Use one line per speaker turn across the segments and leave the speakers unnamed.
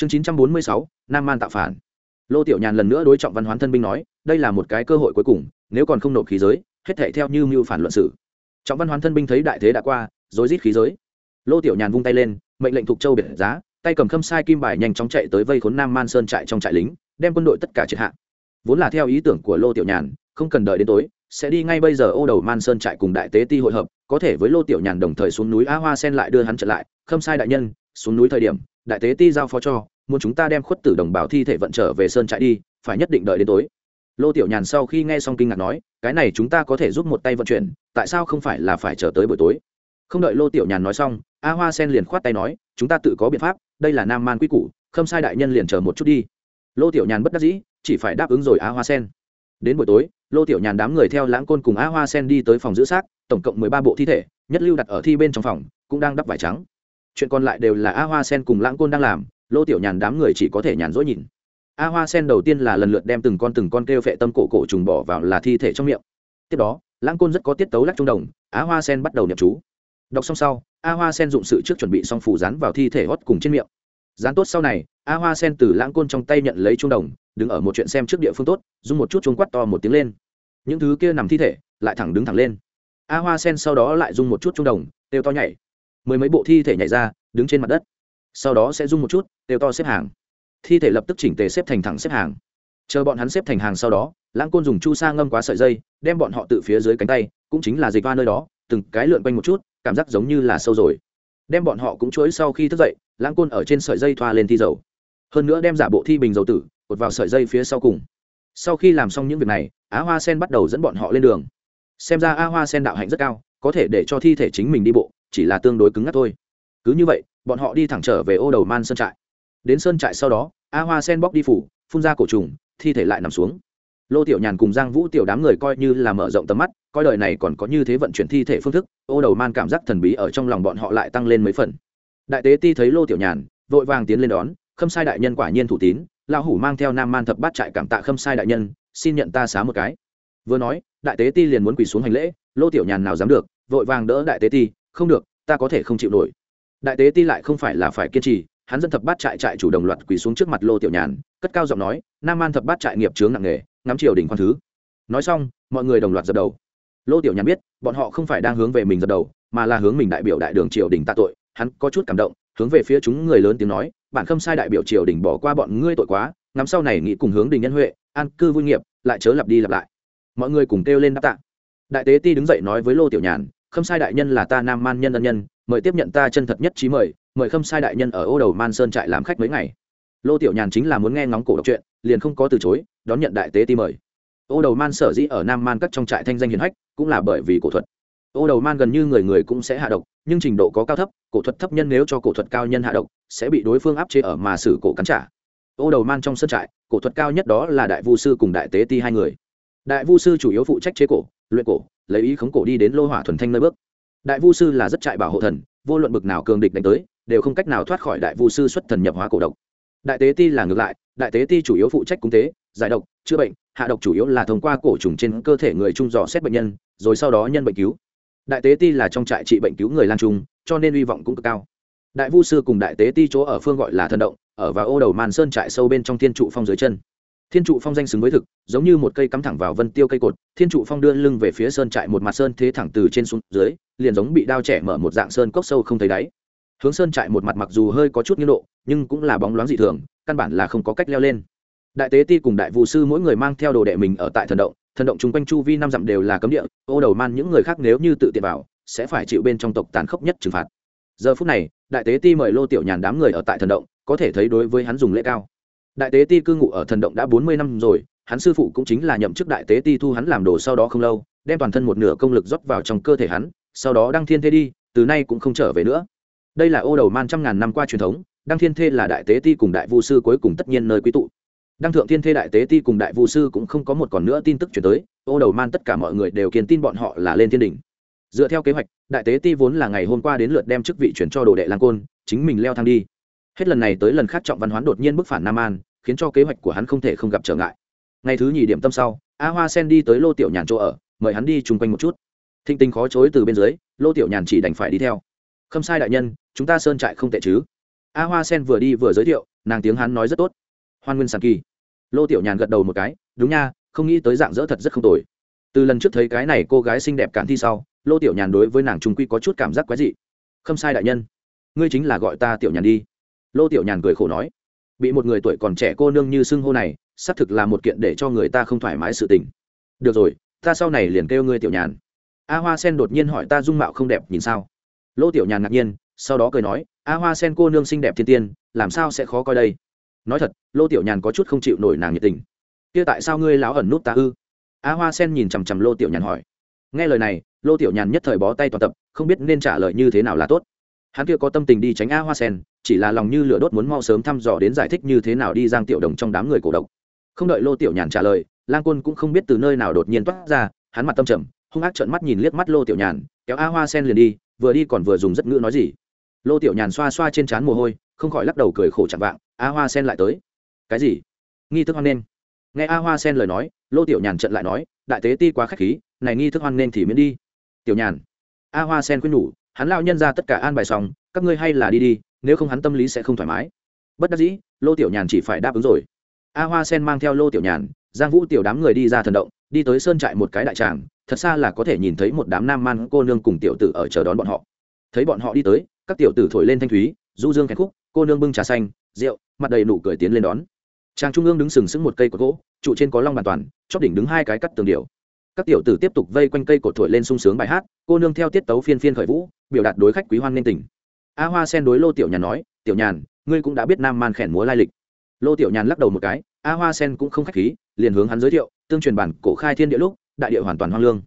chương chín trăm bốn mươi sáu, nam man tạo phản. Lô tiểu nhàn lần nữa đối trọng văn hoán thân binh nói, đây là một cái cơ hội cuối cùng, nếu còn không nộp khí giới, hết thể theo như mưu phản luận sử trọng văn hoán thân binh thấy đại thế đã qua, rối rít khí giới. Lô tiểu nhàn vung tay lên, mệnh lệnh thuộc châu biệt giá, tay cầm khâm sai kim bài nhanh chóng chạy tới vây khốn nam man sơn trại trong trại lính, đem quân đội tất cả triệt hạ. Vốn là theo ý tưởng của lô tiểu nhàn, không cần đợi đến tối, sẽ đi ngay bây giờ ô đầu man sơn trại cùng đại tế ti hội hợp, có thể với lô tiểu nhàn đồng thời xuống núi a hoa sen lại đưa hắn trở lại, khâm sai đại nhân, xuống núi thời điểm đại tế ti giao phó cho, muốn chúng ta đem khuất tử đồng bào thi thể vận trở về sơn trại đi, phải nhất định đợi đến tối. Lô tiểu nhàn sau khi nghe xong kinh ngạc nói, cái này chúng ta có thể giúp một tay vận chuyển, tại sao không phải là phải chờ tới buổi tối? Không đợi lô tiểu nhàn nói xong, a hoa sen liền khoát tay nói, chúng ta tự có biện pháp, đây là nam man quy củ, khâm sai đại nhân liền chờ một chút đi. Lô tiểu nhàn bất đắc dĩ, chỉ phải đáp ứng rồi a hoa sen. Đến buổi tối, lô tiểu nhàn đám người theo lãng côn cùng a hoa sen đi tới phòng giữ xác, tổng cộng mười ba bộ thi thể, nhất lưu đặt ở thi bên trong phòng, cũng đang đắp vải trắng chuyện còn lại đều là a hoa sen cùng lãng côn đang làm lô tiểu nhàn đám người chỉ có thể nhàn rỗi nhìn. A hoa sen đầu tiên là lần lượt đem từng con từng con kêu phệ tâm cổ cổ trùng bỏ vào là thi thể trong miệng. Tiếp đó, lãng côn rất có tiết tấu lắc trung đồng, a hoa sen bắt đầu nhập chú. Đọc xong sau, a hoa sen dụng sự trước chuẩn bị xong phủ rán vào thi thể hót cùng trên miệng. Rán tốt sau này, a hoa sen từ lãng côn trong tay nhận lấy trung đồng, đứng ở một chuyện xem trước địa phương tốt, dùng một chút chuông quát to một tiếng lên. Những thứ kia nằm thi thể, lại thẳng đứng thẳng lên. A hoa sen sau đó lại dùng một chút trung đồng têu to nhảy mười mấy bộ thi thể nhảy ra, đứng trên mặt đất. Sau đó sẽ rung một chút đều to xếp hàng. Thi thể lập tức chỉnh tề xếp thành thẳng xếp hàng. Chờ bọn hắn xếp thành hàng sau đó, lãng côn dùng chu sa ngâm quá sợi dây, đem bọn họ tự phía dưới cánh tay, cũng chính là dịch va nơi đó, từng cái lượn quanh một chút, cảm giác giống như là sâu rồi. Đem bọn họ cũng chuỗi sau khi thức dậy, lãng côn ở trên sợi dây thoa lên thi dầu. Hơn nữa đem giả bộ thi bình dầu tử, cột vào sợi dây phía sau cùng. Sau khi làm xong những việc này, á hoa sen bắt đầu dẫn bọn họ lên đường. Xem ra a hoa sen đạo hạnh rất cao, có thể để cho thi thể chính mình đi bộ chỉ là tương đối cứng ngắc thôi. Cứ như vậy, bọn họ đi thẳng trở về ô đầu man sơn trại. Đến sơn trại sau đó, a hoa sen bóc đi phủ, phun ra cổ trùng, thi thể lại nằm xuống. Lô tiểu nhàn cùng giang vũ tiểu đám người coi như là mở rộng tầm mắt, coi đời này còn có như thế vận chuyển thi thể phương thức, ô đầu man cảm giác thần bí ở trong lòng bọn họ lại tăng lên mấy phần. Đại tế ti thấy lô tiểu nhàn, vội vàng tiến lên đón, khâm sai đại nhân quả nhiên thủ tín, lão hủ mang theo nam man thập bát trại cảm tạ khâm sai đại nhân, xin nhận ta xá một cái. Vừa nói, đại tế ti liền muốn quỳ xuống hành lễ, lô tiểu nhàn nào dám được, vội vàng đỡ đại tế ti không được, ta có thể không chịu nổi. Đại tế ti lại không phải là phải kiên trì, hắn dân thập bát trại trại chủ đồng loạt quỳ xuống trước mặt lô tiểu nhàn, cất cao giọng nói, nam an thập bát trại nghiệp chướng nặng nghề ngắm triều đình quan thứ. Nói xong, mọi người đồng loạt dập đầu. Lô tiểu nhàn biết, bọn họ không phải đang hướng về mình dập đầu, mà là hướng mình đại biểu đại đường triều đình tạ tội. Hắn có chút cảm động, hướng về phía chúng người lớn tiếng nói bạn không sai đại biểu triều đình bỏ qua bọn ngươi tội quá, ngắm sau này nghĩ cùng hướng đình nhân huệ, an cư vui nghiệp, lại chớ lặp đi lặp lại. Mọi người cùng kêu lên đáp tạ. Đại tế ti đứng dậy nói với lô tiểu nhàn khâm sai đại nhân là ta nam man nhân ân nhân, mời tiếp nhận ta chân thật nhất trí mời mời khâm sai đại nhân ở ô đầu man sơn trại làm khách mấy ngày. Lô tiểu nhàn chính là muốn nghe ngóng cổ đọc chuyện, liền không có từ chối, đón nhận đại tế ti mời. Ô đầu man sở dĩ ở nam man các trong trại thanh danh hiền hách, cũng là bởi vì cổ thuật. Ô đầu man gần như người người cũng sẽ hạ độc, nhưng trình độ có cao thấp, cổ thuật thấp nhân nếu cho cổ thuật cao nhân hạ độc, sẽ bị đối phương áp chế ở mà xử cổ cắn trả. Ô đầu man trong sân trại, cổ thuật cao nhất đó là đại vu sư cùng đại tế ti hai người. Đại vu sư chủ yếu phụ trách chế cổ, luyện cổ lấy ý khống cổ đi đến lô hỏa thuần thanh nơi bước. Đại vu sư là rất trại bảo hộ thần, vô luận bực nào cường địch đánh tới, đều không cách nào thoát khỏi đại vu sư xuất thần nhập hóa cổ độc. Đại tế ti là ngược lại, đại tế ti chủ yếu phụ trách cung tế, giải độc, chữa bệnh, hạ độc chủ yếu là thông qua cổ trùng trên cơ thể người trung dò xét bệnh nhân, rồi sau đó nhân bệnh cứu. Đại tế ti là trong trại trị bệnh cứu người lan trung, cho nên hy vọng cũng cực cao. Đại vu sư cùng đại tế ti chỗ ở phương gọi là thần động, ở và ô đầu màn sơn trại sâu bên trong thiên trụ phong dưới chân thiên trụ phong danh xứng với thực, giống như một cây cắm thẳng vào vân tiêu cây cột, thiên trụ phong đưa lưng về phía sơn trại một mặt sơn thế thẳng từ trên xuống dưới, liền giống bị đao trẻ mở một dạng sơn cốc sâu không thấy đáy. Hướng sơn trại một mặt mặc dù hơi có chút nghiêng độ, nhưng cũng là bóng loáng dị thường, căn bản là không có cách leo lên. Đại tế ti cùng đại vụ sư mỗi người mang theo đồ đệ mình ở tại thần động thần động chung quanh chu vi năm dặm đều là cấm địa, ô đầu man những người khác nếu như tự tiện vào, sẽ phải chịu bên trong tộc tàn khốc nhất trừng phạt. Giờ phút này, đại tế ti mời lô tiểu nhàn đám người ở tại thần động, có thể thấy đối với hắn dùng lễ cao đại tế ti cư ngụ ở thần động đã bốn mươi năm rồi, hắn sư phụ cũng chính là nhậm chức đại tế ti thu hắn làm đồ sau đó không lâu, đem toàn thân một nửa công lực rót vào trong cơ thể hắn, sau đó đăng thiên thế đi, từ nay cũng không trở về nữa. Đây là ô đầu man trăm ngàn năm qua truyền thống, đăng thiên thê là đại tế ti cùng đại vu sư cuối cùng tất nhiên nơi quý tụ. Đăng thượng thiên thê đại tế ti cùng đại vu sư cũng không có một còn nữa tin tức chuyển tới, ô đầu man tất cả mọi người đều kiên tin bọn họ là lên thiên đình dựa theo kế hoạch, đại tế ti vốn là ngày hôm qua đến lượt đem chức vị chuyển cho đồ đệ lang côn, chính mình leo thang đi. Hết lần này tới lần khác trọng văn hoán đột nhiên bức phản nam an khiến cho kế hoạch của hắn không thể không gặp trở ngại. Ngày thứ nhì điểm tâm sau, a hoa sen đi tới lô tiểu nhàn chỗ ở, mời hắn đi chung quanh một chút. Thinh tinh khó chối từ bên dưới, lô tiểu nhàn chỉ đành phải đi theo. Khâm sai đại nhân, chúng ta sơn trại không tệ chứ? A hoa sen vừa đi vừa giới thiệu, nàng tiếng hắn nói rất tốt. Hoan nguyên sàn kỳ. Lô tiểu nhàn gật đầu một cái, đúng nha, không nghĩ tới dạng dỡ thật rất không tồi. Từ lần trước thấy cái này cô gái xinh đẹp cản thi sau, lô tiểu nhàn đối với nàng trung quy có chút cảm giác quái dị. Không sai đại nhân, ngươi chính là gọi ta tiểu nhàn đi. Lô tiểu nhàn cười khổ nói bị một người tuổi còn trẻ cô nương như xưng hô này, xác thực là một kiện để cho người ta không thoải mái sự tình. Được rồi, ta sau này liền kêu ngươi tiểu nhàn. A hoa sen đột nhiên hỏi ta dung mạo không đẹp, nhìn sao? Lô tiểu nhàn ngạc nhiên, sau đó cười nói, a hoa sen cô nương xinh đẹp thiên tiên, làm sao sẽ khó coi đây? Nói thật, lô tiểu nhàn có chút không chịu nổi nàng nhiệt tình. Kia tại sao ngươi láo ẩn nút ta ư? A hoa sen nhìn chằm chằm lô tiểu nhàn hỏi. Nghe lời này, lô tiểu nhàn nhất thời bó tay toàn tập, không biết nên trả lời như thế nào là tốt. Hắn kia có tâm tình đi tránh a hoa sen chỉ là lòng như lửa đốt muốn mau sớm thăm dò đến giải thích như thế nào đi giang tiểu đồng trong đám người cổ độc. Không đợi lô tiểu nhàn trả lời, lang quân cũng không biết từ nơi nào đột nhiên toát ra, hắn mặt tâm trầm, hung ác trợn mắt nhìn liếc mắt lô tiểu nhàn, kéo a hoa sen liền đi, vừa đi còn vừa dùng rất ngữ nói gì. Lô tiểu nhàn xoa xoa trên trán mồ hôi, không khỏi lắc đầu cười khổ chặt vạng, a hoa sen lại tới. Cái gì? Nghi thức hoan nghênh nghe a hoa sen lời nói, lô tiểu nhàn trận lại nói, đại tế ti quá k h á c h khí, này nghi thức hoan nghênh thì miễn đi. Tiểu nhàn. A hoa sen khuyên nhủ, hắn lao nhân ra tất cả an bài xong, các ngươi hay là đi đi nếu không hắn tâm lý sẽ không thoải mái. Bất đắc dĩ, lô tiểu nhàn chỉ phải đáp ứng rồi. A hoa sen mang theo lô tiểu nhàn, giang vũ tiểu đám người đi ra thần động, đi tới sơn trại một cái đại tràng, thật xa là có thể nhìn thấy một đám nam man cô nương cùng tiểu tử ở chờ đón bọn họ. Thấy bọn họ đi tới, các tiểu tử thổi lên thanh thúy, du dương khen khúc, cô nương bưng trà xanh, rượu, mặt đầy nụ cười tiến lên đón. Trang trung ương đứng sừng sững một cây cột gỗ, trụ trên có long bàn toàn, chóp đỉnh đứng hai cái cắt tường điều các tiểu tử tiếp tục vây quanh cây cột thổi lên sung sướng bài hát, cô nương theo tiết tấu phiên phiên khởi vũ, biểu đạt đối khách quý hoan nên tỉnh a hoa sen đối lô tiểu nhàn nói, tiểu nhàn, ngươi cũng đã biết nam man khẻn múa lai lịch. Lô tiểu nhàn lắc đầu một cái, a hoa sen cũng không khách khí, liền hướng hắn giới thiệu, tương truyền bản cổ khai thiên địa lúc, đại địa hoàn toàn hoang lương.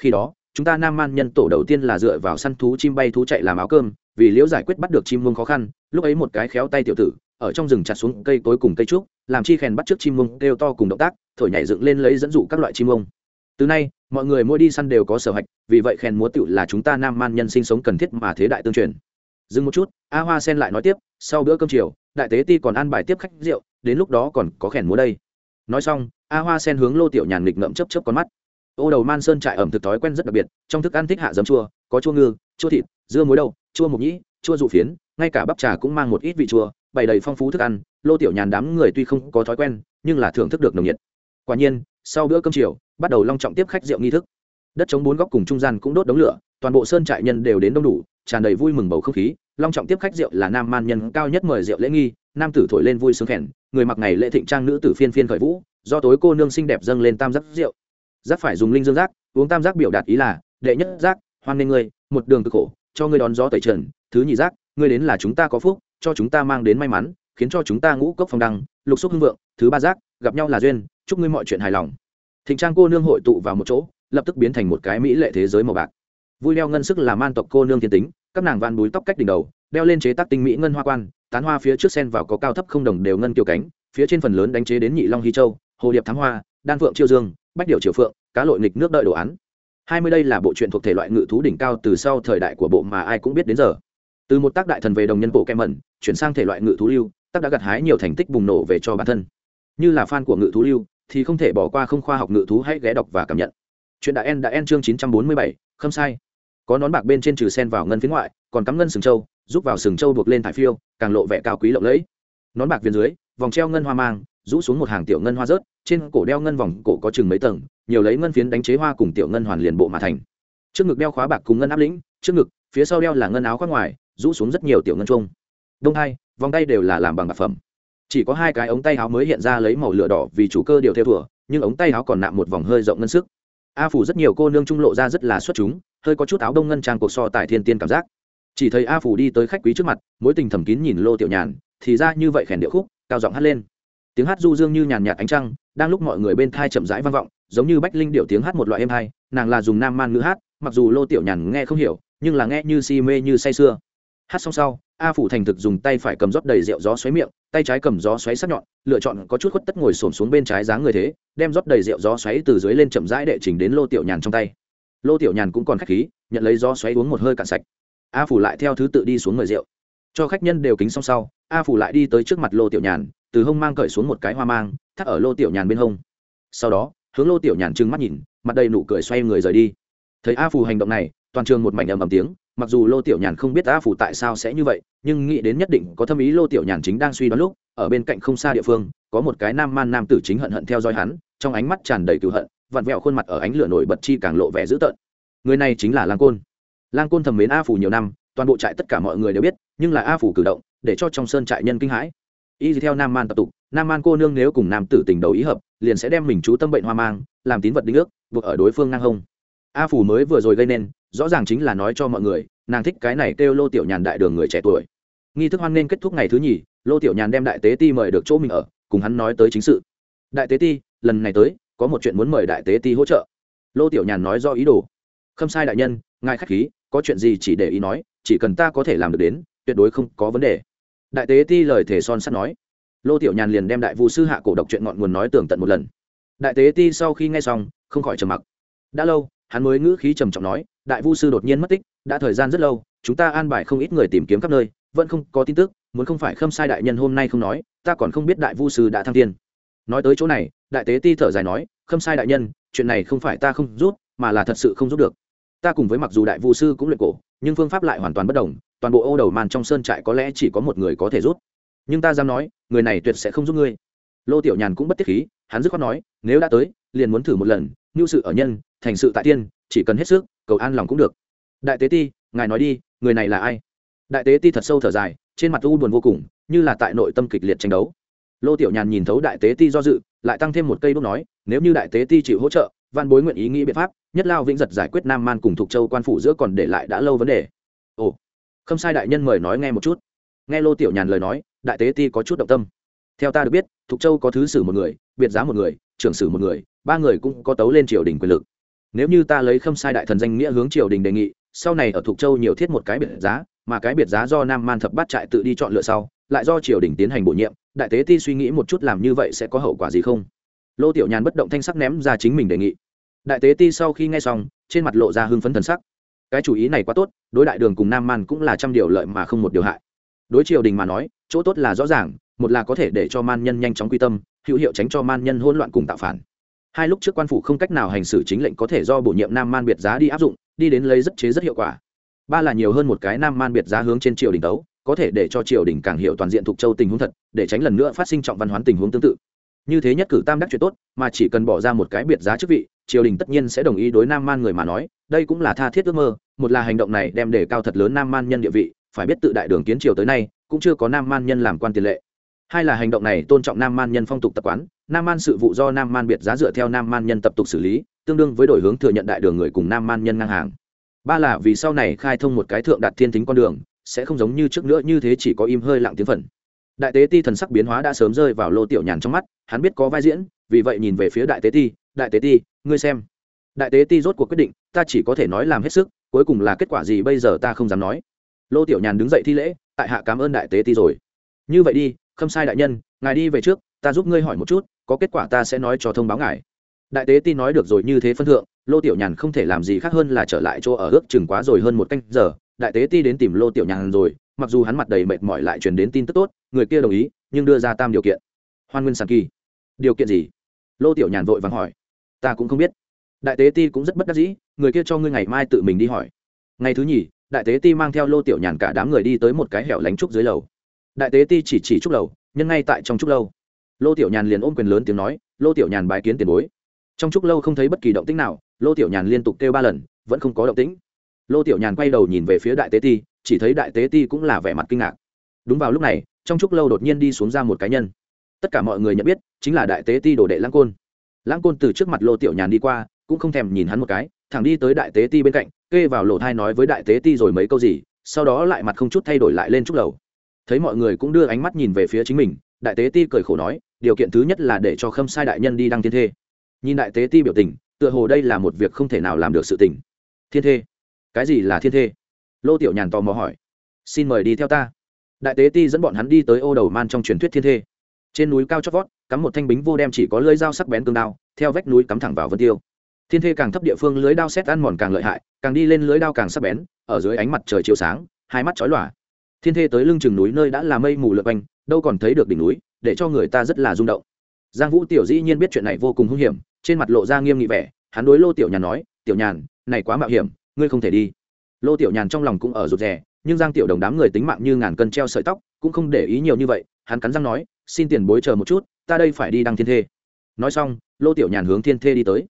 Khi đó, chúng ta nam man nhân tổ đầu tiên là dựa vào săn thú chim bay thú chạy làm áo cơm, vì liễu giải quyết bắt được chim mông khó khăn, lúc ấy một cái khéo tay tiểu tử, ở trong rừng chặt xuống cây tối cùng cây trúc, làm chi khèn bắt trước chim mông kêu to cùng động tác, thổi nhảy dựng lên lấy dẫn dụ các loại chim mông từ nay, mọi người mỗi đi săn đều có sở hạch, vì vậy khèn múa tựu là chúng ta nam man nhân sinh sống cần thiết mà thế đại tương truyền dừng một chút, a hoa sen lại nói tiếp, sau bữa cơm chiều, đại tế ti còn ăn bài tiếp khách rượu, đến lúc đó còn có khèn múa đây. Nói xong, a hoa sen hướng lô tiểu nhàn nghịch ngậm chấp chấp con mắt. Ô đầu man sơn trại ẩm thực thói quen rất đặc biệt, trong thức ăn thích hạ giấm chua, có chua ngư, chua thịt, dưa muối đâu chua mộc nhĩ, chua dụ phiến, ngay cả bắp trà cũng mang một ít vị chua, bày đầy phong phú thức ăn. Lô tiểu nhàn đám người tuy không có thói quen, nhưng là thưởng thức được nồng nhiệt. Quả nhiên, sau bữa cơm chiều, bắt đầu long trọng tiếp khách rượu nghi thức. Đất chống bốn góc cùng trung gian cũng đốt đống lửa, toàn bộ sơn trại nhân đều đến đông đủ tràn đầy vui mừng bầu không khí long trọng tiếp khách rượu là nam man nhân cao nhất mời rượu lễ nghi nam tử thổi lên vui sướng khèn, người mặc ngày lễ thịnh trang nữ tử phiên phiên khởi vũ do tối cô nương xinh đẹp dâng lên tam giác rượu. Giác phải dùng linh dương giác uống tam giác biểu đạt ý là đệ nhất giác hoan nghênh ngươi một đường cực khổ cho ngươi đón gió tẩy trần thứ nhị giác ngươi đến là chúng ta có phúc cho chúng ta mang đến may mắn khiến cho chúng ta ngũ cốc phong đăng lục xúc hưng vượng thứ ba giác gặp nhau là duyên chúc ngươi mọi chuyện hài lòng. Thịnh trang cô nương hội tụ vào một chỗ lập tức biến thành một cái mỹ lệ thế giới màu bạc vui đeo ngân sức là man tộc cô nương thiên tính, các nàng van búi tóc cách đỉnh đầu, đeo lên chế tác tinh mỹ ngân hoa quan, tán hoa phía trước sen vào có cao thấp không đồng đều ngân kiều cánh, phía trên phần lớn đánh chế đến nhị long hy châu, hồ điệp thám hoa, đan phượng chiêu dương, bách điệu triều phượng, cá lội nghịch nước đợi đồ án. Hai mươi đây là bộ truyện thuộc thể loại ngự thú đỉnh cao từ sau thời đại của bộ mà ai cũng biết đến giờ. Từ một tác đại thần về đồng nhân bộ kem mẩn, chuyển sang thể loại ngự thú lưu, tác đã gặt hái nhiều thành tích bùng nổ về cho bản thân. Như là fan của ngự thú lưu, thì không thể bỏ qua không khoa học ngự thú hãy ghé đọc và cảm nhận. Chuyện đã en đã en chương chín trăm bốn mươi bảy, không sai có nón bạc bên trên trừ sen vào ngân phía ngoại, còn cắm ngân sừng châu giúp vào sừng châu buộc lên thải phiêu, càng lộ vẻ cao quý lộng lẫy. Nón bạc viên dưới, vòng treo ngân hoa mang, rũ xuống một hàng tiểu ngân hoa rớt, trên cổ đeo ngân vòng cổ có chừng mấy tầng, nhiều lấy ngân phiến đánh chế hoa cùng tiểu ngân hoàn liền bộ mà thành. Trước ngực đeo khóa bạc cùng ngân áp lĩnh, trước ngực, phía sau đeo là ngân áo khoác ngoài, rũ xuống rất nhiều tiểu ngân trung đông hai, vòng tay đều là làm bằng bạc phẩm. Chỉ có hai cái ống tay áo mới hiện ra lấy màu lửa đỏ vì chủ cơ điều theo thùa nhưng ống tay áo còn nạm một vòng hơi rộng ngân sức. A phủ rất nhiều cô nương trung lộ ra rất là xuất chúng hơi có chút áo đông ngân trang cuộc so tài thiên tiên cảm giác. Chỉ thấy a phủ đi tới khách quý trước mặt, mối tình thầm kín nhìn lô tiểu nhàn, thì ra như vậy khèn điệu khúc, cao giọng hát lên. Tiếng hát du dương như nhàn nhạt ánh trăng, đang lúc mọi người bên thai chậm rãi vang vọng, giống như bách linh điệu tiếng hát một loại êm hay, nàng là dùng nam man ngữ hát, mặc dù lô tiểu nhàn nghe không hiểu, nhưng là nghe như si mê như say sưa. Hát xong sau, a phủ thành thực dùng tay phải cầm rót đầy rượu gió xoáy miệng, tay trái cầm gió xoáy sắc nhọn, lựa chọn có chút khuất tất ngồi xổm xuống bên trái dáng người thế, đem rót đầy rượu gió xoáy từ dưới lên chậm rãi đệ trình đến lô tiểu nhàn trong tay lô tiểu nhàn cũng còn khách khí, nhận lấy gió xoáy uống một hơi cạn sạch. A phủ lại theo thứ tự đi xuống mời rượu. Cho khách nhân đều kính xong sau, a phủ lại đi tới trước mặt lô tiểu nhàn, từ hông mang cởi xuống một cái hoa mang, thắt ở lô tiểu nhàn bên hông. Sau đó, hướng lô tiểu nhàn trừng mắt nhìn, mặt đầy nụ cười xoay người rời đi. Thấy a phủ hành động này, toàn trường một mảnh ầm ầm tiếng, mặc dù lô tiểu nhàn không biết a phủ tại sao sẽ như vậy, nhưng nghĩ đến nhất định có thâm ý lô tiểu nhàn chính đang suy đoán lúc, ở bên cạnh không xa địa phương, có một cái nam man nam tử chính hận hận theo dõi hắn, trong ánh mắt tràn đầy cựu hận vặn vẹo khuôn mặt ở ánh lửa nổi bật chi càng lộ vẻ dữ tợn. Người này chính là lang côn. Lang côn thầm mến a phủ nhiều năm, toàn bộ trại tất cả mọi người đều biết, nhưng là a phủ cử động, để cho trong sơn trại nhân kinh hãi. Y theo nam man tập tục, nam man cô nương nếu cùng nam tử tình đầu ý hợp, liền sẽ đem mình chú tâm bệnh hoa mang, làm tín vật đính ước, buộc ở đối phương ngang hông. A phủ mới vừa rồi gây nên, rõ ràng chính là nói cho mọi người, nàng thích cái này kêu lô tiểu nhàn đại đường người trẻ tuổi. Nghi thức hoan nên kết thúc ngày thứ nhì, lô tiểu nhàn đem đại tế ti mời được chỗ mình ở, cùng hắn nói tới chính sự. Đại tế ti, lần này tới có một chuyện muốn mời đại tế ti hỗ trợ. Lô tiểu nhàn nói do ý đồ. Khâm sai đại nhân, ngài k h á c h khí, có chuyện gì chỉ để ý nói, chỉ cần ta có thể làm được đến, tuyệt đối không có vấn đề. Đại tế ti lời thể son sắt nói. Lô tiểu nhàn liền đem đại vũ sư hạ cổ độc chuyện ngọn nguồn nói tường tận một lần. Đại tế ti sau khi nghe xong, không khỏi trầm mặc. Đã lâu, hắn mới ngữ khí trầm trọng nói, đại vu sư đột nhiên mất tích, đã thời gian rất lâu, chúng ta an bài không ít người tìm kiếm khắp nơi, vẫn không có tin tức, muốn không phải khâm sai đại nhân hôm nay không nói, ta còn không biết đại vu sư đã thăng thiên nói tới chỗ này, đại tế ti thở dài nói, khâm sai đại nhân, chuyện này không phải ta không rút mà là thật sự không giúp được. Ta cùng với mặc dù đại vũ sư cũng luyện cổ, nhưng phương pháp lại hoàn toàn bất đồng, toàn bộ ô đầu màn trong sơn trại có lẽ chỉ có một người có thể rút nhưng ta dám nói, người này tuyệt sẽ không giúp ngươi. Lô tiểu nhàn cũng bất tiết khí, hắn dứt khoát nói, nếu đã tới, liền muốn thử một lần ngưu sự ở nhân, thành sự tại tiên, chỉ cần hết sức, cầu an lòng cũng được. Đại tế ti, ngài nói đi, người này là ai? Đại tế ti thật sâu thở dài, trên mặt u buồn vô cùng, như là tại nội tâm kịch liệt tranh đấu lô tiểu nhàn nhìn thấu đại tế ti do dự, lại tăng thêm một cây đốt nói, nếu như đại tế ti chịu hỗ trợ, văn bối nguyện ý nghĩ biện pháp, nhất lao vĩnh giật giải quyết nam man cùng thuộc châu quan phủ giữa còn để lại đã lâu vấn đề. Ồ không sai đại nhân mời nói nghe một chút. Nghe lô tiểu nhàn lời nói, đại tế ti có chút động tâm. Theo ta được biết thuộc châu có thứ sử một người, biệt giá một người, trưởng sử một người, ba người cũng có tấu lên triều đình quyền lực. Nếu như ta lấy khâm sai đại thần danh nghĩa hướng triều đình đề nghị, sau này ở thuộc châu nhiều thiết một cái biệt giá, mà cái biệt giá do nam man thập bát trại tự đi chọn lựa sau, lại do triều đình tiến hành bổ nhiệm đại tế ti suy nghĩ một chút làm như vậy sẽ có hậu quả gì không? Lô tiểu nhàn bất động thanh sắc ném ra chính mình đề nghị. Đại tế ti sau khi nghe xong, trên mặt lộ ra hưng phấn thần sắc. Cái chủ ý này quá tốt, đối đại đường cùng nam man cũng là trăm điều lợi mà không một điều hại. Đối triều đình mà nói, chỗ tốt là rõ ràng, một là có thể để cho man nhân nhanh chóng quy tâm, hữu hiệu tránh cho man nhân hỗn loạn cùng tạo phản. Hai lúc trước quan phủ không cách nào hành xử chính lệnh có thể do bổ nhiệm nam man biệt giá đi áp dụng, đi đến lấy rất chế rất hiệu quả. Ba là nhiều hơn một cái nam man biệt giá hướng trên triều đình tấu có thể để cho triều đình càng hiểu toàn diện thuộc châu tình huống thật, để tránh lần nữa phát sinh trọng văn hoán tình huống tương tự. Như thế nhất cử tam đắc chuyện tốt, mà chỉ cần bỏ ra một cái biệt giá chức vị, triều đình tất nhiên sẽ đồng ý đối nam man người mà nói, đây cũng là tha thiết ước mơ, một là hành động này đem đề cao thật lớn nam man nhân địa vị, phải biết tự đại đường kiến triều tới nay, cũng chưa có nam man nhân làm quan tiền lệ. Hai là hành động này tôn trọng nam man nhân phong tục tập quán, nam man sự vụ do nam man biệt giá dựa theo nam man nhân tập tục xử lý, tương đương với đổi hướng thừa nhận đại đường người cùng nam man nhân ngang hàng. Ba là vì sau này khai thông một cái thượng đạt thiên tính con đường sẽ không giống như trước nữa như thế chỉ có im hơi lặng tiếng phần. Đại tế ti thần sắc biến hóa đã sớm rơi vào lô tiểu nhàn trong mắt, hắn biết có vai diễn, vì vậy nhìn về phía đại tế ti, đại tế ti, ngươi xem. Đại tế ti rốt cuộc quyết định, ta chỉ có thể nói làm hết sức, cuối cùng là kết quả gì bây giờ ta không dám nói. Lô tiểu nhàn đứng dậy thi lễ, tại hạ cảm ơn đại tế ti rồi. Như vậy đi không sai đại nhân, ngài đi về trước, ta giúp ngươi hỏi một chút, có kết quả ta sẽ nói cho thông báo ngài. Đại tế ti nói được rồi như thế phân thượng, lô tiểu nhàn không thể làm gì khác hơn là trở lại chỗ ở ước chừng quá rồi hơn một canh giờ đại tế ti đến tìm lô tiểu nhàn rồi, mặc dù hắn mặt đầy mệt mỏi lại truyền đến tin tức tốt, người kia đồng ý, nhưng đưa ra tam điều kiện. Hoan nguyên sàn kỳ. Điều kiện gì? Lô tiểu nhàn vội vàng hỏi. Ta cũng không biết. Đại tế ti cũng rất bất đắc dĩ, người kia cho ngươi ngày mai tự mình đi hỏi. Ngày thứ nhì, đại tế ti mang theo lô tiểu nhàn cả đám người đi tới một cái hẻo lánh trúc dưới lầu. Đại tế ti chỉ chỉ trúc lầu nhân ngay tại trong trúc lâu, lô tiểu nhàn liền ôm quyền lớn tiếng nói, lô tiểu nhàn bái kiến tiền bối. Trong trúc lâu không thấy bất kỳ động tĩnh nào, lô tiểu nhàn liên tục kêu ba lần, vẫn không có động tĩnh lô tiểu nhàn quay đầu nhìn về phía đại tế ti, chỉ thấy đại tế ti cũng là vẻ mặt kinh ngạc. Đúng vào lúc này, trong chúc lâu đột nhiên đi xuống ra một cá nhân. Tất cả mọi người nhận biết, chính là đại tế ti đồ đệ lãng côn. Lãng côn từ trước mặt lô tiểu nhàn đi qua, cũng không thèm nhìn hắn một cái, thẳng đi tới đại tế ti bên cạnh, kê vào lỗ thai nói với đại tế ti rồi mấy câu gì, sau đó lại mặt không chút thay đổi lại lên chúc lầu. Thấy mọi người cũng đưa ánh mắt nhìn về phía chính mình, đại tế ti cười khổ nói, điều kiện thứ nhất là để cho khâm sai đại nhân đi đăng thiên thê. Nhìn đại tế ti biểu tình, tựa hồ đây là một việc không thể nào làm được sự tình. Thiên thê cái gì là thiên thê? Lô tiểu nhàn tò mò hỏi. Xin mời đi theo ta. Đại tế ti dẫn bọn hắn đi tới ô đầu man trong truyền thuyết thiên thê. Trên núi cao chót vót, cắm một thanh bính vô đem chỉ có lưỡi dao sắc bén cương đao, theo vách núi cắm thẳng vào vân tiêu. Thiên thê càng thấp địa phương lưới đao xét ăn mòn càng lợi hại, càng đi lên lưới đao càng sắc bén, ở dưới ánh mặt trời chiều sáng, hai mắt chói lòa. Thiên thê tới lưng chừng núi nơi đã là mây mù lượt quanh, đâu còn thấy được đỉnh núi, để cho người ta rất là rung động. Giang vũ tiểu dĩ nhiên biết chuyện này vô cùng hung hiểm, trên mặt lộ ra nghiêm nghị vẻ, hắn đối lô tiểu nhàn nói, tiểu nhàn, này quá mạo hiểm ngươi không thể đi. Lô tiểu nhàn trong lòng cũng ở rụt rè, nhưng giang tiểu đồng đám người tính mạng như ngàn cân treo sợi tóc, cũng không để ý nhiều như vậy, hắn cắn răng nói, xin tiền bối chờ một chút, ta đây phải đi đăng thiên thê. Nói xong, lô tiểu nhàn hướng thiên thê đi tới.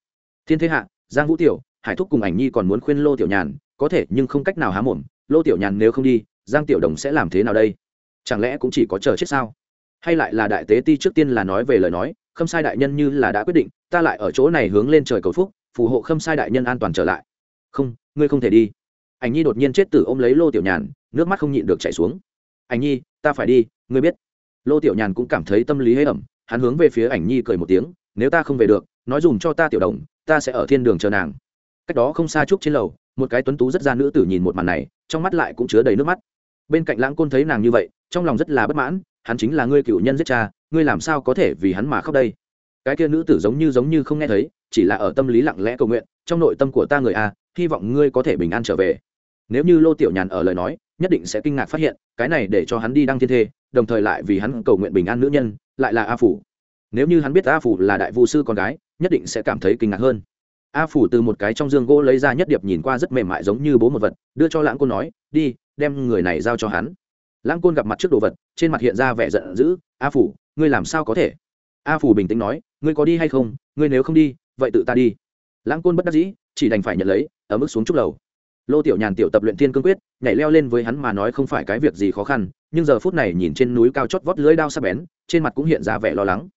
Thiên thê hạ, giang vũ tiểu, hải thúc cùng ảnh nhi còn muốn khuyên lô tiểu nhàn, có thể nhưng không cách nào há mồm, lô tiểu nhàn nếu không đi, giang tiểu đồng sẽ làm thế nào đây? Chẳng lẽ cũng chỉ có chờ chết sao? Hay lại là đại tế ti trước tiên là nói về lời nói, khâm sai đại nhân như là đã quyết định, ta lại ở chỗ này hướng lên trời cầu phúc, phù hộ khâm sai đại nhân an toàn trở lại. Không ngươi không thể đi. Ảnh nhi đột nhiên chết tử ôm lấy lô tiểu nhàn, nước mắt không nhịn được chảy xuống. Ảnh nhi, ta phải đi, ngươi biết. Lô tiểu nhàn cũng cảm thấy tâm lý hế ẩm, hắn hướng về phía ảnh nhi cười một tiếng, nếu ta không về được, nói dùm cho ta tiểu đồng, ta sẽ ở thiên đường chờ nàng. Cách đó không xa chúc trên lầu, một cái tuấn tú rất ra nữ tử nhìn một màn này, trong mắt lại cũng chứa đầy nước mắt. Bên cạnh lãng côn thấy nàng như vậy, trong lòng rất là bất mãn, hắn chính là ngươi cựu nhân giết cha, ngươi làm sao có thể vì hắn mà khóc đây? Cái kia nữ tử giống như giống như không nghe thấy, chỉ là ở tâm lý lặng lẽ cầu nguyện trong nội tâm của ta người a, hy vọng ngươi có thể bình an trở về. Nếu như lô tiểu nhàn ở lời nói, nhất định sẽ kinh ngạc phát hiện, cái này để cho hắn đi đăng thiên thê, đồng thời lại vì hắn cầu nguyện bình an nữ nhân, lại là a phủ. Nếu như hắn biết a phủ là đại vũ sư con gái, nhất định sẽ cảm thấy kinh ngạc hơn. A phủ từ một cái trong dương gỗ lấy ra nhất điệp nhìn qua rất mềm mại giống như bố một vật, đưa cho lãng côn nói, đi, đem người này giao cho hắn. Lãng côn gặp mặt trước đồ vật, trên mặt hiện ra vẻ giận dữ, a phủ, ngươi làm sao có thể? A phủ bình tĩnh nói, ngươi có đi hay không? Ngươi nếu không đi, vậy tự ta đi lãng côn bất đắc dĩ, chỉ đành phải nhận lấy, ở mức xuống trúc lầu. Lô tiểu nhàn tiểu tập luyện thiên cương quyết, nhảy leo lên với hắn mà nói không phải cái việc gì khó khăn, nhưng giờ phút này nhìn trên núi cao chót vót lưỡi đao sắp bén, trên mặt cũng hiện ra vẻ lo lắng.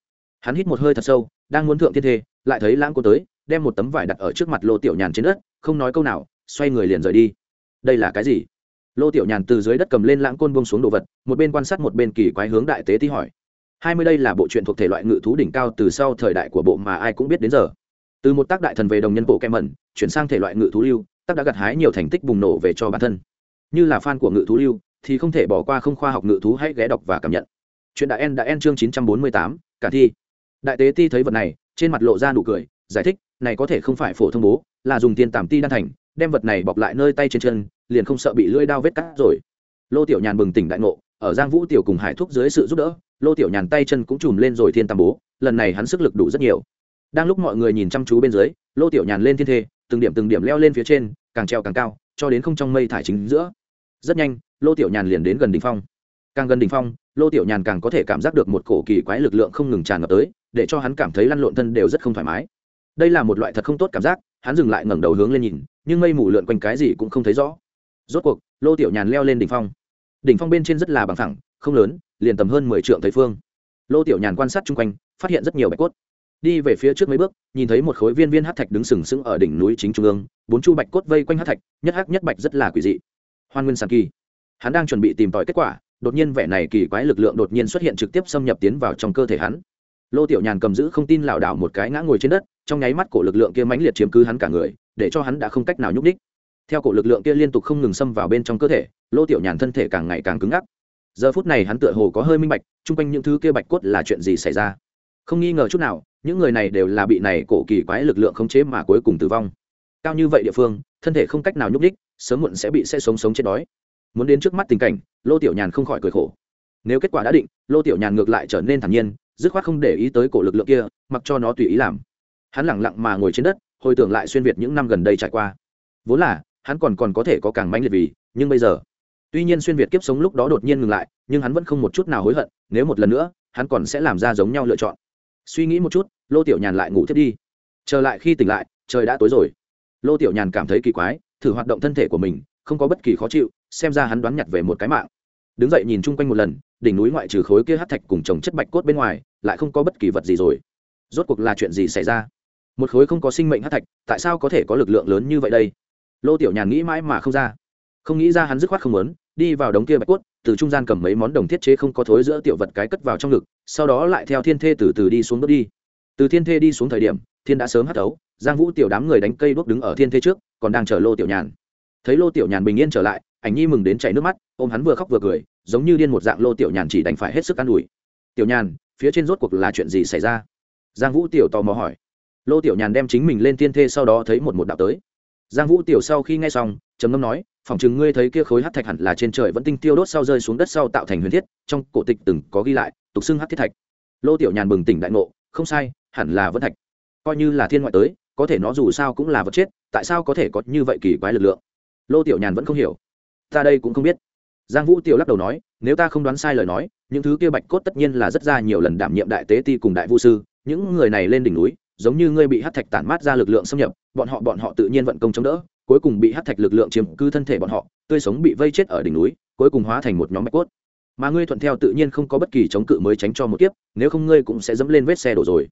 Hắn hít một hơi thật sâu, đang muốn thượng thiên thê, lại thấy lãng côn tới, đem một tấm vải đặt ở trước mặt lô tiểu nhàn trên đất, không nói câu nào, xoay người liền rời đi. Đây là cái gì? Lô tiểu nhàn từ dưới đất cầm lên lãng côn buông xuống đồ vật, một bên quan sát một bên kỳ quái hướng đại tế ti hỏi. Hai mươi đây là bộ truyện thuộc thể loại ngự thú đỉnh cao từ sau thời đại của bộ mà ai cũng biết đến giờ từ một tác đại thần về đồng nhân bộ kem mẩn, chuyển sang thể loại ngự thú lưu, tác đã gặt hái nhiều thành tích bùng nổ về cho bản thân. Như là fan của ngự thú lưu, thì không thể bỏ qua không khoa học ngự thú hãy ghé đọc và cảm nhận. Chuyện đại en đã en chương chín trăm bốn mươi tám, cả thi. Đại tế ti thấy vật này, trên mặt lộ ra nụ cười, giải thích, này có thể không phải phổ thông bố, là dùng tiền tàm ti đan thành, đem vật này bọc lại nơi tay trên chân, liền không sợ bị lưỡi đao vết cắt rồi. Lô tiểu nhàn bừng tỉnh đại ngộ, ở giang vũ tiểu cùng hải thúc dưới sự giúp đỡ, lô tiểu nhàn tay chân cũng chùm lên rồi thiên tam bố, lần này hắn sức lực đủ rất nhiều đang lúc mọi người nhìn chăm chú bên dưới, lô tiểu nhàn lên thiên thê, từng điểm từng điểm leo lên phía trên, càng treo càng cao, cho đến không trong mây thải chính giữa. Rất nhanh, lô tiểu nhàn liền đến gần đỉnh phong. Càng gần đỉnh phong, lô tiểu nhàn càng có thể cảm giác được một cổ kỳ quái lực lượng không ngừng tràn ngập tới, để cho hắn cảm thấy lăn lộn thân đều rất không thoải mái. Đây là một loại thật không tốt cảm giác, hắn dừng lại ngẩng đầu hướng lên nhìn, nhưng mây mù lượn quanh cái gì cũng không thấy rõ. Rốt cuộc, lô tiểu nhàn leo lên đỉnh phong. Đỉnh phong bên trên rất là bằng thẳng không lớn, liền tầm hơn mười trượng thầy phương. Lô tiểu nhàn quan sát chung quanh, phát hiện rất nhiều bạch cốt đi về phía trước mấy bước, nhìn thấy một khối viên viên hát thạch đứng sừng sững ở đỉnh núi chính trung ương, bốn chu bạch cốt vây quanh hát thạch, nhất hắc nhất bạch rất là quỷ dị. Hoan nguyên sàn kỳ. Hắn đang chuẩn bị tìm tòi kết quả, đột nhiên vẻ này kỳ quái lực lượng đột nhiên xuất hiện trực tiếp xâm nhập tiến vào trong cơ thể hắn. Lô tiểu nhàn cầm giữ không tin lảo đảo một cái ngã ngồi trên đất, trong nháy mắt cổ lực lượng kia mãnh liệt chiếm cứ hắn cả người, để cho hắn đã không cách nào nhúc đích theo cổ lực lượng kia liên tục không ngừng xâm vào bên trong cơ thể, lô tiểu nhàn thân thể càng ngày càng cứng ngắc. Giờ phút này hắn tựa hồ có hơi minh bạch, chung quanh những thứ kia bạch cốt là chuyện gì xảy ra không nghi ngờ chút nào, những người này đều là bị này cổ kỳ quái lực lượng khống chế mà cuối cùng tử vong. Cao như vậy địa phương, thân thể không cách nào nhúc đích sớm muộn sẽ bị sẽ sống sống chết đói. Muốn đến trước mắt tình cảnh, lô tiểu nhàn không khỏi cười khổ. Nếu kết quả đã định, lô tiểu nhàn ngược lại trở nên thản nhiên, dứt khoát không để ý tới cổ lực lượng kia, mặc cho nó tùy ý làm. Hắn lẳng lặng mà ngồi trên đất, hồi tưởng lại xuyên việt những năm gần đây trải qua. Vốn là, hắn còn còn có thể có càng mãnh liệt vì, nhưng bây giờ, tuy nhiên xuyên việt kiếp sống lúc đó đột nhiên ngừng lại, nhưng hắn vẫn không một chút nào hối hận, nếu một lần nữa, hắn còn sẽ làm ra giống nhau lựa chọn suy nghĩ một chút, lô tiểu nhàn lại ngủ thiết đi. Trở lại khi tỉnh lại, trời đã tối rồi. Lô tiểu nhàn cảm thấy kỳ quái, thử hoạt động thân thể của mình, không có bất kỳ khó chịu, xem ra hắn đoán nhặt về một cái mạng. Đứng dậy nhìn chung quanh một lần, đỉnh núi ngoại trừ khối kia hát thạch cùng trồng chất bạch cốt bên ngoài, lại không có bất kỳ vật gì rồi. Rốt cuộc là chuyện gì xảy ra? Một khối không có sinh mệnh hát thạch, tại sao có thể có lực lượng lớn như vậy đây? Lô tiểu nhàn nghĩ mãi mà không ra. Không nghĩ ra hắn dứt khoát không muốn, đi vào đống kia bạch cốt từ trung gian cầm mấy món đồng thiết chế không có thối giữa tiểu vật cái cất vào trong ngực, sau đó lại theo thiên thê từ từ đi xuống bước đi. Từ thiên thê đi xuống thời điểm, thiên đã sớm hắt thấu giang vũ tiểu đám người đánh cây đuốc đứng ở thiên thê trước, còn đang chờ lô tiểu nhàn. Thấy lô tiểu nhàn bình yên trở lại, ảnh nhi mừng đến chảy nước mắt, ôm hắn vừa khóc vừa cười, giống như điên một dạng lô tiểu nhàn chỉ đành phải hết sức an ủi. Tiểu nhàn, phía trên rốt cuộc là chuyện gì xảy ra? Giang vũ tiểu tò mò hỏi. Lô tiểu nhàn đem chính mình lên thiên thê sau đó thấy một một đạo tới. Giang vũ tiểu sau khi nghe xong, trầm ngâm nói phỏng chừng ngươi thấy kia khối hắc thạch hẳn là trên trời vẫn tinh tiêu đốt sau rơi xuống đất sau tạo thành huyền thiết, trong cổ tịch từng có ghi lại, tục xưng hắc thiết thạch. Lô tiểu nhàn bừng tỉnh đại ngộ, không sai, hẳn là vẫn thạch. Coi như là thiên ngoại tới, có thể nó dù sao cũng là vật chết, tại sao có thể có như vậy kỳ quái lực lượng? Lô tiểu nhàn vẫn không hiểu. Ta đây cũng không biết. Giang vũ tiểu lắc đầu nói, nếu ta không đoán sai lời nói, những thứ kia bạch cốt tất nhiên là rất ra nhiều lần đảm nhiệm đại tế ti cùng đại vu sư, những người này lên đỉnh núi, giống như ngươi bị hắc thạch tản mát ra lực lượng xâm nhập, bọn họ bọn họ tự nhiên vận công chống đỡ cuối cùng bị hát thạch lực lượng chiếm cư thân thể bọn họ, tươi sống bị vây chết ở đỉnh núi, cuối cùng hóa thành một nhóm bạch cốt. Mà ngươi thuận theo tự nhiên không có bất kỳ chống cự mới tránh cho một kiếp, nếu không ngươi cũng sẽ dẫm lên vết xe đổ rồi.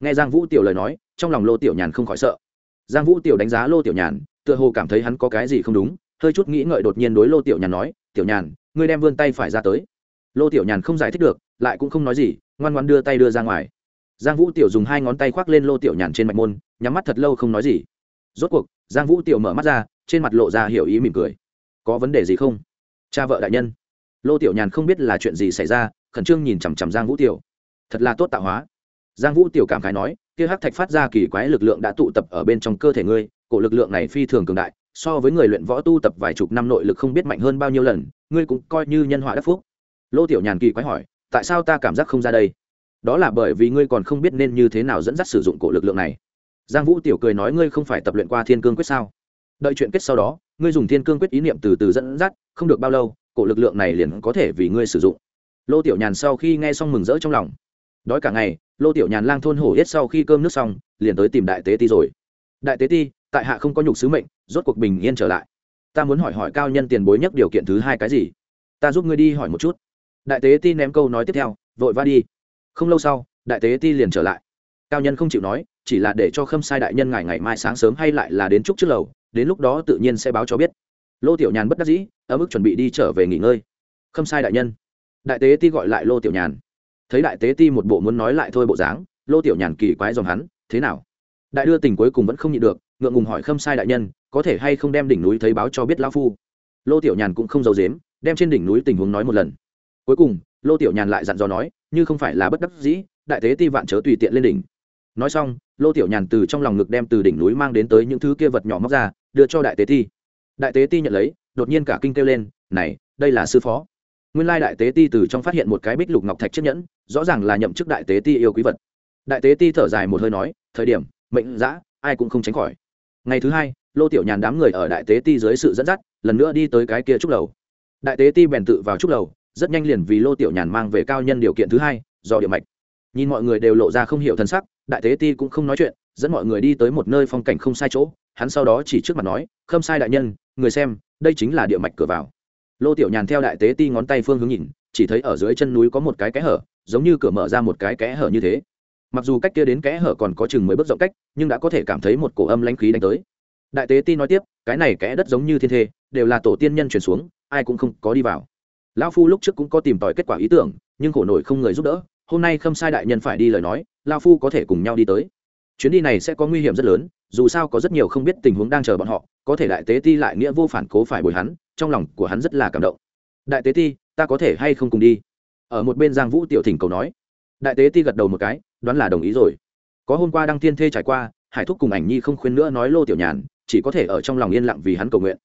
Nghe giang vũ tiểu lời nói, trong lòng lô tiểu nhàn không khỏi sợ. Giang vũ tiểu đánh giá lô tiểu nhàn, tựa hồ cảm thấy hắn có cái gì không đúng, hơi chút nghĩ ngợi đột nhiên đối lô tiểu nhàn nói, tiểu nhàn, ngươi đem vươn tay phải ra tới. Lô tiểu nhàn không giải thích được, lại cũng không nói gì, ngoan ngoan đưa tay đưa ra ngoài. Giang vũ tiểu dùng hai ngón tay khoác lên lô tiểu nhàn trên mạch môn, nhắm mắt thật lâu không nói gì. Rốt cuộc giang vũ tiểu mở mắt ra, trên mặt lộ ra hiểu ý mỉm cười. Có vấn đề gì không? Cha vợ đại nhân. Lô tiểu nhàn không biết là chuyện gì xảy ra, khẩn trương nhìn chằm chằm giang vũ tiểu. Thật là tốt tạo hóa. Giang vũ tiểu cảm khái nói, kia hắc thạch phát ra kỳ quái lực lượng đã tụ tập ở bên trong cơ thể ngươi, cổ lực lượng này phi thường cường đại, so với người luyện võ tu tập vài chục năm nội lực không biết mạnh hơn bao nhiêu lần, ngươi cũng coi như nhân họa đắc phúc. Lô tiểu nhàn kỳ quái hỏi, tại sao ta cảm giác không ra đây? Đó là bởi vì ngươi còn không biết nên như thế nào dẫn dắt sử dụng cổ lực lượng này giang vũ tiểu cười nói, ngươi không phải tập luyện qua thiên cương quyết sao? Đợi chuyện kết sau đó, ngươi dùng thiên cương quyết ý niệm từ từ dẫn dắt, không được bao lâu, cổ lực lượng này liền có thể vì ngươi sử dụng. Lô tiểu nhàn sau khi nghe xong mừng rỡ trong lòng. Đói cả ngày, lô tiểu nhàn lang thôn hổ hết sau khi cơm nước xong, liền tới tìm đại tế ti rồi. Đại tế ti, tại hạ không có nhục sứ mệnh, rốt cuộc bình yên trở lại. Ta muốn hỏi hỏi cao nhân tiền bối nhất điều kiện thứ hai cái gì? Ta giúp ngươi đi hỏi một chút. Đại tế ti ném câu nói tiếp theo, vội va đi. Không lâu sau, đại tế ti liền trở lại. Cao nhân không chịu nói chỉ là để cho khâm sai đại nhân ngày ngày mai sáng sớm hay lại là đến trúc trước lầu, đến lúc đó tự nhiên sẽ báo cho biết. Lô tiểu nhàn bất đắc dĩ ở mức chuẩn bị đi trở về nghỉ ngơi. Khâm sai đại nhân. Đại tế ti gọi lại lô tiểu nhàn. Thấy đại tế ti một bộ muốn nói lại thôi bộ dáng, lô tiểu nhàn kỳ quái dòng hắn, thế nào? Đại đưa tình cuối cùng vẫn không nhịn được, ngượng ngùng hỏi khâm sai đại nhân, có thể hay không đem đỉnh núi thấy báo cho biết lão phu? Lô tiểu nhàn cũng không giấu dếm đem trên đỉnh núi tình huống nói một lần. Cuối cùng, lô tiểu nhàn lại dặn dò nói, như không phải là bất đắc dĩ, đại tế ti vạn chớ tùy tiện lên đỉnh nói xong, lô tiểu nhàn từ trong lòng ngực đem từ đỉnh núi mang đến tới những thứ kia vật nhỏ móc ra, đưa cho đại tế ti. Đại tế ti nhận lấy, đột nhiên cả kinh kêu lên, này, đây là sư phó. Nguyên lai đại tế ti từ trong phát hiện một cái bích lục ngọc thạch chiếc nhẫn, rõ ràng là nhậm chức đại tế ti yêu quý vật. Đại tế ti thở dài một hơi nói, thời điểm, mệnh giã ai cũng không tránh khỏi. Ngày thứ hai, lô tiểu nhàn đám người ở đại tế ti dưới sự dẫn dắt, lần nữa đi tới cái kia trúc lầu. Đại tế ti bèn tự vào trúc lầu, rất nhanh liền vì lô tiểu nhàn mang về cao nhân điều kiện thứ hai, do địa mạch. Nhìn mọi người đều lộ ra không hiểu thân sắc đại tế ti cũng không nói chuyện, dẫn mọi người đi tới một nơi phong cảnh không sai chỗ, hắn sau đó chỉ trước mặt nói, khâm sai đại nhân, người xem, đây chính là địa mạch cửa vào. Lô tiểu nhàn theo đại tế ti ngón tay phương hướng nhìn, chỉ thấy ở dưới chân núi có một cái kẽ hở, giống như cửa mở ra một cái kẽ hở như thế. Mặc dù cách kia đến kẽ hở còn có chừng mới bước rộng cách, nhưng đã có thể cảm thấy một cổ âm lãnh khí đánh tới. Đại tế ti nói tiếp, cái này kẽ đất giống như thiên thê, đều là tổ tiên nhân chuyển xuống, ai cũng không có đi vào. Lão phu lúc trước cũng có tìm tòi kết quả ý tưởng, nhưng khổ nổi không người giúp đỡ hôm nay khâm sai đại nhân phải đi lời nói, lao phu có thể cùng nhau đi tới. Chuyến đi này sẽ có nguy hiểm rất lớn, dù sao có rất nhiều không biết tình huống đang chờ bọn họ, có thể đại tế ti lại nghĩa vô phản cố phải bồi hắn, trong lòng của hắn rất là cảm động. Đại tế ti, ta có thể hay không cùng đi? Ở một bên giang vũ tiểu thỉnh cầu nói. Đại tế ti gật đầu một cái, đoán là đồng ý rồi. Có hôm qua đăng tiên thê trải qua, hải thúc cùng ảnh nhi không khuyên nữa nói lô tiểu nhàn, chỉ có thể ở trong lòng yên lặng vì hắn cầu nguyện.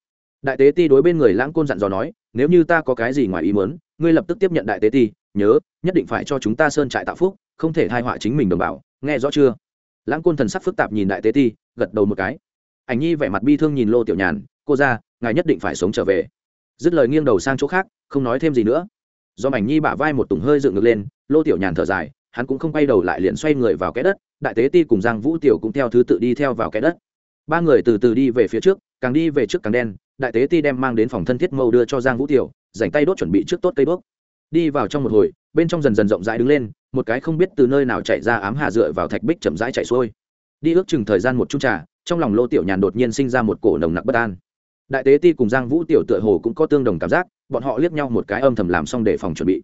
Đại tế ti đối bên người lãng côn dặn dò nói, nếu như ta có cái gì ngoài ý muốn, ngươi lập tức tiếp nhận đại tế ti nhớ, nhất định phải cho chúng ta sơn trại tạo phúc, không thể thai họa chính mình đồng bào, nghe rõ chưa? Lãng côn thần sắc phức tạp nhìn đại tế ti, gật đầu một cái. Ảnh nhi vẻ mặt bi thương nhìn lô tiểu nhàn, cô ra ngài nhất định phải sống trở về. Dứt lời nghiêng đầu sang chỗ khác, không nói thêm gì nữa. Do ảnh nhi bả vai một tùng hơi dựng ngược lên, lô tiểu nhàn thở dài, hắn cũng không quay đầu lại liền xoay người vào cái đất, đại tế ti cùng giang vũ tiểu cũng theo thứ tự đi theo vào cái đất. Ba người từ từ đi về phía trước, càng đi về trước càng đen, đại tế ti đem mang đến phòng thân thiết mâu đưa cho giang vũ tiểu dành tay đốt chuẩn bị trước tốt cây đuốc đi vào trong một hồi, bên trong dần dần rộng rãi đứng lên, một cái không biết từ nơi nào chạy ra ám hà dựa vào thạch bích chậm rãi chạy xuôi. Đi ước chừng thời gian một chút trà, trong lòng lô tiểu nhàn đột nhiên sinh ra một cổ nồng nặc bất an. Đại tế ti cùng giang vũ tiểu tựa hồ cũng có tương đồng cảm giác, bọn họ liếc nhau một cái âm thầm làm xong để phòng chuẩn bị.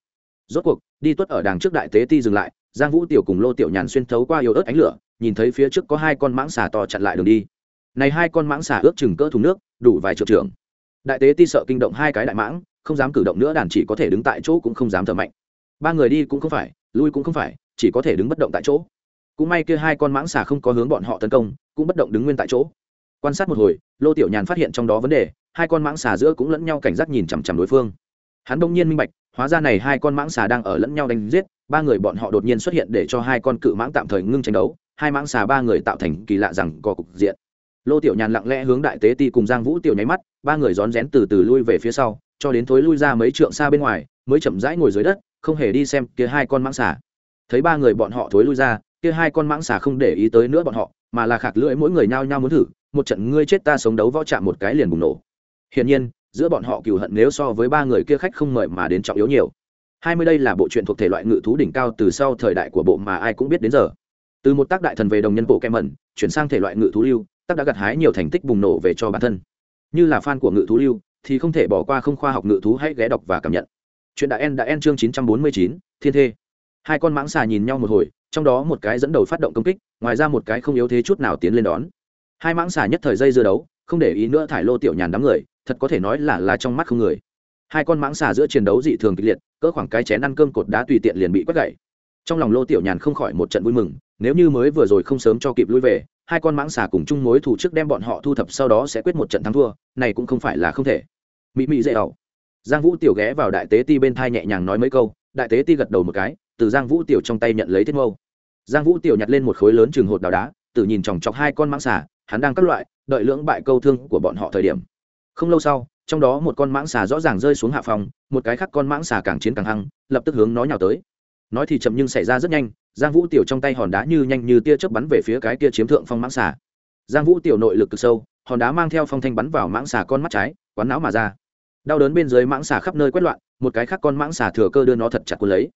Rốt cuộc, đi tuất ở đàng trước đại tế ti dừng lại, giang vũ tiểu cùng lô tiểu nhàn xuyên thấu qua yếu ớt ánh lửa, nhìn thấy phía trước có hai con mãng xà to chặn lại đường đi. Này hai con mãng xà ước chừng cỡ thùng nước, đủ vài triệu trưởng. Đại tế ti sợ kinh động hai cái đại mãng không dám cử động nữa đàn chỉ có thể đứng tại chỗ cũng không dám thở mạnh. Ba người đi cũng không phải, lui cũng không phải, chỉ có thể đứng bất động tại chỗ. Cũng may kia hai con mãng xà không có hướng bọn họ tấn công, cũng bất động đứng nguyên tại chỗ. Quan sát một hồi, lô tiểu nhàn phát hiện trong đó vấn đề, hai con mãng xà giữa cũng lẫn nhau cảnh giác nhìn chằm chằm đối phương. Hắn đông nhiên minh bạch, hóa ra này hai con mãng xà đang ở lẫn nhau đánh giết, ba người bọn họ đột nhiên xuất hiện để cho hai con cự mãng tạm thời ngưng tranh đấu, hai mãng xà ba người tạo thành kỳ lạ rằng có cục diện. Lô tiểu nhàn lặng lẽ hướng đại tế ti cùng giang vũ tiểu nháy mắt, ba người rón rén từ từ lui về phía sau cho đến thối lui ra mấy trượng xa bên ngoài, mới chậm rãi ngồi dưới đất, không hề đi xem kia hai con mãng xà. Thấy ba người bọn họ thối lui ra, kia hai con mãng xà không để ý tới nữa bọn họ, mà là khạc lưỡi mỗi người nhao nhao muốn thử, một trận ngươi chết ta sống đấu võ chạm một cái liền bùng nổ. Hiển nhiên, giữa bọn họ cừu hận nếu so với ba người kia khách không mời mà đến trọng yếu nhiều. Hai mươi đây là bộ truyện thuộc thể loại ngự thú đỉnh cao từ sau thời đại của bộ mà ai cũng biết đến giờ. Từ một tác đại thần về đồng nhân bộ kem mẩn, chuyển sang thể loại ngự thú lưu, tác đã gặt hái nhiều thành tích bùng nổ về cho bản thân. Như là fan của ngự thú lưu thì không thể bỏ qua không khoa học ngự thú, hãy ghé đọc và cảm nhận. Chuyện đã en đã en chương chín trăm bốn mươi chín, thiên thê. Hai con mãng xà nhìn nhau một hồi, trong đó một cái dẫn đầu phát động công kích, ngoài ra một cái không yếu thế chút nào tiến lên đón. Hai mãng xà nhất thời dây dưa đấu, không để ý nữa thải lô tiểu nhàn đám người, thật có thể nói là là trong mắt không người. Hai con mãng xà giữa chiến đấu dị thường kịch liệt, cỡ khoảng cái chén ăn cơm cột đá tùy tiện liền bị quét gãy trong lòng lô tiểu nhàn không khỏi một trận vui mừng, nếu như mới vừa rồi không sớm cho kịp lui về, hai con mãng xà cùng chung mối thủ trước đem bọn họ thu thập sau đó sẽ quyết một trận thắng thua, này cũng không phải là không thể mỹ mỹ dễ ẩu giang vũ tiểu ghé vào đại tế ti bên thai nhẹ nhàng nói mấy câu, đại tế ti gật đầu một cái, từ giang vũ tiểu trong tay nhận lấy thiết mâu. Giang vũ tiểu nhặt lên một khối lớn trường hột đào đá, tự nhìn chòng chọc hai con mãng xà, hắn đang các loại, đợi lưỡng bại câu thương của bọn họ thời điểm. Không lâu sau, trong đó một con mãng xà rõ ràng rơi xuống hạ phòng, một cái khác con mãng xà càng chiến càng hăng, lập tức hướng nó nhào tới. Nói thì chậm nhưng xảy ra rất nhanh, giang vũ tiểu trong tay hòn đá như nhanh như tia chớp bắn về phía cái kia chiếm thượng phong mãng xà. Giang vũ tiểu nội lực cực sâu, hòn đá mang theo phong thanh bắn vào mãng xà con mắt trái, quán não mà ra đau đớn bên dưới mãng xà khắp nơi quét loạn, một cái khác con mãng xà thừa cơ đưa nó thật chặt cuốn lấy.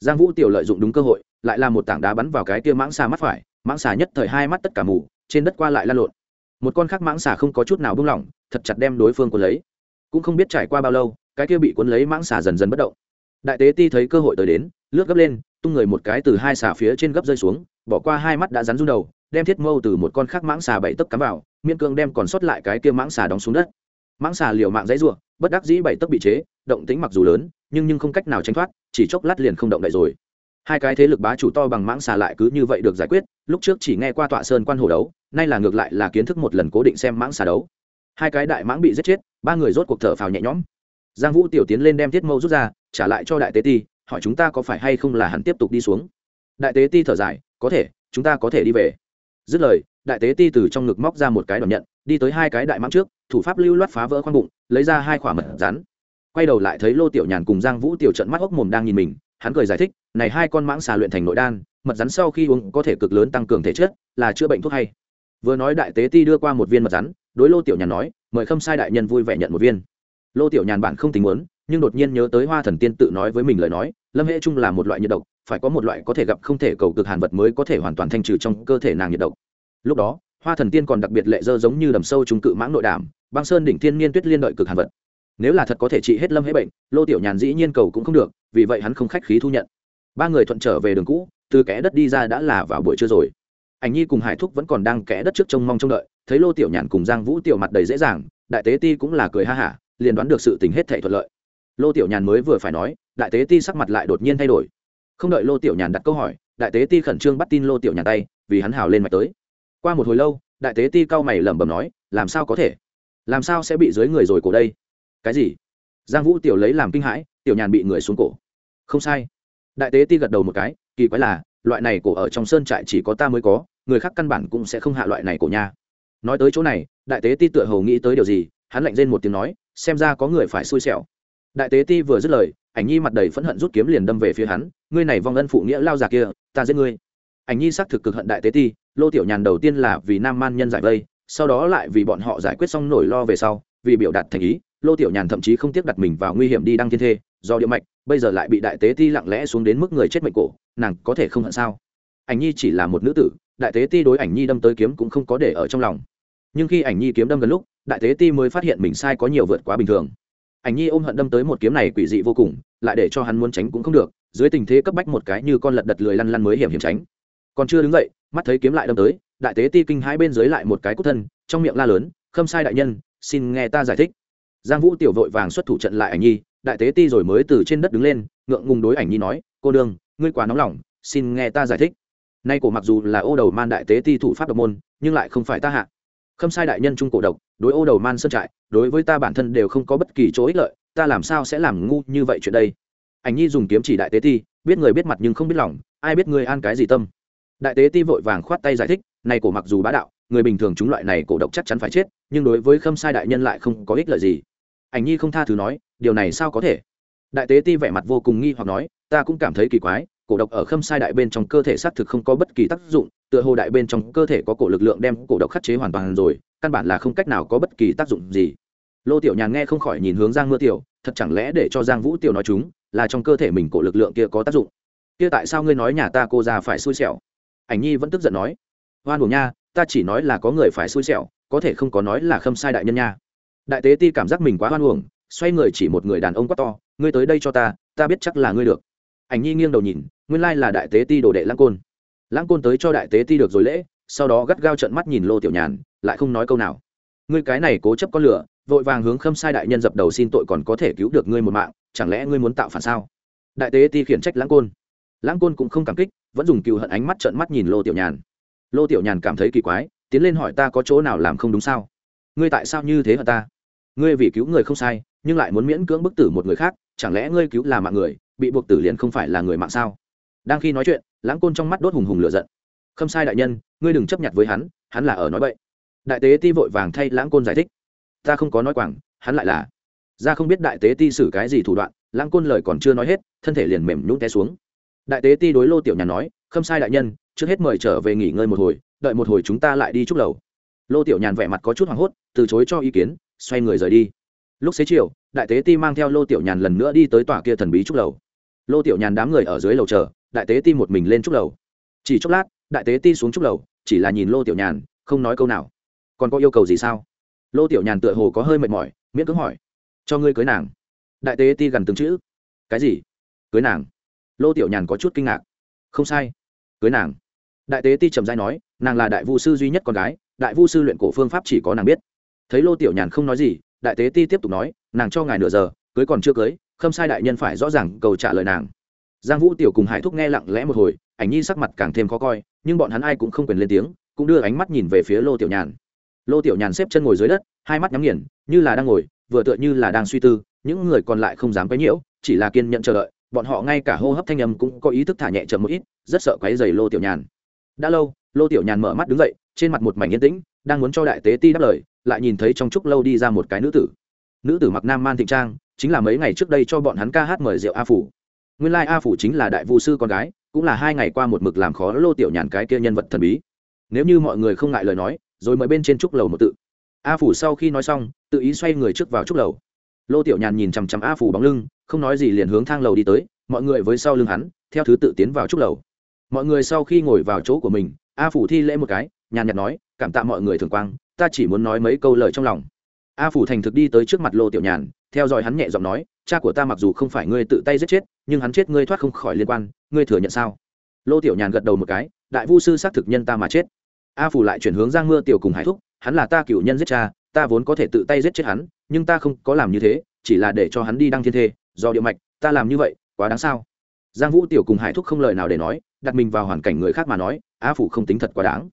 Giang vũ tiểu lợi dụng đúng cơ hội, lại làm một tảng đá bắn vào cái kia mãng xà mắt phải, mãng xà nhất thời hai mắt tất cả mù, trên đất qua lại lan lộn. Một con khác mãng xà không có chút nào buông lỏng, thật chặt đem đối phương cuốn lấy. Cũng không biết trải qua bao lâu, cái kia bị cuốn lấy mãng xà dần dần bất động. Đại tế ti thấy cơ hội tới đến, lướt gấp lên, tung người một cái từ hai xà phía trên gấp rơi xuống, bỏ qua hai mắt đã rắn run đầu, đem thiết mâu từ một con khác mãng xà bảy tấc cắm vào miên cương đem còn sót lại cái kia mãng xà đóng xuống đất. Mãng xà liều mạng dãy ruộng bất đắc dĩ bảy tấc bị chế, động tính mặc dù lớn, nhưng nhưng không cách nào tránh thoát, chỉ chốc lát liền không động đậy rồi. Hai cái thế lực bá chủ to bằng mãng xà lại cứ như vậy được giải quyết, lúc trước chỉ nghe qua tọa sơn quan hồ đấu, nay là ngược lại là kiến thức một lần cố định xem mãng xà đấu. Hai cái đại mãng bị giết chết, ba người rốt cuộc thở phào nhẹ nhõm. Giang vũ tiểu tiến lên đem thiết mâu rút ra, trả lại cho đại tế ti, hỏi chúng ta có phải hay không là hắn tiếp tục đi xuống. Đại tế ti thở dài, có thể, chúng ta có thể đi về. Dứt lời, đại tế ti từ trong ngực móc ra một cái đòn nhận, đi tới hai cái đại mãng trước, thủ pháp lưu loát phá vỡ khoang bụng lấy ra hai quả mật rắn. Quay đầu lại thấy lô tiểu nhàn cùng giang vũ tiểu trận mắt hốc mồm đang nhìn mình, hắn cười giải thích, này hai con mãng xà luyện thành nội đan, mật rắn sau khi uống có thể cực lớn tăng cường thể chất, là chữa bệnh thuốc hay. Vừa nói đại tế ti đưa qua một viên mật rắn, đối lô tiểu nhàn nói, mời khâm sai đại nhân vui vẻ nhận một viên. Lô tiểu nhàn bản không tình muốn, nhưng đột nhiên nhớ tới hoa thần tiên tự nói với mình lời nói, lâm hệ trung là một loại nhiệt độc, phải có một loại có thể gặp không thể cầu cực hàn vật mới có thể hoàn toàn thanh trừ trong cơ thể nàng nhiệt độc. Lúc đó hoa thần tiên còn đặc biệt lệ dơ giống như đầm sâu trung cự mãng nội đảm băng sơn đỉnh thiên niên tuyết liên đợi cực hàn vật. Nếu là thật có thể trị hết lâm hễ bệnh, lô tiểu nhàn dĩ nhiên cầu cũng không được, vì vậy hắn không khách khí thu nhận. Ba người thuận trở về đường cũ, từ kẽ đất đi ra đã là vào buổi trưa rồi. Ảnh nhi cùng hải thúc vẫn còn đang kẽ đất trước trông mong trông đợi, thấy lô tiểu nhàn cùng giang vũ tiểu mặt đầy dễ dàng, đại tế ti cũng là cười ha hả, liền đoán được sự tình hết thể thuận lợi. Lô tiểu nhàn mới vừa phải nói, đại tế ti sắc mặt lại đột nhiên thay đổi. Không đợi lô tiểu nhàn đặt câu hỏi, đại tế ti khẩn trương bắt tin lô tiểu nhàn tay, vì hắn hào lên mạch tới qua một hồi lâu, đại tế ti cao mày lẩm bẩm nói, làm sao có thể? Làm sao sẽ bị dưới người rồi cổ đây? Cái gì? Giang vũ tiểu lấy làm kinh hãi, tiểu nhàn bị người xuống cổ. Không sai. Đại tế ti gật đầu một cái, kỳ quái là, loại này cổ ở trong sơn trại chỉ có ta mới có, người khác căn bản cũng sẽ không hạ loại này cổ nha. Nói tới chỗ này, đại tế ti tựa hầu nghĩ tới điều gì, hắn lạnh rên một tiếng nói, xem ra có người phải xui xẻo. Đại tế ti vừa dứt lời, ảnh nhi mặt đầy phẫn hận rút kiếm liền đâm về phía hắn, ngươi này vong ân phụ nghĩa lao già kia, ta giết ngươi. Ảnh nhi xác thực cực hận đại tế ti lô tiểu nhàn đầu tiên là vì nam man nhân giải vây, sau đó lại vì bọn họ giải quyết xong nổi lo về sau, vì biểu đạt thành ý, lô tiểu nhàn thậm chí không tiếc đặt mình vào nguy hiểm đi đăng thiên thê, do điệu mạch, bây giờ lại bị đại tế ti lặng lẽ xuống đến mức người chết mệnh cổ, nàng có thể không hận sao? Ảnh nhi chỉ là một nữ tử, đại tế ti đối ảnh nhi đâm tới kiếm cũng không có để ở trong lòng. Nhưng khi ảnh nhi kiếm đâm gần lúc, đại tế ti mới phát hiện mình sai có nhiều vượt quá bình thường. Ảnh nhi ôm hận đâm tới một kiếm này quỷ dị vô cùng, lại để cho hắn muốn tránh cũng không được, dưới tình thế cấp bách một cái như con lật đật lười lăn lăn mới hiểm hiểm tránh còn chưa đứng dậy, mắt thấy kiếm lại đâm tới, đại tế ti kinh hai bên dưới lại một cái cút thân, trong miệng la lớn, khâm sai đại nhân, xin nghe ta giải thích. Giang vũ tiểu vội vàng xuất thủ trận lại ảnh nhi, đại tế ti rồi mới từ trên đất đứng lên, ngượng ngùng đối ảnh nhi nói, cô đương, ngươi quá nóng lòng, xin nghe ta giải thích. Nay cổ mặc dù là ô đầu man đại tế ti thủ pháp độc môn, nhưng lại không phải ta hạ. Khâm sai đại nhân trung cổ độc, đối ô đầu man sơn trại, đối với ta bản thân đều không có bất kỳ chỗ ích lợi, ta làm sao sẽ làm ngu như vậy chuyện đây? Ảnh nhi dùng kiếm chỉ đại tế ti, biết người biết mặt nhưng không biết lòng, ai biết người an cái gì tâm? Đại tế ti vội vàng khoát tay giải thích, này cổ mặc dù bá đạo, người bình thường chúng loại này cổ độc chắc chắn phải chết, nhưng đối với khâm sai đại nhân lại không có ích lợi gì. Ảnh nhi không tha thứ nói, điều này sao có thể? Đại tế ti vẻ mặt vô cùng nghi hoặc nói, ta cũng cảm thấy kỳ quái, cổ độc ở khâm sai đại bên trong cơ thể xác thực không có bất kỳ tác dụng, tựa hồ đại bên trong cơ thể có cổ lực lượng đem cổ độc khắc chế hoàn toàn rồi, căn bản là không cách nào có bất kỳ tác dụng gì. Lô tiểu nhàn nghe không khỏi nhìn hướng giang mưa tiểu, thật chẳng lẽ để cho giang vũ tiểu nói chúng, là trong cơ thể mình cổ lực lượng kia có tác dụng? Kia tại sao ngươi nói nhà ta cô già phải xui xẻo? Ảnh nhi vẫn tức giận nói hoan hồ nha, ta chỉ nói là có người phải xui xẻo, có thể không có nói là khâm sai đại nhân nha. Đại tế ti cảm giác mình quá hoan hồng xoay người chỉ một người đàn ông quá to, ngươi tới đây cho ta ta biết chắc là ngươi được. Ảnh nhi nghiêng đầu nhìn, nguyên lai là đại tế ti đồ đệ lãng côn. Lãng côn tới cho đại tế ti được rồi lễ, sau đó gắt gao trận mắt nhìn lô tiểu nhàn, lại không nói câu nào. Ngươi cái này cố chấp con lửa, vội vàng hướng khâm sai đại nhân dập đầu xin tội còn có thể cứu được ngươi một mạng, chẳng lẽ ngươi muốn tạo phản sao? Đại tế ti khiển trách lãng côn lãng côn cũng không cảm kích, vẫn dùng cựu hận ánh mắt trợn mắt nhìn lô tiểu nhàn. Lô tiểu nhàn cảm thấy kỳ quái, tiến lên hỏi ta có chỗ nào làm không đúng sao? Ngươi tại sao như thế hả ta? Ngươi vì cứu người không sai, nhưng lại muốn miễn cưỡng bức tử một người khác, chẳng lẽ ngươi cứu là mạng người, bị buộc tử liền không phải là người mạng sao? Đang khi nói chuyện, lãng côn trong mắt đốt hùng hùng lửa giận. Không sai đại nhân, ngươi đừng chấp nhận với hắn hắn là ở nói bậy. Đại tế ti vội vàng thay lãng côn giải thích. Ta không có nói quảng, hắn lại là. Ra không biết đại tế ti xử cái gì thủ đoạn, lãng côn lời còn chưa nói hết, thân thể liền mềm nhũng té xuống đại tế ti đối lô tiểu nhàn nói không sai đại nhân, trước hết mời trở về nghỉ ngơi một hồi, đợi một hồi chúng ta lại đi chúc lầu. Lô tiểu nhàn vẻ mặt có chút hoảng hốt, từ chối cho ý kiến, xoay người rời đi. Lúc xế chiều, đại tế ti mang theo lô tiểu nhàn lần nữa đi tới tòa kia thần bí trúc lầu. Lô tiểu nhàn đám người ở dưới lầu chờ, đại tế ti một mình lên trúc lầu. Chỉ chốc lát, đại tế ti xuống trúc lầu, chỉ là nhìn lô tiểu nhàn, không nói câu nào. Còn có yêu cầu gì sao? Lô tiểu nhàn tựa hồ có hơi mệt mỏi, miễn cưỡng hỏi. Cho ngươi cưới nàng. Đại tế ti gần từng chữ. Cái gì? Cưới nàng lô tiểu nhàn có chút kinh ngạc. Không sai. Cưới nàng. Đại tế ti trầm dai nói, nàng là đại vu sư duy nhất con gái, đại vu sư luyện cổ phương pháp chỉ có nàng biết. Thấy lô tiểu nhàn không nói gì, đại tế ti tiếp tục nói, nàng cho ngài nửa giờ, cưới còn chưa cưới, khâm sai đại nhân phải rõ ràng cầu trả lời nàng. Giang vũ tiểu cùng hải thúc nghe lặng lẽ một hồi, ảnh nhi sắc mặt càng thêm khó coi, nhưng bọn hắn ai cũng không quyền lên tiếng, cũng đưa ánh mắt nhìn về phía lô tiểu nhàn. Lô tiểu nhàn xếp chân ngồi dưới đất, hai mắt nhắm nghiền, như là đang ngồi, vừa tựa như là đang suy tư, những người còn lại không dám quấy nhiễu, chỉ là kiên nhận chờ đợi bọn họ ngay cả hô hấp thanh âm cũng có ý thức thả nhẹ chậm một ít, rất sợ quấy dày lô tiểu nhàn. Đã lâu, lô tiểu nhàn mở mắt đứng dậy, trên mặt một mảnh yên tĩnh, đang muốn cho đại tế ti đáp lời, lại nhìn thấy trong trúc lâu đi ra một cái nữ tử. Nữ tử mặc nam man thịnh trang, chính là mấy ngày trước đây cho bọn hắn ca hát mời rượu a phủ. Nguyên lai a phủ chính là đại vu sư con gái, cũng là hai ngày qua một mực làm khó lô tiểu nhàn cái kia nhân vật thần bí. Nếu như mọi người không ngại lời nói, rồi mời bên trên trúc lầu một tự. A phủ sau khi nói xong, tự ý xoay người trước vào trúc lầu. Lô tiểu nhàn nhìn chằm chằm a phủ bóng lưng không nói gì liền hướng thang lầu đi tới, mọi người với sau lưng hắn, theo thứ tự tiến vào trúc lầu. Mọi người sau khi ngồi vào chỗ của mình, a phủ thi lễ một cái, nhàn nhạt nói, cảm tạ mọi người thường quang, ta chỉ muốn nói mấy câu lời trong lòng. A phủ thành thực đi tới trước mặt lô tiểu nhàn, theo dõi hắn nhẹ giọng nói, cha của ta mặc dù không phải ngươi tự tay giết chết, nhưng hắn chết ngươi thoát không khỏi liên quan, ngươi thừa nhận sao? Lô tiểu nhàn gật đầu một cái, đại vu sư xác thực nhân ta mà chết. A phủ lại chuyển hướng giang mưa tiểu cùng hải thúc, hắn là ta cựu nhân giết cha, ta vốn có thể tự tay giết chết hắn, nhưng ta không có làm như thế, chỉ là để cho hắn đi đăng thiên thê do địa mạch, ta làm như vậy, quá đáng sao? Giang vũ tiểu cùng hải thúc không lời nào để nói, đặt mình vào hoàn cảnh người khác mà nói, a phủ không tính thật quá đáng.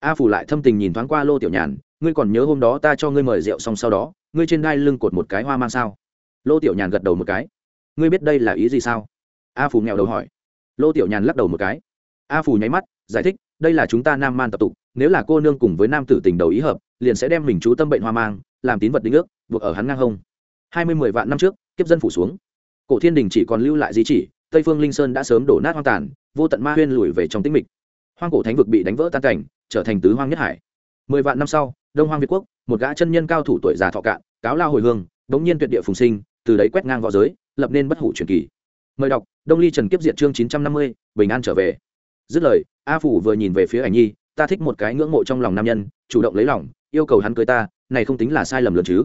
A phủ lại thâm tình nhìn thoáng qua lô tiểu nhàn, ngươi còn nhớ hôm đó ta cho ngươi mời rượu xong sau đó, ngươi trên đai lưng cột một cái hoa mang sao? Lô tiểu nhàn gật đầu một cái. Ngươi biết đây là ý gì sao? A phủ nghèo đầu hỏi. Lô tiểu nhàn lắc đầu một cái. A phủ nháy mắt, giải thích, đây là chúng ta nam man tập tục, nếu là cô nương cùng với nam tử tình đầu ý hợp, liền sẽ đem mình chú tâm bệnh hoa mang, làm tín vật định ước, buộc ở hắn ngang hông. Hai mươi mười vạn năm trước kiếp dân phủ xuống. Cổ thiên đình chỉ còn lưu lại di chỉ, tây phương linh sơn đã sớm đổ nát hoang tàn, vô tận ma huyên lùi về trong tĩnh mịch. Hoang cổ thánh vực bị đánh vỡ tan cảnh, trở thành tứ hoang nhất hải. Mười vạn năm sau, đông hoang việt quốc, một gã chân nhân cao thủ tuổi già thọ cạn, cáo lao hồi hương bỗng nhiên tuyệt địa phùng sinh, từ đấy quét ngang v õ giới, lập nên bất hủ truyền kỳ. Mời đọc, đông ly trần kiếp diện chương chín trăm năm mươi, bình an trở về. Dứt lời, a phủ vừa nhìn về phía ảnh nhi, ta thích một cái ngưỡng mộ trong lòng nam nhân, chủ động lấy lòng, yêu cầu hắn cưới ta, này không tính là sai lầm lớn chứ?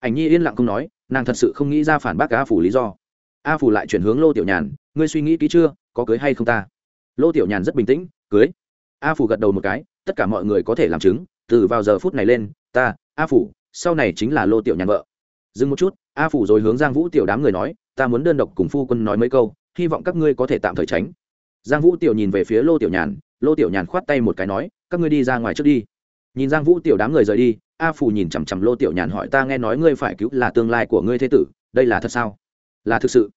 Ảnh nhi yên lặng không nói, nàng thật sự không nghĩ ra phản bác a phủ lý do. A phủ lại chuyển hướng lô tiểu nhàn, ngươi suy nghĩ kỹ chưa, có cưới hay không ta? Lô tiểu nhàn rất bình tĩnh, cưới. A phủ gật đầu một cái, tất cả mọi người có thể làm chứng, từ vào giờ phút này lên, ta, a phủ, sau này chính là lô tiểu nhàn vợ. Dừng một chút, a phủ rồi hướng giang vũ tiểu đám người nói, ta muốn đơn độc cùng phu quân nói mấy câu, hy vọng các ngươi có thể tạm thời tránh. Giang vũ tiểu nhìn về phía lô tiểu nhàn, lô tiểu nhàn khoát tay một cái nói, các ngươi đi ra ngoài trước đi. Nhìn giang vũ tiểu đám người rời đi a phủ nhìn chằm chằm lô tiểu nhàn hỏi, ta nghe nói ngươi phải cứu là tương lai của ngươi thế tử, đây là thật sao? Là thực sự.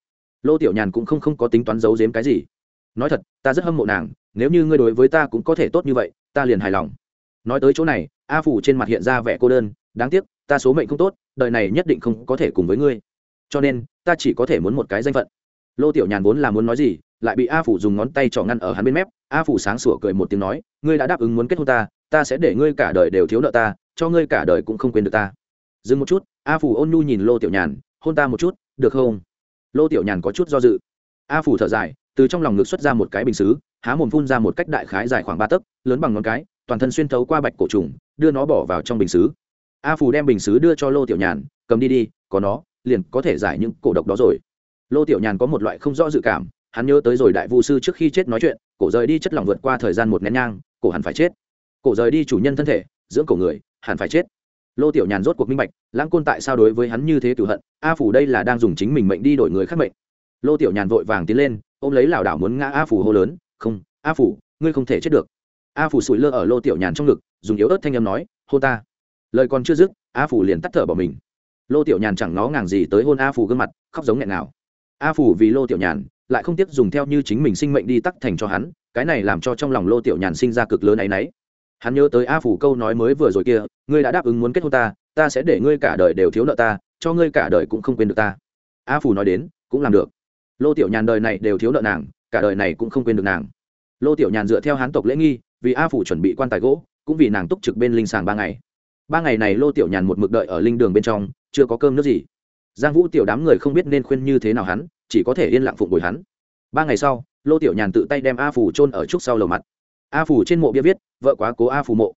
Lô tiểu nhàn cũng không không có tính toán giấu giếm cái gì. Nói thật, ta rất hâm mộ nàng, nếu như ngươi đối với ta cũng có thể tốt như vậy, ta liền hài lòng. Nói tới chỗ này, a phủ trên mặt hiện ra vẻ cô đơn, đáng tiếc, ta số mệnh không tốt, đời này nhất định không có thể cùng với ngươi. Cho nên, ta chỉ có thể muốn một cái danh phận. Lô tiểu nhàn vốn là muốn nói gì, lại bị a phủ dùng ngón tay trỏ ngăn ở hắn bên mép. A phủ sáng sủa cười một tiếng nói, ngươi đã đáp ứng muốn kết hôn ta ta sẽ để ngươi cả đời đều thiếu nợ ta cho ngươi cả đời cũng không quên được ta. Dừng một chút, a phủ ôn nhu nhìn lô tiểu nhàn, hôn ta một chút, được không? Lô tiểu nhàn có chút do dự. A phủ thở dài, từ trong lòng ngực xuất ra một cái bình xứ, há mồm phun ra một cách đại khái dài khoảng ba tấc, lớn bằng ngón cái, toàn thân xuyên thấu qua bạch cổ trùng, đưa nó bỏ vào trong bình xứ. A phủ đem bình xứ đưa cho lô tiểu nhàn, cầm đi đi, có nó, liền có thể giải những cổ độc đó rồi. Lô tiểu nhàn có một loại không rõ dự cảm, hắn nhớ tới rồi đại vu sư trước khi chết nói chuyện, cổ rời đi chất lỏng vượt qua thời gian một nén nhang, cổ hẳn phải chết. Cổ rời đi chủ nhân thân thể, dưỡng cổ người hẳn phải chết. Lô tiểu nhàn rốt cuộc minh bạch, lãng côn tại sao đối với hắn như thế cửu hận? A phủ đây là đang dùng chính mình mệnh đi đổi người khác mệnh. Lô tiểu nhàn vội vàng tiến lên, ôm lấy lảo đảo muốn ngã a phủ hô lớn, không, a phủ ngươi không thể chết được. A phủ sủi lơ ở lô tiểu nhàn trong ngực, dùng yếu ớt thanh âm nói, hô ta. Lời còn chưa dứt, a phủ liền tắt thở bỏ mình. Lô tiểu nhàn chẳng nó ngàng gì tới hôn a phủ gương mặt, khóc giống nghẹn nào. A phủ vì lô tiểu nhàn, lại không tiếc dùng theo như chính mình sinh mệnh đi tắc thành cho hắn, cái này làm cho trong lòng lô tiểu nhàn sinh ra cực lớn áy náy hắn nhớ tới a phủ câu nói mới vừa rồi kia, ngươi đã đáp ứng muốn kết hôn ta ta sẽ để ngươi cả đời đều thiếu nợ ta, cho ngươi cả đời cũng không quên được ta. A phủ nói đến, cũng làm được. Lô tiểu nhàn đời này đều thiếu nợ nàng, cả đời này cũng không quên được nàng. Lô tiểu nhàn dựa theo hán tộc lễ nghi, vì a phủ chuẩn bị quan tài gỗ, cũng vì nàng túc trực bên linh sàng ba ngày. Ba ngày này lô tiểu nhàn một mực đợi ở linh đường bên trong, chưa có cơm nước gì. Giang vũ tiểu đám người không biết nên khuyên như thế nào hắn, chỉ có thể yên lặng phụng bồi hắn. Ba ngày sau, lô tiểu nhàn tự tay đem a phủ trôn ở trúc sau lầu mặt a phủ trên mộ bia viết, vợ quá cố a phủ mộ.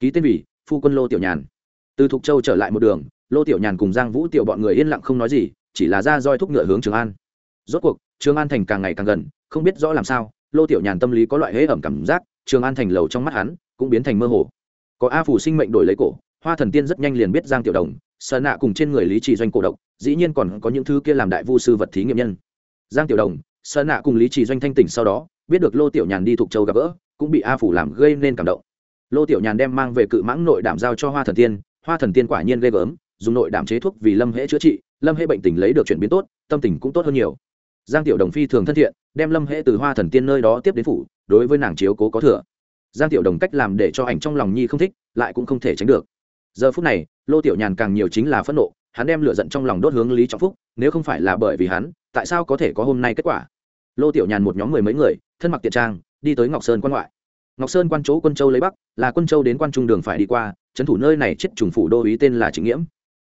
Ký tên vì phu quân lô tiểu nhàn. Từ thục châu trở lại một đường, lô tiểu nhàn cùng giang vũ tiểu bọn người yên lặng không nói gì, chỉ là ra roi thúc ngựa hướng trường an. Rốt cuộc, trường an thành càng ngày càng gần, không biết rõ làm sao, lô tiểu nhàn tâm lý có loại hễ ẩm cảm giác, trường an thành lầu trong mắt hắn cũng biến thành mơ hồ. Có a phủ sinh mệnh đổi lấy cổ, hoa thần tiên rất nhanh liền biết giang tiểu đồng sợ nạ cùng trên người lý trì doanh cổ động dĩ nhiên còn có những thứ kia làm đại vu sư vật thí nghiệm nhân. Giang tiểu đồng sợ nạ cùng lý trì doanh thanh tỉnh sau đó, biết được lô tiểu nhàn đi thuộc châu gặp gỡ cũng bị a phủ làm gây nên cảm động. Lô tiểu nhàn đem mang về cự mãng nội đảm giao cho hoa thần tiên, hoa thần tiên quả nhiên ghê gớm, dùng nội đảm chế thuốc vì lâm hễ chữa trị, lâm hễ bệnh tình lấy được chuyển biến tốt, tâm tình cũng tốt hơn nhiều. Giang tiểu đồng phi thường thân thiện, đem lâm hễ từ hoa thần tiên nơi đó tiếp đến phủ, đối với nàng chiếu cố có thừa. Giang tiểu đồng cách làm để cho ảnh trong lòng nhi không thích, lại cũng không thể tránh được. Giờ phút này, lô tiểu nhàn càng nhiều chính là phẫn nộ, hắn đem lửa giận trong lòng đốt hướng lý trọng phúc, nếu không phải là bởi vì hắn, tại sao có thể có hôm nay kết quả? Lô tiểu nhàn một nhóm mười mấy người, thân mặc tiện trang đi tới ngọc sơn quan ngoại. Ngọc sơn quan chỗ quân châu lấy bắc, là quân châu đến quan trung đường phải đi qua, trấn thủ nơi này chết trùng phủ đô ý tên là trịnh nghiễm.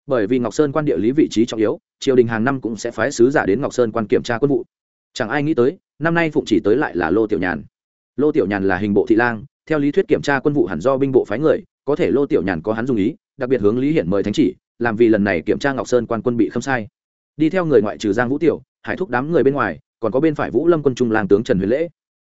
Bởi vì ngọc sơn quan địa lý vị trí trọng yếu, triều đình hàng năm cũng sẽ phái sứ giả đến ngọc sơn quan kiểm tra quân vụ. Chẳng ai nghĩ tới, năm nay phụng chỉ tới lại là lô tiểu nhàn. Lô tiểu nhàn là hình bộ thị lang, theo lý thuyết kiểm tra quân vụ hẳn do binh bộ phái người, có thể lô tiểu nhàn có hắn dùng ý, đặc biệt hướng lý hiển mời thánh chỉ, làm vì lần này kiểm tra ngọc sơn quan quân bị khâm sai. Đi theo người ngoại trừ giang vũ tiểu, hải thúc đám người bên ngoài, còn có bên phải vũ lâm quân trung lang tướng trần huyền lễ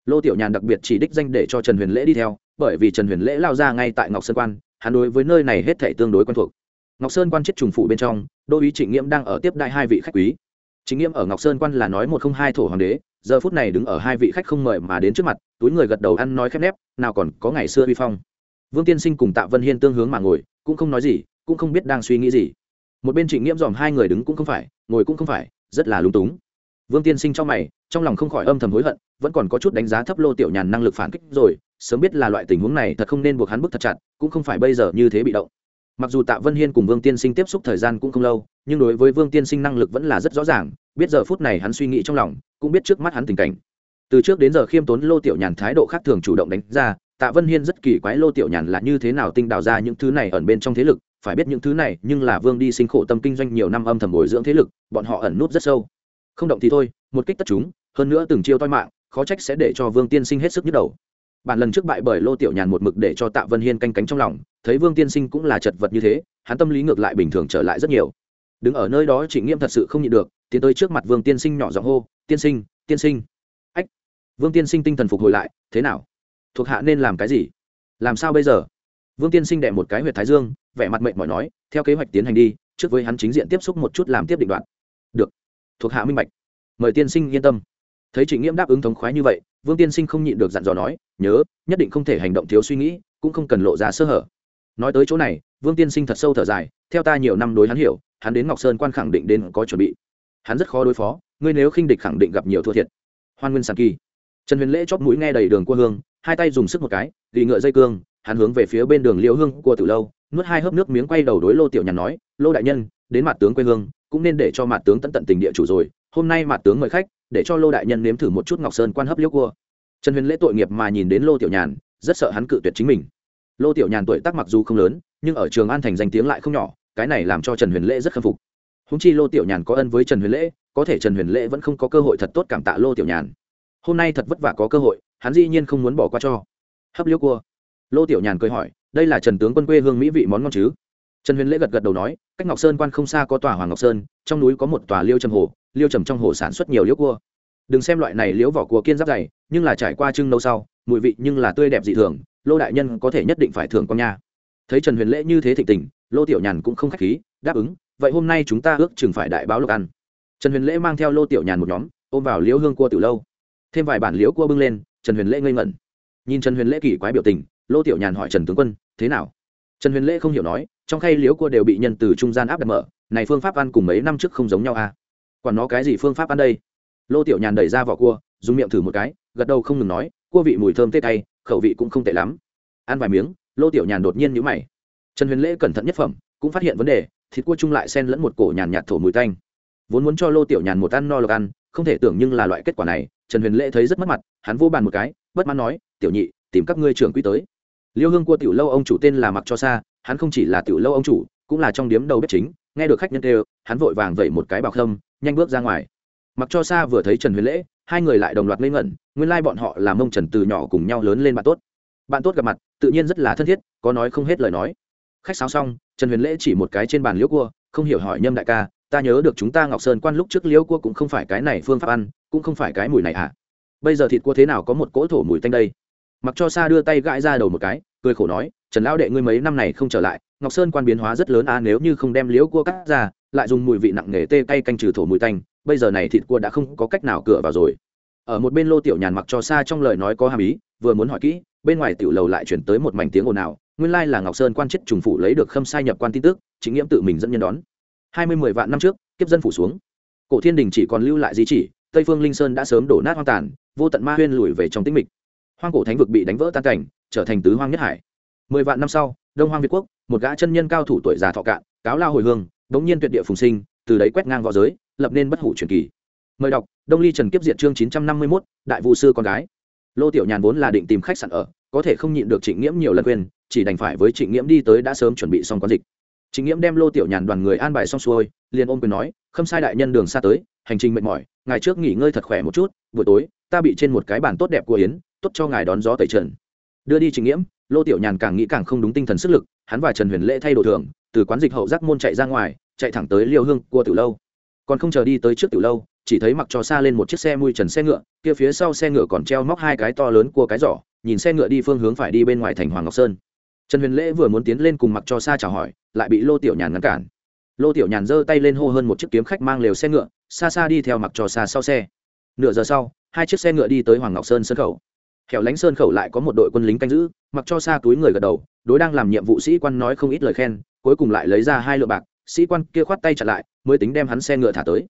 lô tiểu nhàn đặc biệt chỉ đích danh để cho trần huyền lễ đi theo, bởi vì trần huyền lễ lao ra ngay tại ngọc sơn quan, hắn đối với nơi này hết thể tương đối quen thuộc. Ngọc sơn quan chết trùng phụ bên trong, đô ý trịnh nghiễm đang ở tiếp đại hai vị khách quý. Trịnh nghiễm ở ngọc sơn quan là nói một không hai thổ hoàng đế, giờ phút này đứng ở hai vị khách không mời mà đến trước mặt, túi người gật đầu ăn nói khép nép, nào còn có ngày xưa vi phong. Vương tiên sinh cùng tạ vân hiên tương hướng mà ngồi, cũng không nói gì, cũng không biết đang suy nghĩ gì. Một bên trịnh nghiễm dòm hai người đứng cũng không phải, ngồi cũng không phải, rất là lúng túng. Vương tiên sinh trong mày, trong lòng không khỏi âm thầm hối hận vẫn còn có chút đánh giá thấp lô tiểu nhàn năng lực phản kích rồi, sớm biết là loại tình huống này thật không nên buộc hắn bức thật chặt, cũng không phải bây giờ như thế bị động. Mặc dù tạ vân hiên cùng vương tiên sinh tiếp xúc thời gian cũng không lâu, nhưng đối với vương tiên sinh năng lực vẫn là rất rõ ràng, biết giờ phút này hắn suy nghĩ trong lòng, cũng biết trước mắt hắn tình cảnh. Từ trước đến giờ khiêm tốn lô tiểu nhàn thái độ khác thường chủ động đánh ra, tạ vân hiên rất kỳ quái lô tiểu nhàn là như thế nào tinh đào ra những thứ này ẩn bên trong thế lực, phải biết những thứ này, nhưng là vương đi sinh khổ tâm kinh doanh nhiều năm âm thầm bồi dưỡng thế lực, bọn họ ẩn nút rất sâu. Không động thì thôi, một kích tất chúng, hơn nữa từng chiêu toi mạng khó trách sẽ để cho vương tiên sinh hết sức nhức đầu. Bản lần trước bại bởi lô tiểu nhàn một mực để cho tạ vân hiên canh cánh trong lòng, thấy vương tiên sinh cũng là chật vật như thế, hắn tâm lý ngược lại bình thường trở lại rất nhiều. Đứng ở nơi đó Trịnh nghiêm thật sự không nhịn được, tiến tới trước mặt vương tiên sinh nhỏ giọng hô, tiên sinh tiên sinh. Ách, vương tiên sinh tinh thần phục hồi lại, thế nào? Thuộc hạ nên làm cái gì? Làm sao bây giờ? Vương tiên sinh đệ một cái huyệt thái dương, vẻ mặt mệnh mỏi nói, theo kế hoạch tiến hành đi, trước với hắn chính diện tiếp xúc một chút làm tiếp định đoạn. Được. Thuộc hạ minh bạch. Mời tiên sinh yên tâm thấy trịnh nghiễm đáp ứng thống khoái như vậy, vương tiên sinh không nhịn được dặn dò nói, nhớ, nhất định không thể hành động thiếu suy nghĩ, cũng không cần lộ ra sơ hở. Nói tới chỗ này, vương tiên sinh thật sâu thở dài, theo ta nhiều năm đối hắn hiểu, hắn đến ngọc sơn quan khẳng định đến có chuẩn bị. Hắn rất khó đối phó, ngươi nếu khinh địch khẳng định gặp nhiều thua thiệt. Hoan nguyên sàn kỳ. Trần huyền lễ chóp mũi nghe đầy đường qua hương, hai tay dùng sức một cái ghi ngựa dây cương, hắn hướng về phía bên đường liễu hương của từ lâu, nuốt hai hớp nước miếng quay đầu đối lô tiểu nhàn nói, lô đại nhân, đến mặt tướng quê hương, cũng nên để cho mặt tướng tận tận tình địa chủ rồi, hôm nay mặt tướng mời khách để cho lô đại nhân nếm thử một chút ngọc sơn quan hấp liêu cua. Trần huyền lễ tội nghiệp mà nhìn đến lô tiểu nhàn, rất sợ hắn cự tuyệt chính mình. Lô tiểu nhàn tuổi tác mặc dù không lớn, nhưng ở trường an thành danh tiếng lại không nhỏ, cái này làm cho trần huyền lễ rất khâm phục. Húng chi lô tiểu nhàn có ân với trần huyền lễ, có thể trần huyền lễ vẫn không có cơ hội thật tốt cảm tạ lô tiểu nhàn. Hôm nay thật vất vả có cơ hội, hắn dĩ nhiên không muốn bỏ qua cho. Hấp liêu cua. Lô tiểu nhàn cười hỏi, đây là trần tướng quân quê hương mỹ vị món ngon chứ? Trần huyền lễ gật gật đầu nói, cách ngọc sơn quan không xa có tòa hoàng ngọc sơn, trong núi có một tòa liêu trầm hồ liêu trầm trong hồ sản xuất nhiều liễu cua. Đừng xem loại này liễu vỏ cua kiên giáp dày, nhưng là trải qua trưng nâu sau, mùi vị nhưng là tươi đẹp dị thường, lô đại nhân có thể nhất định phải thưởng con nha. Thấy trần huyền lễ như thế thịnh tình, lô tiểu nhàn cũng không k h á c h khí, đáp ứng, vậy hôm nay chúng ta ước chừng phải đại báo lộc ăn. Trần huyền lễ mang theo lô tiểu nhàn một nhóm, ôm vào liễu hương cua từ lâu. Thêm vài bản liễu cua bưng lên, trần huyền lễ ngây ngẩn. Nhìn trần huyền lễ kỳ quái biểu tình, lô tiểu nhàn hỏi trần tướng quân, thế nào? Trần huyền lễ không hiểu nói, trong khay liễu cua đều bị nhân từ trung gian áp đặt mở, này phương pháp ăn cùng mấy năm trước không giống nhau à? Còn nó cái gì phương pháp ăn đây? Lô tiểu nhàn đẩy ra vỏ cua, dùng miệng thử một cái, gật đầu không ngừng nói, cua vị mùi thơm tê tay khẩu vị cũng không tệ lắm. Ăn vài miếng, lô tiểu nhàn đột nhiên nhữ mày. Trần huyền lễ cẩn thận nhất phẩm, cũng phát hiện vấn đề, thịt cua chung lại xen lẫn một cổ nhàn nhạt thổ mùi tanh. Vốn muốn cho lô tiểu nhàn một ăn no lộc ăn, không thể tưởng nhưng là loại kết quả này, trần huyền lễ thấy rất mất mặt, hắn vô bàn một cái, bất mãn nói, tiểu nhị, tìm các ngươi trưởng quý tới. Liêu hương cua tiểu lâu ông chủ tên là mặc cho xa hắn không chỉ là tiểu lâu ông chủ, cũng là trong điếm đầu bếp chính, nghe được khách nhân đều hắn vội vàng vẩy một cái bảo khâm nhanh bước ra ngoài. Mặc cho xa vừa thấy trần huyền lễ, hai người lại đồng loạt ngây ngẩn, nguyên lai bọn họ là mông trần từ nhỏ cùng nhau lớn lên bạn tốt. Bạn tốt gặp mặt, tự nhiên rất là thân thiết, có nói không hết lời nói. Khách sáo xong, trần huyền lễ chỉ một cái trên bàn liễu cua, không hiểu hỏi nhâm đại ca, ta nhớ được chúng ta ngọc sơn quan lúc trước liễu cua cũng không phải cái này phương pháp ăn, cũng không phải cái mùi này à? Bây giờ thịt cua thế nào có một cỗ thổ mùi tanh đây? Mặc cho xa đưa tay gãi ra đầu một cái, cười khổ nói, trần lão đệ ngươi mấy năm này không trở lại, ngọc sơn quan biến hóa rất lớn à nếu như không đem liễu cua cắt ra lại dùng mùi vị nặng nề tê cay canh trừ thổ mùi tanh, bây giờ này thịt cua đã không có cách nào cửa vào rồi. Ở một bên lô tiểu nhàn mặc cho xa trong lời nói có hàm ý, vừa muốn hỏi kỹ, bên ngoài tiểu lầu lại chuyển tới một mảnh tiếng ồn ào, nguyên lai là ngọc sơn quan chức trùng phủ lấy được khâm sai nhập quan tin tức, chính nghiễm tự mình dẫn nhân đón. Hai mươi mười vạn năm trước, kiếp dân phủ xuống. Cổ thiên đình chỉ còn lưu lại di chỉ, tây phương linh sơn đã sớm đổ nát hoang tàn, vô tận ma huyên lùi về trong tĩnh mịch. Hoang cổ thánh vực bị đánh vỡ tan cảnh, trở thành tứ hoang nhất hải. Mười vạn năm sau, đông hoang việt quốc, một gã chân nhân cao thủ tuổi già thọ cạn, cáo lao hồi hương đống nhiên tuyệt địa phùng sinh, từ đấy quét ngang võ giới, lập nên bất hủ truyền kỳ. Mời đọc, đông ly trần kiếp diệt chương chín trăm năm mươi mốt, đại vụ sư con gái. Lô tiểu nhàn vốn là định tìm khách sạn ở, có thể không nhịn được trịnh nghiễm nhiều lần quên chỉ đành phải với trịnh nghiễm đi tới đã sớm chuẩn bị xong quán dịch. Trịnh nghiễm đem lô tiểu nhàn đoàn người an bài xong xuôi, liền ôm quyền nói, khâm sai đại nhân đường xa tới, hành trình mệt mỏi ngày trước nghỉ ngơi thật khỏe một chút, buổi tối, ta bị trên một cái bàn tốt đẹp của yến, tốt cho ngài đón gió tẩy trần. Đưa đi trịnh nghiễm, lô tiểu nhàn càng nghĩ càng không đúng tinh thần sức lực, hắn và trần huyền lễ thay đồ thường từ quán dịch hậu giác môn chạy ra ngoài, chạy thẳng tới liêu hương, cua từ lâu. Còn không chờ đi tới trước từ lâu, chỉ thấy mặc cho xa lên một chiếc xe mui trần xe ngựa, kia phía sau xe ngựa còn treo móc hai cái to lớn của cái giỏ, nhìn xe ngựa đi phương hướng phải đi bên ngoài thành hoàng ngọc sơn. Trần huyền lễ vừa muốn tiến lên cùng mặc cho xa chào hỏi, lại bị lô tiểu nhàn ngăn cản. Lô tiểu nhàn giơ tay lên hô hơn một chiếc kiếm khách mang lều xe ngựa, xa xa đi theo mặc cho xa sau xe. Nửa giờ sau, hai chiếc xe ngựa đi tới hoàng ngọc sơn sân khẩu hẻo lánh sơn khẩu lại có một đội quân lính canh giữ, mặc cho xa túi người gật đầu, đối đang làm nhiệm vụ sĩ quan nói không ít lời khen, cuối cùng lại lấy ra hai lượng bạc, sĩ quan kia khoát tay chặn lại, mới tính đem hắn xe ngựa thả tới.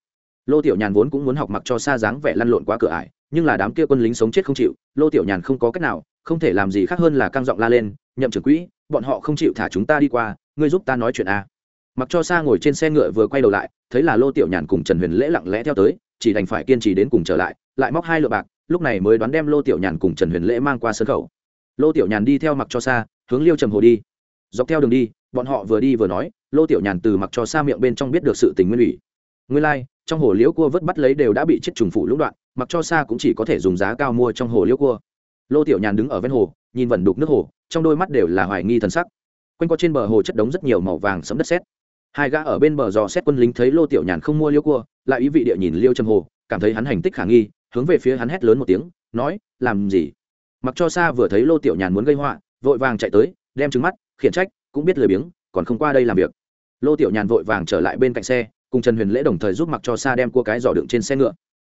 Lô tiểu nhàn vốn cũng muốn học mặc cho xa dáng vẻ lăn lộn qua cửa ải, nhưng là đám kia quân lính sống chết không chịu, lô tiểu nhàn không có cách nào, không thể làm gì khác hơn là căng giọng la lên, nhậm trưởng quỹ, bọn họ không chịu thả chúng ta đi qua, ngươi giúp ta nói chuyện a. Mặc cho xa ngồi trên xe ngựa vừa quay đầu lại, thấy là lô tiểu nhàn cùng trần huyền lễ lặng lẽ theo tới, chỉ đành phải kiên trì đến cùng trở lại lại móc hai lượng bạc lúc này mới đoán đem lô tiểu nhàn cùng trần huyền lễ mang qua sân khẩu lô tiểu nhàn đi theo mặc cho xa hướng liêu trầm hồ đi. Dọc theo đường đi bọn họ vừa đi vừa nói lô tiểu nhàn từ mặc cho xa miệng bên trong biết được sự tình nguyên ủy. Nguyên lai、like, trong hồ liễu cua vớt bắt lấy đều đã bị chết trùng phủ lũng đoạn mặc cho xa cũng chỉ có thể dùng giá cao mua trong hồ liễu cua. Lô tiểu nhàn đứng ở ven hồ nhìn vẩn đục nước hồ trong đôi mắt đều là hoài nghi thần sắc. Quanh co trên bờ hồ chất đống rất nhiều màu vàng sấm đất xét hai gã ở bên bờ dò xét quân lính thấy lô tiểu nhàn không mua liễu cua lại ý vị địa nhìn liêu trầm hồ cảm thấy hắn hành tích khả nghi hướng về phía hắn hét lớn một tiếng, nói, làm gì? Mặc cho xa vừa thấy lô tiểu nhàn muốn gây họa, vội vàng chạy tới, đem trứng mắt, khiển trách, cũng biết lười biếng, còn không qua đây làm việc. Lô tiểu nhàn vội vàng trở lại bên cạnh xe, cùng trần huyền lễ đồng thời giúp mặc cho xa đem cua cái giỏ đựng trên xe ngựa.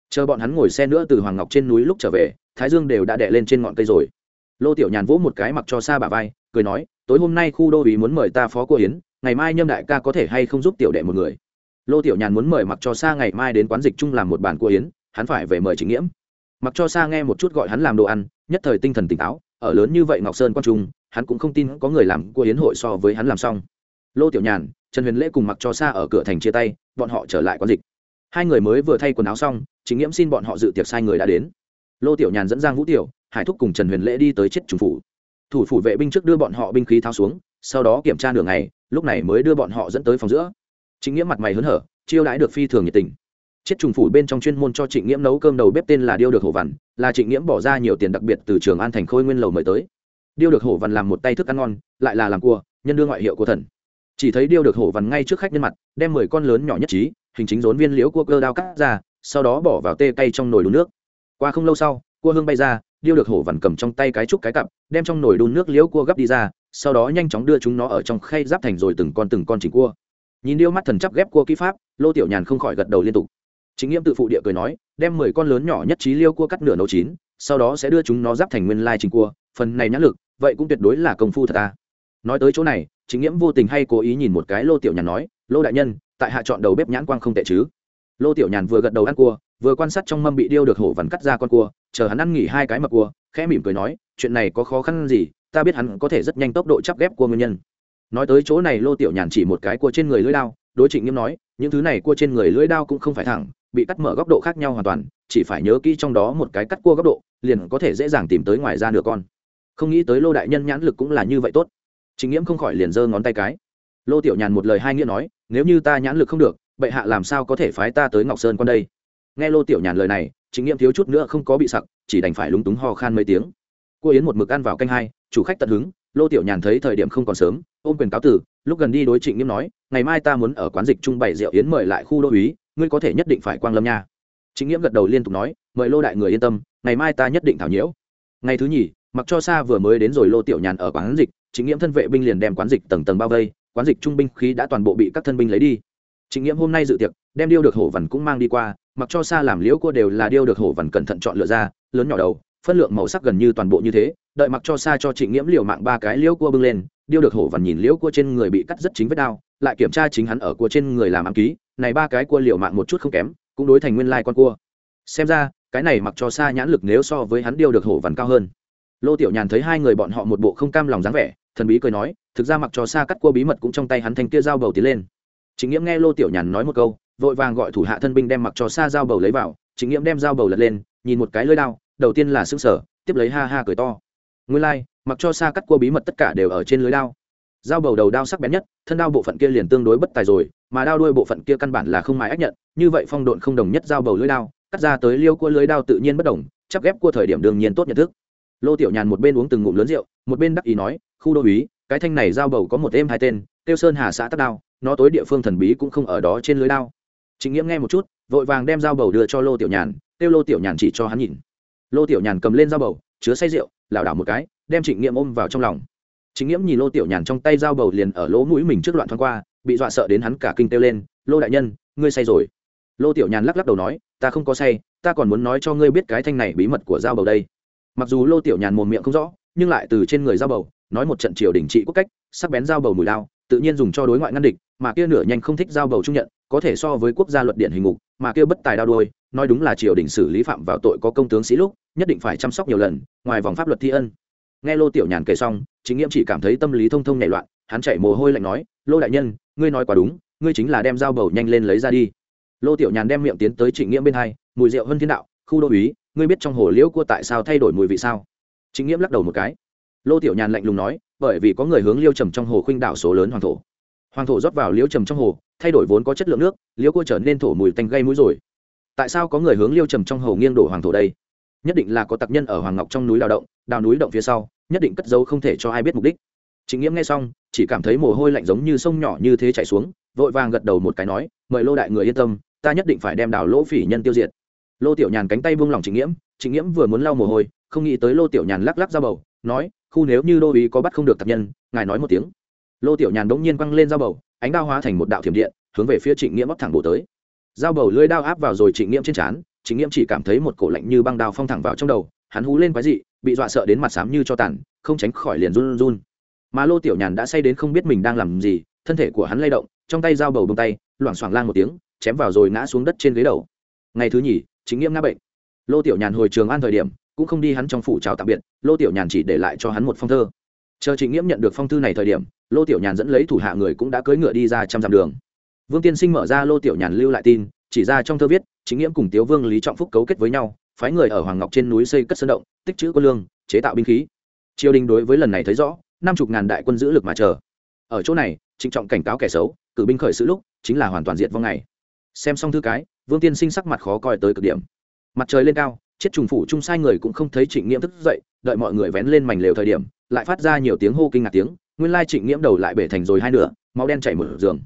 Chờ bọn hắn ngồi xe nữa từ hoàng ngọc trên núi lúc trở về, thái dương đều đã đẻ lên trên ngọn cây rồi. Lô tiểu nhàn vỗ một cái mặc cho xa bà vai, cười nói, tối hôm nay khu đô ý muốn mời ta phó cô hiến ngày mai nhâm đại ca có thể hay không giúp tiểu đệ một người? Lô tiểu nhàn muốn mời mặc cho xa ngày mai đến quán dịch chung làm một bàn cua hiến hắn phải về mời chính nghiễm. Mặc cho xa nghe một chút gọi hắn làm đồ ăn, nhất thời tinh thần tỉnh táo, ở lớn như vậy ngọc sơn quan trung, hắn cũng không tin có người làm cua hiến hội so với hắn làm xong. Lô tiểu nhàn, trần huyền lễ cùng mặc cho xa ở cửa thành chia tay, bọn họ trở lại quán dịch. Hai người mới vừa thay quần áo xong chính nghiễm xin bọn họ dự tiệc sai người đã đến. Lô tiểu nhàn dẫn giang vũ tiểu, hải thúc cùng trần huyền lễ đi tới chết trùng phủ. Thủ phủ vệ binh trước đưa bọn họ binh khí tháo xuống, sau đó kiểm tra đường này lúc này mới đưa bọn họ dẫn tới phòng giữa. Chính nghĩa mặt mày hớn hở, chiêu đãi được phi thường nhiệt tình chết trùng phủ bên trong chuyên môn cho trịnh nghiễm nấu cơm đầu bếp tên là điêu được hổ vằn, là trịnh nghiễm bỏ ra nhiều tiền đặc biệt từ trường an thành khôi nguyên lầu mời tới. Điêu được hổ vằn làm một tay thức ăn ngon, lại là làm cua, nhân đương ngoại hiệu của thần. Chỉ thấy điêu được hổ vằn ngay trước khách nhân mặt, đem mười con lớn nhỏ nhất trí, hình chính rốn viên liễu cua cơ đao cắt ra, sau đó bỏ vào tê cay trong nồi đun nước. Qua không lâu sau, cua hương bay ra, điêu được hổ vằn cầm trong tay cái trúc cái cặp, đem trong nồi đun nước liễu cua gấp đi ra, sau đó nhanh chóng đưa chúng nó ở trong khay giáp thành rồi từng con từng con chỉnh cua. Nhìn điêu mắt thần chắp ghép cua kỹ pháp, lô tiểu nhàn không khỏi gật đầu liên tục chính nghiêm tự phụ địa cười nói, đem mười con lớn nhỏ nhất trí liêu cua cắt nửa nấu chín, sau đó sẽ đưa chúng nó giáp thành nguyên lai trình cua, phần này nhãn lực, vậy cũng tuyệt đối là công phu thật ta. Nói tới chỗ này, chính nghiễm vô tình hay cố ý nhìn một cái lô tiểu nhàn nói, lô đại nhân, tại hạ chọn đầu bếp nhãn quang không tệ chứ? Lô tiểu nhàn vừa gật đầu ăn cua, vừa quan sát trong mâm bị điêu được hổ vằn cắt ra con cua, chờ hắn ăn nghỉ hai cái mập cua, khẽ mỉm cười nói, chuyện này có khó khăn gì, ta biết hắn có thể rất nhanh tốc độ chắp ghép cua nguyên nhân. Nói tới chỗ này, lô tiểu nhàn chỉ một cái cua trên người lưỡi đao, đối trịnh nghiêm nói, những thứ này cua trên người lưỡi đao cũng không phải thẳng bị cắt mở góc độ khác nhau hoàn toàn, chỉ phải nhớ kỹ trong đó một cái cắt cua góc độ, liền có thể dễ dàng tìm tới ngoài ra nửa con. Không nghĩ tới lô đại nhân nhãn lực cũng là như vậy tốt. Chính nghiễm không khỏi liền giơ ngón tay cái. Lô tiểu nhàn một lời hai nghĩa nói, nếu như ta nhãn lực không được, bệ hạ làm sao có thể phái ta tới ngọc sơn con đây? Nghe lô tiểu nhàn lời này, chính nghiễm thiếu chút nữa không có bị sặc, chỉ đành phải lúng túng ho khan mấy tiếng. Cô yến một mực ăn vào canh hai, chủ khách tận hứng, lô tiểu nhàn thấy thời điểm không còn sớm, ôm quyền cáo tử lúc gần đi đối trịnh nghiêm nói, ngày mai ta muốn ở quán dịch trung bày rượu yến mời lại khu đô úy ngươi có thể nhất định phải quang lâm nha. Chính nghĩa gật đầu liên tục nói, mời lô đại người yên tâm, ngày mai ta nhất định thảo nhiễu. Ngày thứ nhì, mặc cho xa vừa mới đến rồi lô tiểu nhàn ở quán dịch chính nghĩa thân vệ binh liền đem quán dịch tầng tầng bao vây, quán dịch trung binh khí đã toàn bộ bị các thân binh lấy đi. Chính nghĩa hôm nay dự tiệc, đem điêu được hổ vằn cũng mang đi qua, mặc cho xa làm liễu cua đều là điêu được hổ vằn cẩn thận chọn lựa ra, lớn nhỏ đầu phân lượng màu sắc gần như toàn bộ như thế, đợi mặc cho xa cho trịnh nghiễm liều mạng ba cái liễu cua bưng lên, điêu được hổ vằn nhìn liễu cua trên người bị cắt rất chính vết đao, lại kiểm tra chính hắn ở cua trên người làm ám ký, này ba cái cua liều mạng một chút không kém, cũng đối thành nguyên lai con cua. Xem ra, cái này mặc cho xa nhãn lực nếu so với hắn điêu được hổ vằn cao hơn. Lô tiểu nhàn thấy hai người bọn họ một bộ không cam lòng dáng vẻ, thần bí cười nói, thực ra mặc cho xa cắt cua bí mật cũng trong tay hắn thanh kia dao bầu tiến lên. Chính nghiễm nghe lô tiểu nhàn nói một câu, vội vàng gọi thủ hạ thân binh đem mặc cho xa dao bầu lấy vào chính nghiễm đem dao bầu lật lên, nhìn một cái lưỡi đao đầu tiên là xương sở tiếp lấy ha ha cười to. Nguyên lai、like, mặc cho xa cắt cua bí mật tất cả đều ở trên lưới đao. Dao bầu đầu đao sắc bén nhất thân đao bộ phận kia liền tương đối bất tài rồi mà đao đuôi bộ phận kia căn bản là không mãi ách nhận như vậy phong độn không đồng nhất dao bầu lưới đao cắt ra tới liêu cua lưới đao tự nhiên bất đồng chắc ghép cua thời điểm đương nhiên tốt nhận thức. Lô tiểu nhàn một bên uống từng ngụm lớn rượu một bên đắc ý nói khu đô úy cái thanh này dao bầu có một êm hai tên tiêu sơn hà xã tắc đao nó tối địa phương thần bí cũng không ở đó trên lưới đao. Chính nghĩa nghe một chút vội vàng đem dao bầu đưa cho lô tiểu nhàn tiêu lô tiểu nhàn chỉ cho hắn nhìn lô tiểu nhàn cầm lên dao bầu, chứa say rượu, lảo đảo một cái, đem trịnh nghiệm ôm vào trong lòng. Trịnh nghiễm nhìn lô tiểu nhàn trong tay dao bầu liền ở lỗ mũi mình trước loạn thoáng qua, bị dọa sợ đến hắn cả kinh kêu lên, lô đại nhân, ngươi say rồi. Lô tiểu nhàn lắc lắc đầu nói, ta không có say, ta còn muốn nói cho ngươi biết cái thanh này bí mật của dao bầu đây. Mặc dù lô tiểu nhàn mồm miệng không rõ, nhưng lại từ trên người dao bầu, nói một trận triều đình trị quốc cách, sắc bén dao bầu mùi lao, tự nhiên dùng cho đối ngoại ngăn địch, mà kia nửa nhanh không thích dao bầu trung nhận, có thể so với quốc gia luật điện hình ngục, mà kia bất tài đao đôi nói đúng là triều đình xử lý phạm vào tội có công tướng sĩ lúc nhất định phải chăm sóc nhiều lần, ngoài vòng pháp luật thi ân. Nghe lô tiểu nhàn kể xong, chính nghĩa chỉ cảm thấy tâm lý thông thông nhảy loạn, hắn chạy mồ hôi lạnh nói, lô đại nhân, ngươi nói quá đúng, ngươi chính là đem dao bầu nhanh lên lấy ra đi. Lô tiểu nhàn đem miệng tiến tới trịnh nghiễm bên hai, mùi rượu hơn thiên đạo, khu đô uý, ngươi biết trong hồ liễu cua tại sao thay đổi mùi vị sao? Chính nghiễm lắc đầu một cái. Lô tiểu nhàn lạnh lùng nói, bởi vì có người hướng liêu trầm trong hồ khuynh đảo số lớn hoàng thổ. Hoàng thổ rót vào liêu trầm trong hồ, thay đổi vốn có chất lượng nước, liêu cua trở nên thổ mùi tanh gây mũi rồi. Tại sao có người hướng liêu trầm trong hồ nghiêng đổ hoàng thổ đây? Nhất định là có tặc nhân ở hoàng ngọc trong núi đào động, đào núi động phía sau, nhất định cất dấu không thể cho ai biết mục đích. Chính nghĩa nghe xong, chỉ cảm thấy mồ hôi lạnh giống như sông nhỏ như thế chảy xuống, vội vàng gật đầu một cái nói, mời lô đại người yên tâm, ta nhất định phải đem đào lỗ phỉ nhân tiêu diệt. Lô tiểu nhàn cánh tay buông lỏng trịnh nghĩa trịnh nghĩa vừa muốn lau mồ hôi, không nghĩ tới lô tiểu nhàn lắc lắc ra bầu, nói, khu nếu như đô ý có bắt không được tặc nhân, ngài nói một tiếng. Lô tiểu nhàn đống nhiên quăng lên dao bầu, ánh đao hóa thành một đạo thiểm điện, hướng về phía trịnh nghĩa bóc thẳng bổ tới. Dao bầu lưỡi đao áp vào rồi trịnh nghiễm trên trán Chính nghiễm chỉ cảm thấy một cổ lạnh như băng đao phong thẳng vào trong đầu, hắn hú lên quái dị, bị dọa sợ đến mặt xám như cho tàn, không tránh khỏi liền run run. Mà lô tiểu nhàn đã say đến không biết mình đang làm gì, thân thể của hắn lay động, trong tay dao bầu bông tay, loảng xoảng lang một tiếng, chém vào rồi ngã xuống đất trên ghế đầu. Ngày thứ nhì, chính nghiễm ngã bệnh. Lô tiểu nhàn hồi trường an thời điểm, cũng không đi hắn trong phủ chào tạm biệt, lô tiểu nhàn chỉ để lại cho hắn một phong thơ. Chờ trịnh nghiễm nhận được phong thư này thời điểm, lô tiểu nhàn dẫn lấy thủ hạ người cũng đã cưỡi ngựa đi ra trăm dặm đường. Vương tiên sinh mở ra lô tiểu nhàn lưu lại tin chỉ ra trong thơ viết, chính nghiễm cùng tiếu vương lý trọng phúc cấu kết với nhau, phái người ở hoàng ngọc trên núi xây cất sơn động, tích trữ quân lương, chế tạo binh khí. Triều đình đối với lần này thấy rõ, năm chục ngàn đại quân giữ lực mà chờ. Ở chỗ này, trịnh trọng cảnh cáo kẻ xấu, cử binh khởi sự lúc, chính là hoàn toàn diệt vong ngày. Xem xong thư cái, vương tiên sinh sắc mặt khó coi tới cực điểm. Mặt trời lên cao, chết trùng phủ chung sai người cũng không thấy trịnh nghiễm thức dậy, đợi mọi người vén lên mảnh lều thời điểm, lại phát ra nhiều tiếng hô kinh ngạc tiếng, nguyên lai trịnh nghiễm đầu lại bể thành rồi hai nửa, máu đen chảy mở giường.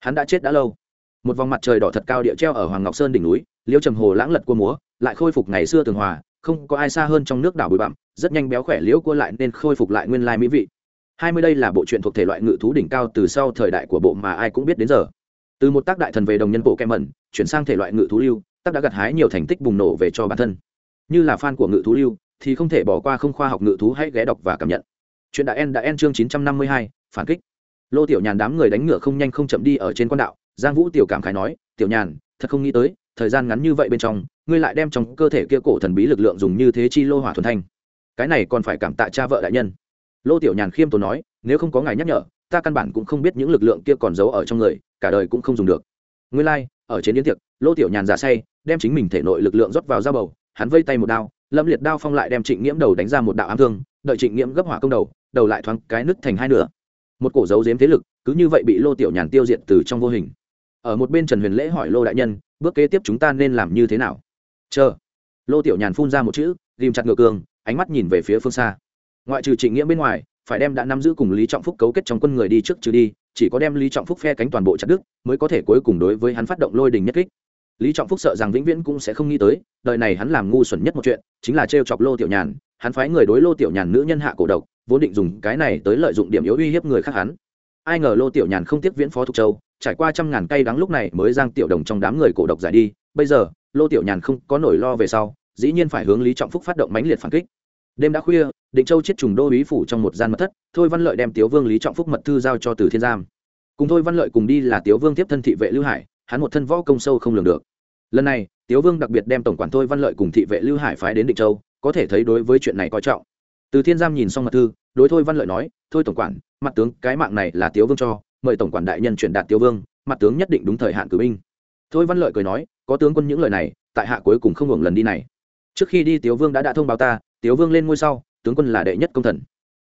Hắn đã chết đã lâu một vòng mặt trời đỏ thật cao địa treo ở hoàng ngọc sơn đỉnh núi liêu trầm hồ lãng lật cua múa, lại khôi phục ngày xưa tường hòa, không có ai xa hơn trong nước đảo bụi bặm, rất nhanh béo khỏe liễu cua lại nên khôi phục lại nguyên lai mỹ vị. Hai mươi đây là bộ truyện thuộc thể loại ngự thú đỉnh cao từ sau thời đại của bộ mà ai cũng biết đến giờ. Từ một tác đại thần về đồng nhân bộ kem mẩn, chuyển sang thể loại ngự thú lưu, tác đã gặt hái nhiều thành tích bùng nổ về cho bản thân. Như là fan của ngự thú lưu, thì không thể bỏ qua không khoa học ngự thú hãy ghé đọc và cảm nhận. Chuyện đã en đã en chương chín trăm năm mươi hai, phản kích. Lô tiểu nhàn đám người đánh ngựa không nhanh không chậm đi ở trên quan đạo giang vũ tiểu cảm khái nói tiểu nhàn thật không nghĩ tới thời gian ngắn như vậy bên trong ngươi lại đem trong cơ thể kia cổ thần bí lực lượng dùng như thế chi lô hỏa thuần thanh. Cái này còn phải cảm tạ cha vợ đại nhân. Lô tiểu nhàn khiêm tốn nói nếu không có ngài nhắc nhở ta căn bản cũng không biết những lực lượng kia còn giấu ở trong người cả đời cũng không dùng được. Ngươi lai、like, ở trên yến tiệc lô tiểu nhàn giả say đem chính mình thể nội lực lượng rót vào dao bầu hắn vây tay một đao lâm liệt đao phong lại đem trịnh nghiễm đầu đánh ra một đạo ám thương đợi trịnh nghiễm gấp hỏa công đầu đầu lại thoáng cái nứt thành hai nửa. Một cổ dấu dếm thế lực cứ như vậy bị lô tiểu nhàn tiêu diệt từ trong vô hình ở một bên trần huyền lễ hỏi lô đại nhân, bước kế tiếp chúng ta nên làm như thế nào? Chờ. Lô tiểu nhàn phun ra một chữ ghìm chặt ngựa cường, ánh mắt nhìn về phía phương xa. Ngoại trừ trịnh nghĩa bên ngoài, phải đem đã nắm giữ cùng lý trọng phúc cấu kết trong quân người đi trước trừ đi, chỉ có đem lý trọng phúc phe cánh toàn bộ chặt đức mới có thể cuối cùng đối với hắn phát động lôi đình nhất kích. Lý trọng phúc sợ rằng vĩnh viễn cũng sẽ không nghĩ tới, đời này hắn làm ngu xuẩn nhất một chuyện, chính là t chọc lô tiểu nhàn, hắn phái người đối lô tiểu nhàn nữ nhân hạ cổ độc, vốn định dùng cái này tới lợi dụng điểm yếu uy hiếp người khác hắn. Ai ngờ lô tiểu nhàn không tiếp viễn phó thục châu trải qua trăm ngàn cây đắng lúc này mới giang tiểu đồng trong đám người cổ độc giải đi. Bây giờ, lô tiểu nhàn không có nổi lo về sau, dĩ nhiên phải hướng lý trọng phúc phát động mãnh liệt phản kích. Đêm đã khuya, định châu chết trùng đô ý phủ trong một gian mật thất, thôi văn lợi đem tiếu vương lý trọng phúc mật thư giao cho từ thiên giam. Cùng thôi văn lợi cùng đi là tiếu vương tiếp thân thị vệ lưu hải, hắn một thân võ công sâu không lường được. Lần này, tiếu vương đặc biệt đem tổng quản thôi văn lợi cùng thị vệ lưu hải phái đến định châu, có thể thấy đối với chuyện này coi trọng. Từ thiên giam nhìn xong mật thư, đối thôi văn lợi nói, thôi tổng quản, mặt tướng cái mạng này là tiếu vương cho mời tổng quản đại nhân chuyển đạt tiêu vương, mặt tướng nhất định đúng thời hạn cử binh. Thôi văn lợi cười nói, có tướng quân những lời này, tại hạ cuối cùng không hưởng lần đi này. Trước khi đi tiếu vương đã đã thông báo ta, tiếu vương lên ngôi sau, tướng quân là đệ nhất công thần.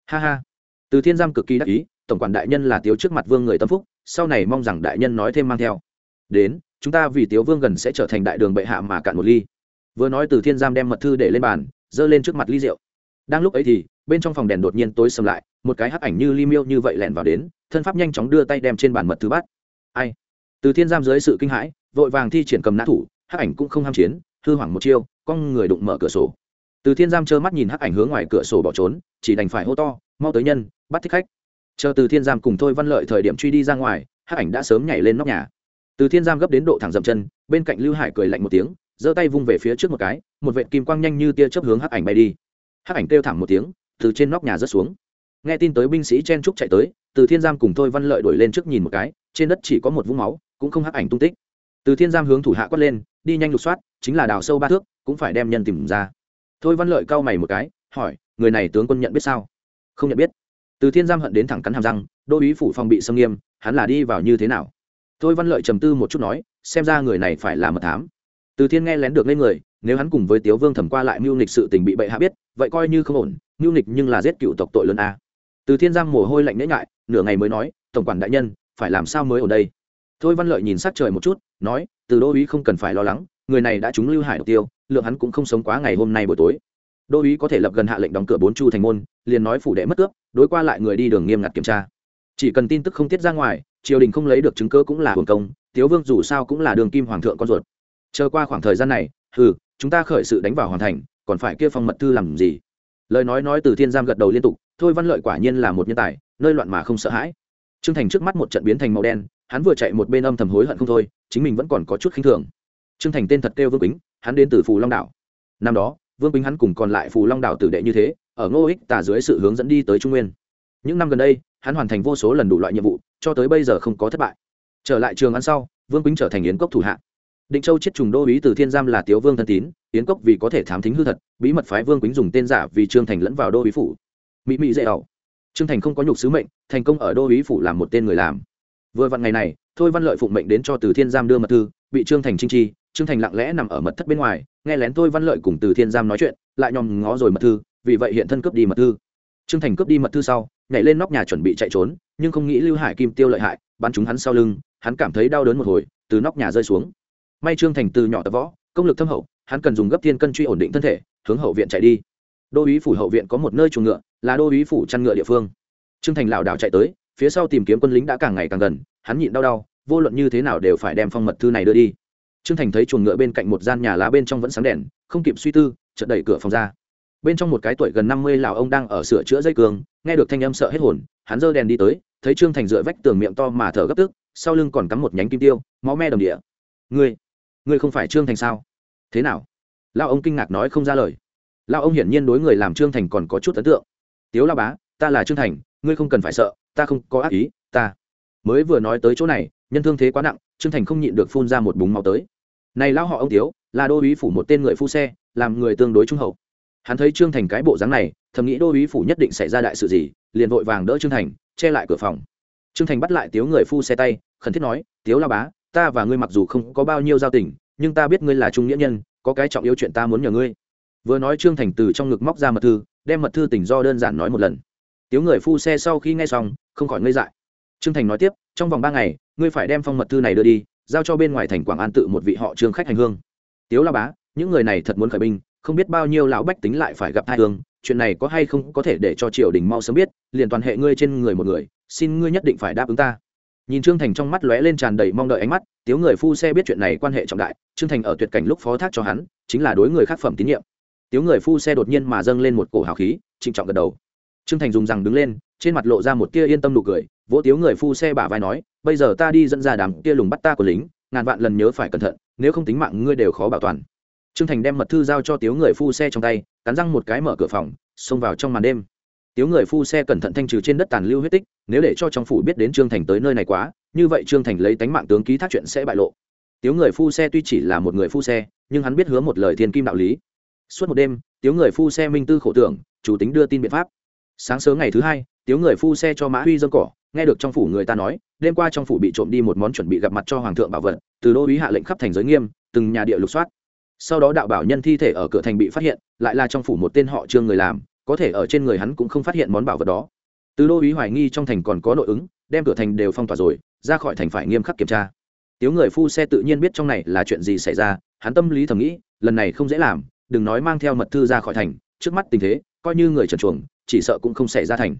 Ha ha. Từ thiên giam cực kỳ đắc ý, tổng quản đại nhân là tiếu trước mặt vương người tâm phúc, sau này mong rằng đại nhân nói thêm mang theo. Đến, chúng ta vì tiếu vương gần sẽ trở thành đại đường bệ hạ mà cạn một ly. Vừa nói từ thiên giam đem mật thư để lên bàn, giơ lên trước mặt ly rượu. Đang lúc ấy thì, bên trong phòng đèn đột nhiên tối sầm lại, một cái hắc ảnh như ly miêu như vậy lẻn vào đến thân pháp nhanh chóng đưa tay đem trên bàn mật thư bắt. Ai? Từ thiên giam dưới sự kinh hãi, vội vàng thi triển cầm nã thủ, hắc ảnh cũng không ham chiến, hư hoảng một chiêu, con người đụng mở cửa sổ. Từ thiên giam trơ mắt nhìn hắc ảnh hướng ngoài cửa sổ bỏ trốn, chỉ đành phải hô to, mau tới nhân, bắt thích khách. Chờ từ thiên giam cùng thôi văn lợi thời điểm truy đi ra ngoài, hắc ảnh đã sớm nhảy lên nóc nhà. Từ thiên giam gấp đến độ thẳng dậm chân, bên cạnh lưu hải cười lạnh một tiếng, giơ tay vung về phía trước một cái, một vệt kim quang nhanh như tia chớp hướng hắc ảnh bay đi. Hắc ảnh kêu thảm một tiếng, từ trên nóc nhà rớt xuống nghe tin tới binh sĩ chen trúc chạy tới, từ thiên giam cùng thôi văn lợi đuổi lên trước nhìn một cái, trên đất chỉ có một vũng máu, cũng không hắc ảnh tung tích. Từ thiên giam hướng thủ hạ quát lên, đi nhanh lục soát, chính là đào sâu ba thước, cũng phải đem nhân tìm ra. Thôi văn lợi cau mày một cái, hỏi, người này tướng quân nhận biết sao? Không nhận biết. Từ thiên giam hận đến thẳng cắn hàm răng, đô ý phủ phòng bị xâm nghiêm, hắn là đi vào như thế nào? Thôi văn lợi trầm tư một chút nói, xem ra người này phải là mật thám. Từ thiên nghe lén được lên người, nếu hắn cùng với tiếu vương thẩm qua lại mưu nịch sự tình bị bệ hạ biết, vậy coi như không ổn, mưu nịch nhưng là giết cựu tộc tội lớn a từ thiên giang mồ hôi lạnh nễ ngại nửa ngày mới nói, tổng quản đại nhân, phải làm sao mới ở đây? Thôi văn lợi nhìn sát trời một chút, nói, từ đô uý không cần phải lo lắng, người này đã trúng lưu hải độc tiêu, lượng hắn cũng không sống quá ngày hôm nay buổi tối. Đô uý có thể lập gần hạ lệnh đóng cửa bốn chu thành môn, liền nói phủ đệ mất cướp, đối qua lại người đi đường nghiêm ngặt kiểm tra. Chỉ cần tin tức không tiết ra ngoài, triều đình không lấy được chứng cơ cũng là hồn công, tiếu vương dù sao cũng là đường kim hoàng thượng con ruột. Chờ qua khoảng thời gian này ừ chúng ta khởi sự đánh vào hoàn thành, còn phải kia phong mật thư làm gì? Lời nói nói từ thiên giam gật đầu liên tục thôi văn lợi quả nhiên là một nhân tài, nơi loạn mà không sợ hãi. Trương thành trước mắt một trận biến thành màu đen, hắn vừa chạy một bên âm thầm hối hận không thôi, chính mình vẫn còn có chút khinh thường. Trương thành tên thật kêu vương bính hắn đến từ phù long đảo. Năm đó, vương bính hắn cùng còn lại phù long đảo tử đệ như thế, ở ngô ích tả dưới sự hướng dẫn đi tới trung nguyên. Những năm gần đây, hắn hoàn thành vô số lần đủ loại nhiệm vụ, cho tới bây giờ không có thất bại. Trở lại trường ăn sau, vương bính trở thành yến cốc thủ hạ. Định châu chết trùng đô ý từ thiên giam là tiếu vương thân tín, yến cốc vì có thể thám thính hư thật, bí mật phái vương quýnh dùng tên giả vì trương thành lẫn vào đô ý phủ mỹ mỹ dễ ẩu. Trương thành không có nhục sứ mệnh, thành công ở đô ý phủ làm một tên người làm. Vừa vặn ngày này, thôi văn lợi phụng mệnh đến cho từ thiên giam đưa mật thư, bị trương thành trinh chi, trương thành lặng lẽ nằm ở mật thất bên ngoài, nghe lén thôi văn lợi cùng từ thiên giam nói chuyện, lại nhòm ngó rồi mật thư, vì vậy hiện thân cướp đi mật thư. Trương thành cướp đi mật thư sau, nhảy lên nóc nhà chuẩn bị chạy trốn, nhưng không nghĩ lưu hải kim tiêu lợi hại, bắn chúng hắn sau lưng, hắn cảm thấy đau đớn một hồi, từ nóc nhà rơi xuống. May trương thành từ nhỏ tập võ, công lực thâm hậu, hắn cần dùng gấp thiên cân truy ổn định thân thể, hướng hậu viện chạy đi đô uý phủ hậu viện có một nơi chuồng ngựa, là đô uý phủ chăn ngựa địa phương. Trương thành lảo đảo chạy tới, phía sau tìm kiếm quân lính đã càng ngày càng gần, hắn nhịn đau đau, vô luận như thế nào đều phải đem phong mật thư này đưa đi. Trương thành thấy chuồng ngựa bên cạnh một gian nhà lá bên trong vẫn sáng đèn, không kịp suy tư, chợt đẩy cửa phòng ra. Bên trong một cái tuổi gần năm mươi lão ông đang ở sửa chữa dây cường, nghe được thanh âm sợ hết hồn, hắn giơ đèn đi tới, thấy trương thành dựa vách tường miệng to mà thở gấp tức, sau lưng còn cắm một nhánh kim tiêu, máu me đồng địa. Ngươi ngươi không phải trương thành sao? Thế nào? Lão ông kinh ngạc nói không ra lời lão ông hiển nhiên đối người làm trương thành còn có chút ấn tượng. Tiếu la bá, ta là trương thành, ngươi không cần phải sợ, ta không có ác ý, ta mới vừa nói tới chỗ này, nhân thương thế quá nặng, trương thành không nhịn được phun ra một búng máu tới. Này lao họ ông tiếu, là đô uý phủ một tên người phu xe, làm người tương đối trung hậu. Hắn thấy trương thành cái bộ dáng này, thầm nghĩ đô uý phủ nhất định xảy ra đại sự gì, liền vội vàng đỡ trương thành, che lại cửa phòng. Trương thành bắt lại tiếu người phu xe tay, khẩn thiết nói, tiếu la bá, ta và ngươi mặc dù không có bao nhiêu giao tình, nhưng ta biết ngươi là trung nghĩa nhân, có cái trọng yếu chuyện ta muốn nhờ ngươi vừa nói trương thành từ trong ngực móc ra mật thư, đem mật thư tình do đơn giản nói một lần. Tiếu người phu xe sau khi nghe xong, không khỏi ngây dại. Trương thành nói tiếp, trong vòng ba ngày, ngươi phải đem phong mật thư này đưa đi, giao cho bên ngoài thành quảng an tự một vị họ trương khách hành hương. Tiếu la bá, những người này thật muốn khởi binh, không biết bao nhiêu lão bách tính lại phải gặp hai hương, chuyện này có hay không có thể để cho triều đình mau sớm biết, liền toàn hệ ngươi trên người một người, xin ngươi nhất định phải đáp ứng ta. Nhìn trương thành trong mắt lóe lên tràn đầy mong đợi ánh mắt, tiếu người phu xe biết chuyện này quan hệ trọng đại, trương thành ở tuyệt cảnh lúc phó thác cho hắn, chính là đối người khác phẩm tín nhiệm tiếu người phu xe đột nhiên mà dâng lên một cổ hào khí, trịnh trọng gật đầu. Trương thành dùng rằng đứng lên, trên mặt lộ ra một tia yên tâm nụ cười, vỗ tiếu người phu xe bả vai nói, bây giờ ta đi dẫn ra đám kia lùng bắt ta của lính, ngàn vạn lần nhớ phải cẩn thận, nếu không tính mạng ngươi đều khó bảo toàn. Trương thành đem mật thư giao cho tiếu người phu xe trong tay, cắn răng một cái mở cửa phòng, xông vào trong màn đêm. Tiếu người phu xe cẩn thận thanh trừ trên đất tàn lưu huyết tích, nếu để cho trong phủ biết đến trương thành tới nơi này quá, như vậy trương thành lấy tánh mạng tướng ký thác chuyện sẽ bại lộ. Tiếu người phu xe tuy chỉ là một người phu xe, nhưng hắn biết hứa một lời thiên kim đạo lý suốt một đêm, tiếu người phu xe minh tư khổ tưởng, chủ tính đưa tin biện pháp. Sáng sớm ngày thứ hai, tiếu người phu xe cho mã huy dâng cỏ, nghe được trong phủ người ta nói, đêm qua trong phủ bị trộm đi một món chuẩn bị gặp mặt cho hoàng thượng bảo vật, từ đô uý hạ lệnh khắp thành giới nghiêm, từng nhà địa lục soát. Sau đó đạo bảo nhân thi thể ở cửa thành bị phát hiện, lại là trong phủ một tên họ trương người làm, có thể ở trên người hắn cũng không phát hiện món bảo vật đó. Từ đô uý hoài nghi trong thành còn có nội ứng, đem cửa thành đều phong tỏa rồi, ra khỏi thành phải nghiêm khắc kiểm tra. Tiếu người phu xe tự nhiên biết trong này là chuyện gì xảy ra, hắn tâm lý thầm nghĩ, lần này không dễ làm đừng nói mang theo mật thư ra khỏi thành, trước mắt tình thế, coi như người trần chuồng, chỉ sợ cũng không xảy ra thành.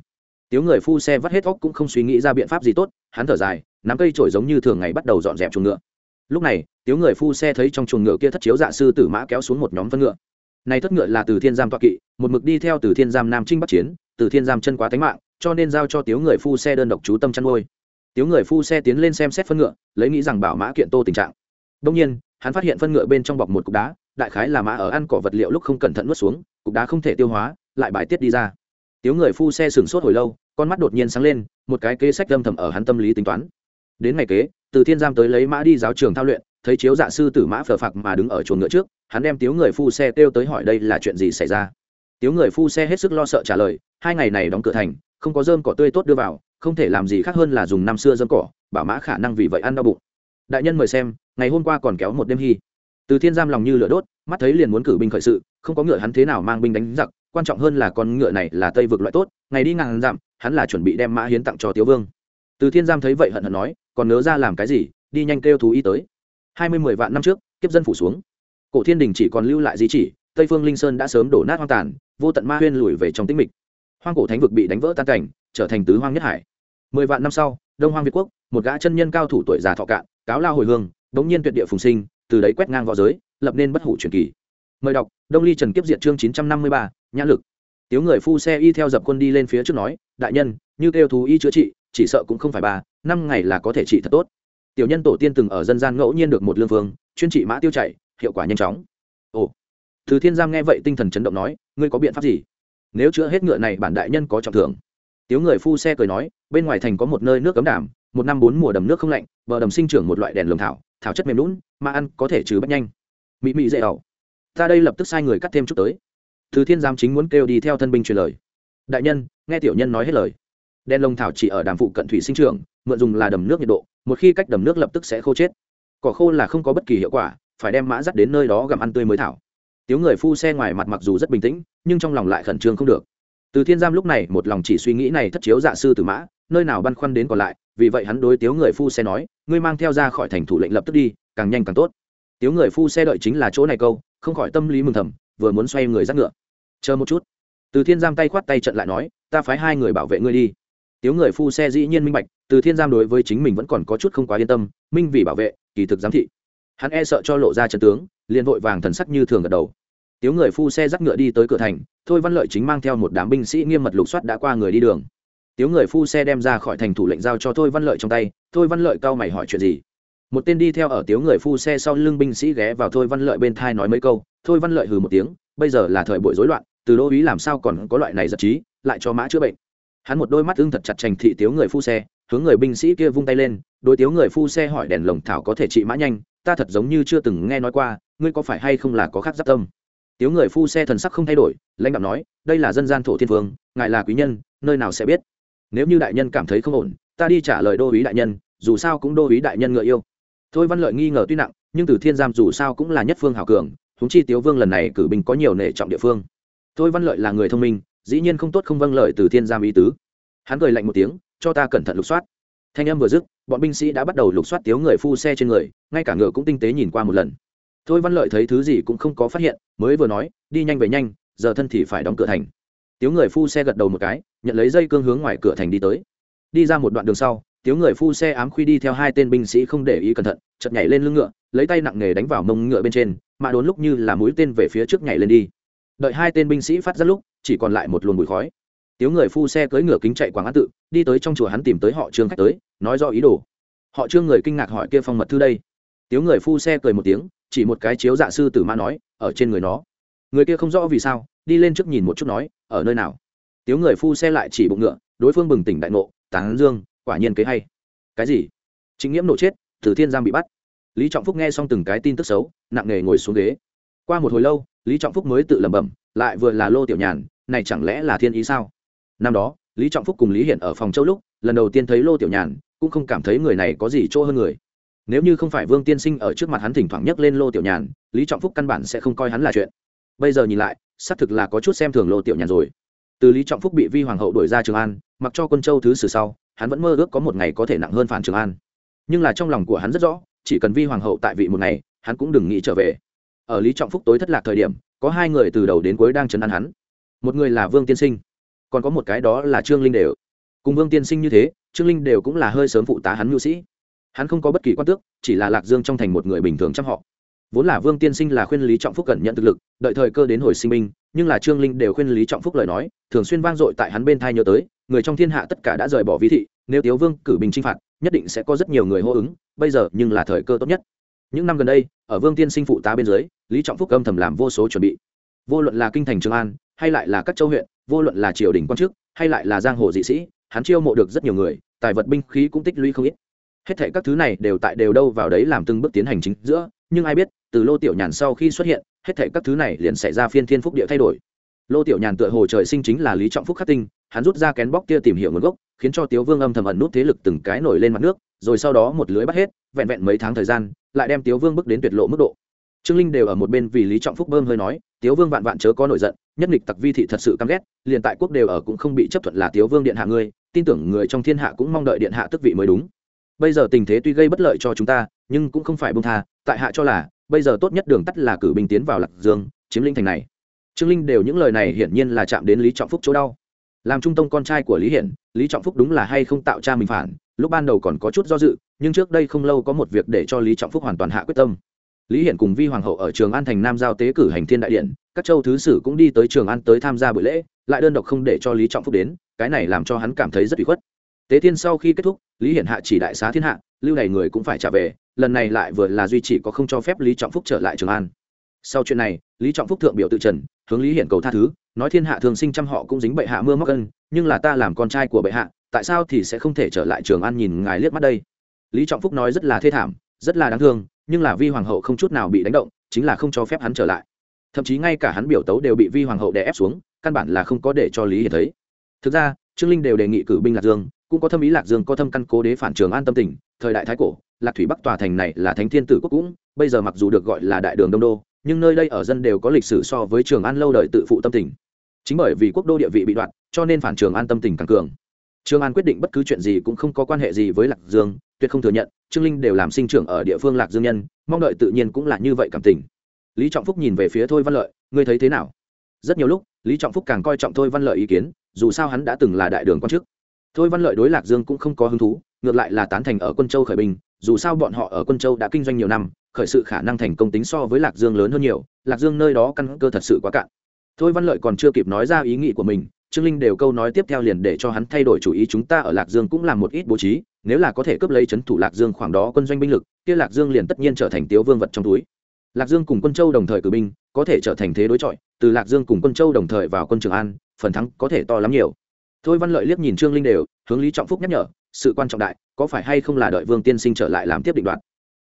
Tiếu người phu xe vắt hết óc cũng không suy nghĩ ra biện pháp gì tốt, hắn thở dài, nắm cây trổi giống như thường ngày bắt đầu dọn dẹp chuồng ngựa. Lúc này tiếng người phu xe thấy trong chuồng ngựa kia thất chiếu dạ sư tử mã kéo xuống một nhóm phân ngựa. Này thất ngựa là từ thiên giam toa kỵ, một mực đi theo từ thiên giam nam trinh bắc chiến, từ thiên giam chân quá tánh mạng, cho nên giao cho tiếu người phu xe đơn độc chú tâm chăn ngôi tiếu người phu xe tiến lên xem xét phân ngựa, lấy nghĩ rằng bảo mã kiện tô tình trạng. Đông nhiên, hắn phát hiện phân ngựa bên trong bọc một cục đá đại khái là mã ở ăn cỏ vật liệu lúc không cẩn thận nuốt xuống, cục đá không thể tiêu hóa, lại bài tiết đi ra. Tiếu người phu xe sửng sốt hồi lâu, con mắt đột nhiên sáng lên, một cái kế sách âm thầm ở hắn tâm lý tính toán. Đến ngày kế, từ thiên giam tới lấy mã đi giáo trường thao luyện, thấy chiếu dạ sư tử mã phờ phạc mà đứng ở chuồng ngựa trước, hắn đem tiếu người phu xe kêu tới hỏi đây là chuyện gì xảy ra. Tiếu người phu xe hết sức lo sợ trả lời, hai ngày này đóng cửa thành, không có dơm cỏ tươi tốt đưa vào, không thể làm gì khác hơn là dùng năm xưa dơm cỏ, bảo mã khả năng vì vậy ăn đau bụng. Đại nhân mời xem, ngày hôm qua còn kéo một đêm hy từ thiên giam lòng như lửa đốt, mắt thấy liền muốn cử binh khởi sự, không có ngựa hắn thế nào mang binh đánh giặc, quan trọng hơn là con ngựa này là tây vực loại tốt, ngày đi ngàn dặm, hắn là chuẩn bị đem mã hiến tặng cho tiếu vương. Từ thiên giam thấy vậy hận hận nói, còn nớ ra làm cái gì, đi nhanh kêu thú y tới. Hai mươi mười vạn năm trước, kiếp dân phủ xuống. Cổ thiên đình chỉ còn lưu lại di chỉ, tây phương linh sơn đã sớm đổ nát hoang tàn, vô tận ma huyên lùi về trong tĩnh mịch. Hoang cổ thánh vực bị đánh vỡ tan cảnh, trở thành tứ hoang nhất hải. Mười vạn năm sau, đông hoang việt quốc, một gã chân nhân cao thủ tuổi già thọ cạn, cáo lao hồi hương, đống nhiên tuyệt địa phùng sinh từ đấy quét ngang võ giới, lập nên bất hủ truyền kỳ. Mời đọc, đông ly trần kiếp diện chương chín trăm năm mươi ba nhãn lực. Tiếu người phu xe y theo dập quân đi lên phía trước nói, đại nhân, như kêu thú y chữa trị, chỉ sợ cũng không phải ba, năm ngày là có thể trị thật tốt. Tiểu nhân tổ tiên từng ở dân gian ngẫu nhiên được một lương phương chuyên trị mã tiêu chảy, hiệu quả nhanh chóng. Ồ. Từ thiên giang nghe vậy tinh thần chấn động nói, ngươi có biện pháp gì? Nếu chữa hết ngựa này bản đại nhân có trọng thưởng. Tiếu người phu xe cười nói, bên ngoài thành có một nơi nước cấm đảm một năm bốn mùa đầm nước không lạnh, bờ đầm sinh trưởng một loại đèn lồng thảo thảo chất mềm lún, mà ăn có thể trừ bách nhanh. Mị mị dễ ẩu ta đây lập tức sai người cắt thêm chút tới. Từ thiên giám chính muốn kêu đi theo thân binh truyền lời. Đại nhân, nghe tiểu nhân nói hết lời. Đen lông thảo chỉ ở đàm phụ cận thủy sinh trưởng, mượn dùng là đầm nước nhiệt độ, một khi cách đầm nước lập tức sẽ khô chết. Cỏ khô là không có bất kỳ hiệu quả, phải đem mã dắt đến nơi đó gặm ăn tươi mới thảo. Tiếu người phu xe ngoài mặt mặc dù rất bình tĩnh, nhưng trong lòng lại khẩn trương không được. Từ thiên giam lúc này một lòng chỉ suy nghĩ này thất chiếu dạ sư tử mã, nơi nào băn khoăn đến còn lại vì vậy hắn đối tiếu người phu xe nói, ngươi mang theo ra khỏi thành thủ lệnh lập tức đi, càng nhanh càng tốt. Tiếu người phu xe đợi chính là chỗ này câu, không khỏi tâm lý mừng thầm, vừa muốn xoay người dắt ngựa. Chờ một chút. Từ thiên giam tay khoát tay trận lại nói, ta phái hai người bảo vệ ngươi đi. Tiếu người phu xe dĩ nhiên minh bạch, từ thiên giam đối với chính mình vẫn còn có chút không quá yên tâm, minh vì bảo vệ, kỳ thực giám thị. Hắn e sợ cho lộ ra trận tướng, liền vội vàng thần sắc như thường gật đầu. Tiếu người phu xe dắt ngựa đi tới cửa thành, thôi văn lợi chính mang theo một đám binh sĩ nghiêm mật lục soát đã qua người đi đường tiếu người phu xe đem ra khỏi thành thủ lệnh giao cho thôi văn lợi trong tay, thôi văn lợi cau mày hỏi chuyện gì? Một tên đi theo ở tiếu người phu xe sau lưng binh sĩ ghé vào thôi văn lợi bên thai nói mấy câu, thôi văn lợi hừ một tiếng, bây giờ là thời buổi rối loạn, từ đô ý làm sao còn có loại này giật trí, lại cho mã chữa bệnh. Hắn một đôi mắt ưng thật chặt trành thị tiếu người phu xe, hướng người binh sĩ kia vung tay lên, đối tiếu người phu xe hỏi đèn lồng thảo có thể trị mã nhanh, ta thật giống như chưa từng nghe nói qua, ngươi có phải hay không là có khác giáp tâm? Tiếu người phu xe thần sắc không thay đổi, lãnh đạo nói, đây là dân gian thổ thiên vương, ngài là quý nhân, nơi nào sẽ biết? Nếu như đại nhân cảm thấy không ổn, ta đi trả lời đô ý đại nhân, dù sao cũng đô ý đại nhân ngựa yêu. Thôi văn lợi nghi ngờ tuy nặng, nhưng từ thiên giam dù sao cũng là nhất phương hảo cường húng chi tiếu vương lần này cử binh có nhiều nể trọng địa phương. Thôi văn lợi là người thông minh, dĩ nhiên không tốt không vâng lợi từ thiên giam ý tứ. Hắn cười lạnh một tiếng, cho ta cẩn thận lục soát. Thanh âm vừa dứt, bọn binh sĩ đã bắt đầu lục soát tiếu người phu xe trên người, ngay cả ngựa cũng tinh tế nhìn qua một lần. Thôi văn lợi thấy thứ gì cũng không có phát hiện, mới vừa nói, đi nhanh về nhanh, giờ thân thì phải đóng cửa thành tiếu người phu xe gật đầu một cái, nhận lấy dây cương hướng ngoài cửa thành đi tới. Đi ra một đoạn đường sau, tiếu người phu xe ám khuy đi theo hai tên binh sĩ không để ý cẩn thận chật nhảy lên lưng ngựa, lấy tay nặng nghề đánh vào mông ngựa bên trên, mà đốn lúc như là mũi tên về phía trước nhảy lên đi. Đợi hai tên binh sĩ phát ra lúc, chỉ còn lại một luồng bụi khói. Tiếu người phu xe cưỡi ngựa kính chạy quảng an tự, đi tới trong chùa hắn tìm tới họ trương khách tới, nói do ý đồ. Họ trương người kinh ngạc hỏi kia phong mật thư đây. Tiếu người phu xe cười một tiếng, chỉ một cái chiếu dạ sư tử ma nói, ở trên người nó. Người kia không rõ vì sao đi lên trước nhìn một chút nói, ở nơi nào? Tiếu người phu xe lại chỉ bụng ngựa, đối phương bừng tỉnh đại ngộ, tán dương, quả nhiên kế hay. Cái gì? Chính nghiễm nổ chết, từ thiên giang bị bắt. Lý trọng phúc nghe xong từng cái tin tức xấu, nặng nề ngồi xuống ghế. Qua một hồi lâu, lý trọng phúc mới tự lẩm bẩm, lại vừa là lô tiểu nhàn, này chẳng lẽ là thiên ý sao? Năm đó, lý trọng phúc cùng lý Hiển ở phòng châu lúc, lần đầu tiên thấy lô tiểu nhàn, cũng không cảm thấy người này có gì chỗ hơn người. Nếu như không phải vương tiên sinh ở trước mặt hắn thỉnh thoảng nhấc lên lô tiểu nhàn, lý trọng phúc căn bản sẽ không coi hắn là chuyện. Bây giờ nhìn lại xác thực là có chút xem thường lô tiểu nhàn rồi. Từ lý trọng phúc bị vi hoàng hậu đổi ra trường an, mặc cho quân châu thứ sử sau, hắn vẫn mơ ước có một ngày có thể nặng hơn phản trường an. Nhưng là trong lòng của hắn rất rõ, chỉ cần vi hoàng hậu tại vị một ngày, hắn cũng đừng nghĩ trở về. Ở lý trọng phúc tối thất lạc thời điểm, có hai người từ đầu đến cuối đang chấn an hắn. Một người là vương tiên sinh, còn có một cái đó là trương linh đều. Cùng vương tiên sinh như thế, trương linh đều cũng là hơi sớm phụ tá hắn mưu sĩ. Hắn không có bất kỳ quan tước, chỉ là lạc dương trong thành một người bình thường chăm họ vốn là vương tiên sinh là khuyên lý trọng phúc cẩn nhận thực lực, đợi thời cơ đến hồi sinh minh nhưng là trương linh đều khuyên lý trọng phúc lời nói, thường xuyên vang dội tại hắn bên thai nhớ tới, người trong thiên hạ tất cả đã rời bỏ vi thị, nếu tiếu vương cử bình chinh phạt, nhất định sẽ có rất nhiều người hô ứng, bây giờ nhưng là thời cơ tốt nhất. Những năm gần đây, ở vương tiên sinh phụ tá bên dưới, lý trọng phúc âm thầm làm vô số chuẩn bị. Vô luận là kinh thành trường an, hay lại là các châu huyện, vô luận là triều đình quan chức, hay lại là giang hồ dị sĩ, hắn chiêu mộ được rất nhiều người, tài vật binh khí cũng tích lũy không ít. Hết thệ các thứ này đều tại đều đâu vào đấy làm từng bước tiến hành chính giữa, nhưng ai biết từ lô tiểu nhàn sau khi xuất hiện, hết thảy các thứ này liền xảy ra phiên thiên phúc địa thay đổi. Lô tiểu nhàn tựa hồ trời sinh chính là lý trọng phúc khắc tinh, hắn rút ra kén bóc kia tìm hiểu nguồn gốc, khiến cho tiếu vương âm thầm ẩn nút thế lực từng cái nổi lên mặt nước, rồi sau đó một lưới bắt hết, vẹn vẹn mấy tháng thời gian, lại đem tiếu vương bước đến tuyệt lộ mức độ. Trương linh đều ở một bên vì lý trọng phúc bơm hơi nói, tiếu vương vạn vạn chớ có nổi giận, nhất nghịch tặc vi thị thật sự căm ghét, liền tại quốc đều ở cũng không bị chấp thuận là tiếu vương điện hạ ngươi, tin tưởng người trong thiên hạ cũng mong đợi điện hạ tức vị mới đúng. Bây giờ tình thế tuy gây bất lợi cho chúng ta, nhưng cũng không phải bông tha, tại hạ cho là bây giờ tốt nhất đường tắt là cử binh tiến vào lạc dương, chiếm linh thành này. Trương linh đều những lời này hiển nhiên là chạm đến lý trọng phúc chỗ đau. Làm trung tông con trai của lý hiển, lý trọng phúc đúng là hay không tạo cha mình phản, lúc ban đầu còn có chút do dự, nhưng trước đây không lâu có một việc để cho lý trọng phúc hoàn toàn hạ quyết tâm. Lý hiển cùng vi hoàng hậu ở trường an thành nam giao tế cử hành thiên đại điện, các châu thứ sử cũng đi tới trường an tới tham gia buổi lễ, lại đơn độc không để cho lý trọng phúc đến, cái này làm cho hắn cảm thấy rất bị khuất. Tế thiên sau khi kết thúc, lý hiển hạ chỉ đại xá thiên hạ, lưu này người cũng phải trả về lần này lại vừa là duy trì có không cho phép lý trọng phúc trở lại trường an. Sau chuyện này, lý trọng phúc thượng biểu tự trần, hướng lý hiển cầu tha thứ, nói thiên hạ thường sinh trăm họ cũng dính bệ hạ mưa móc cân nhưng là ta làm con trai của bệ hạ, tại sao thì sẽ không thể trở lại trường an nhìn ngài liếc mắt đây? Lý trọng phúc nói rất là thê thảm, rất là đáng thương, nhưng là vi hoàng hậu không chút nào bị đánh động, chính là không cho phép hắn trở lại. Thậm chí ngay cả hắn biểu tấu đều bị vi hoàng hậu đè ép xuống, căn bản là không có để cho lý hiển thấy. Thực ra, trương linh đều đề nghị cử binh lạc dương, cũng có thâm ý lạc dương có thâm căn cố đế phản trường an tâm tỉnh thời đại thái cổ lạc thủy bắc tòa thành này là thánh thiên tử quốc cũng, bây giờ mặc dù được gọi là đại đường đông đô, nhưng nơi đây ở dân đều có lịch sử so với trường an lâu đời tự phụ tâm tỉnh chính bởi vì quốc đô địa vị bị đoạn cho nên phản trường an tâm tỉnh càng cường. Trường an quyết định bất cứ chuyện gì cũng không có quan hệ gì với lạc dương, tuyệt không thừa nhận, trương linh đều làm sinh trưởng ở địa phương lạc dương nhân, mong đợi tự nhiên cũng là như vậy cảm tình. Lý trọng phúc nhìn về phía thôi văn lợi, ngươi thấy thế nào? Rất nhiều lúc, lý trọng phúc càng coi trọng thôi văn lợi ý kiến, dù sao hắn đã từng là đại đường quan chức. Thôi văn lợi đối lạc dương cũng không có hứng thú, ngược lại là tán thành ở quân châu khởi binh dù sao bọn họ ở quân châu đã kinh doanh nhiều năm, khởi sự khả năng thành công tính so với lạc dương lớn hơn nhiều, lạc dương nơi đó căn cơ thật sự quá cạn. Thôi văn lợi còn chưa kịp nói ra ý nghĩ của mình, trương linh đều câu nói tiếp theo liền để cho hắn thay đổi chủ ý, chúng ta ở lạc dương cũng làm một ít bố trí, nếu là có thể cướp lấy c h ấ n thủ lạc dương khoảng đó quân doanh binh lực, kia lạc dương liền tất nhiên trở thành tiếu vương vật trong túi. Lạc dương cùng quân châu đồng thời cử binh, có thể trở thành thế đối chọi, từ lạc dương cùng quân châu đồng thời vào quân trường an, phần thắng có thể to lắm nhiều. Thôi văn lợi liếc nhìn trương linh đều, hướng lý trọng phúc nhắc nhở sự quan trọng đại, có phải hay không là đợi vương tiên sinh trở lại làm tiếp định đoạn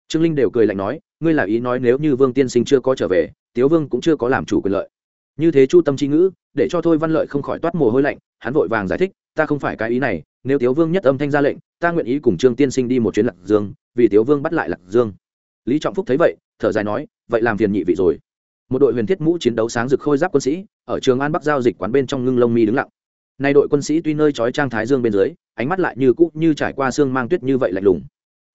trương linh đều cười lạnh nói, ngươi là ý nói nếu như vương tiên sinh chưa có trở về, tiếu vương cũng chưa có làm chủ quyền lợi. Như thế chu tâm c h i ngữ, để cho thôi văn lợi không khỏi toát mồ hôi lạnh, hắn vội vàng giải thích, ta không phải cái ý này, nếu tiếu vương nhất âm thanh ra lệnh, ta nguyện ý cùng trương tiên sinh đi một chuyến lạc dương, vì tiếu vương bắt lại lạc dương. Lý trọng phúc thấy vậy, thở dài nói, vậy làm phiền nhị vị rồi. Một đội huyền thiết mũ chiến đấu sáng rực khôi giáp quân sĩ, ở trường an bắc giao dịch quán bên trong ngưng lông mi đứng lặng nay đội quân sĩ tuy nơi trói trang thái dương bên dưới, ánh mắt lại như cũ như trải qua xương mang tuyết như vậy lạnh lùng.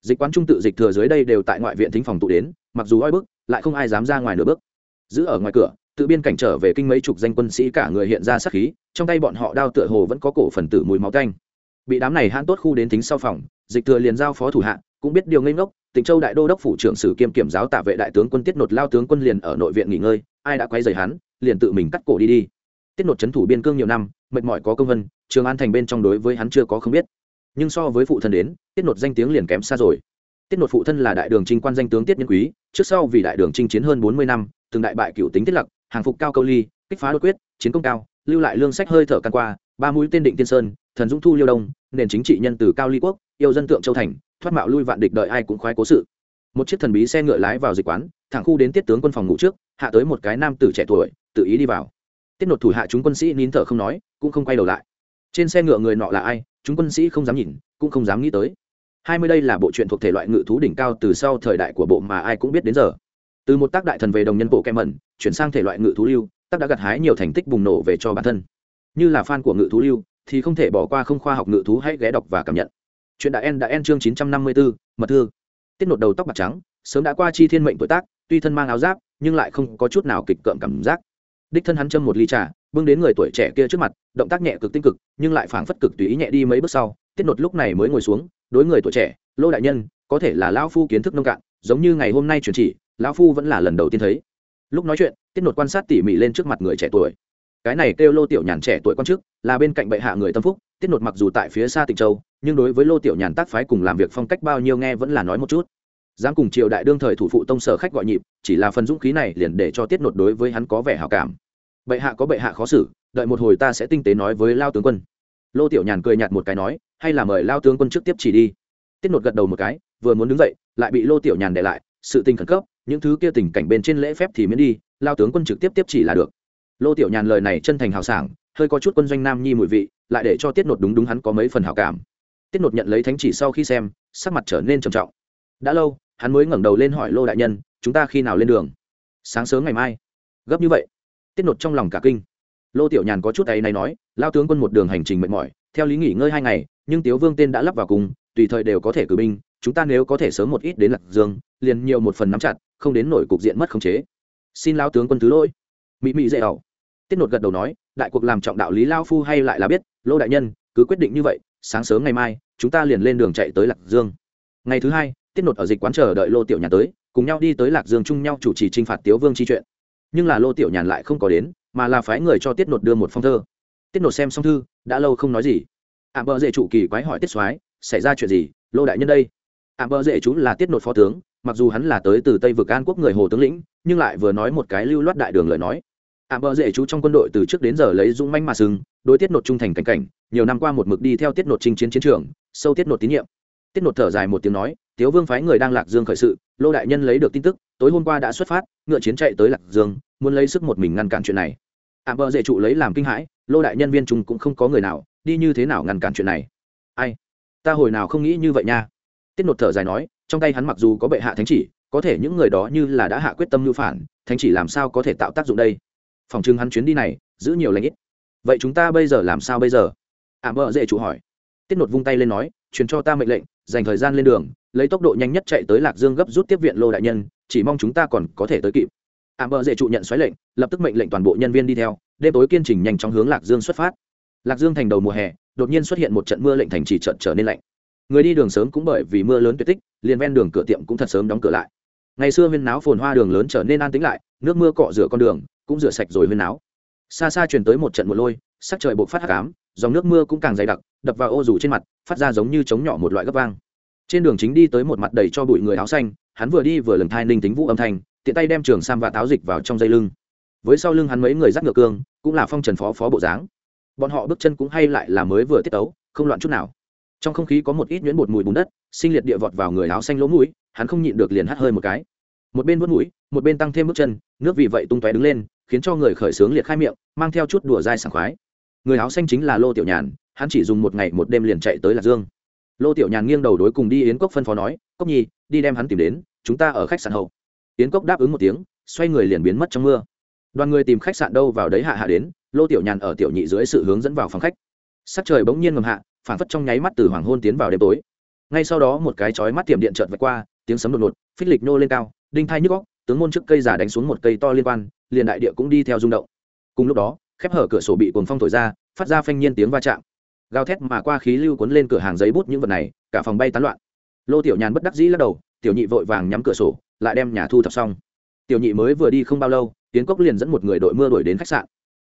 Dịch quán trung tự dịch thừa dưới đây đều tại ngoại viện thính phòng tụ đến, mặc dù oi bức, lại không ai dám ra ngoài nửa bước. Giữ ở ngoài cửa, tự biên cảnh trở về kinh mấy chục danh quân sĩ cả người hiện ra sát khí, trong tay bọn họ đao tựa hồ vẫn có cổ phần tử mùi máu tanh. Bị đám này hãn tốt khu đến thính sau phòng, dịch thừa liền giao phó thủ hạ, cũng biết điều ngây ngốc tỉnh châu đại đô đốc phủ trưởng sử kiêm kiểm giáo tạ vệ đại tướng quân tiết nột lao tướng quân liền ở nội viện nghỉ ngơi, ai đã quay dày hắn, liền tự mình cắt cổ đi đi. Tiết nột trấn thủ biên cương nhiều năm mệt mỏi có công vân, trường an thành bên trong đối với hắn chưa có không biết. Nhưng so với phụ thân đến, tiết nột danh tiếng liền kém xa rồi. Tiết nột phụ thân là đại đường trinh quan danh tướng tiết nhân quý, trước sau vì đại đường trinh chiến hơn bốn mươi năm, từng đại bại cựu tính tiết lặc, hàng phục cao câu ly, kích phá đột quyết, chiến công cao, lưu lại lương sách hơi thở căn qua, ba mũi tên định tiên sơn, thần dũng thu liêu đông, nền chính trị nhân từ cao ly quốc, yêu dân tượng châu thành, thoát mạo lui vạn địch đợi ai cũng khoái cố sự. Một chiếc thần bí xe ngựa lái vào dịch quán, thẳng khu đến tiết tướng quân phòng ngủ trước, hạ tới một cái nam tử trẻ tuổi, tự ý đi vào tiết nột thủ hạ chúng quân sĩ nín thở không nói, cũng không quay đầu lại. Trên xe ngựa người nọ là ai, chúng quân sĩ không dám nhìn, cũng không dám nghĩ tới. Hai mươi đây là bộ truyện thuộc thể loại ngự thú đỉnh cao từ sau thời đại của bộ mà ai cũng biết đến giờ. Từ một tác đại thần về đồng nhân bộ kem mẩn, chuyển sang thể loại ngự thú lưu, tác đã gặt hái nhiều thành tích bùng nổ về cho bản thân. Như là fan của ngự thú lưu, thì không thể bỏ qua không khoa học ngự thú hãy ghé đọc và cảm nhận. Chuyện đại en đã en chương chín trăm năm mươi bốn mật thư. Tiết nột đầu tóc bạc trắng, sớm đã qua chi thiên mệnh tuổi tác, tuy thân mang áo giáp, nhưng lại không có chút nào kịch cợm cảm giác đích thân hắn châm một ly trà, bưng đến người tuổi trẻ kia trước mặt, động tác nhẹ cực tinh cực, nhưng lại phảng phất cực tùy ý nhẹ đi mấy bước sau, tiết nột lúc này mới ngồi xuống, đối người tuổi trẻ, lô đại nhân, có thể là lão phu kiến thức nông cạn, giống như ngày hôm nay truyền chỉ, lão phu vẫn là lần đầu tiên thấy. Lúc nói chuyện, tiết nột quan sát tỉ mỉ lên trước mặt người trẻ tuổi. Cái này kêu lô tiểu nhàn trẻ tuổi quan chức, là bên cạnh bệ hạ người tâm phúc, tiết nột mặc dù tại phía xa tịnh châu, nhưng đối với lô tiểu nhàn tác phái cùng làm việc phong cách bao nhiêu nghe vẫn là nói một chút dám cùng triều đại đương thời thủ phụ tông sở khách gọi nhịp, chỉ là phần dũng khí này liền để cho tiết nột đối với hắn có vẻ hào cảm. Bệ hạ có bệ hạ khó xử, đợi một hồi ta sẽ tinh tế nói với lao tướng quân. Lô tiểu nhàn cười nhạt một cái nói, hay là mời lao tướng quân trước tiếp chỉ đi. Tiết nột gật đầu một cái, vừa muốn đứng dậy, lại bị lô tiểu nhàn để lại, sự tình khẩn cấp, những thứ kia tình cảnh bên trên lễ phép thì miễn đi, lao tướng quân trực tiếp tiếp chỉ là được. Lô tiểu nhàn lời này chân thành hào sảng, hơi có chút quân doanh nam nhi mùi vị, lại để cho tiết nột đúng đúng hắn có mấy phần hào cảm. Tiết nột nhận lấy thánh chỉ sau khi xem, sắc mặt trở nên trầm trọng. Đã lâu hắn mới ngẩng đầu lên hỏi lô đại nhân, chúng ta khi nào lên đường? Sáng sớm ngày mai. Gấp như vậy? Tiết nột trong lòng cả kinh. Lô tiểu nhàn có chút ấy này nói, lao tướng quân một đường hành trình mệt mỏi, theo lý nghỉ ngơi hai ngày, nhưng tiếu vương tên đã lắp vào cùng, tùy thời đều có thể cử binh, chúng ta nếu có thể sớm một ít đến lạc dương, liền nhiều một phần nắm chặt, không đến nổi cục diện mất khống chế. Xin lao tướng quân thứ lỗi. Mỹ mỹ dễ ẩu tiết nột gật đầu nói, đại cuộc làm trọng đạo lý lao phu hay lại là biết, lô đại nhân, cứ quyết định như vậy, sáng sớm ngày mai, chúng ta liền lên đường chạy tới lạc dương. Ngày thứ hai tiết nột ở dịch quán chờ đợi lô tiểu nhàn tới cùng nhau đi tới lạc dương chung nhau chủ trì t r i n h phạt tiếu vương chi chuyện. Nhưng là lô tiểu nhàn lại không có đến mà là phái người cho tiết nột đưa một phong thơ. Tiết nột xem xong thư đã lâu không nói gì. Ạ à, bờ dễ chủ kỳ quái hỏi tiết soái xảy ra chuyện gì? Lô đại nhân đây? Ạ à, bờ dễ chú là tiết nột phó tướng mặc dù hắn là tới từ tây vực an quốc người hồ tướng lĩnh nhưng lại vừa nói một cái lưu loát đại đường lời nói. Ạ à, bờ dễ chú trong quân đội từ trước đến giờ lấy dũng manh mà sừng đối tiết nột trung thành cảnh cảnh nhiều năm qua một mực đi theo tiết nột chinh chiến chiến trường sâu tiết nột tín nhiệm. Tiết nột thở dài một tiếng nói tiếu vương phái người đang lạc dương khởi sự lô đại nhân lấy được tin tức tối hôm qua đã xuất phát ngựa chiến chạy tới lạc dương muốn lấy sức một mình ngăn cản chuyện này. Ạ à, bờ dễ trụ lấy làm kinh hãi lô đại nhân viên trung cũng không có người nào đi như thế nào ngăn cản chuyện này? Ai? Ta hồi nào không nghĩ như vậy nha. Tiết nột thở dài nói trong tay hắn mặc dù có bệ hạ thánh chỉ có thể những người đó như là đã hạ quyết tâm lưu phản thánh chỉ làm sao có thể tạo tác dụng đây? Phòng trưng hắn chuyến đi này giữ nhiều lãnh ít. Vậy chúng ta bây giờ làm sao bây giờ? À, Ảm bợ dễ chủ hỏi. Tiết nột vung tay lên nói truyền cho ta mệnh lệnh dành thời gian lên đường lấy tốc độ nhanh nhất chạy tới lạc dương gấp rút tiếp viện lô đại nhân, chỉ mong chúng ta còn có thể tới kịp. Ảm bợ dễ trụ nhận xoáy lệnh, lập tức mệnh lệnh toàn bộ nhân viên đi theo, đêm tối kiên trình nhanh chóng hướng lạc dương xuất phát. Lạc dương thành đầu mùa hè, đột nhiên xuất hiện một trận mưa lệnh thành chỉ trận trở nên lạnh. Người đi đường sớm cũng bởi vì mưa lớn tuyệt tích, liền ven đường cửa tiệm cũng thật sớm đóng cửa lại. Ngày xưa huyên náo phồn hoa đường lớn trở nên an tĩnh lại, nước mưa cọ rửa con đường, cũng rửa sạch rồi huyên náo. Xa xa truyền tới một trận mùa lôi, sắc trời buộc phát hạ cám dòng nước mưa cũng càng dày đặc, đập vào ô rủ trên mặt, phát ra giống như chống nhỏ một loại gấp vang trên đường chính đi tới một mặt đầy cho bụi người áo xanh, hắn vừa đi vừa lần thai ninh tính vũ âm thanh, tiện tay đem trường sam và táo dịch vào trong dây lưng. Với sau lưng hắn mấy người dắt ngựa cương, cũng là phong trần phó phó bộ dáng. Bọn họ bước chân cũng hay lại là mới vừa tiết tấu, không loạn chút nào. Trong không khí có một ít nhuyễn bột mùi bùn đất, sinh liệt địa vọt vào người áo xanh lỗ mũi, hắn không nhịn được liền hắt hơi một cái. Một bên vớt mũi, một bên tăng thêm bước chân, nước vì vậy tung tóe đứng lên, khiến cho người khởi sướng liệt khai miệng, mang theo chút đùa dai sảng khoái. Người áo xanh chính là lô tiểu nhàn, hắn chỉ dùng một ngày một đêm liền chạy tới lạc dương lô tiểu nhàn nghiêng đầu đối cùng đi yến cốc phân phó nói, cốc nhi, đi đem hắn tìm đến, chúng ta ở khách sạn hậu. Yến cốc đáp ứng một tiếng, xoay người liền biến mất trong mưa. Đoàn người tìm khách sạn đâu vào đấy hạ hạ đến, lô tiểu nhàn ở tiểu nhị dưới sự hướng dẫn vào phòng khách. Sắc trời bỗng nhiên ngầm hạ phản phất trong nháy mắt từ hoàng hôn tiến vào đêm tối. Ngay sau đó một cái chói mắt tiệm điện trợt vạch qua, tiếng sấm đột ngột, phích lịch nô lên cao, đinh thai nhức góc tướng môn trước cây giả đánh xuống một cây to liên quan, liền đại địa cũng đi theo rung động. Cùng lúc đó, khép hở cửa sổ bị cuồng phong thổi ra, phát ra phanh nhiên tiếng va chạm gào thét mà qua khí lưu cuốn lên cửa hàng giấy bút những vật này, cả phòng bay tán loạn. Lô tiểu nhàn bất đắc dĩ lắc đầu, tiểu nhị vội vàng nhắm cửa sổ, lại đem nhà thu thập xong. Tiểu nhị mới vừa đi không bao lâu, tiến cốc liền dẫn một người đội mưa đuổi đến khách sạn.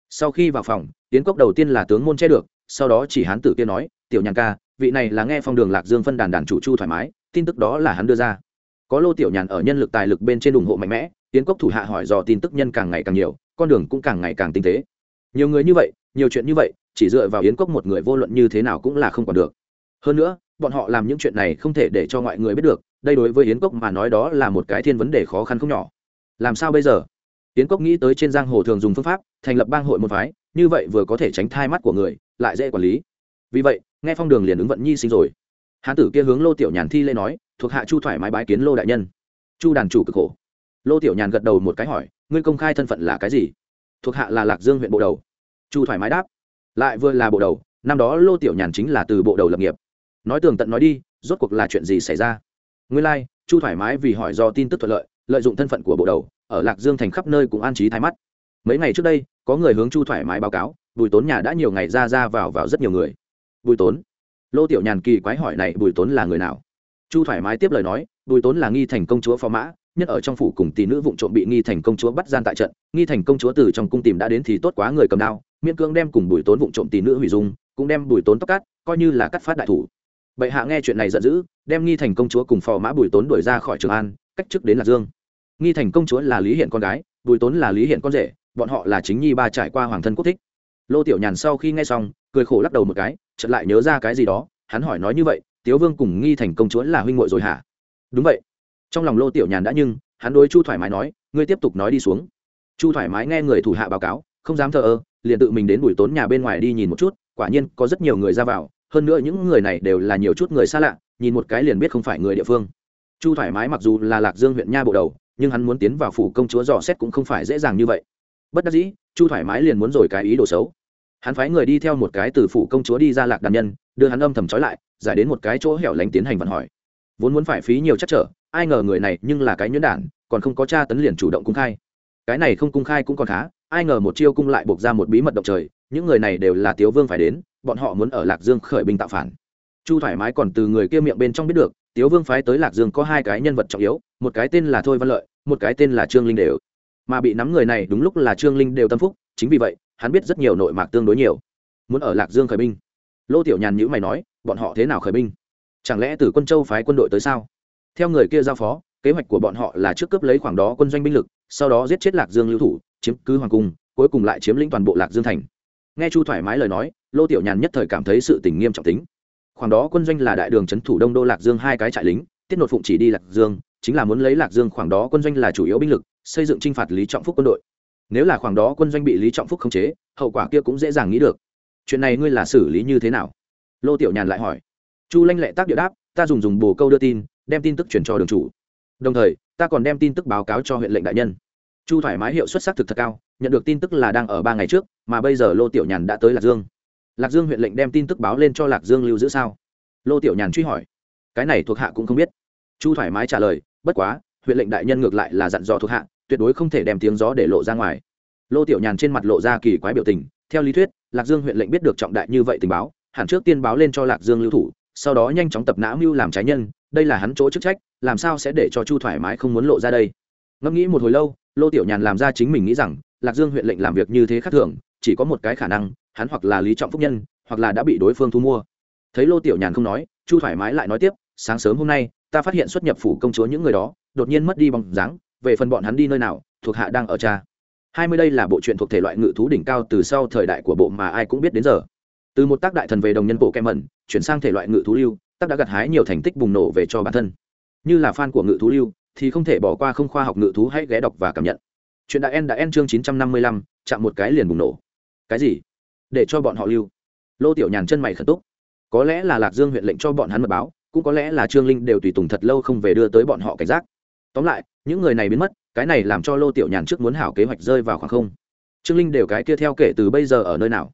Sau khi vào phòng, tiến cốc đầu tiên là tướng môn che được, sau đó chỉ hán tử kia nói, tiểu nhàn ca, vị này là nghe phong đường lạc dương phân đàn đàn chủ chu thoải mái, tin tức đó là hắn đưa ra. Có lô tiểu nhàn ở nhân lực tài lực bên trên ủng hộ mạnh mẽ, tiến cốc thủ hạ hỏi dò tin tức nhân càng ngày càng nhiều, con đường cũng càng ngày càng tinh tế. Nhiều người như vậy, nhiều chuyện như vậy chỉ dựa vào yến cốc một người vô luận như thế nào cũng là không còn được. Hơn nữa, bọn họ làm những chuyện này không thể để cho mọi người biết được, đây đối với yến cốc mà nói đó là một cái thiên vấn đề khó khăn không nhỏ. Làm sao bây giờ? Yến cốc nghĩ tới trên giang hồ thường dùng phương pháp, thành lập bang hội một phái, như vậy vừa có thể tránh thai mắt của người, lại dễ quản lý. Vì vậy, nghe phong đường liền ứng vận nhi sinh rồi. Hán tử kia hướng lô tiểu nhàn thi lễ nói, thuộc hạ chu thoải mái bái kiến lô đại nhân. Chu đàn chủ cực khổ. Lô tiểu nhàn gật đầu một cái hỏi, ngươi công khai thân phận là cái gì? Thuộc hạ là lạc dương huyện bộ đầu. Chu thoải mái đáp lại vừa là bộ đầu năm đó lô tiểu nhàn chính là từ bộ đầu lập nghiệp. Nói tường tận nói đi rốt cuộc là chuyện gì xảy ra? Nguyên lai、like, chu thoải mái vì hỏi do tin tức thuận lợi lợi dụng thân phận của bộ đầu ở lạc dương thành khắp nơi cũng an trí thái mắt. Mấy ngày trước đây có người hướng chu thoải mái báo cáo bùi tốn nhà đã nhiều ngày ra ra vào vào rất nhiều người. Bùi tốn? Lô tiểu nhàn kỳ quái hỏi này bùi tốn là người nào? Chu thoải mái tiếp lời nói bùi tốn là nghi thành công chúa phò mã nhất ở trong phủ cùng tỷ nữ vụ trộm bị nghi thành công chúa bắt gian tại trận nghi thành công chúa từ trong cung tìm đã đến thì tốt quá người cầm đao miễn cương đem cùng bùi tốn vụ trộm tỷ nữ hủy dung, cũng đem bùi tốn tóc cắt, coi như là cắt phát đại thủ. Bệ hạ nghe chuyện này giận dữ, đem nghi thành công chúa cùng phò mã bùi tốn đuổi ra khỏi trường an, cách chức đến lạc dương. Nghi thành công chúa là lý hiện con gái, bùi tốn là lý hiện con rể, bọn họ là chính nhi ba trải qua hoàng thân quốc thích. Lô tiểu nhàn sau khi nghe xong, cười khổ lắc đầu một cái, chợt lại nhớ ra cái gì đó, hắn hỏi nói như vậy, tiếu vương cùng nghi thành công chúa là huynh muội rồi hả? Đúng vậy. Trong lòng lô tiểu nhàn đã nhưng, hắn đối chu thoải mái nói, ngươi tiếp tục nói đi xuống. Chu thoải mái nghe người thủ hạ báo cáo không dám thờ ơ, liền tự mình đến bùi tốn nhà bên ngoài đi nhìn một chút, quả nhiên có rất nhiều người ra vào, hơn nữa những người này đều là nhiều chút người xa lạ, nhìn một cái liền biết không phải người địa phương. Chu thoải mái mặc dù là lạc dương huyện nha bộ đầu, nhưng hắn muốn tiến vào phủ công chúa dò xét cũng không phải dễ dàng như vậy. Bất đắc dĩ, chu thoải mái liền muốn rồi cái ý đồ xấu. Hắn phái người đi theo một cái từ phủ công chúa đi ra lạc đàn nhân, đưa hắn âm thầm trói lại, giải đến một cái chỗ hẻo lánh tiến hành vận hỏi. Vốn muốn phải phí nhiều chắc trở, ai ngờ người này nhưng là cái nhuyễn đản, còn không có tra tấn liền chủ động cung khai. Cái này không cung khai cũng còn khá ai ngờ một chiêu cung lại buộc ra một bí mật động trời, những người này đều là tiếu vương phải đến, bọn họ muốn ở lạc dương khởi binh tạo phản. Chu thoải mái còn từ người kia miệng bên trong biết được, tiếu vương phái tới lạc dương có hai cái nhân vật trọng yếu, một cái tên là thôi văn lợi, một cái tên là trương linh đều. Mà bị nắm người này đúng lúc là trương linh đều tâm phúc, chính vì vậy, hắn biết rất nhiều nội mạc tương đối nhiều. Muốn ở lạc dương khởi binh. Lô tiểu nhàn nhữ mày nói, bọn họ thế nào khởi binh? Chẳng lẽ từ quân châu phái quân đội tới sao? Theo người kia giao phó, kế hoạch của bọn họ là trước cướp lấy khoảng đó quân doanh binh lực, sau đó giết chết lạc dương lưu thủ chiếm cứ hoàng cung, cuối cùng lại chiếm lĩnh toàn bộ lạc dương thành. Nghe chu thoải mái lời nói, lô tiểu nhàn nhất thời cảm thấy sự tình nghiêm trọng tính. Khoảng đó quân doanh là đại đường trấn thủ đông đô lạc dương hai cái trại lính, tiết nột phụng chỉ đi lạc dương, chính là muốn lấy lạc dương khoảng đó quân doanh là chủ yếu binh lực, xây dựng t r i n h phạt lý trọng phúc quân đội. Nếu là khoảng đó quân doanh bị lý trọng phúc khống chế, hậu quả kia cũng dễ dàng nghĩ được. Chuyện này ngươi là xử lý như thế nào? Lô tiểu nhàn lại hỏi. Chu lanh lệ tác địa đáp, ta dùng dùng bồ câu đưa tin, đem tin tức chuyển cho đường chủ. Đồng thời, ta còn đem tin tức báo cáo cho huyện lệnh đại nhân chu thoải mái hiệu suất sắc thực thật cao, nhận được tin tức là đang ở ba ngày trước, mà bây giờ lô tiểu nhàn đã tới lạc dương. Lạc dương huyện lệnh đem tin tức báo lên cho lạc dương lưu giữ sao? Lô tiểu nhàn truy hỏi. Cái này thuộc hạ cũng không biết. Chu thoải mái trả lời, bất quá, huyện lệnh đại nhân ngược lại là dặn dò thuộc hạ, tuyệt đối không thể đem tiếng gió để lộ ra ngoài. Lô tiểu nhàn trên mặt lộ ra kỳ quái biểu tình, theo lý thuyết, lạc dương huyện lệnh biết được trọng đại như vậy tình báo, hẳn trước tiên báo lên cho lạc dương lưu thủ, sau đó nhanh chóng tập nã mưu làm trái nhân, đây là hắn chỗ chức trách, làm sao sẽ để cho chu thoải mái không muốn lộ ra đây? Ngẫm nghĩ một hồi lâu, lô tiểu nhàn làm ra chính mình nghĩ rằng, lạc dương huyện lệnh làm việc như thế khác thường, chỉ có một cái khả năng, hắn hoặc là lý trọng phúc nhân, hoặc là đã bị đối phương thu mua. Thấy lô tiểu nhàn không nói, chu thoải mái lại nói tiếp, sáng sớm hôm nay, ta phát hiện xuất nhập phủ công chúa những người đó, đột nhiên mất đi bóng dáng, về phần bọn hắn đi nơi nào, thuộc hạ đang ở cha. Hai mươi đây là bộ truyện thuộc thể loại ngự thú đỉnh cao từ sau thời đại của bộ mà ai cũng biết đến giờ. Từ một tác đại thần về đồng nhân bộ kem mẩn, chuyển sang thể loại ngự thú lưu, tác đã gặt hái nhiều thành tích bùng nổ về cho bản thân. Như là fan của ngự thú lưu thì không thể bỏ qua không khoa học ngự thú, hãy ghé đọc và cảm nhận. Chuyện đã en đã en chương chín trăm năm mươi lăm, chạm một cái liền bùng nổ. Cái gì? Để cho bọn họ lưu. Lô tiểu nhàn chân mày khẩn túc. Có lẽ là lạc dương huyện lệnh cho bọn hắn mật báo, cũng có lẽ là trương linh đều tùy tùng thật lâu không về đưa tới bọn họ cảnh giác. Tóm lại, những người này biến mất, cái này làm cho lô tiểu nhàn trước muốn hảo kế hoạch rơi vào khoảng không. Trương linh đều cái kia theo kể từ bây giờ ở nơi nào?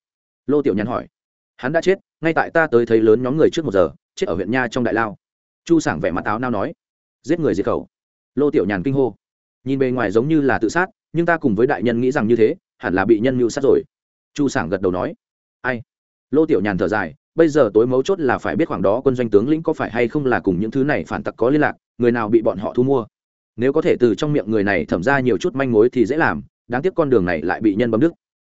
Lô tiểu nhàn hỏi. Hắn đã chết, ngay tại ta tới thấy lớn nhóm người trước một giờ, chết ở huyện nha trong đại lao. Chu sảng vẻ mặt áo nao nói. Giết người diệt khẩu lô tiểu nhàn kinh hô. Nhìn bề ngoài giống như là tự sát, nhưng ta cùng với đại nhân nghĩ rằng như thế, hẳn là bị nhân mưu sát rồi. Chu sảng gật đầu nói. Ai? Lô tiểu nhàn thở dài, bây giờ tối mấu chốt là phải biết khoảng đó quân doanh tướng lĩnh có phải hay không là cùng những thứ này phản tặc có liên lạc, người nào bị bọn họ thu mua. Nếu có thể từ trong miệng người này thẩm ra nhiều chút manh mối thì dễ làm, đáng tiếc con đường này lại bị nhân bấm đức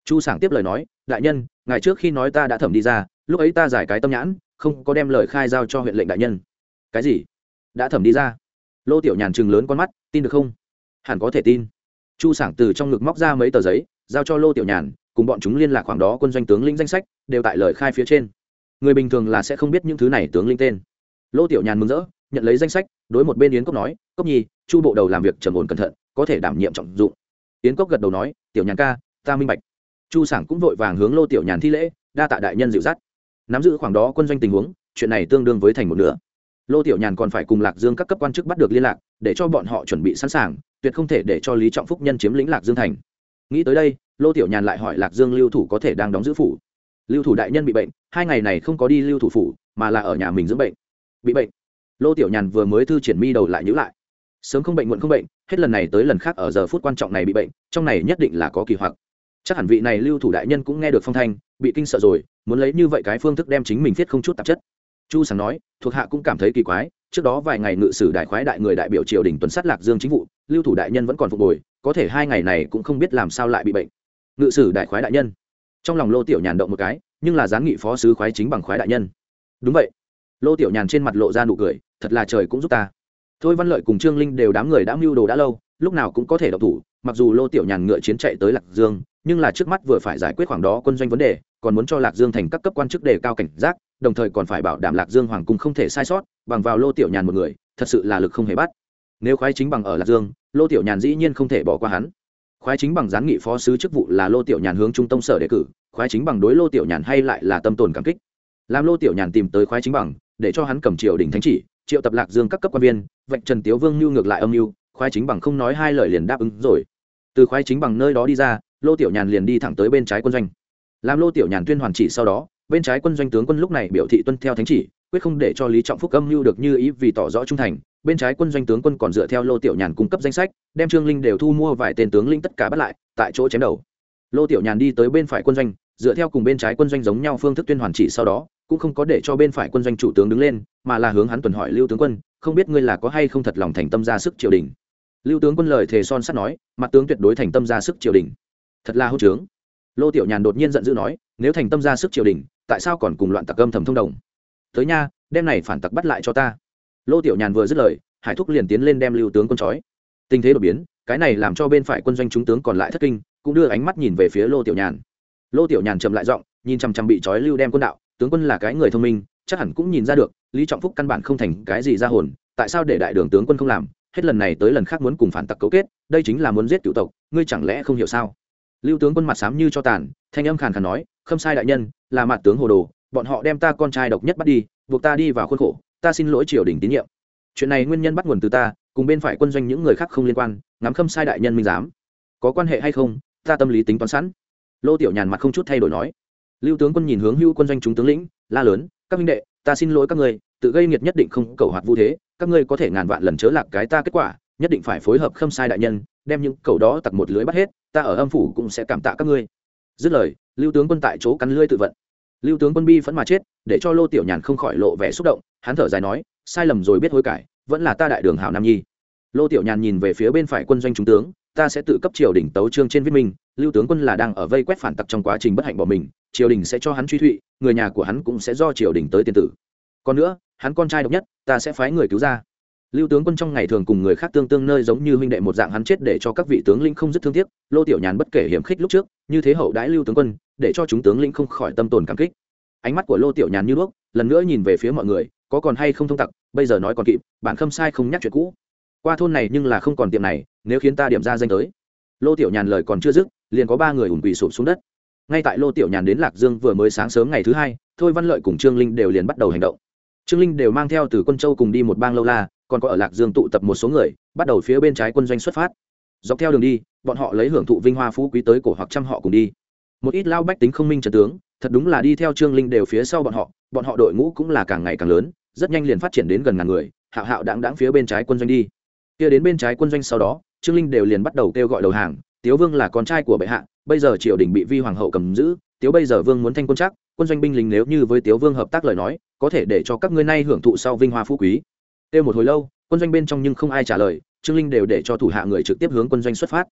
chu sảng tiếp lời nói, đại nhân ngày trước khi nói ta đã thẩm đi ra, lúc ấy ta giải cái tâm nhãn, không có đem lời khai giao cho huyện lệnh đại nhân. Cái gì? Đã thẩm đi ra? Lô tiểu nhàn chừng lớn con mắt, tin được không? Hẳn có thể tin. Chu sảng từ trong ngực móc ra mấy tờ giấy, giao cho lô tiểu nhàn, cùng bọn chúng liên lạc khoảng đó quân doanh tướng lĩnh danh sách, đều tại lời khai phía trên. Người bình thường là sẽ không biết những thứ này tướng linh tên. Lô tiểu nhàn mừng rỡ, nhận lấy danh sách, đối một bên yến cốc nói, cốc nhi, chu bộ đầu làm việc trầm ổn cẩn thận, có thể đảm nhiệm trọng dụng. Yến cốc gật đầu nói, tiểu nhàn ca, ta minh bạch. Chu sảng cũng vội vàng hướng lô tiểu nhàn thi lễ, đa tạ đại nhân dịu dắt. Nắm giữ khoảng đó quân doanh tình huống, chuyện này tương đương với thành một nửa lô tiểu nhàn còn phải cùng lạc dương các cấp quan chức bắt được liên lạc, để cho bọn họ chuẩn bị sẵn sàng, tuyệt không thể để cho lý trọng phúc nhân chiếm lĩnh lạc dương thành. Nghĩ tới đây, lô tiểu nhàn lại hỏi lạc dương lưu thủ có thể đang đóng giữ phủ. Lưu thủ đại nhân bị bệnh, hai ngày này không có đi lưu thủ phủ, mà là ở nhà mình dưỡng bệnh. Bị bệnh. Lô tiểu nhàn vừa mới thư triển mi đầu lại nhữ lại. Sớm không bệnh muộn không bệnh, hết lần này tới lần khác ở giờ phút quan trọng này bị bệnh, trong này nhất định là có kỳ hoặc. Chắc hẳn vị này lưu thủ đại nhân cũng nghe được phong thanh, bị kinh sợ rồi, muốn lấy như vậy cái phương thức đem chính mình viết không chút tạp chất chu sảng nói, thuộc hạ cũng cảm thấy kỳ quái, trước đó vài ngày ngự sử đại khoái đại người đại biểu triều đình tuần sát lạc dương chính vụ, lưu thủ đại nhân vẫn còn phục hồi, có thể hai ngày này cũng không biết làm sao lại bị bệnh. Ngự sử đại khoái đại nhân. Trong lòng lô tiểu nhàn động một cái, nhưng là gián nghị phó sứ khoái chính bằng khoái đại nhân. Đúng vậy. Lô tiểu nhàn trên mặt lộ ra nụ cười, thật là trời cũng giúp ta. Thôi văn lợi cùng trương linh đều đám người đã mưu đồ đã lâu, lúc nào cũng có thể độc thủ, mặc dù lô tiểu nhàn ngựa chiến chạy tới lạc dương, nhưng là trước mắt vừa phải giải quyết khoảng đó quân doanh vấn đề, còn muốn cho lạc dương thành các cấp quan chức đề cao cảnh giác đồng thời còn phải bảo đảm lạc dương hoàng cung không thể sai sót, bằng vào lô tiểu nhàn một người, thật sự là lực không hề bắt. Nếu khoái chính bằng ở lạc dương, lô tiểu nhàn dĩ nhiên không thể bỏ qua hắn. Khoái chính bằng gián nghị phó sứ chức vụ là lô tiểu nhàn hướng trung tâm sở đề cử, khoái chính bằng đối lô tiểu nhàn hay lại là tâm tồn cảm kích. Làm lô tiểu nhàn tìm tới khoái chính bằng, để cho hắn cầm triều đình thánh chỉ, triệu tập lạc dương các cấp quan viên, vạch trần tiếu vương mưu ngược lại âm mưu, khoái chính bằng không nói hai lời liền đáp ứng rồi. Từ khoái chính bằng nơi đó đi ra, lô tiểu nhàn liền đi thẳng tới bên trái quân doanh. Làm lô tiểu nhàn tuyên hoàn chỉ sau đó bên trái quân doanh tướng quân lúc này biểu thị tuân theo thánh chỉ, quyết không để cho lý trọng phúc âm mưu được như ý vì tỏ rõ trung thành. Bên trái quân doanh tướng quân còn dựa theo lô tiểu nhàn cung cấp danh sách, đem trương linh đều thu mua vài tên tướng linh tất cả bắt lại, tại chỗ chém đầu. Lô tiểu nhàn đi tới bên phải quân doanh, dựa theo cùng bên trái quân doanh giống nhau phương thức tuyên hoàn chỉ sau đó, cũng không có để cho bên phải quân doanh chủ tướng đứng lên, mà là hướng hắn tuần hỏi lưu tướng quân, không biết ngươi là có hay không thật lòng thành tâm ra sức triều đình? Lưu tướng quân lời thề son sắt nói, mặt tướng tuyệt đối thành tâm ra sức triều đình. Thật là hô trướng. Lô tiểu nhàn đột nhiên giận dữ nói, nếu thành tâm ra sức triều đình tại sao còn cùng loạn tặc âm thầm thông đồng? Tới nha đem này phản tặc bắt lại cho ta. Lô tiểu nhàn vừa dứt lời, hải thúc liền tiến lên đem lưu tướng quân trói. Tình thế đột biến, cái này làm cho bên phải quân doanh chúng tướng còn lại thất kinh, cũng đưa ánh mắt nhìn về phía lô tiểu nhàn. Lô tiểu nhàn chậm lại giọng, nhìn chằm chằm bị trói lưu đem quân đạo, tướng quân là cái người thông minh, chắc hẳn cũng nhìn ra được, lý trọng phúc căn bản không thành cái gì ra hồn, tại sao để đại đường tướng quân không làm? Hết lần này tới lần khác muốn cùng phản tặc cấu kết, đây chính là muốn giết cựu tộc, ngươi chẳng lẽ không hiểu sao? Lưu tướng quân mặt sám như cho tàn, thanh âm khàn khàn nói khâm sai đại nhân, là mặt tướng hồ đồ, bọn họ đem ta con trai độc nhất bắt đi, buộc ta đi vào khuôn khổ, ta xin lỗi triều đình tín nhiệm. Chuyện này nguyên nhân bắt nguồn từ ta, cùng bên phải quân doanh những người khác không liên quan, ngắm khâm sai đại nhân minh giám. Có quan hệ hay không, ta tâm lý tính toán sẵn. Lô tiểu nhàn mặt không chút thay đổi nói. Lưu tướng quân nhìn hướng hưu quân doanh chúng tướng lĩnh, la lớn, các minh đệ, ta xin lỗi các ngươi, tự gây nghiệt nhất định không cầu hoạt vu thế, các ngươi có thể ngàn vạn lần chớ lạc cái ta kết quả, nhất định phải phối hợp khâm sai đại nhân, đem những cầu đó tặc một lưới bắt hết, ta ở âm phủ cũng sẽ cảm tạ các ngươi dứt lời, lưu tướng quân tại chỗ cắn lưới tự vận. Lưu tướng quân bi vẫn mà chết, để cho lô tiểu nhàn không khỏi lộ vẻ xúc động, hắn thở dài nói, sai lầm rồi biết hối cải, vẫn là ta đại đường hảo nam nhi. Lô tiểu nhàn nhìn về phía bên phải quân doanh trung tướng, ta sẽ tự cấp triều đình tấu trương trên viết minh, lưu tướng quân là đang ở vây quét phản tặc trong quá trình bất hạnh bỏ mình, triều đình sẽ cho hắn truy thụy, người nhà của hắn cũng sẽ do triều đình tới tiền tử. Còn nữa, hắn con trai độc nhất, ta sẽ phái người cứu ra lưu tướng quân trong ngày thường cùng người khác tương tương nơi giống như huynh đệ một dạng hắn chết để cho các vị tướng lĩnh không dứt thương tiếc, lô tiểu nhàn bất kể hiểm khích lúc trước, như thế hậu đãi lưu tướng quân, để cho chúng tướng lĩnh không khỏi tâm tồn cảm kích. Ánh mắt của lô tiểu nhàn như đuốc lần nữa nhìn về phía mọi người, có còn hay không thông tặc, bây giờ nói còn kịp bản khâm sai không nhắc chuyện cũ. Qua thôn này nhưng là không còn tiệm này, nếu khiến ta điểm ra danh tới. Lô tiểu nhàn lời còn chưa dứt, liền có ba người ùn quỳ sụp xuống đất. Ngay tại lô tiểu nhàn đến lạc dương vừa mới sáng sớm ngày thứ hai, thôi văn lợi cùng trương linh đều liền bắt đầu hành động. Trương linh đều mang theo từ quân châu cùng đi một bang lâu la còn có ở lạc dương tụ tập một số người, bắt đầu phía bên trái quân doanh xuất phát. Dọc theo đường đi, bọn họ lấy hưởng thụ vinh hoa phú quý tới cổ hoặc trăm họ cùng đi. Một ít lao bách tính không minh trần tướng, thật đúng là đi theo trương linh đều phía sau bọn họ bọn họ đội ngũ cũng là càng ngày càng lớn, rất nhanh liền phát triển đến gần ngàn người, hạo hạo đáng đáng phía bên trái quân doanh đi. Kia đến bên trái quân doanh sau đó, trương linh đều liền bắt đầu kêu gọi đầu hàng, tiếu vương là con trai của bệ hạ, bây giờ triều đình bị vi hoàng hậu cầm giữ, tiếu bây giờ vương muốn thanh quân chắc, quân doanh binh lính nếu như với tiếu vương hợp tác lời nói, có thể để cho các ngươi nay hưởng thụ sau vinh hoa phú quý têu một hồi lâu, quân doanh bên trong nhưng không ai trả lời, trương linh đều để cho thủ hạ người trực tiếp hướng quân doanh xuất phát.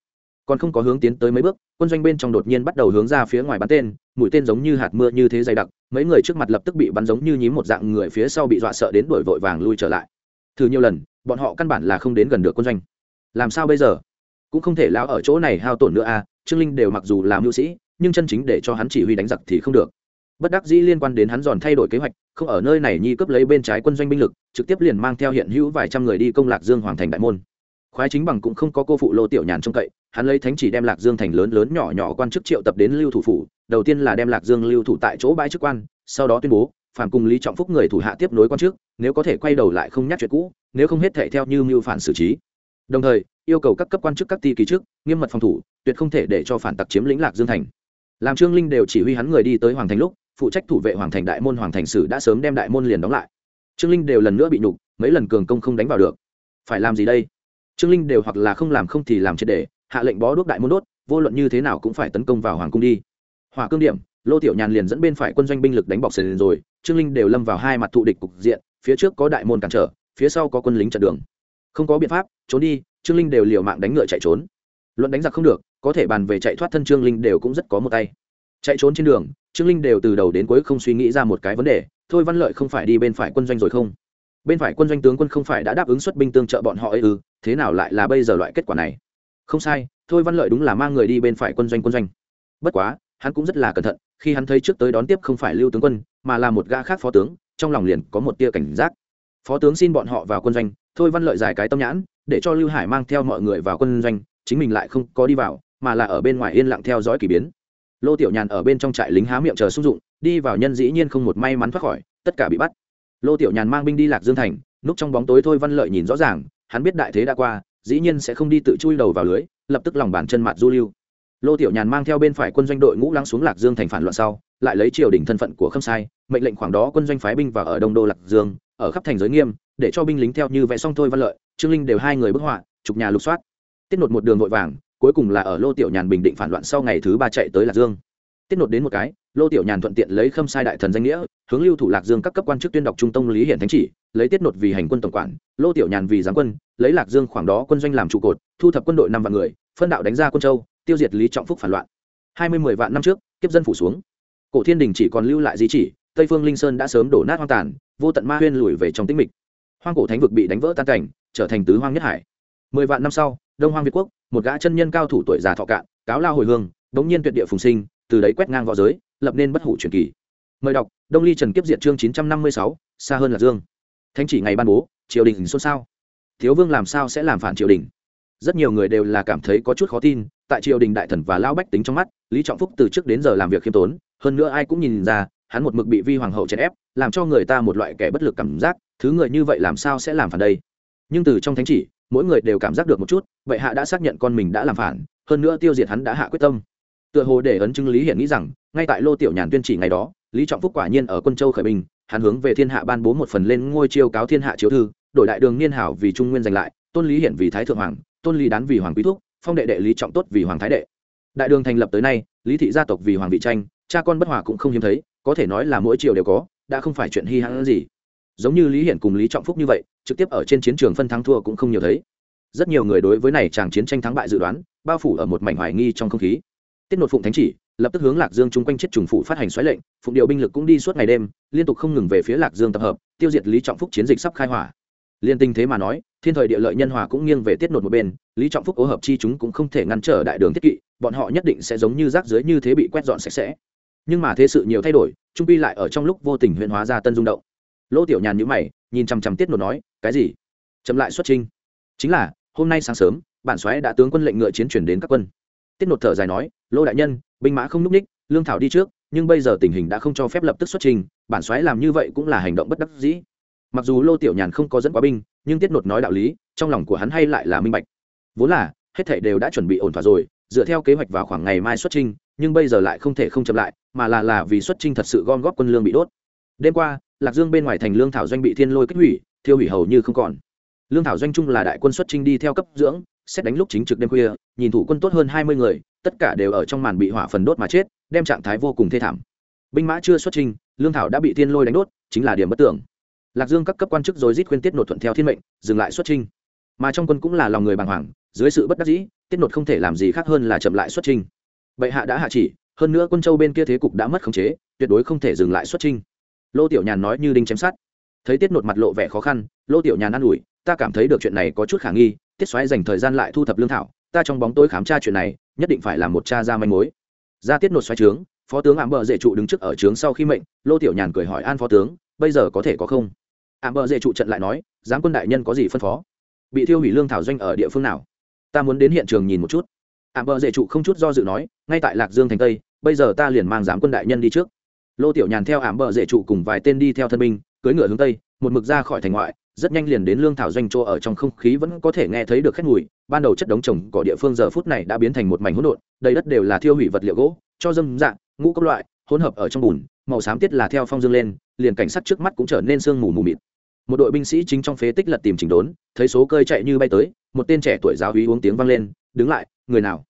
Còn không có hướng tiến tới mấy bước, quân doanh bên trong đột nhiên bắt đầu hướng ra phía ngoài bắn tên, mũi tên giống như hạt mưa như thế dày đặc, mấy người trước mặt lập tức bị bắn giống như nhím một dạng người phía sau bị dọa sợ đến đổi vội vàng lui trở lại. Thử nhiều lần, bọn họ căn bản là không đến gần được quân doanh. Làm sao bây giờ? Cũng không thể lão ở chỗ này hao tổn nữa à trương linh đều mặc dù làm mưu sĩ, nhưng chân chính để cho hắn chỉ huy đánh giặc thì không được bất đắc dĩ liên quan đến hắn giòn thay đổi kế hoạch, không ở nơi này nhi cướp lấy bên trái quân doanh binh lực, trực tiếp liền mang theo hiện hữu vài trăm người đi công lạc dương hoàng thành đại môn. Khoái chính bằng cũng không có cô phụ lô tiểu nhàn trông cậy, hắn lấy thánh chỉ đem lạc dương thành lớn lớn nhỏ nhỏ quan chức triệu tập đến lưu thủ phủ, đầu tiên là đem lạc dương lưu thủ tại chỗ bãi chức quan, sau đó tuyên bố, phản cùng lý trọng phúc người thủ hạ tiếp nối quan chức, nếu có thể quay đầu lại không nhắc chuyện cũ, nếu không hết thể theo như mưu phản xử trí. Đồng thời, yêu cầu các cấp quan chức các ti kỳ trước, nghiêm mật phòng thủ, tuyệt không thể để cho phản tặc chiếm lĩnh lạc dương thành. Làm trương linh đều chỉ huy hắn người đi tới hoàng thành lúc phụ trách thủ vệ hoàng thành đại môn hoàng thành sử đã sớm đem đại môn liền đóng lại. Trương linh đều lần nữa bị nhục, mấy lần cường công không đánh vào được. Phải làm gì đây? Trương linh đều hoặc là không làm không thì làm triệt để, hạ lệnh bó đuốc đại môn đốt, vô luận như thế nào cũng phải tấn công vào hoàng cung đi. Hòa cương điểm, lô tiểu nhàn liền dẫn bên phải quân doanh binh lực đánh bọc sền rồi, trương linh đều lâm vào hai mặt thụ địch cục diện, phía trước có đại môn cản trở, phía sau có quân lính chặn đường. Không có biện pháp, trốn đi, trương linh đều liều mạng đánh ngựa chạy trốn. Luận đánh giặc không được, có thể bàn về chạy thoát thân trương linh đều cũng rất có một tay. Chạy trốn trên đường trương linh đều từ đầu đến cuối không suy nghĩ ra một cái vấn đề, thôi văn lợi không phải đi bên phải quân doanh rồi không? Bên phải quân doanh tướng quân không phải đã đáp ứng xuất binh tương trợ bọn họ ấy ư, thế nào lại là bây giờ loại kết quả này? Không sai, thôi văn lợi đúng là mang người đi bên phải quân doanh quân doanh. Bất quá, hắn cũng rất là cẩn thận, khi hắn thấy trước tới đón tiếp không phải lưu tướng quân, mà là một gã khác phó tướng, trong lòng liền có một tia cảnh giác. Phó tướng xin bọn họ vào quân doanh, thôi văn lợi giải cái tâm nhãn, để cho lưu hải mang theo mọi người vào quân doanh, chính mình lại không có đi vào, mà là ở bên ngoài yên lặng theo dõi k ỳ biến lô tiểu nhàn ở bên trong trại lính há miệng chờ sung dụng, đi vào nhân dĩ nhiên không một may mắn thoát khỏi, tất cả bị bắt. Lô tiểu nhàn mang binh đi lạc dương thành núp trong bóng tối thôi văn lợi nhìn rõ ràng, hắn biết đại thế đã qua, dĩ nhiên sẽ không đi tự chui đầu vào lưới, lập tức lòng bàn chân mặt du lưu. Lô tiểu nhàn mang theo bên phải quân doanh đội ngũ lắng xuống lạc dương thành phản loạn sau, lại lấy triều đình thân phận của khâm sai, mệnh lệnh khoảng đó quân doanh phái binh vào ở đông đô lạc dương, ở khắp thành giới nghiêm, để cho binh lính theo như vẽ xong thôi văn lợi, trương linh đều hai người bức họa trục nhà lục soát. Tiết nột một đường vội vàng cuối cùng là ở lô tiểu nhàn bình định phản loạn sau ngày thứ ba chạy tới lạc dương. Tiết nột đến một cái, lô tiểu nhàn thuận tiện lấy khâm sai đại thần danh nghĩa, hướng lưu thủ lạc dương các cấp quan chức tuyên đọc trung tông lý hiển thánh chỉ, lấy tiết nột vì hành quân tổng quản, lô tiểu nhàn vì giám quân, lấy lạc dương khoảng đó quân doanh làm trụ cột, thu thập quân đội năm vạn người, phân đạo đánh ra quân châu, tiêu diệt lý trọng phúc phản loạn. Hai mươi mười vạn năm trước, kiếp dân phủ xuống. Cổ thiên đình chỉ còn lưu lại di chỉ, tây phương linh sơn đã sớm đổ nát hoang tàn, vô tận ma huyên lùi về trong tĩnh mịch. Hoang cổ thánh vực bị đánh vỡ tan cảnh, trở thành tứ hoang nhất hải. Mười vạn năm sau đông hoang việt quốc, một gã chân nhân cao thủ tuổi già thọ cạn, cáo lao hồi hương, bỗng nhiên tuyệt địa phùng sinh, từ đấy quét ngang v õ giới, lập nên bất hủ truyền kỳ. Mời đọc, đông ly trần kiếp diệt chương chín trăm năm mươi sáu, xa hơn là dương. Thánh chỉ ngày ban bố, triều đình xôn xao. Thiếu vương làm sao sẽ làm phản triều đình? Rất nhiều người đều là cảm thấy có chút khó tin, tại triều đình đại thần và lão bách tính trong mắt, lý trọng phúc từ trước đến giờ làm việc khiêm tốn, hơn nữa ai cũng nhìn ra, hắn một mực bị vi hoàng hậu chèn ép, làm cho người ta một loại kẻ bất lực cảm giác, thứ người như vậy làm sao sẽ làm phản đây? Nhưng từ trong thánh chỉ mỗi người đều cảm giác được một chút, vậy hạ đã xác nhận con mình đã làm phản, hơn nữa tiêu diệt hắn đã hạ quyết tâm. Tựa hồ để ấn chứng lý hiển nghĩ rằng, ngay tại lô tiểu nhàn tuyên chỉ ngày đó, lý trọng phúc quả nhiên ở quân châu khởi binh, hắn hướng về thiên hạ ban bố một phần lên ngôi chiêu cáo thiên hạ chiếu thư, đổi đại đường niên hảo vì trung nguyên giành lại, tôn lý hiển vì thái thượng hoàng, tôn lý đán vì hoàng quý thúc, phong đệ đệ lý trọng tốt vì hoàng thái đệ. Đại đường thành lập tới nay, lý thị gia tộc vì hoàng vị tranh, cha con bất hòa cũng không hiếm thấy, có thể nói là mỗi triều đều có, đã không phải chuyện hy hãn gì giống như lý hiển cùng lý trọng phúc như vậy, trực tiếp ở trên chiến trường phân thắng thua cũng không nhiều thấy. Rất nhiều người đối với này chàng chiến tranh thắng bại dự đoán, bao phủ ở một mảnh hoài nghi trong không khí. Tiết nột phụng thánh chỉ, lập tức hướng lạc dương chung quanh chết trùng phụ phát hành xoáy lệnh, phụng điệu binh lực cũng đi suốt ngày đêm, liên tục không ngừng về phía lạc dương tập hợp, tiêu diệt lý trọng phúc chiến dịch sắp khai hỏa. Liên Tinh thế mà nói, thiên thời địa lợi nhân hòa cũng nghiêng về tiết nột một bên, lý trọng phúc cố hợp chi chúng cũng không thể ngăn trở đại đường thiết kỵ, bọn họ nhất định sẽ giống như rác dưới như thế bị quét dọn sạch sẽ. Nhưng mà thế sự nhiều thay đổi, trung pi lại ở trong lúc vô tình huyện hóa ra tân dung động lỗ tiểu nhàn nhữ mày, nhìn chằm chằm tiết nột nói, cái gì? Chậm lại xuất trinh chính là, hôm nay sáng sớm, bản xoáy đã tướng quân lệnh ngựa chiến chuyển đến các quân. Tiết nột thở dài nói, lô đại nhân, binh mã không n ú c ních, lương thảo đi trước, nhưng bây giờ tình hình đã không cho phép lập tức xuất trình, bản xoáy làm như vậy cũng là hành động bất đắc dĩ. Mặc dù lô tiểu nhàn không có dẫn quá binh, nhưng tiết nột nói đạo lý, trong lòng của hắn hay lại là minh bạch. Vốn là, hết thảy đều đã chuẩn bị ổn thỏa rồi, dựa theo kế hoạch vào khoảng ngày mai xuất trình, nhưng bây giờ lại không thể không chậm lại, mà là là vì xuất trình thật sự gom góp quân lương bị đốt. Đêm qua lạc dương bên ngoài thành lương thảo doanh bị thiên lôi kích hủy, thiêu hủy hầu như không còn. Lương thảo doanh trung là đại quân xuất trinh đi theo cấp dưỡng, xét đánh lúc chính trực đêm khuya, nhìn thủ quân tốt hơn hai mươi người, tất cả đều ở trong màn bị hỏa phần đốt mà chết, đem trạng thái vô cùng thê thảm. Binh mã chưa xuất trình lương thảo đã bị thiên lôi đánh đốt, chính là điểm bất tưởng. Lạc dương các cấp quan chức rồi rít khuyên tiết nộp thuận theo thiên mệnh, dừng lại xuất trình mà trong quân cũng là lòng người bàng hoàng, dưới sự bất đắc dĩ, tiết nộp không thể làm gì khác hơn là chậm lại xuất trình bệ hạ đã hạ chỉ, hơn nữa quân châu bên kia thế cục đã mất khống chế, tuyệt đối không thể dừng lại xuất trình lô tiểu nhàn nói như đinh chém sát thấy tiết nột mặt lộ vẻ khó khăn, lô tiểu nhàn an ủi, ta cảm thấy được chuyện này có chút khả nghi, tiết xoáy dành thời gian lại thu thập lương thảo, ta trong bóng tối khám tra chuyện này, nhất định phải làm một cha ra manh mối. Ra tiết nột xoáy trướng, phó tướng ảm bờ dễ trụ đứng trước ở trướng sau khi mệnh, lô tiểu nhàn cười hỏi an phó tướng, bây giờ có thể có không? Ảm bờ dễ trụ trận lại nói, giám quân đại nhân có gì phân phó? Bị thiêu hủy lương thảo doanh ở địa phương nào? Ta muốn đến hiện trường nhìn một chút. Ảm bờ dễ trụ không chút do dự nói, ngay tại lạc dương thành tây, bây giờ ta liền mang giám quân đại nhân đi trước lô tiểu nhàn theo ảm bờ dễ trụ cùng vài tên đi theo thân binh, cưỡi ngựa hướng tây, một mực ra khỏi thành ngoại, rất nhanh liền đến lương thảo doanh chỗ ở trong không khí vẫn có thể nghe thấy được khét mùi. Ban đầu chất đống trồng cỏ địa phương giờ phút này đã biến thành một mảnh hỗn độn, đầy đất đều là thiêu hủy vật liệu gỗ, cho dâm dạng, ngũ các loại, hỗn hợp ở trong bùn, màu xám tiết là theo phong dương lên, liền cảnh sát trước mắt cũng trở nên sương mù mù mịt. Một đội binh sĩ chính trong phế tích lật tìm chỉnh đốn, thấy số cơi chạy như bay tới, một tên trẻ tuổi giáo úy uống tiếng vang lên, đứng lại, người nào?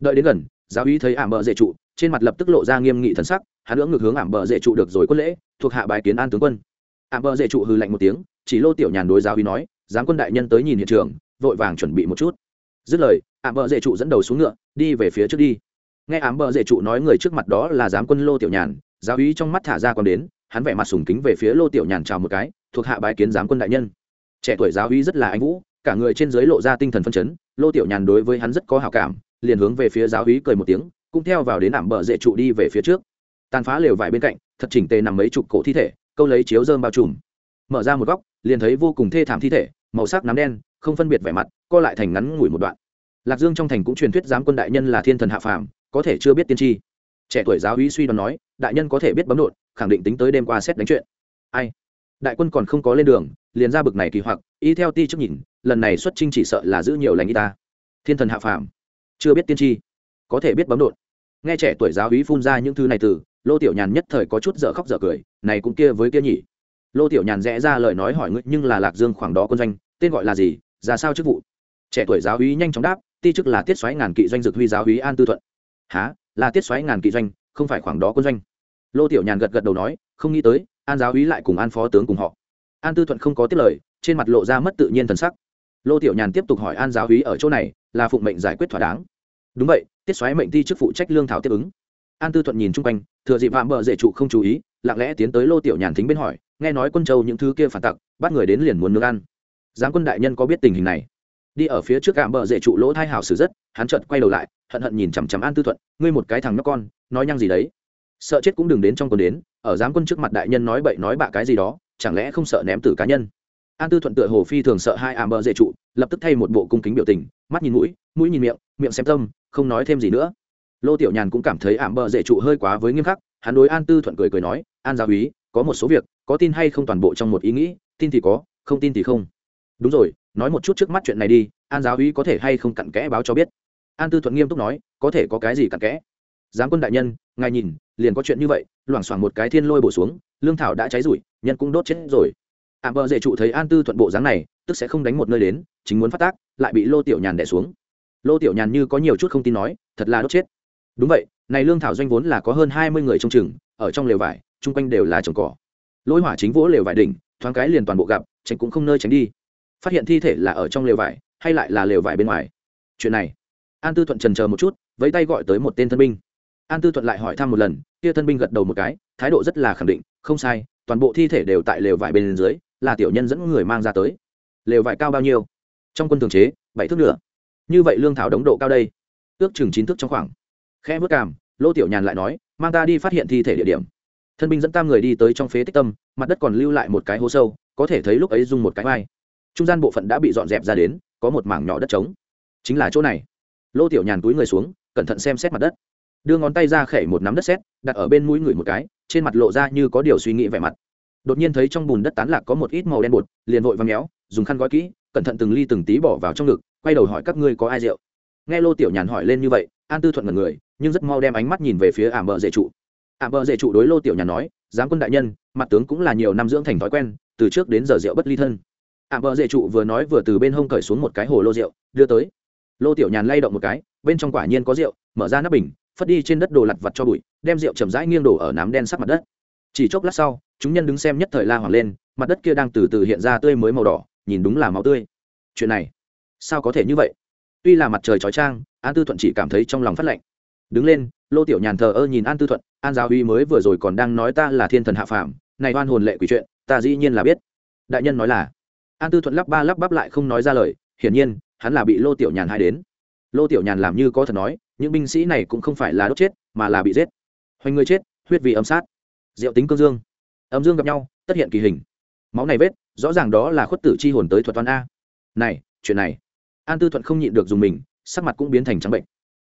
Đợi đến gần giáo uy thấy ảm bờ dễ trụ, trên mặt lập tức lộ ra nghiêm nghị thần sắc, hắn lưỡng ngược hướng ảm bờ dễ trụ được rồi quân lễ, thuộc hạ bài kiến an tướng quân. Ảm bờ dễ trụ hư lạnh một tiếng, chỉ lô tiểu nhàn đối giáo uy nói giáng quân đại nhân tới nhìn hiện trường, vội vàng chuẩn bị một chút. Dứt lời ảm bờ dễ trụ dẫn đầu xuống ngựa, đi về phía trước đi. Nghe ảm bờ dễ trụ nói người trước mặt đó là giám quân lô tiểu nhàn, giáo uy trong mắt thả ra còn đến, hắn vẻ mặt sùng kính về phía lô tiểu nhàn chào một cái, thuộc hạ bái kiến giám quân đại nhân. Trẻ tuổi giáo uy rất là anh vũ, cả người trên dưới lộ ra tinh thần phân chấn, lô tiểu nhàn đối với hắn rất có hào cảm liền hướng về phía giáo uy cười một tiếng cũng theo vào đến ảm bờ dễ trụ đi về phía trước. Tàn phá lều vải bên cạnh thật chỉnh tề nằm mấy chục cổ thi thể câu lấy chiếu dơm bao trùm. Mở ra một góc liền thấy vô cùng thê thảm thi thể màu sắc nám đen không phân biệt vẻ mặt co lại thành ngắn ngủi một đoạn. Lạc dương trong thành cũng truyền thuyết giám quân đại nhân là thiên thần hạ phàm có thể chưa biết tiên tri. Trẻ tuổi giáo uy suy đoán nói đại nhân có thể biết bấm đột, khẳng định tính tới đêm qua xét đánh chuyện. Ai? Đại quân còn không có lên đường liền ra bực này kỳ hoặc y theo ti trước nhìn lần này xuất trinh chỉ sợ là giữ nhiều lành y ta. Thiên thần hạ phàm chưa biết tiên tri, có thể biết bấm đột. nghe trẻ tuổi giáo úy phun ra những thứ này từ, lô tiểu nhàn nhất thời có chút dở khóc dở cười, này cũng kia với kia nhỉ. Lô tiểu nhàn rẽ ra lời nói hỏi ngươi, nhưng là lạc dương khoảng đó quân doanh, tên gọi là gì, ra sao chức vụ? Trẻ tuổi giáo úy nhanh chóng đáp, ti chức là tiết xoáy ngàn kỵ doanh dược huy giáo úy an tư thuận. Há là tiết xoáy ngàn kỵ doanh, không phải khoảng đó quân doanh. Lô tiểu nhàn gật gật đầu nói, không nghĩ tới, an giáo úy lại cùng an phó tướng cùng họ. An tư thuận không có tiết lời, trên mặt lộ ra mất tự nhiên thần sắc. Lô tiểu nhàn tiếp tục hỏi an giáo úy ở chỗ này là phụng mệnh giải quyết thỏa đáng. Đúng vậy, tiết xoáy mệnh ti chức phụ trách lương thảo tiếp ứng. An tư thuận nhìn chung quanh, thừa dịp vạm bờ dễ trụ không chú ý, lặng lẽ tiến tới lô tiểu nhàn thính bên hỏi, nghe nói quân châu những thứ kia phản tặc, bắt người đến liền muốn nướng ăn. Giáng quân đại nhân có biết tình hình này? Đi ở phía trước cạm bờ dễ trụ lỗ thai hào sử rất, hắn chợt quay đầu lại, hận hận nhìn chằm chằm an tư thuận, ngươi một cái thằng nhóc con, nói nhăng gì đấy? Sợ chết cũng đừng đến trong quân đến, ở giám quân trước mặt đại nhân nói bậy nói bạ cái gì đó, chẳng lẽ không sợ ném tử cá nhân? An tư thuận tựa hồ phi thường sợ hai ảm bờ dễ trụ, lập tức thay một bộ cung kính biểu tình, mắt nhìn mũi mũi nhìn miệng miệng xem tâm, không nói thêm gì nữa. Lô tiểu nhàn cũng cảm thấy ảm bờ dễ trụ hơi quá với nghiêm khắc, hắn đối an tư thuận cười cười nói, an giáo úy, có một số việc, có tin hay không toàn bộ trong một ý nghĩ, tin thì có, không tin thì không. Đúng rồi, nói một chút trước mắt chuyện này đi, an giáo úy có thể hay không cặn kẽ báo cho biết? An tư thuận nghiêm túc nói, có thể có cái gì cặn kẽ? Giám quân đại nhân, ngài nhìn, liền có chuyện như vậy, loảng xoảng một cái thiên lôi bổ xuống, lương thảo đã cháy rủi nhân cũng đốt chết rồi ạ bờ dễ trụ thấy an tư thuận bộ dáng này, tức sẽ không đánh một nơi đến, chính muốn phát tác, lại bị lô tiểu nhàn đẻ xuống. Lô tiểu nhàn như có nhiều chút không tin nói, thật là đốt chết. Đúng vậy, này lương thảo doanh vốn là có hơn hai mươi người trong chừng, ở trong lều vải, chung quanh đều là trồng cỏ. Lỗi hỏa chính vỗ lều vải đỉnh, thoáng cái liền toàn bộ gặp, tránh cũng không nơi tránh đi. Phát hiện thi thể là ở trong lều vải, hay lại là lều vải bên ngoài. Chuyện này. An tư thuận trần chờ một chút với tay gọi tới một tên thân binh. An tư thuận lại hỏi thăm một lần, kia thân binh gật đầu một cái, thái độ rất là khẳng định, không sai, toàn bộ thi thể đều tại lều vải bên dưới là tiểu nhân dẫn người mang ra tới. Lều vải cao bao nhiêu? Trong quân thường chế, bảy thước nữa như vậy lương thảo đống độ cao đây. Ước chừng chín thước trong khoảng. Khe vớt cảm lô tiểu nhàn lại nói, mang ta đi phát hiện thi thể địa điểm. Thân binh dẫn tam người đi tới trong phế tích tâm, mặt đất còn lưu lại một cái hố sâu, có thể thấy lúc ấy dùng một cái vai. Trung gian bộ phận đã bị dọn dẹp ra đến, có một mảng nhỏ đất trống. Chính là chỗ này. Lô tiểu nhàn túi người xuống, cẩn thận xem xét mặt đất. Đưa ngón tay ra khẩy một nắm đất xét đặt ở bên mũi người một cái, trên mặt lộ ra như có điều suy nghĩ vẻ mặt đột nhiên thấy trong bùn đất tán lạc có một ít màu đen bột, liền vội và méo, dùng khăn gói kỹ, cẩn thận từng ly từng tí bỏ vào trong ngực, quay đầu hỏi các ngươi có ai rượu. Nghe lô tiểu nhàn hỏi lên như vậy, an tư thuận mật người, nhưng rất mau đem ánh mắt nhìn về phía ảm bờ dễ trụ. Ảm bờ dễ trụ đối lô tiểu nhàn nói, giám quân đại nhân, mặt tướng cũng là nhiều năm dưỡng thành thói quen, từ trước đến giờ rượu bất ly thân. Ảm bờ dễ trụ vừa nói vừa từ bên hông cởi xuống một cái hồ lô rượu, đưa tới. Lô tiểu nhàn lay động một cái, bên trong quả nhiên có rượu, mở ra nắp bình, phất đi trên đất đồ lặt vặt cho bụi, đem rượu chầm rãi nghiêng đổ ở nám đen sắc mặt đất. Chỉ chốc lát sau chúng nhân đứng xem nhất thời la hoàng lên, mặt đất kia đang từ từ hiện ra tươi mới màu đỏ, nhìn đúng là máu tươi. Chuyện này, sao có thể như vậy? Tuy là mặt trời chói trang an tư thuận chỉ cảm thấy trong lòng phát lạnh. Đứng lên, lô tiểu nhàn thờ ơ nhìn an tư thuận, an giáo uy mới vừa rồi còn đang nói ta là thiên thần hạ phàm, này oan hồn lệ quỷ chuyện, ta dĩ nhiên là biết. Đại nhân nói là, an tư thuận lắp ba lắp bắp lại không nói ra lời, hiển nhiên, hắn là bị lô tiểu nhàn hai đến. Lô tiểu nhàn làm như có thật nói, những binh sĩ này cũng không phải là đốt chết, mà là bị giết. Hoành người chết, huyết vì âm sát. Diệu tính cương dương âm dương gặp nhau, tất hiện kỳ hình. Máu này vết, rõ ràng đó là khuất tử chi hồn tới thuật toán a. Này, chuyện này. An tư thuận không nhịn được dùng mình, sắc mặt cũng biến thành trắng bệnh.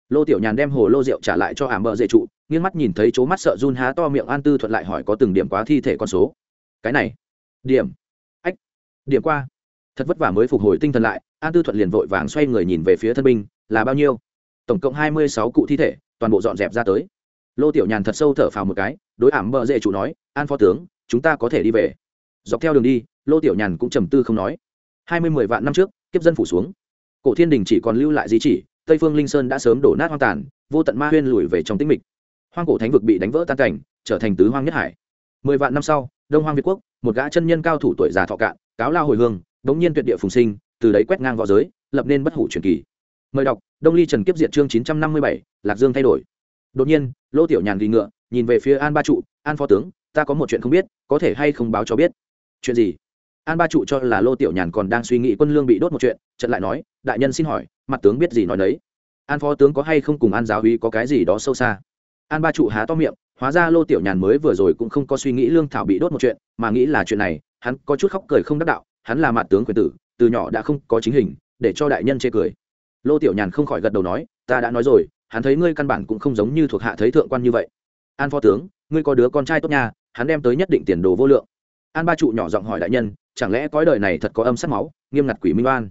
Lô tiểu nhàn đem hồ lô rượu trả lại cho ảm bờ dễ trụ, nghiêng mắt nhìn thấy chỗ mắt sợ run há to miệng an tư thuận lại hỏi có từng điểm quá thi thể con số. Cái này. Điểm. Ách. Điểm qua. Thật vất vả mới phục hồi tinh thần lại, an tư thuận liền vội vàng xoay người nhìn về phía thân binh, là bao nhiêu? Tổng cộng hai mươi sáu cụ thi thể, toàn bộ dọn dẹp ra tới. Lô tiểu nhàn thật sâu thở phào một cái, đối ảm bờ dễ chủ nói, an phó tướng chúng ta có thể đi về. Dọc theo đường đi, lô tiểu nhàn cũng trầm tư không nói. Hai mươi mười vạn năm trước, kiếp dân phủ xuống. Cổ thiên đình chỉ còn lưu lại di chỉ, tây phương linh sơn đã sớm đổ nát hoang tàn, vô tận ma huyên lùi về trong tĩnh mịch. Hoang cổ thánh vực bị đánh vỡ tan cảnh, trở thành tứ hoang nhất hải. Mười vạn năm sau, đông hoang việt quốc, một gã chân nhân cao thủ tuổi già thọ cạn, cáo lao hồi hương bỗng nhiên tuyệt địa phùng sinh, từ đấy quét ngang v õ giới, lập nên bất hủ truyền kỳ. Mời đọc, đông ly trần kiếp diệt chương chín trăm năm mươi bảy, lạc dương thay đổi. Đột nhiên, lô tiểu nhàn ghi ngựa, nhìn về phía an ba trụ, an phó tướng ta có một chuyện không biết, có thể hay không báo cho biết. Chuyện gì? An ba trụ cho là lô tiểu nhàn còn đang suy nghĩ quân lương bị đốt một chuyện trận lại nói, đại nhân xin hỏi, mặt tướng biết gì nói đấy an phó tướng có hay không cùng an giáo uy có cái gì đó sâu xa? An ba trụ há to miệng, hóa ra lô tiểu nhàn mới vừa rồi cũng không có suy nghĩ lương thảo bị đốt một chuyện, mà nghĩ là chuyện này, hắn có chút khóc cười không đắc đạo, hắn là mặt tướng quyền tử, từ nhỏ đã không có chính hình, để cho đại nhân chê cười. Lô tiểu nhàn không khỏi gật đầu nói, ta đã nói rồi, hắn thấy ngươi căn bản cũng không giống như thuộc hạ thấy thượng quan như vậy. An phó tướng, ngươi có đứa con trai tốt nha hắn đem tới nhất định tiền đồ vô lượng. An ba trụ nhỏ giọng hỏi đại nhân, chẳng lẽ cõi đời này thật có âm sát máu? Nghiêm ngặt quỷ minh oan.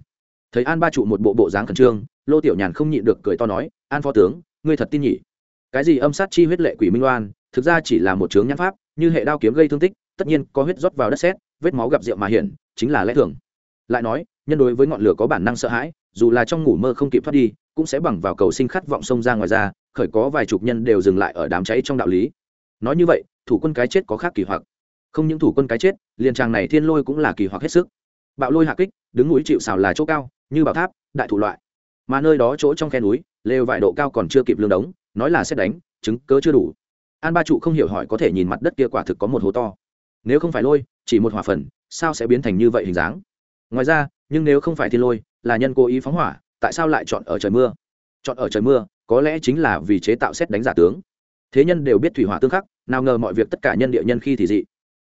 Thấy an ba trụ một bộ bộ dáng khẩn trương, lô tiểu nhàn không nhịn được cười to nói, an phó tướng, ngươi thật tin nhỉ? Cái gì âm sát chi huyết lệ quỷ minh oan? Thực ra chỉ là một chướng nhãn pháp, như hệ đao kiếm gây thương tích, tất nhiên có huyết rót vào đất sét, vết máu gặp rượu mà hiện chính là lẽ thường. Lại nói, nhân đối với ngọn lửa có bản năng sợ hãi, dù là trong ngủ mơ không kịp thoát đi, cũng sẽ bằng vào cầu sinh khát vọng sông ra ngoài ra, khởi có vài chục nhân đều dừng lại ở đám cháy trong đạo lý. Nói như vậy thủ quân cái chết có khác kỳ hoặc. Không những thủ quân cái chết, liền tràng này thiên lôi cũng là kỳ hoặc hết sức. Bạo lôi hạ kích, đứng núi chịu xào là chỗ cao, như bảo tháp, đại thủ loại. Mà nơi đó chỗ trong khe núi, lều vải độ cao còn chưa kịp lương đống, nói là xét đánh, chứng cớ chưa đủ. An ba trụ không hiểu hỏi có thể nhìn mặt đất kia quả thực có một hố to. Nếu không phải lôi, chỉ một hỏa phần, sao sẽ biến thành như vậy hình dáng? Ngoài ra, nhưng nếu không phải thiên lôi, là nhân cố ý phóng hỏa, tại sao lại chọn ở trời mưa? Chọn ở trời mưa, có lẽ chính là vì chế tạo xét đánh giả tướng thế nhân đều biết thủy hỏa tương khắc, nào ngờ mọi việc tất cả nhân địa nhân khi thì dị.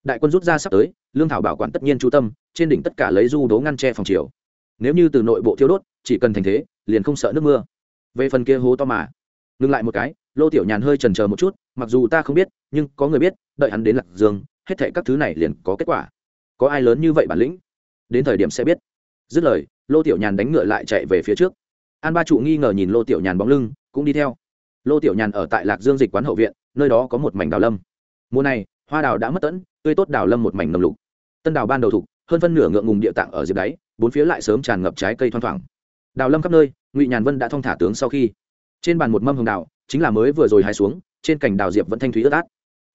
Đại quân rút ra sắp tới, lương thảo bảo quản tất nhiên chú tâm, trên đỉnh tất cả lấy du đố ngăn tre phòng chiều nếu như từ nội bộ thiếu đốt, chỉ cần thành thế, liền không sợ nước mưa. Về phần kia hố to mà, ngừng lại một cái, lô tiểu nhàn hơi trần chờ một chút, mặc dù ta không biết, nhưng có người biết, đợi hắn đến lạc dương, hết thệ các thứ này liền có kết quả. Có ai lớn như vậy bản lĩnh? Đến thời điểm sẽ biết. Dứt lời, lô tiểu nhàn đánh ngựa lại chạy về phía trước. An ba trụ nghi ngờ nhìn lô tiểu nhàn bóng lưng, cũng đi theo lô tiểu nhàn ở tại lạc dương dịch quán hậu viện, nơi đó có một mảnh đào lâm. Mùa này, hoa đào đã mất tẫn, tươi tốt đào lâm một mảnh nồng lục. Tân đào ban đầu thục, hơn phân nửa ngượng ngùng địa tạng ở diệp đáy, bốn phía lại sớm tràn ngập trái cây thoang thoảng. Đào lâm khắp nơi, ngụy nhàn vân đã thong thả tướng sau khi. Trên bàn một mâm hồng đào, chính là mới vừa rồi hai xuống, trên cành đào diệp vẫn thanh thúy ướt át.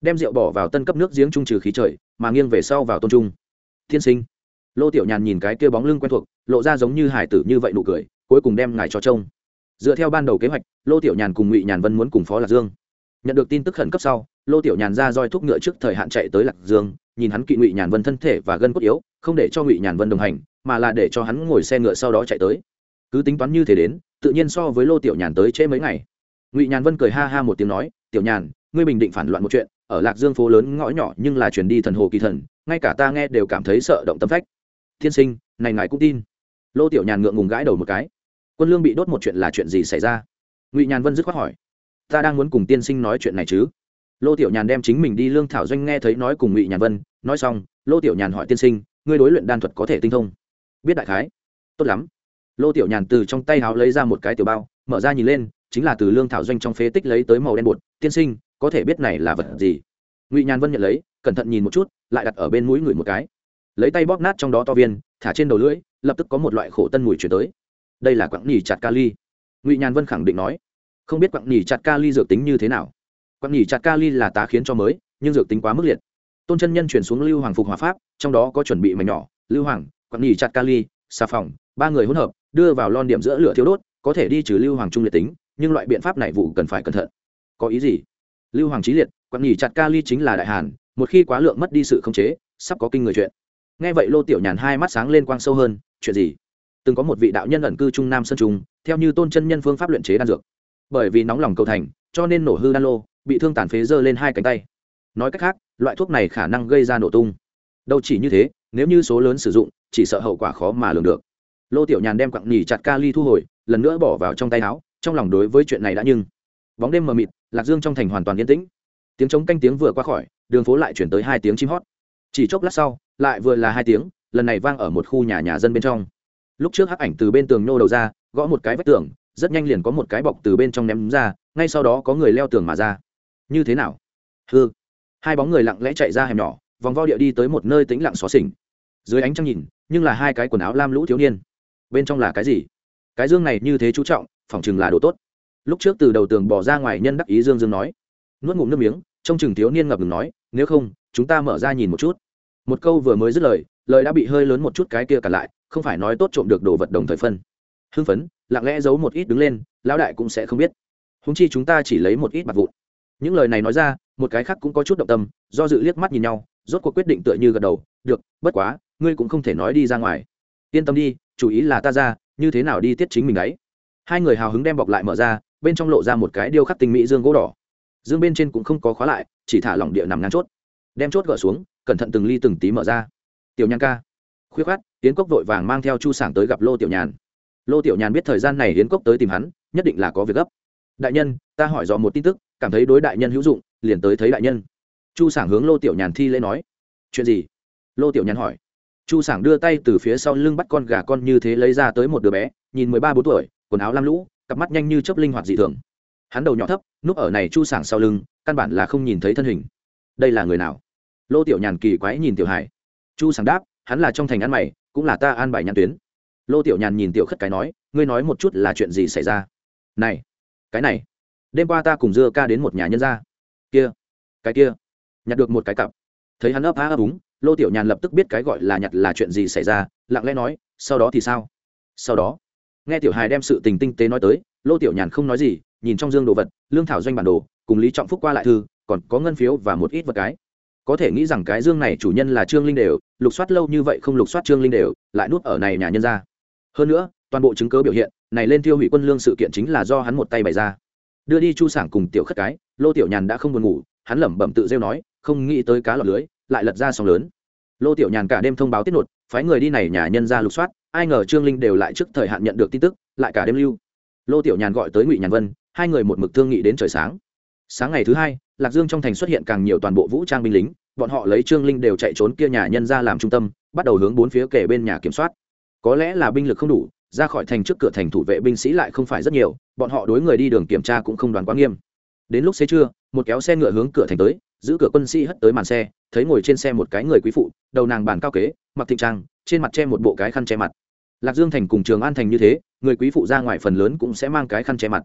Đem rượu bỏ vào tân cấp nước giếng trung trừ khí trời, mà nghiêng về sau vào tôn trung. Thiên sinh. Lô tiểu nhàn nhìn cái kia bóng lưng quen thuộc, lộ ra giống như hải tử như vậy nụ cười, cuối cùng đem ngài cho trông dựa theo ban đầu kế hoạch, lô tiểu nhàn cùng ngụy nhàn vân muốn cùng phó lạc dương. Nhận được tin tức khẩn cấp sau, lô tiểu nhàn ra roi thúc ngựa trước thời hạn chạy tới lạc dương, nhìn hắn kỵ ngụy nhàn vân thân thể và gân cốt yếu, không để cho ngụy nhàn vân đồng hành, mà là để cho hắn ngồi xe ngựa sau đó chạy tới. Cứ tính toán như thế đến, tự nhiên so với lô tiểu nhàn tới trễ mấy ngày. Ngụy nhàn vân cười ha ha một tiếng nói, tiểu nhàn, ngươi bình định phản loạn một chuyện, ở lạc dương phố lớn ngõ nhỏ nhưng là chuyển đi thần hồ kỳ thần, ngay cả ta nghe đều cảm thấy sợ động tâm phách. Thiên sinh, này ngài cũng tin. Lô tiểu nhàn ngượng ngùng gãi đầu một cái quân lương bị đốt một chuyện là chuyện gì xảy ra? Ngụy nhàn vân dứt khoát hỏi. Ta đang muốn cùng tiên sinh nói chuyện này chứ? Lô tiểu nhàn đem chính mình đi lương thảo doanh nghe thấy nói cùng ngụy nhàn vân, nói xong, lô tiểu nhàn hỏi tiên sinh, ngươi đối luyện đan thuật có thể tinh thông? Biết đại khái. Tốt lắm. Lô tiểu nhàn từ trong tay háo lấy ra một cái tiểu bao, mở ra nhìn lên, chính là từ lương thảo doanh trong phế tích lấy tới màu đen bột. Tiên sinh, có thể biết này là vật gì? Ngụy nhàn vân nhận lấy, cẩn thận nhìn một chút, lại đặt ở bên mũi người một cái. Lấy tay bóp nát trong đó to viên, thả trên đầu lưỡi, lập tức có một loại khổ tân mùi chuyển tới đây là quặng nhì chặt kali ngụy nhàn vân khẳng định nói, không biết quặng nhì chặt kali dược tính như thế nào. Quặng nhì chặt kali là tá khiến cho mới, nhưng dược tính quá mức liệt. Tôn chân nhân chuyển xuống lưu hoàng phục hòa pháp, trong đó có chuẩn bị mảnh nhỏ, lưu hoàng, quặng nhì chặt kali xà phòng, ba người hỗn hợp, đưa vào lon điểm giữa lửa thiếu đốt, có thể đi trừ lưu hoàng trung liệt tính, nhưng loại biện pháp này vụ cần phải cẩn thận. Có ý gì? Lưu hoàng trí liệt, quặng nhì chặt kali chính là đại hàn, một khi quá lượng mất đi sự khống chế, sắp có kinh người chuyện. Nghe vậy lô tiểu nhàn hai mắt sáng lên quang sâu hơn, chuyện gì? Từng có một vị đạo nhân ẩn cư trung nam sơn trung, theo như tôn chân nhân phương pháp luyện chế đan dược. Bởi vì nóng lòng cầu thành, cho nên nổ hư đan lô, bị thương tàn phế dơ lên hai cánh tay. Nói cách khác, loại thuốc này khả năng gây ra nổ tung. Đâu chỉ như thế, nếu như số lớn sử dụng, chỉ sợ hậu quả khó mà lường được. Lô tiểu nhàn đem quặng nhì chặt kali thu hồi, lần nữa bỏ vào trong tay áo, trong lòng đối với chuyện này đã nhưng. Bóng đêm mờ mịt, lạc dương trong thành hoàn toàn yên tĩnh. Tiếng trống canh tiếng vừa qua khỏi, đường phố lại chuyển tới hai tiếng chim hót. Chỉ chốc lát sau, lại vừa là hai tiếng, lần này vang ở một khu nhà nhà dân bên trong lúc trước hắc ảnh từ bên tường nhô đầu ra, gõ một cái vách tường, rất nhanh liền có một cái bọc từ bên trong ném ra, ngay sau đó có người leo tường mà ra. Như thế nào? Hư hai bóng người lặng lẽ chạy ra hẻm nhỏ, vòng vo địa đi tới một nơi tĩnh lặng xó xỉnh. Dưới ánh trăng nhìn, nhưng là hai cái quần áo lam lũ thiếu niên. Bên trong là cái gì? Cái dương này như thế chú trọng phỏng chừng là đồ tốt. Lúc trước từ đầu tường bỏ ra ngoài nhân đắc ý dương dương nói. Nuốt ngụm nước miếng, trong chừng thiếu niên ngập ngừng nói, nếu không, chúng ta mở ra nhìn một chút. Một câu vừa mới dứt lời lời đã bị hơi lớn một chút cái kia cả lại không phải nói tốt trộm được đồ vật đồng thời phân. Hưng phấn, lặng lẽ giấu một ít đứng lên, lão đại cũng sẽ không biết. Húng chi chúng ta chỉ lấy một ít mặt vụn. Những lời này nói ra, một cái khác cũng có chút động tâm, do dự liếc mắt nhìn nhau, rốt cuộc quyết định tựa như gật đầu, được, bất quá, ngươi cũng không thể nói đi ra ngoài. Yên tâm đi, chủ ý là ta ra, như thế nào đi tiết chính mình đấy. Hai người hào hứng đem bọc lại mở ra, bên trong lộ ra một cái điêu khắc tinh mỹ dương gỗ đỏ. Dương bên trên cũng không có khóa lại, chỉ thả lỏng địa nằm ngang chốt. Đem chốt gỡ xuống, cẩn thận từng ly từng tí mở ra. Tiểu nhan ca. Khuyết khát Yến cốc vội vàng mang theo chu sảng tới gặp lô tiểu nhàn. Lô tiểu nhàn biết thời gian này Yến cốc tới tìm hắn, nhất định là có việc gấp. Đại nhân, ta hỏi dò một tin tức, cảm thấy đối đại nhân hữu dụng, liền tới thấy đại nhân. Chu sảng hướng lô tiểu nhàn thi lễ nói. Chuyện gì? Lô tiểu nhàn hỏi. Chu sảng đưa tay từ phía sau lưng bắt con gà con như thế lấy ra tới một đứa bé, nhìn mười ba bốn tuổi, quần áo lam lũ, cặp mắt nhanh như chớp linh hoạt dị thường. Hắn đầu nhỏ thấp, núp ở này chu sảng sau lưng, căn bản là không nhìn thấy thân hình. Đây là người nào? Lô tiểu nhàn kỳ quái nhìn tiểu hải. Chu sảng đáp, hắn là trong thành ăn mày cũng là ta an bài nhãn tuyến. Lô tiểu nhàn nhìn tiểu khất cái nói, ngươi nói một chút là chuyện gì xảy ra? Này, cái này, đêm qua ta cùng dưa ca đến một nhà nhân gia. Kia, cái kia, nhặt được một cái cặp. Thấy hắn ấp á ấp úng, lô tiểu nhàn lập tức biết cái gọi là nhặt là chuyện gì xảy ra, lặng lẽ nói, sau đó thì sao? Sau đó, nghe tiểu hài đem sự tình tinh tế nói tới, lô tiểu nhàn không nói gì, nhìn trong dương đồ vật, lương thảo doanh bản đồ, cùng lý trọng phúc qua lại thư, còn có ngân phiếu và một ít vật cái có thể nghĩ rằng cái dương này chủ nhân là trương linh đều, lục soát lâu như vậy không lục soát trương linh đều, lại nuốt ở này nhà nhân ra. Hơn nữa, toàn bộ chứng cớ biểu hiện, này lên tiêu hủy quân lương sự kiện chính là do hắn một tay bày ra. Đưa đi chu sảng cùng tiểu khất cái, lô tiểu nhàn đã không buồn ngủ, hắn lẩm bẩm tự rêu nói, không nghĩ tới cá lọt lưới, lại lật ra sóng lớn. Lô tiểu nhàn cả đêm thông báo tiết nột, phái người đi này nhà nhân ra lục soát, ai ngờ trương linh đều lại trước thời hạn nhận được tin tức, lại cả đêm lưu. Lô tiểu nhàn gọi tới ngụy nhàn vân, hai người một mực thương nghị đến trời sáng. Sáng ngày thứ hai, lạc dương trong thành xuất hiện càng nhiều toàn bộ vũ trang binh lính bọn họ lấy trương linh đều chạy trốn kia nhà nhân ra làm trung tâm, bắt đầu hướng bốn phía kể bên nhà kiểm soát. Có lẽ là binh lực không đủ, ra khỏi thành trước cửa thành thủ vệ binh sĩ lại không phải rất nhiều, bọn họ đối người đi đường kiểm tra cũng không đoán quá nghiêm. Đến lúc xế trưa, một kéo xe ngựa hướng cửa thành tới, giữ cửa quân sĩ hất tới màn xe, thấy ngồi trên xe một cái người quý phụ, đầu nàng bàn cao kế, mặc thịnh trang, trên mặt che một bộ cái khăn che mặt. Lạc dương thành cùng trường an thành như thế, người quý phụ ra ngoài phần lớn cũng sẽ mang cái khăn che mặt.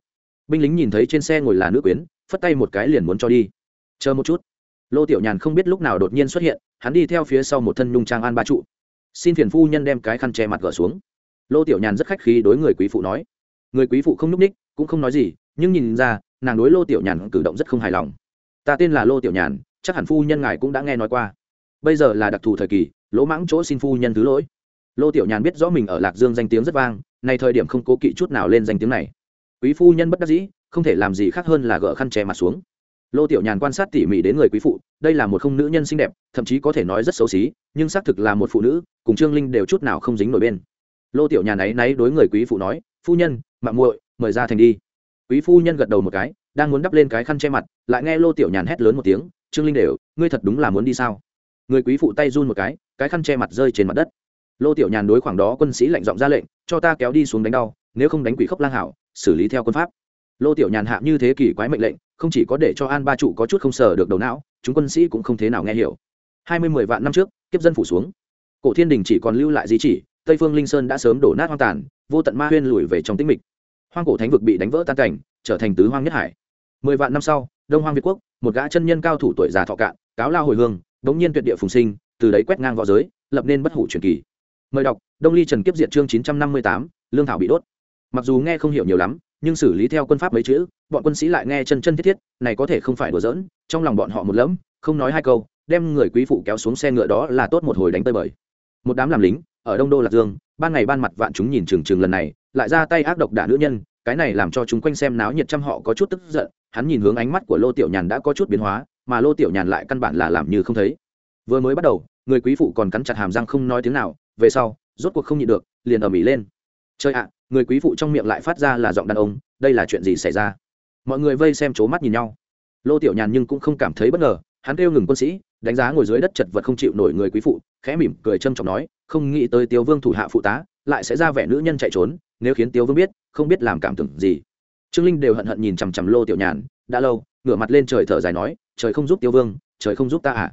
Binh lính nhìn thấy trên xe ngồi là nữ quyến, phất tay một cái liền muốn cho đi. Chờ một chút lô tiểu nhàn không biết lúc nào đột nhiên xuất hiện, hắn đi theo phía sau một thân nhung trang an ba trụ. Xin phiền phu nhân đem cái khăn che mặt gỡ xuống. Lô tiểu nhàn rất khách khí đối người quý phụ nói. Người quý phụ không n ú c ních cũng không nói gì, nhưng nhìn ra, nàng đối lô tiểu nhàn cử động rất không hài lòng. Ta tên là lô tiểu nhàn, chắc hẳn phu nhân ngài cũng đã nghe nói qua. Bây giờ là đặc thù thời kỳ, lỗ mãng chỗ xin phu nhân thứ lỗi. Lô tiểu nhàn biết rõ mình ở lạc dương danh tiếng rất vang, nay thời điểm không cố kỵ chút nào lên danh tiếng này. Quý phu nhân bất đắc dĩ, không thể làm gì khác hơn là gỡ khăn che mặt xuống lô tiểu nhàn quan sát tỉ mỉ đến người quý phụ, đây là một không nữ nhân xinh đẹp, thậm chí có thể nói rất xấu xí, nhưng xác thực là một phụ nữ, cùng trương linh đều chút nào không dính nổi bên. Lô tiểu nhàn ấy náy đối người quý phụ nói, phu nhân, mạng muội, mời ra thành đi. Quý phu nhân gật đầu một cái, đang muốn đắp lên cái khăn che mặt, lại nghe lô tiểu nhàn hét lớn một tiếng, trương linh đều, ngươi thật đúng là muốn đi sao? Người quý phụ tay run một cái cái khăn che mặt rơi trên mặt đất. Lô tiểu nhàn đối khoảng đó quân sĩ lạnh giọng ra lệnh, cho ta kéo đi xuống đánh đau, nếu không đánh quỷ khốc lang hảo, xử lý theo quân pháp. Lô tiểu nhàn hạ như thế kỷ quái mệnh lệnh không chỉ có để cho an ba trụ có chút không sờ được đầu não, chúng quân sĩ cũng không thế nào nghe hiểu. Hai mươi mười vạn năm trước, kiếp dân phủ xuống. Cổ thiên đình chỉ còn lưu lại di chỉ, tây phương linh sơn đã sớm đổ nát hoang tàn, vô tận ma huyên lùi về trong tĩnh mịch. Hoang cổ thánh vực bị đánh vỡ tan cảnh, trở thành tứ hoang nhất hải. Mười vạn năm sau, đông hoang việt quốc, một gã chân nhân cao thủ tuổi già thọ cạn, cáo lao hồi hương bỗng nhiên tuyệt địa phùng sinh, từ đấy quét ngang v õ giới, lập nên bất hủ truyền kỳ. Mời đọc, đông ly trần kiếp diệt chương chín trăm năm mươi tám, lương thảo bị đốt. Mặc dù nghe không hiểu nhiều lắm nhưng xử lý theo quân pháp mấy chữ, bọn quân sĩ lại nghe chân chân thiết thiết, này có thể không phải đùa giỡn, trong lòng bọn họ một lẫm, không nói hai câu, đem người quý phụ kéo xuống xe ngựa đó là tốt một hồi đánh tơi bời. Một đám làm lính, ở đông đô lạc dương, ban ngày ban mặt vạn chúng nhìn chừng chừng lần này, lại ra tay ác độc đả nữ nhân, cái này làm cho chúng quanh xem náo nhiệt trăm họ có chút tức giận, hắn nhìn hướng ánh mắt của lô tiểu nhàn đã có chút biến hóa, mà lô tiểu nhàn lại căn bản là làm như không thấy. Vừa mới bắt đầu, người quý phụ còn cắn chặt hàm răng không nói tiếng nào, về sau, rốt cuộc không nhịn được, liền ở mỹ lên. Chơi ạ người quý phụ trong miệng lại phát ra là giọng đàn ông, đây là chuyện gì xảy ra? Mọi người vây xem c mắt nhìn nhau. Lô tiểu nhàn nhưng cũng không cảm thấy bất ngờ, hắn kêu ngừng quân sĩ, đánh giá ngồi dưới đất chật vật không chịu nổi người quý phụ, khẽ mỉm cười trâm trọng nói, không nghĩ tới tiêu vương thủ hạ phụ tá, lại sẽ ra vẻ nữ nhân chạy trốn, nếu khiến tiêu vương biết, không biết làm cảm tưởng gì. Trương linh đều hận hận nhìn chằm chằm lô tiểu nhàn, đã lâu, ngửa mặt lên trời thở dài nói, trời không giúp tiêu vương, trời không giúp ta à?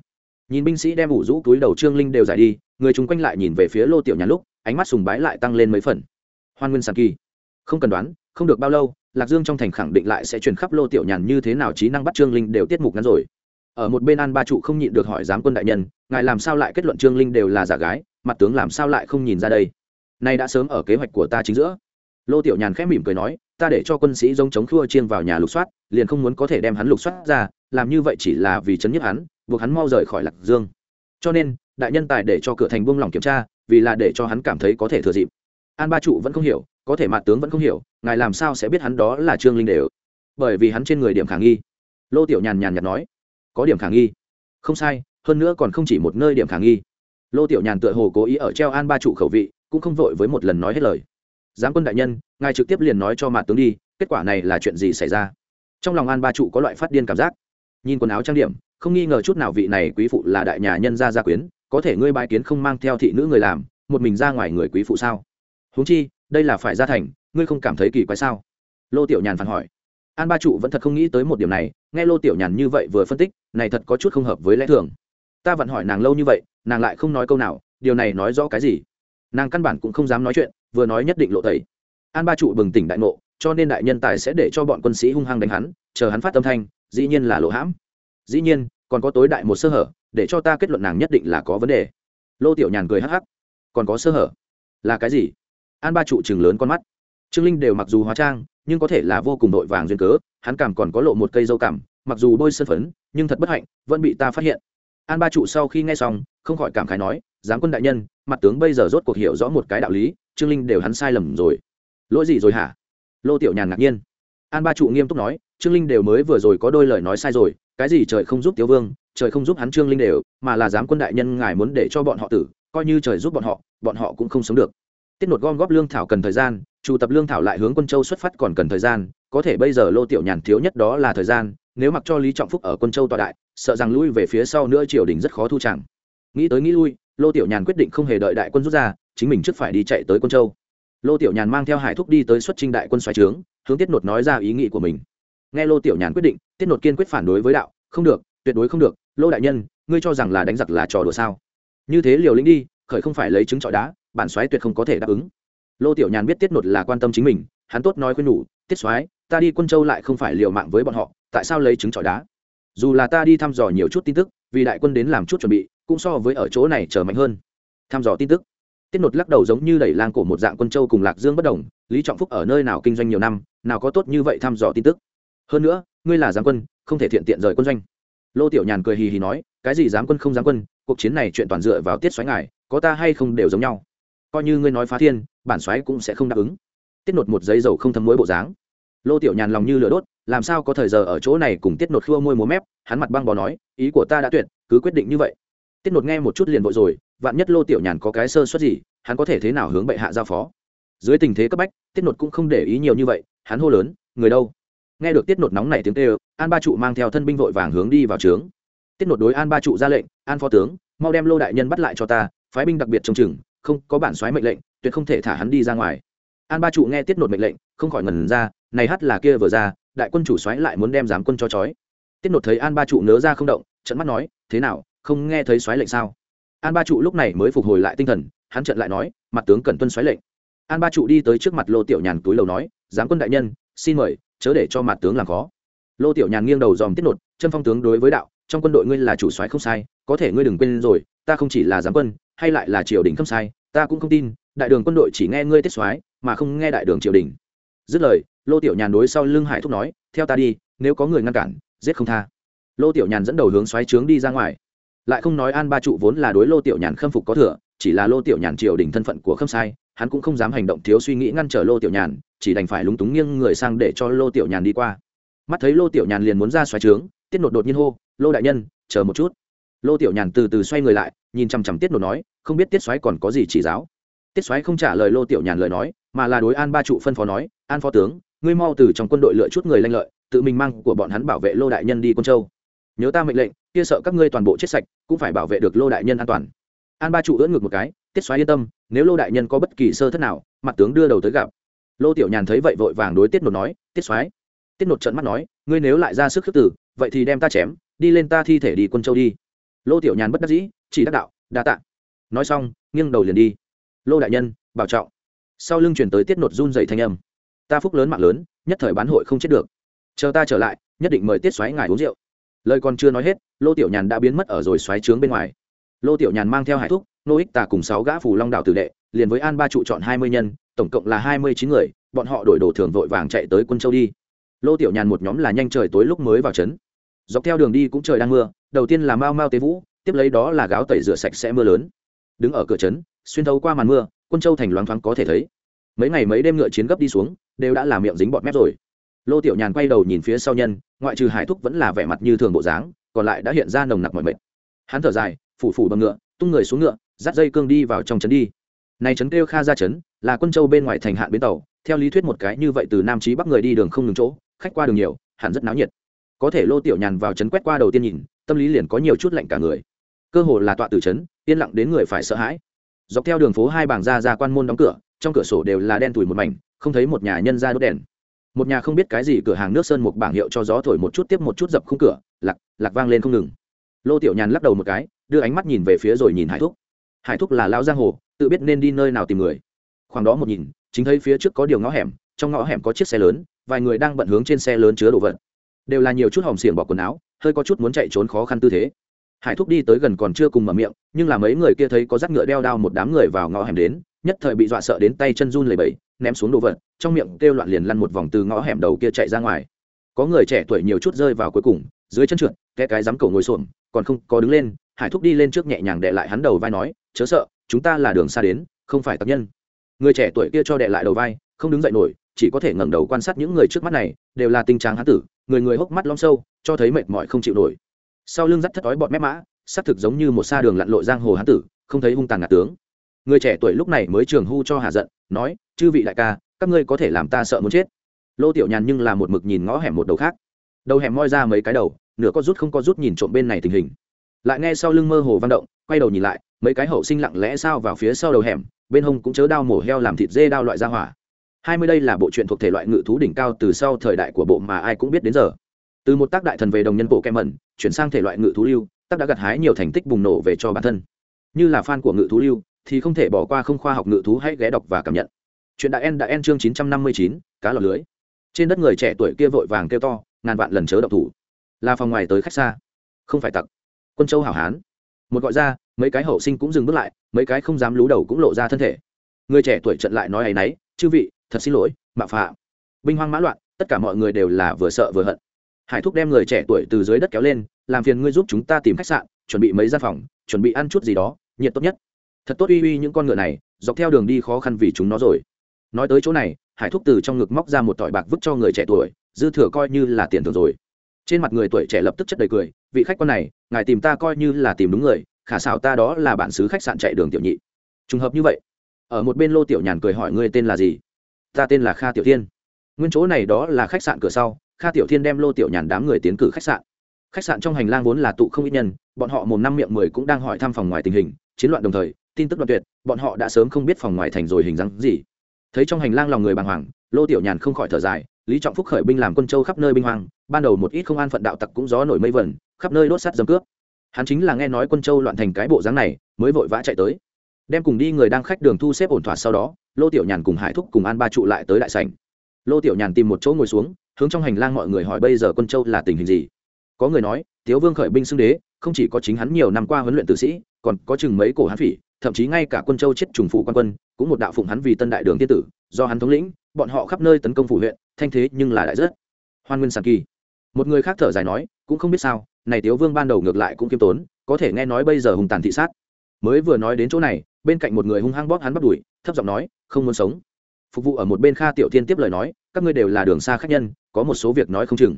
Nhìn binh sĩ đem ủ rũ túi đầu trương linh đều giải đi, người chung quanh lại nhìn về phía lô tiểu nhàn lúc, ánh mắt sùng bái lại tăng lên mấy phần hoan nguyên sàn kỳ. Không cần đoán, không được bao lâu, lạc dương trong thành khẳng định lại sẽ truyền khắp lô tiểu nhàn như thế nào trí năng bắt trương linh đều tiết mục ngắn rồi. Ở một bên an ba trụ không nhịn được hỏi giám quân đại nhân, ngài làm sao lại kết luận trương linh đều là giả gái, mặt tướng làm sao lại không nhìn ra đây? Nay đã sớm ở kế hoạch của ta chính giữa. Lô tiểu nhàn khẽ mỉm cười nói, ta để cho quân sĩ giống chống khua chiên vào nhà lục soát, liền không muốn có thể đem hắn lục soát ra, làm như vậy chỉ là vì chấn nhức hắn, buộc hắn mau rời khỏi lạc dương. Cho nên, đại nhân tài để cho cửa thành buông lỏng kiểm tra, vì là để cho hắn cảm thấy có thể thừa dịp an ba trụ vẫn không hiểu, có thể mặt tướng vẫn không hiểu, ngài làm sao sẽ biết hắn đó là trương linh đều? Bởi vì hắn trên người điểm khả nghi. Lô tiểu nhàn nhàn nhạt nói, có điểm khả nghi. Không sai, hơn nữa còn không chỉ một nơi điểm khả nghi. Lô tiểu nhàn tựa hồ cố ý ở treo an ba trụ khẩu vị, cũng không vội với một lần nói hết lời. Giám quân đại nhân, ngài trực tiếp liền nói cho Mạt tướng đi, kết quả này là chuyện gì xảy ra? Trong lòng an ba trụ có loại phát điên cảm giác. Nhìn quần áo trang điểm, không nghi ngờ chút nào vị này quý phụ là đại nhà nhân gia gia quyến, có thể ngươi bái kiến không mang theo thị nữ người làm, một mình ra ngoài người quý phụ sao? Huống chi, đây là phải ra thành, ngươi không cảm thấy kỳ quái sao? Lô tiểu nhàn phản hỏi. An ba trụ vẫn thật không nghĩ tới một điểm này, nghe lô tiểu nhàn như vậy vừa phân tích, này thật có chút không hợp với lẽ thường. Ta vẫn hỏi nàng lâu như vậy, nàng lại không nói câu nào, điều này nói rõ cái gì? Nàng căn bản cũng không dám nói chuyện, vừa nói nhất định lộ tẩy. An ba trụ bừng tỉnh đại ngộ, cho nên đại nhân tài sẽ để cho bọn quân sĩ hung hăng đánh hắn, chờ hắn phát âm thanh, dĩ nhiên là lộ hãm. Dĩ nhiên, còn có tối đại một sơ hở, để cho ta kết luận nàng nhất định là có vấn đề. Lô tiểu nhàn cười hắc hắc. Còn có sơ hở? Là cái gì? An ba trụ chừng lớn con mắt. Trương linh đều mặc dù hóa trang, nhưng có thể là vô cùng đội vàng duyên cớ, hắn cảm còn có lộ một cây dâu cảm mặc dù bôi sân phấn, nhưng thật bất hạnh, vẫn bị ta phát hiện. An ba trụ sau khi nghe xong, không khỏi cảm khái nói, giám quân đại nhân, mặt tướng bây giờ rốt cuộc hiểu rõ một cái đạo lý, trương linh đều hắn sai lầm rồi. Lỗi gì rồi hả? Lô tiểu nhàn ngạc nhiên. An ba trụ nghiêm túc nói, trương linh đều mới vừa rồi có đôi lời nói sai rồi, cái gì trời không giúp tiêu vương, trời không giúp hắn trương linh đều, mà là giám quân đại nhân ngài muốn để cho bọn họ tử, coi như trời giúp bọn họ bọn họ cũng không sống được tiết nột gom góp lương thảo cần thời gian trụ tập lương thảo lại hướng quân châu xuất phát còn cần thời gian, có thể bây giờ lô tiểu nhàn thiếu nhất đó là thời gian, nếu mặc cho lý trọng phúc ở quân châu tọa đại, sợ rằng lui về phía sau nữa triều đình rất khó thu chẳng. Nghĩ tới nghĩ lui, lô tiểu nhàn quyết định không hề đợi đại quân rút ra, chính mình trước phải đi chạy tới quân châu. Lô tiểu nhàn mang theo hải thúc đi tới xuất trinh đại quân xoáy trướng, hướng tiết nột nói ra ý nghĩ của mình. Nghe lô tiểu nhàn quyết định, tiết nột kiên quyết phản đối với đạo, không được, tuyệt đối không được, lô đại nhân, ngươi cho rằng là đánh giặc là trò đùa sao? Như thế liều lĩnh đi, khởi không phải lấy trứng trọi đá bản soái tuyệt không có thể đáp ứng. Lô tiểu nhàn biết tiết nột là quan tâm chính mình, hắn tốt nói khuyên nhủ, tiết soái, ta đi quân châu lại không phải liều mạng với bọn họ, tại sao lấy trứng trọi đá? Dù là ta đi thăm dò nhiều chút tin tức, vì đại quân đến làm chút chuẩn bị, cũng so với ở chỗ này trở mạnh hơn. Thăm dò tin tức. Tiết nột lắc đầu giống như đẩy lang cổ một dạng quân châu cùng lạc dương bất đồng, lý trọng phúc ở nơi nào kinh doanh nhiều năm, nào có tốt như vậy thăm dò tin tức. Hơn nữa, ngươi là giám quân, không thể thiện tiện rời quân doanh. Lô tiểu nhàn cười hì hì nói, cái gì giám quân không giám quân, cuộc chiến này chuyện toàn dựa vào tiết xoáy ngài, có ta hay không đều giống nhau coi như ngươi nói phá thiên, bản xoáy cũng sẽ không đáp ứng. Tiết nột một giấy dầu không thấm muối bộ dáng. Lô tiểu nhàn lòng như lửa đốt, làm sao có thời giờ ở chỗ này cùng tiết nột khua môi múa mép, hắn mặt băng bò nói, ý của ta đã tuyệt, cứ quyết định như vậy. Tiết nột nghe một chút liền vội rồi, vạn nhất lô tiểu nhàn có cái sơ suất gì, hắn có thể thế nào hướng bệ hạ giao phó? Dưới tình thế cấp bách, tiết nột cũng không để ý nhiều như vậy, hắn hô lớn, người đâu? Nghe được tiết nột nóng này tiếng kêu, an ba trụ mang theo thân binh vội vàng hướng đi vào trướng. Tiết nột đối an ba trụ ra lệnh, an phó tướng, mau đem lô đại nhân bắt lại cho ta, phái binh đặc biệt trông chừng không có bản soái mệnh lệnh, tuyệt không thể thả hắn đi ra ngoài. An ba trụ nghe tiết nột mệnh lệnh, không khỏi ngần ra, này hát là kia vừa ra, đại quân chủ soái lại muốn đem giám quân cho trói. tiết nột thấy an ba trụ nớ ra không động trận mắt nói, thế nào, không nghe thấy soái lệnh sao? An ba trụ lúc này mới phục hồi lại tinh thần, hắn trận lại nói, mặt tướng cần tuân soái lệnh. An ba trụ đi tới trước mặt lô tiểu nhàn túi lầu nói, giám quân đại nhân, xin mời, chớ để cho mặt tướng làm khó. Lô tiểu nhàn nghiêng đầu dòm tiết nột, chân phong tướng đối với đạo, trong quân đội ngươi là chủ soái không sai, có thể ngươi đừng quên rồi, ta không chỉ là giám quân hay lại là triều đình không sai, ta cũng không tin, đại đường quân đội chỉ nghe ngươi tiết soái, mà không nghe đại đường triều đình. Dứt lời, lô tiểu nhàn đối sau lưng hải thúc nói, theo ta đi, nếu có người ngăn cản, giết không tha. Lô tiểu nhàn dẫn đầu hướng xoáy trướng đi ra ngoài. Lại không nói an ba trụ vốn là đối lô tiểu nhàn khâm phục có thừa, chỉ là lô tiểu nhàn triều đình thân phận của khâm sai, hắn cũng không dám hành động thiếu suy nghĩ ngăn trở lô tiểu nhàn, chỉ đành phải lúng túng nghiêng người sang để cho lô tiểu nhàn đi qua. Mắt thấy lô tiểu nhàn liền muốn ra xoáy trướng, tiết nột đột nhiên hô, lô đại nhân, chờ một chút lô tiểu nhàn từ từ xoay người lại, nhìn chằm chằm tiết nột nói, không biết tiết xoáy còn có gì chỉ giáo. Tiết xoáy không trả lời lô tiểu nhàn lời nói, mà là đối an ba trụ phân phó nói, an phó tướng, ngươi mau từ trong quân đội lựa chút người lanh lợi, tự mình mang của bọn hắn bảo vệ lô đại nhân đi quân châu. Nhớ ta mệnh lệnh, kia sợ các ngươi toàn bộ chết sạch, cũng phải bảo vệ được lô đại nhân an toàn. An ba trụ ưỡn ngược một cái, tiết xoáy yên tâm, nếu lô đại nhân có bất kỳ sơ thất nào, mặt tướng đưa đầu tới gặp. Lô tiểu nhàn thấy vậy vội vàng đối tiết nột nói, tiết xoáy tiết nột trận mắt nói, ngươi nếu lại ra sức khước tử vậy thì đem ta chém, đi lên ta thi thể đi quân châu đi lô tiểu nhàn bất đắc dĩ, chỉ đắc đạo, đa tạ. Nói xong, nghiêng đầu liền đi. Lô đại nhân, bảo trọng. Sau lưng chuyển tới tiết nột run dày thanh âm. Ta phúc lớn mạng lớn, nhất thời bán hội không chết được. Chờ ta trở lại, nhất định mời tiết xoáy ngài uống rượu. Lời còn chưa nói hết, lô tiểu nhàn đã biến mất ở rồi xoáy trướng bên ngoài. Lô tiểu nhàn mang theo hải thúc, nô ích tà cùng sáu gã phù long đạo tử đệ, liền với an ba trụ chọn hai mươi nhân, tổng cộng là hai mươi chín người, bọn họ đổi đồ thường vội vàng chạy tới quân châu đi. Lô tiểu nhàn một nhóm là nhanh trời tối lúc mới vào trấn dọc theo đường đi cũng trời đang mưa, đầu tiên là mau mau tế vũ, tiếp lấy đó là gáo tẩy rửa sạch sẽ mưa lớn. Đứng ở cửa trấn, xuyên thấu qua màn mưa, quân châu thành loáng thoáng có thể thấy. Mấy ngày mấy đêm ngựa chiến gấp đi xuống, đều đã làm miệng dính bọt mép rồi. Lô tiểu nhàn quay đầu nhìn phía sau nhân, ngoại trừ hải thúc vẫn là vẻ mặt như thường bộ dáng, còn lại đã hiện ra nồng nặc mọi mệt. Hắn thở dài, phủ phủ bằng ngựa, tung người xuống ngựa, dắt dây cương đi vào trong trấn đi. Này trấn kêu kha ra trấn, là quân châu bên ngoài thành hạn bến tàu, theo lý thuyết một cái như vậy từ nam chí bắc người đi đường không ngừng chỗ, khách qua đường nhiều, hẳn rất náo nhiệt có thể lô tiểu nhàn vào chấn quét qua đầu tiên nhìn, tâm lý liền có nhiều chút lạnh cả người. Cơ hồ là tọa từ chấn yên lặng đến người phải sợ hãi. Dọc theo đường phố hai bảng ra ra quan môn đóng cửa, trong cửa sổ đều là đen tủi một mảnh, không thấy một nhà nhân ra đốt đèn. Một nhà không biết cái gì cửa hàng nước sơn một bảng hiệu cho gió thổi một chút tiếp một chút dập khung cửa, lạc lạc vang lên không ngừng. Lô tiểu nhàn lắc đầu một cái, đưa ánh mắt nhìn về phía rồi nhìn hải thúc. Hải thúc là lao giang hồ, tự biết nên đi nơi nào tìm người. Khoảng đó một nhìn, chính thấy phía trước có điều ngõ hẻm, trong ngõ hẻm có chiếc xe lớn, vài người đang bận hướng trên xe lớn chứa đồ vật đều là nhiều chút hòm xiềng bỏ quần áo, hơi có chút muốn chạy trốn khó khăn tư thế. Hải thúc đi tới gần còn chưa cùng mở miệng, nhưng là mấy người kia thấy có rác ngựa đeo đao một đám người vào ngõ hẻm đến, nhất thời bị dọa sợ đến tay chân run lầy bẫy ném xuống đồ vật, trong miệng kêu loạn liền lăn một vòng từ ngõ hẻm đầu kia chạy ra ngoài. Có người trẻ tuổi nhiều chút rơi vào cuối cùng, dưới chân trượt cái cái dám cổ ngồi xổm, còn không có đứng lên, hải thúc đi lên trước nhẹ nhàng đệ lại hắn đầu vai nói, chớ sợ, chúng ta là đường xa đến, không phải tập nhân. Người trẻ tuổi kia cho đệ lại đầu vai, không đứng dậy nổi chỉ có thể ngẩng đầu quan sát những người trước mắt này, đều là tình trạng hán tử, người người hốc mắt lom sâu, cho thấy mệt mỏi không chịu nổi. Sau lưng dắt thất ói bọt mép mã, xác thực giống như một xa đường lặn lội giang hồ hán tử, không thấy hung tàn ngạt tướng. Người trẻ tuổi lúc này mới trường hu cho hạ giận, nói, chư vị đại ca, các ngươi có thể làm ta sợ muốn chết. Lô tiểu nhàn nhưng là một mực nhìn ngõ hẻm một đầu khác. Đầu hẻm moi ra mấy cái đầu, nửa có rút không có rút nhìn trộm bên này tình hình. Lại nghe sau lưng mơ hồ vang động, quay đầu nhìn lại, mấy cái hậu sinh lặng lẽ sao vào phía sau đầu hẻm, bên hông cũng chớ đao mổ heo làm thịt dê đao loại ra hỏa hai mươi đây là bộ truyện thuộc thể loại ngự thú đỉnh cao từ sau thời đại của bộ mà ai cũng biết đến giờ. Từ một tác đại thần về đồng nhân bộ kem mẩn, chuyển sang thể loại ngự thú lưu, tác đã gặt hái nhiều thành tích bùng nổ về cho bản thân. Như là fan của ngự thú lưu, thì không thể bỏ qua không khoa học ngự thú hãy ghé đọc và cảm nhận. Chuyện đại en đã en chương chín trăm năm mươi chín, cá lọc lưới. Trên đất người trẻ tuổi kia vội vàng kêu to, ngàn vạn lần chớ độc thủ. Là phòng ngoài tới khách xa. Không phải tặc. Quân châu hảo hán. Một gọi ra, mấy cái hậu sinh cũng dừng bước lại, mấy cái không dám lú đầu cũng lộ ra thân thể. Người trẻ tuổi trận lại nói ấ y n ấ y chư vị thật xin lỗi mạo phạm, binh hoang mã loạn tất cả mọi người đều là vừa sợ vừa hận. Hải thúc đem người trẻ tuổi từ dưới đất kéo lên làm phiền ngươi giúp chúng ta tìm khách sạn chuẩn bị mấy gian phòng chuẩn bị ăn chút gì đó nhiệt tốt nhất. Thật tốt uy uy những con ngựa này dọc theo đường đi khó khăn vì chúng nó rồi. Nói tới chỗ này hải thúc từ trong ngực móc ra một tỏi bạc vứt cho người trẻ tuổi dư thừa coi như là tiền thưởng rồi. Trên mặt người tuổi trẻ lập tức chất đầy cười vị khách quan này ngài tìm ta coi như là tìm đúng người khả xảo ta đó là bản xứ khách sạn chạy đường tiểu nhị. Trùng hợp như vậy ở một bên lô tiểu nhàn cười hỏi ngươi tên là gì? Ta tên là kha tiểu thiên. Nguyên chỗ này đó là khách sạn cửa sau, kha tiểu thiên đem lô tiểu nhàn đám người tiến cử khách sạn. Khách sạn trong hành lang vốn là tụ không ít nhân, bọn họ mồm năm miệng mười cũng đang hỏi thăm phòng ngoài tình hình, chiến loạn đồng thời, tin tức đoạn tuyệt, bọn họ đã sớm không biết phòng ngoài thành rồi hình dáng gì. Thấy trong hành lang lòng người bàng hoàng, lô tiểu nhàn không khỏi thở dài, lý trọng phúc khởi binh làm quân châu khắp nơi binh hoàng ban đầu một ít không an phận đạo tặc cũng gió nổi mây vẩn khắp nơi đốt sắt dâm cướp. Hắn chính là nghe nói quân châu loạn thành cái bộ dáng này, mới vội vã chạy tới. Đem cùng đi người đang khách đường thu xếp ổn thỏa sau đó lô tiểu nhàn cùng hải thúc cùng an ba trụ lại tới đại sảnh. lô tiểu nhàn tìm một chỗ ngồi xuống, hướng trong hành lang mọi người hỏi bây giờ quân châu là tình hình gì? có người nói, tiếu vương khởi binh xưng đế, không chỉ có chính hắn nhiều năm qua huấn luyện tử sĩ, còn có chừng mấy cổ hán phỉ, thậm chí ngay cả quân châu chết trùng phụ quan quân, cũng một đạo phụng hắn vì tân đại đường tiên tử, do hắn thống lĩnh, bọn họ khắp nơi tấn công phủ huyện, thanh thế nhưng là đại rất. Hoan nguyên sàn kỳ. Một người khác thở dài nói, cũng không biết sao, này tiếu vương ban đầu ngược lại cũng kiêm tốn, có thể nghe nói bây giờ hùng tàn thị sát. Mới vừa nói đến chỗ này, bên cạnh một người hung hăng bóp hắn bắt đuổi, thấp giọng nói không muốn sống. Phục vụ ở một bên kha tiểu tiên tiếp lời nói, các ngươi đều là đường xa khách nhân, có một số việc nói không chừng.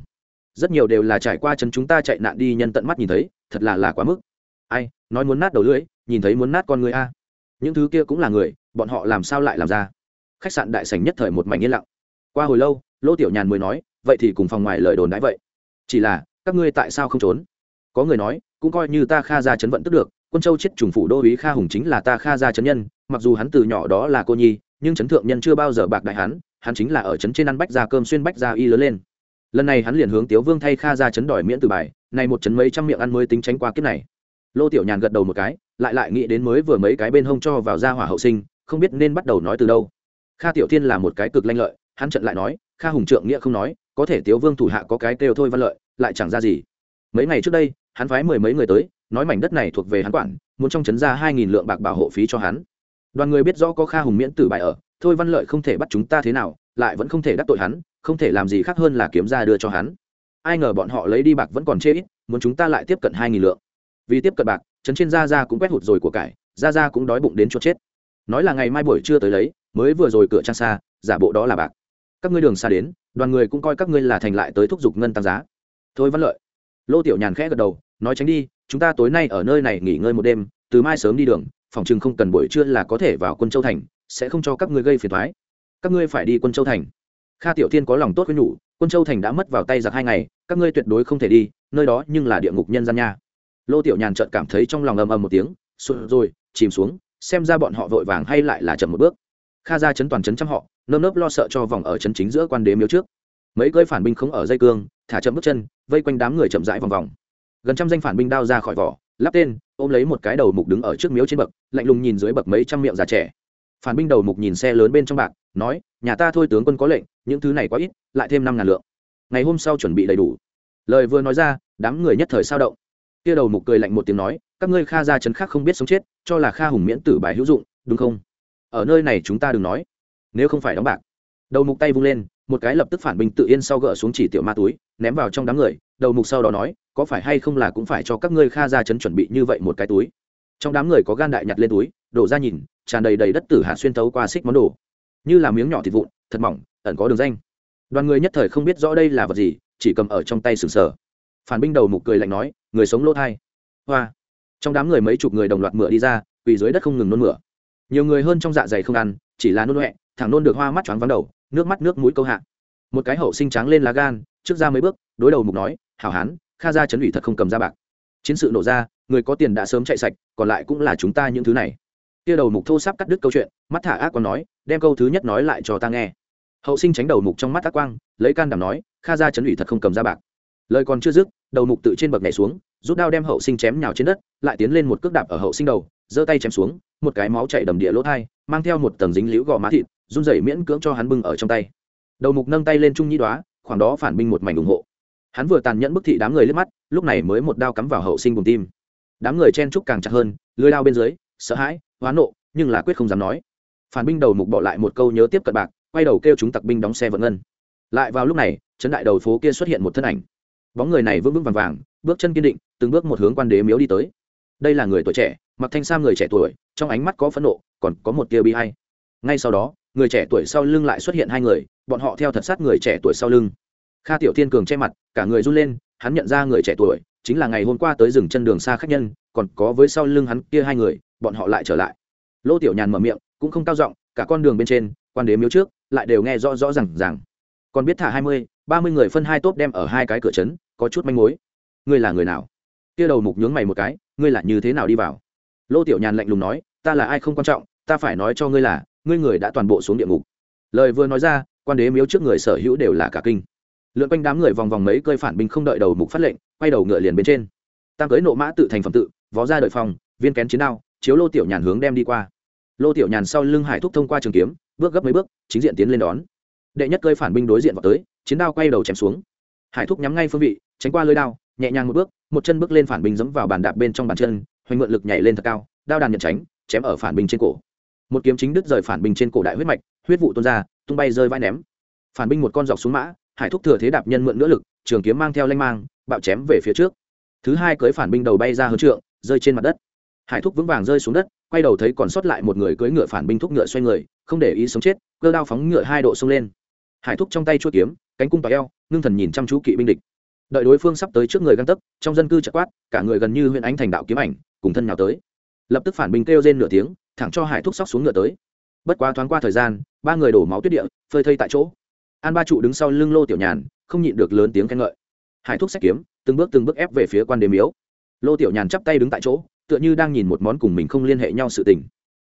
Rất nhiều đều là trải qua chân chúng ta chạy nạn đi nhân tận mắt nhìn thấy, thật là là quá mức. Ai, nói muốn nát đầu lưỡi, nhìn thấy muốn nát con người a. Những thứ kia cũng là người, bọn họ làm sao lại làm ra? Khách sạn đại sảnh nhất thời một mảnh yên lặng. Qua hồi lâu, lô tiểu nhàn mới nói, vậy thì cùng phòng ngoài lời đồn đãi vậy. Chỉ là, các ngươi tại sao không trốn? Có người nói, cũng coi như ta kha ra chấn vận tức được quân châu chết trùng phủ đô ý kha hùng chính là ta kha gia chấn nhân, mặc dù hắn từ nhỏ đó là cô nhi, nhưng chấn thượng nhân chưa bao giờ bạc đại hắn hắn chính là ở chấn trên ăn bách ra cơm xuyên bách ra y lớn lên. Lần này hắn liền hướng tiếu vương thay kha ra chấn đòi miễn từ bài, này một chấn mấy trăm miệng ăn mới tính tránh qua kiếp này. Lô tiểu nhàn gật đầu một cái, lại lại nghĩ đến mới vừa mấy cái bên hông cho vào ra hỏa hậu sinh, không biết nên bắt đầu nói từ đâu. Kha tiểu thiên là một cái cực lanh lợi, hắn trận lại nói, kha hùng trượng nghĩa không nói, có thể tiếu vương thủ hạ có cái kêu thôi văn lợi, lại chẳng ra gì. Mấy ngày trước đây, hắn phái mười mấy người tới nói mảnh đất này thuộc về hắn quản, muốn trong chấn ra hai nghìn lượng bạc bảo hộ phí cho hắn. Đoàn người biết rõ có kha hùng miễn tử bài ở, thôi văn lợi không thể bắt chúng ta thế nào, lại vẫn không thể đắc tội hắn, không thể làm gì khác hơn là kiếm ra đưa cho hắn. Ai ngờ bọn họ lấy đi bạc vẫn còn chê ít, muốn chúng ta lại tiếp cận hai nghìn lượng. Vì tiếp cận bạc, trấn trên gia gia cũng quét hụt rồi của cải, gia gia cũng đói bụng đến chỗ chết. Nói là ngày mai buổi trưa tới lấy, mới vừa rồi cửa trang xa, giả bộ đó là bạc. Các ngươi đường xa đến, đoàn người cũng coi các ngươi là thành lại tới thúc giục ngân tăng giá. Thôi văn lợi. Lô tiểu nhàn khẽ gật đầu nói tránh đi, chúng ta tối nay ở nơi này nghỉ ngơi một đêm, từ mai sớm đi đường, phòng chừng không cần buổi trưa là có thể vào quân châu thành, sẽ không cho các ngươi gây phiền thoái các ngươi phải đi quân châu thành. Kha tiểu thiên có lòng tốt với nhủ, quân châu thành đã mất vào tay giặc hai ngày, các ngươi tuyệt đối không thể đi, nơi đó nhưng là địa ngục nhân gian nha. Lô tiểu nhàn trợt cảm thấy trong lòng ầm ầm một tiếng, sụt rồi, chìm xuống, xem ra bọn họ vội vàng hay lại là chậm một bước. Kha ra chấn toàn chấn trăm họ, nơm nớp lo sợ cho vòng ở chấn chính giữa quan đế miếu trước. Mấy cơi phản binh không ở dây cương, thả chậm bước chân, vây quanh đám người chậm rãi vòng vòng gần trăm danh phản binh đao ra khỏi vỏ, lắp tên, ôm lấy một cái đầu mục đứng ở trước miếu trên bậc, lạnh lùng nhìn dưới bậc mấy trăm miệng già trẻ. Phản binh đầu mục nhìn xe lớn bên trong bạc, nói, nhà ta thôi tướng quân có lệnh, những thứ này quá ít, lại thêm năm ngàn lượng. Ngày hôm sau chuẩn bị đầy đủ. Lời vừa nói ra, đám người nhất thời sao động. Kia đầu mục cười lạnh một tiếng nói, các ngươi kha ra chấn khác không biết sống chết, cho là kha hùng miễn tử bài hữu dụng, đúng không? Ở nơi này chúng ta đừng nói. Nếu không phải đóng bạc. Đầu mục tay vung lên, một cái lập tức phản binh tự yên sau gỡ xuống chỉ tiểu ma túi, ném vào trong đám người, đầu mục sau đó nói có phải hay không là cũng phải cho các ngươi kha ra chấn chuẩn bị như vậy một cái túi? Trong đám người có gan đại nhặt lên túi, đổ ra nhìn, tràn đầy đầy đất tử hạ xuyên tấu qua xích món đồ. Như là miếng nhỏ thịt vụn, thật mỏng, ẩn có đường danh. Đoàn người nhất thời không biết rõ đây là vật gì, chỉ cầm ở trong tay sừng sờ. Phản binh đầu mục cười lạnh nói, người sống lỗ thai. Hoa. Trong đám người mấy chục người đồng loạt mửa đi ra vì dưới đất không ngừng nôn mửa. Nhiều người hơn trong dạ dày không ăn, chỉ là nôn huệ, thẳng nôn được hoa mắt choáng vắng đầu, nước mắt nước mũi câu hạ. Một cái hậu sinh tráng lên lá gan, trước ra mấy bước, đối đầu mục nói, hảo hán kha ra chấn ủy thật không cầm ra bạc. Chiến sự nổ ra, người có tiền đã sớm chạy sạch, còn lại cũng là chúng ta những thứ này. Kia đầu mục thô sắp cắt đứt câu chuyện, mắt thả ác còn nói, đem câu thứ nhất nói lại cho ta nghe. Hậu sinh tránh đầu mục trong mắt ác quang, lấy can đảm nói, kha ra chấn ủy thật không cầm ra bạc. Lời còn chưa dứt, đầu mục tự trên bậc nhảy xuống, rút đao đem hậu sinh chém nhào trên đất, lại tiến lên một cước đạp ở hậu sinh đầu, giơ tay chém xuống, một cái máu chảy đầm địa lỗ thai, mang theo một tầng dính liễu gò má thịt, run rẩy miễn cưỡng cho hắn bưng ở trong tay. Đầu mục nâng tay lên trung nhĩ đoá, khoảng đó phản binh một mảnh ủng hộ hắn vừa tàn nhẫn bức thị đám người liếc mắt, lúc này mới một đao cắm vào hậu sinh vùng tim. Đám người chen trúc càng chặt hơn, lưới đao bên dưới, sợ hãi hóa nộ, nhưng là quyết không dám nói. Phản binh đầu mục bỏ lại một câu nhớ tiếp cận bạc, quay đầu kêu chúng tặc binh đóng xe vận ngân. Lại vào lúc này, trấn đại đầu phố kia xuất hiện một thân ảnh. Bóng người này vững vững vàng vàng, bước chân kiên định, từng bước một hướng quan đế miếu đi tới. Đây là người tuổi trẻ, mặc thanh sam người trẻ tuổi, trong ánh mắt có phẫn nộ, còn có một tia bi hay ngay sau đó, người trẻ tuổi sau lưng lại xuất hiện hai người, bọn họ theo thật sát người trẻ tuổi sau lưng kha tiểu thiên cường che mặt, cả người run lên, hắn nhận ra người trẻ tuổi, chính là ngày hôm qua tới rừng chân đường xa khách nhân, còn có với sau lưng hắn kia hai người, bọn họ lại trở lại. Lô tiểu nhàn mở miệng, cũng không cao giọng, cả con đường bên trên, quan đế miếu trước, lại đều nghe rõ rõ r à n g còn biết thả hai mươi, ba mươi người phân hai tốp đem ở hai cái cửa trấn, có chút manh mối. Ngươi là người nào? Kia đầu mục nhướng mày một cái, ngươi là như thế nào đi vào? Lô tiểu nhàn lạnh lùng nói, ta là ai không quan trọng, ta phải nói cho ngươi là, ngươi người đã toàn bộ xuống địa ngục. Lời vừa nói ra, quan đế miếu trước người sở hữu đều là cả kinh lượn quanh đám người vòng vòng mấy cơi phản binh không đợi đầu mục phát lệnh, quay đầu ngựa liền bên trên. Tam cưới nộ mã tự thành phẩm tự, vó ra đợi phòng viên kén chiến đao, chiếu lô tiểu nhàn hướng đem đi qua. Lô tiểu nhàn sau lưng hải thúc thông qua trường kiếm, bước gấp mấy bước, chính diện tiến lên đón. Đệ nhất cơi phản binh đối diện vào tới, chiến đao quay đầu chém xuống. Hải thúc nhắm ngay phương vị, tránh qua lưới đao, nhẹ nhàng một bước, một chân bước lên phản binh dẫm vào bàn đạp bên trong bàn chân, hoành mượn lực nhảy lên thật cao, đao đàn nhận tránh, chém ở phản binh trên cổ. Một kiếm chính đứt rời phản binh trên cổ đại huyết mạch, huyết vụ tuôn ra, tung bay rơi vai ném. Phản binh một con dọc xuống mã hải thúc thừa thế đạp nhân mượn nữa lực, trường kiếm mang theo lanh mang, bạo chém về phía trước. Thứ hai cưới phản binh đầu bay ra hơn trượng, rơi trên mặt đất. Hải thúc vững vàng rơi xuống đất, quay đầu thấy còn sót lại một người cưỡi ngựa phản binh thúc ngựa xoay người, không để ý sống chết, cơ đao phóng ngựa hai độ xông lên. Hải thúc trong tay chuỗi kiếm, cánh cung tỏa eo, ngưng thần nhìn chăm chú kỵ binh địch. Đợi đối phương sắp tới trước người găng tấc, trong dân cư chợt quát, cả người gần như huyện ánh thành đạo kiếm ảnh, cùng thân nhào tới. Lập tức phản binh kêu rên nửa tiếng, thẳng cho hải thúc sóc xuống ngựa tới. Bất quá thoáng qua thời gian, ba người đổ máu tuyết địa, phơi thây tại chỗ an ba trụ đứng sau lưng lô tiểu nhàn, không nhịn được lớn tiếng khen ngợi. Hải thúc sách kiếm, từng bước từng bước ép về phía quan đế miếu. Lô tiểu nhàn chắp tay đứng tại chỗ, tựa như đang nhìn một món cùng mình không liên hệ nhau sự tình.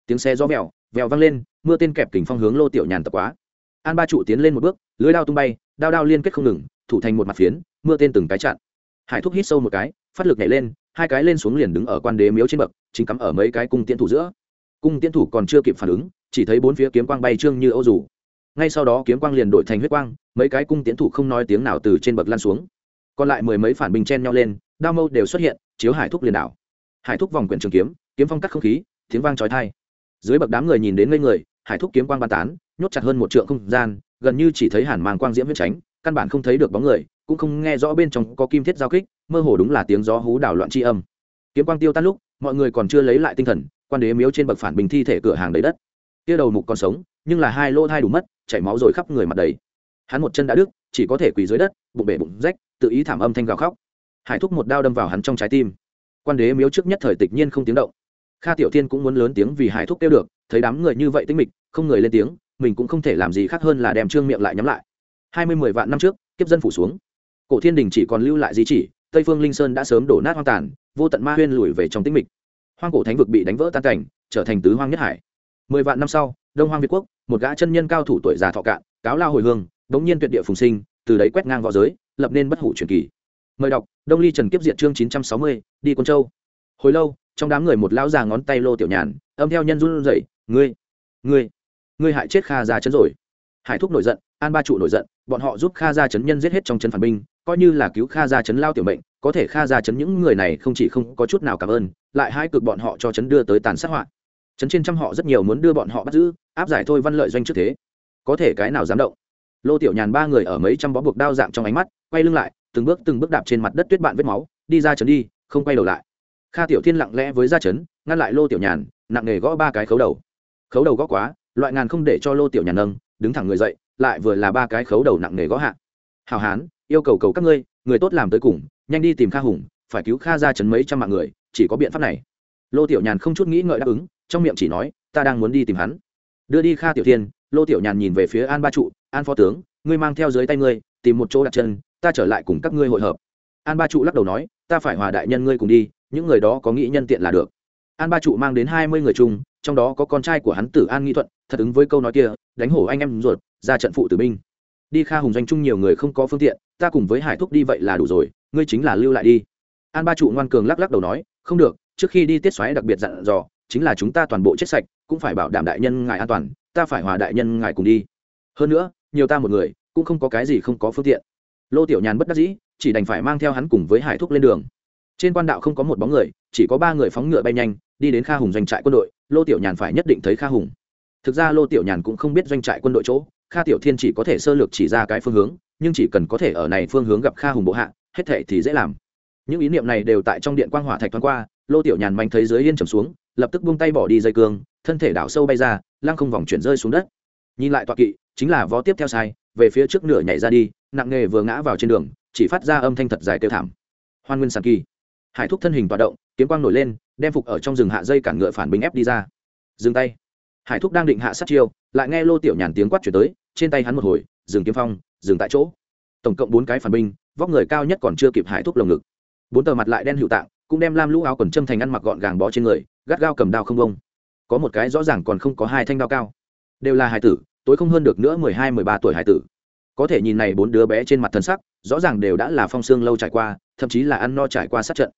Tiếng xe gió vèo vèo vang lên, mưa tên kẹp kình phong hướng lô tiểu nhàn tập quá. An ba trụ tiến lên một bước, lưới đao tung bay, đao đao liên kết không ngừng, thủ thành một mặt phiến, mưa tên từng cái chặn. Hải thúc hít sâu một cái, phát lực nhảy lên, hai cái lên xuống liền đứng ở quan đế miếu trên bậc, chính cắm ở mấy cái cung tiễn thủ giữa. Cung tiễn thủ còn chưa kịp phản ứng, chỉ thấy bốn phía kiếm quang bay trương như ô rủ ngay sau đó kiếm quang liền đổi thành huyết quang, mấy cái cung tiễn thủ không nói tiếng nào từ trên bậc lan xuống. Còn lại mười mấy phản binh chen nhau lên, đao mâu đều xuất hiện, chiếu hải thúc liền đảo. Hải thúc vòng quyển trường kiếm kiếm phong cắt không khí, tiếng vang trói thai dưới bậc đám người nhìn đến ngây người, hải thúc kiếm quang ban tán, nhốt chặt hơn một trượng không gian, gần như chỉ thấy hàn màng quang diễm huyết tránh, căn bản không thấy được bóng người, cũng không nghe rõ bên trong có kim thiết giao kích, mơ hồ đúng là tiếng gió hú đảo loạn tri âm. Kiếm quang tiêu tan lúc, mọi người còn chưa lấy lại tinh thần, quan đế miếu trên bậc phản bình thi thể cửa hàng đầy đất. Kia đầu mục còn sống nhưng là hai lô thai đủ mất, chảy máu rồi khắp người mặt đầy. Hắn một chân đã đứt, chỉ có thể quỳ dưới đất, bụng bể bụng rách, tự ý thảm âm thanh gào khóc. Hải thúc một đao đâm vào hắn trong trái tim. Quan đế miếu trước nhất thời tịch nhiên không tiếng động. Kha tiểu thiên cũng muốn lớn tiếng vì hải thúc kêu được, thấy đám người như vậy tinh mịch, không người lên tiếng, mình cũng không thể làm gì khác hơn là đem trương miệng lại nhắm lại. Hai mươi mười vạn năm trước, kiếp dân phủ xuống. Cổ thiên đình chỉ còn lưu lại di chỉ, tây phương linh sơn đã sớm đổ nát hoang tàn, vô tận ma huyên lùi về trong tĩnh mịch. Hoang cổ thánh vực bị đánh vỡ tan cảnh, trở thành tứ hoang nhất hải. Mười vạn năm sau đông hoang việt quốc, một gã chân nhân cao thủ tuổi già thọ cạn, cáo lao hồi hương, đống nhiên tuyệt địa phùng sinh, từ đấy quét ngang v õ giới, lập nên bất hủ truyền kỳ. Mời đọc, đông ly trần kiếp diệt chương chín trăm sáu mươi, đi quân châu. Hồi lâu, trong đám người một lão già ngón tay lô tiểu nhàn, âm theo nhân run rẩy, ngươi ngươi ngươi hại chết kha gia chấn rồi. Hải thúc nổi giận, an ba trụ nổi giận, bọn họ giúp kha gia chấn nhân giết hết trong chấn phản binh, coi như là cứu kha gia chấn lao tiểu mệnh, có thể kha gia chấn những người này không chỉ không có chút nào cảm ơn, lại hai cực bọn họ cho chấn đưa tới tàn sát hoạn Trấn trên trăm họ rất nhiều muốn đưa bọn họ bắt giữ áp giải thôi văn lợi doanh trước thế. Có thể cái nào dám động? Lô tiểu nhàn ba người ở mấy trăm bó buộc đao dạng trong ánh mắt quay lưng lại từng bước từng bước đạp trên mặt đất tuyết bạn vết máu đi ra trấn đi không quay đầu lại. Kha tiểu thiên lặng lẽ với ra trấn, ngăn lại lô tiểu nhàn nặng nề gõ ba cái khấu đầu. Khấu đầu gõ quá loại ngàn không để cho lô tiểu nhàn nâng đứng thẳng người dậy lại vừa là ba cái khấu đầu nặng nề gõ hạ. Hào hán yêu cầu cầu các ngươi người tốt làm tới cùng nhanh đi tìm kha hùng phải cứu kha ra trấn mấy trăm mạng người chỉ có biện pháp này. Lô tiểu nhàn không chút nghĩ ngợi đáp ứng trong miệng chỉ nói, ta đang muốn đi tìm hắn. Đưa đi kha tiểu thiên, lô tiểu nhàn nhìn về phía an ba trụ, an phó tướng, ngươi mang theo dưới tay ngươi, tìm một chỗ đặt chân, ta trở lại cùng các ngươi hội hợp. An ba trụ lắc đầu nói, ta phải hòa đại nhân ngươi cùng đi, những người đó có nghĩ nhân tiện là được. An ba trụ mang đến hai mươi người chung, trong đó có con trai của hắn tử an nghi thuận, thật ứng với câu nói kia, đánh hổ anh em ruột, ra trận phụ tử binh. Đi kha hùng doanh chung nhiều người không có phương tiện, ta cùng với hải thúc đi vậy là đủ rồi, ngươi chính là lưu lại đi. An ba trụ ngoan cường lắc lắc đầu nói, không được, trước khi đi tiết xoáy đặc biệt dặn dò chính là chúng ta toàn bộ chết sạch, cũng phải bảo đảm đại nhân ngài an toàn, ta phải hòa đại nhân ngài cùng đi. Hơn nữa, nhiều ta một người, cũng không có cái gì không có phương tiện. Lô tiểu nhàn bất đắc dĩ, chỉ đành phải mang theo hắn cùng với hải thúc lên đường. Trên quan đạo không có một bóng người, chỉ có ba người phóng ngựa bay nhanh, đi đến kha hùng doanh trại quân đội, lô tiểu nhàn phải nhất định thấy kha hùng. Thực ra lô tiểu nhàn cũng không biết doanh trại quân đội chỗ, kha tiểu thiên chỉ có thể sơ lược chỉ ra cái phương hướng, nhưng chỉ cần có thể ở này phương hướng gặp kha hùng bộ hạ, hết thệ thì dễ làm. Những ý niệm này đều tại trong điện quang hỏa thạch thoáng qua, lô tiểu nhàn manh thấy dưới yên trầm xuống lập tức buông tay bỏ đi dây cương, thân thể đảo sâu bay ra, lăng không vòng chuyển rơi xuống đất. Nhìn lại tọa kỵ, chính là vó tiếp theo sai, về phía trước nửa nhảy ra đi, nặng nghề vừa ngã vào trên đường, chỉ phát ra âm thanh thật dài kêu thảm. Hoan nguyên sàn kỳ. Hải thúc thân hình tọa động, kiếm quang nổi lên, đem phục ở trong rừng hạ dây cản ngựa phản binh ép đi ra. Dừng tay. Hải thúc đang định hạ sát chiêu, lại nghe lô tiểu nhàn tiếng quát chuyển tới, trên tay hắn một hồi, dừng kiếm phong, dừng tại chỗ. Tổng cộng bốn cái phản binh, vóc người cao nhất còn chưa kịp hải thúc lồng ngực. Bốn tờ mặt lại đen hữu tạng, cũng đem lam lũ áo quần châm thành ăn mặc gọn gàng bó trên người gắt gao cầm đao không bông. Có một cái rõ ràng còn không có hai thanh đao cao. Đều là hải tử, tối không hơn được nữa mười hai, mười ba tuổi hải tử. Có thể nhìn này bốn đứa bé trên mặt thân sắc, rõ ràng đều đã là phong xương lâu trải qua, thậm chí là ăn no trải qua sát trận.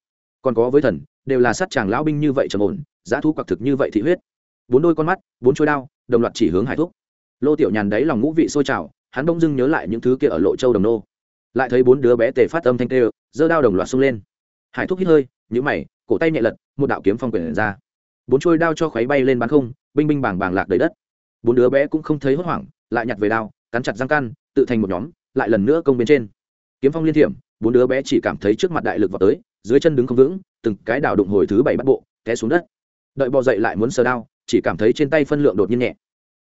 Còn có với thần, đều là sát chàng lão binh như vậy trầm ổn giá thu quặc thực như vậy thị huyết. Bốn đôi con mắt, bốn trôi đao, đồng loạt chỉ hướng hải thúc. Lô tiểu nhàn đấy lòng ngũ vị sôi trào, hắn bỗng dưng nhớ lại những thứ kia ở lộ châu đồng nô. Lại thấy bốn đứa bé tề phát âm thanh tê giơ đao đồng loạt xông lên. Hải thúc hít hơi nhữ mày, cổ tay nhẹ lật một đạo kiếm phong quyển ra. Bốn trôi đao cho khuấy bay lên bán không, binh binh bàng bàng lạc đầy đất. Bốn đứa bé cũng không thấy hốt hoảng, lại nhặt về đao, cắn chặt răng căn tự thành một nhóm, lại lần nữa công bên trên. Kiếm phong liên thiểm, bốn đứa bé chỉ cảm thấy trước mặt đại lực vào tới, dưới chân đứng không vững, từng cái đảo đụng hồi thứ bảy bắt bộ, té xuống đất. Đợi bò dậy lại muốn sờ đao, chỉ cảm thấy trên tay phân lượng đột nhiên nhẹ.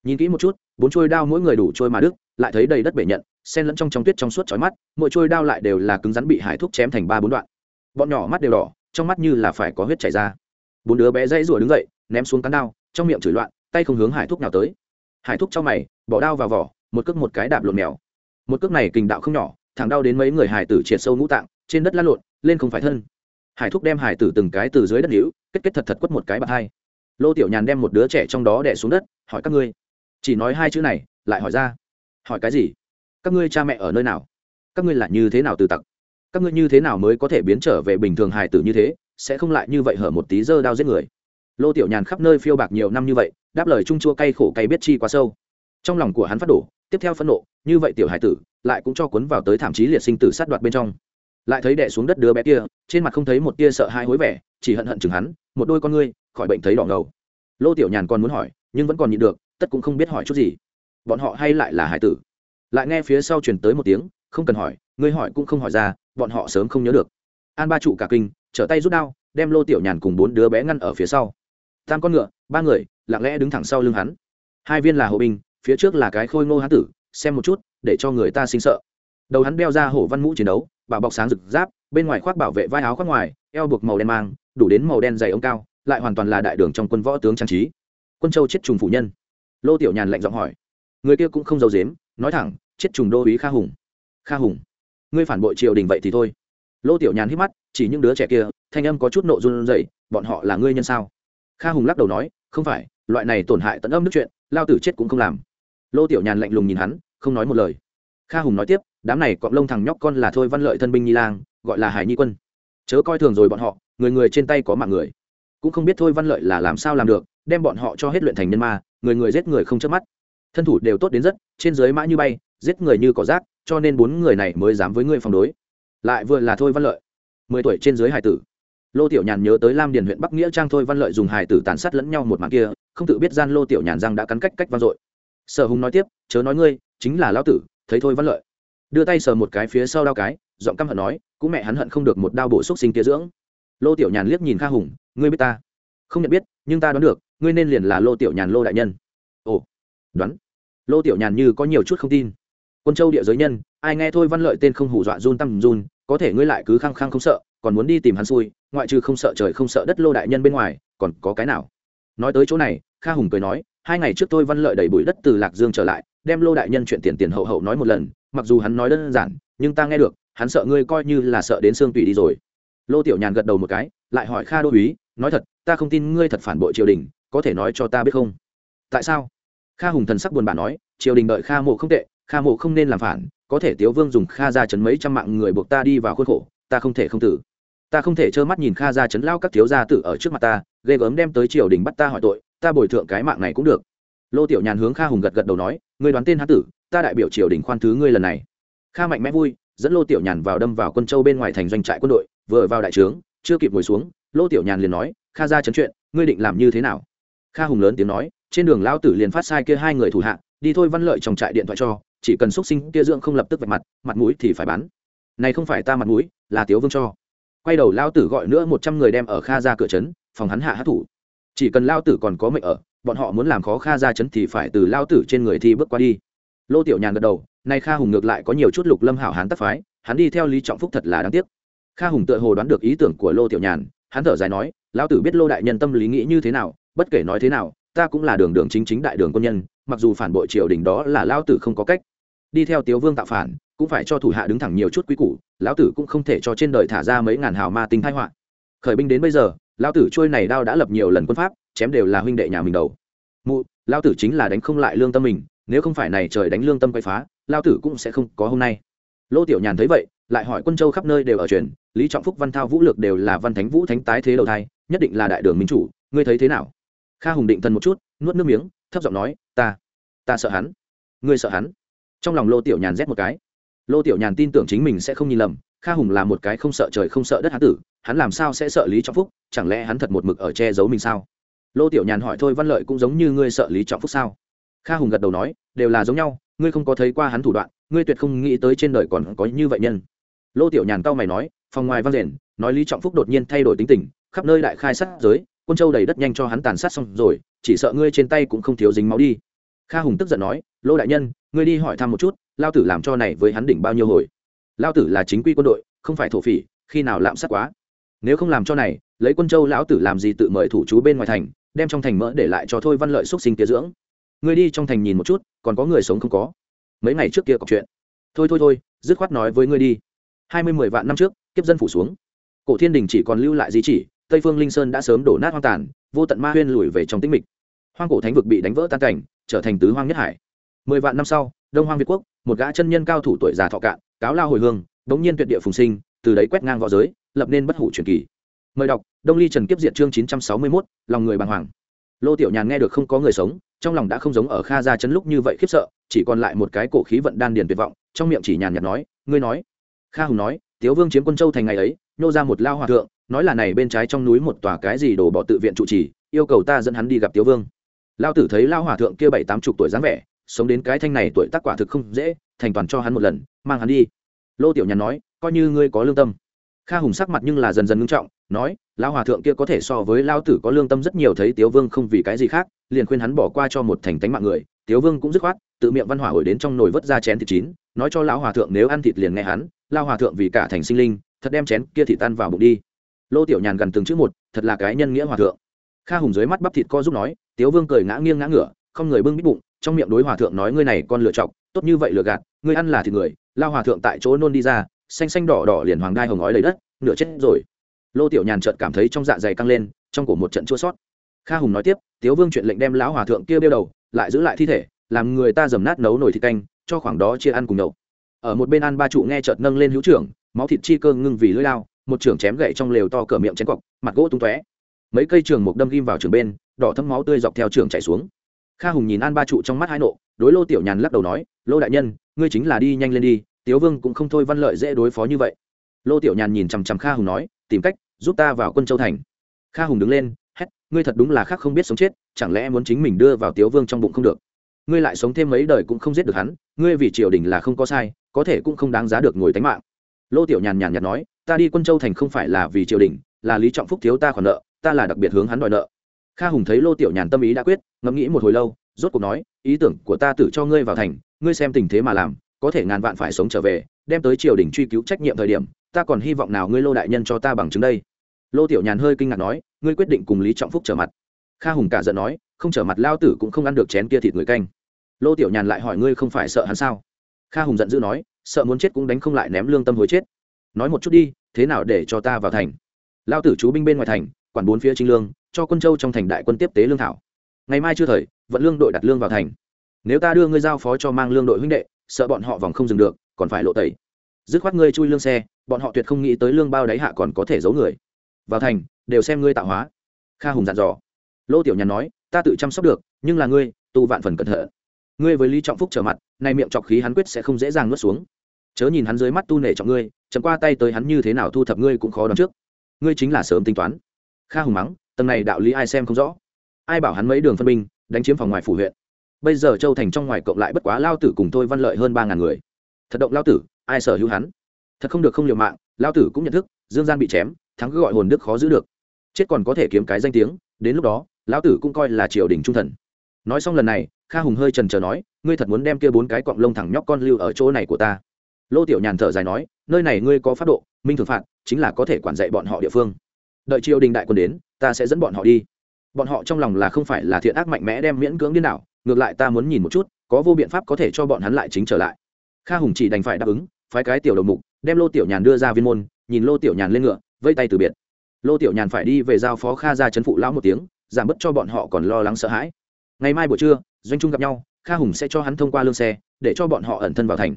Nhìn kỹ một chút, bốn trôi đao mỗi người đủ trôi mà đức lại thấy đầy đất bể nhận sen lẫn trong trong tuyết trong suốt chói mắt, mỗi trôi đao lại đều là cứng rắn bị hải thuốc chém thành ba bốn đoạn. Bọn nhỏ mắt đều đỏ trong mắt như là phải có huyết chảy ra. Bốn đứa bé dãy rủa đứng dậy, ném xuống cán đao, trong miệng chửi loạn, tay không hướng hải thúc nào tới. Hải thúc trong mày, bỏ đao vào vỏ, một cước một cái đạp lộn mèo. Một cước này kình đạo không nhỏ, thẳng đau đến mấy người hải tử triệt sâu ngũ tạng, trên đất lăn lộn, lên không phải thân. Hải thúc đem hải tử từng cái từ dưới đất hữu kết kết thật thật quất một cái bạc hai. Lô tiểu nhàn đem một đứa trẻ trong đó đẻ xuống đất, hỏi các ngươi. Chỉ nói hai chữ này, lại hỏi ra. Hỏi cái gì? Các ngươi cha mẹ ở nơi nào? Các ngươi là như thế nào từ tặc? Các ngươi như thế nào mới có thể biến trở về bình thường hài tử như thế, sẽ không lại như vậy hở một tí dơ đao giết người. Lô tiểu nhàn khắp nơi phiêu bạc nhiều năm như vậy, đáp lời trung chua cay khổ cay biết chi quá sâu. Trong lòng của hắn phát đổ, tiếp theo phẫn nộ, như vậy tiểu hải tử, lại cũng cho cuốn vào tới thảm chí liệt sinh tử sát đoạt bên trong. Lại thấy đẻ xuống đất đứa bé kia, trên mặt không thấy một tia sợ hãi hối vẻ, chỉ hận hận chừng hắn, một đôi con ngươi, khỏi bệnh thấy đỏ ngầu. Lô tiểu nhàn còn muốn hỏi, nhưng vẫn còn nhịn được, tất cũng không biết hỏi chút gì. Bọn họ hay lại là hải tử? Lại nghe phía sau truyền tới một tiếng, không cần hỏi ngươi hỏi cũng không hỏi ra, bọn họ sớm không nhớ được. An ba trụ cả kinh, trở tay rút đao, đem lô tiểu nhàn cùng bốn đứa bé ngăn ở phía sau. Tam con ngựa, ba người, lặng lẽ đứng thẳng sau lưng hắn. Hai viên là hộ binh, phía trước là cái khôi ngô hán tử, xem một chút, để cho người ta sinh sợ. Đầu hắn đeo ra hổ văn mũ chiến đấu, bảo bọc sáng rực giáp bên ngoài khoác bảo vệ vai áo khoác ngoài, eo buộc màu đen mang, đủ đến màu đen dày ống cao, lại hoàn toàn là đại đường trong quân võ tướng trang trí. Quân châu chết trùng phủ nhân. Lô tiểu nhàn lạnh giọng hỏi. Người kia cũng không giấu dếm nói thẳng, chết trùng đô ý kha hùng. Kha hùng ngươi phản bội triều đình vậy thì thôi. Lô tiểu nhàn hít mắt, chỉ những đứa trẻ kia, thanh âm có chút nộ run dậy bọn họ là ngươi nhân sao? Kha hùng lắc đầu nói, không phải, loại này tổn hại tận âm nước chuyện, lao tử chết cũng không làm. Lô tiểu nhàn lạnh lùng nhìn hắn, không nói một lời. Kha hùng nói tiếp, đám này cọp lông thằng nhóc con là thôi văn lợi thân binh nhi lang, gọi là hải nhi quân. Chớ coi thường rồi bọn họ, người người trên tay có mạng người. Cũng không biết thôi văn lợi là làm sao làm được, đem bọn họ cho hết luyện thành nhân ma, người người giết người không chớp mắt. Thân thủ đều tốt đến rất, trên dưới mã như bay, giết người như cỏ rác cho nên bốn người này mới dám với ngươi phòng đối. Lại vừa là thôi văn lợi, mười tuổi trên dưới hải tử. Lô tiểu nhàn nhớ tới lam điền huyện bắc nghĩa trang thôi văn lợi dùng hải tử tàn sát lẫn nhau một màn kia, không tự biết gian lô tiểu nhàn răng đã cắn cách cách vang dội. Sở hùng nói tiếp, chớ nói ngươi, chính là lão tử, thấy thôi văn lợi. Đưa tay sờ một cái phía sau đao cái, giọng căm hận nói, cũng mẹ hắn hận không được một đao bổ xúc sinh kia dưỡng. Lô tiểu nhàn liếc nhìn kha hùng, ngươi biết ta? Không nhận biết, nhưng ta đoán được, ngươi nên liền là lô tiểu nhàn lô đại nhân. Ồ, đoán? Lô tiểu nhàn như có nhiều chút không tin quân châu địa giới nhân, ai nghe thôi văn lợi tên không hù dọa run Tăng run, có thể ngươi lại cứ khăng khăng không sợ, còn muốn đi tìm hắn xui, ngoại trừ không sợ trời không sợ đất lô đại nhân bên ngoài, còn có cái nào? Nói tới chỗ này, kha hùng cười nói, hai ngày trước tôi văn lợi đẩy bụi đất từ lạc dương trở lại, đem lô đại nhân chuyện tiền tiền hậu hậu nói một lần, mặc dù hắn nói đơn giản, nhưng ta nghe được, hắn sợ ngươi coi như là sợ đến xương tủy đi rồi. Lô tiểu nhàn gật đầu một cái, lại hỏi kha đô uý nói thật, ta không tin ngươi thật phản bội triều đình, có thể nói cho ta biết không? Tại sao? Kha hùng thần sắc buồn bã nói, triều đình đợi kha mộ không tệ kha mộ không nên làm phản, có thể tiếu vương dùng kha ra chấn mấy trăm mạng người buộc ta đi vào khuôn khổ, ta không thể không tử. Ta không thể trơ mắt nhìn kha ra chấn lao các thiếu gia tử ở trước mặt ta, ghê gớm đem tới triều đình bắt ta hỏi tội, ta bồi thượng cái mạng này cũng được. Lô tiểu nhàn hướng kha hùng gật gật đầu nói, ngươi đoán tên hán tử, ta đại biểu triều đình khoan thứ ngươi lần này. Kha mạnh mẽ vui, dẫn lô tiểu nhàn vào đâm vào quân châu bên ngoài thành doanh trại quân đội, vừa vào đại trướng, chưa kịp ngồi xuống, lô tiểu nhàn liền nói, kha ra chấn chuyện, ngươi định làm như thế nào? Kha hùng lớn tiếng nói, trên đường lao tử liền phát sai kia hai người thủ hạ, đi thôi văn lợi trong trại điện thoại cho chỉ cần xúc sinh kia dưỡng không lập tức vạch mặt mặt mũi thì phải bán. Này không phải ta mặt mũi, là tiếu vương cho. Quay đầu lao tử gọi nữa một trăm người đem ở kha ra cửa trấn, phòng hắn hạ hát thủ. Chỉ cần lao tử còn có mệnh ở, bọn họ muốn làm khó kha ra chấn thì phải từ lao tử trên người thi bước qua đi. Lô tiểu nhàn gật đầu, nay kha hùng ngược lại có nhiều chút lục lâm hảo hán tắc phái, hắn đi theo lý trọng phúc thật là đáng tiếc. Kha hùng tựa hồ đoán được ý tưởng của lô tiểu nhàn, hắn thở dài nói lao tử biết lô đại nhân tâm lý nghĩ như thế nào, bất kể nói thế nào, ta cũng là đường đường chính chính đại đường quân nhân, mặc dù phản bội triều đình đó là lao tử không có cách đi theo tiếu vương tạo phản, cũng phải cho thủ hạ đứng thẳng nhiều chút quý củ, lão tử cũng không thể cho trên đời thả ra mấy ngàn hào ma tinh thái họa. Khởi binh đến bây giờ, lão tử trôi này đao đã lập nhiều lần quân pháp, chém đều là huynh đệ nhà mình đầu. Mụ, lão tử chính là đánh không lại lương tâm mình, nếu không phải này trời đánh lương tâm quay phá, lão tử cũng sẽ không có hôm nay. Lô tiểu nhàn thấy vậy, lại hỏi quân châu khắp nơi đều ở truyền, lý trọng phúc, văn thao vũ lược đều là văn thánh vũ thánh tái thế đầu thai, nhất định là đại đường minh chủ, ngươi thấy thế nào? Kha hùng định thần một chút, nuốt nước miếng, thấp giọng nói, ta ta sợ hắn. Ngươi sợ hắn? Trong lòng lô tiểu nhàn rét một cái. Lô tiểu nhàn tin tưởng chính mình sẽ không nhìn lầm, kha hùng là một cái không sợ trời không sợ đất hán tử, hắn làm sao sẽ sợ lý trọng phúc, chẳng lẽ hắn thật một mực ở che giấu mình sao? Lô tiểu nhàn hỏi thôi văn lợi cũng giống như ngươi sợ lý trọng phúc sao? Kha hùng gật đầu nói, đều là giống nhau, ngươi không có thấy qua hắn thủ đoạn, ngươi tuyệt không nghĩ tới trên đời còn có như vậy nhân. Lô tiểu nhàn cao mày nói, phòng ngoài văn rền, nói lý trọng phúc đột nhiên thay đổi tính tình, khắp nơi đại khai sát giới, quân châu đầy đất nhanh cho hắn tàn sát xong rồi, chỉ sợ ngươi trên tay cũng không thiếu dính máu đi. Kha hùng tức giận nói lô đại nhân, ngươi đi hỏi thăm một chút, lao tử làm cho này với hắn đỉnh bao nhiêu hồi. Lao tử là chính quy quân đội, không phải thổ phỉ, khi nào lạm sát quá. Nếu không làm cho này, lấy quân châu lão tử làm gì tự mời thủ chú bên ngoài thành, đem trong thành mỡ để lại cho thôi văn lợi xúc sinh kia dưỡng. Ngươi đi trong thành nhìn một chút, còn có người sống không có. Mấy ngày trước kia có chuyện. Thôi thôi thôi, dứt khoát nói với ngươi đi. Hai mươi mười vạn năm trước, kiếp dân phủ xuống. Cổ thiên đình chỉ còn lưu lại di chỉ, tây phương linh sơn đã sớm đổ nát hoang tàn, vô tận ma huyên lùi về trong tĩnh mịch. Hoang cổ thánh vực bị đánh vỡ tan cảnh, trở thành tứ hoang nhất hải mười vạn năm sau, đông hoang việt quốc, một gã chân nhân cao thủ tuổi già thọ cạn, cáo lao hồi hương bỗng nhiên tuyệt địa phùng sinh, từ đấy quét ngang v õ giới, lập nên bất hủ truyền kỳ. Mời đọc, đông ly trần kiếp diện chương chín trăm sáu mươi mốt, lòng người bàng hoàng. Lô tiểu nhàn nghe được không có người sống, trong lòng đã không giống ở kha gia chấn lúc như vậy khiếp sợ, chỉ còn lại một cái cổ khí vận đan điền tuyệt vọng, trong miệng chỉ nhàn nhạt nói, ngươi nói. Kha hùng nói, tiếu vương chiếm quân châu thành ngày ấy, nô ra một lao hòa thượng, nói là này bên trái trong núi một tòa cái gì đổ bỏ tự viện trụ trì, yêu cầu ta dẫn hắn đi gặp tiếu vương. Lao tử thấy lao hòa thượng kia bảy tám chục tuổi dáng vẻ sống đến cái thanh này tuổi tác quả thực không dễ, thành toàn cho hắn một lần, mang hắn đi. Lô tiểu nhàn nói, coi như ngươi có lương tâm. Kha hùng sắc mặt nhưng là dần dần ngưng trọng, nói, Lão hòa thượng kia có thể so với lao tử có lương tâm rất nhiều thấy tiếu vương không vì cái gì khác, liền khuyên hắn bỏ qua cho một thành tánh mạng người. Tiếu vương cũng dứt khoát, tự miệng văn hỏa hồi đến trong nồi vớt ra chén thịt chín, nói cho lão hòa thượng nếu ăn thịt liền nghe hắn lao hòa thượng vì cả thành sinh linh, thật đem chén kia thịt tan vào bụng đi. Lô tiểu nhàn gần từng chữ một, thật là cái nhân nghĩa hòa thượng. Kha hùng dưới mắt bắp thịt co giúp nói, tiếu vương cười ngã nghiêng ngã ngửa, không người bưng bít bụng trong miệng đối hòa thượng nói, ngươi này con lựa chọc, tốt như vậy lựa gạt, ngươi ăn là thịt người. Lao hòa thượng tại chỗ nôn đi ra, xanh xanh đỏ đỏ liền hoàng đai hồng ngói lấy đất, nửa chết rồi. Lô tiểu nhàn chợt cảm thấy trong dạ dày căng lên, trong cổ một trận chua sót. Kha hùng nói tiếp, tiếu vương chuyện lệnh đem lão hòa thượng kia bêu đầu, lại giữ lại thi thể, làm người ta dầm nát nấu nồi thịt canh, cho khoảng đó chia ăn cùng nhậu. Ở một bên ăn ba trụ nghe chợt nâng lên hữu trưởng, máu thịt chi cơ ngưng vì lưỡi lao, một trưởng chém gậy trong lều to cỡ miệng chén cọc mặt gỗ tung tóe. Mấy cây trường một đâm ghim vào trường bên, đỏ thấm máu tươi dọc theo trường chảy xuống kha hùng nhìn an ba trụ trong mắt hai nộ, đối lô tiểu nhàn lắc đầu nói, lô đại nhân, ngươi chính là đi nhanh lên đi, tiếu vương cũng không thôi văn lợi dễ đối phó như vậy. Lô tiểu nhàn nhìn chằm chằm kha hùng nói, tìm cách giúp ta vào quân châu thành. Kha hùng đứng lên, hét, ngươi thật đúng là khác không biết sống chết, chẳng lẽ muốn chính mình đưa vào tiếu vương trong bụng không được? Ngươi lại sống thêm mấy đời cũng không giết được hắn, ngươi vì triều đình là không có sai, có thể cũng không đáng giá được ngồi tánh mạng. Lô tiểu nhàn nhàn nhạt nói, ta đi quân châu thành không phải là vì triều đình, là lý trọng phúc thiếu ta khoản nợ, ta là đặc biệt hướng hắn đòi nợ kha hùng thấy lô tiểu nhàn tâm ý đã quyết, ngẫm nghĩ một hồi lâu, rốt cuộc nói, ý tưởng của ta tự cho ngươi vào thành, ngươi xem tình thế mà làm, có thể ngàn vạn phải sống trở về, đem tới triều đình truy cứu trách nhiệm thời điểm, ta còn hy vọng nào ngươi lô đại nhân cho ta bằng chứng đây. Lô tiểu nhàn hơi kinh ngạc nói, ngươi quyết định cùng lý trọng phúc trở mặt. Kha hùng cả giận nói, không trở mặt lao tử cũng không ăn được chén kia thịt người canh. Lô tiểu nhàn lại hỏi ngươi không phải sợ hắn sao? Kha hùng giận dữ nói, sợ muốn chết cũng đánh không lại ném lương tâm hối chết. Nói một chút đi, thế nào để cho ta vào thành? Lao tử chú binh bên ngoài thành, quản bốn phía trinh lương cho quân châu trong thành đại quân tiếp tế lương thảo. Ngày mai chưa thời, vận lương đội đặt lương vào thành. Nếu ta đưa ngươi giao phó cho mang lương đội huynh đệ, sợ bọn họ vòng không dừng được, còn phải lộ tẩy. Dứt khoát ngươi chui lương xe, bọn họ tuyệt không nghĩ tới lương bao đáy hạ còn có thể giấu người. Vào thành, đều xem ngươi tạo hóa. Kha hùng dặn dò. Lô tiểu nhàn nói, ta tự chăm sóc được, nhưng là ngươi, tu vạn phần cẩn thận. Ngươi với lý trọng phúc trở mặt, nay miệng trọc khí hắn quyết sẽ không dễ dàng nuốt xuống. Chớ nhìn hắn dưới mắt tu nể trọng ngươi chấm qua tay tới hắn như thế nào thu thập ngươi cũng khó đoán trước. Ngươi chính là sớm tính toán. Kha hùng mắng tầng này đạo lý ai xem không rõ. Ai bảo hắn mấy đường phân binh, đánh chiếm phòng ngoài phủ huyện. Bây giờ châu thành trong ngoài cộng lại bất quá lao tử cùng tôi văn lợi hơn ba ngàn người. Thật động lao tử, ai sở hữu hắn? Thật không được không liều mạng, lao tử cũng nhận thức, dương gian bị chém, thắng cứ gọi hồn đức khó giữ được. Chết còn có thể kiếm cái danh tiếng, đến lúc đó lão tử cũng coi là triều đình trung thần. Nói xong lần này, kha hùng hơi trần trờ nói, ngươi thật muốn đem kia bốn cái cọng lông thẳng nhóc con lưu ở chỗ này của ta? Lô tiểu nhàn thở dài nói, nơi này ngươi có pháp độ, minh thường phạt, chính là có thể quản dạy bọn họ địa phương đợi triều đình đại quân đến, ta sẽ dẫn bọn họ đi. Bọn họ trong lòng là không phải là thiện ác mạnh mẽ đem miễn cưỡng điên đảo, ngược lại ta muốn nhìn một chút, có vô biện pháp có thể cho bọn hắn lại chính trở lại. Kha hùng chỉ đành phải đáp ứng, phái cái tiểu đầu mục, đem lô tiểu nhàn đưa ra viên môn, nhìn lô tiểu nhàn lên ngựa vây tay từ biệt. Lô tiểu nhàn phải đi về giao phó kha ra chấn phụ lão một tiếng, giảm bớt cho bọn họ còn lo lắng sợ hãi. Ngày mai buổi trưa, doanh trung gặp nhau, kha hùng sẽ cho hắn thông qua lương xe, để cho bọn họ ẩn thân vào thành.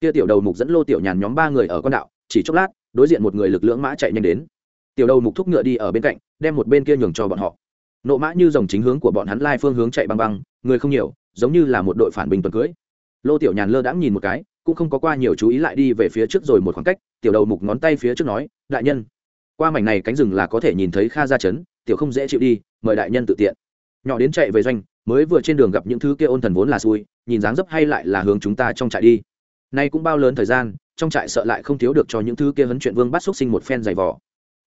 Kia tiểu đầu mục dẫn lô tiểu nhàn nhóm ba người ở con đạo, chỉ chốc lát, đối diện một người lực lưỡng mã chạy nhanh đến tiểu đầu mục thúc ngựa đi ở bên cạnh, đem một bên kia nhường cho bọn họ. Nộ mã như dòng chính hướng của bọn hắn lai phương hướng chạy băng băng, người không nhiều, giống như là một đội phản bình tuần cưới. Lô tiểu nhàn lơ đãng nhìn một cái, cũng không có qua nhiều chú ý lại đi về phía trước rồi một khoảng cách, tiểu đầu mục ngón tay phía trước nói, đại nhân. Qua mảnh này cánh rừng là có thể nhìn thấy kha ra chấn tiểu không dễ chịu đi, mời đại nhân tự tiện. Nhỏ đến chạy về doanh, mới vừa trên đường gặp những thứ kia ôn thần vốn là xui, nhìn dáng dấp hay lại là hướng chúng ta trong trại đi. Nay cũng bao lớn thời gian, trong trại sợ lại không thiếu được cho những thứ kia hấn chuyện vương bắt xúc sinh một phen giày vò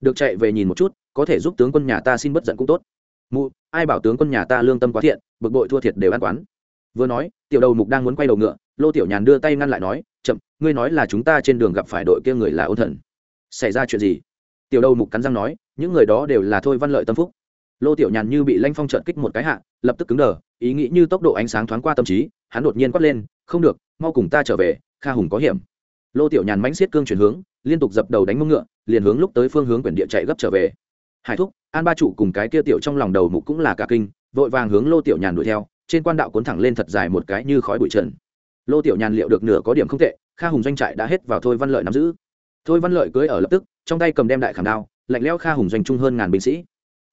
được chạy về nhìn một chút, có thể giúp tướng quân nhà ta xin bất giận cũng tốt. Mụ, ai bảo tướng quân nhà ta lương tâm quá thiện, bực bội thua thiệt đều ăn quán. Vừa nói, tiểu đầu mục đang muốn quay đầu ngựa, lô tiểu nhàn đưa tay ngăn lại nói, chậm, ngươi nói là chúng ta trên đường gặp phải đội kia người là ôn thần. Xảy ra chuyện gì? Tiểu đầu mục cắn răng nói, những người đó đều là thôi văn lợi tâm phúc. Lô tiểu nhàn như bị lanh phong trợn kích một cái hạ, lập tức cứng đờ, ý nghĩ như tốc độ ánh sáng thoáng qua tâm trí, hắn đột nhiên quát lên, không được, mau cùng ta trở về, kha hùng có hiểm. Lô tiểu nhàn mãnh xiết cương chuyển hướng, liên tục dập đầu đánh mông ngựa liền hướng lúc tới phương hướng quyển địa chạy gấp trở về. Hải thúc, an ba trụ cùng cái kia tiểu trong lòng đầu mục cũng là cả kinh, vội vàng hướng lô tiểu nhàn đuổi theo, trên quan đạo cuốn thẳng lên thật dài một cái như khói bụi trần. Lô tiểu nhàn liệu được nửa có điểm không tệ, kha hùng doanh trại đã hết vào thôi văn lợi nắm giữ. Thôi văn lợi cưới ở lập tức, trong tay cầm đem đại khảm đao, lạnh lẽo kha hùng doanh trung hơn ngàn binh sĩ.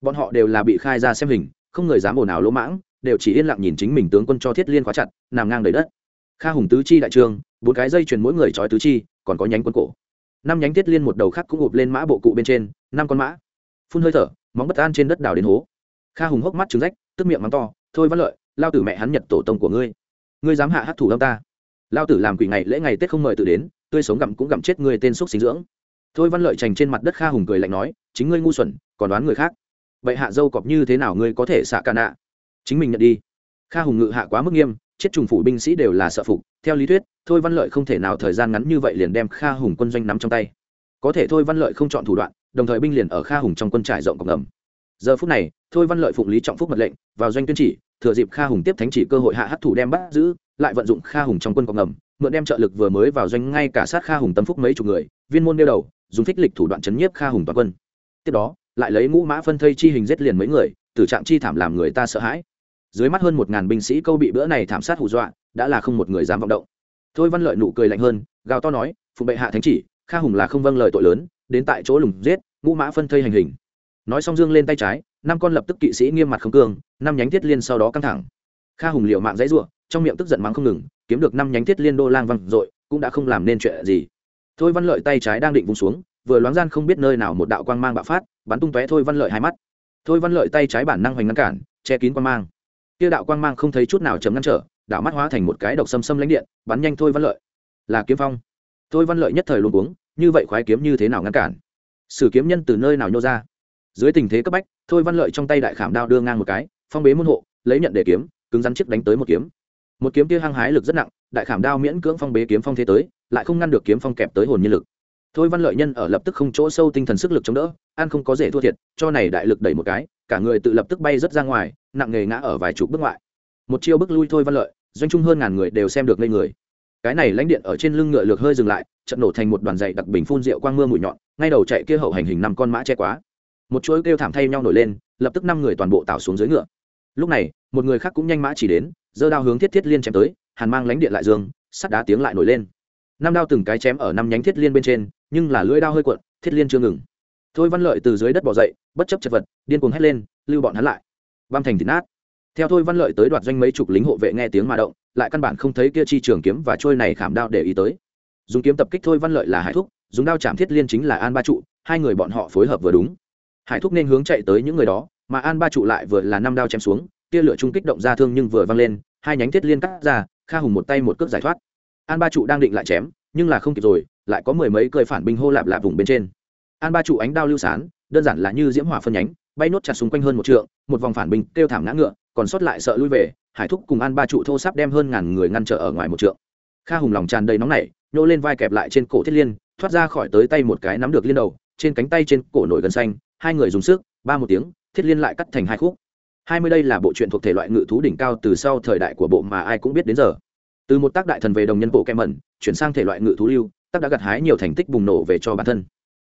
Bọn họ đều là bị khai ra xem hình, không người dám ồn ào lỗ mãng, đều chỉ yên lặng nhìn chính mình tướng quân cho thiết liên khóa chặt, nằm ngang đầy đất. Kha hùng tứ chi đại trương bốn cái dây chuyền mỗi người trói tứ chi, còn có nhánh quân cổ năm nhánh tiết liên một đầu khác cũng ụp lên mã bộ cụ bên trên, năm con mã. Phun hơi thở, móng bất an trên đất đào đến hố. Kha hùng hốc mắt trứng rách, tức miệng mắng to, thôi văn lợi, lao tử mẹ hắn nhật tổ tông của ngươi. Ngươi dám hạ hát thủ lâm ta. Lao tử làm quỷ ngày lễ ngày tết không mời tự đến, tươi sống gặm cũng gặm chết ngươi tên xúc sinh dưỡng. Thôi văn lợi trành trên mặt đất kha hùng cười lạnh nói, chính ngươi ngu xuẩn, còn đoán người khác. Vậy hạ dâu cọp như thế nào ngươi có thể xạ ca nạ? Chính mình nhận đi. Kha hùng ngự hạ quá mức nghiêm, chết trùng phủ binh sĩ đều là sợ phục, theo lý thuyết thôi văn lợi không thể nào thời gian ngắn như vậy liền đem kha hùng quân doanh nắm trong tay. Có thể thôi văn lợi không chọn thủ đoạn, đồng thời binh liền ở kha hùng trong quân trải rộng cộng ngầm. Giờ phút này, thôi văn lợi phụng lý trọng phúc mật lệnh, vào doanh tuyên chỉ, thừa dịp kha hùng tiếp thánh chỉ cơ hội hạ hát thủ đem bắt giữ, lại vận dụng kha hùng trong quân cộng ngầm, mượn đem trợ lực vừa mới vào doanh ngay cả sát kha hùng tâm phúc mấy chục người, viên môn đeo đầu, dùng thích lịch thủ đoạn chấn nhiếp kha hùng toàn quân. Tiếp đó, lại lấy ngũ mã phân thây chi hình giết liền mấy người, tử trạng chi thảm làm người ta sợ hãi. Dưới mắt hơn một ngàn binh sĩ câu bị bữa này thảm sát hù dọa, đã là không một người dám vọng động thôi văn lợi nụ cười lạnh hơn, gào to nói phụ bệ hạ thánh chỉ, kha hùng là không vâng lời tội lớn, đến tại chỗ lùng giết, ngũ mã phân thây hành hình. Nói xong dương lên tay trái, năm con lập tức kỵ sĩ nghiêm mặt không cương, năm nhánh thiết liên sau đó căng thẳng. Kha hùng liệu mạng dãy ruộng trong miệng tức giận mắng không ngừng, kiếm được năm nhánh thiết liên đô lang văng dội, cũng đã không làm nên chuyện gì. Thôi văn lợi tay trái đang định vùng xuống, vừa loáng gian không biết nơi nào một đạo quang mang bạo phát, bắn tung tóe thôi văn lợi hai mắt. Thôi văn lợi tay trái bản năng hoành ngăn cản, che kín quang mang kia đạo quang mang không thấy chút nào chấm ngăn trở đạo mắt hóa thành một cái độc xâm xâm lãnh điện, bắn nhanh thôi văn lợi. Là kiếm phong. Thôi văn lợi nhất thời luôn uống như vậy khoái kiếm như thế nào ngăn cản? Sử kiếm nhân từ nơi nào nhô ra? Dưới tình thế cấp bách, thôi văn lợi trong tay đại khảm đao đưa ngang một cái, phong bế môn hộ, lấy nhận để kiếm, cứng rắn chiếc đánh tới một kiếm. Một kiếm kia hăng hái lực rất nặng, đại khảm đao miễn cưỡng phong bế kiếm phong thế tới, lại không ngăn được kiếm phong kẹp tới hồn nhiên lực thôi văn lợi nhân ở lập tức không chỗ sâu tinh thần sức lực chống đỡ an không có dễ thua thiệt, cho này đại lực đẩy một cái, cả người tự lập tức bay rất ra ngoài, nặng nghề ngã ở vài chục bước ngoại. Một chiêu bước lui thôi văn lợi, doanh trung hơn ngàn người đều xem được ngây người. Cái này lãnh điện ở trên lưng ngựa lược hơi dừng lại trận nổ thành một đoàn dày đặc bình phun rượu quang mưa mũi nhọn, ngay đầu chạy kia hậu hành hình năm con mã che quá. Một chuỗi kêu thảm thay nhau nổi lên, lập tức năm người toàn bộ tảo xuống dưới ngựa. Lúc này, một người khác cũng nhanh mã chỉ đến, giơ đao hướng thiết thiết liên chém tới, hàn mang lãnh điện lại dương, sắt đá tiếng lại nổi lên năm đao từng cái chém ở năm nhánh thiết liên bên trên, nhưng là lưỡi đao hơi cuộn, thiết liên chưa ngừng. Thôi văn lợi từ dưới đất bỏ dậy, bất chấp chật vật, điên cuồng hét lên, lưu bọn hắn lại. Băm thành thịt nát. Theo thôi văn lợi tới đoạt doanh mấy chục lính hộ vệ nghe tiếng mà động, lại căn bản không thấy kia chi trường kiếm và trôi này khảm đao để ý tới. Dùng kiếm tập kích thôi văn lợi là hải thúc, dùng đao chạm thiết liên chính là an ba trụ, hai người bọn họ phối hợp vừa đúng. Hải thúc nên hướng chạy tới những người đó, mà an ba trụ lại vừa là năm đao chém xuống, tia lửa trung kích động ra thương nhưng vừa văng lên, hai nhánh thiết liên cắt ra, kha hùng một tay một cước giải thoát an ba trụ đang định lại chém, nhưng là không kịp rồi, lại có mười mấy cười phản binh hô lạp lạp vùng bên trên. An ba trụ ánh đao lưu sán, đơn giản là như diễm hỏa phân nhánh, bay nốt chặt xung quanh hơn một trượng, một vòng phản binh kêu thảm ngã ngựa, còn sót lại sợ lui về, hải thúc cùng an ba trụ thô sắp đem hơn ngàn người ngăn trở ở ngoài một trượng. Kha hùng lòng tràn đầy nóng nảy, nhô lên vai kẹp lại trên cổ thiết liên, thoát ra khỏi tới tay một cái nắm được liên đầu, trên cánh tay trên cổ nổi gần xanh, hai người dùng sức, ba một tiếng, thiết liên lại cắt thành hai khúc. Hai mươi đây là bộ truyện thuộc thể loại ngự thú đỉnh cao từ sau thời đại của bộ mà ai cũng biết đến giờ từ một tác đại thần về đồng nhân bộ kem mẩn, chuyển sang thể loại ngự thú lưu, tác đã gặt hái nhiều thành tích bùng nổ về cho bản thân.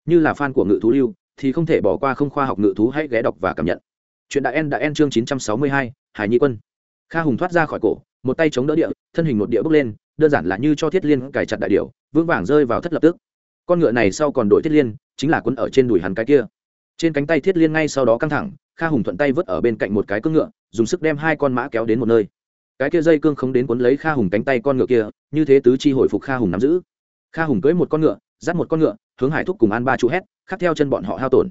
Như là fan của ngự thú lưu, thì không thể bỏ qua không khoa học ngự thú hãy ghé đọc và cảm nhận. Chuyện đại en đã en chương chín trăm sáu mươi hai, hải nhi quân. Kha hùng thoát ra khỏi cổ, một tay chống đỡ địa, thân hình một địa bước lên, đơn giản là như cho thiết liên cài chặt đại điệu vững vàng rơi vào thất lập tức. Con ngựa này sau còn đội thiết liên, chính là quân ở trên đùi hắn cái kia. Trên cánh tay thiết liên ngay sau đó căng thẳng, kha hùng thuận tay vớt ở bên cạnh một cái cương ngựa, dùng sức đem hai con mã kéo đến một nơi cái kia dây cương không đến cuốn lấy kha hùng cánh tay con ngựa kia, như thế tứ chi hồi phục kha hùng nắm giữ. Kha hùng cưới một con ngựa, dắt một con ngựa, hướng hải thúc cùng an ba chú hét, khắc theo chân bọn họ hao tổn.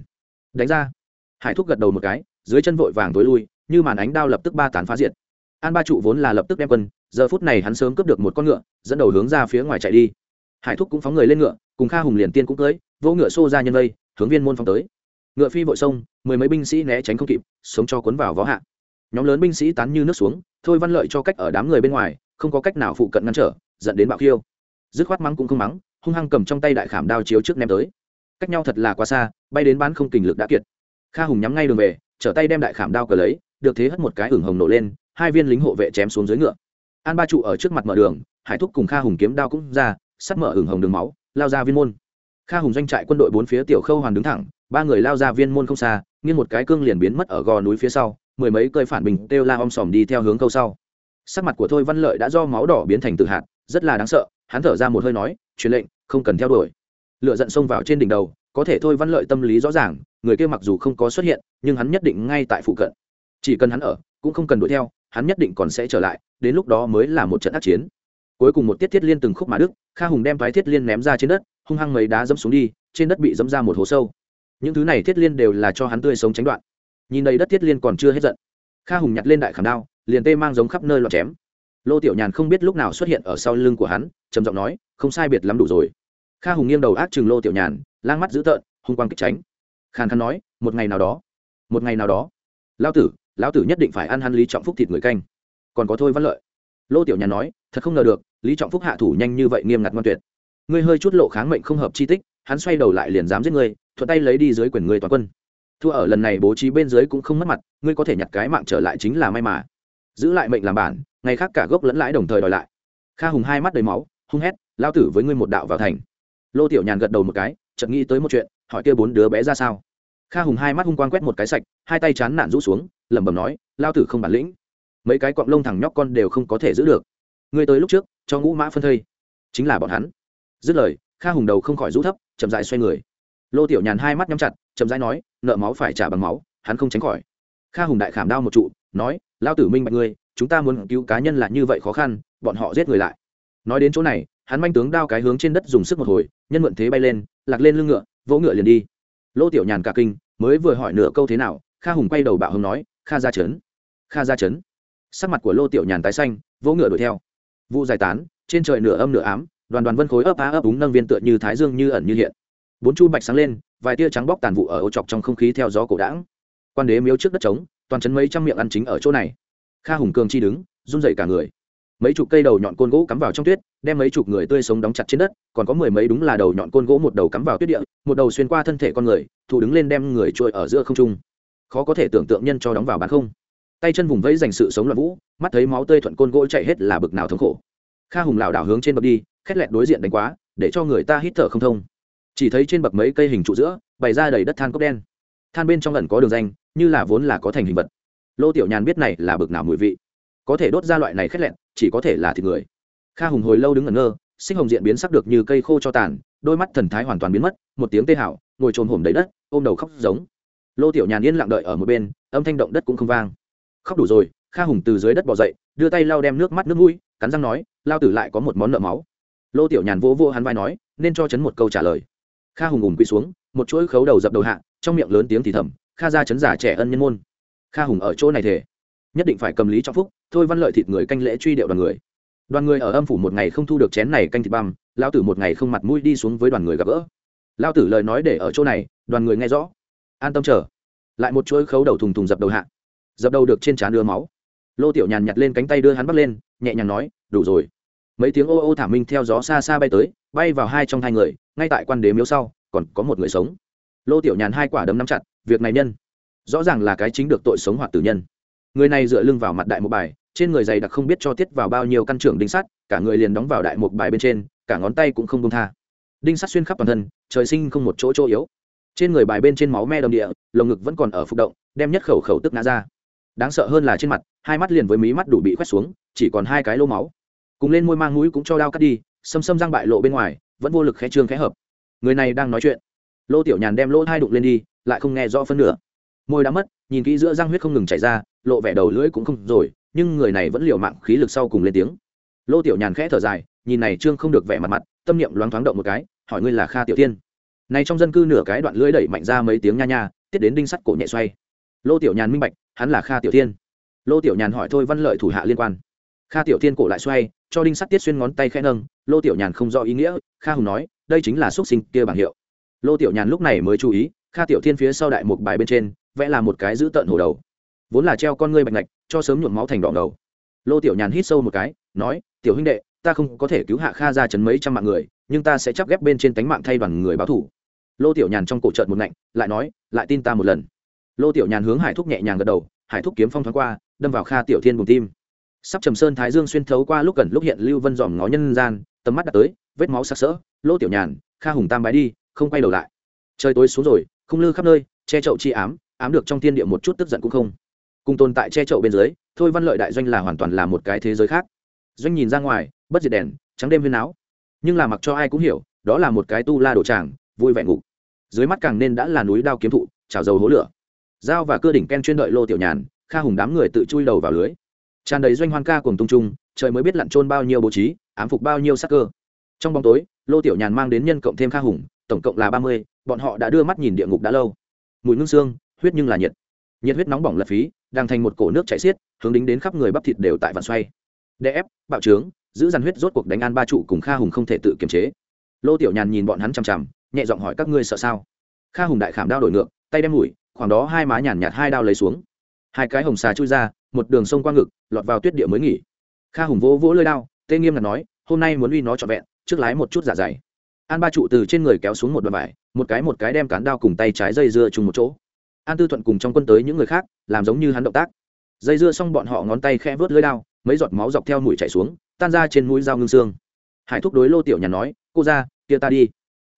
Đánh ra. Hải thúc gật đầu một cái, dưới chân vội vàng tối lui, như màn ánh đao lập tức ba tán phá diệt. An ba trụ vốn là lập tức đem quân, giờ phút này hắn sớm cướp được một con ngựa, dẫn đầu hướng ra phía ngoài chạy đi. Hải thúc cũng phóng người lên ngựa, cùng kha hùng liền tiên cũng cưới vỗ ngựa xô ra nhân vây, hướng viên môn phóng tới. Ngựa phi vội sông, mười mấy binh sĩ né tránh không kịp, sống cho cuốn vào vó hạ. Nhóm lớn binh sĩ tán như nước xuống thôi văn lợi cho cách ở đám người bên ngoài, không có cách nào phụ cận ngăn trở dẫn đến bạo khiêu. Dứt khoát mắng cũng không mắng, hung hăng cầm trong tay đại khảm đao chiếu trước ném tới. Cách nhau thật là quá xa, bay đến bán không kình lực đã kiệt. Kha hùng nhắm ngay đường về, trở tay đem đại khảm đao cờ lấy, được thế hất một cái ửng hồng nổ lên, hai viên lính hộ vệ chém xuống dưới ngựa. An ba trụ ở trước mặt mở đường, hải thúc cùng kha hùng kiếm đao cũng ra, sắt mở ửng hồng đường máu, lao ra viên môn. Kha hùng doanh trại quân đội bốn phía tiểu khâu hoàn đứng thẳng, ba người lao ra viên môn không xa, nghiêng một cái cương liền biến mất ở gò núi phía sau mười mấy cơi phản bình kêu la om sòm đi theo hướng câu sau. Sắc mặt của thôi văn lợi đã do máu đỏ biến thành tự hạt, rất là đáng sợ, hắn thở ra một hơi nói, truyền lệnh, không cần theo đuổi. Lựa giận xông vào trên đỉnh đầu, có thể thôi văn lợi tâm lý rõ ràng, người kia mặc dù không có xuất hiện, nhưng hắn nhất định ngay tại phụ cận. Chỉ cần hắn ở, cũng không cần đuổi theo, hắn nhất định còn sẽ trở lại, đến lúc đó mới là một trận ác chiến. Cuối cùng một tiết thiết liên từng khúc mà đức, kha hùng đem thoái thiết liên ném ra trên đất, hung hăng mấy đá dẫm xuống đi, trên đất bị dẫm ra một hố sâu. Những thứ này thiết liên đều là cho hắn tươi sống tránh đoạn nhìn đầy đất thiết liên còn chưa hết giận. Kha hùng nhặt lên đại khảm đao, liền tê mang giống khắp nơi loạn chém. Lô tiểu nhàn không biết lúc nào xuất hiện ở sau lưng của hắn, trầm giọng nói, không sai biệt lắm đủ rồi. Kha hùng nghiêng đầu ác chừng lô tiểu nhàn, lang mắt dữ tợn, hung quang kích tránh. Khàn khàn nói, một ngày nào đó, một ngày nào đó lao tử, lão tử nhất định phải ăn hắn lý trọng phúc thịt người canh. Còn có thôi văn lợi. Lô tiểu nhàn nói, thật không ngờ được, lý trọng phúc hạ thủ nhanh như vậy nghiêm ngặt ngoan tuyệt. Ngươi hơi chút lộ kháng mệnh không hợp chi tích, hắn xoay đầu lại liền dám giết ngươi, thuận tay lấy đi dưới quyền ngươi toàn quân thua ở lần này bố trí bên dưới cũng không mất mặt, ngươi có thể nhặt cái mạng trở lại chính là may mà. Giữ lại mệnh làm bản, ngày khác cả gốc lẫn lãi đồng thời đòi lại. Kha hùng hai mắt đầy máu, hung hét lao tử với ngươi một đạo vào thành. Lô tiểu nhàn gật đầu một cái, chợt nghĩ tới một chuyện, hỏi kia bốn đứa bé ra sao. Kha hùng hai mắt hung quang quét một cái sạch, hai tay chán nản rũ xuống, lẩm bẩm nói lao tử không bản lĩnh. Mấy cái cọng lông thẳng nhóc con đều không có thể giữ được. Ngươi tới lúc trước, cho ngũ mã phân thây. Chính là bọn hắn. Dứt lời, kha hùng đầu không khỏi rũ thấp, chậm dại xoay người. Lô tiểu nhàn hai mắt nhắm chặt chậm rãi nói, nợ máu phải trả bằng máu, hắn không tránh khỏi. Kha hùng đại khảm đao một trụ, nói, lao tử minh bạch ngươi, chúng ta muốn cứu cá nhân là như vậy khó khăn, bọn họ giết người lại. Nói đến chỗ này, hắn manh tướng đao cái hướng trên đất dùng sức một hồi, nhân mượn thế bay lên, lạc lên lưng ngựa, vỗ ngựa liền đi. Lô tiểu nhàn cả kinh, mới vừa hỏi nửa câu thế nào, kha hùng quay đầu bạo hưng nói, kha ra chấn kha ra chấn sắc mặt của lô tiểu nhàn tái xanh, vỗ ngựa đuổi theo. Vụ giải tán, trên trời nửa âm nửa ám, đoàn đoàn vân khối ấp á ấp úng nâng viên tựa như thái dương như ẩn như hiện. Bốn chu bạch sáng lên vài tia trắng bóc tàn vụ ở ô chọc trong không khí theo gió cổ đãng. Quan đế miếu trước đất trống, toàn chấn mấy trăm miệng ăn chính ở chỗ này. Kha hùng cường chi đứng, run dậy cả người. Mấy chục cây đầu nhọn côn gỗ cắm vào trong tuyết, đem mấy chục người tươi sống đóng chặt trên đất, còn có mười mấy đúng là đầu nhọn côn gỗ một đầu cắm vào tuyết địa, một đầu xuyên qua thân thể con người thụ đứng lên đem người trôi ở giữa không trung. Khó có thể tưởng tượng nhân cho đóng vào bán không. Tay chân vùng vẫy dành sự sống loạn vũ, mắt thấy máu tươi thuận côn gỗ chạy hết là bực nào thống khổ. Kha hùng lảo đảo hướng trên bậc đi, khét lẹt đối diện đánh quá, để cho người ta hít thở không thông chỉ thấy trên bậc mấy cây hình trụ giữa, bày ra đầy đất than cốc đen. Than bên trong lần có đường danh, như là vốn là có thành hình vật. Lô tiểu nhàn biết này là bực nào mùi vị. Có thể đốt ra loại này khét lẹn, chỉ có thể là thịt người. Kha hùng hồi lâu đứng ngẩn ngơ, sinh hồng diện biến sắc được như cây khô cho tàn, đôi mắt thần thái hoàn toàn biến mất, một tiếng tê hảo ngồi trồm hổm đầy đất, ôm đầu khóc giống. Lô tiểu nhàn yên lặng đợi ở một bên, âm thanh động đất cũng không vang. Khóc đủ rồi, kha hùng từ dưới đất bỏ dậy, đưa tay lau đem nước mắt nước mũi, cắn răng nói, lao tử lại có một món nợ máu. Lô tiểu nhàn vô vô hắn vai nói, nên cho chấn một câu trả lời kha hùng ùm quỳ xuống, một chuỗi khấu đầu dập đầu hạ, trong miệng lớn tiếng thì thầm, kha ra chấn giả trẻ ân nhân môn. Kha hùng ở chỗ này thể nhất định phải cầm lý trọng phúc, thôi văn lợi thịt người canh lễ truy điệu đoàn người. Đoàn người ở âm phủ một ngày không thu được chén này canh thịt băm lao tử một ngày không mặt mũi đi xuống với đoàn người gặp gỡ. Lao tử lời nói để ở chỗ này, đoàn người nghe rõ. An tâm chờ. Lại một chuỗi khấu đầu thùng thùng dập đầu hạ. Dập đầu được trên trán đưa máu. Lô tiểu nhàn nhặt lên cánh tay đưa hắn bắt lên, nhẹ nhàng nói, đủ rồi mấy tiếng ô ô thả minh theo gió xa xa bay tới, bay vào hai trong hai người, ngay tại quan đế miếu sau, còn có một người sống. Lô tiểu nhàn hai quả đấm nắm chặt, việc này nhân. Rõ ràng là cái chính được tội sống hoạt tử nhân. Người này dựa lưng vào mặt đại một bài, trên người dày đặc không biết cho tiết vào bao nhiêu căn trưởng đinh sắt, cả người liền đóng vào đại một bài bên trên, cả ngón tay cũng không công tha. Đinh sắt xuyên khắp toàn thân, trời sinh không một chỗ chỗ yếu. Trên người bài bên trên máu me đầm địa, lồng ngực vẫn còn ở phục động, đem nhất khẩu khẩu tức ngã ra. Đáng sợ hơn là trên mặt, hai mắt liền với mí mắt đủ bị khoét xuống, chỉ còn hai cái lô máu cùng lên môi mang mũi cũng cho đao cắt đi, xâm xâm răng bại lộ bên ngoài, vẫn vô lực khẽ trương khẽ hợp. Người này đang nói chuyện. Lô tiểu nhàn đem lỗ hai đụng lên đi, lại không nghe rõ phân nửa. Môi đã mất, nhìn kỹ giữa răng huyết không ngừng chảy ra, lộ vẻ đầu lưỡi cũng không rồi, nhưng người này vẫn liều mạng khí lực sau cùng lên tiếng. Lô tiểu nhàn khẽ thở dài, nhìn này trương không được vẻ mặt mặt, tâm niệm loáng thoáng động một cái, hỏi ngươi là kha tiểu tiên. Này trong dân cư nửa cái đoạn lưỡi đẩy mạnh ra mấy tiếng nha nha tiết đến đinh sắt cổ nhẹ xoay. Lô tiểu nhàn minh bạch, hắn là kha tiểu tiên. Lô tiểu nhàn hỏi thôi văn lợi thủ hạ liên quan kha tiểu Thiên cổ lại xoay, cho đinh sắt tiết xuyên ngón tay khẽ nâng, lô tiểu nhàn không rõ ý nghĩa, kha hùng nói, đây chính là xúc sinh kia bảng hiệu. Lô tiểu nhàn lúc này mới chú ý, kha tiểu thiên phía sau đại một bài bên trên, vẽ là một cái giữ tận hổ đầu. Vốn là treo con ngươi bạch ngạch, cho sớm nhuộm máu thành đỏ đầu lô tiểu nhàn hít sâu một cái, nói, tiểu huynh đệ, ta không có thể cứu hạ kha ra chấn mấy trăm mạng người, nhưng ta sẽ chắp ghép bên trên tánh mạng thay đoàn người báo thủ. Lô tiểu nhàn trong cổ trợn một ngạnh, lại nói, lại tin ta một lần. Lô tiểu nhàn hướng hải thúc nhẹ nhàng gật đầu, hải thúc kiếm phong thoáng qua, đâm vào kha tiểu thiên bùng tim sắp trầm sơn thái dương xuyên thấu qua lúc gần lúc hiện lưu vân dòm ngó nhân gian, tầm mắt đặt tới, vết máu sắc sỡ lô tiểu nhàn, kha hùng tam bái đi, không quay đầu lại. Trời tối xuống rồi, không lư khắp nơi, che chậu chi ám ám được trong thiên địa một chút tức giận cũng không. Cùng tồn tại che chậu bên dưới, thôi văn lợi đại doanh là hoàn toàn là một cái thế giới khác. Doanh nhìn ra ngoài, bất diệt đèn, trắng đêm huyên áo. Nhưng là mặc cho ai cũng hiểu, đó là một cái tu la đổ tràng, vui vẻ ngủ. Dưới mắt càng nên đã là núi đao kiếm thụ trào dầu hố lửa. Dao và cưa đỉnh ken chuyên đợi lô tiểu nhàn, kha hùng đám người tự chui đầu vào lưới tràn đầy doanh hoan ca cùng tung trung trời mới biết lặn trôn bao nhiêu bố trí, ám phục bao nhiêu sắc cơ. Trong bóng tối, lô tiểu nhàn mang đến nhân cộng thêm kha hùng, tổng cộng là ba mươi, bọn họ đã đưa mắt nhìn địa ngục đã lâu. Mùi ngưng xương, huyết nhưng là nhiệt. Nhiệt huyết nóng bỏng lật phí, đang thành một cổ nước chảy xiết, hướng đính đến khắp người bắp thịt đều tại vạn xoay. Đè ép, bạo trướng, giữ dàn huyết rốt cuộc đánh an ba trụ cùng kha hùng không thể tự kiềm chế. Lô tiểu nhàn nhìn bọn hắn chằm chằm, nhẹ giọng hỏi các ngươi sợ sao? Kha hùng đại khảm đao đổi ngược, tay đem mũi, khoảng đó hai má nhàn nhạt hai đao lấy xuống. Hai cái hồng xà chui ra một đường sông qua ngực, lọt vào tuyết địa mới nghỉ. Kha hùng vỗ vỗ lơi đao, tê nghiêm ngặt nói, hôm nay muốn uy nó trọn vẹn, trước lái một chút giả dày. An ba trụ từ trên người kéo xuống một đoạn vải, một cái một cái đem cán đao cùng tay trái dây dưa chung một chỗ. An tư thuận cùng trong quân tới những người khác, làm giống như hắn động tác. Dây dưa xong bọn họ ngón tay khẽ vớt lưới đao, mấy giọt máu dọc theo mũi chảy xuống, tan ra trên mũi dao ngưng xương. Hải thúc đối lô tiểu nhàn nói, cô ra, kia ta đi.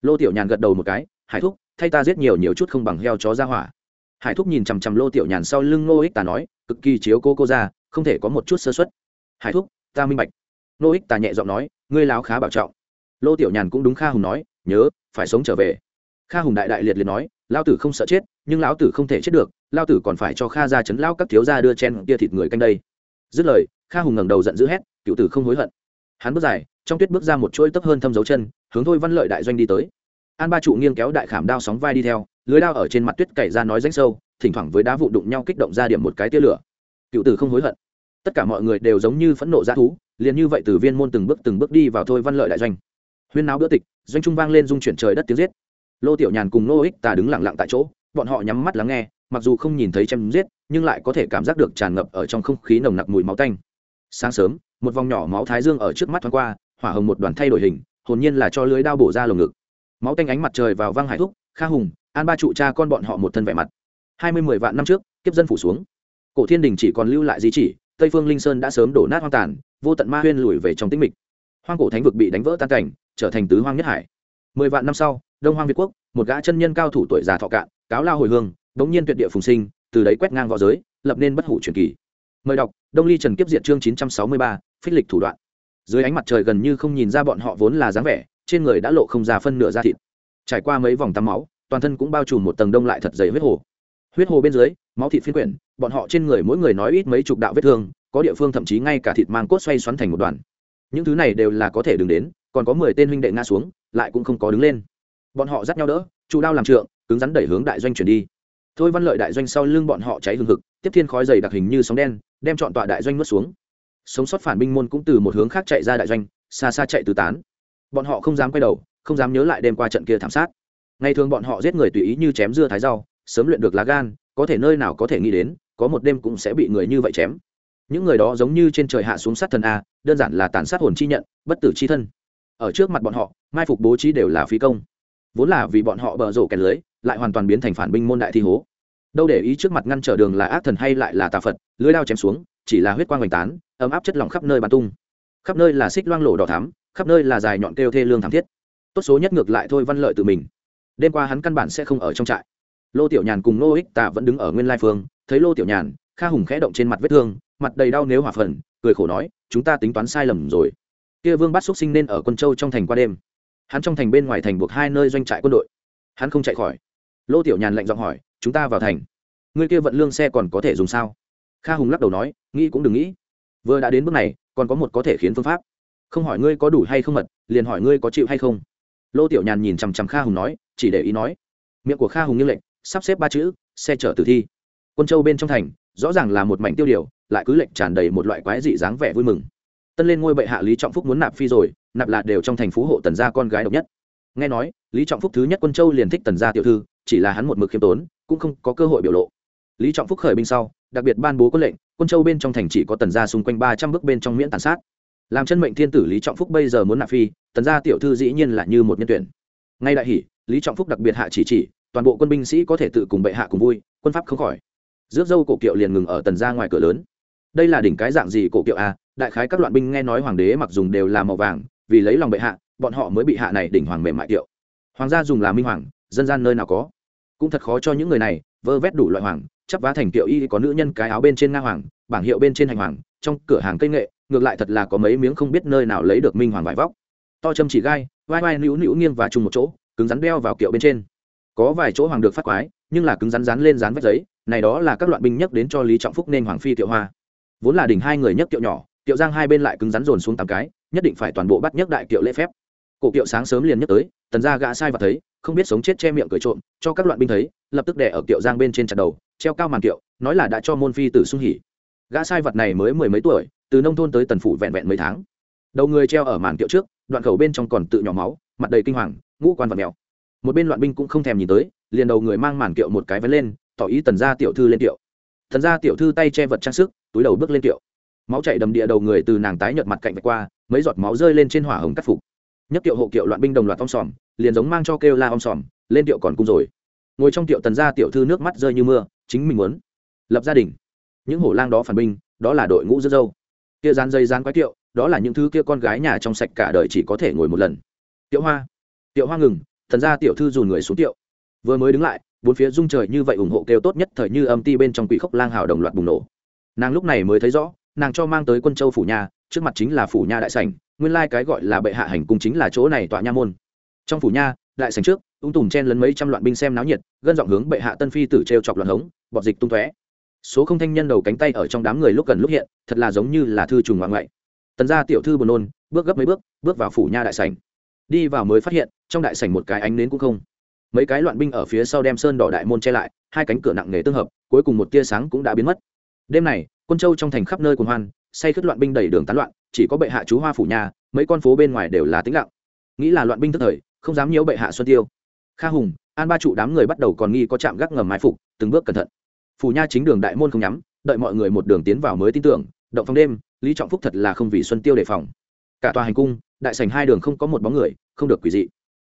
Lô tiểu nhàn gật đầu một cái, hải thúc, thay ta giết nhiều nhiều chút không bằng heo chó ra hỏa hải thúc nhìn chằm chằm lô tiểu nhàn sau lưng ngô ích tà nói, cực kỳ chiếu cô cô ra, không thể có một chút sơ xuất hải thúc, ta minh bạch. Ngô ích tà nhẹ giọng nói, ngươi láo khá bảo trọng. Lô tiểu nhàn cũng đúng kha hùng nói, nhớ, phải sống trở về. Kha hùng đại đại liệt liệt nói lao tử không sợ chết, nhưng lão tử không thể chết được lao tử còn phải cho kha ra chấn lao các thiếu gia đưa chen tia thịt người canh đây. Dứt lời, kha hùng ngẩng đầu giận dữ hét, cựu tử không hối hận. Hắn bước dài, trong tuyết bước ra một chuỗi tấp hơn thâm dấu chân, hướng thôi văn lợi đại doanh đi tới. An ba trụ nghiêng kéo đại khảm đao sóng vai đi theo lưới đao ở trên mặt tuyết cày ra nói ránh sâu, thỉnh thoảng với đá vụ đụng nhau kích động ra điểm một cái tia lửa. Cựu tử không hối hận. Tất cả mọi người đều giống như phẫn nộ ra thú, liền như vậy từ viên môn từng bước từng bước đi vào thôi văn lợi đại doanh. Huyên náo bữa tịch, doanh trung vang lên dung chuyển trời đất tiếng giết. Lô tiểu nhàn cùng nô ích tà đứng lặng lặng tại chỗ, bọn họ nhắm mắt lắng nghe, mặc dù không nhìn thấy chém giết, nhưng lại có thể cảm giác được tràn ngập ở trong không khí nồng nặc mùi máu tanh. Sáng sớm, một vòng nhỏ máu thái dương ở trước mắt thoáng qua, hỏa hồng một đoàn thay đổi hình, hồn nhiên là cho lưới đao bổ ra lồng ngực. Máu tanh ánh mặt trời vào văng hải thúc, kha hùng an ba trụ cha con bọn họ một thân vẻ mặt. Hai mươi mười vạn năm trước, kiếp dân phủ xuống. Cổ thiên đình chỉ còn lưu lại di chỉ, tây phương linh sơn đã sớm đổ nát hoang tàn, vô tận ma huyên lùi về trong tĩnh mịch. Hoang cổ thánh vực bị đánh vỡ tan cảnh, trở thành tứ hoang nhất hải. Mười vạn năm sau, đông hoang việt quốc, một gã chân nhân cao thủ tuổi già thọ cạn, cáo lao hồi hương bỗng nhiên tuyệt địa phùng sinh, từ đấy quét ngang v õ giới, lập nên bất hủ truyền kỳ. Mời đọc, đông ly trần kiếp diện chương chín trăm sáu mươi ba, phích lịch thủ đoạn. Dưới ánh mặt trời gần như không nhìn ra bọn họ vốn là dáng vẻ, trên người đã lộ không ra phân nửa da thịt. Trải qua mấy vòng tắm máu toàn thân cũng bao trùm một tầng đông lại thật dày huyết hồ. Huyết hồ bên dưới, máu thịt phiên quyển, bọn họ trên người mỗi người nói ít mấy chục đạo vết thương, có địa phương thậm chí ngay cả thịt mang cốt xoay xoắn thành một đoàn. Những thứ này đều là có thể đứng đến, còn có mười tên huynh đệ ngã xuống, lại cũng không có đứng lên. Bọn họ dắt nhau đỡ, trụ đao làm trượng, cứng rắn đẩy hướng đại doanh chuyển đi. Thôi văn lợi đại doanh sau lưng bọn họ cháy hừng hực, tiếp thiên khói dày đặc hình như sóng đen, đem chọn tọa đại doanh nuốt xuống. Sống sót phản binh môn cũng từ một hướng khác chạy ra đại doanh, xa xa chạy tứ tán. Bọn họ không dám quay đầu, không dám nhớ lại đêm qua trận kia thảm sát ngày thường bọn họ giết người tùy ý như chém dưa thái rau, sớm luyện được lá gan, có thể nơi nào có thể nghĩ đến, có một đêm cũng sẽ bị người như vậy chém. Những người đó giống như trên trời hạ xuống sát thần a, đơn giản là tàn sát hồn chi nhận, bất tử chi thân. Ở trước mặt bọn họ, mai phục bố trí đều là phí công. Vốn là vì bọn họ bờ rổ kẹt lưới, lại hoàn toàn biến thành phản binh môn đại thi hố. Đâu để ý trước mặt ngăn trở đường là ác thần hay lại là tà phật, lưới đao chém xuống, chỉ là huyết quang hoành tán, ấm áp chất lỏng khắp nơi bắn tung. Khắp nơi là xích loang lổ đỏ thắm, khắp nơi là dài nhọn kêu thê lương thảm thiết. Tốt số nhất ngược lại thôi văn lợi tự mình đêm qua hắn căn bản sẽ không ở trong trại. Lô tiểu nhàn cùng lô ích tạ vẫn đứng ở nguyên lai phương, thấy lô tiểu nhàn, kha hùng khẽ động trên mặt vết thương, mặt đầy đau nếu hỏa phần, cười khổ nói, chúng ta tính toán sai lầm rồi. Kia vương bắt xúc sinh nên ở quân châu trong thành qua đêm. Hắn trong thành bên ngoài thành buộc hai nơi doanh trại quân đội. Hắn không chạy khỏi. Lô tiểu nhàn lạnh giọng hỏi, chúng ta vào thành. Ngươi kia vận lương xe còn có thể dùng sao? Kha hùng lắc đầu nói, nghĩ cũng đừng nghĩ. Vừa đã đến bước này, còn có một có thể khiến phương pháp. Không hỏi ngươi có đủ hay không mật, liền hỏi ngươi có chịu hay không. Lô tiểu nhàn nhìn chằm chằm kha hùng nói chỉ để ý nói. Miệng của kha hùng như lệnh sắp xếp ba chữ, xe chở tử thi. Quân châu bên trong thành, rõ ràng là một mảnh tiêu điều, lại cứ lệnh tràn đầy một loại quái dị dáng vẻ vui mừng. Tân lên ngôi bệ hạ lý trọng phúc muốn nạp phi rồi, nạp là đều trong thành phú hộ tần gia con gái độc nhất. Nghe nói, lý trọng phúc thứ nhất quân châu liền thích tần gia tiểu thư, chỉ là hắn một mực khiêm tốn, cũng không có cơ hội biểu lộ. Lý trọng phúc khởi binh sau, đặc biệt ban bố quân lệnh, quân châu bên trong thành chỉ có tần gia xung quanh ba trăm bước bên trong miễn tàn sát. Làm chân mệnh thiên tử lý trọng phúc bây giờ muốn nạp phi, tần gia tiểu thư dĩ nhiên là như một nhân tuyển. Ngay đại hỷ lý trọng phúc đặc biệt hạ chỉ chỉ, toàn bộ quân binh sĩ có thể tự cùng bệ hạ cùng vui, quân pháp không khỏi. Rước dâu cổ kiệu liền ngừng ở tần gia ngoài cửa lớn. Đây là đỉnh cái dạng gì cổ kiệu à? Đại khái các loạn binh nghe nói hoàng đế mặc dùng đều là màu vàng, vì lấy lòng bệ hạ, bọn họ mới bị hạ này đỉnh hoàng mềm mại kiệu. Hoàng gia dùng là minh hoàng, dân gian nơi nào có. Cũng thật khó cho những người này vơ vét đủ loại hoàng, chắp vá thành kiệu y có nữ nhân cái áo bên trên nga hoàng, bảng hiệu bên trên hành hoàng, trong cửa hàng cây nghệ, ngược lại thật là có mấy miếng không biết nơi nào lấy được minh hoàng vải vóc. To châm chỉ gai, vai vai nữu nữu nghiêng và chung một chỗ cứng rắn đeo vào kiệu bên trên. Có vài chỗ hoàng được phát quái, nhưng là cứng rắn rán lên rán vách giấy, này đó là các loạn binh nhắc đến cho lý trọng phúc nên hoàng phi kiệu hoa. Vốn là đỉnh hai người nhấc kiệu nhỏ, kiệu giang hai bên lại cứng rắn dồn xuống tám cái, nhất định phải toàn bộ bắt nhấc đại kiệu lễ phép. Cổ kiệu sáng sớm liền nhấc tới, tần gia gã sai và thấy, không biết sống chết che miệng cười trộm, cho các loạn binh thấy, lập tức đè ở kiệu giang bên trên chặt đầu, treo cao màn kiệu, nói là đã cho môn phi tử sung hỉ. Gã sai vật này mới mười mấy tuổi, từ nông thôn tới tần phủ vẹn vẹn mấy tháng. Đầu người treo ở màn kiệu trước, đoạn khẩu bên trong còn tự nhỏ máu mặt đầy kinh hoàng, ngũ quan vật mèo. Một bên loạn binh cũng không thèm nhìn tới, liền đầu người mang màn kiệu một cái vấn lên, tỏ ý tần gia tiểu thư lên kiệu. Thần gia tiểu thư tay che vật trang sức, túi đầu bước lên kiệu. Máu chảy đầm địa đầu người từ nàng tái nhợt mặt cạnh vạch qua, mấy giọt máu rơi lên trên hỏa hồng cắt phục. Nhất kiệu hộ kiệu loạn binh đồng loạt om sòm, liền giống mang cho kêu la om sòm, lên kiệu còn cung rồi. Ngồi trong kiệu tần gia tiểu thư nước mắt rơi như mưa, chính mình muốn lập gia đình. Những hổ lang đó phản binh, đó là đội ngũ rất dâu. Kia dán dây dán quái kiệu, đó là những thứ kia con gái nhà trong sạch cả đời chỉ có thể ngồi một lần. Tiểu hoa. Tiểu hoa ngừng, thần gia tiểu thư dùn người xuống tiệu. Vừa mới đứng lại, bốn phía rung trời như vậy ủng hộ kêu tốt nhất thời như âm ti bên trong quỷ khốc lang hào đồng loạt bùng nổ. Nàng lúc này mới thấy rõ, nàng cho mang tới quân châu phủ nhà, trước mặt chính là phủ nha đại sảnh, nguyên lai cái gọi là bệ hạ hành cung chính là chỗ này tọa nha môn. Trong phủ nha đại sảnh trước, ung tùm chen lấn mấy trăm loạn binh xem náo nhiệt, gân dọn hướng bệ hạ tân phi tử t chọc loạn hống, bọt dịch tung tóe. Số không thanh nhân đầu cánh tay ở trong đám người lúc gần lúc hiện, thật là giống như là thư trùng ngoại ngoại. Tần gia tiểu thư buồn nôn, bước gấp mấy bước bước vào phủ nha đại sảnh đi vào mới phát hiện, trong đại sảnh một cái ánh nến cũng không. Mấy cái loạn binh ở phía sau đem sơn đỏ đại môn che lại, hai cánh cửa nặng nề tương hợp, cuối cùng một tia sáng cũng đã biến mất. Đêm này, quân châu trong thành khắp nơi cùng hoan, say khất loạn binh đầy đường tán loạn, chỉ có bệ hạ chú hoa phủ nhà, mấy con phố bên ngoài đều là tĩnh lặng. Nghĩ là loạn binh tức thời, không dám nhiễu bệ hạ xuân tiêu. Kha hùng, an ba trụ đám người bắt đầu còn nghi có chạm gác ngầm mai phục, từng bước cẩn thận. Phủ nha chính đường đại môn không nhắm, đợi mọi người một đường tiến vào mới tin tưởng, động phòng đêm, lý trọng phúc thật là không vì xuân tiêu đề phòng cả tòa hành cung, đại sảnh hai đường không có một bóng người, không được quỷ dị.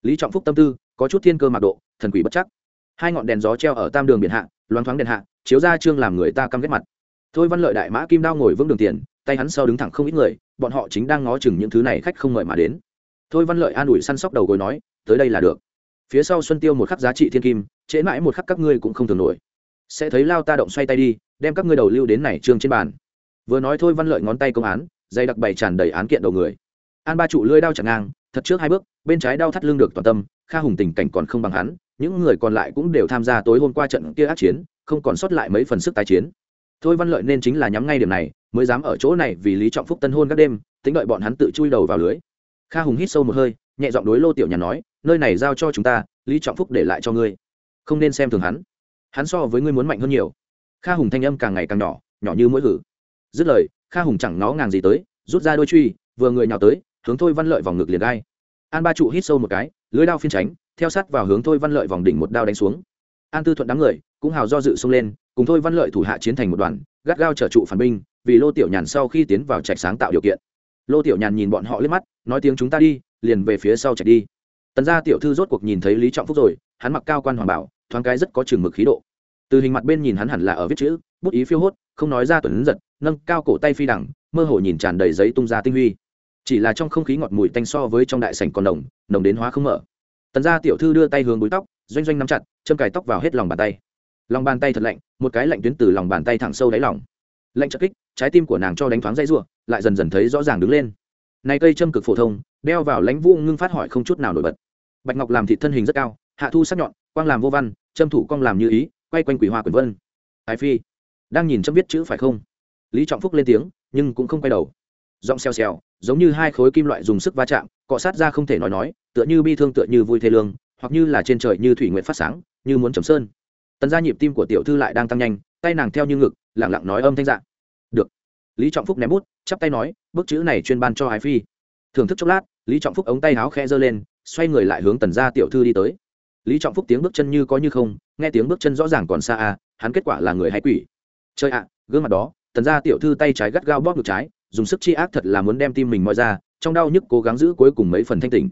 Lý trọng phúc tâm tư, có chút thiên cơ mạc độ, thần quỷ bất chắc. Hai ngọn đèn gió treo ở tam đường biển hạ, loáng thoáng đèn hạ, chiếu ra trương làm người ta căm ghét mặt. Thôi văn lợi đại mã kim đao ngồi vững đường tiền, tay hắn sau đứng thẳng không ít người, bọn họ chính đang ngó chừng những thứ này khách không mời mà đến. Thôi văn lợi an ủi săn sóc đầu gối nói, tới đây là được. Phía sau xuân tiêu một khắc giá trị thiên kim, trễ mãi một khắc các ngươi cũng không thường nổi. Sẽ thấy lao ta động xoay tay đi, đem các ngươi đầu lưu đến này trương trên bàn. Vừa nói thôi văn lợi ngón tay công án dây đặc bày tràn đầy án kiện đầu người. An ba trụ lưỡi đao chặt ngang, thật trước hai bước, bên trái đau thắt lưng được toàn tâm, kha hùng tình cảnh còn không bằng hắn, những người còn lại cũng đều tham gia tối hôm qua trận kia ác chiến, không còn sót lại mấy phần sức tái chiến. Thôi văn lợi nên chính là nhắm ngay điểm này, mới dám ở chỗ này vì lý trọng phúc tân hôn các đêm, tính đợi bọn hắn tự chui đầu vào lưới. Kha hùng hít sâu một hơi, nhẹ giọng đối lô tiểu nhà nói, nơi này giao cho chúng ta, lý trọng phúc để lại cho ngươi. Không nên xem thường hắn. Hắn so với ngươi muốn mạnh hơn nhiều. Kha hùng thanh âm càng ngày càng nhỏ nhỏ như mũi hử. Dứt lời kha hùng chẳng nó ngàng gì tới, rút ra đôi truy, vừa người nhào tới, hướng thôi văn lợi vòng ngực liền gai. An ba trụ hít sâu một cái lưới đao phiên tránh, theo sát vào hướng thôi văn lợi vòng đỉnh một đao đánh xuống. An tư thuận đám người, cũng hào do dự xông lên, cùng thôi văn lợi thủ hạ chiến thành một đoàn, gắt gao trở trụ phản binh, vì lô tiểu nhàn sau khi tiến vào trạch sáng tạo điều kiện. Lô tiểu nhàn nhìn bọn họ liếc mắt, nói tiếng chúng ta đi liền về phía sau chạy đi. Tần gia tiểu thư rốt cuộc nhìn thấy lý trọng phúc rồi, hắn mặc cao quan hoàng bảo, thoáng cái rất có chừng mực khí độ. Từ hình mặt bên nhìn hắn hẳn là ở viết chữ, bút ý phiêu hốt, không nói ra tuần giật nâng cao cổ tay phi đẳng, mơ hồ nhìn tràn đầy giấy tung ra tinh huy. Chỉ là trong không khí ngọt mùi tanh so với trong đại sảnh còn nồng nồng đến hóa không mở. Tần gia tiểu thư đưa tay hướng búi tóc, doanh doanh nắm chặt, châm cài tóc vào hết lòng bàn tay. Lòng bàn tay thật lạnh, một cái lạnh tuyến từ lòng bàn tay thẳng sâu đáy lòng. Lạnh chật kích, trái tim của nàng cho đánh thoáng dây ruộng lại dần dần thấy rõ ràng đứng lên. Này cây châm cực phổ thông, đeo vào lãnh vũ ngưng phát hỏi không chút nào nổi bật. Bạch ngọc làm thị thân hình rất cao, hạ thu sắc nhọn, quang làm vô văn, châm thủ cong làm như ý, quay quanh quỷ hoa quyền vân. Thái phi, đang nhìn châm viết chữ phải không? Lý trọng phúc lên tiếng, nhưng cũng không quay đầu. Giọng xèo xèo, giống như hai khối kim loại dùng sức va chạm, cọ sát ra không thể nói nói, tựa như bi thương tựa như vui thê lương, hoặc như là trên trời như thủy nguyện phát sáng, như muốn trầm sơn. Tần gia nhịp tim của tiểu thư lại đang tăng nhanh, tay nàng theo như ngực lẳng lặng nói âm thanh dạng được. Lý trọng phúc ném bút, chắp tay nói, bức chữ này chuyên ban cho ái phi. Thưởng thức chốc lát, lý trọng phúc ống tay háo khe giơ lên, xoay người lại hướng tần gia tiểu thư đi tới. Lý trọng phúc tiếng bước chân như có như không, nghe tiếng bước chân rõ ràng còn xa à hắn kết quả là người hay quỷ. Chơi ạ, gương mặt đó tần gia tiểu thư tay trái gắt gao bóp ngực trái, dùng sức chi ác thật là muốn đem tim mình moi ra, trong đau nhức cố gắng giữ cuối cùng mấy phần thanh tỉnh.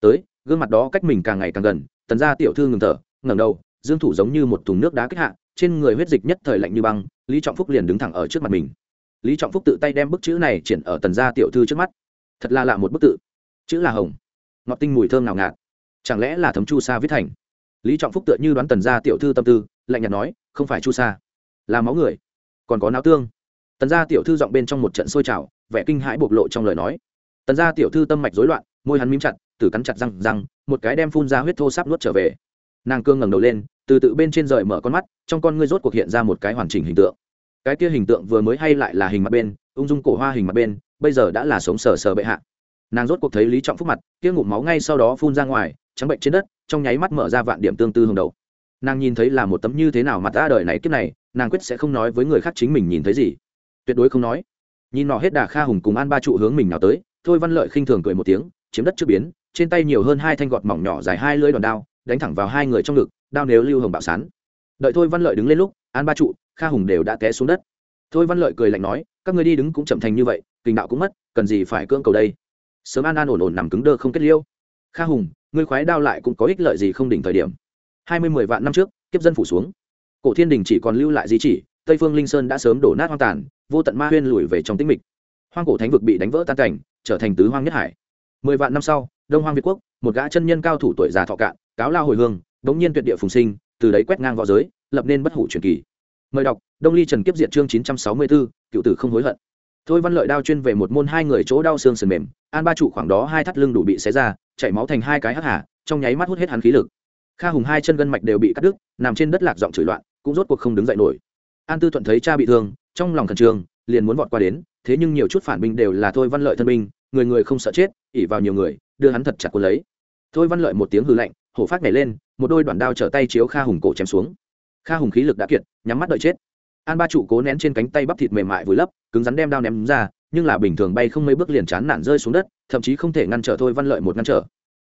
Tới, gương mặt đó cách mình càng ngày càng gần, tần gia tiểu thư ngừng thở, ngẩng đầu, dương thủ giống như một thùng nước đá kích hạ, trên người huyết dịch nhất thời lạnh như băng, lý trọng phúc liền đứng thẳng ở trước mặt mình. Lý trọng phúc tự tay đem bức chữ này triển ở tần gia tiểu thư trước mắt. Thật là lạ một bức tự. Chữ là hồng. Ngọt tinh mùi thơm nào ngạt. Chẳng lẽ là thấm chu sa viết thành? Lý trọng phúc tựa như đoán tần gia tiểu thư tâm tư, lạnh nhạt nói, không phải chu sa, là máu người, còn có não tương tần gia tiểu thư giọng bên trong một trận sôi trào, vẻ kinh hãi bộc lộ trong lời nói. Tần gia tiểu thư tâm mạch rối loạn, môi hắn mím chặt, tử cắn chặt răng răng, một cái đem phun ra huyết thô sáp nuốt trở về. Nàng cương ngẩng đầu lên, từ tự bên trên rời mở con mắt, trong con ngươi rốt cuộc hiện ra một cái hoàn chỉnh hình tượng. Cái kia hình tượng vừa mới hay lại là hình mặt bên, ung dung cổ hoa hình mặt bên, bây giờ đã là sống sờ sờ bệ hạ. Nàng rốt cuộc thấy lý trọng phúc mặt, kia ngụm máu ngay sau đó phun ra ngoài, trắng bệnh trên đất, trong nháy mắt mở ra vạn điểm tương tư hồng đầu. Nàng nhìn thấy là một tấm như thế nào mặt ra đời này kiếp này, nàng quyết sẽ không nói với người khác chính mình nhìn thấy gì tuyệt đối không nói. Nhìn nọ hết đà kha hùng cùng an ba trụ hướng mình nào tới, thôi văn lợi khinh thường cười một tiếng, chiếm đất chưa biến, trên tay nhiều hơn hai thanh gọt mỏng nhỏ dài hai lưỡi đòn đao, đánh thẳng vào hai người trong ngực, đao nếu lưu hồng bạo sán. Đợi thôi văn lợi đứng lên lúc, an ba trụ, kha hùng đều đã té xuống đất. Thôi văn lợi cười lạnh nói, các người đi đứng cũng chậm thành như vậy kinh đạo cũng mất, cần gì phải cưỡng cầu đây? Sớm an an ổn ổn nằm cứng đơ không kết liêu. Kha hùng, ngươi khoái đao lại cũng có ích lợi gì không đỉnh thời điểm? Hai mươi mười vạn năm trước, kiếp dân phủ xuống. Cổ thiên đình chỉ còn lưu lại di chỉ, tây phương linh sơn đã sớm đổ nát hoang tàn vô tận ma huyên lùi về trong tĩnh mịch. Hoang cổ thánh vực bị đánh vỡ tan cảnh, trở thành tứ hoang nhất hải. Mười vạn năm sau, đông hoang việt quốc, một gã chân nhân cao thủ tuổi già thọ cạn, cáo lao hồi hương, đống nhiên tuyệt địa phùng sinh, từ đấy quét ngang v õ giới, lập nên bất hủ truyền kỳ. Mời đọc, đông ly trần kiếp diệt chương chín trăm sáu mươi bốn cựu tử không hối hận. Thôi văn lợi đao chuyên về một môn hai người chỗ đau xương sườn mềm, an ba trụ khoảng đó hai thắt lưng đủ bị xé ra, chảy máu thành hai cái hắc hà, trong nháy mắt hút hết hắn khí lực. Kha hùng hai chân gân mạch đều bị cắt đứt, nằm trên đất lạc giọng chửi loạn, cũng rốt cuộc không đứng dậy nổi an tư thuận thấy cha bị thương, trong lòng khẩn trương, liền muốn vọt qua đến, thế nhưng nhiều chút phản binh đều là thôi văn lợi thân binh, người người không sợ chết ỉ vào nhiều người, đưa hắn thật chặt quân lấy. Thôi văn lợi một tiếng hư lạnh, hổ phát nhảy lên, một đôi đoạn đao trở tay chiếu kha hùng cổ chém xuống. Kha hùng khí lực đã kiệt, nhắm mắt đợi chết. An ba trụ cố nén trên cánh tay bắp thịt mềm mại vùi lấp, cứng rắn đem đao ném ra, nhưng là bình thường bay không mấy bước liền chán nản rơi xuống đất, thậm chí không thể ngăn trở thôi văn lợi một ngăn trở.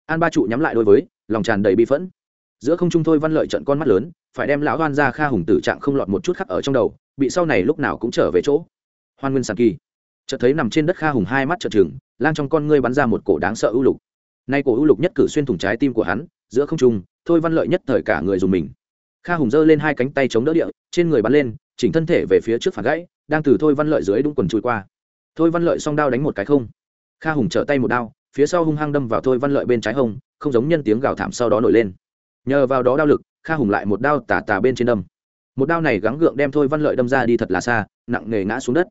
An ba trụ nhắm lại đôi với, lòng tràn đầy bi phẫn giữa không trung thôi văn lợi trận con mắt lớn, phải đem lão hoan ra kha hùng tử trạng không lọt một chút khắc ở trong đầu, bị sau này lúc nào cũng trở về chỗ. Hoan nguyên sàn kỳ. Chợt thấy nằm trên đất kha hùng hai mắt trợn trừng lan trong con ngươi bắn ra một cổ đáng sợ ưu lục. Nay cổ ưu lục nhất cử xuyên thủng trái tim của hắn, giữa không trung, thôi văn lợi nhất thời cả người dùng mình. Kha hùng giơ lên hai cánh tay chống đỡ địa, trên người bắn lên, chỉnh thân thể về phía trước phản gãy, đang từ thôi văn lợi dưới đúng quần chui qua. Thôi văn lợi song đao đánh một cái không. Kha hùng trở tay một đao, phía sau hung hăng đâm vào thôi văn lợi bên trái hông, không giống nhân tiếng gào thảm sau đó nổi lên nhờ vào đó đao lực, kha hùng lại một đao tà tà bên trên đâm. Một đao này gắng gượng đem thôi văn lợi đâm ra đi thật là xa, nặng nề ngã xuống đất.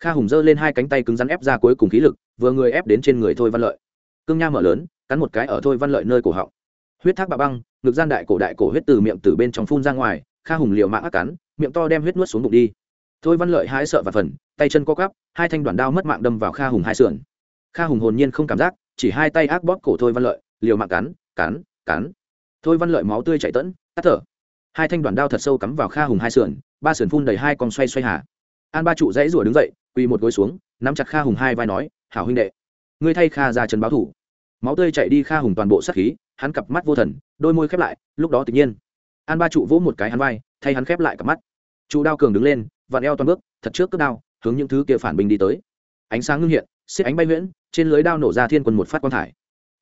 Kha hùng giơ lên hai cánh tay cứng rắn ép ra cuối cùng khí lực, vừa người ép đến trên người thôi văn lợi. Cương nha mở lớn, cắn một cái ở thôi văn lợi nơi cổ họng. Huyết thác bà băng, ngực gian đại cổ đại cổ huyết từ miệng từ bên trong phun ra ngoài, kha hùng liều mạng ác cắn, miệng to đem huyết nuốt xuống bụng đi. Thôi văn lợi hái sợ và phần, tay chân co cắp hai thanh đoàn đao mất mạng đâm vào kha hùng hai sườn. Kha hùng hồn nhiên không cảm giác, chỉ hai tay ác bóp cổ thôi văn lợi, liều mạng cắn cắn cắn thôi văn lợi máu tươi chảy tẫn tắt thở. Hai thanh đoàn đao thật sâu cắm vào kha hùng hai sườn ba sườn phun đầy hai con xoay xoay hà. An ba trụ dãy rủa đứng dậy quỳ một gối xuống nắm chặt kha hùng hai vai nói hảo huynh đệ ngươi thay kha ra trần báo thủ. Máu tươi chạy đi kha hùng toàn bộ sát khí hắn cặp mắt vô thần đôi môi khép lại lúc đó tự nhiên. An ba trụ vỗ một cái hắn vai thay hắn khép lại cặp mắt. Trụ đao cường đứng lên vặn eo toàn bước thật trước cướp đao hướng những thứ kia phản binh đi tới. Ánh sáng ngưng hiện xiết ánh bay nguyễn, trên lưới đao nổ ra thiên quân một phát quang thải.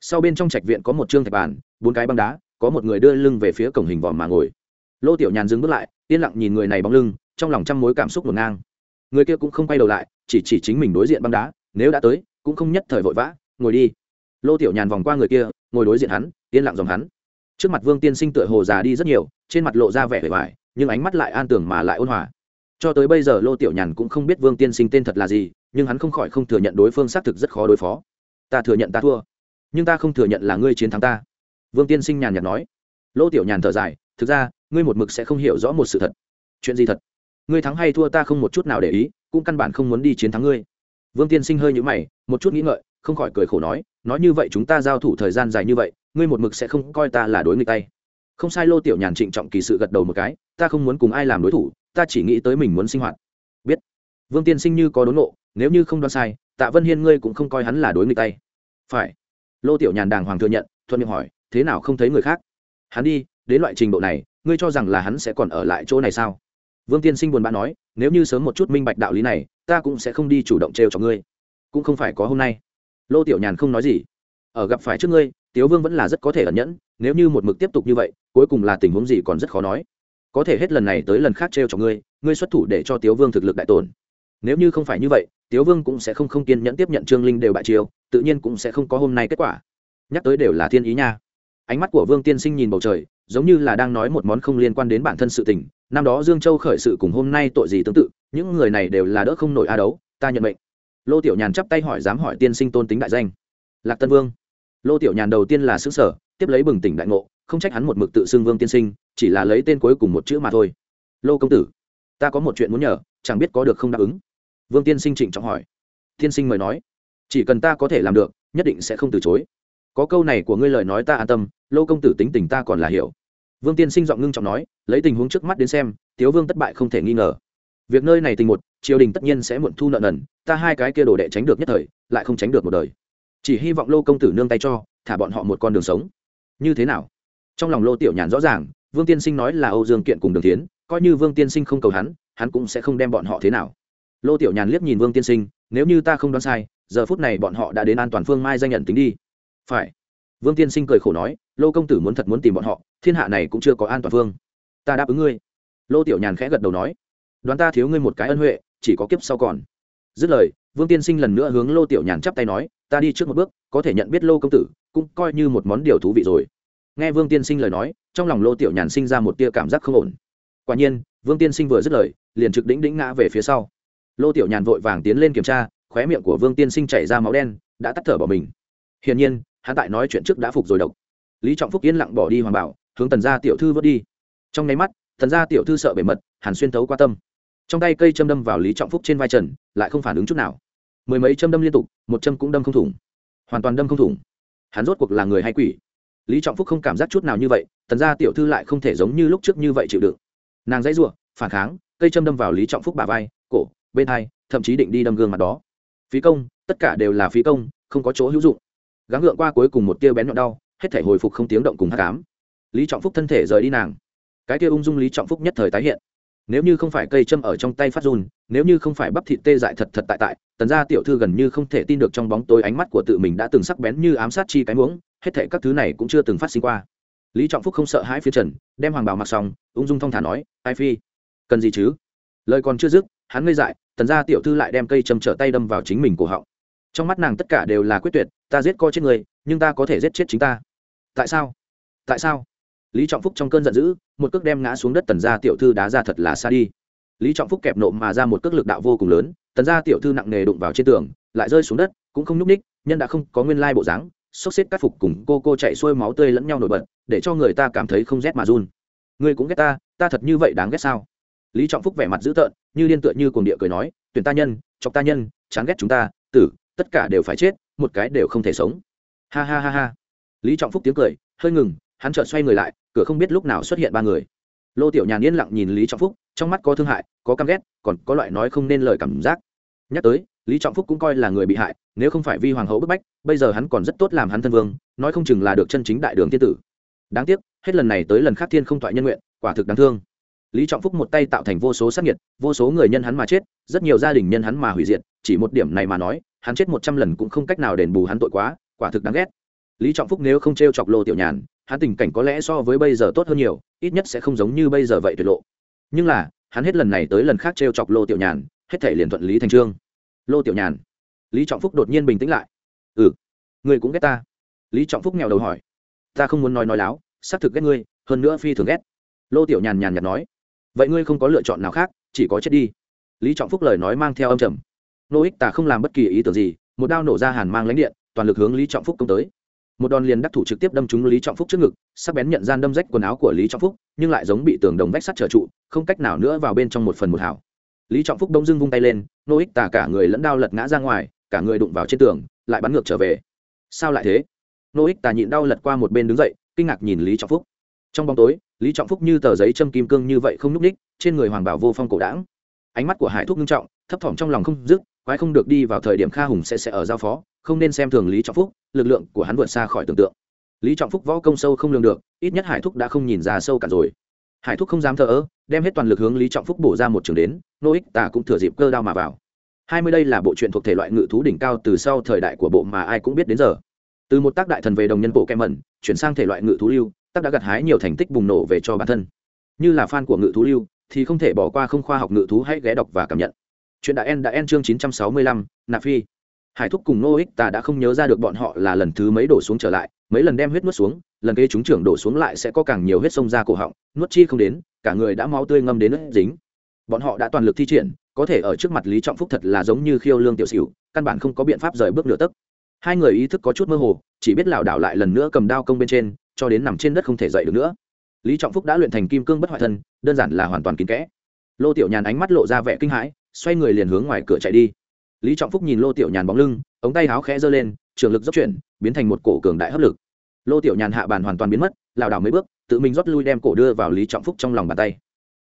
Sau bên trong trạch viện có một trương thạch bàn bốn cái băng đá có một người đưa lưng về phía cổng hình vòm mà ngồi. Lô tiểu nhàn dừng bước lại, yên lặng nhìn người này bóng lưng, trong lòng trăm mối cảm xúc ngổn ngang. Người kia cũng không quay đầu lại, chỉ chỉ chính mình đối diện băng đá, nếu đã tới, cũng không nhất thời vội vã, ngồi đi. Lô tiểu nhàn vòng qua người kia, ngồi đối diện hắn, yên lặng dòng hắn. Trước mặt vương tiên sinh tựa hồ già đi rất nhiều, trên mặt lộ ra vẻ vẻ vải, nhưng ánh mắt lại an tưởng mà lại ôn hòa. Cho tới bây giờ lô tiểu nhàn cũng không biết vương tiên sinh tên thật là gì, nhưng hắn không khỏi không thừa nhận đối phương xác thực rất khó đối phó. Ta thừa nhận ta thua, nhưng ta không thừa nhận là ngươi chiến thắng ta vương tiên sinh nhàn nhạt nói. Lô tiểu nhàn thở dài, thực ra, ngươi một mực sẽ không hiểu rõ một sự thật. Chuyện gì thật? Ngươi thắng hay thua ta không một chút nào để ý, cũng căn bản không muốn đi chiến thắng ngươi. Vương tiên sinh hơi nhũ mày, một chút nghĩ ngợi, không khỏi cười khổ nói nói như vậy chúng ta giao thủ thời gian dài như vậy, ngươi một mực sẽ không coi ta là đối nghịch tay. Không sai, lô tiểu nhàn trịnh trọng kỳ sự gật đầu một cái, ta không muốn cùng ai làm đối thủ, ta chỉ nghĩ tới mình muốn sinh hoạt. Biết. Vương tiên sinh như có đốn nộ nếu như không đoán sai, tạ vân hiên ngươi cũng không coi hắn là đối nghịch tay. Phải. Lô tiểu nhàn đàng hoàng thừa nhận, thuận miệng hỏi thế nào không thấy người khác? Hắn đi đến loại trình độ này ngươi cho rằng là hắn sẽ còn ở lại chỗ này sao? Vương tiên sinh buồn bã nói nếu như sớm một chút minh bạch đạo lý này ta cũng sẽ không đi chủ động trêu cho ngươi. Cũng không phải có hôm nay. Lô tiểu nhàn không nói gì. Ở gặp phải trước ngươi tiếu vương vẫn là rất có thể ẩn nhẫn nếu như một mực tiếp tục như vậy cuối cùng là tình huống gì còn rất khó nói. Có thể hết lần này tới lần khác trêu cho ngươi ngươi xuất thủ để cho tiếu vương thực lực đại tổn. Nếu như không phải như vậy tiếu vương cũng sẽ không không kiên nhẫn tiếp nhận trương linh đều bại chiều, tự nhiên cũng sẽ không có hôm nay kết quả. Nhắc tới đều là thiên ý nha ánh mắt của vương tiên sinh nhìn bầu trời, giống như là đang nói một món không liên quan đến bản thân sự tình. Năm đó dương châu khởi sự cùng hôm nay tội gì tương tự, những người này đều là đỡ không nổi a đấu, ta nhận mệnh. Lô tiểu nhàn chắp tay hỏi dám hỏi tiên sinh tôn tính đại danh. Lạc tân vương. Lô tiểu nhàn đầu tiên là xứ sở tiếp lấy bừng tỉnh đại ngộ, không trách hắn một mực tự xưng vương tiên sinh, chỉ là lấy tên cuối cùng một chữ mà thôi. Lô công tử, ta có một chuyện muốn nhờ, chẳng biết có được không đáp ứng. Vương tiên sinh trịnh trọng hỏi. Tiên sinh mời nói. Chỉ cần ta có thể làm được, nhất định sẽ không từ chối có câu này của ngươi lời nói ta an tâm, lô công tử tính tình ta còn là hiểu. Vương tiên sinh giọng ngưng trọng nói, lấy tình huống trước mắt đến xem, tiếu vương thất bại không thể nghi ngờ. Việc nơi này tình một, triều đình tất nhiên sẽ muộn thu nợ nần, ta hai cái kia đồ đệ tránh được nhất thời, lại không tránh được một đời. Chỉ hy vọng lô công tử nương tay cho, thả bọn họ một con đường sống. Như thế nào? Trong lòng lô tiểu nhàn rõ ràng, vương tiên sinh nói là âu dương kiện cùng đường tiến coi như vương tiên sinh không cầu hắn hắn cũng sẽ không đem bọn họ thế nào. Lô tiểu nhàn liếc nhìn vương tiên sinh, nếu như ta không đoán sai, giờ phút này bọn họ đã đến an toàn phương mai danh nhận tính đi phải. Vương tiên sinh cười khổ nói, lô công tử muốn thật muốn tìm bọn họ, thiên hạ này cũng chưa có an toàn phương ta đáp ứng ngươi. Lô tiểu nhàn khẽ gật đầu nói, đoán ta thiếu ngươi một cái ân huệ, chỉ có kiếp sau còn. Dứt lời, vương tiên sinh lần nữa hướng lô tiểu nhàn chắp tay nói, ta đi trước một bước, có thể nhận biết lô công tử, cũng coi như một món điều thú vị rồi. Nghe vương tiên sinh lời nói, trong lòng lô tiểu nhàn sinh ra một tia cảm giác không ổn. Quả nhiên, vương tiên sinh vừa dứt lời, liền trực đĩnh đĩnh ngã về phía sau. Lô tiểu nhàn vội vàng tiến lên kiểm tra, khóe miệng của vương tiên sinh chảy ra máu đen, đã tắt thở bỏ mình. Hiển nhiên hắn tại nói chuyện trước đã phục rồi độc. Lý trọng phúc yên lặng bỏ đi hoàng bảo, hướng tần gia tiểu thư vớt đi. Trong nháy mắt, tần gia tiểu thư sợ bề mật, hàn xuyên thấu qua tâm. Trong tay cây châm đâm vào lý trọng phúc trên vai trần, lại không phản ứng chút nào. Mười mấy châm đâm liên tục, một châm cũng đâm không thủng. Hoàn toàn đâm không thủng. Hắn rốt cuộc là người hay quỷ? Lý trọng phúc không cảm giác chút nào như vậy, tần gia tiểu thư lại không thể giống như lúc trước như vậy chịu đựng. Nàng dãy ruộng phản kháng, cây châm đâm vào lý trọng phúc bà vai, cổ, bên hai, thậm chí định đi đâm gương mặt đó. Phí công, tất cả đều là phí công, không có chỗ hữu dụng gắng gượng qua cuối cùng một tia bén nhọn đau, hết thể hồi phục không tiếng động cùng hát cám. Lý trọng phúc thân thể rời đi nàng. Cái kia ung dung lý trọng phúc nhất thời tái hiện. Nếu như không phải cây châm ở trong tay phát run, nếu như không phải bắp thịt tê dại thật thật tại tại, tần gia tiểu thư gần như không thể tin được trong bóng tối ánh mắt của tự mình đã từng sắc bén như ám sát chi cái muỗng, hết thể các thứ này cũng chưa từng phát sinh qua. Lý trọng phúc không sợ hãi phía trần, đem hoàng bào mặc xong, ung dung thong thả nói, ai phi, cần gì chứ? Lời còn chưa dứt, hắn ngây dại, tần gia tiểu thư lại đem cây châm trở tay đâm vào chính mình cổ họng. Trong mắt nàng tất cả đều là quyết tuyệt ta giết co chết người, nhưng ta có thể giết chết chính ta. Tại sao? Tại sao? Lý trọng phúc trong cơn giận dữ, một cước đem ngã xuống đất tần gia tiểu thư đá ra thật là xa đi. Lý trọng phúc kẹp nộm mà ra một cước lực đạo vô cùng lớn, tần gia tiểu thư nặng nề đụng vào trên tường, lại rơi xuống đất, cũng không nhúc ních nhân đã không có nguyên lai bộ dáng xốc xếp cắt phục cùng cô cô chạy xuôi máu tươi lẫn nhau nổi bật, để cho người ta cảm thấy không rét mà run. Ngươi cũng ghét ta ta thật như vậy đáng ghét sao? Lý trọng phúc vẻ mặt dữ tợn, như liên tựa như cuồng địa cười nói, tuyển ta nhân, chọc ta nhân, chán ghét chúng ta, tử, tất cả đều phải chết một cái đều không thể sống. Ha ha ha ha. Lý trọng phúc tiếng cười, hơi ngừng, hắn chợt xoay người lại, cửa không biết lúc nào xuất hiện ba người. Lô tiểu nhàn yên lặng nhìn lý trọng phúc, trong mắt có thương hại, có căm ghét, còn có loại nói không nên lời cảm giác. Nhắc tới, lý trọng phúc cũng coi là người bị hại, nếu không phải vi hoàng hậu bức bách, bây giờ hắn còn rất tốt làm hắn thân vương, nói không chừng là được chân chính đại đường thiên tử. Đáng tiếc, hết lần này tới lần khác thiên không thoại nhân nguyện, quả thực đáng thương. Lý trọng phúc một tay tạo thành vô số sát nhiệt vô số người nhân hắn mà chết, rất nhiều gia đình nhân hắn mà hủy diệt, chỉ một điểm này mà nói hắn chết một trăm lần cũng không cách nào đền bù hắn tội quá, quả thực đáng ghét. Lý trọng phúc nếu không t r e o chọc lô tiểu nhàn, hắn tình cảnh có lẽ so với bây giờ tốt hơn nhiều, ít nhất sẽ không giống như bây giờ vậy tuyệt lộ. Nhưng là, hắn hết lần này tới lần khác t r e o chọc lô tiểu nhàn, hết thể liền thuận lý thành trương. Lô tiểu nhàn. Lý trọng phúc đột nhiên bình tĩnh lại. Ừ ngươi cũng ghét ta. Lý trọng phúc nghèo đầu hỏi. Ta không muốn nói nói láo, xác thực ghét ngươi, hơn nữa phi thường ghét. Lô tiểu nhàn nhàn nhạt nói. Vậy ngươi không có lựa chọn nào khác, chỉ có chết đi. Lý trọng phúc lời nói mang theo âm trầm nô ích tà không làm bất kỳ ý tưởng gì, một đao nổ ra hàn mang lãnh điện, toàn lực hướng lý trọng phúc công tới. Một đòn liền đắc thủ trực tiếp đâm trúng lý trọng phúc trước ngực, sắc bén nhận gian đâm rách quần áo của lý trọng phúc, nhưng lại giống bị tường đồng vách sắt trở trụ, không cách nào nữa vào bên trong một phần một hảo lý trọng phúc đông dưng vung tay lên, nô ích tà cả người lẫn đao lật ngã ra ngoài, cả người đụng vào trên tường, lại bắn ngược trở về. Sao lại thế? Nô ích tà nhịn đau lật qua một bên đứng dậy, kinh ngạc nhìn lý trọng phúc. Trong bóng tối, lý trọng phúc như tờ giấy châm kim cương như vậy không nhúc ních trên người hoàng bảo vô phong cổ đảng ánh mắt của hải thúc nghiêm trọng, thấp thỏm trong lòng không dứt quái không được đi vào thời điểm kha hùng sẽ sẽ ở giao phó, không nên xem thường lý trọng phúc, lực lượng của hắn vượt xa khỏi tưởng tượng. Lý trọng phúc võ công sâu không lường được, ít nhất hải thúc đã không nhìn ra sâu cả rồi. Hải thúc không dám thờ ơ, đem hết toàn lực hướng lý trọng phúc bổ ra một trường đến, nô ích tà cũng thừa dịp cơ đao mà vào. Hai mươi đây là bộ truyện thuộc thể loại ngự thú đỉnh cao từ sau thời đại của bộ mà ai cũng biết đến giờ. Từ một tác đại thần về đồng nhân bộ kem mẩn, chuyển sang thể loại ngự thú lưu, tác đã gặt hái nhiều thành tích bùng nổ về cho bản thân. Như là fan của ngự thú lưu, thì không thể bỏ qua không khoa học ngự thú hãy ghé đọc và cảm nhận chuyện đã en đã en chương chín trăm sáu mươi lăm, nạp phi. Hải thúc cùng nô ích ta đã không nhớ ra được bọn họ là lần thứ mấy đổ xuống trở lại, mấy lần đem huyết nuốt xuống, lần kế chúng trưởng đổ xuống lại sẽ có càng nhiều huyết sông ra cổ họng, nuốt chi không đến, cả người đã máu tươi ngâm đến nước dính. Bọn họ đã toàn lực thi triển, có thể ở trước mặt lý trọng phúc thật là giống như khiêu lương tiểu xỉu, căn bản không có biện pháp rời bước nửa tấc. Hai người ý thức có chút mơ hồ, chỉ biết lảo đảo lại lần nữa cầm đao công bên trên, cho đến nằm trên đất không thể dậy được nữa. Lý trọng phúc đã luyện thành kim cương bất hoại thân, đơn giản là hoàn toàn kín kẽ. Lô tiểu nhàn ánh mắt lộ ra vẻ kinh hãi xoay người liền hướng ngoài cửa chạy đi. Lý trọng phúc nhìn lô tiểu nhàn bóng lưng, ống tay áo khẽ giơ lên, trường lực dốc chuyển, biến thành một cổ cường đại hấp lực. Lô tiểu nhàn hạ bàn hoàn toàn biến mất, lảo đảo mấy bước, tự mình rót lui đem cổ đưa vào lý trọng phúc trong lòng bàn tay.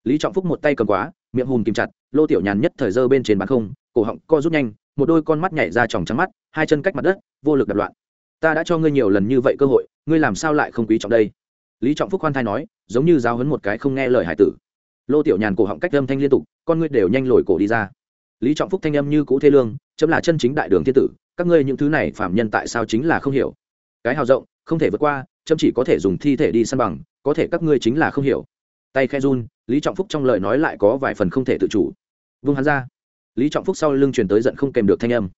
Lý trọng phúc một tay cầm quá, miệng hùm kìm chặt, lô tiểu nhàn nhất thời dơ bên trên bàn không, cổ họng co rút nhanh, một đôi con mắt nhảy ra tròng trắng mắt, hai chân cách mặt đất, vô lực đập loạn. Ta đã cho ngươi nhiều lần như vậy cơ hội, ngươi làm sao lại không quý trọng đây? Lý trọng phúc khoan thai nói, giống như giáo hấn một cái không nghe lời hải tử lô tiểu nhàn cổ họng cách âm thanh liên tục, con ngươi đều nhanh lồi cổ đi ra. Lý trọng phúc thanh âm như cũ thế lương, chấm là chân chính đại đường thiên tử, các ngươi những thứ này phạm nhân tại sao chính là không hiểu? Cái hào rộng, không thể vượt qua, chấm chỉ có thể dùng thi thể đi săn bằng, có thể các ngươi chính là không hiểu. Tay khe run, lý trọng phúc trong lời nói lại có vài phần không thể tự chủ. Vung hắn ra. Lý trọng phúc sau lưng truyền tới giận không kèm được thanh âm.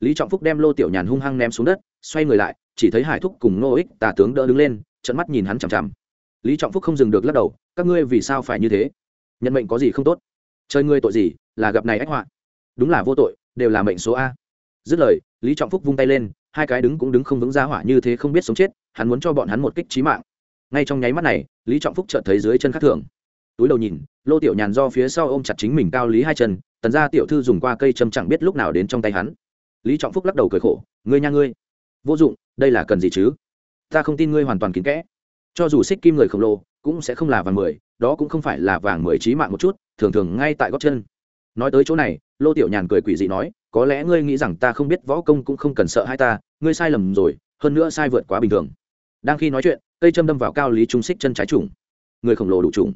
Lý trọng phúc đem lô tiểu nhàn hung hăng ném xuống đất, xoay người lại, chỉ thấy hải thúc cùng nô ích tà tướng đỡ đứng lên trận mắt nhìn hắn chằm chằm. Lý trọng phúc không dừng được lắc đầu, các ngươi vì sao phải như thế? Nhận mệnh có gì không tốt? Chơi ngươi tội gì là gặp này ách họa? Đúng là vô tội, đều là mệnh số a. Dứt lời, lý trọng phúc vung tay lên, hai cái đứng cũng đứng không vững ra hỏa như thế không biết sống chết, hắn muốn cho bọn hắn một kích trí mạng. Ngay trong nháy mắt này, lý trọng phúc chợt thấy dưới chân khắc thường. Túi đầu nhìn, lô tiểu nhàn do phía sau ôm chặt chính mình cao lý hai chân, tần ra tiểu thư dùng qua cây châm chẳng biết lúc nào đến trong tay hắn. Lý trọng phúc lắc đầu cười khổ, ngươi nha ngươi, vô dụng, đây là cần gì chứ? Ta không tin ngươi hoàn toàn kín kẽ. Cho dù xích kim người khổng lồ, cũng sẽ không là vàng mười đó cũng không phải là vàng mười trí mạng một chút, thường thường ngay tại góc chân. Nói tới chỗ này, lô tiểu nhàn cười quỷ dị nói, có lẽ ngươi nghĩ rằng ta không biết võ công cũng không cần sợ hai ta, ngươi sai lầm rồi, hơn nữa sai vượt quá bình thường. Đang khi nói chuyện, cây châm đâm vào cao lý trung xích chân trái trùng. Người khổng lồ đủ trùng.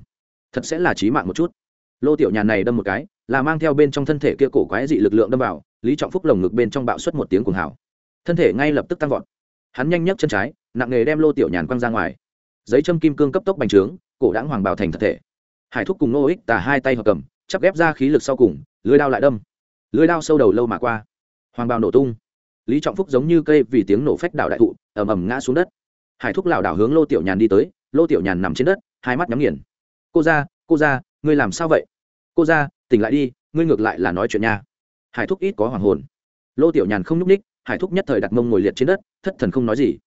Thật sẽ là trí mạng một chút. Lô tiểu nhàn này đâm một cái, là mang theo bên trong thân thể kia cổ quái dị lực lượng đâm vào, lý trọng phúc lồng ngực bên trong bạo suất một tiếng cuồng hào. Thân thể ngay lập tức tăng vọt. Hắn nhanh nhấc chân trái, nặng nghề đem lô tiểu nhàn quăng ra ngoài. Giấy châm kim cương cấp tốc bành trướng cổ đáng hoàng bào thành thật thể. Hải thúc cùng nô ích tà hai tay hợp cầm, chắp ghép ra khí lực sau cùng, lưới đao lại đâm. Lưới đao sâu đầu lâu mà qua. Hoàng bào nổ tung. Lý trọng phúc giống như cây vì tiếng nổ phách đảo đại thụ, ầm ầm ngã xuống đất. Hải thúc lảo đảo hướng lô tiểu nhàn đi tới, lô tiểu nhàn nằm trên đất, hai mắt nhắm nghiền. Cô ra cô ra ngươi làm sao vậy? Cô ra tỉnh lại đi, ngươi ngược lại là nói chuyện nha. Hải thúc ít có hoàng hồn. Lô tiểu nhàn không nhúc ních hải thúc nhất thời đặt mông ngồi liệt trên đất, thất thần không nói gì.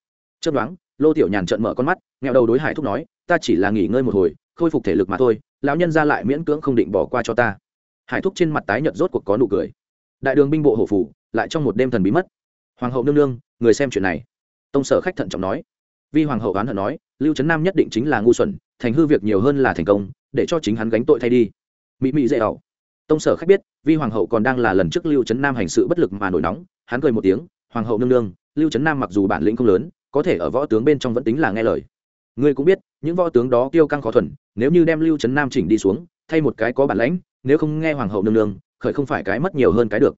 Chớp đoán lô tiểu nhàn trợn mở con mắt nghèo đầu đối hải thúc nói ta chỉ là nghỉ ngơi một hồi, khôi phục thể lực mà thôi, lão nhân ra lại miễn cưỡng không định bỏ qua cho ta. Hải thúc trên mặt tái nhợt rốt cuộc có nụ cười. Đại đường binh bộ hổ phủ, lại trong một đêm thần bí mất. Hoàng hậu nương nương, người xem chuyện này. Tông sở khách thận trọng nói. Vi hoàng hậu oán hận nói, lưu trấn nam nhất định chính là ngu xuẩn, thành hư việc nhiều hơn là thành công, để cho chính hắn gánh tội thay đi. Mỹ mỹ dễ ẩu tông sở khách biết, vi hoàng hậu còn đang là lần trước lưu trấn nam hành sự bất lực mà nổi nóng, hắn cười một tiếng, hoàng hậu nương nương, lưu trấn nam mặc dù bản lĩnh không lớn, có thể ở võ tướng bên trong vẫn tính là nghe lời ngươi cũng biết, những võ tướng đó tiêu căng khó thuần, nếu như đem lưu trấn nam chỉnh đi xuống, thay một cái có bản lãnh, nếu không nghe hoàng hậu nương nương, khởi không phải cái mất nhiều hơn cái được.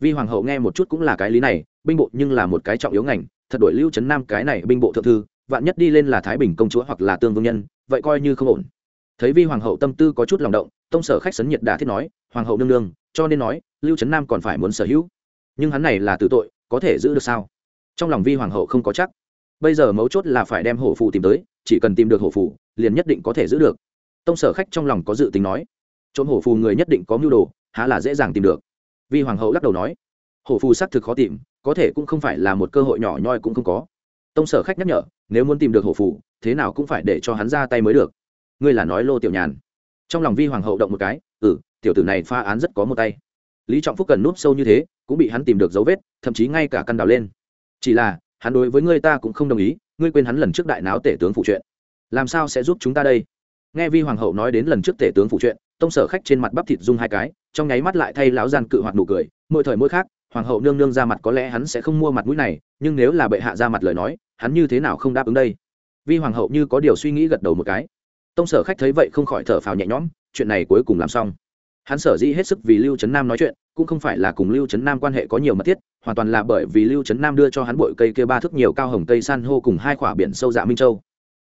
Vì hoàng hậu nghe một chút cũng là cái lý này, binh bộ nhưng là một cái trọng yếu ngành, thật đổi lưu trấn nam cái này binh bộ thượng thư, vạn nhất đi lên là thái bình công chúa hoặc là tương vương nhân, vậy coi như không ổn. Thấy vi hoàng hậu tâm tư có chút lòng động, tông sở khách sấn nhiệt đã thiết nói, hoàng hậu nương nương, cho nên nói, lưu trấn nam còn phải muốn sở hữu. Nhưng hắn này là tử tội, có thể giữ được sao? Trong lòng vi hoàng hậu không có chắc. Bây giờ mấu chốt là phải đem hổ phụ tìm tới chỉ cần tìm được hổ phù, liền nhất định có thể giữ được. Tông sở khách trong lòng có dự tính nói trốn hổ phù người nhất định có mưu đồ, há là dễ dàng tìm được. Vi hoàng hậu lắc đầu nói, hổ phù xác thực khó tìm, có thể cũng không phải là một cơ hội nhỏ nhoi cũng không có. Tông sở khách nhắc nhở, nếu muốn tìm được hổ phù, thế nào cũng phải để cho hắn ra tay mới được. Ngươi là nói lô tiểu nhàn. Trong lòng vi hoàng hậu động một cái ừ tiểu tử này pha án rất có một tay. Lý trọng phúc cần núp sâu như thế, cũng bị hắn tìm được dấu vết, thậm chí ngay cả căn đào lên. Chỉ là, hắn đối với ngươi ta cũng không đồng ý ngươi quên hắn lần trước đại náo tể tướng phụ chuyện. Làm sao sẽ giúp chúng ta đây? Nghe vi hoàng hậu nói đến lần trước tể tướng phụ chuyện, tông sở khách trên mặt bắp thịt dung hai cái, trong nháy mắt lại thay lão gian cự hoạt nụ cười, mỗi thời mỗi khác, hoàng hậu nương nương ra mặt có lẽ hắn sẽ không mua mặt mũi này, nhưng nếu là bệ hạ ra mặt lời nói, hắn như thế nào không đáp ứng đây? Vi hoàng hậu như có điều suy nghĩ gật đầu một cái. Tông sở khách thấy vậy không khỏi thở phào nhẹ nhõm, chuyện này cuối cùng làm xong hắn sở dĩ hết sức vì lưu trấn nam nói chuyện, cũng không phải là cùng lưu trấn nam quan hệ có nhiều mật thiết, hoàn toàn là bởi vì lưu trấn nam đưa cho hắn bội cây kia ba thước nhiều cao hồng cây san hô cùng hai khỏa biển sâu dạ minh châu.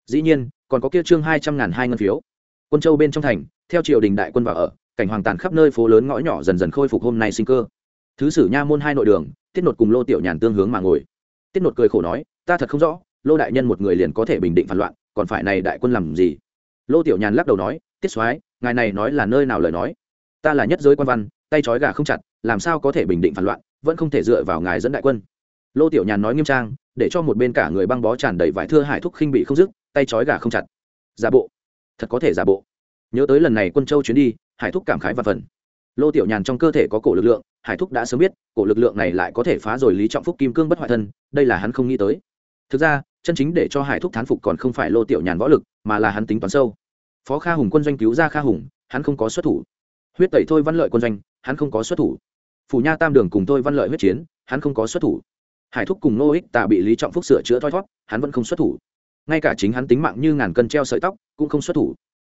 Dĩ nhiên, còn có kia trương hai trăm ngàn hai ngân phiếu. Quân châu bên trong thành, theo triều đình đại quân vào ở, cảnh hoàng tàn khắp nơi phố lớn ngõ nhỏ dần dần khôi phục hôm nay sinh cơ. Thứ sử nha môn hai nội đường, tiết nột cùng lô tiểu nhàn tương hướng mà ngồi. Tiết nột cười khổ nói, ta thật không rõ, lô đại nhân một người liền có thể bình định phản loạn, còn phải này đại quân làm gì? Lô tiểu nhàn lắc đầu nói, tiết soái, ngài này nói là nơi nào lời nói? Ta là nhất giới quan văn, tay trói gà không chặt, làm sao có thể bình định phản loạn, vẫn không thể dựa vào ngài dẫn đại quân. Lô tiểu nhàn nói nghiêm trang, để cho một bên cả người băng bó tràn đầy vải thưa hải thúc khinh bị không dứt, tay trói gà không chặt. Giả bộ. Thật có thể giả bộ. Nhớ tới lần này quân châu chuyến đi, hải thúc cảm khái và phần. Lô tiểu nhàn trong cơ thể có cổ lực lượng, hải thúc đã sớm biết, cổ lực lượng này lại có thể phá rồi lý trọng phúc kim cương bất hoại thân, đây là hắn không nghĩ tới. Thực ra, chân chính để cho hải thúc thán phục còn không phải lô tiểu nhàn võ lực, mà là hắn tính toán sâu. Phó kha hùng quân doanh cứu ra kha hùng, hắn không có xuất thủ huyết tẩy thôi văn lợi quân doanh, hắn không có xuất thủ. Phủ nha tam đường cùng tôi văn lợi huyết chiến, hắn không có xuất thủ. Hải thúc cùng nô ích tà bị lý trọng phúc sửa chữa thoi thót hắn vẫn không xuất thủ. Ngay cả chính hắn tính mạng như ngàn cân treo sợi tóc, cũng không xuất thủ.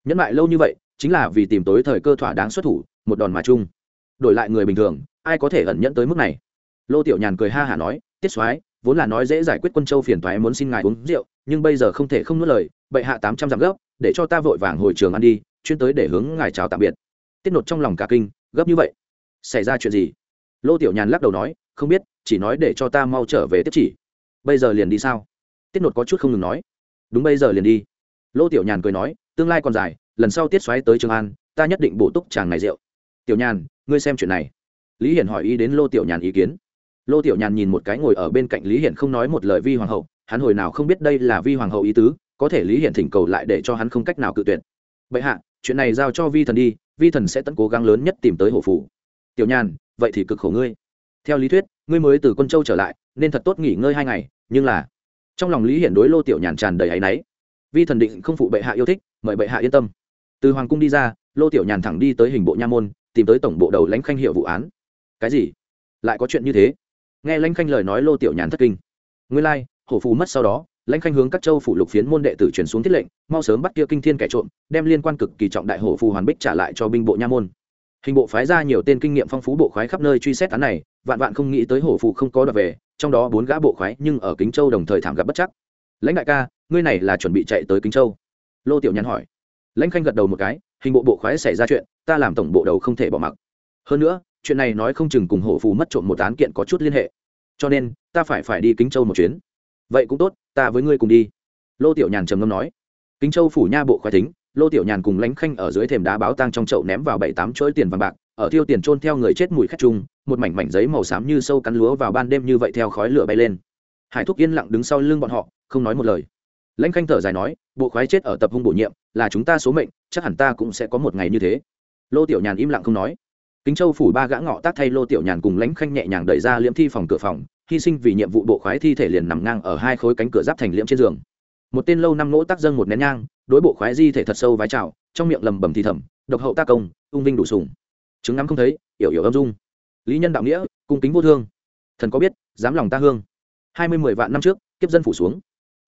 Nhẫn lại lâu như vậy, chính là vì tìm tối thời cơ thỏa đáng xuất thủ, một đòn mà chung. Đổi lại người bình thường, ai có thể ẩn nhẫn tới mức này? Lô tiểu nhàn cười ha hả nói, tiết soái, vốn là nói dễ giải quyết quân châu phiền thoái muốn xin ngài uống rượu, nhưng bây giờ không thể không nuốt lời, bệ hạ tám trăm dặm gấp, để cho ta vội vàng hồi trường ăn đi, chuyên tới để hướng ngài chào tạm biệt tiết nột trong lòng cả kinh, gấp như vậy. Xảy ra chuyện gì? Lô tiểu nhàn lắc đầu nói, không biết, chỉ nói để cho ta mau trở về tiếp chỉ. Bây giờ liền đi sao? Tiết nột có chút không ngừng nói. Đúng bây giờ liền đi. Lô tiểu nhàn cười nói, tương lai còn dài, lần sau tiết xoáy tới trường an, ta nhất định bổ túc chàng này rượu. Tiểu nhàn, ngươi xem chuyện này. Lý hiển hỏi ý đến lô tiểu nhàn ý kiến. Lô tiểu nhàn nhìn một cái ngồi ở bên cạnh lý hiển không nói một lời vi hoàng hậu, hắn hồi nào không biết đây là vi hoàng hậu ý tứ, có thể lý hiển thỉnh cầu lại để cho hắn không cách nào cự tuyệt. Bệ hạ, chuyện này giao cho vi thần đi vi thần sẽ tận cố gắng lớn nhất tìm tới hổ phủ tiểu nhàn vậy thì cực khổ ngươi. Theo lý thuyết ngươi mới từ quân châu trở lại nên thật tốt nghỉ ngơi hai ngày nhưng là trong lòng lý hiển đối lô tiểu nhàn tràn đầy áy náy. Vi thần định không phụ bệ hạ yêu thích mời bệ hạ yên tâm. Từ hoàng cung đi ra lô tiểu nhàn thẳng đi tới hình bộ nha môn tìm tới tổng bộ đầu lãnh khanh hiệu vụ án. Cái gì? Lại có chuyện như thế? Nghe lãnh khanh lời nói lô tiểu nhàn thất kinh. Nguyên lai、like, hổ phù mất sau đó lãnh khanh hướng các châu phủ lục phiến môn đệ tử chuyển xuống thiết lệnh, mau sớm bắt kia kinh thiên kẻ trộm, đem liên quan cực kỳ trọng đại hổ phù hoàn bích trả lại cho binh bộ nha môn. Hình bộ phái ra nhiều tên kinh nghiệm phong phú bộ khoái khắp nơi truy xét án này, vạn vạn không nghĩ tới hổ phù không có đoạt về, trong đó bốn gã bộ khoái nhưng ở kính châu đồng thời thảm gặp bất chắc. Lãnh đại ca, ngươi này là chuẩn bị chạy tới kính châu? Lô tiểu nhắn hỏi. Lãnh khanh gật đầu một cái, hình bộ bộ khoái xảy ra chuyện, ta làm tổng bộ đầu không thể bỏ mặc. Hơn nữa, chuyện này nói không chừng cùng hổ phù mất trộm một án kiện có chút liên hệ. Cho nên, ta phải phải đi kính châu một chuyến vậy cũng tốt, ta với ngươi cùng đi. Lô tiểu nhàn trầm ngâm nói. Kính châu phủ nha bộ khoái thính, lô tiểu nhàn cùng lánh khanh ở dưới thềm đá báo tang trong chậu ném vào bảy tám chuỗi tiền vàng bạc, ở thiêu tiền trôn theo người chết mùi khét chung, một mảnh mảnh giấy màu xám như sâu cắn lúa vào ban đêm như vậy theo khói lửa bay lên. Hải thúc yên lặng đứng sau lưng bọn họ, không nói một lời. Lãnh khanh thở dài nói, bộ khoái chết ở tập hung bổ nhiệm, là chúng ta số mệnh, chắc hẳn ta cũng sẽ có một ngày như thế. Lô tiểu nhàn im lặng không nói. Kính châu phủ ba gã ngọ tác thay lô tiểu nhàn cùng lãnh khanh nhẹ nhàng đẩy ra liễm thi phòng cửa phòng hy sinh vì nhiệm vụ bộ khoái thi thể liền nằm ngang ở hai khối cánh cửa giáp thành liễm trên giường. Một tên lâu năm nỗ tác dâng một nén nhang, đối bộ khoái di thể thật sâu vái chào, trong miệng lầm bầm thì thầm, độc hậu tác công ung vinh đủ sùng chứng ngắm không thấy, yểu yểu âm dung. Lý nhân đạo nghĩa, cung kính vô thương. Thần có biết, dám lòng ta hương. Hai mươi mười vạn năm trước, kiếp dân phủ xuống.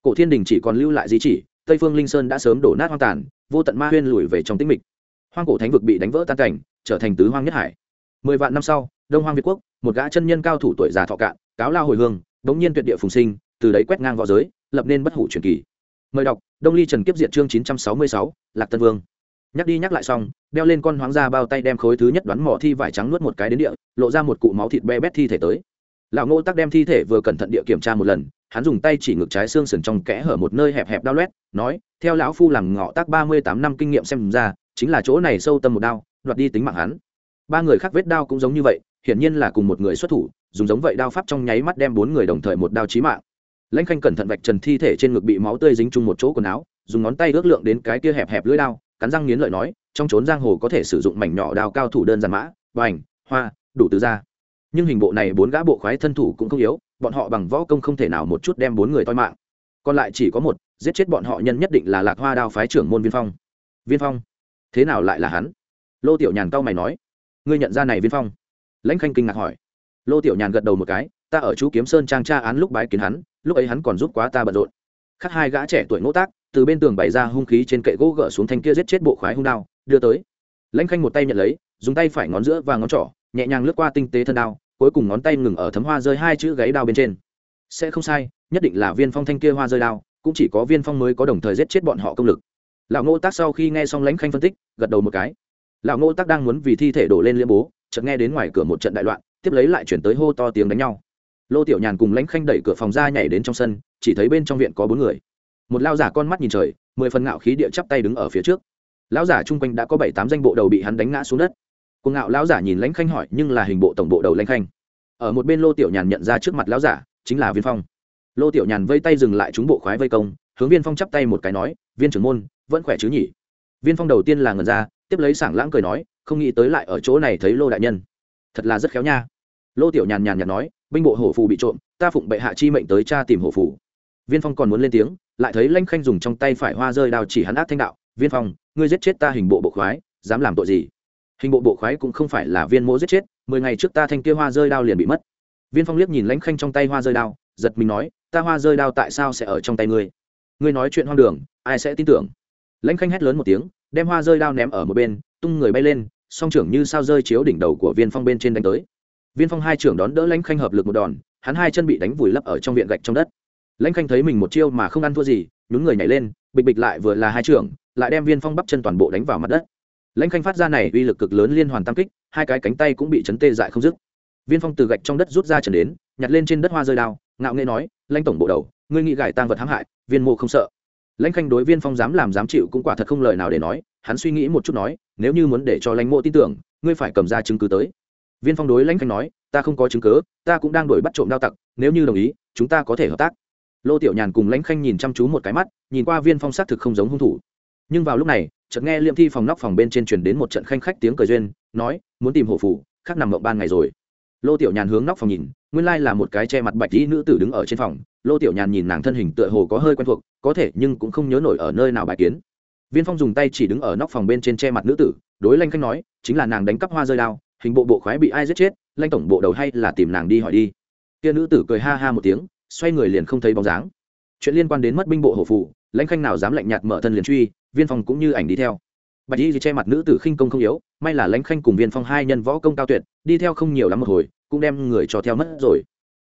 Cổ thiên đình chỉ còn lưu lại di chỉ, tây phương linh sơn đã sớm đổ nát hoang tàn, vô tận ma huyên lùi về trong tĩnh mịch. Hoang cổ thánh vực bị đánh vỡ tan cảnh, trở thành tứ hoang nhất hải. Mười vạn năm sau đông hoang việt quốc, một gã chân nhân cao thủ tuổi già thọ cạn, cáo lao hồi hương, bỗng nhiên tuyệt địa phùng sinh, từ đấy quét ngang v õ giới, lập nên bất hủ truyền kỳ. Mời đọc, đông ly trần kiếp diệt chương chín trăm sáu mươi sáu, lạc tân vương. Nhắc đi nhắc lại xong, đeo lên con hoáng ra bao tay đem khối thứ nhất đoán mỏ thi vải trắng nuốt một cái đến địa, lộ ra một cụ máu thịt be bét thi thể tới. Lão ngô tắc đem thi thể vừa cẩn thận địa kiểm tra một lần, hắn dùng tay chỉ ngực trái xương sườn trong kẽ hở một nơi hẹp hẹp đau loét, nói, theo lão phu làm ngọ tác ba mươi tám năm kinh nghiệm xem ra, chính là chỗ này sâu tâm một đao, đoạt đi tính mạng hắn. Ba người khác vết đao cũng giống như vậy hiển nhiên là cùng một người xuất thủ, dùng giống vậy đao pháp trong nháy mắt đem bốn người đồng thời một đao chí mạng. Lãnh khanh cẩn thận vạch trần thi thể trên ngực bị máu tươi dính chung một chỗ quần áo, dùng ngón tay ước lượng đến cái kia hẹp hẹp lưỡi đao, cắn răng nghiến lợi nói, trong trốn giang hồ có thể sử dụng mảnh nhỏ đao cao thủ đơn giản mã, vành, hoa, đủ tứ ra nhưng hình bộ này bốn gã bộ khoái thân thủ cũng không yếu, bọn họ bằng võ công không thể nào một chút đem bốn người toi mạng. Còn lại chỉ có một, giết chết bọn họ nhân nhất định là lạc hoa đao phái trưởng môn viên phong. Viên phong? Thế nào lại là hắn? Lô tiểu nhàn cao mày nói. Ngươi nhận ra này viên phong? Lãnh khanh kinh ngạc hỏi. Lô tiểu nhàn gật đầu một cái, ta ở chú kiếm sơn trang tra án lúc bái kiến hắn, lúc ấy hắn còn giúp quá ta bận rộn. Khắc hai gã trẻ tuổi ngỗ tác, từ bên tường bày ra hung khí trên kệ gỗ gỡ xuống thanh kia giết chết bộ khoái hung đao, đưa tới. Lãnh khanh một tay nhận lấy, dùng tay phải ngón giữa và ngón trỏ, nhẹ nhàng lướt qua tinh tế thân đao, cuối cùng ngón tay ngừng ở thấm hoa rơi hai chữ gáy đao bên trên. Sẽ không sai, nhất định là viên phong thanh kia hoa rơi đao, cũng chỉ có viên phong mới có đồng thời giết chết bọn họ công lực. Lão ngô tác sau khi nghe xong lãnh khanh phân tích, gật đầu một cái. Lão ngô tác đang muốn vì thi thể đổ lên liêm bố chợt nghe đến ngoài cửa một trận đại loạn, tiếp lấy lại chuyển tới hô to tiếng đánh nhau. Lô tiểu nhàn cùng lãnh khanh đẩy cửa phòng ra nhảy đến trong sân, chỉ thấy bên trong viện có bốn người. Một lao giả con mắt nhìn trời, mười phần ngạo khí địa chắp tay đứng ở phía trước. Lão giả chung quanh đã có bảy tám danh bộ đầu bị hắn đánh ngã xuống đất. Cuồng ngạo lão giả nhìn lãnh khanh hỏi, nhưng là hình bộ tổng bộ đầu lãnh khanh. Ở một bên lô tiểu nhàn nhận ra trước mặt lão giả, chính là viên phong. Lô tiểu nhàn vây tay dừng lại chúng bộ khoái vây công, hướng viên phong chắp tay một cái nói, viên trưởng môn, vẫn khỏe chứ nhỉ? Viên phong đầu tiên là ngần ra, tiếp lấy sảng lãng cười nói không nghĩ tới lại ở chỗ này thấy lô đại nhân. Thật là rất khéo nha. Lô tiểu nhàn nhàn nhạt nói, binh bộ hổ phù bị trộm, ta phụng bệ hạ chi mệnh tới cha tìm hổ phù. Viên phong còn muốn lên tiếng, lại thấy lanh khanh dùng trong tay phải hoa rơi đao chỉ hắn ác thanh đạo, viên phong, ngươi giết chết ta hình bộ bộ khoái, dám làm tội gì? Hình bộ bộ khoái cũng không phải là viên mỗ giết chết, mười ngày trước ta thanh kia hoa rơi đao liền bị mất. Viên phong liếc nhìn lãnh khanh trong tay hoa rơi đao, giật mình nói, ta hoa rơi đao tại sao sẽ ở trong tay ngươi? Ngươi nói chuyện hoang đường, ai sẽ tin tưởng? Lãnh khanh hét lớn một tiếng, đem hoa rơi đao ném ở một bên, tung người bay lên song trưởng như sao rơi chiếu đỉnh đầu của viên phong bên trên đánh tới. Viên phong hai trưởng đón đỡ lãnh khanh hợp lực một đòn, hắn hai chân bị đánh vùi lấp ở trong viện gạch trong đất. Lãnh khanh thấy mình một chiêu mà không ăn thua gì, nhún người nhảy lên, bịch bịch lại vừa là hai trưởng, lại đem viên phong bắp chân toàn bộ đánh vào mặt đất. Lãnh khanh phát ra này uy lực cực lớn liên hoàn tam kích, hai cái cánh tay cũng bị chấn tê dại không dứt. Viên phong từ gạch trong đất rút ra trần đến, nhặt lên trên đất hoa rơi đao, ngạo nghễ nói, lãnh tổng bộ đầu, ngươi nghĩ gài tang vật hãm hại, viên mô không sợ. Lãnh khanh đối viên phong dám làm dám chịu cũng quả thật không lời nào để nói hắn suy nghĩ một chút nói, nếu như muốn để cho lãnh mộ tin tưởng, ngươi phải cầm ra chứng cứ tới. Viên phong đối lãnh khanh nói, ta không có chứng cứ, ta cũng đang đuổi bắt trộm đao tặc, nếu như đồng ý, chúng ta có thể hợp tác. Lô tiểu nhàn cùng lãnh khanh nhìn chăm chú một cái mắt, nhìn qua viên phong xác thực không giống hung thủ. Nhưng vào lúc này, chợt nghe liệm thi phòng nóc phòng bên trên truyền đến một trận khanh khách tiếng cười duyên, nói, muốn tìm hổ phủ, khác nằm mộng ban ngày rồi. Lô tiểu nhàn hướng nóc phòng nhìn, nguyên lai là một cái che mặt bạch dĩ nữ tử đứng ở trên phòng. Lô tiểu nhàn nhìn nàng thân hình tựa hồ có hơi quen thuộc, có thể nhưng cũng không nhớ nổi ở nơi nào bài kiến viên phong dùng tay chỉ đứng ở nóc phòng bên trên che mặt nữ tử, đối lanh khanh nói, chính là nàng đánh cắp hoa rơi đao, hình bộ bộ khoái bị ai giết chết, lanh tổng bộ đầu hay là tìm nàng đi hỏi đi. Kia nữ tử cười ha ha một tiếng, xoay người liền không thấy bóng dáng. Chuyện liên quan đến mất binh bộ hổ phụ lãnh khanh nào dám lạnh nhạt mở thân liền truy, viên phong cũng như ảnh đi theo. Bạch y che mặt nữ tử khinh công không yếu, may là lãnh khanh cùng viên phong hai nhân võ công cao tuyệt, đi theo không nhiều lắm một hồi, cũng đem người cho theo mất rồi.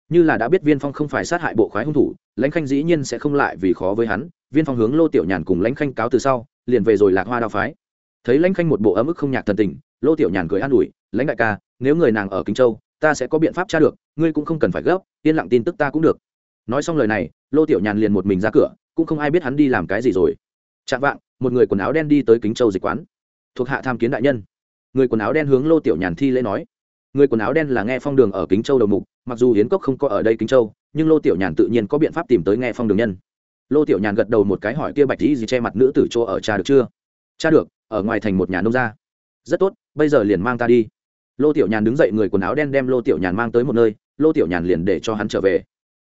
Như là đã biết viên phong không phải sát hại bộ khoái hung thủ lãnh khanh dĩ nhiên sẽ không lại vì khó với hắn. Viên phong hướng lô tiểu nhàn cùng lãnh khanh cáo từ sau liền về rồi lạc hoa đao phái. Thấy lãnh khanh một bộ ấm ức không nhạc thần tình, lô tiểu nhàn cười an ủi, lãnh đại ca, nếu người nàng ở kính châu, ta sẽ có biện pháp tra được, ngươi cũng không cần phải gấp, yên lặng tin tức ta cũng được. Nói xong lời này, lô tiểu nhàn liền một mình ra cửa, cũng không ai biết hắn đi làm cái gì rồi. Chạm vạng, một người quần áo đen đi tới kính châu dịch quán. Thuộc hạ tham kiến đại nhân. Người quần áo đen hướng lô tiểu nhàn thi lễ nói. Người quần áo đen là nghe phong đường ở kính châu đầu mục, mặc dù hiến cốc không có ở đây kính châu, nhưng lô tiểu nhàn tự nhiên có biện pháp tìm tới nghe phong đường nhân lô tiểu nhàn gật đầu một cái hỏi kia bạch dĩ gì che mặt nữ tử chỗ ở cha được chưa? Cha được, ở ngoài thành một nhà nông gia. Rất tốt, bây giờ liền mang ta đi. Lô tiểu nhàn đứng dậy người quần áo đen đem lô tiểu nhàn mang tới một nơi, lô tiểu nhàn liền để cho hắn trở về.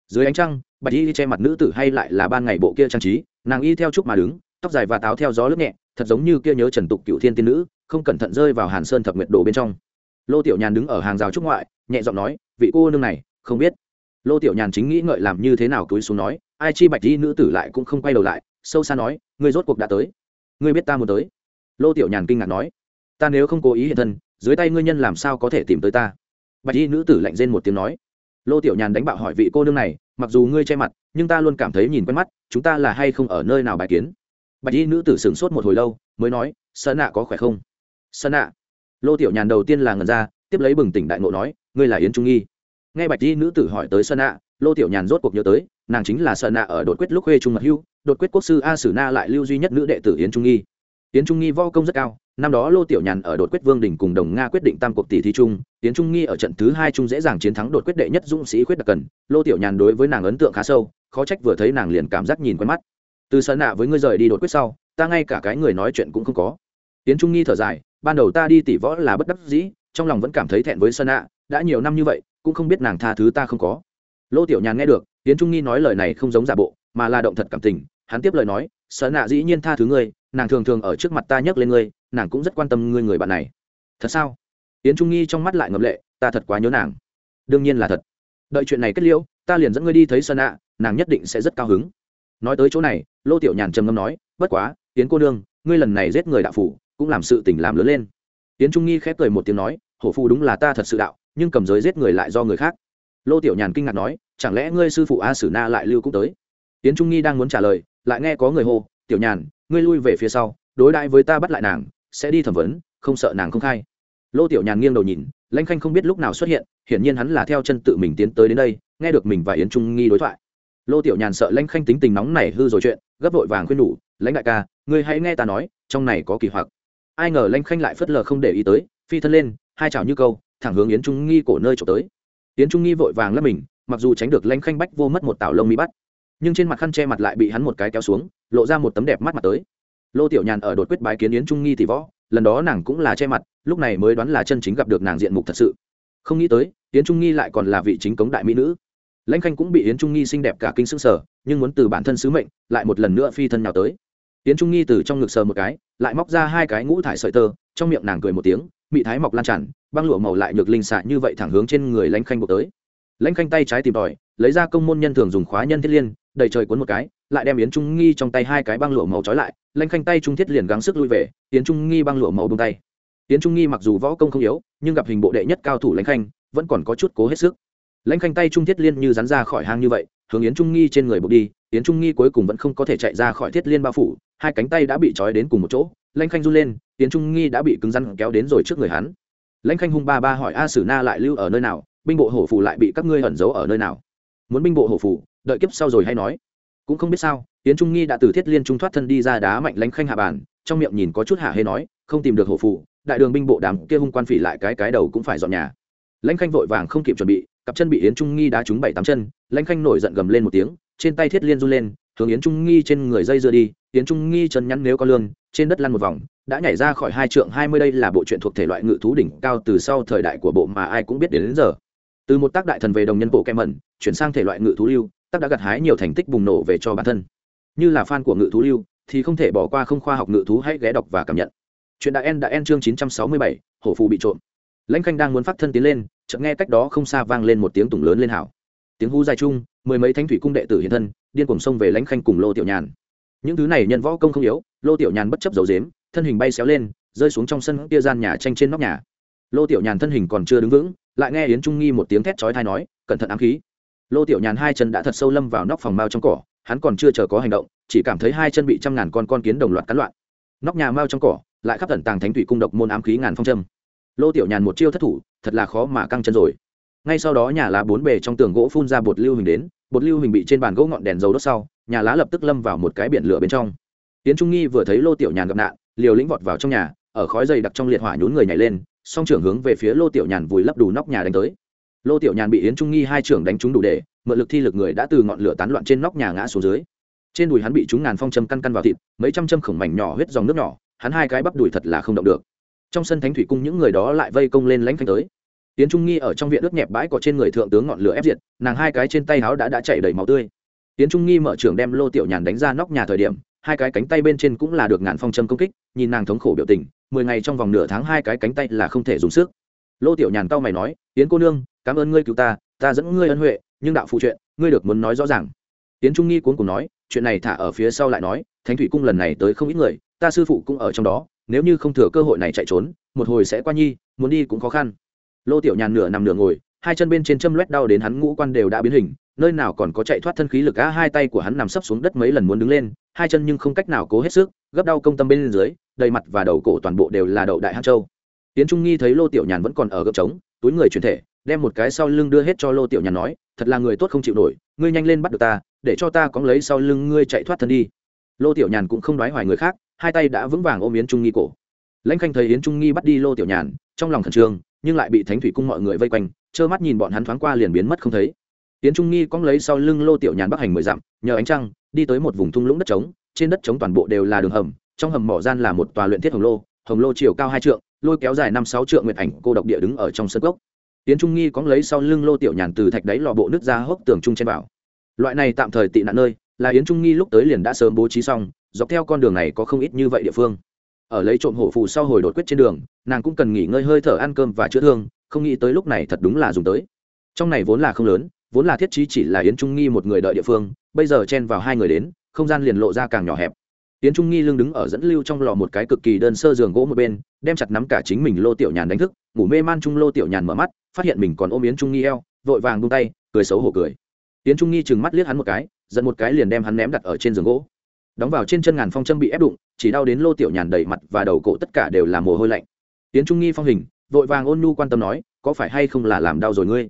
Dưới ánh trăng, bạch y che mặt nữ tử hay lại là ban ngày bộ kia trang trí, nàng y theo trúc mà đứng, tóc dài và táo theo gió lướt nhẹ, thật giống như kia nhớ trần tục cựu thiên tiên nữ, không cẩn thận rơi vào hàn sơn thập nguyệt đồ bên trong. Lô tiểu nhàn đứng ở hàng rào trúc ngoại, nhẹ giọng nói, vị cô nương này, không biết lô tiểu nhàn chính nghĩ ngợi làm như thế nào túi xuống nói, ai chi bạch y nữ tử lại cũng không quay đầu lại, sâu xa nói, ngươi rốt cuộc đã tới. Ngươi biết ta muốn tới. Lô tiểu nhàn kinh ngạc nói, ta nếu không cố ý hiện thân, dưới tay ngươi nhân làm sao có thể tìm tới ta? Bạch y nữ tử lạnh rên một tiếng nói. Lô tiểu nhàn đánh bạo hỏi vị cô nương này, mặc dù ngươi che mặt, nhưng ta luôn cảm thấy nhìn quen mắt, chúng ta là hay không ở nơi nào bài kiến? Bạch y nữ tử sửng sốt một hồi lâu, mới nói, sơn nạ có khỏe không? Sơn nạ lô tiểu nhàn đầu tiên là ngần ra, tiếp lấy bừng tỉnh đại ngộ nói, ngươi là yến trung nghi nghe bạch y nữ tử hỏi tới sơn ạ lô tiểu nhàn rốt cuộc nhớ tới, nàng chính là sơn ạ ở đột quyết lúc khuê trung mật hưu, đột quyết quốc sư a sử na lại lưu duy nhất nữ đệ tử yến trung nghi. Yến trung nghi vo công rất cao, năm đó lô tiểu nhàn ở đột quyết vương đình cùng đồng nga quyết định tam cuộc tỷ thi chung, yến trung nghi ở trận thứ hai chung dễ dàng chiến thắng đột quyết đệ nhất dũng sĩ quyết đặc cần, lô tiểu nhàn đối với nàng ấn tượng khá sâu, khó trách vừa thấy nàng liền cảm giác nhìn quen mắt. Từ sơn nạ với ngươi rời đi đột quyết sau, ta ngay cả cái người nói chuyện cũng không có. Yến trung nghi thở dài, ban đầu ta đi tỷ võ là bất đắc dĩ, trong lòng vẫn cảm thấy thẹn với sơn nạ đã nhiều năm như vậy cũng không biết nàng tha thứ ta không có. Lô tiểu nhàn nghe được tiến trung nghi nói lời này không giống giả bộ, mà là động thật cảm tình. Hắn tiếp lời nói sơn nạ dĩ nhiên tha thứ ngươi, nàng thường thường ở trước mặt ta nhắc lên ngươi, nàng cũng rất quan tâm ngươi người bạn này. Thật sao? Yến trung nghi trong mắt lại ngập lệ, ta thật quá nhớ nàng. Đương nhiên là thật. Đợi chuyện này kết liễu, ta liền dẫn ngươi đi thấy sơn ạ nàng nhất định sẽ rất cao hứng. Nói tới chỗ này, lô tiểu nhàn trầm ngâm nói, bất quá yến cô đương ngươi lần này giết người đạo phủ, cũng làm sự tình làm lớn lên. Yến trung nghi khép cười một tiếng nói, hổ phu đúng là ta thật sự đạo nhưng cầm giới giết người lại do người khác. Lô tiểu nhàn kinh ngạc nói, chẳng lẽ ngươi sư phụ a sử na lại lưu cũng tới? Yến trung nghi đang muốn trả lời, lại nghe có người hô, tiểu nhàn, ngươi lui về phía sau, đối đãi với ta bắt lại nàng, sẽ đi thẩm vấn, không sợ nàng không khai. Lô tiểu nhàn nghiêng đầu nhìn, lãnh khanh không biết lúc nào xuất hiện, hiển nhiên hắn là theo chân tự mình tiến tới đến đây, nghe được mình và yến trung nghi đối thoại. Lô tiểu nhàn sợ lãnh khanh tính tình nóng này hư rồi chuyện, gấp vội vàng khuyên nhủ, lãnh đại ca, ngươi hãy nghe ta nói, trong này có kỳ hoặc. Ai ngờ lãnh khanh lại phớt lờ không để ý tới, phi thân lên, hai chảo như câu thẳng hướng yến trung nghi cổ nơi trộm tới. Yến trung nghi vội vàng lấp mình, mặc dù tránh được lanh khanh bách vô mất một tảo lông mỹ bắt, nhưng trên mặt khăn che mặt lại bị hắn một cái kéo xuống, lộ ra một tấm đẹp mắt mặt tới. Lô tiểu nhàn ở đột quyết bái kiến yến trung nghi thì võ, lần đó nàng cũng là che mặt, lúc này mới đoán là chân chính gặp được nàng diện mục thật sự. Không nghĩ tới, yến trung nghi lại còn là vị chính cống đại mỹ nữ. Lãnh khanh cũng bị yến trung nghi xinh đẹp cả kinh s ư n g sở nhưng muốn từ bản thân sứ mệnh, lại một lần nữa phi thân nào tới. Yến trung nghi từ trong ngực sờ một cái, lại móc ra hai cái ngũ thải sợi tơ, trong miệng nàng cười một tiếng mị thái mọc lan tràn, băng lụa màu lại nhược linh xạ như vậy thẳng hướng trên người lãnh khanh buộc tới. Lãnh khanh tay trái tìm tòi, lấy ra công môn nhân thường dùng khóa nhân thiết liên đầy trời cuốn một cái, lại đem yến trung nghi trong tay hai cái băng lụa màu trói lại, lãnh khanh tay trung thiết liền gắng sức lui về, yến trung nghi băng lụa màu bông tay. Yến trung nghi mặc dù võ công không yếu, nhưng gặp hình bộ đệ nhất cao thủ lãnh khanh, vẫn còn có chút cố hết sức. Lãnh khanh tay trung thiết liên như rắn ra khỏi hang như vậy, hướng yến trung nghi trên người buộc đi, yến trung nghi cuối cùng vẫn không có thể chạy ra khỏi thiết liên bao phủ, hai cánh tay đã bị trói đến cùng một chỗ, lãnh khanh run lên Tiễn trung nghi đã bị cứng rắn kéo đến rồi trước người hắn. Lãnh khanh hung ba ba hỏi a sử na lại lưu ở nơi nào? Binh bộ hổ phủ lại bị các ngươi ẩn giấu ở nơi nào? Muốn binh bộ hổ phủ đợi kiếp sau rồi hay nói. Cũng không biết sao. Tiến trung nghi đã từ thiết liên trung thoát thân đi ra đá mạnh lãnh khanh hạ bàn trong miệng nhìn có chút hạ hê nói không tìm được hổ Phủ, đại đường binh bộ đám kia hung quan phỉ lại cái cái đầu cũng phải dọn nhà. Lãnh khanh vội vàng không kịp chuẩn bị cặp chân bị yến trung nghi đá trúng bảy tám chân lãnh khanh nổi giận gầm lên một tiếng trên tay thiết liên run lên hướng yến trung nghi trên người dây dưa đi yến trung nghi chân nhắn nếu có lương trên đất lăn một vòng đã nhảy ra khỏi hai trượng hai mươi đây là bộ truyện thuộc thể loại ngự thú đỉnh cao từ sau thời đại của bộ mà ai cũng biết đến, đến giờ. Từ một tác đại thần về đồng nhân bộ kem mẩn chuyển sang thể loại ngự thú lưu tác đã gặt hái nhiều thành tích bùng nổ về cho bản thân. Như là fan của ngự thú lưu thì không thể bỏ qua không khoa học ngự thú hãy ghé đọc và cảm nhận. Chuyện đại en đã en chương chín trăm sáu mươi bảy hổ phù bị trộm. Lãnh khanh đang muốn phát thân tiến lên chợt nghe cách đó không xa vang lên một tiếng tùng lớn lên hảo tiếng hú dài chung mười mấy thánh thủy cung đệ tử hiện thân điên cuồng xông về lãnh khanh cùng lô tiểu nhàn những thứ này nhận võ công không yếu, lô tiểu nhàn bất chấp dầu dếm thân hình bay xéo lên, rơi xuống trong sân kia gian nhà tranh trên nóc nhà. Lô tiểu nhàn thân hình còn chưa đứng vững, lại nghe yến trung nghi một tiếng thét chói thai nói, cẩn thận ám khí. Lô tiểu nhàn hai chân đã thật sâu lâm vào nóc phòng mao trong cỏ, hắn còn chưa chờ có hành động, chỉ cảm thấy hai chân bị trăm ngàn con con kiến đồng loạt cắn loạn. Nóc nhà mao trong cỏ, lại khắp tận tàng thánh thủy cung độc môn ám khí ngàn phong châm. Lô tiểu nhàn một chiêu thất thủ, thật là khó mà căng chân rồi. Ngay sau đó nhà lá bốn bề trong tường gỗ phun ra bột lưu hình đến, bột lưu hình bị trên bàn gỗ ngọn đèn dầu đốt sau nhà lá lập tức lâm vào một cái biển lửa bên trong. Tiến trung nghi vừa thấy lô tiểu nhàn gặp nạn, liều lĩnh vọt vào trong nhà, ở khói dày đặc trong liệt hỏa nhún người nhảy lên, song trưởng hướng về phía lô tiểu nhàn vùi lấp đủ nóc nhà đánh tới. Lô tiểu nhàn bị yến trung nghi hai trưởng đánh trúng đủ để, mượn lực thi lực người đã từ ngọn lửa tán loạn trên nóc nhà ngã xuống dưới. Trên đùi hắn bị trúng ngàn phong châm căn căn vào thịt, mấy trăm châm khổng mảnh nhỏ huyết dòng nước nhỏ, hắn hai cái bắp đùi thật là không động được. Trong sân thánh thủy cung những người đó lại vây công lên lãnh phanh tới. Tiến trung nghi ở trong viện ướt nhẹp bãi có trên người thượng tướng ngọn lửa ép diệt, nàng hai cái trên tay áo đã đã chảy đầy máu tươi tiến trung nghi mở trường đem lô tiểu nhàn đánh ra nóc nhà thời điểm, hai cái cánh tay bên trên cũng là được ngàn phong châm công kích, nhìn nàng thống khổ biểu tình, mười ngày trong vòng nửa tháng hai cái cánh tay là không thể dùng sức. Lô tiểu nhàn cau mày nói, tiến cô nương, cảm ơn ngươi cứu ta ta dẫn ngươi ân huệ, nhưng đạo phụ chuyện, ngươi được muốn nói rõ ràng. Tiến trung nghi cuốn cùng nói, chuyện này thả ở phía sau lại nói, thánh thủy cung lần này tới không ít người, ta sư phụ cũng ở trong đó, nếu như không thừa cơ hội này chạy trốn, một hồi sẽ qua nhi, muốn đi cũng khó khăn. Lô tiểu nhàn nửa nằm nửa ngồi hai chân bên trên châm loét đau đến hắn ngũ quan đều đã biến hình, nơi nào còn có chạy thoát thân khí lực á, hai tay của hắn nằm sấp xuống đất mấy lần muốn đứng lên, hai chân nhưng không cách nào cố hết sức, gấp đau công tâm bên dưới, đầy mặt và đầu cổ toàn bộ đều là đậu đại hát châu. Tiến trung nghi thấy lô tiểu nhàn vẫn còn ở gấp trống, túi người chuyển thể, đem một cái sau lưng đưa hết cho lô tiểu nhàn nói, thật là người tốt không chịu nổi, ngươi nhanh lên bắt được ta, để cho ta có lấy sau lưng ngươi chạy thoát thân đi. Lô tiểu nhàn cũng không đoái hoài người khác, hai tay đã vững vàng ôm yến trung nghi cổ. Lãnh khanh thấy yến trung nghi bắt đi lô tiểu nhàn, trong lòng khẩn trương, nhưng lại bị thánh thủy cung mọi người vây quanh trơ mắt nhìn bọn hắn thoáng qua liền biến mất không thấy. Yến trung nghi cóng lấy sau lưng lô tiểu nhàn bắc hành mười dặm, nhờ ánh trăng, đi tới một vùng thung lũng đất trống, trên đất trống toàn bộ đều là đường hầm, trong hầm mỏ gian là một tòa luyện thiết hồng lô hồng lô chiều cao hai trượng, lôi kéo dài năm sáu trượng nguyệt ảnh cô độc địa đứng ở trong sân gốc tiến trung nghi cóng lấy sau lưng lô tiểu nhàn từ thạch đáy lò bộ nước ra hốc tường trung trên bảo loại này tạm thời tị nạn nơi, là yến trung nghi lúc tới liền đã sớm bố trí xong, dọc theo con đường này có không ít như vậy địa phương. Ở lấy trộm hổ phù sau hồi đột quyết trên đường, nàng cũng cần nghỉ ngơi hơi thở ăn cơm và chữa thương không nghĩ tới lúc này thật đúng là dùng tới. Trong này vốn là không lớn, vốn là thiết trí chỉ là yến trung nghi một người đợi địa phương, bây giờ chen vào hai người đến, không gian liền lộ ra càng nhỏ hẹp. Yến trung nghi lưng đứng ở dẫn lưu trong lò một cái cực kỳ đơn sơ giường gỗ một bên, đem chặt nắm cả chính mình lô tiểu nhàn đánh thức, ngủ mê man trung lô tiểu nhàn mở mắt, phát hiện mình còn ôm yến trung nghi eo, vội vàng buông tay, cười xấu hổ cười. Yến trung nghi chừng mắt liếc hắn một cái, giận một cái liền đem hắn ném đặt ở trên giường gỗ. Đóng vào trên chân ngàn phong châm bị ép đụng, chỉ đau đến lô tiểu nhàn đầy mặt và đầu cổ tất cả đều là mồ hôi lạnh. Yến trung nghi phong hình vội vàng ôn nhu quan tâm nói, có phải hay không là làm đau rồi ngươi?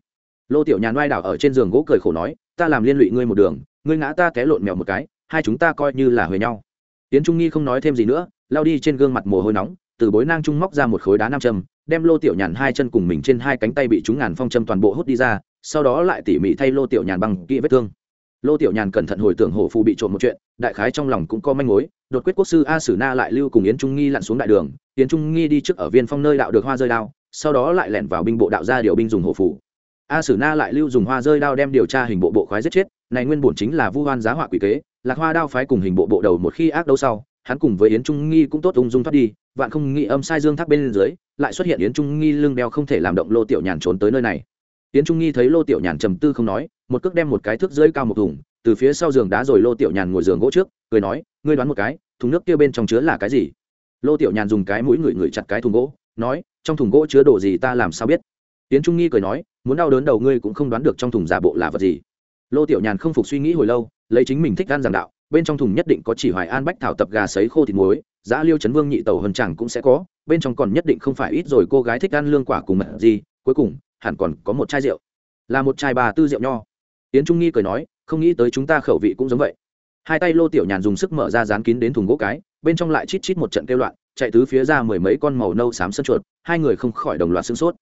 Lô tiểu nhàn oai đảo ở trên giường gỗ cười khổ nói, ta làm liên lụy ngươi một đường, ngươi ngã ta té lộn mèo một cái, hai chúng ta coi như là huề nhau. Tiến trung nghi không nói thêm gì nữa, lao đi trên gương mặt mồ hôi nóng, từ bối nang trung móc ra một khối đá nam châm, đem lô tiểu nhàn hai chân cùng mình trên hai cánh tay bị chúng ngàn phong châm toàn bộ hút đi ra, sau đó lại tỉ mỉ thay lô tiểu nhàn bằng kỹ vết thương lô tiểu nhàn cẩn thận hồi tưởng hổ phù bị trộm một chuyện, đại khái trong lòng cũng có manh mối, đột quyết quốc sư a sử na lại lưu cùng yến trung nghi lặn xuống đại đường, yến trung nghi đi trước ở viên phong nơi đạo được hoa rơi đao, sau đó lại lẻn vào binh bộ đạo ra điều binh dùng hổ phù. A sử na lại lưu dùng hoa rơi đao đem điều tra hình bộ bộ khoái giết chết, này nguyên bổn chính là vu hoan giá họa quỷ kế, lạc hoa đao phái cùng hình bộ bộ đầu một khi ác đấu sau, hắn cùng với yến trung nghi cũng tốt ung dung thoát đi, vạn không nghĩ âm sai dương thác bên dưới, lại xuất hiện yến trung nghi lưng đeo không thể làm động lô tiểu nhàn trốn tới nơi này. Yến trung nghi thấy lô tiểu nhàn trầm tư không nói một cước đem một cái thước dưới cao một thùng, từ phía sau giường đá rồi lô tiểu nhàn ngồi giường gỗ trước, cười nói, ngươi đoán một cái, thùng nước kia bên trong chứa là cái gì? Lô tiểu nhàn dùng cái mũi ngửi ngửi chặt cái thùng gỗ, nói, trong thùng gỗ chứa đồ gì ta làm sao biết? Tiến trung nghi cười nói, muốn đau đớn đầu ngươi cũng không đoán được trong thùng giả bộ là vật gì. Lô tiểu nhàn không phục suy nghĩ hồi lâu, lấy chính mình thích gan giảng đạo, bên trong thùng nhất định có chỉ hoài an bách thảo tập gà sấy khô thịt muối, giá liêu chấn vương nhị tàu hơn chẳng cũng sẽ có, bên trong còn nhất định không phải ít rồi cô gái thích ăn lương quả cùng mật gì, cuối cùng, hẳn còn có một chai rượu. Là một chai bà tư rượu nho yến trung nghi cười nói, không nghĩ tới chúng ta khẩu vị cũng giống vậy. Hai tay lô tiểu nhàn dùng sức mở ra dán kín đến thùng gỗ cái, bên trong lại chít chít một trận kêu loạn, chạy tứ phía ra mười mấy con màu nâu xám sân chuột, hai người không khỏi đồng loạt sưng sốt.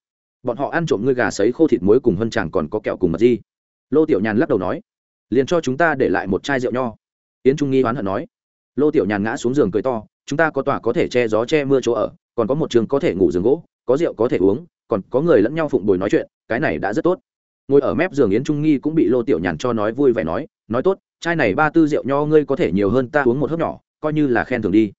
Bọn họ ăn trộm ngươi gà sấy khô thịt muối cùng hơn chẳng còn có kẹo cùng mật gì. Lô tiểu nhàn lắc đầu nói, liền cho chúng ta để lại một chai rượu nho. Yến trung nghi oán hận nói. Lô tiểu nhàn ngã xuống giường cười to, chúng ta có tòa có thể che gió che mưa chỗ ở, còn có một trường có thể ngủ giường gỗ, có rượu có thể uống, còn có người lẫn nhau phụng bồi nói chuyện, cái này đã rất tốt ngồi ở mép giường yến trung nghi cũng bị lô tiểu nhàn cho nói vui vẻ nói nói tốt, chai này ba tư rượu nho ngươi có thể nhiều hơn ta uống một hớp nhỏ, coi như là khen thường đi.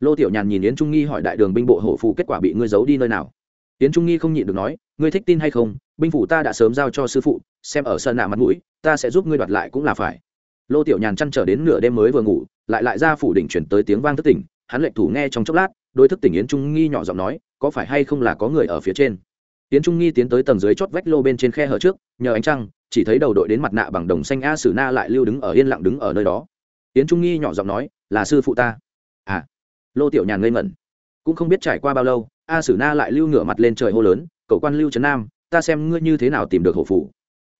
Lô tiểu nhàn nhìn yến trung nghi hỏi đại đường binh bộ hổ Phụ kết quả bị ngươi giấu đi nơi nào. Yến trung nghi không nhịn được nói, ngươi thích tin hay không? Binh phủ ta đã sớm giao cho sư phụ, xem ở sân nạ mặt mũi, ta sẽ giúp ngươi đoạt lại cũng là phải. Lô tiểu nhàn chăn trở đến nửa đêm mới vừa ngủ, lại lại ra phủ đỉnh chuyển tới tiếng vang thất tỉnh, hắn lệnh thủ nghe trong chốc lát đôi thức tỉnh yến trung nghi nhỏ giọng nói, có phải hay không là có người ở phía trên? Yến trung nghi tiến tới tầng dưới chót vách lô bên trên khe hở trước, nhờ ánh trăng, chỉ thấy đầu đội đến mặt nạ bằng đồng xanh a sử na lại lưu đứng ở yên lặng đứng ở nơi đó. Yến trung nghi nhỏ giọng nói, là sư phụ ta. À. Lô tiểu nhàn ngây ngẩn. Cũng không biết trải qua bao lâu, a sử na lại lưu ngửa mặt lên trời hô lớn cậu quan lưu trấn nam, ta xem ngươi như thế nào tìm được hổ phủ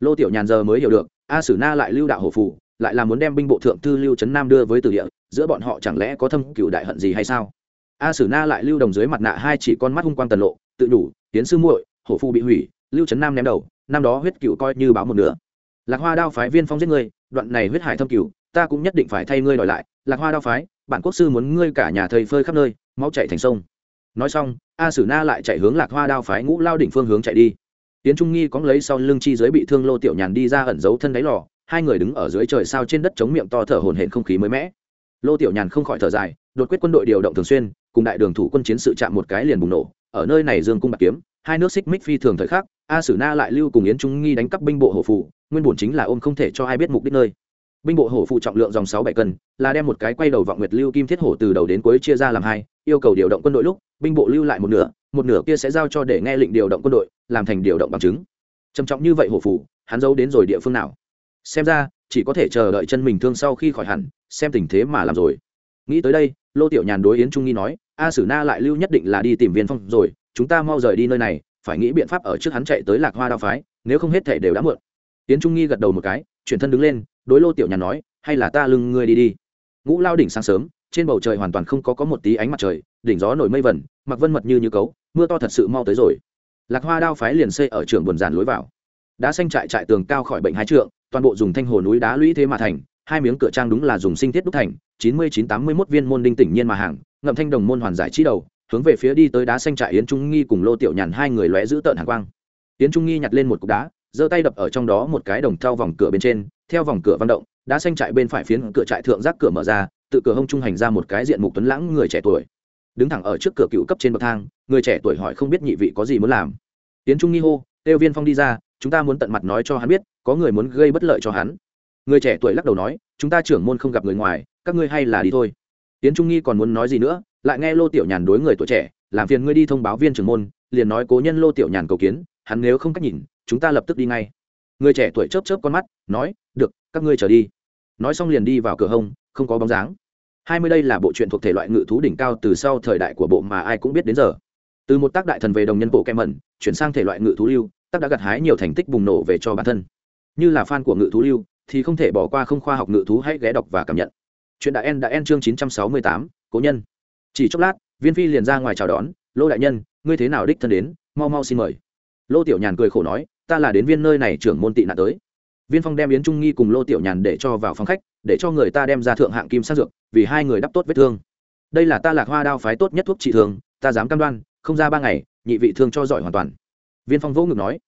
lô tiểu nhàn giờ mới hiểu được, a sử na lại lưu đạo hổ phủ lại là muốn đem binh bộ thượng thư lưu trấn nam đưa với từ địa, giữa bọn họ chẳng lẽ có thâm cựu đại hận gì hay sao? A sử na lại lưu đồng dưới mặt nạ hai chỉ con mắt hung quang tần lộ, tự đủ, tiến sư muội hổ phu bị hủy, lưu trấn nam ném đầu, năm đó huyết cựu coi như báo một nửa. Lạc hoa đao phái viên phong giết ngươi, đoạn này huyết hải thâm cựu ta cũng nhất định phải thay ngươi đòi lại. Lạc hoa đao phái, bản quốc sư muốn ngươi cả nhà thầy phơi khắp nơi, máu chạy thành sông. Nói xong, a sử na lại chạy hướng lạc hoa đao phái ngũ lao đỉnh phương hướng chạy đi. Tiến trung nghi có lấy sau lưng chi giới bị thương lô tiểu nhàn đi ra ẩn giấu thân đáy lò, hai người đứng ở dưới trời sao trên đất chống miệng to thở hồn hển không khí mới mẻ. Lô tiểu nhàn không khỏi thở dài, đột quyết quân đội điều động thường xuyên, cùng đại đường thủ quân chiến sự chạm một cái liền bùng nổ, ở nơi này dương cung bạc kiếm hai nước xích mích phi thường thời khắc, a sử na lại lưu cùng yến trung nghi đánh cắp binh bộ hổ phụ nguyên bổn chính là ôm không thể cho ai biết mục đích nơi. Binh bộ hổ phụ trọng lượng dòng sáu bảy cân, là đem một cái quay đầu vọng nguyệt lưu kim thiết hổ từ đầu đến cuối chia ra làm hai, yêu cầu điều động quân đội lúc, binh bộ lưu lại một nửa một nửa kia sẽ giao cho để nghe lệnh điều động quân đội, làm thành điều động bằng chứng. Trầm trọng như vậy hổ phụ hắn giấu đến rồi địa phương nào? Xem ra, chỉ có thể chờ đợi chân mình thương sau khi khỏi hẳn, xem tình thế mà làm rồi. Nghĩ tới đây, lô tiểu nhàn đối yến trung nghi nói, a sử na lại lưu nhất định là đi tìm viên phong rồi chúng ta mau rời đi nơi này, phải nghĩ biện pháp ở trước hắn chạy tới lạc hoa đao phái, nếu không hết thể đều đã muộn. Tiến trung nghi gật đầu một cái, chuyển thân đứng lên, đối lô tiểu nhàn nói, hay là ta lưng ngươi đi đi. Ngũ lao đỉnh sáng sớm, trên bầu trời hoàn toàn không có có một tí ánh mặt trời, đỉnh gió nổi mây vẩn mặc vân mật như như cấu, mưa to thật sự mau tới rồi. Lạc hoa đao phái liền xây ở trường buồn giàn lối vào. Đá xanh trại trại tường cao khỏi bệnh hai trượng, toàn bộ dùng thanh hồ núi đá lũy thế mà thành, hai miếng cửa trang đúng là dùng sinh thiết đúc thành, chín mươi chín tám mươi mốt viên môn đinh tỉnh nhiên mà hàng, ngậm thanh đồng môn hoàn giải trí đầu hướng về phía đi tới đá xanh trại yến trung nghi cùng lô tiểu nhàn hai người lóe giữ tợn hàng quang. Yến trung nghi nhặt lên một cục đá, giơ tay đập ở trong đó một cái đồng thau vòng cửa bên trên, theo vòng cửa văn động, đá xanh trại bên phải phiến cửa trại thượng giác cửa mở ra, tự cửa hông trung hành ra một cái diện mục tuấn lãng người trẻ tuổi. Đứng thẳng ở trước cửa cựu cấp trên bậc thang, người trẻ tuổi hỏi không biết nhị vị có gì muốn làm. Yến trung nghi hô, tiêu viên phong đi ra, chúng ta muốn tận mặt nói cho hắn biết, có người muốn gây bất lợi cho hắn. Người trẻ tuổi lắc đầu nói, chúng ta trưởng môn không gặp người ngoài, các ngươi hay là đi thôi. Tiến trung nghi còn muốn nói gì nữa lại nghe lô tiểu nhàn đối người tuổi trẻ, làm phiền ngươi đi thông báo viên trưởng môn, liền nói cố nhân lô tiểu nhàn cầu kiến, hắn nếu không cách nhìn, chúng ta lập tức đi ngay. Người trẻ tuổi chớp chớp con mắt, nói, được, các ngươi trở đi. Nói xong liền đi vào cửa hông, không có bóng dáng. Hai mươi đây là bộ truyện thuộc thể loại ngự thú đỉnh cao từ sau thời đại của bộ mà ai cũng biết đến giờ. Từ một tác đại thần về đồng nhân bộ kem mẩn chuyển sang thể loại ngự thú lưu, tác đã gặt hái nhiều thành tích bùng nổ về cho bản thân. Như là fan của ngự thú lưu, thì không thể bỏ qua không khoa học ngự thú hãy ghé đọc và cảm nhận. Chuyện đã en đã en chương chín trăm sáu mươi tám, cố nhân chỉ chốc lát, viên phi liền ra ngoài chào đón, lô đại nhân, ngươi thế nào đích thân đến? Mau mau xin mời. Lô tiểu nhàn cười khổ nói, ta là đến viên nơi này trưởng môn tị nạn tới. Viên phong đem yến trung nghi cùng lô tiểu nhàn để cho vào phòng khách, để cho người ta đem ra thượng hạng kim sát dược, vì hai người đắp tốt vết thương. Đây là ta lạc hoa đao phái tốt nhất thuốc trị thương, ta dám cam đoan, không ra ba ngày, nhị vị thương cho giỏi hoàn toàn. Viên phong vỗ ngực nói.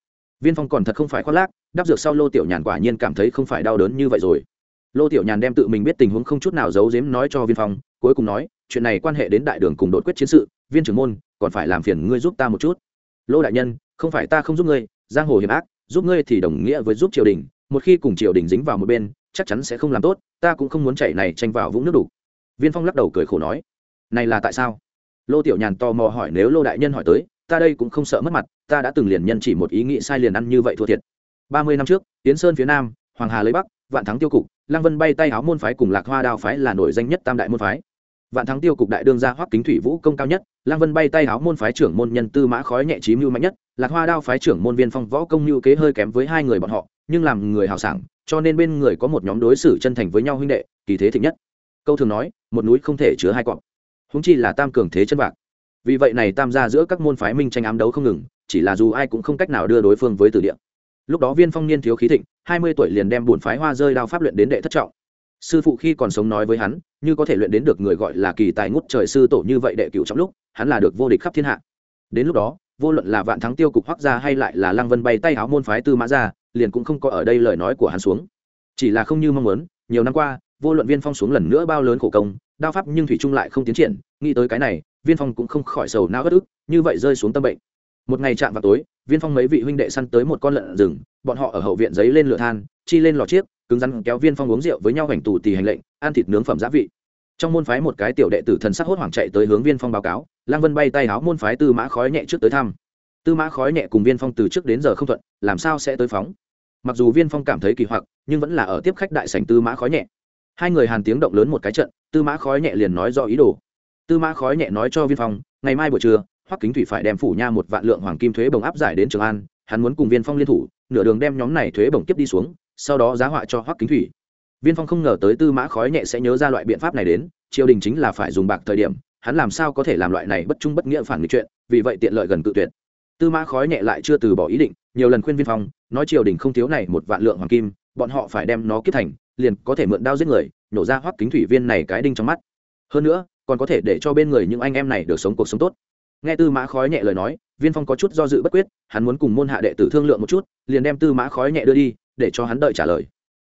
Viên phong còn thật không phải khoác lác, đắp dược sau lô tiểu nhàn quả nhiên cảm thấy không phải đau đớn như vậy rồi. Lô tiểu nhàn đem tự mình biết tình huống không chút nào giấu giếm nói cho viên phong cuối cùng nói, chuyện này quan hệ đến đại đường cùng đột quyết chiến sự, viên trưởng môn, còn phải làm phiền ngươi giúp ta một chút. Lô đại nhân, không phải ta không giúp ngươi, giang hồ hiểm ác, giúp ngươi thì đồng nghĩa với giúp triều đình, một khi cùng triều đình dính vào một bên, chắc chắn sẽ không làm tốt, ta cũng không muốn chạy này tranh vào vũng nước đủ viên phong lắc đầu cười khổ nói, này là tại sao? Lô tiểu nhàn tò mò hỏi nếu lô đại nhân hỏi tới, ta đây cũng không sợ mất mặt, ta đã từng liền nhân chỉ một ý nghĩ sai liền ăn như vậy thua thiệt. Ba mươi năm trước tiến sơn phía nam, hoàng hà lấy bắc, vạn thắng tiêu cục, lăng vân bay tay áo môn phái cùng lạc hoa đao phái là nổi danh nhất tam đại môn phái vạn thắng tiêu cục đại đương gia hoắc kính thủy vũ công cao nhất lang vân bay tay háo môn phái trưởng môn nhân tư mã khói nhẹ trí mưu mạnh nhất, lạc hoa đao phái trưởng môn viên phong võ công mưu kế hơi kém với hai người bọn họ, nhưng làm người hào sảng, cho nên bên người có một nhóm đối xử chân thành với nhau huynh đệ, kỳ thế thịnh nhất. Câu thường nói, một núi không thể chứa hai cọp. Húng chi là tam cường thế chân bạc vì vậy này tam gia giữa các môn phái minh tranh ám đấu không ngừng, chỉ là dù ai cũng không cách nào đưa đối phương với từ địa. Lúc đó viên phong niên thiếu khí thịnh, hai mươi tuổi liền đem bùn phái hoa rơi đao pháp luyện đến đệ thất trọng sư phụ khi còn sống nói với hắn, như có thể luyện đến được người gọi là kỳ tài ngút trời sư tổ như vậy đệ cựu trong lúc, hắn là được vô địch khắp thiên hạ. Đến lúc đó, vô luận là vạn thắng tiêu cục hoác gia hay lại là lăng vân bay tay áo môn phái tư mã gia, liền cũng không có ở đây lời nói của hắn xuống. Chỉ là không như mong muốn, nhiều năm qua, vô luận viên phong xuống lần nữa bao lớn khổ công, đao pháp nhưng thủy trung lại không tiến triển, nghĩ tới cái này, viên phong cũng không khỏi sầu não ất ức, như vậy rơi xuống tâm bệnh. Một ngày chạm vào tối, viên phong mấy vị huynh đệ săn tới một con lợn rừng, bọn họ ở hậu viện giấy lên lửa than, chi lên lò chiếc cứng rắn kéo viên phong uống rượu với nhau hành tù tì hành lệnh, ăn thịt nướng phẩm giá vị. Trong môn phái một cái tiểu đệ tử thần sắc hốt hoảng chạy tới hướng viên phong báo cáo lang vân bay tay áo môn phái tư mã khói nhẹ trước tới thăm. Tư mã khói nhẹ cùng viên phong từ trước đến giờ không thuận, làm sao sẽ tới phóng? Mặc dù viên phong cảm thấy kỳ hoặc, nhưng vẫn là ở tiếp khách đại sảnh tư mã khói nhẹ. Hai người hàn tiếng động lớn một cái trận, tư mã khói nhẹ liền nói do ý đồ. Tư mã khói nhẹ nói cho viên phong, ngày mai buổi trưa, hoắc kính thủy phải đem phủ nha một vạn lượng hoàng kim thuế bồng áp giải đến trường an, hắn muốn cùng viên phong liên thủ, nửa đường đem nhóm này thuế bồng tiếp đi xuống sau đó giá họa cho hoắc kính thủy. Viên phong không ngờ tới tư mã khói nhẹ sẽ nhớ ra loại biện pháp này đến, triều đình chính là phải dùng bạc thời điểm, hắn làm sao có thể làm loại này bất trung bất nghĩa phản nghịch chuyện, vì vậy tiện lợi gần cự tuyệt. Tư mã khói nhẹ lại chưa từ bỏ ý định, nhiều lần khuyên viên phong, nói triều đình không thiếu này một vạn lượng hoàng kim, bọn họ phải đem nó kết thành, liền có thể mượn đao giết người nhổ ra hoắc kính thủy viên này cái đinh trong mắt. Hơn nữa, còn có thể để cho bên người những anh em này được sống cuộc sống tốt. Nghe tư mã khói nhẹ lời nói, viên phong có chút do dự bất quyết, hắn muốn cùng môn hạ đệ tử thương lượng một chút, liền đem tư mã khói nhẹ đưa đi để cho hắn đợi trả lời.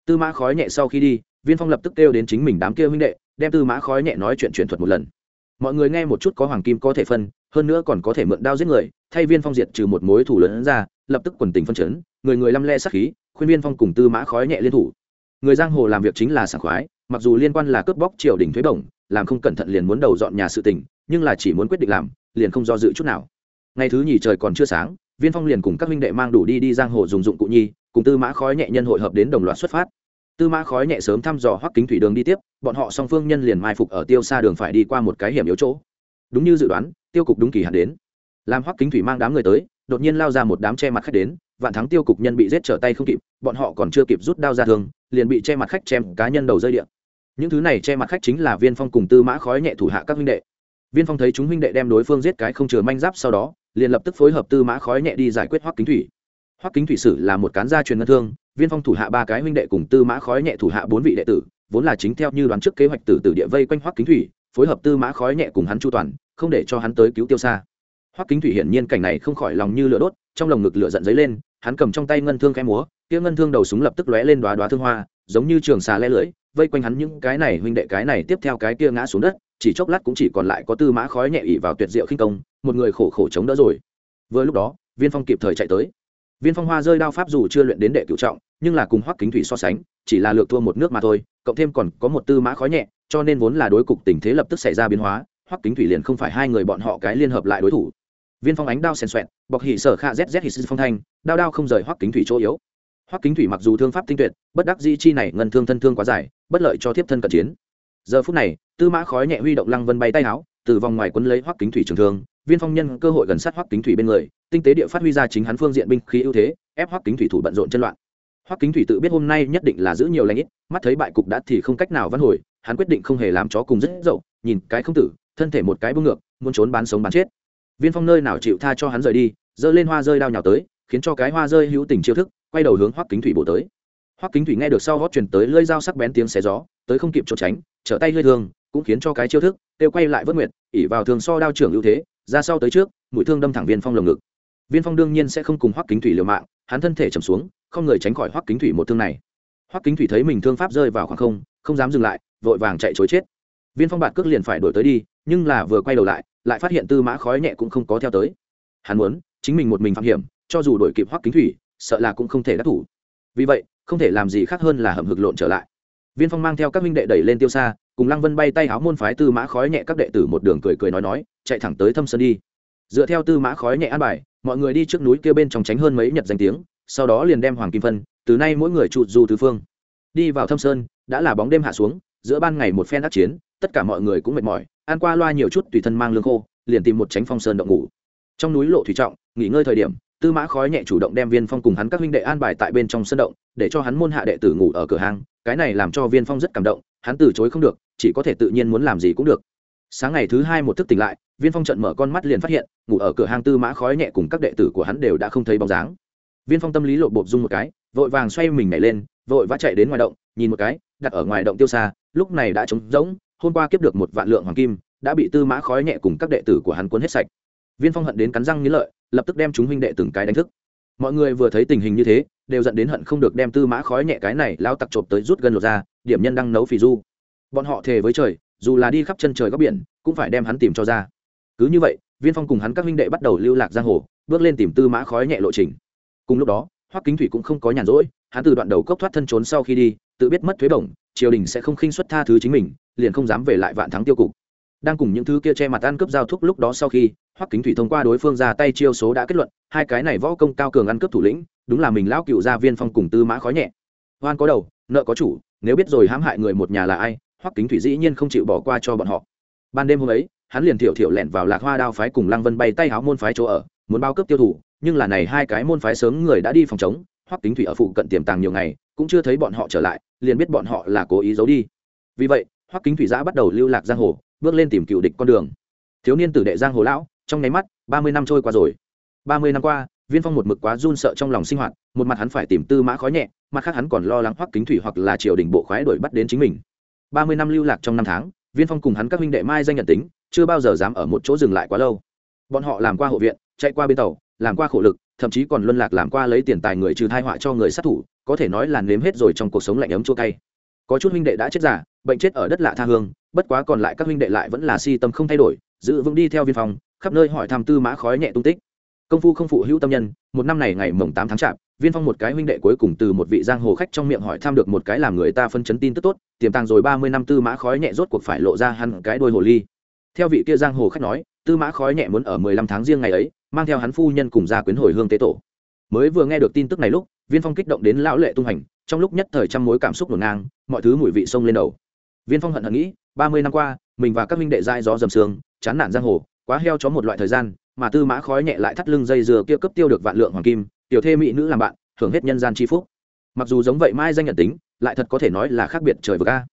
Tư mã khói nhẹ sau khi đi, viên phong lập tức kêu đến chính mình đám kia huynh đệ, đem tư mã khói nhẹ nói chuyện truyền thuật một lần. Mọi người nghe một chút có hoàng kim có thể phân, hơn nữa còn có thể mượn đao giết người, thay viên phong diệt trừ một mối thủ lớn ra, lập tức quần tình phân chấn, người người lăm le sắc khí, khuyên viên phong cùng tư mã khói nhẹ liên thủ. Người giang hồ làm việc chính là sảng khoái, mặc dù liên quan là cướp bóc triều đình thuế bổng, làm không cẩn thận liền muốn đầu dọn nhà sự tình, nhưng là chỉ muốn quyết định làm, liền không do dự chút nào. Ngày thứ nhì trời còn chưa sáng, viên phong liền cùng các huynh đệ mang đủ đi đi giang hồ dùng dụng cụ nhi cùng tư mã khói nhẹ nhân hội hợp đến đồng loạt xuất phát. Tư mã khói nhẹ sớm thăm dò hoắc kính thủy đường đi tiếp, bọn họ song phương nhân liền mai phục ở tiêu xa đường phải đi qua một cái hiểm yếu chỗ. Đúng như dự đoán, tiêu cục đúng kỳ hạn đến. Làm hoắc kính thủy mang đám người tới, đột nhiên lao ra một đám che mặt khách đến, vạn thắng tiêu cục nhân bị giết trở tay không kịp, bọn họ còn chưa kịp rút đao ra thương, liền bị che mặt khách chém cá nhân đầu rơi điện những thứ này che mặt khách chính là viên phong cùng tư mã khói nhẹ thủ hạ các huynh đệ. Viên phong thấy chúng huynh đệ đem đối phương giết cái không chừa manh giáp sau đó, liền lập tức phối hợp tư mã khói nhẹ đi giải quyết hoắc kính thủy hoắc kính thủy sử là một cán gia truyền ngân thương, viên phong thủ hạ ba cái huynh đệ cùng tư mã khói nhẹ thủ hạ bốn vị đệ tử, vốn là chính theo như đoán trước kế hoạch tử tử địa vây quanh hoắc kính thủy, phối hợp tư mã khói nhẹ cùng hắn chu toàn, không để cho hắn tới cứu tiêu xa. Hoắc kính thủy hiển nhiên cảnh này không khỏi lòng như lửa đốt, trong lồng ngực lửa giận dấy lên, hắn cầm trong tay ngân thương khẽ múa, kia ngân thương đầu súng lập tức lóe lên đoá đoá thương hoa, giống như trường xà lẽ lưỡi, vây quanh hắn những cái này huynh đệ, cái này tiếp theo cái kia ngã xuống đất, chỉ chốc lát cũng chỉ còn lại có tư mã khói nhẹ ỉ vào tuyệt diệu khinh công, một người khổ khổ chống đỡ rồi. Vừa lúc đó, viên phong kịp thời chạy tới viên phong hoa rơi đao pháp dù chưa luyện đến đệ cựu trọng, nhưng là cùng hoắc kính thủy so sánh, chỉ là lược thua một nước mà thôi, cộng thêm còn có một tư mã khói nhẹ, cho nên vốn là đối cục tình thế lập tức xảy ra biến hóa, hoắc kính thủy liền không phải hai người bọn họ cái liên hợp lại đối thủ. Viên phong ánh đao xèn xoẹn bọc hỉ sở kha zz hỉ sư phong thanh, đao đao không rời hoắc kính thủy chỗ yếu. Hoắc kính thủy mặc dù thương pháp tinh tuyệt, bất đắc di chi này ngân thương thân thương quá dài, bất lợi cho thiếp thân cận chiến. Giờ phút này, tư mã khói nhẹ huy động lăng vân bay tay áo, từ vòng ngoài quấn lấy hoắc kính thủy trường thương viên phong nhân cơ hội gần sát hoắc kính thủy bên người, tinh tế địa phát huy ra chính hắn phương diện binh khí ưu thế, ép hoắc kính thủy thủ bận rộn chân loạn. Hoắc kính thủy tự biết hôm nay nhất định là giữ nhiều lãnh ít, mắt thấy bại cục đã thì không cách nào văn hồi, hắn quyết định không hề làm chó cùng rất dậu, nhìn cái không tử, thân thể một cái bưng ngược, muốn trốn bán sống bán chết. Viên phong nơi nào chịu tha cho hắn rời đi, giơ lên hoa rơi đao nhào tới, khiến cho cái hoa rơi hữu tình chiêu thức, quay đầu hướng hoắc kính thủy bổ tới. Hoắc kính thủy nghe được sau hót truyền tới lưỡi dao sắc bén tiếng xé gió, tới không kịp trốn tránh, trở tay hơi thương, cũng khiến cho cái chiêu thức tiêu quay lại vớt nguyệt ỉ vào thường so đao trưởng ưu thế ra sau tới trước, mũi thương đâm thẳng viên phong lồng ngực. Viên phong đương nhiên sẽ không cùng hoắc kính thủy liều mạng, hắn thân thể trầm xuống, không người tránh khỏi hoắc kính thủy một thương này. Hoắc kính thủy thấy mình thương pháp rơi vào khoảng không không dám dừng lại, vội vàng chạy chối chết. Viên phong bạt cước liền phải đổi tới đi, nhưng là vừa quay đầu lại lại phát hiện tư mã khói nhẹ cũng không có theo tới. Hắn muốn, chính mình một mình phạm hiểm, cho dù đổi kịp hoắc kính thủy, sợ là cũng không thể đắc thủ. Vì vậy, không thể làm gì khác hơn là hầm hực lộn trở lại. Viên phong mang theo các minh đệ đẩy lên tiêu xa cùng lăng vân bay tay áo môn phái tư mã khói nhẹ các đệ tử một đường cười cười nói nói, chạy thẳng tới thâm sơn đi. Dựa theo tư mã khói nhẹ an bài, mọi người đi trước núi kia bên trong tránh hơn mấy nhật danh tiếng, sau đó liền đem hoàng kim phân từ nay mỗi người trụ du tứ phương. Đi vào thâm sơn, đã là bóng đêm hạ xuống, giữa ban ngày một phen đắc chiến, tất cả mọi người cũng mệt mỏi, ăn qua loa nhiều chút tùy thân mang lương khô, liền tìm một tránh phong sơn động ngủ. Trong núi lộ thủy trọng, nghỉ ngơi thời điểm, tư mã khói nhẹ chủ động đem viên phong cùng hắn các huynh đệ an bài tại bên trong sân động, để cho hắn môn hạ đệ tử ngủ ở cửa hàng cái này làm cho viên phong rất cảm động, hắn từ chối không được chỉ có thể tự nhiên muốn làm gì cũng được. Sáng ngày thứ hai một thức tỉnh lại, viên phong trận mở con mắt liền phát hiện, ngủ ở cửa hàng tư mã khói nhẹ cùng các đệ tử của hắn đều đã không thấy bóng dáng. Viên phong tâm lý lộ bột dung một cái, vội vàng xoay mình nhảy lên, vội vã chạy đến ngoài động, nhìn một cái, đặt ở ngoài động tiêu xa, lúc này đã trống rỗng, hôm qua kiếp được một vạn lượng hoàng kim, đã bị tư mã khói nhẹ cùng các đệ tử của hắn cuốn hết sạch. Viên phong hận đến cắn răng nghĩ lợi, lập tức đem chúng huynh đệ từng cái đánh thức. Mọi người vừa thấy tình hình như thế, đều dẫn đến hận không được đem tư mã khói nhẹ cái này lao tặc trộm tới rút gần lột ra, điểm nhân đang nấu phì du bọn họ thề với trời, dù là đi khắp chân trời góc biển, cũng phải đem hắn tìm cho ra. Cứ như vậy, viên phong cùng hắn các huynh đệ bắt đầu lưu lạc giang hồ, bước lên tìm tư mã khói nhẹ lộ trình. Cùng lúc đó, hoắc kính thủy cũng không có nhàn rỗi, hắn từ đoạn đầu cốc thoát thân trốn sau khi đi, tự biết mất thuế bổng, triều đình sẽ không khinh xuất tha thứ chính mình, liền không dám về lại vạn thắng tiêu cục. Đang cùng những thứ kia che mặt ăn cướp giao thúc lúc đó sau khi, hoắc kính thủy thông qua đối phương ra tay chiêu số đã kết luận, hai cái này võ công cao cường ăn cướp thủ lĩnh, đúng là mình lão cựu gia viên phong cùng tư mã khói nhẹ. Hoan có đầu, nợ có chủ, nếu biết rồi hãm hại người một nhà là ai hoắc kính thủy dĩ nhiên không chịu bỏ qua cho bọn họ. Ban đêm hôm ấy, hắn liền thiểu thiểu lẹn vào lạc hoa đao phái cùng lăng vân bay tay háo môn phái chỗ ở, muốn bao cấp tiêu thụ. nhưng là này hai cái môn phái sớm người đã đi phòng chống, Hoắc kính thủy ở phụ cận tiềm tàng nhiều ngày, cũng chưa thấy bọn họ trở lại, liền biết bọn họ là cố ý giấu đi. Vì vậy, hoắc kính thủy giã bắt đầu lưu lạc giang hồ, bước lên tìm cựu địch con đường. Thiếu niên tử đệ giang hồ lão, trong nháy mắt, ba mươi năm trôi qua rồi. ba mươi năm qua, viên phong một mực quá run sợ trong lòng sinh hoạt, một mặt hắn phải tìm tư mã khói nhẹ, mặt khác hắn còn lo lắng hoắc kính thủy hoặc là triều đình bộ khoái đuổi bắt đến chính mình ba mươi năm lưu lạc trong năm tháng viên phong cùng hắn các huynh đệ mai danh nhận tính chưa bao giờ dám ở một chỗ dừng lại quá lâu. Bọn họ làm qua hộ viện chạy qua bên tàu làm qua khổ lực thậm chí còn luân lạc làm qua lấy tiền tài người trừ thai họa cho người sát thủ có thể nói là nếm hết rồi trong cuộc sống lạnh ấm chua cay. Có chút huynh đệ đã chết giả bệnh chết ở đất lạ tha hương bất quá còn lại các huynh đệ lại vẫn là si tâm không thay đổi giữ vững đi theo viên Phong, khắp nơi hỏi thăm tư mã khói nhẹ tung tích. Công phu không phụ hữu tâm nhân một năm này ngày mồng tám tháng chạp viên phong một cái huynh đệ cuối cùng từ một vị giang hồ khách trong miệng hỏi tham được một cái làm người ta phân chấn tin tức tốt, tiềm tàng rồi ba mươi năm tư mã khói nhẹ rốt cuộc phải lộ ra hẳn cái đôi hồ ly. Theo vị kia giang hồ khách nói, tư mã khói nhẹ muốn ở mười lăm tháng riêng ngày ấy, mang theo hắn phu nhân cùng ra quyến hồi hương tế tổ. Mới vừa nghe được tin tức này lúc, viên phong kích động đến lão lệ tung hành, trong lúc nhất thời trăm mối cảm xúc ngổn ngang, mọi thứ mùi vị sông lên đầu. Viên phong hận hận nghĩ, ba mươi năm qua, mình và các minh đệ dai gió dầm sương, chán nản giang hồ, quá heo chó một loại thời gian, mà tư mã khói nhẹ lại thắt lưng dây dừa kia cấp tiêu được vạn lượng hoàng kim tiểu thê mỹ nữ làm bạn, hưởng hết nhân gian chi phúc. Mặc dù giống vậy mai danh nhận tính, lại thật có thể nói là khác biệt trời vực a.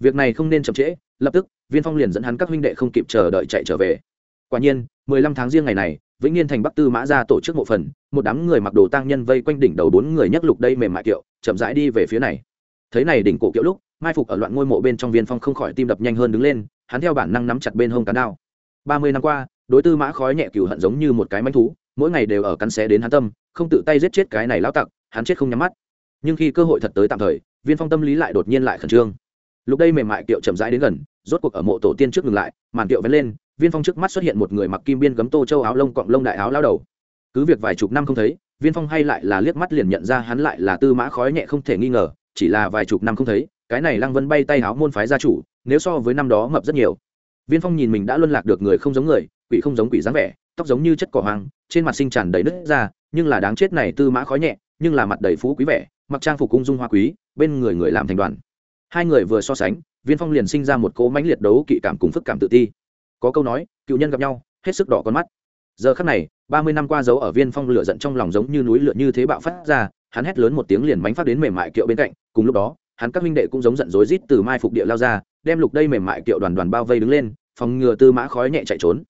Việc này không nên chậm trễ, lập tức, viên phong liền dẫn hắn các huynh đệ không kịp chờ đợi chạy trở về. Quả nhiên, mười lăm tháng riêng ngày này, vĩnh niên thành bắc tư mã ra tổ chức mộ phần, một đám người mặc đồ tang nhân vây quanh đỉnh đầu bốn người nhấc lục đây mềm mại kiệu, chậm rãi đi về phía này. Thấy này đỉnh cổ kiệu lúc, mai phục ở loạn ngôi mộ bên trong viên phong không khỏi tim đập nhanh hơn đứng lên, hắn theo bản năng nắm chặt bên hông cán đao. Ba mươi năm qua, đối tư mã khói nhẹ cừu hận giống như một cái manh thú, mỗi ngày đều ở cắn xé đến hắn tâm không tự tay giết chết cái này lão tặc, hắn chết không nhắm mắt. Nhưng khi cơ hội thật tới tạm thời, viên phong tâm lý lại đột nhiên lại khẩn trương. Lúc đây mềm mại kiệu chậm rãi đến gần, rốt cuộc ở mộ tổ tiên trước ngừng lại, màn kiệu vén lên, viên phong trước mắt xuất hiện một người mặc kim biên gấm tô châu áo lông cọng lông đại áo lao đầu. Cứ việc vài chục năm không thấy, viên phong hay lại là liếc mắt liền nhận ra hắn lại là tư mã khói nhẹ không thể nghi ngờ, chỉ là vài chục năm không thấy, cái này lăng vân bay tay áo môn phái gia chủ, nếu so với năm đó mập rất nhiều. Viên phong nhìn mình đã luân lạc được người không giống người, quỷ không giống quỷ dáng vẻ, tóc giống như chất cỏ hoang trên mặt sinh tràn đầy nứt ra, nhưng là đáng chết này tư mã khói nhẹ, nhưng là mặt đầy phú quý vẻ, mặc trang phục cung dung hoa quý, bên người người làm thành đoàn. Hai người vừa so sánh, viên phong liền sinh ra một cỗ mãnh liệt đấu kỵ cảm cùng phức cảm tự ti. Có câu nói, cựu nhân gặp nhau, hết sức đỏ con mắt. Giờ khắc này, ba mươi năm qua dấu ở viên phong lửa giận trong lòng giống như núi lửa như thế bạo phát ra, hắn hét lớn một tiếng liền mánh phát đến mềm mại kiệu bên cạnh, cùng lúc đó, hắn các minh đệ cũng giống giận rối rít từ mai phục địa lao ra, đem lục đây mềm mại kiệu đoàn đoàn bao vây đứng lên, phòng ngừa tư mã khói nhẹ chạy trốn.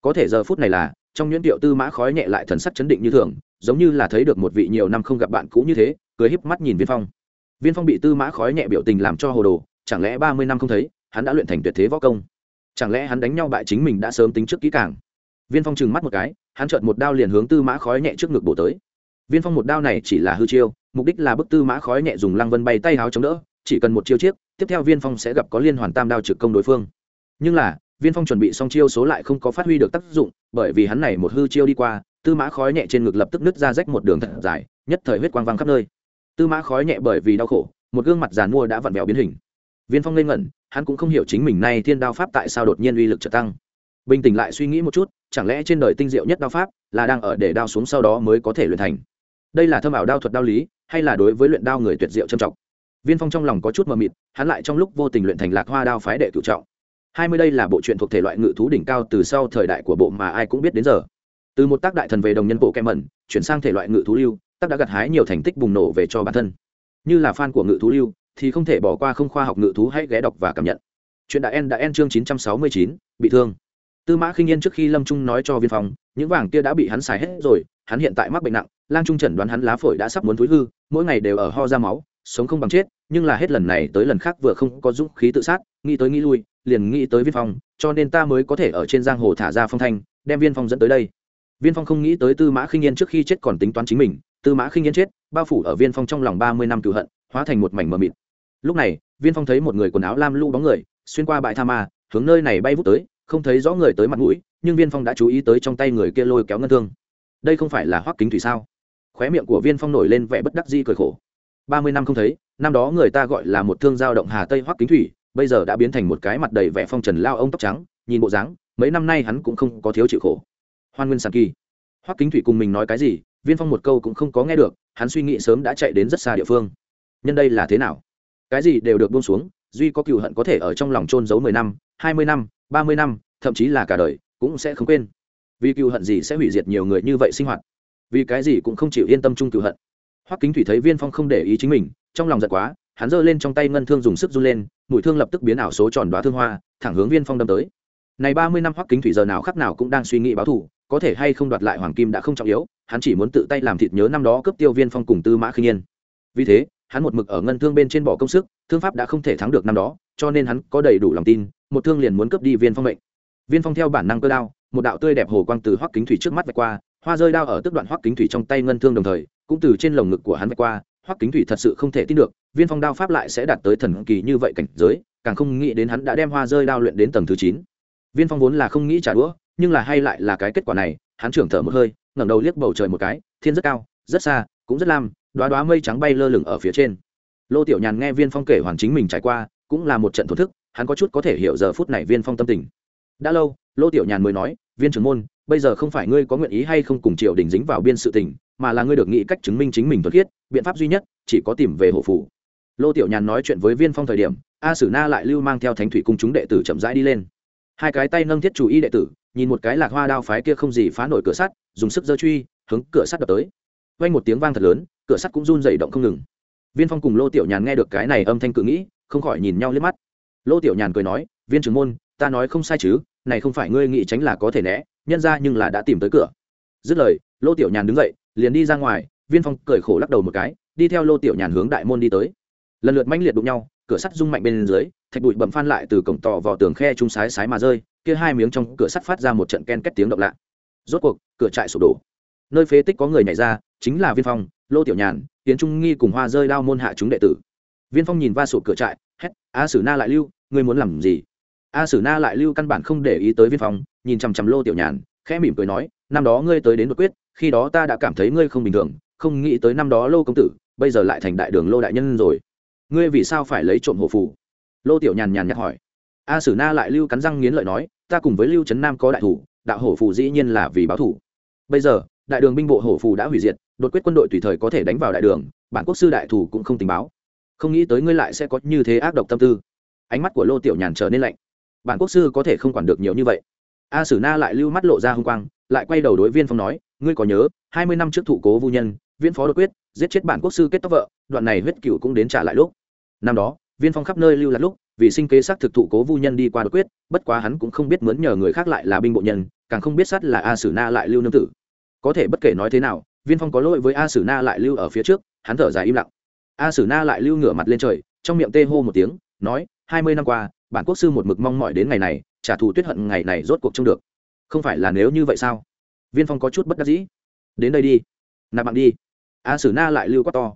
Có thể giờ phút này là trong nhuyễn tiệu tư mã khói nhẹ lại thần sắc chấn định như thường, giống như là thấy được một vị nhiều năm không gặp bạn cũ như thế, cười híp mắt nhìn viên phong. Viên phong bị tư mã khói nhẹ biểu tình làm cho hồ đồ, chẳng lẽ ba mươi năm không thấy, hắn đã luyện thành tuyệt thế võ công? Chẳng lẽ hắn đánh nhau bại chính mình đã sớm tính trước kỹ càng? Viên phong trừng mắt một cái, hắn chợt một đao liền hướng tư mã khói nhẹ trước ngực bổ tới. Viên phong một đao này chỉ là hư chiêu, mục đích là bức tư mã khói nhẹ dùng lăng vân bay tay háo chống đỡ, chỉ cần một chiêu chiếc, tiếp theo viên phong sẽ gặp có liên hoàn tam đao trực công đối phương. Nhưng là viên phong chuẩn bị xong chiêu số lại không có phát huy được tác dụng, bởi vì hắn này một hư chiêu đi qua, tư mã khói nhẹ trên ngực lập tức nứt ra rách một đường thật dài, nhất thời huyết quang văng khắp nơi. Tư mã khói nhẹ bởi vì đau khổ, một gương mặt giàn mua đã vặn vẹo biến hình. Viên phong lên ngẩn, hắn cũng không hiểu chính mình nay thiên đao pháp tại sao đột nhiên uy lực trở tăng. Bình tĩnh lại suy nghĩ một chút, chẳng lẽ trên đời tinh diệu nhất đao pháp là đang ở để đao xuống sau đó mới có thể luyện thành? Đây là thâm ảo đao thuật đao lý, hay là đối với luyện đao người tuyệt diệu trầm trọng? Viên phong trong lòng có chút mờ mịt, hắn lại trong lúc vô tình luyện thành lạc hoa đao phái đệ cựu trọng hai mươi đây là bộ truyện thuộc thể loại ngự thú đỉnh cao từ sau thời đại của bộ mà ai cũng biết đến giờ. Từ một tác đại thần về đồng nhân bộ kem mẩn, chuyển sang thể loại ngự thú lưu, tác đã gặt hái nhiều thành tích bùng nổ về cho bản thân. Như là fan của ngự thú lưu, thì không thể bỏ qua không khoa học ngự thú hãy ghé đọc và cảm nhận. Chuyện đại en đã en chương chín trăm sáu mươi chín, bị thương. Tư mã khinh yên trước khi lâm trung nói cho viên phòng những vàng kia đã bị hắn xài hết rồi, hắn hiện tại mắc bệnh nặng, lang trung chẩn đoán hắn lá phổi đã sắp muốn thúi hư, mỗi ngày đều ở ho ra máu, sống không bằng chết, nhưng là hết lần này tới lần khác vừa không có dũng khí tự sát, nghĩ tới nghĩ lui liền nghĩ tới viên phong, cho nên ta mới có thể ở trên giang hồ thả ra phong thanh, đem viên phong dẫn tới đây. Viên phong không nghĩ tới tư mã khinh yên trước khi chết còn tính toán chính mình. Tư mã khinh yên chết, bao phủ ở viên phong trong lòng ba mươi năm cựu hận, hóa thành một mảnh mờ mịt. Lúc này, viên phong thấy một người quần áo lam lũ bóng người, xuyên qua bãi tha ma, hướng nơi này bay vút tới, không thấy rõ người tới mặt mũi, nhưng viên phong đã chú ý tới trong tay người kia lôi kéo ngân thương. Đây không phải là hoắc kính thủy sao? Khóe miệng của viên phong nổi lên vẻ bất đắc di cười khổ. Ba mươi năm không thấy, năm đó người ta gọi là một thương giao động hà tây hoắc kính thủy bây giờ đã biến thành một cái mặt đầy vẻ phong trần lao ông tóc trắng, nhìn bộ dáng, mấy năm nay hắn cũng không có thiếu chịu khổ. Hoan nguyên sàn kỳ. Hoắc kính thủy cùng mình nói cái gì, viên phong một câu cũng không có nghe được, hắn suy nghĩ sớm đã chạy đến rất xa địa phương. Nhân đây là thế nào? Cái gì đều được buông xuống, duy có cựu hận có thể ở trong lòng trôn giấu mười năm, hai mươi năm, ba mươi năm, thậm chí là cả đời, cũng sẽ không quên. Vì cựu hận gì sẽ hủy diệt nhiều người như vậy sinh hoạt? Vì cái gì cũng không chịu yên tâm chung cựu hận? Hoắc kính thủy thấy viên phong không để ý chính mình, trong lòng giật quá hắn giơ lên trong tay ngân thương dùng sức run lên mũi thương lập tức biến ảo số tròn đoá thương hoa, thẳng hướng viên phong đâm tới. Này ba mươi năm hoắc kính thủy giờ nào khắc nào cũng đang suy nghĩ báo thù, có thể hay không đoạt lại hoàng kim đã không trọng yếu, hắn chỉ muốn tự tay làm thịt nhớ năm đó cướp tiêu viên phong cùng tư mã khinh yên. Vì thế, hắn một mực ở ngân thương bên trên bỏ công sức, thương pháp đã không thể thắng được năm đó, cho nên hắn có đầy đủ lòng tin, một thương liền muốn cướp đi viên phong mệnh. Viên phong theo bản năng cơ đao, một đạo tươi đẹp hồ quang từ hoắc kính thủy trước mắt vạch qua, hoa rơi đao ở tức đoạn hoắc kính thủy trong tay ngân thương đồng thời, cũng từ trên lồng ngực của hắn vạch qua hoắc kính thủy thật sự không thể tin được, viên phong đao pháp lại sẽ đạt tới thần kỳ như vậy cảnh giới, càng không nghĩ đến hắn đã đem hoa rơi đao luyện đến tầng thứ chín. Viên phong vốn là không nghĩ trả đũa, nhưng là hay lại là cái kết quả này, hắn trưởng thở một hơi, ngẩng đầu liếc bầu trời một cái, thiên rất cao, rất xa, cũng rất lam đoá đoá mây trắng bay lơ lửng ở phía trên. Lô tiểu nhàn nghe viên phong kể hoàn chính mình trải qua, cũng là một trận thổ thức, hắn có chút có thể hiểu giờ phút này viên phong tâm tình. Đã lâu, lô tiểu nhàn mới nói, viên trưởng môn, bây giờ không phải ngươi có nguyện ý hay không cùng triều đình dính vào biên sự tình, mà là ngươi được nghĩ cách chứng minh chính mình thuật khiết biện pháp duy nhất, chỉ có tìm về hộ phủ. Lô tiểu nhàn nói chuyện với viên phong thời điểm, a sử na lại lưu mang theo thánh thủy cung chúng đệ tử chậm rãi đi lên. Hai cái tay nâng thiết chủ y đệ tử, nhìn một cái lạc hoa đao phái kia không gì phá nổi cửa sắt, dùng sức dơ truy, hướng cửa sắt đập tới. Vang một tiếng vang thật lớn, cửa sắt cũng run dày động không ngừng. Viên phong cùng lô tiểu nhàn nghe được cái này âm thanh cự nghĩ, không khỏi nhìn nhau liếc mắt. Lô tiểu nhàn cười nói, viên trưởng môn, ta nói không sai chứ, này không phải ngươi nghĩ tránh là có thể né, nhân ra nhưng là đã tìm tới cửa. Dứt lời, lô tiểu nhàn đứng dậy, liền đi ra ngoài viên phong cười khổ lắc đầu một cái, đi theo lô tiểu nhàn hướng đại môn đi tới. Lần lượt manh liệt đụng nhau, cửa sắt rung mạnh bên dưới, thạch bụi bẩm phan lại từ cổng tỏ vào tường khe trung sái sái mà rơi, kia hai miếng trong cửa sắt phát ra một trận ken két tiếng động lạ. Rốt cuộc, cửa trại sụp đổ. Nơi phế tích có người nhảy ra, chính là viên phong, lô tiểu nhàn tiến trung nghi cùng hoa rơi đao môn hạ chúng đệ tử. Viên phong nhìn va sụp cửa trại, hét, a sử na lại lưu, ngươi muốn làm gì? A sử na lại lưu căn bản không để ý tới viên phong, nhìn chằm chằm lô tiểu nhàn, khẽ mỉm cười nói, năm đó ngươi tới đến đột quyết, khi đó ta đã cảm thấy ngươi không bình thường không nghĩ tới năm đó lô công tử, bây giờ lại thành đại đường lô đại nhân rồi. Ngươi vì sao phải lấy trộm hổ phù? Lô tiểu nhàn nhàn nhạt hỏi. A sử na lại lưu cắn răng nghiến lợi nói, ta cùng với lưu trấn nam có đại thủ, đạo hổ phù dĩ nhiên là vì báo thủ. Bây giờ, đại đường binh bộ hổ phù đã hủy diệt, đột quyết quân đội tùy thời có thể đánh vào đại đường, bản quốc sư đại thủ cũng không tình báo. Không nghĩ tới ngươi lại sẽ có như thế ác độc tâm tư. Ánh mắt của lô tiểu nhàn trở nên lạnh. Bản quốc sư có thể không quản được nhiều như vậy. A sử na lại lưu mắt lộ ra h ư n g quang, lại quay đầu đối viên phong nói, ngươi có nhớ, hai mươi năm trước thủ cố vô nhân viên phó đột quyết, giết chết bản quốc sư kết tóc vợ, đoạn này huyết cựu cũng đến trả lại lúc. Năm đó, viên phong khắp nơi lưu lạc lúc, vì sinh kế sắc thực thụ cố vu nhân đi qua đột quyết, bất quá hắn cũng không biết mướn nhờ người khác lại là binh bộ nhân, càng không biết sát là a sử na lại lưu nương tử. Có thể bất kể nói thế nào, viên phong có lỗi với a sử na lại lưu ở phía trước, hắn thở dài im lặng. A sử na lại lưu ngửa mặt lên trời, trong miệng tê hô một tiếng, nói, hai mươi năm qua, bản quốc sư một mực mong mỏi đến ngày này, trả thù tuyết hận ngày này rốt cuộc trông được. Không phải là nếu như vậy sao? Viên phong có chút bất đắc dĩ. Đến đây đi, nạp bạn đi a sử na lại lưu quá to.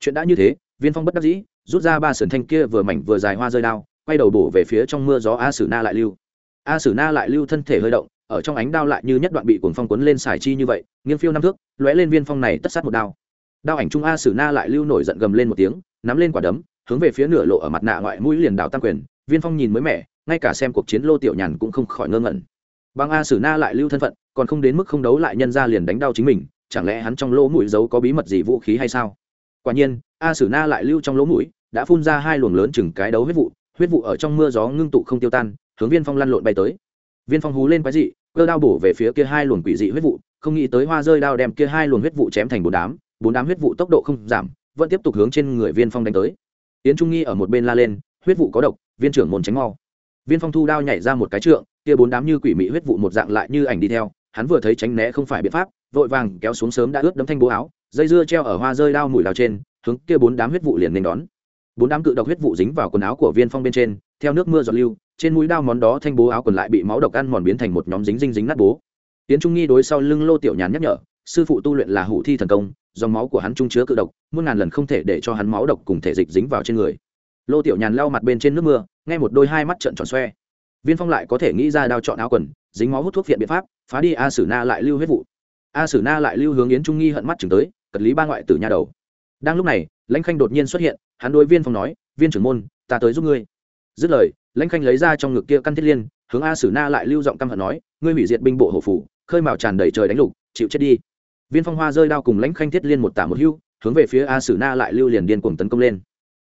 Chuyện đã như thế, viên phong bất đắc dĩ, rút ra ba sườn thanh kia vừa mảnh vừa dài hoa rơi đao, quay đầu bổ về phía trong mưa gió a sử na lại lưu. A sử na lại lưu thân thể hơi động, ở trong ánh đao lại như nhất đoạn bị cuồng phong cuốn lên xài chi như vậy, nghiêng phiêu năm thước, lóe lên viên phong này tất sát một đao. Đao ảnh trung a sử na lại lưu nổi giận gầm lên một tiếng, nắm lên quả đấm, hướng về phía nửa lộ ở mặt nạ ngoại mũi liền đảo tăng quyền, viên phong nhìn mới mẻ, ngay cả xem cuộc chiến lô tiểu nhàn cũng không khỏi ngơ ngẩn. Bằng a sử na lại lưu thân phận, còn không đến mức không đấu lại nhân ra liền đánh đau chính mình chẳng lẽ hắn trong lỗ mũi giấu có bí mật gì vũ khí hay sao? Quả nhiên, a sử na lại lưu trong lỗ mũi, đã phun ra hai luồng lớn chừng cái đấu huyết vụ huyết vụ ở trong mưa gió ngưng tụ không tiêu tan, hướng viên phong lăn lộn bay tới. Viên phong hú lên quái dị, cơ đao bổ về phía kia hai luồng quỷ dị huyết vụ, không nghĩ tới hoa rơi đao đem kia hai luồng huyết vụ chém thành bốn đám bốn đám huyết vụ tốc độ không giảm, vẫn tiếp tục hướng trên người viên phong đánh tới. Yến trung nghi ở một bên la lên, huyết vụ có độc, viên trưởng môn tránh mau. Viên phong thu đao nhảy ra một cái trượng, kia bốn đám như quỷ mị huyết vụ một dạng lại như ảnh đi theo, hắn vừa thấy tránh né không phải biện pháp vội vàng kéo xuống sớm đã ướt đấm thanh bố áo, dây dưa treo ở hoa rơi đao mùi đào trên, hướng kia bốn đám huyết vụ liền nên đón. Bốn đám cự độc huyết vụ dính vào quần áo của viên phong bên trên, theo nước mưa giọt lưu, trên mũi đao món đó thanh bố áo còn lại bị máu độc ăn mòn biến thành một nhóm dính dính dính nát bố. Tiến trung nghi đối sau lưng lô tiểu nhàn nhắc nhở, sư phụ tu luyện là hủ thi thần công, dòng máu của hắn trung chứa cự độc, muôn ngàn lần không thể để cho hắn máu độc cùng thể dịch dính vào trên người. Lô tiểu nhàn lau mặt bên trên nước mưa, nghe một đôi hai mắt trợn tròn xoe. Viên phong lại có thể nghĩ ra đao chọn áo quần, dính máu hút thuốc viện biện pháp, phá đi a sử na lại lưu huyết vụ a sử na lại lưu hướng yến trung nghi hận mắt chừng tới, cật lý ba ngoại tử nhà đầu. Đang lúc này, lãnh khanh đột nhiên xuất hiện, hắn đối viên phong nói, viên trưởng môn, ta tới giúp ngươi. Dứt lời, lãnh khanh lấy ra trong ngực kia căn thiết liên, hướng a sử na lại lưu giọng căm hận nói, ngươi hủy diệt binh bộ hổ phủ, khơi mào tràn đầy trời đánh lục, chịu chết đi. Viên phong hoa rơi đao cùng lãnh khanh thiết liên một tả một hưu, hướng về phía a sử na lại lưu liền điên cuồng tấn công lên.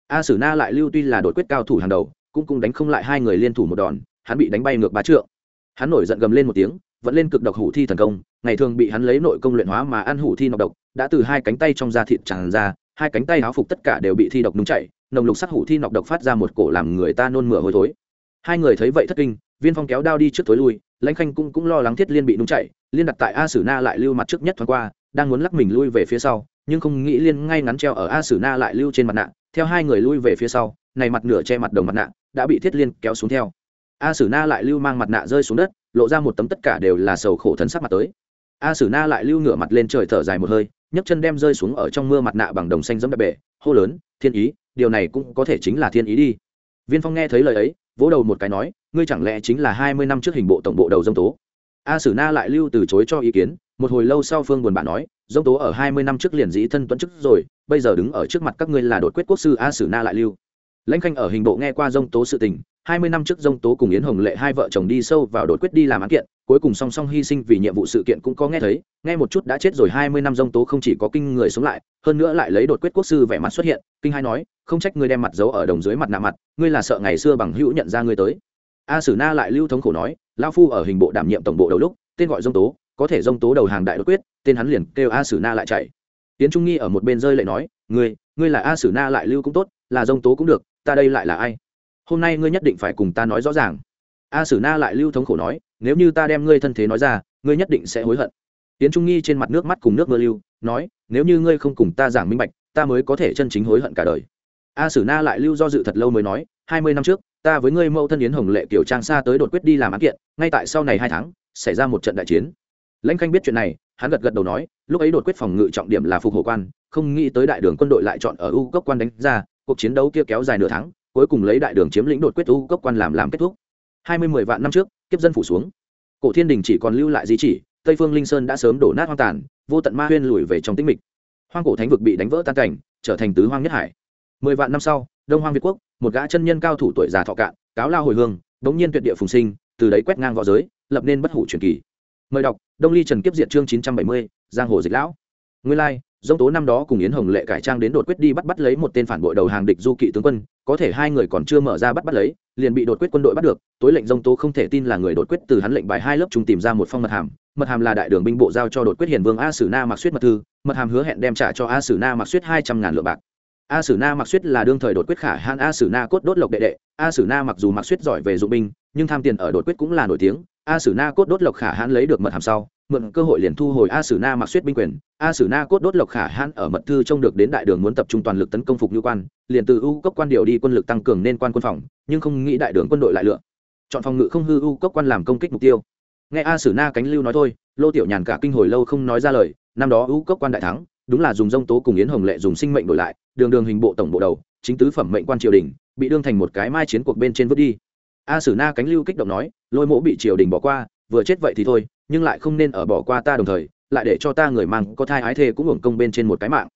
A sử na lại lưu tuy là đội quyết cao thủ hàng đầu, cũng cũng đánh không lại hai người liên thủ một đòn, hắn bị đánh bay ngược bá trượng. Hắn nổi giận gầm lên một tiếng vẫn lên cực độc hủ thi thần công, ngày thường bị hắn lấy nội công luyện hóa mà ăn hủ thi nọc độc, đã từ hai cánh tay trong da thịt tràn ra, hai cánh tay áo phục tất cả đều bị thi độc nung chảy, nồng lục sắc hủ thi nọc độc phát ra một cổ làm người ta nôn mửa hôi thối. Hai người thấy vậy thất kinh, viên phong kéo đao đi trước tối lui, lãnh khanh cũng cũng lo lắng thiết liên bị nung chảy, liên đặt tại a sử na lại lưu mặt trước nhất thoáng qua, đang muốn lắc mình lui về phía sau, nhưng không nghĩ liên ngay ngắn treo ở a sử na lại lưu trên mặt nạ, theo hai người lui về phía sau, này mặt nửa che mặt đồng mặt nạ, đã bị thiết liên kéo xuống theo a sử na lại lưu mang mặt nạ rơi xuống đất, lộ ra một tấm tất cả đều là sầu khổ thần sắc mặt tới. A sử na lại lưu ngửa mặt lên trời thở dài một hơi, nhấc chân đem rơi xuống ở trong mưa mặt nạ bằng đồng xanh dẫm đập bể, hô lớn, thiên ý, điều này cũng có thể chính là thiên ý đi. Viên phong nghe thấy lời ấy, vỗ đầu một cái nói, ngươi chẳng lẽ chính là hai mươi năm trước hình bộ tổng bộ đầu dông tố? A sử na lại lưu từ chối cho ý kiến, một hồi lâu sau phương buồn bã nói, dông tố ở hai mươi năm trước liền dĩ thân tuấn chức rồi, bây giờ đứng ở trước mặt các ngươi là đột quyết quốc sư a sử na lại lưu. Lãnh khanh ở hình bộ nghe qua dông tố sự tình hai mươi năm trước dông tố cùng yến hồng lệ hai vợ chồng đi sâu vào đột quyết đi làm án kiện, cuối cùng song song hy sinh vì nhiệm vụ sự kiện cũng có nghe thấy, nghe một chút đã chết rồi hai mươi năm dông tố không chỉ có kinh người sống lại, hơn nữa lại lấy đột quyết quốc sư vẻ mặt xuất hiện, kinh hai nói, không trách ngươi đem mặt giấu ở đồng dưới mặt nạ mặt, ngươi là sợ ngày xưa bằng hữu nhận ra ngươi tới. A sử na lại lưu thống khổ nói lao phu ở hình bộ đảm nhiệm tổng bộ đầu lúc, tên gọi dông tố, có thể dông tố đầu hàng đại đột quyết, tên hắn liền kêu a sử na lại chạy. Tiến trung nghi ở một bên rơi lại nói, ngươi ngươi là a sử na lại lưu cũng tốt, là dông tố cũng được, ta đây lại là ai? Hôm nay ngươi nhất định phải cùng ta nói rõ ràng. A sử na lại lưu thống khổ nói, nếu như ta đem ngươi thân thế nói ra, ngươi nhất định sẽ hối hận. Tiến trung nghi trên mặt nước mắt cùng nước mưa lưu, nói, nếu như ngươi không cùng ta giảng minh bạch, ta mới có thể chân chính hối hận cả đời. A sử na lại lưu do dự thật lâu mới nói, hai mươi năm trước, ta với ngươi mẫu thân yến hồng lệ kiểu trang xa tới đột quyết đi làm án kiện, ngay tại sau này hai tháng, xảy ra một trận đại chiến. Lãnh khanh biết chuyện này, hắn gật gật đầu nói, lúc ấy đột quyết phòng ngự trọng điểm là phục hồ quan, không nghĩ tới đại đường quân đội lại chọn ở u cốc quan đánh ra, cuộc chiến đấu kia kéo dài nửa tháng cuối cùng lấy đại đường chiếm lĩnh đột quyết u cốc quan làm làm kết thúc. Hai mươi mười vạn năm trước, kiếp dân phủ xuống. Cổ thiên đình chỉ còn lưu lại di chỉ, tây phương linh sơn đã sớm đổ nát hoang tàn, vô tận ma huyên lùi về trong tĩnh mịch. Hoang cổ thánh vực bị đánh vỡ tan cảnh, trở thành tứ hoang nhất hải. Mười vạn năm sau, đông hoang việt quốc, một gã chân nhân cao thủ tuổi già thọ cạn, cáo lao hồi hương, đống nhiên tuyệt địa phùng sinh, từ đấy quét ngang v õ giới, lập nên bất hủ truyền kỳ. Mời đọc, đông ly trần kiếp diện chương chín trăm bảy mươi, giang hồ dịch lão. Nguyên lai dông tố năm đó cùng yến hồng lệ cải trang đến đột quyết đi bắt bắt lấy một tên phản bội đầu hàng địch du kỵ tướng quân, có thể hai người còn chưa mở ra bắt bắt lấy, liền bị đột quyết quân đội bắt được. Tối lệnh dông tố không thể tin là người đột quyết từ hắn lệnh bài hai lớp chúng tìm ra một phong mật hàm. Mật hàm là đại đường binh bộ giao cho đột quyết hiền vương a sử na mặc suýt mật thư. Mật hàm hứa hẹn đem trả cho a sử na mặc suýt hai trăm ngàn lượng bạc. A sử na mặc suýt là đương thời đột quyết khả Han a sử na cốt đốt lộc đệ đệ. A sử na mặc dù mặc suýt giỏi về dụng binh, nhưng tham tiền ở đột quyết cũng là nổi tiếng a sử na cốt đốt lộc khả hãn lấy được mật hàm sau, mượn cơ hội liền thu hồi a sử na mặc suýt binh quyền. A sử na cốt đốt lộc khả hãn ở mật thư trông được đến đại đường muốn tập trung toàn lực tấn công phục như quan, liền từ u cốc quan điều đi quân lực tăng cường nên quan quân phòng, nhưng không nghĩ đại đường quân đội lại lựa. Chọn phòng ngự không hư u cốc quan làm công kích mục tiêu. Nghe a sử na cánh lưu nói thôi, lô tiểu nhàn cả kinh hồi lâu không nói ra lời, năm đó u cốc quan đại thắng, đúng là dùng dông tố cùng yến hồng lệ dùng sinh mệnh đổi lại, đường đường hình bộ tổng bộ đầu, chính tứ phẩm mệnh quan triều đình, bị đương thành một cái mai chiến cuộc bên trên vứt đi a sử na cánh lưu kích động nói, lôi mỗ bị triều đình bỏ qua, vừa chết vậy thì thôi, nhưng lại không nên ở bỏ qua ta đồng thời, lại để cho ta người mang có thai ái thê cũng hưởng công bên trên một cái mạng.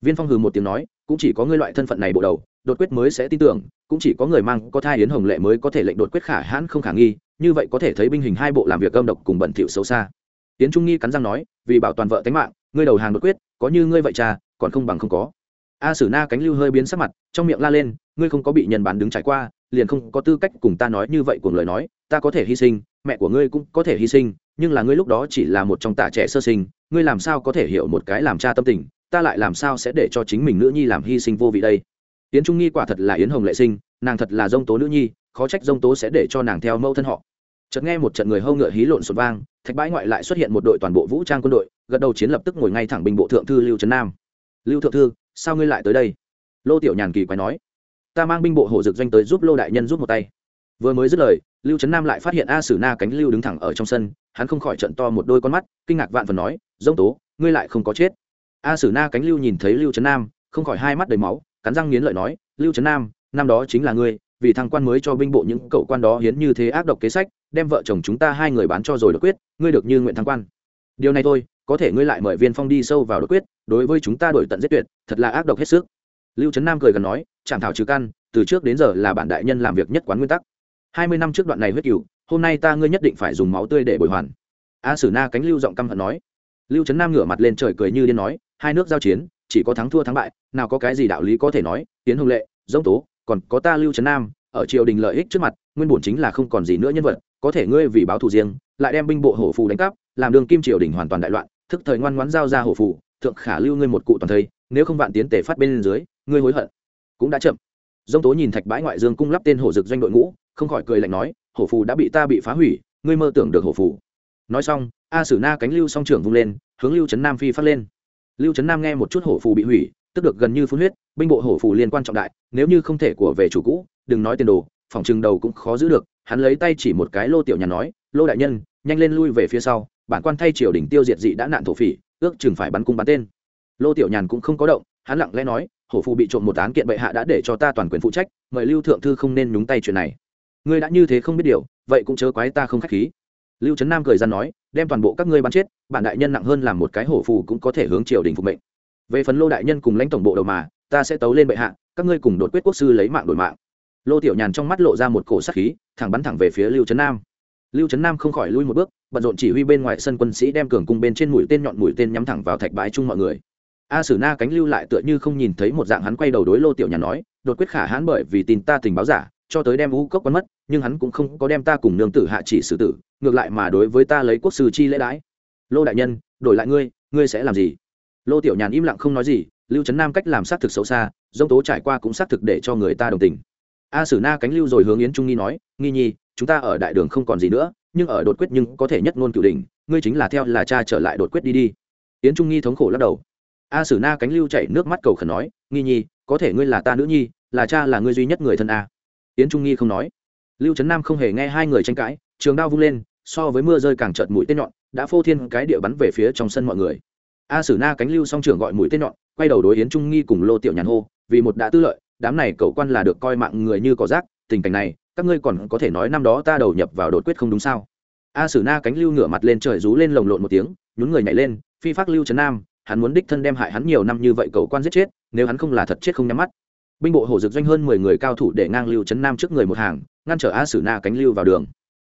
Viên phong hừ một tiếng nói, cũng chỉ có ngươi loại thân phận này bộ đầu, đột quyết mới sẽ tin tưởng, cũng chỉ có người mang có thai yến hồng lệ mới có thể lệnh đột quyết khả hãn không khả nghi, như vậy có thể thấy binh hình hai bộ làm việc âm độc cùng bẩn thỉu xấu xa. Tiến trung nghi cắn răng nói, vì bảo toàn vợ tánh mạng, ngươi đầu hàng đột quyết, có như ngươi vậy cha, còn không bằng không có. A sử na cánh lưu hơi biến sắc mặt, trong miệng la lên, ngươi không có bị nhân bán đứng trải qua liền không có tư cách cùng ta nói như vậy cùng lời nói, ta có thể hy sinh, mẹ của ngươi cũng có thể hy sinh, nhưng là ngươi lúc đó chỉ là một trong tà trẻ sơ sinh, ngươi làm sao có thể hiểu một cái làm cha tâm tình, ta lại làm sao sẽ để cho chính mình nữ nhi làm hy sinh vô vị đây? Yến trung nghi quả thật là yến hồng lệ sinh, nàng thật là dông tố nữ nhi, khó trách dông tố sẽ để cho nàng theo mẫu thân họ. Chợt nghe một trận người hâu ngựa hí lộn sột vang, thạch bãi ngoại lại xuất hiện một đội toàn bộ vũ trang quân đội, gật đầu chiến lập tức ngồi ngay thẳng bình bộ thượng thư lưu trấn nam. Lưu thượng thư, sao ngươi lại tới đây? Lô tiểu nhàn kỳ quái nói ta mang binh bộ hồ dực doanh tới giúp lô đại nhân giúp một tay. Vừa mới dứt lời, lưu trấn nam lại phát hiện a sử na cánh lưu đứng thẳng ở trong sân, hắn không khỏi trận to một đôi con mắt, kinh ngạc vạn phần nói, dông tố, ngươi lại không có chết. A sử na cánh lưu nhìn thấy lưu trấn nam, không khỏi hai mắt đầy máu, cắn răng nghiến lợi nói, lưu trấn nam, năm đó chính là ngươi, vì thăng quan mới cho binh bộ những cậu quan đó hiến như thế ác độc kế sách, đem vợ chồng chúng ta hai người bán cho rồi đột quyết, ngươi được như nguyện thăng quan. Điều này thôi, có thể ngươi lại mời viên phong đi sâu vào đột quyết, đối với chúng ta đổi tận giết tuyệt, thật là ác độc hết sức lưu trấn nam cười gần nói chạm thảo trừ căn, từ trước đến giờ là bản đại nhân làm việc nhất quán nguyên tắc. Hai mươi năm trước đoạn này huyết cựu hôm nay ta ngươi nhất định phải dùng máu tươi để bồi hoàn. A sử na cánh lưu giọng căm hận nói. Lưu trấn nam ngửa mặt lên trời cười như điên nói, hai nước giao chiến, chỉ có thắng thua thắng bại, nào có cái gì đạo lý có thể nói, tiến hồng lệ, dông tố, còn có ta lưu trấn nam, ở triều đình lợi ích trước mặt, nguyên bổn chính là không còn gì nữa nhân vật, có thể ngươi vì báo thù riêng, lại đem binh bộ hổ phù đánh cắp, làm đường kim triều đình hoàn toàn đại loạn, thức thời ngoan ngoãn giao ra hổ phù, thượng khả lưu ngươi một cụ toàn thây nếu không vạn tiến tể phát bên dưới, ngươi hối hận. Cũng đã chậm. Dông tố nhìn thạch bãi ngoại dương cung lắp tên hổ dực doanh đội ngũ, không khỏi cười lạnh nói, hổ phù đã bị ta bị phá hủy, ngươi mơ tưởng được hổ phù. Nói xong, a sử na cánh lưu song trưởng vung lên, hướng lưu trấn nam phi phát lên. Lưu trấn nam nghe một chút hổ phù bị hủy, tức được gần như phun huyết, binh bộ hổ phù liên quan trọng đại, nếu như không thể của về chủ cũ, đừng nói tiền đồ, phòng trừng đầu cũng khó giữ được, hắn lấy tay chỉ một cái lô tiểu nhà nói, lô đại nhân, nhanh lên lui về phía sau, bản quan thay triều đình tiêu diệt dị đã nạn thổ phỉ, ước chừng phải bắn cung bắn tên lô tiểu nhàn cũng không có động, hắn lặng lẽ nói, hổ phù bị trộm một án kiện bệ hạ đã để cho ta toàn quyền phụ trách, mời lưu thượng thư không nên nhúng tay chuyện này. Ngươi đã như thế không biết điều, vậy cũng chớ quái ta không khách khí. Lưu trấn nam cười ra nói, đem toàn bộ các ngươi bắn chết, bản đại nhân nặng hơn làm một cái hổ phù cũng có thể hướng triều đình phục mệnh. Về phần lô đại nhân cùng lãnh tổng bộ đầu mà, ta sẽ tấu lên bệ hạ, các ngươi cùng đột quyết quốc sư lấy mạng đổi mạng. Lô tiểu nhàn trong mắt lộ ra một cổ sắc khí, thẳng bắn thẳng về phía lưu trấn nam. Lưu trấn nam không khỏi lui một bước, bận rộn chỉ huy bên ngoài sân quân sĩ đem cường cung bên trên mũi tên nhọn mũi tên nhắm thẳng vào thạch bãi chung mọi người a sử na cánh lưu lại tựa như không nhìn thấy một dạng hắn quay đầu đối lô tiểu nhàn nói, đột quyết khả hãn bởi vì tin ta tình báo giả, cho tới đem u cốc quấn mất, nhưng hắn cũng không có đem ta cùng nương tử hạ chỉ xử tử, ngược lại mà đối với ta lấy quốc sư chi lễ đãi. Lô đại nhân, đổi lại ngươi ngươi sẽ làm gì? Lô tiểu nhàn im lặng không nói gì, lưu trấn nam cách làm xác thực xấu xa, dông tố trải qua cũng xác thực để cho người ta đồng tình. A sử na cánh lưu rồi hướng yến trung nghi nói, nghi nhi, chúng ta ở đại đường không còn gì nữa, nhưng ở đột quyết nhưng có thể nhất ngôn cửu đình ngươi chính là theo là cha trở lại đột quyết đi đi. Yến trung nghi thống khổ lắc đầu a sử na cánh lưu chảy nước mắt cầu khẩn nói, nghi nhi, có thể ngươi là ta nữ nhi, là cha là ngươi duy nhất người thân a. Yến trung nghi không nói. Lưu trấn nam không hề nghe hai người tranh cãi, trường đao vung lên, so với mưa rơi càng trợt mũi tên nhọn, đã phô thiên cái địa bắn về phía trong sân mọi người. A sử na cánh lưu song trưởng gọi mũi tên nhọn, quay đầu đối yến trung nghi cùng lô tiểu nhàn hô, vì một đã tư lợi, đám này cậu quan là được coi mạng người như cỏ rác, tình cảnh này, các ngươi còn có thể nói năm đó ta đầu nhập vào đột quyết không đúng sao? A sử na cánh lưu ngửa mặt lên trời rú lên lồng lộn một tiếng, nhún người nhảy lên, phi phát lưu trấn nam hắn muốn đích thân đem hại hắn nhiều năm như vậy cậu quan giết chết, nếu hắn không là thật chết không nhắm mắt. Binh bộ hổ dực doanh hơn mười người cao thủ để ngang lưu trấn nam trước người một hàng, ngăn trở a sử na cánh lưu vào đường.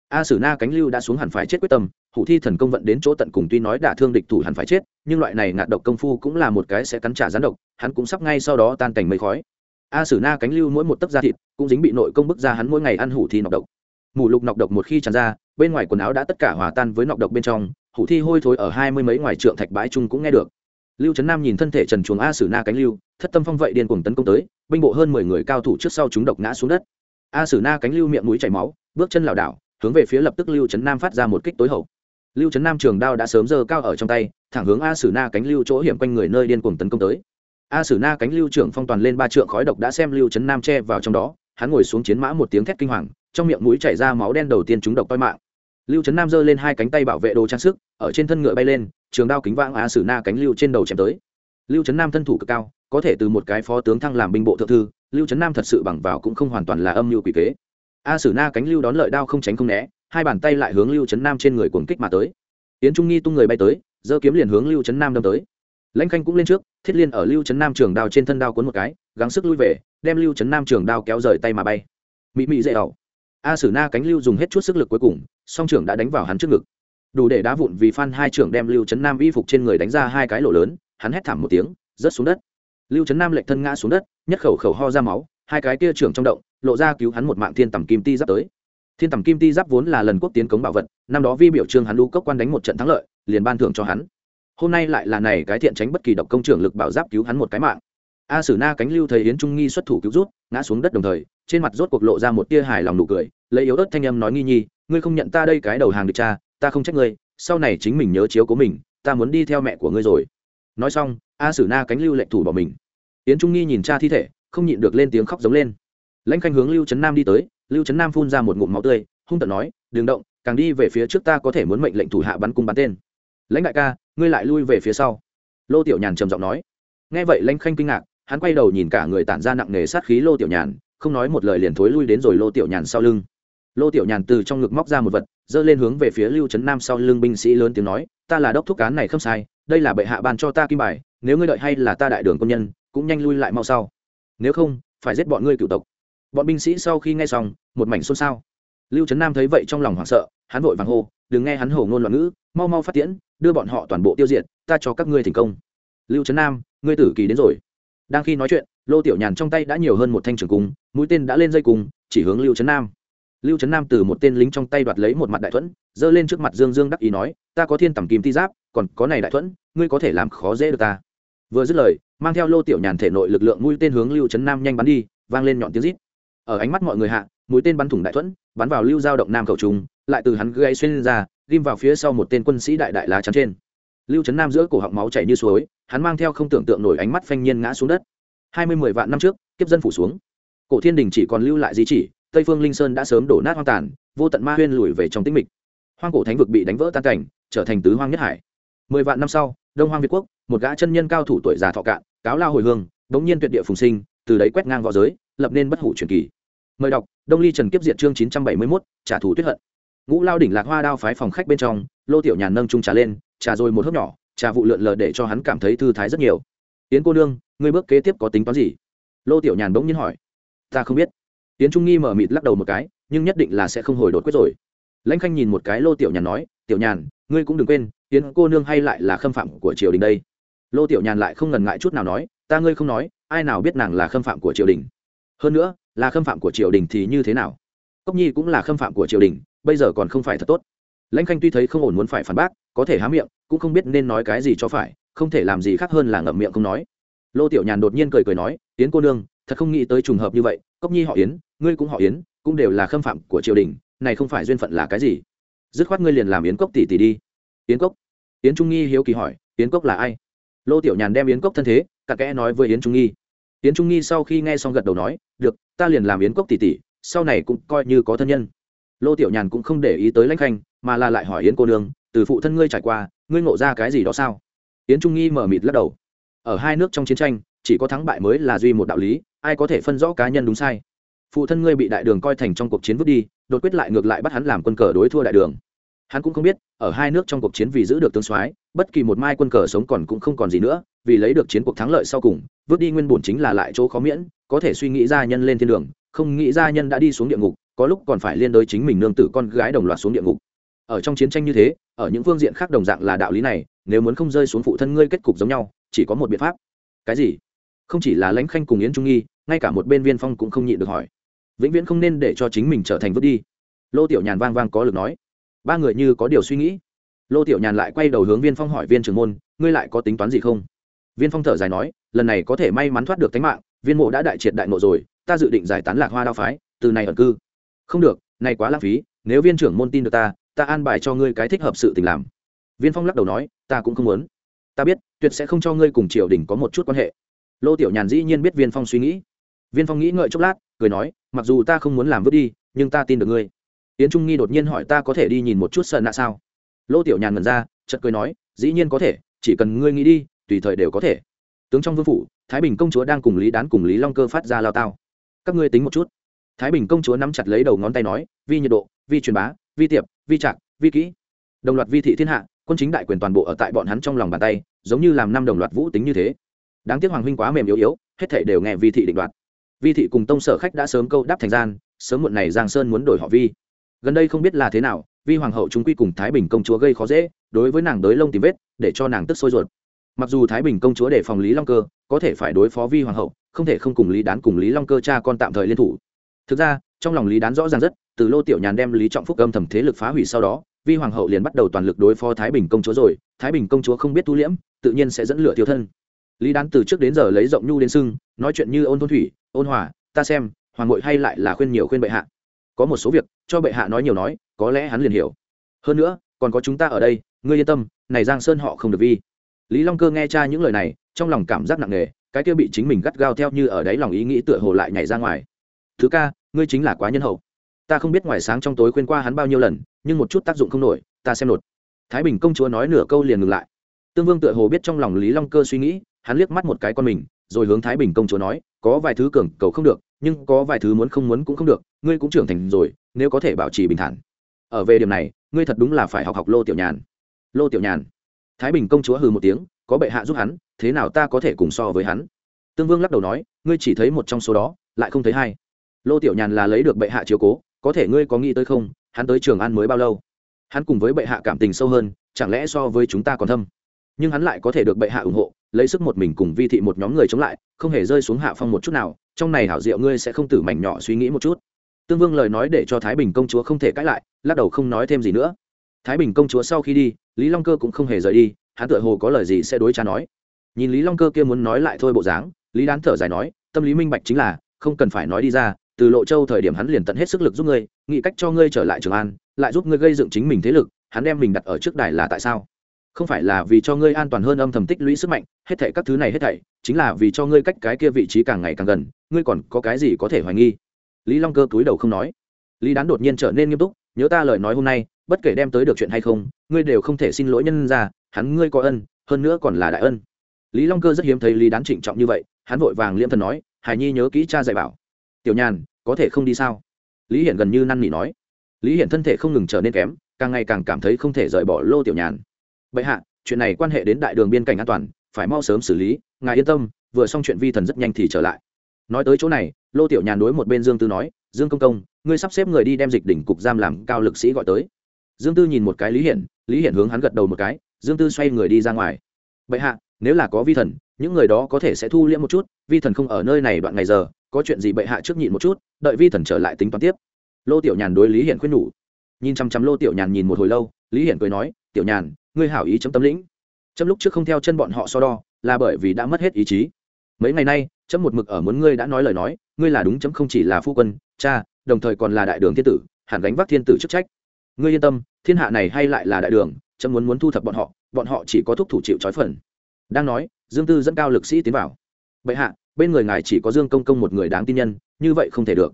A sử na cánh lưu đã xuống hẳn phải chết quyết tâm, hủ thi thần công vận đến chỗ tận cùng tuy nói đả thương địch thủ hẳn phải chết, nhưng loại này ngạt độc công phu cũng là một cái sẽ cắn trả gián độc, hắn cũng sắp ngay sau đó tan cảnh mây khói. A sử na cánh lưu mỗi một tấc da thịt, cũng dính bị nội công bức ra hắn mỗi ngày ăn hủ thi nọc độc. Mù lục nọc độc một khi tràn ra, bên ngoài quần áo đã tất cả hòa tan với nọc độc bên trong, hủ thi hôi thối ở hai mươi mấy ngoài trượng thạch bãi trung cũng nghe được lưu trấn nam nhìn thân thể trần chuồng a sử na cánh lưu, thất tâm phong vậy điên cuồng tấn công tới, binh bộ hơn mười người cao thủ trước sau chúng độc ngã xuống đất. A sử na cánh lưu miệng mũi chảy máu, bước chân lảo đảo, hướng về phía lập tức lưu trấn nam phát ra một kích tối hậu. Lưu trấn nam trường đao đã sớm giơ cao ở trong tay, thẳng hướng a sử na cánh lưu chỗ hiểm quanh người nơi điên cuồng tấn công tới. A sử na cánh lưu trưởng phong toàn lên ba trượng khói độc đã xem lưu trấn nam che vào trong đó, hắn ngồi xuống chiến mã một tiếng thét kinh hoàng, trong miệng mũi chảy ra máu đen đầu tiên chúng độc toi mạng. Lưu trấn nam giơ lên hai cánh tay bảo vệ đồ trang sức, ở trên thân ngựa bay lên trường đao kính vãng a sử na cánh lưu trên đầu chém tới. Lưu trấn nam thân thủ cực cao, có thể từ một cái phó tướng thăng làm binh bộ thượng thư, lưu trấn nam thật sự bằng vào cũng không hoàn toàn là âm mưu quỷ kế. A sử na cánh lưu đón lợi đao không tránh không né, hai bàn tay lại hướng lưu trấn nam trên người cuồng kích mà tới. Yến trung nghi tung người bay tới, giơ kiếm liền hướng lưu trấn nam đâm tới. Lãnh khanh cũng lên trước, thiết liên ở lưu trấn nam trường đao trên thân đao cuốn một cái, gắng sức lui về, đem lưu trấn nam trường đao kéo rời tay mà bay. Mị mị dễ ẩu. A sử na cánh lưu dùng hết chút sức lực cuối cùng, song trưởng đã đánh vào hắn trước ngực đủ để đá vụn vì phan hai trưởng đem lưu trấn nam y phục trên người đánh ra hai cái lỗ lớn, hắn hét thảm một tiếng, rớt xuống đất. Lưu trấn nam lệnh thân ngã xuống đất, nhất khẩu khẩu ho ra máu, hai cái kia trưởng trong động, lộ ra cứu hắn một mạng thiên tầm kim ti giáp tới. Thiên tầm kim ti giáp vốn là lần quốc tiến cống bảo vật, năm đó vi biểu trương hắn lưu cốc quan đánh một trận thắng lợi, liền ban thưởng cho hắn. Hôm nay lại là này cái thiện tránh bất kỳ độc công trưởng lực bảo giáp cứu hắn một cái mạng. A sử na cánh lưu thầy yến trung nghi xuất thủ cứu rút, ngã xuống đất đồng thời, trên mặt rốt cuộc lộ ra một tia hài lòng nụ cười, lấy yếu ớt thanh âm nói nghi nhi, ngươi không nhận ta đây cái đầu hàng được cha ta không trách ngươi, sau này chính mình nhớ chiếu của mình, ta muốn đi theo mẹ của ngươi rồi. Nói xong, a sử na cánh lưu lệnh thủ bỏ mình. Yến trung nghi nhìn cha thi thể, không nhịn được lên tiếng khóc giống lên. Lãnh khanh hướng lưu trấn nam đi tới, lưu trấn nam phun ra một ngụm máu tươi, hung tận nói, đừng động, càng đi về phía trước ta có thể muốn mệnh lệnh thủ hạ bắn cung bắn tên. Lãnh đại ca, ngươi lại lui về phía sau. Lô tiểu nhàn trầm giọng nói. Nghe vậy lãnh khanh kinh ngạc, hắn quay đầu nhìn cả người tản ra nặng nề sát khí lô tiểu nhàn, không nói một lời liền thối lui đến rồi lô tiểu nhàn sau lưng. Lô tiểu nhàn từ trong ngực móc ra một vật giơ lên hướng về phía lưu trấn nam sau lưng binh sĩ lớn tiếng nói, ta là đốc thúc cán này không sai, đây là bệ hạ ban cho ta kim bài, nếu ngươi đợi hay là ta đại đường công nhân, cũng nhanh lui lại mau sau. Nếu không, phải giết bọn ngươi cựu tộc. Bọn binh sĩ sau khi nghe xong, một mảnh xôn xao. Lưu trấn nam thấy vậy trong lòng hoảng sợ, hắn vội vàng hô, đừng nghe hắn hổ ngôn loạn ngữ, mau mau phát tiễn, đưa bọn họ toàn bộ tiêu diệt, ta cho các ngươi thành công. Lưu trấn nam, ngươi tử kỳ đến rồi. Đang khi nói chuyện, lô tiểu nhàn trong tay đã nhiều hơn một thanh trường cung, mũi tên đã lên dây cung, chỉ hướng lưu trấn nam lưu trấn nam từ một tên lính trong tay đoạt lấy một mặt đại thuẫn, giơ lên trước mặt dương dương đắc ý nói, ta có thiên tầm kim ti giáp, còn có này đại thuẫn, ngươi có thể làm khó dễ được ta. Vừa dứt lời, mang theo lô tiểu nhàn thể nội lực lượng mũi tên hướng lưu trấn nam nhanh bắn đi, vang lên nhọn tiếng rít. Ở ánh mắt mọi người hạ, mũi tên bắn thủng đại thuẫn, bắn vào lưu giao động nam khẩu trùng lại từ hắn gây xuyên ra, ghim vào phía sau một tên quân sĩ đại đại lá chắn trên. Lưu trấn nam giữa cổ họng máu chảy như suối, hắn mang theo không tưởng tượng nổi ánh mắt phanh nhiên ngã xuống đất. Hai mươi mười vạn năm trước, kiếp dân phủ xuống. Cổ thiên đình chỉ còn lưu lại di chỉ tây phương linh sơn đã sớm đổ nát hoang tàn, vô tận ma huyên lùi về trong tĩnh mịch. Hoang cổ thánh vực bị đánh vỡ tan cảnh, trở thành tứ hoang nhất hải. Mười vạn năm sau, đông hoang việt quốc, một gã chân nhân cao thủ tuổi già thọ cạn, cáo lao hồi hương, bỗng nhiên tuyệt địa phùng sinh, từ đấy quét ngang v õ giới, lập nên bất hủ truyền kỳ. Mời đọc, đông ly trần kiếp Diệt chương chín trăm bảy mươi mốt, trả thù tuyết hận. Ngũ lao đỉnh lạc hoa đao phái phòng khách bên trong, lô tiểu nhàn nâng trung trà lên, trà rồi một hớp nhỏ, trà vụ lượn lờ để cho hắn cảm thấy thư thái rất nhiều. Yến cô nương, ngươi bước kế tiếp có tính toán gì? Lô tiểu nhàn bỗng nhiên hỏi. Ta không biết tiến trung nghi mở mịt lắc đầu một cái, nhưng nhất định là sẽ không hồi đột quyết rồi. Lãnh khanh nhìn một cái lô tiểu nhàn nói, tiểu nhàn, ngươi cũng đừng quên, tiến cô nương hay lại là khâm phạm của triều đình đây. Lô tiểu nhàn lại không ngần ngại chút nào nói, ta ngươi không nói, ai nào biết nàng là khâm phạm của triều đình? Hơn nữa, là khâm phạm của triều đình thì như thế nào? Cốc nhi cũng là khâm phạm của triều đình, bây giờ còn không phải thật tốt. Lãnh khanh tuy thấy không ổn muốn phải phản bác, có thể há miệng, cũng không biết nên nói cái gì cho phải, không thể làm gì khác hơn là ngậm miệng không nói. Lô tiểu nhàn đột nhiên cười cười nói Tiễn cô nương thật không nghĩ tới trùng hợp như vậy, cốc nhi họ yến, ngươi cũng họ yến, cũng đều là khâm phạm của triều đình, này không phải duyên phận là cái gì? Dứt khoát ngươi liền làm yến cốc tỷ tỷ đi. Yến cốc? Yến trung nghi hiếu kỳ hỏi, yến cốc là ai? Lô tiểu nhàn đem yến cốc thân thế cả kẽ nói với yến trung nghi. Yến trung nghi sau khi nghe xong gật đầu nói, được, ta liền làm yến cốc tỷ tỷ, sau này cũng coi như có thân nhân. Lô tiểu nhàn cũng không để ý tới lãnh khanh, mà là lại hỏi yến cô nương, từ phụ thân ngươi trải qua, ngươi ngộ ra cái gì đó sao? Yến trung nghi mở mịt lắc đầu. Ở hai nước trong chiến tranh, chỉ có thắng bại mới là duy một đạo lý ai có thể phân rõ cá nhân đúng sai? Phụ thân ngươi bị đại đường coi thành trong cuộc chiến vứt đi, đột quyết lại ngược lại bắt hắn làm quân cờ đối thua đại đường. Hắn cũng không biết, ở hai nước trong cuộc chiến vì giữ được tương soái, bất kỳ một mai quân cờ sống còn cũng không còn gì nữa, vì lấy được chiến cuộc thắng lợi sau cùng, vứt đi nguyên bổn chính là lại chỗ khó miễn, có thể suy nghĩ ra nhân lên thiên đường, không nghĩ ra nhân đã đi xuống địa ngục, có lúc còn phải liên đối chính mình nương tử con gái đồng loạt xuống địa ngục. Ở trong chiến tranh như thế, ở những phương diện khác đồng dạng là đạo lý này, nếu muốn không rơi xuống phụ thân ngươi kết cục giống nhau, chỉ có một biện pháp. Cái gì? Không chỉ là lãnh khanh cùng yến trung nghi, ngay cả một bên viên phong cũng không nhịn được hỏi. Vĩnh viễn không nên để cho chính mình trở thành vứt đi. Lô tiểu nhàn vang vang có lực nói. Ba người như có điều suy nghĩ. Lô tiểu nhàn lại quay đầu hướng viên phong hỏi viên trưởng môn, ngươi lại có tính toán gì không? Viên phong thở dài nói, lần này có thể may mắn thoát được tính mạng, viên mộ đã đại triệt đại nộ rồi, ta dự định giải tán lạc hoa đao phái, từ này ẩn cư. Không được, này quá lãng phí, nếu viên trưởng môn tin được ta ta an bài cho ngươi cái thích hợp sự tình làm. Viên phong lắc đầu nói, ta cũng không muốn. Ta biết, tuyệt sẽ không cho ngươi cùng triều đình có một chút quan hệ lô tiểu nhàn dĩ nhiên biết viên phong suy nghĩ. Viên phong nghĩ ngợi chốc lát, cười nói, mặc dù ta không muốn làm vứt đi, nhưng ta tin được ngươi. Yến trung nghi đột nhiên hỏi, ta có thể đi nhìn một chút sợ nạ sao? Lô tiểu nhàn ngẩn ra, chợt cười nói, dĩ nhiên có thể, chỉ cần ngươi nghĩ đi, tùy thời đều có thể. Tướng trong vương phủ, thái bình công chúa đang cùng lý đán cùng lý long cơ phát ra lao tao. Các ngươi tính một chút. Thái bình công chúa nắm chặt lấy đầu ngón tay nói, vi nhiệt độ, vi truyền bá, vi tiệp, vi trạc, vi kỹ. Đồng loạt vi thị thiên hạ, quân chính đại quyền toàn bộ ở tại bọn hắn trong lòng bàn tay, giống như làm năm đồng loạt vũ tính như thế đáng tiếc hoàng huynh quá mềm yếu yếu, hết thể đều nghe vi thị định đoạt. Vi thị cùng tông sở khách đã sớm câu đáp thành gian, sớm muộn này giang sơn muốn đổi họ vi. Gần đây không biết là thế nào, vi hoàng hậu chúng quy cùng thái bình công chúa gây khó dễ, đối với nàng đới lông tìm vết, để cho nàng tức sôi ruột. Mặc dù thái bình công chúa để phòng lý long cơ, có thể phải đối phó vi hoàng hậu, không thể không cùng lý đán cùng lý long cơ cha con tạm thời liên thủ. Thực ra, trong lòng lý đán rõ ràng rất, từ lô tiểu nhàn đem lý trọng phúc âm thầm thế lực phá hủy sau đó, vi hoàng hậu liền bắt đầu toàn lực đối phó thái bình công chúa rồi. Thái bình công chúa không biết tu liễm, tự nhiên sẽ dẫn lửa tiêu thân lý đán từ trước đến giờ lấy rộng nhu đến sưng, nói chuyện như ôn thôn thủy, ôn hòa, ta xem, hoàng ngội hay lại là khuyên nhiều khuyên bệ hạ. Có một số việc, cho bệ hạ nói nhiều nói, có lẽ hắn liền hiểu. Hơn nữa, còn có chúng ta ở đây, ngươi yên tâm, này giang sơn họ không được vi. Lý long cơ nghe cha những lời này, trong lòng cảm giác nặng nề, cái kia bị chính mình gắt gao theo như ở đáy lòng ý nghĩ tựa hồ lại nhảy ra ngoài. Thứ ca, ngươi chính là quá nhân hậu. Ta không biết ngoài sáng trong tối khuyên qua hắn bao nhiêu lần, nhưng một chút tác dụng không nổi, ta xem nột. Thái bình công chúa nói nửa câu liền ngừng lại. Tương vương tựa hồ biết trong lòng lý long cơ suy nghĩ hắn liếc mắt một cái con mình, rồi hướng thái bình công chúa nói, có vài thứ cường cầu không được, nhưng có vài thứ muốn không muốn cũng không được, ngươi cũng trưởng thành rồi, nếu có thể bảo trì bình thản. Ở về điểm này, ngươi thật đúng là phải học học lô tiểu nhàn. Lô tiểu nhàn? Thái bình công chúa hừ một tiếng, có bệ hạ giúp hắn, thế nào ta có thể cùng so với hắn? Tương vương lắc đầu nói, ngươi chỉ thấy một trong số đó, lại không thấy hai. Lô tiểu nhàn là lấy được bệ hạ chiếu cố, có thể ngươi có nghĩ tới không, hắn tới trường an mới bao lâu? Hắn cùng với bệ hạ cảm tình sâu hơn, chẳng lẽ so với chúng ta còn thâm? Nhưng hắn lại có thể được bệ hạ ủng hộ, lấy sức một mình cùng vi thị một nhóm người chống lại, không hề rơi xuống hạ phong một chút nào, trong này hảo diệu ngươi sẽ không tử mảnh nhỏ suy nghĩ một chút. Tương vương lời nói để cho thái bình công chúa không thể cãi lại, lắc đầu không nói thêm gì nữa. Thái bình công chúa sau khi đi, lý long cơ cũng không hề rời đi, hắn tựa hồ có lời gì sẽ đối cha nói. Nhìn lý long cơ kia muốn nói lại thôi bộ dáng, lý đán thở dài nói, tâm lý minh bạch chính là, không cần phải nói đi ra, từ lộ châu thời điểm hắn liền tận hết sức lực giúp ngươi, nghĩ cách cho ngươi trở lại trường an, lại giúp ngươi gây dựng chính mình thế lực, hắn đem mình đặt ở trước đài là tại sao? Không phải là vì cho ngươi an toàn hơn âm thầm tích lũy sức mạnh, hết thảy các thứ này hết thảy, chính là vì cho ngươi cách cái kia vị trí càng ngày càng gần, ngươi còn có cái gì có thể hoài nghi? Lý long cơ túi đầu không nói. Lý đán đột nhiên trở nên nghiêm túc, nhớ ta lời nói hôm nay, bất kể đem tới được chuyện hay không, ngươi đều không thể xin lỗi nhân ra, hắn ngươi có ân, hơn nữa còn là đại ân. Lý long cơ rất hiếm thấy lý đán trịnh trọng như vậy, hắn vội vàng liêm thần nói, hải nhi nhớ kỹ cha dạy bảo. Tiểu nhàn, có thể không đi sao? Lý hiển gần như năn nỉ nói. Lý hiển thân thể không ngừng trở nên kém, càng ngày càng cảm thấy không thể rời bỏ lô tiểu nhàn bệ hạ, chuyện này quan hệ đến đại đường biên cảnh an toàn, phải mau sớm xử lý, ngài yên tâm, vừa xong chuyện vi thần rất nhanh thì trở lại. Nói tới chỗ này, lô tiểu nhàn đối một bên dương tư nói, dương công công, ngươi sắp xếp người đi đem dịch đỉnh cục giam làm cao lực sĩ gọi tới. Dương tư nhìn một cái lý hiển lý hiển hướng hắn gật đầu một cái, dương tư xoay người đi ra ngoài. Bệ hạ, nếu là có vi thần, những người đó có thể sẽ thu liễm một chút, vi thần không ở nơi này đoạn ngày giờ, có chuyện gì bệ hạ trước nhịn một chút, đợi vi thần trở lại tính toán tiếp. Lô tiểu nhàn đối lý hiển khuyên nhủ. Nhìn chăm chăm lô tiểu nhàn nhìn một hồi lâu, lý hiển cười nói, tiểu nhàn ngươi hảo ý chấm tâm lĩnh. Chấm lúc trước không theo chân bọn họ so đo, là bởi vì đã mất hết ý chí. Mấy ngày nay, chấm một mực ở muốn ngươi đã nói lời nói, ngươi là đúng chấm không chỉ là phu quân, cha, đồng thời còn là đại đường thiên tử, hẳn gánh vác thiên tử chức trách. Ngươi yên tâm, thiên hạ này hay lại là đại đường, chấm muốn muốn thu thập bọn họ bọn họ chỉ có thúc thủ chịu trói phần. Đang nói, dương tư dẫn cao lực sĩ tiến vào. Bệ hạ, bên người ngài chỉ có dương công công một người đáng tin nhân, như vậy không thể được.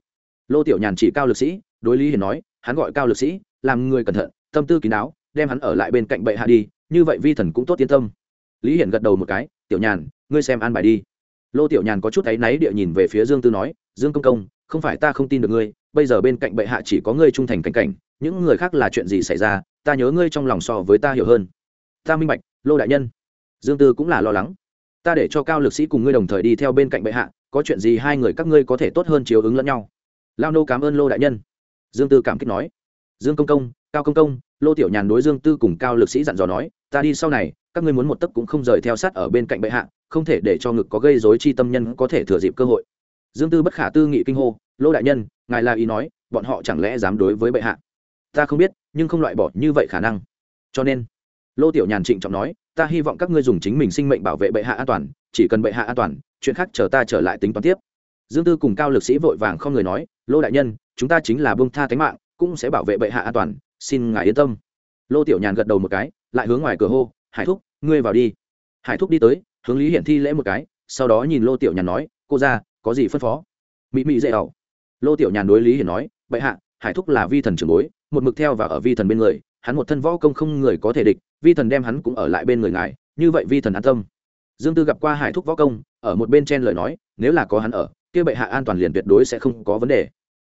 Lô tiểu nhàn chỉ cao lực sĩ, đối lý hiền nói, hắn gọi cao lực sĩ, làm người cẩn thận, tâm tư kín đáo đem hắn ở lại bên cạnh bệ hạ đi, như vậy vi thần cũng tốt yên tâm. Lý hiển gật đầu một cái, tiểu nhàn, ngươi xem an bài đi. Lô tiểu nhàn có chút áy náy địa nhìn về phía dương tư nói, dương công công, không phải ta không tin được ngươi, bây giờ bên cạnh bệ hạ chỉ có ngươi trung thành cảnh cảnh, những người khác là chuyện gì xảy ra, ta nhớ ngươi trong lòng so với ta hiểu hơn. Ta minh bạch, lô đại nhân. Dương tư cũng là lo lắng. Ta để cho cao lực sĩ cùng ngươi đồng thời đi theo bên cạnh bệ hạ, có chuyện gì hai người các ngươi có thể tốt hơn chiếu ứng lẫn nhau. Lao nô cảm ơn lô đại nhân. Dương tư cảm kích nói. Dương công công, cao công công lô tiểu nhàn đối dương tư cùng cao lực sĩ dặn dò nói, ta đi sau này, các ngươi muốn một tấc cũng không rời theo sát ở bên cạnh bệ hạ, không thể để cho ngực có gây dối chi tâm nhân có thể thừa dịp cơ hội. Dương tư bất khả tư nghị kinh hô, lô đại nhân, ngài là ý nói, bọn họ chẳng lẽ dám đối với bệ hạ? Ta không biết, nhưng không loại bỏ như vậy khả năng. Cho nên, lô tiểu nhàn trịnh trọng nói, ta hy vọng các ngươi dùng chính mình sinh mệnh bảo vệ bệ hạ an toàn, chỉ cần bệ hạ an toàn, chuyện khác chờ ta trở lại tính toán tiếp. Dương tư cùng cao lực sĩ vội vàng không người nói, lô đại nhân, chúng ta chính là bông tha tánh mạng, cũng sẽ bảo vệ bệ hạ an toàn xin ngài yên tâm. Lô tiểu nhàn gật đầu một cái, lại hướng ngoài cửa hô, hải thúc, ngươi vào đi. Hải thúc đi tới, hướng lý hiển thi lễ một cái, sau đó nhìn lô tiểu nhàn nói, cô ra có gì phân phó? Mỹ mỹ dễ ẩu lô tiểu nhàn đối lý hiển nói, bệ hạ, hải thúc là vi thần trưởng bối, một mực theo và ở vi thần bên người, hắn một thân võ công không người có thể địch, vi thần đem hắn cũng ở lại bên người ngài, như vậy vi thần an tâm. Dương tư gặp qua hải thúc võ công, ở một bên trên lời nói, nếu là có hắn ở, kia bệ hạ an toàn liền tuyệt đối sẽ không có vấn đề.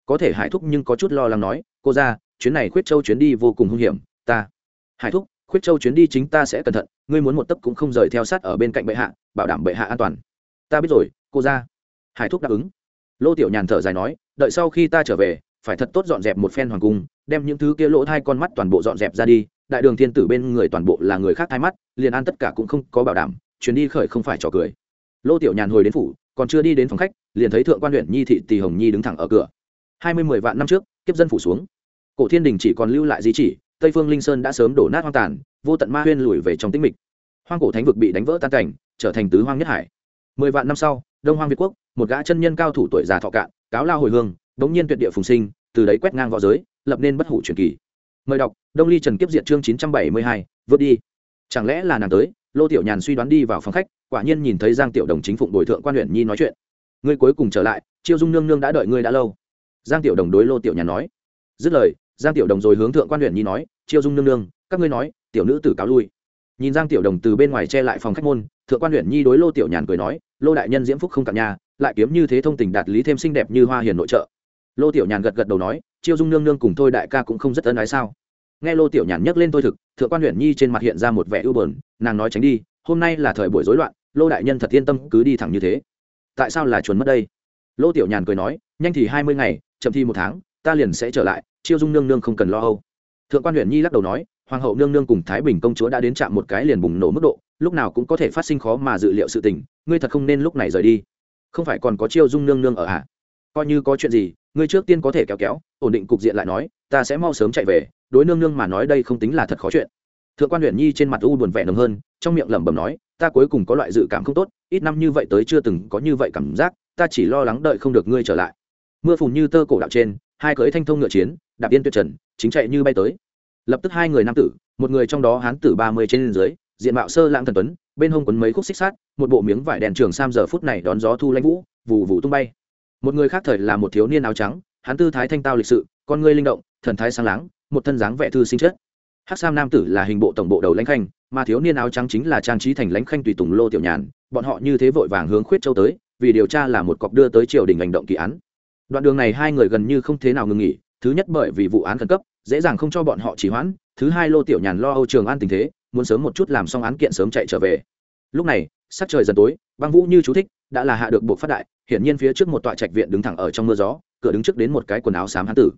Có thể hải thúc nhưng có chút lo lắng nói, cô ra chuyến này khuyết châu chuyến đi vô cùng hung hiểm, ta. Hải thúc, khuyết châu chuyến đi chính ta sẽ cẩn thận, ngươi muốn một tấc cũng không rời theo sát ở bên cạnh bệ hạ, bảo đảm bệ hạ an toàn. Ta biết rồi, cô ra hải thúc đáp ứng. Lô tiểu nhàn thở dài nói, đợi sau khi ta trở về, phải thật tốt dọn dẹp một phen hoàng cung, đem những thứ kia lỗ thai con mắt toàn bộ dọn dẹp ra đi, đại đường thiên tử bên người toàn bộ là người khác thai mắt, liền an tất cả cũng không có bảo đảm, chuyến đi khởi không phải trò cười. Lô tiểu nhàn hồi đến phủ, còn chưa đi đến phòng khách, liền thấy thượng quan huyện nhi thị tỳ hồng nhi đứng thẳng ở cửa. Hai mươi mười vạn năm trước, kiếp dân phủ xuống cổ thiên đình chỉ còn lưu lại di chỉ, tây phương linh sơn đã sớm đổ nát hoang tàn, vô tận ma huyên lùi về trong tĩnh mịch. Hoang cổ thánh vực bị đánh vỡ tan cảnh, trở thành tứ hoang nhất hải. Mười vạn năm sau, đông hoang việt quốc, một gã chân nhân cao thủ tuổi già thọ cạn, cáo lao hồi hương bỗng nhiên tuyệt địa phùng sinh, từ đấy quét ngang v õ giới, lập nên bất hủ truyền kỳ. Mời đọc, đông ly trần kiếp diệt chương chín trăm bảy mươi hai, vượt đi. Chẳng lẽ là nàng tới? Lô tiểu nhàn suy đoán đi vào phòng khách, quả nhiên nhìn thấy giang tiểu đồng chính phụng bồi thượng quan huyện nhi nói chuyện. Ngươi cuối cùng trở lại, chiêu dung nương nương đã đợi ngươi đã lâu. Giang tiểu đồng đối lô tiểu nhàn nói. Dứt lời giang tiểu đồng rồi hướng thượng quan huyện nhi nói, chiêu dung nương nương, các ngươi nói, tiểu nữ tử cáo lui. Nhìn giang tiểu đồng từ bên ngoài che lại phòng khách môn, thượng quan huyện nhi đối lô tiểu nhàn cười nói, lô đại nhân diễm phúc không cạn nhà, lại kiếm như thế thông tình đạt lý thêm xinh đẹp như hoa hiền nội trợ. Lô tiểu nhàn gật gật đầu nói, chiêu dung nương nương cùng thôi đại ca cũng không rất ân ái sao? Nghe lô tiểu nhàn nhắc lên tôi thực, thượng quan huyện nhi trên mặt hiện ra một vẻ ưu bờn nàng nói tránh đi, hôm nay là thời buổi rối loạn, lô đại nhân thật yên tâm, cứ đi thẳng như thế. Tại sao là chuồn mất đây? Lô tiểu nhàn cười nói, nhanh thì hai mươi ngày, chậm thì một tháng ta liền sẽ trở lại, chiêu dung nương nương không cần lo âu. Thượng quan huyện nhi lắc đầu nói, hoàng hậu nương nương cùng thái bình công chúa đã đến chạm một cái liền bùng nổ mức độ, lúc nào cũng có thể phát sinh khó mà dự liệu sự tình, ngươi thật không nên lúc này rời đi. Không phải còn có chiêu dung nương nương ở ạ à? coi như có chuyện gì, ngươi trước tiên có thể kéo kéo, ổn định cục diện lại nói, ta sẽ mau sớm chạy về, đối nương nương mà nói đây không tính là thật khó chuyện. Thượng quan huyện nhi trên mặt u buồn vẻ nồng hơn, trong miệng lẩm bẩm nói, ta cuối cùng có loại dự cảm không tốt, ít năm như vậy tới chưa từng có như vậy cảm giác, ta chỉ lo lắng đợi không được ngươi trở lại. Mưa phùn như tơ cổ đạo trên hai cưới thanh thông ngựa chiến, đạp yên tuyệt trần, chính chạy như bay tới. Lập tức hai người nam tử, một người trong đó hán tử ba mươi trên dưới, diện mạo sơ lãng thần tuấn, bên hông quấn mấy khúc xích sát một bộ miếng vải đèn trường sam giờ phút này đón gió thu lãnh vũ, vù vù tung bay. Một người khác thời là một thiếu niên áo trắng, hán tư thái thanh tao lịch sự, con ngươi linh động, thần thái sáng láng, một thân dáng vẻ thư sinh chất. Hắc sam nam tử là hình bộ tổng bộ đầu lãnh khanh, mà thiếu niên áo trắng chính là trang trí thành lãnh khanh tùy tùng lô tiểu nhàn, bọn họ như thế vội vàng hướng khuyết châu tới, vì điều tra là một cọc đưa tới triều đình hành động kỳ án đoạn đường này hai người gần như không thế nào ngừng nghỉ, thứ nhất bởi vì vụ án khẩn cấp, dễ dàng không cho bọn họ trì hoãn, thứ hai lô tiểu nhàn lo âu trường an tình thế, muốn sớm một chút làm xong án kiện sớm chạy trở về. Lúc này, sắc trời dần tối, băng vũ như chú thích, đã là hạ được buộc phát đại, hiển nhiên phía trước một tọa trạch viện đứng thẳng ở trong mưa gió, cửa đứng trước đến một cái quần áo xám hán tử.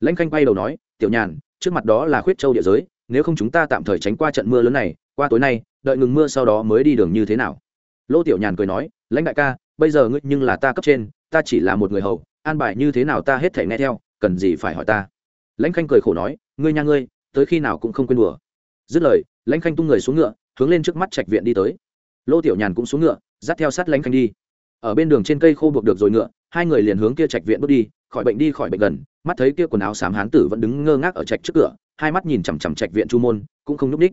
Lãnh khanh quay đầu nói, tiểu nhàn, trước mặt đó là khuyết châu địa giới, nếu không chúng ta tạm thời tránh qua trận mưa lớn này, qua tối nay, đợi ngừng mưa sau đó mới đi đường như thế nào? Lô tiểu nhàn cười nói, lãnh đại ca, bây giờ ngươi nhưng là ta cấp trên, ta chỉ là một người hầu an bài như thế nào ta hết thể nghe theo, cần gì phải hỏi ta? Lãnh khanh cười khổ nói, ngươi nha ngươi, tới khi nào cũng không quên đùa. Dứt lời, lãnh khanh tung người xuống ngựa, hướng lên trước mắt trạch viện đi tới. Lô tiểu nhàn cũng xuống ngựa, dắt theo sát lãnh khanh đi. Ở bên đường trên cây khô buộc được rồi ngựa, hai người liền hướng kia trạch viện bước đi, khỏi bệnh đi khỏi bệnh gần, mắt thấy kia quần áo xám hán tử vẫn đứng ngơ ngác ở trạch trước cửa, hai mắt nhìn chằm chằm trạch viện chu môn, cũng không nhúc ních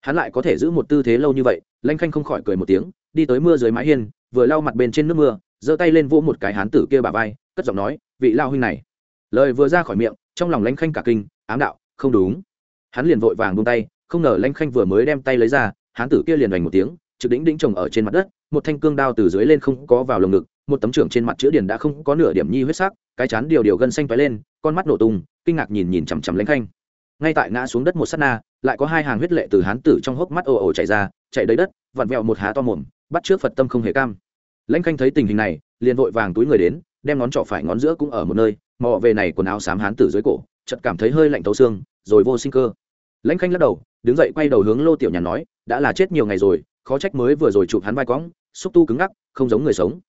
hắn lại có thể giữ một tư thế lâu như vậy lanh khanh không khỏi cười một tiếng, đi tới mưa dưới mái hiên, vừa lau mặt bên trên nước mưa, giơ tay lên vỗ một cái hán tử kia bà vai cất giọng nói, vị lao huynh này. Lời vừa ra khỏi miệng, trong lòng lanh khanh cả kinh, ám đạo, không đúng. Hắn liền vội vàng buông tay, không ngờ lanh khanh vừa mới đem tay lấy ra, hán tử kia liền đánh một tiếng, trực đỉnh đĩnh chồng ở trên mặt đất, một thanh cương đao từ dưới lên không có vào lồng ngực, một tấm trưởng trên mặt chữ điền đã không có nửa điểm nhi huyết sắc, cái chán điều điều gân xanh toái lên, con mắt nổ tung, kinh ngạc nhìn nhìn chằm chằm lãnh khanh. Ngay tại ngã xuống đất một sát na, lại có hai hàng huyết lệ từ hán tử trong hốc mắt ồ ồ chảy ra, chạy đầy đất, vặn vẹo một há to mồm, bắt trước phật tâm không hề cam. Lãnh khanh thấy tình hình này, liền vội vàng túi người đến đem ngón trỏ phải ngón giữa cũng ở một nơi mò về này quần áo xám hán tử dưới cổ, chợt cảm thấy hơi lạnh tấu xương, rồi vô sinh cơ. Lãnh khanh lắc đầu, đứng dậy quay đầu hướng lô tiểu nhàn nói, đã là chết nhiều ngày rồi, khó trách mới vừa rồi chụp hắn vai cõng xúc tu cứng ngắc, không giống người sống.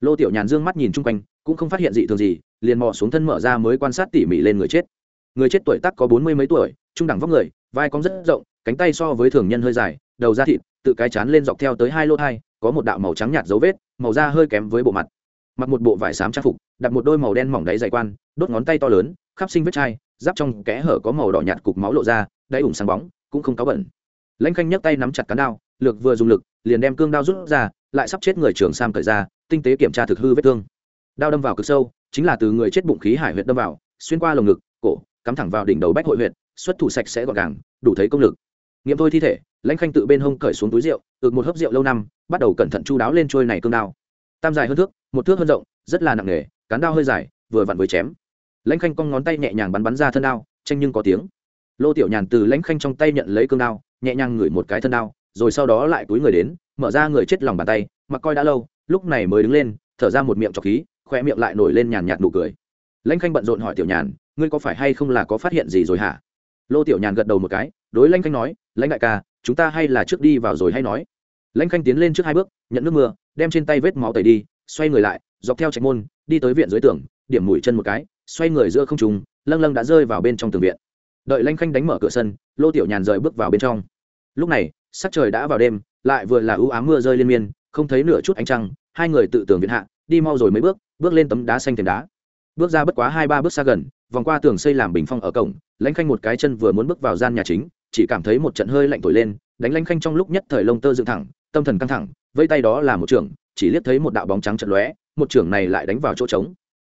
Lô tiểu nhàn dương mắt nhìn chung quanh, cũng không phát hiện gì thường gì, liền mò xuống thân mở ra mới quan sát tỉ mỉ lên người chết. Người chết tuổi tác có bốn mươi mấy tuổi, trung đẳng vóc người, vai cong rất rộng, cánh tay so với thường nhân hơi dài, đầu da thịt, tự cái chán lên dọc theo tới hai lô thai, có một đạo màu trắng nhạt dấu vết, màu da hơi kém với bộ mặt mặc một bộ vải xám trang phục, đặt một đôi màu đen mỏng đáy dày quan, đốt ngón tay to lớn, khắp sinh vết chai, giáp trong kẽ hở có màu đỏ nhạt cục máu lộ ra, đáy ủng sáng bóng, cũng không có bẩn. Lãnh khanh nhấc tay nắm chặt cán đao, lược vừa dùng lực, liền đem cương đao rút ra, lại sắp chết người trường sam cởi ra, tinh tế kiểm tra thực hư vết thương. Đao đâm vào cực sâu, chính là từ người chết bụng khí hải huyệt đâm vào, xuyên qua lồng ngực, cổ, cắm thẳng vào đỉnh đầu bách hội huyệt, xuất thủ sạch sẽ gọn gàng, đủ thấy công lực. Nghiệm thôi thi thể, lãnh khanh tự bên hông cởi xuống túi rượu ực một hớp rượu lâu năm, bắt đầu cẩn thận chu đáo lên trôi này cương đao tam dài hơn thước, một thước hơn rộng, rất là nặng nề, cán đao hơi dài, vừa vặn với chém. Lãnh khanh cong ngón tay nhẹ nhàng bắn bắn ra thân đao, tranh nhưng có tiếng. Lô tiểu nhàn từ lãnh khanh trong tay nhận lấy cương đao, nhẹ nhàng ngửi một cái thân đao, rồi sau đó lại túi người đến, mở ra người chết lòng bàn tay, mặc coi đã lâu, lúc này mới đứng lên, thở ra một miệng trọc khí khoe miệng lại nổi lên nhàn nhạt nụ cười. Lãnh khanh bận rộn hỏi tiểu nhàn, ngươi có phải hay không là có phát hiện gì rồi hả? Lô tiểu nhàn gật đầu một cái, đối lãnh khanh nói, lãnh đại ca, chúng ta hay là trước đi vào rồi hay nói lãnh khanh tiến lên trước hai bước, nhận nước mưa, đem trên tay vết máu tẩy đi, xoay người lại, dọc theo trạch môn, đi tới viện dưới tường, điểm mũi chân một cái, xoay người giữa không trùng lâng lâng đã rơi vào bên trong tường viện. Đợi lãnh khanh đánh mở cửa sân, lô tiểu nhàn rời bước vào bên trong. Lúc này, sắc trời đã vào đêm, lại vừa là ưu ám mưa rơi liên miên, không thấy nửa chút ánh trăng, hai người tự tường viện hạ, đi mau rồi mấy bước bước lên tấm đá xanh thềm đá. Bước ra bất quá hai ba bước xa gần, vòng qua tường xây làm bình phong ở cổng, lãnh khanh một cái chân vừa muốn bước vào gian nhà chính, chỉ cảm thấy một trận hơi lạnh thổi lên, đánh lãnh khanh trong lúc nhất thời lông tơ dựng thẳng tâm thần căng thẳng vây tay đó là một trưởng, chỉ liếc thấy một đạo bóng trắng trận lóe, một trưởng này lại đánh vào chỗ trống.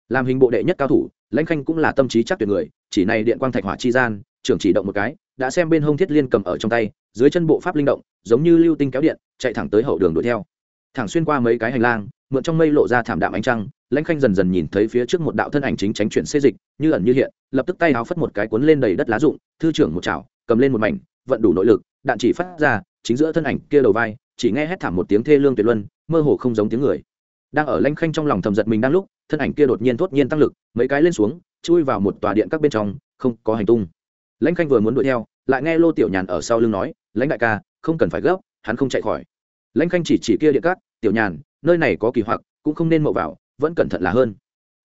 Làm hình bộ đệ nhất cao thủ, lãnh khanh cũng là tâm trí chắc tuyệt người, chỉ này điện quang thạch hỏa chi gian, trưởng chỉ động một cái, đã xem bên hông thiết liên cầm ở trong tay, dưới chân bộ pháp linh động, giống như lưu tinh kéo điện, chạy thẳng tới hậu đường đuổi theo. Thẳng xuyên qua mấy cái hành lang, mượn trong mây lộ ra thảm đạm ánh trăng, lãnh khanh dần dần nhìn thấy phía trước một đạo thân ảnh chính tránh chuyển xê dịch, như ẩn như hiện, lập tức tay áo phất một cái cuốn lên đầy đất lá rụng, thư trưởng một chảo, cầm lên một mảnh, vận đủ nội lực, đạn chỉ phát ra, chính giữa thân ảnh kia đầu vai chỉ nghe hét thảm một tiếng thê lương tuyệt luân, mơ hồ không giống tiếng người. Đang ở lãnh khanh trong lòng thầm giật mình đang lúc, thân ảnh kia đột nhiên thốt nhiên tăng lực, mấy cái lên xuống, chui vào một tòa điện các bên trong, không có hành tung. Lãnh khanh vừa muốn đuổi theo, lại nghe lô tiểu nhàn ở sau lưng nói, lãnh đại ca, không cần phải gấp, hắn không chạy khỏi. Lãnh khanh chỉ chỉ kia điện các, tiểu nhàn, nơi này có kỳ hoặc, cũng không nên mậu vào, vẫn cẩn thận là hơn.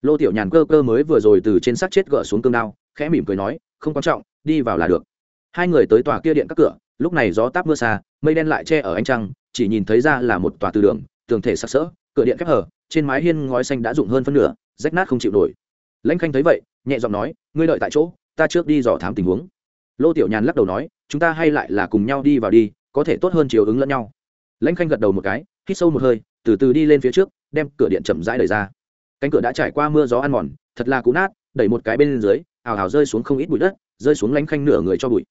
Lô tiểu nhàn cơ cơ mới vừa rồi từ trên xác chết gỡ xuống cương đao, khẽ mỉm cười nói, không quan trọng, đi vào là được. Hai người tới tòa kia điện các cửa, lúc này gió táp mưa xa, mây đen lại che ở ánh trăng chỉ nhìn thấy ra là một tòa từ đường, tường thể sặc sỡ, cửa điện khép hở trên mái hiên ngói xanh đã rụng hơn phân nửa, rách nát không chịu nổi. Lãnh khanh thấy vậy, nhẹ giọng nói, ngươi đợi tại chỗ, ta trước đi dò thám tình huống. Lô tiểu nhàn lắc đầu nói, chúng ta hay lại là cùng nhau đi vào đi, có thể tốt hơn chiều ứng lẫn nhau. Lãnh khanh gật đầu một cái, hít sâu một hơi, từ từ đi lên phía trước, đem cửa điện chậm rãi đẩy ra. Cánh cửa đã trải qua mưa gió ăn mòn, thật là cú nát, đẩy một cái bên dưới, ào ào rơi xuống không ít bụi đất, rơi xuống lãnh khanh nửa người cho bụi.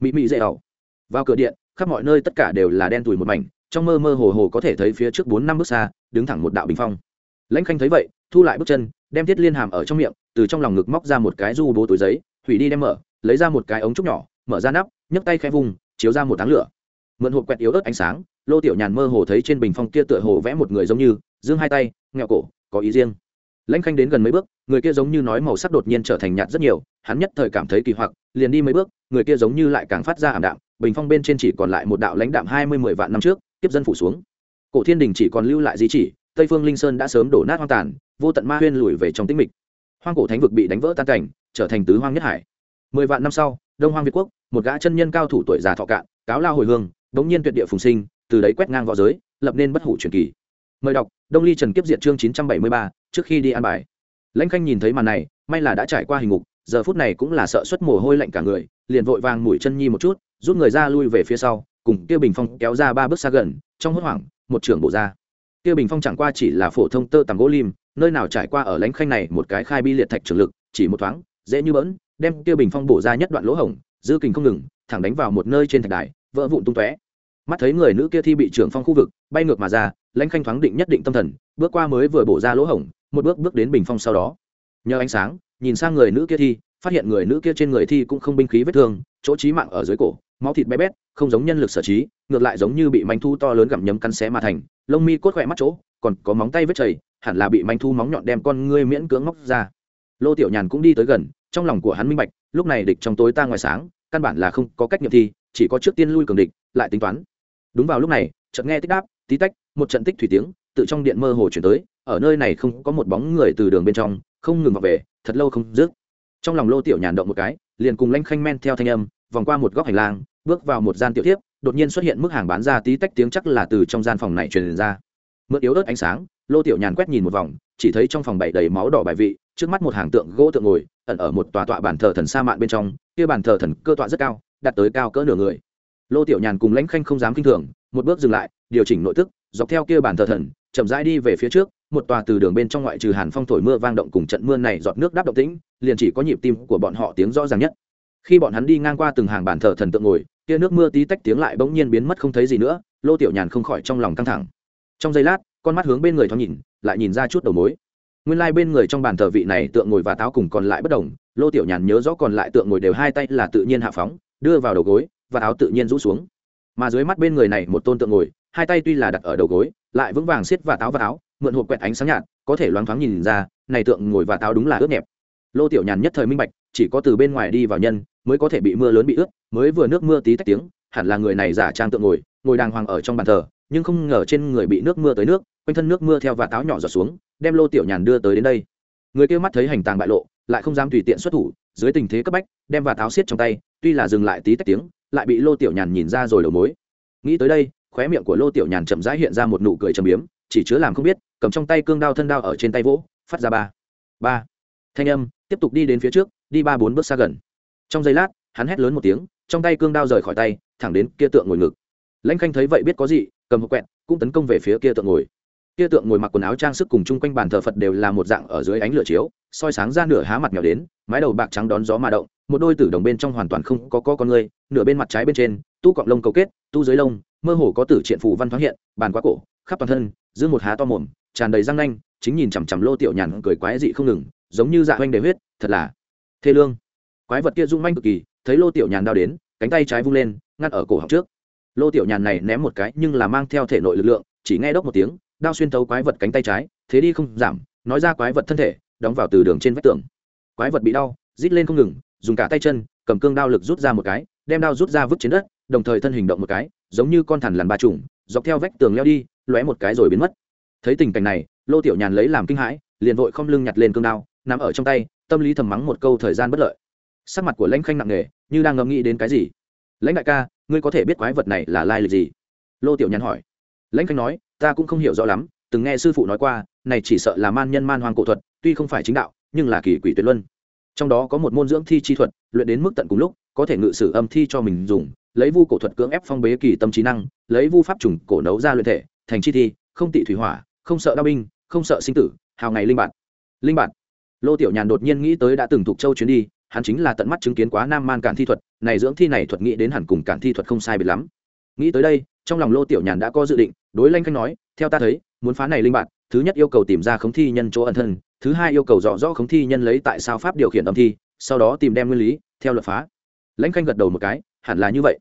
Mị mị dễ ảo. Vào cửa điện, khắp mọi nơi tất cả đều là đen tùi một mảnh trong mơ mơ hồ hồ có thể thấy phía trước bốn năm bước xa, đứng thẳng một đạo bình phong. Lãnh khanh thấy vậy, thu lại bước chân, đem thiết liên hàm ở trong miệng, từ trong lòng ngực móc ra một cái du bố túi giấy thủy đi đem mở, lấy ra một cái ống trúc nhỏ, mở ra nắp, nhấc tay khẽ vùng, chiếu ra một táng lửa. Mượn hộp quẹt yếu ớt ánh sáng, lô tiểu nhàn mơ hồ thấy trên bình phong kia tựa hồ vẽ một người giống như giương hai tay, nghẹo cổ, có ý riêng. Lãnh khanh đến gần mấy bước, người kia giống như nói màu sắc đột nhiên trở thành nhạt rất nhiều, hắn nhất thời cảm thấy kỳ hoặc, liền đi mấy bước, người kia giống như lại càng phát ra ảm đạm, bình phong bên trên chỉ còn lại một đạo lãnh đạm hai mươi mười vạn năm trước tiếp dân phủ xuống. Cổ thiên đình chỉ còn lưu lại di chỉ, tây phương linh sơn đã sớm đổ nát hoang tàn, vô tận ma huyên lùi về trong tĩnh mịch. Hoang cổ thánh vực bị đánh vỡ tan cảnh, trở thành tứ hoang nhất hải. Mười vạn năm sau, đông hoang việt quốc, một gã chân nhân cao thủ tuổi già thọ cạn, cáo lao hồi hương, đống nhiên tuyệt địa phùng sinh, từ đấy quét ngang v õ giới, lập nên bất hủ truyền kỳ. Mời đọc, đông ly trần kiếp diện chương chín trăm bảy mươi ba, trước khi đi ăn bài. Lãnh khanh nhìn thấy màn này, may là đã trải qua hình ngục giờ phút này cũng là sợ xuất mồ hôi lạnh cả người, liền vội vàng mũi chân nhi một chút rút người ra lui về phía sau cùng kia bình phong kéo ra ba bước xa gần, trong hốt hoảng, một trưởng bộ ra. Kia bình phong chẳng qua chỉ là phổ thông tơ tằm gỗ lim, nơi nào trải qua ở lãnh khanh này một cái khai bi liệt thạch trường lực, chỉ một thoáng, dễ như bỡn, đem kia bình phong bổ ra nhất đoạn lỗ hổng dư kình không ngừng, thẳng đánh vào một nơi trên thạch đài, vỡ vụn tung tóe. Mắt thấy người nữ kia thi bị trưởng phong khu vực, bay ngược mà ra, lãnh khanh thoáng định nhất định tâm thần, bước qua mới vừa bổ ra lỗ hổng, một bước bước đến bình phong sau đó. Nhờ ánh sáng, nhìn sang người nữ kia thi phát hiện người nữ kia trên người thi cũng không binh khí vết thương, chỗ trí mạng ở dưới cổ, máu thịt bé bét, không giống nhân lực sở trí, ngược lại giống như bị manh thu to lớn gặm nhấm cắn xé mà thành, lông mi cốt khỏe mắt chỗ, còn có móng tay vết chảy hẳn là bị manh thu móng nhọn đem con ngươi miễn cưỡng móc ra. Lô tiểu nhàn cũng đi tới gần, trong lòng của hắn minh bạch, lúc này địch trong tối ta ngoài sáng, căn bản là không có cách nghiệm thi, chỉ có trước tiên lui cường địch, lại tính toán. Đúng vào lúc này, chợt nghe tích đáp, tí tách, một trận tích thủy tiếng tự trong điện mơ hồ chuyển tới, ở nơi này không có một bóng người từ đường bên trong, không ngừng vào về, thật lâu không dứt trong lòng lô tiểu nhàn động một cái, liền cùng lanh khanh men theo thanh âm, vòng qua một góc hành lang, bước vào một gian tiểu thiếp, đột nhiên xuất hiện mức hàng bán ra tí tách tiếng chắc là từ trong gian phòng này truyền ra. Mượn yếu ớt ánh sáng, lô tiểu nhàn quét nhìn một vòng, chỉ thấy trong phòng bảy đầy máu đỏ bài vị, trước mắt một hàng tượng gỗ tượng ngồi, ẩn ở một tòa tọa bàn thờ thần sa mạn bên trong, kia bàn thờ thần cơ tọa rất cao, đạt tới cao cỡ nửa người. Lô tiểu nhàn cùng lãnh khanh không dám kinh thường, một bước dừng lại, điều chỉnh nội tức dọc theo kia bàn thờ thần, chậm rãi đi về phía trước một tòa từ đường bên trong ngoại trừ hàn phong thổi mưa vang động cùng trận mưa này giọt nước đáp động tĩnh, liền chỉ có nhịp tim của bọn họ tiếng rõ ràng nhất. Khi bọn hắn đi ngang qua từng hàng bàn thờ thần tượng ngồi, kia nước mưa tí tách tiếng lại bỗng nhiên biến mất không thấy gì nữa, lô tiểu nhàn không khỏi trong lòng căng thẳng. Trong giây lát, con mắt hướng bên người thoáng nhìn, lại nhìn ra chút đầu mối. Nguyên lai、like、bên người trong bàn thờ vị này tượng ngồi và táo cùng còn lại bất đồng, lô tiểu nhàn nhớ rõ còn lại tượng ngồi đều hai tay là tự nhiên hạ phóng, đưa vào đầu gối, và áo tự nhiên rũ xuống. Mà dưới mắt bên người này một tôn tượng ngồi, hai tay tuy là đặt ở đầu gối, lại vững vàng xiết và táo và áo mượn hộp quẹt ánh sáng nhạt, có thể loáng thoáng nhìn ra, này tượng ngồi và táo đúng là ướt nhẹp. Lô tiểu nhàn nhất thời minh bạch, chỉ có từ bên ngoài đi vào nhân, mới có thể bị mưa lớn bị ướt, mới vừa nước mưa tí tách tiếng, hẳn là người này giả trang tượng ngồi ngồi đàng hoàng ở trong bàn thờ, nhưng không ngờ trên người bị nước mưa tới nước, quanh thân nước mưa theo và táo nhỏ giọt xuống, đem lô tiểu nhàn đưa tới đến đây. Người kia mắt thấy hành tàng bại lộ, lại không dám tùy tiện xuất thủ, dưới tình thế cấp bách, đem và táo xiết trong tay, tuy là dừng lại tí tách tiếng, lại bị lô tiểu nhàn nhìn ra rồi đầu mối. Nghĩ tới đây, khóe miệng của lô tiểu nhàn chậm rãi hiện ra một nụ cười trầm biếm chỉ chứa làm không biết, cầm trong tay cương đao thân đao ở trên tay vỗ, phát ra ba. Ba. Thanh âm, tiếp tục đi đến phía trước, đi ba bốn bước xa gần. Trong giây lát, hắn hét lớn một tiếng, trong tay cương đao rời khỏi tay, thẳng đến kia tượng ngồi ngực. Lãnh khanh thấy vậy biết có gì, cầm hộp quẹt, cũng tấn công về phía kia tượng ngồi. Kia tượng ngồi mặc quần áo trang sức cùng chung quanh bàn thờ phật đều là một dạng ở dưới ánh lửa chiếu, soi sáng ra nửa há mặt nhỏ đến, mái đầu bạc trắng đón gió mà động, một đôi tử đồng bên trong hoàn toàn không có có con người, nửa bên mặt trái bên trên, tu cọng lông cầu kết, tu dưới lông, mơ hồ có tử triện phù văn thoáng hiện, bàn quá cổ, khắp toàn thân giữ một há to mồm, tràn đầy răng nanh, chính nhìn chằm chằm lô tiểu nhàn cười quái dị không ngừng, giống như dạ oanh đầy huyết, thật là thê lương. Quái vật kia rung manh cực kỳ, thấy lô tiểu nhàn đao đến, cánh tay trái vung lên ngăn ở cổ họng trước. Lô tiểu nhàn này ném một cái nhưng là mang theo thể nội lực lượng, chỉ nghe đốc một tiếng, đao xuyên thấu quái vật cánh tay trái, thế đi không giảm, nói ra quái vật thân thể, đóng vào từ đường trên vách tường. Quái vật bị đau, rít lên không ngừng, dùng cả tay chân, cầm cương đao lực rút ra một cái, đem đao rút ra vứt trên đất, đồng thời thân hình động một cái, giống như con thằn lằn ba trùng, dọc theo vách tường leo đi lóe một cái rồi biến mất. Thấy tình cảnh này, lô tiểu nhàn lấy làm kinh hãi, liền vội không lưng nhặt lên cương đao nằm ở trong tay, tâm lý thầm mắng một câu thời gian bất lợi. Sắc mặt của lãnh khanh nặng nề, như đang ngẫm nghĩ đến cái gì. Lãnh đại ca, ngươi có thể biết quái vật này là lai lịch gì? Lô tiểu nhàn hỏi. Lãnh khanh nói, ta cũng không hiểu rõ lắm, từng nghe sư phụ nói qua, này chỉ sợ là man nhân man hoang cổ thuật, tuy không phải chính đạo, nhưng là kỳ quỷ tuyệt luân. Trong đó có một môn dưỡng thi chi thuật, luyện đến mức tận cùng lúc, có thể ngự sử âm thi cho mình dùng, lấy vu cổ thuật cưỡng ép phong bế kỳ tâm trí năng, lấy vu pháp trùng cổ nấu ra luyện thể thành chi thi, không tị thủy hỏa, không sợ đao binh, không sợ sinh tử, hào ngày linh bạn. Linh bạn. Lô tiểu nhàn đột nhiên nghĩ tới đã từng thuộc châu chuyến đi, hắn chính là tận mắt chứng kiến quá nam man cản thi thuật, này dưỡng thi này thuật nghĩ đến hẳn cùng cản thi thuật không sai biệt lắm. Nghĩ tới đây, trong lòng lô tiểu nhàn đã có dự định, đối lanh khanh nói, theo ta thấy, muốn phá này linh bạn, thứ nhất yêu cầu tìm ra khống thi nhân chỗ ẩn thân, thứ hai yêu cầu rõ rõ khống thi nhân lấy tại sao pháp điều khiển âm thi, sau đó tìm đem nguyên lý, theo luật phá. Lãnh khanh gật đầu một cái, hẳn là như vậy.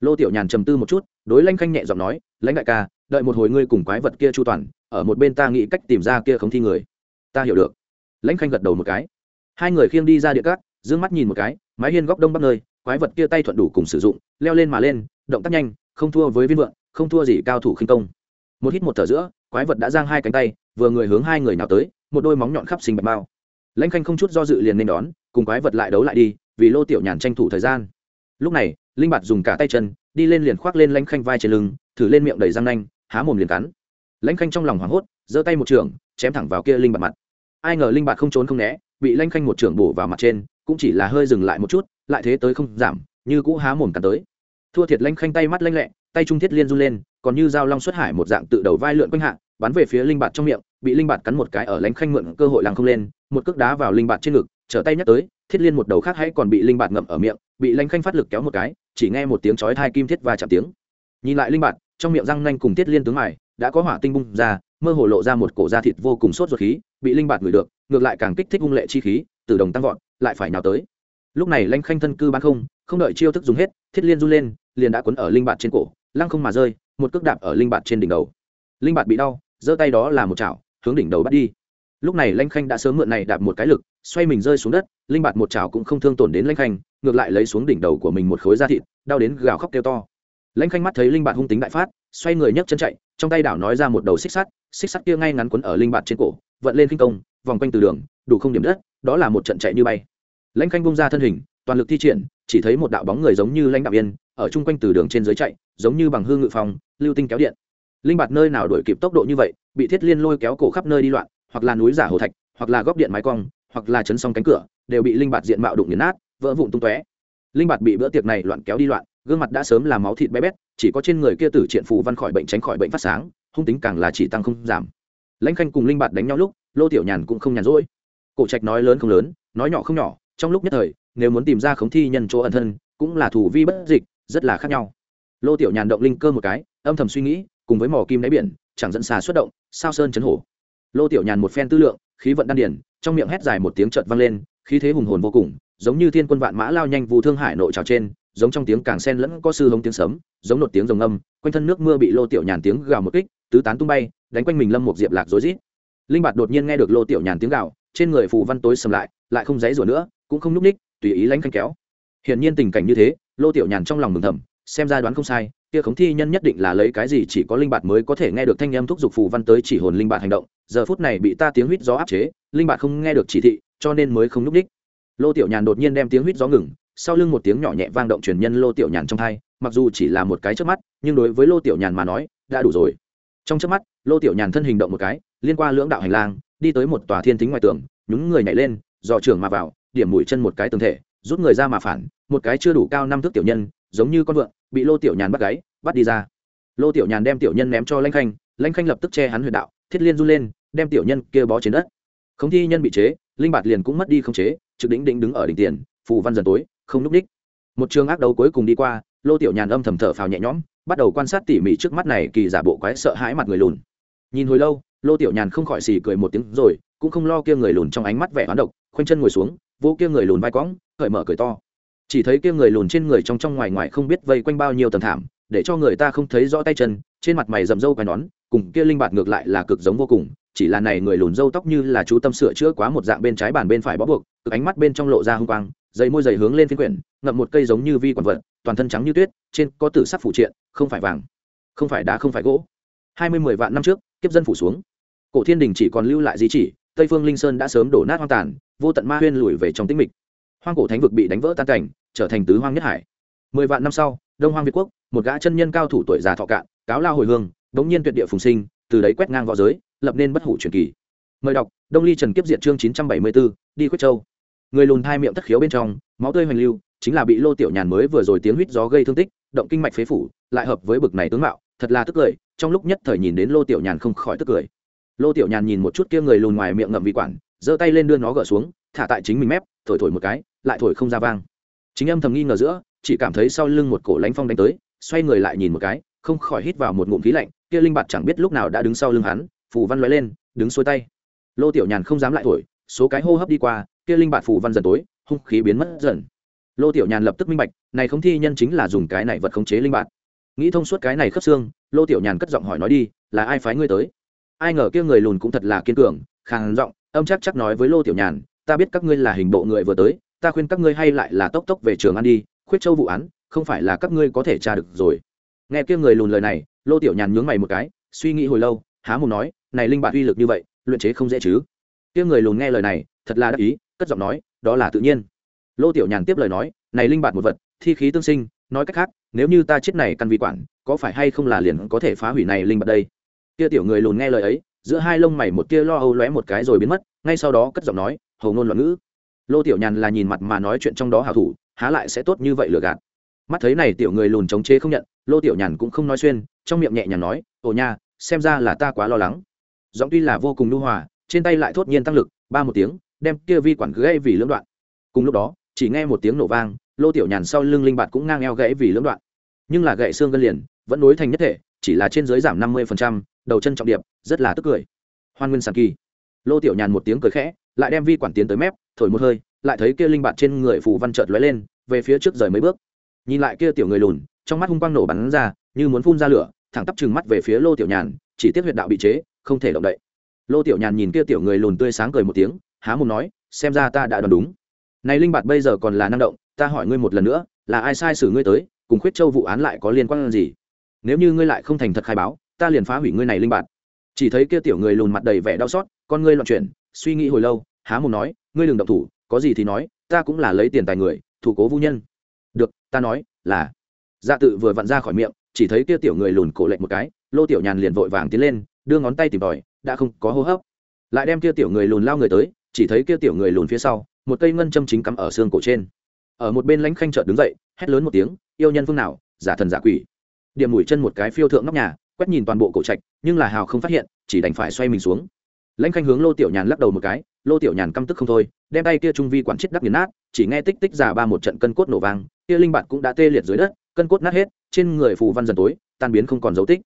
Lô tiểu nhàn trầm tư một chút, đối lãnh khanh nhẹ giọng nói, lãnh đại ca đợi một hồi ngươi cùng quái vật kia chu toàn, ở một bên ta nghĩ cách tìm ra kia khống thi người. Ta hiểu được. Lãnh khanh gật đầu một cái. Hai người khiêng đi ra địa cát d mắt nhìn một cái, mái hiên góc đông bắc nơi, quái vật kia tay thuận đủ cùng sử dụng, leo lên mà lên, động tác nhanh, không thua với viên vượng, không thua gì cao thủ khinh công. Một hít một thở giữa, quái vật đã giang hai cánh tay, vừa người hướng hai người nào tới, một đôi móng nhọn khắp sinh bạch bao. Lãnh khanh không chút do dự liền nên đón, cùng quái vật lại đấu lại đi, vì lô tiểu nhàn tranh thủ thời gian. Lúc này, linh bạt dùng cả tay chân, đi lên liền khoác lên lãnh khanh vai trên lưng, thử lên miệng đầy răng nanh há mồm liền cắn. Lãnh khanh trong lòng hoảng hốt, giơ tay một trường, chém thẳng vào kia linh bạt mặt. Ai ngờ linh bạt không trốn không né, bị lãnh khanh một trường bổ vào mặt trên, cũng chỉ là hơi dừng lại một chút, lại thế tới không giảm, như cũ há mồm cắn tới. Thua thiệt lãnh khanh tay mắt lanh lẹ, tay trung thiết liên run lên, còn như dao long xuất hải một dạng tự đầu vai lượn quanh hạ, bắn về phía linh bạt trong miệng, bị linh bạt cắn một cái ở lãnh khanh mượn cơ hội làng không lên, một cước đá vào linh bạt trên ngực, trở tay nhắc tới, thiết liên một đầu khác hãy còn bị linh bạt ngậm ở miệng, bị lãnh khanh phát lực kéo một cái, chỉ nghe một tiếng chói thai kim thiết và chạm tiếng. Nhìn lại linh bạt trong miệng răng nanh cùng tiết liên tướng mài, đã có hỏa tinh bung ra, mơ hồ lộ ra một cổ da thịt vô cùng sốt ruột khí, bị linh bạt ngửi được, ngược lại càng kích thích ung lệ chi khí, từ đồng tăng vọt, lại phải nhào tới. Lúc này lanh khanh thân cư bán không không đợi chiêu thức dùng hết, thiết liên run lên, liền đã quấn ở linh bạt trên cổ, lăng không mà rơi, một cước đạp ở linh bạt trên đỉnh đầu. Linh bạt bị đau, giơ tay đó là một chảo, hướng đỉnh đầu bắt đi. Lúc này lanh khanh đã sớm mượn này đạp một cái lực, xoay mình rơi xuống đất, linh bạt một chảo cũng không thương tổn đến lanh khanh, ngược lại lấy xuống đỉnh đầu của mình một khối da thịt, đau đến gào khóc kêu to lãnh khanh mắt thấy linh bạt hung tính đại phát, xoay người nhấc chân chạy, trong tay đảo nói ra một đầu xích sắt xích sắt kia ngay ngắn quấn ở linh bạt trên cổ, vận lên kinh công, vòng quanh từ đường, đủ không điểm đất, đó là một trận chạy như bay. Lãnh khanh bung ra thân hình, toàn lực thi triển, chỉ thấy một đạo bóng người giống như lãnh đạo yên, ở chung quanh từ đường trên dưới chạy, giống như bằng hương ngự phòng lưu tinh kéo điện. Linh bạt nơi nào đổi kịp tốc độ như vậy, bị thiết liên lôi kéo cổ khắp nơi đi loạn, hoặc là núi giả hồ thạch, hoặc là góc điện mái cong, hoặc là chấn xong cánh cửa, đều bị linh bạt diện mạo đụng nghiền nát, vỡ vụn tung tóe. Linh bạt bị bữa tiệc này loạn kéo đi loạn gương mặt đã sớm làm máu thịt bé bét, chỉ có trên người kia tử triện phù văn khỏi bệnh tránh khỏi bệnh phát sáng, hung tính càng là chỉ tăng không giảm. Lãnh khanh cùng linh bạt đánh nhau lúc, lô tiểu nhàn cũng không nhàn rỗi. Cổ trạch nói lớn không lớn, nói nhỏ không nhỏ, trong lúc nhất thời, nếu muốn tìm ra khống thi nhân chỗ ẩn thân, cũng là thủ vi bất dịch, rất là khác nhau. Lô tiểu nhàn động linh cơ một cái, âm thầm suy nghĩ, cùng với mỏ kim đáy biển, chẳng dẫn xà xuất động, sao sơn chấn hổ. Lô tiểu nhàn một phen tư lượng, khí vận đan điển trong miệng hét dài một tiếng trợt vang lên, khí thế hùng hồn vô cùng, giống như thiên quân vạn mã lao nhanh vụ thương hải nội trào trên giống trong tiếng càng sen lẫn có sư hống tiếng sấm, giống một tiếng rồng âm, quanh thân nước mưa bị lô tiểu nhàn tiếng gào một kích, tứ tán tung bay, đánh quanh mình lâm một diệp lạc rối rít. Linh bạt đột nhiên nghe được lô tiểu nhàn tiếng gào, trên người phù văn tối sầm lại lại không dãy rủa nữa, cũng không núp ních, tùy ý lánh khanh kéo. Hiển nhiên tình cảnh như thế, lô tiểu nhàn trong lòng mừng thầm, xem ra đoán không sai, kia khống thi nhân nhất định là lấy cái gì chỉ có linh bạt mới có thể nghe được thanh âm thúc giục phù văn tới chỉ hồn linh bạt hành động, giờ phút này bị ta tiếng huýt gió áp chế, linh bạt không nghe được chỉ thị, cho nên mới không núp đích lô tiểu nhàn đột nhiên đem tiếng huýt gió ngừng sau lưng một tiếng nhỏ nhẹ vang động truyền nhân lô tiểu nhàn trong thai, mặc dù chỉ là một cái trước mắt, nhưng đối với lô tiểu nhàn mà nói, đã đủ rồi. Trong trước mắt, lô tiểu nhàn thân hình động một cái, liên qua lưỡng đạo hành lang, đi tới một tòa thiên thính ngoài tường nhúng người nhảy lên, dò trưởng mà vào, điểm mũi chân một cái tường thể, rút người ra mà phản, một cái chưa đủ cao năm thước tiểu nhân, giống như con vượn, bị lô tiểu nhàn bắt gáy, bắt đi ra. Lô tiểu nhàn đem tiểu nhân ném cho lanh khanh lanh khanh lập tức che hắn huyệt đạo, thiết liên run lên, đem tiểu nhân kia bó trên đất. Không thi nhân bị chế, linh bạt liền cũng mất đi không chế, trực đỉnh đỉnh đứng ở đỉnh tiền, phù văn dần tối không núp đích một trường ác đấu cuối cùng đi qua, lô tiểu nhàn âm thầm thở phào nhẹ nhõm, bắt đầu quan sát tỉ mỉ trước mắt này kỳ giả bộ quái sợ hãi mặt người lùn. Nhìn hồi lâu, lô tiểu nhàn không khỏi xì cười một tiếng rồi, cũng không lo kia người lùn trong ánh mắt vẻ hoán độc, khoanh chân ngồi xuống, vô kia người lùn vai quõng cởi mở cười to. Chỉ thấy kia người lùn trên người trong trong ngoài ngoài không biết vây quanh bao nhiêu tầng thảm, để cho người ta không thấy rõ tay chân, trên mặt mày rậm râu quai nón, cùng kia linh bạt ngược lại là cực giống vô cùng, chỉ là này người lùn râu tóc như là chú tâm sửa chữa quá một dạng bên trái bàn bên phải bó buộc cực ánh mắt bên trong lộ ra hung quang dây môi dày hướng lên phiên quyển, ngậm một cây giống như vi quản vật, toàn thân trắng như tuyết, trên có tử sắc phụ triện, không phải vàng, không phải đá, không phải gỗ. Hai mươi mười vạn năm trước, kiếp dân phủ xuống. Cổ thiên đình chỉ còn lưu lại di chỉ, tây phương linh sơn đã sớm đổ nát hoang tàn, vô tận ma huyên lùi về trong tĩnh mịch. Hoang cổ thánh vực bị đánh vỡ tan cảnh, trở thành tứ hoang nhất hải. Mười vạn năm sau, đông hoang việt quốc, một gã chân nhân cao thủ tuổi già thọ cạn, cáo lao hồi hương bỗng nhiên tuyệt địa phùng sinh, từ đấy quét ngang v õ giới, lập nên bất hủ truyền kỳ. Mời đọc, đông ly trần kiếp diện chương chín trăm bảy mươi b ố đi quyết châu người lùn thai miệng thất khiếu bên trong, máu tươi hoành lưu, chính là bị lô tiểu nhàn mới vừa rồi tiếng huýt gió gây thương tích, động kinh mạch phế phủ, lại hợp với bực này tướng mạo, thật là tức cười, trong lúc nhất thời nhìn đến lô tiểu nhàn không khỏi tức cười. Lô tiểu nhàn nhìn một chút kia người lùn ngoài miệng ngậm vị quản, giơ tay lên đưa nó gỡ xuống, thả tại chính mình mép, thổi thổi một cái, lại thổi không ra vang. Chính âm thầm nghi ngờ giữa, chỉ cảm thấy sau lưng một cổ lánh phong đánh tới, xoay người lại nhìn một cái, không khỏi hít vào một ngụm khí lạnh, kia linh bạt chẳng biết lúc nào đã đứng sau lưng hắn phủ văn lóe lên, đứng xuôi tay. Lô tiểu nhàn không dám lại thổi, số cái hô hấp đi qua kia linh bạt phủ văn dần tối, hung khí biến mất dần. Lô tiểu nhàn lập tức minh bạch, này không thi nhân chính là dùng cái này vật khống chế linh bạt. Nghĩ thông suốt cái này khớp xương, lô tiểu nhàn cất giọng hỏi nói đi, là ai phái ngươi tới? Ai ngờ kia người lùn cũng thật là kiên cường, khàn giọng, âm chắc chắc nói với lô tiểu nhàn, ta biết các ngươi là hình bộ người vừa tới, ta khuyên các ngươi hay lại là tốc tốc về trường ăn đi, khuyết châu vụ án, không phải là các ngươi có thể tra được rồi. Nghe kia người lùn lời này, lô tiểu nhàn nhướng mày một cái, suy nghĩ hồi lâu, há mồm nói, này linh bạt uy lực như vậy, luyện chế không dễ chứ. Kia người lùn nghe lời này, thật là đắc ý cất giọng nói, đó là tự nhiên. Lô tiểu nhàn tiếp lời nói, này linh bạt một vật, thi khí tương sinh, nói cách khác, nếu như ta chết này căn vi quản, có phải hay không là liền có thể phá hủy này linh bạt đây? Tia tiểu người lùn nghe lời ấy, giữa hai lông mày một tia lo âu lóe một cái rồi biến mất, ngay sau đó cất giọng nói hầu ngôn loạn ngữ. Lô tiểu nhàn là nhìn mặt mà nói chuyện trong đó hảo thủ, há lại sẽ tốt như vậy lừa gạt. Mắt thấy này tiểu người lùn chống chế không nhận, lô tiểu nhàn cũng không nói xuyên, trong miệng nhẹ nhàng nói, ồ nha, xem ra là ta quá lo lắng. Giọng tuy là vô cùng nhu hòa, trên tay lại thốt nhiên tăng lực, ba một tiếng đem kia vi quản gãy vì lưỡng đoạn. Cùng lúc đó, chỉ nghe một tiếng nổ vang, lô tiểu nhàn sau lưng linh bạt cũng ngang eo gãy vì lưỡng đoạn. Nhưng là gãy xương gân liền, vẫn nối thành nhất thể, chỉ là trên dưới giảm năm mươi đầu chân trọng điệp, rất là tức cười. Hoan nguyên sàn kỳ. Lô tiểu nhàn một tiếng cười khẽ, lại đem vi quản tiến tới mép, thổi một hơi, lại thấy kia linh bạt trên người phù văn chợt lóe lên, về phía trước rời mấy bước. Nhìn lại kia tiểu người lùn, trong mắt hung quang nổ bắn ra, như muốn phun ra lửa, thẳng tắp chừng mắt về phía lô tiểu nhàn, chỉ tiếc huyệt đạo bị chế, không thể động đậy. Lô tiểu nhàn nhìn kia tiểu người lùn tươi sáng cười một tiếng há mồm nói, xem ra ta đã đoán đúng. Này linh bạt bây giờ còn là năng động, ta hỏi ngươi một lần nữa, là ai sai xử ngươi tới, cùng khuyết châu vụ án lại có liên quan gì? Nếu như ngươi lại không thành thật khai báo, ta liền phá hủy ngươi này linh bạt. Chỉ thấy kia tiểu người lùn mặt đầy vẻ đau xót, con ngươi loạn chuyển, suy nghĩ hồi lâu, há mồm nói, ngươi đừng động thủ, có gì thì nói, ta cũng là lấy tiền tài người, thủ cố vũ nhân. Được, ta nói, là. Dạ tự vừa vặn ra khỏi miệng, chỉ thấy kia tiểu người lùn cổ lệnh một cái, lô tiểu nhàn liền vội vàng tiến lên, đưa ngón tay tìm tòi, đã không có hô hấp. Lại đem kia tiểu người lùn lao người tới chỉ thấy kia tiểu người lùn phía sau, một cây ngân châm chính cắm ở xương cổ trên. Ở một bên lãnh khanh chợt đứng dậy, hét lớn một tiếng, yêu nhân phương nào, giả thần giả quỷ. Điểm mũi chân một cái phiêu thượng nóc nhà, quét nhìn toàn bộ cổ trạch, nhưng là hào không phát hiện, chỉ đành phải xoay mình xuống. Lãnh khanh hướng lô tiểu nhàn lắc đầu một cái, lô tiểu nhàn căm tức không thôi, đem tay kia trung vi quản chết đắc nghiền nát, chỉ nghe tích tích giả ba một trận cân cốt nổ vang, kia linh bạn cũng đã tê liệt dưới đất, cân cốt nát hết, trên người phù văn dần tối, tan biến không còn dấu tích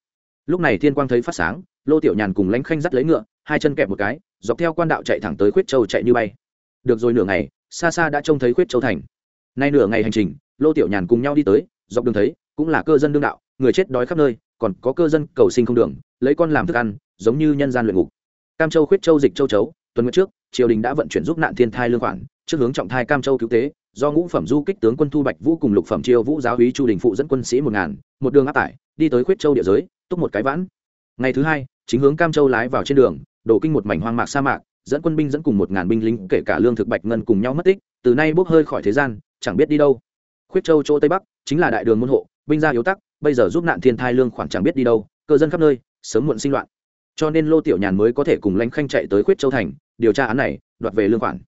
lúc này thiên quang thấy phát sáng, lô tiểu nhàn cùng lãnh khanh dắt lấy ngựa, hai chân kẹp một cái, dọc theo quan đạo chạy thẳng tới khuyết châu chạy như bay. Được rồi, nửa ngày, xa xa đã trông thấy khuyết châu thành. Nay nửa ngày hành trình, lô tiểu nhàn cùng nhau đi tới, dọc đường thấy, cũng là cơ dân đương đạo, người chết đói khắp nơi, còn có cơ dân cầu sinh không đường, lấy con làm thức ăn, giống như nhân gian luyện ngục. Cam châu khuyết châu dịch châu chấu, tuần nguyệt trước, triều đình đã vận chuyển giúp nạn thiên thai lương khoản, trước hướng trọng thai cam châu cứu tế, do ngũ phẩm du kích tướng quân thu bạch vũ cùng lục phẩm triều vũ giáo úy chu đình phụ dẫn quân sĩ một ngàn, một đường áp tải, đi tới khuyết châu địa giới túc một cái vãn. Ngày thứ hai, chính hướng cam châu lái vào trên đường, đổ kinh một mảnh hoang mạc sa mạc, dẫn quân binh dẫn cùng một ngàn binh lính, kể cả lương thực bạch ngân cùng nhau mất tích, từ nay bốc hơi khỏi thế gian, chẳng biết đi đâu. Khuyết châu chỗ tây bắc, chính là đại đường môn hộ, binh gia yếu tắc, bây giờ giúp nạn thiên thai lương khoản chẳng biết đi đâu, cơ dân khắp nơi, sớm muộn sinh loạn. Cho nên lô tiểu nhàn mới có thể cùng lãnh khanh chạy tới khuyết châu thành, điều tra án này, đoạt về lương khoản.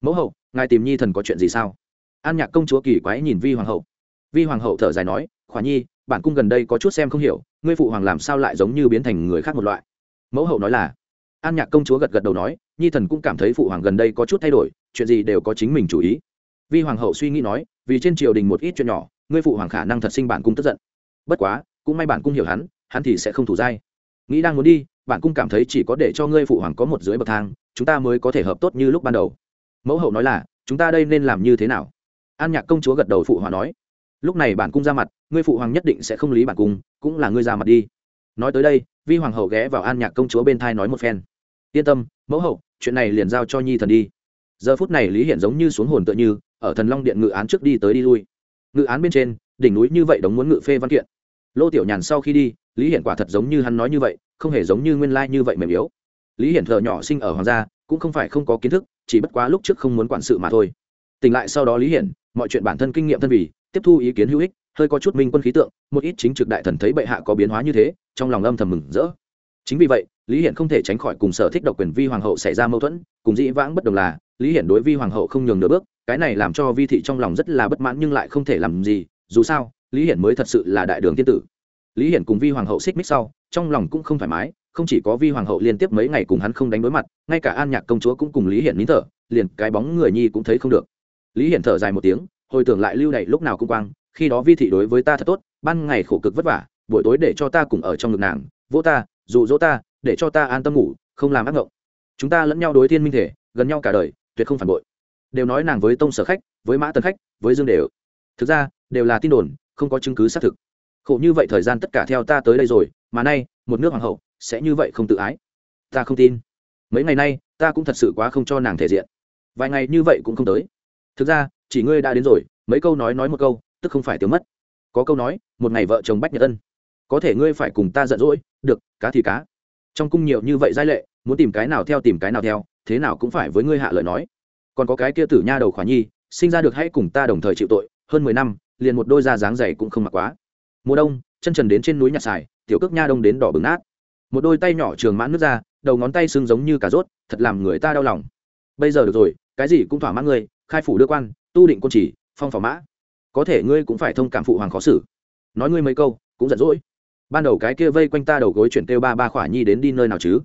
Mẫu hậu, ngài tìm nhi thần có chuyện gì sao? An nhạc công chúa kỳ quái nhìn vi hoàng hậu. Vi hoàng hậu thở dài nói, khỏa nhi bản cung gần đây có chút xem không hiểu, ngươi phụ hoàng làm sao lại giống như biến thành người khác một loại? Mẫu hậu nói là, an nhạc công chúa gật gật đầu nói, nhi thần cũng cảm thấy phụ hoàng gần đây có chút thay đổi, chuyện gì đều có chính mình chủ ý. Vi hoàng hậu suy nghĩ nói, vì trên triều đình một ít chuyện nhỏ, ngươi phụ hoàng khả năng thật sinh bản cung tức giận. Bất quá, cũng may bản cung hiểu hắn hắn thì sẽ không thủ dai. Nghĩ đang muốn đi, bản cung cảm thấy chỉ có để cho ngươi phụ hoàng có một dưới bậc thang, chúng ta mới có thể hợp tốt như lúc ban đầu. Mẫu hậu nói là, chúng ta đây nên làm như thế nào? An nhạc công chúa gật đầu phụ hoàng nói lúc này bản cung ra mặt, ngươi phụ hoàng nhất định sẽ không lý bản cung, cũng là ngươi ra mặt đi. Nói tới đây, vi hoàng hậu ghé vào an nhạc công chúa bên thai nói một phen. Yên tâm, mẫu hậu, chuyện này liền giao cho nhi thần đi. Giờ phút này lý hiển giống như xuống hồn tựa như, ở thần long điện ngự án trước đi tới đi lui. Ngự án bên trên, đỉnh núi như vậy đống muốn ngự phê văn kiện. Lô tiểu nhàn sau khi đi, lý hiển quả thật giống như hắn nói như vậy, không hề giống như nguyên lai như vậy mềm yếu. Lý hiển thợ nhỏ sinh ở hoàng gia, cũng không phải không có kiến thức, chỉ bất quá lúc trước không muốn quản sự mà thôi. Tỉnh lại sau đó lý hiển, mọi chuyện bản thân kinh nghiệm thân vì tiếp thu ý kiến hữu ích, hơi có chút minh quân khí tượng, một ít chính trực đại thần thấy bệ hạ có biến hóa như thế, trong lòng âm thầm mừng rỡ. Chính vì vậy, lý hiển không thể tránh khỏi cùng sở thích độc quyền vi hoàng hậu xảy ra mâu thuẫn, cùng dĩ vãng bất đồng là, lý hiển đối vi hoàng hậu không nhường nửa bước, cái này làm cho vi thị trong lòng rất là bất mãn nhưng lại không thể làm gì, dù sao, lý hiển mới thật sự là đại đường tiên tử. Lý hiển cùng vi hoàng hậu xích mích sau, trong lòng cũng không thoải mái, không chỉ có vi hoàng hậu liên tiếp mấy ngày cùng hắn không đánh đối mặt, ngay cả an nhạc công chúa cũng cùng lý hiển nín thở, liền cái bóng người nhi cũng thấy không được. Lý hiển thở dài một tiếng hồi tưởng lại lưu này lúc nào cũng quang, khi đó vi thị đối với ta thật tốt, ban ngày khổ cực vất vả, buổi tối để cho ta cùng ở trong ngực nàng vỗ ta, dụ dỗ ta, để cho ta an tâm ngủ, không làm ác ngộng. Chúng ta lẫn nhau đối thiên minh thể, gần nhau cả đời, tuyệt không phản bội. Đều nói nàng với tông sở khách, với mã tần khách, với dương đều. Thực ra, đều là tin đồn, không có chứng cứ xác thực. Khổ như vậy thời gian tất cả theo ta tới đây rồi, mà nay, một nước hoàng hậu, sẽ như vậy không tự ái? Ta không tin. Mấy ngày nay, ta cũng thật sự quá không cho nàng thể diện. Vài ngày như vậy cũng không tới. Thực ra chỉ ngươi đã đến rồi, mấy câu nói nói một câu, tức không phải tiếng mất. Có câu nói, một ngày vợ chồng bách nhật ân. Có thể ngươi phải cùng ta giận dỗi, được, cá thì cá. Trong cung nhiều như vậy giai lệ, muốn tìm cái nào theo tìm cái nào theo, thế nào cũng phải với ngươi hạ lời nói. Còn có cái kia tử nha đầu khỏa nhi, sinh ra được hãy cùng ta đồng thời chịu tội, hơn mười năm, liền một đôi da dáng dày cũng không mặc quá. Mùa đông, chân trần đến trên núi nhặt xài, tiểu cước nha đông đến đỏ bừng nát. Một đôi tay nhỏ trường mãn nước ra, đầu ngón tay sưng giống như cà rốt, thật làm người ta đau lòng. Bây giờ được rồi, cái gì cũng thỏa mãn ngươi, khai phủ đưa quan tu định quân chỉ phong phò mã. Có thể ngươi cũng phải thông cảm phụ hoàng khó xử. Nói ngươi mấy câu, cũng giận dỗi. Ban đầu cái kia vây quanh ta đầu gối chuyển kêu ba ba khỏa nhi đến đi nơi nào chứ?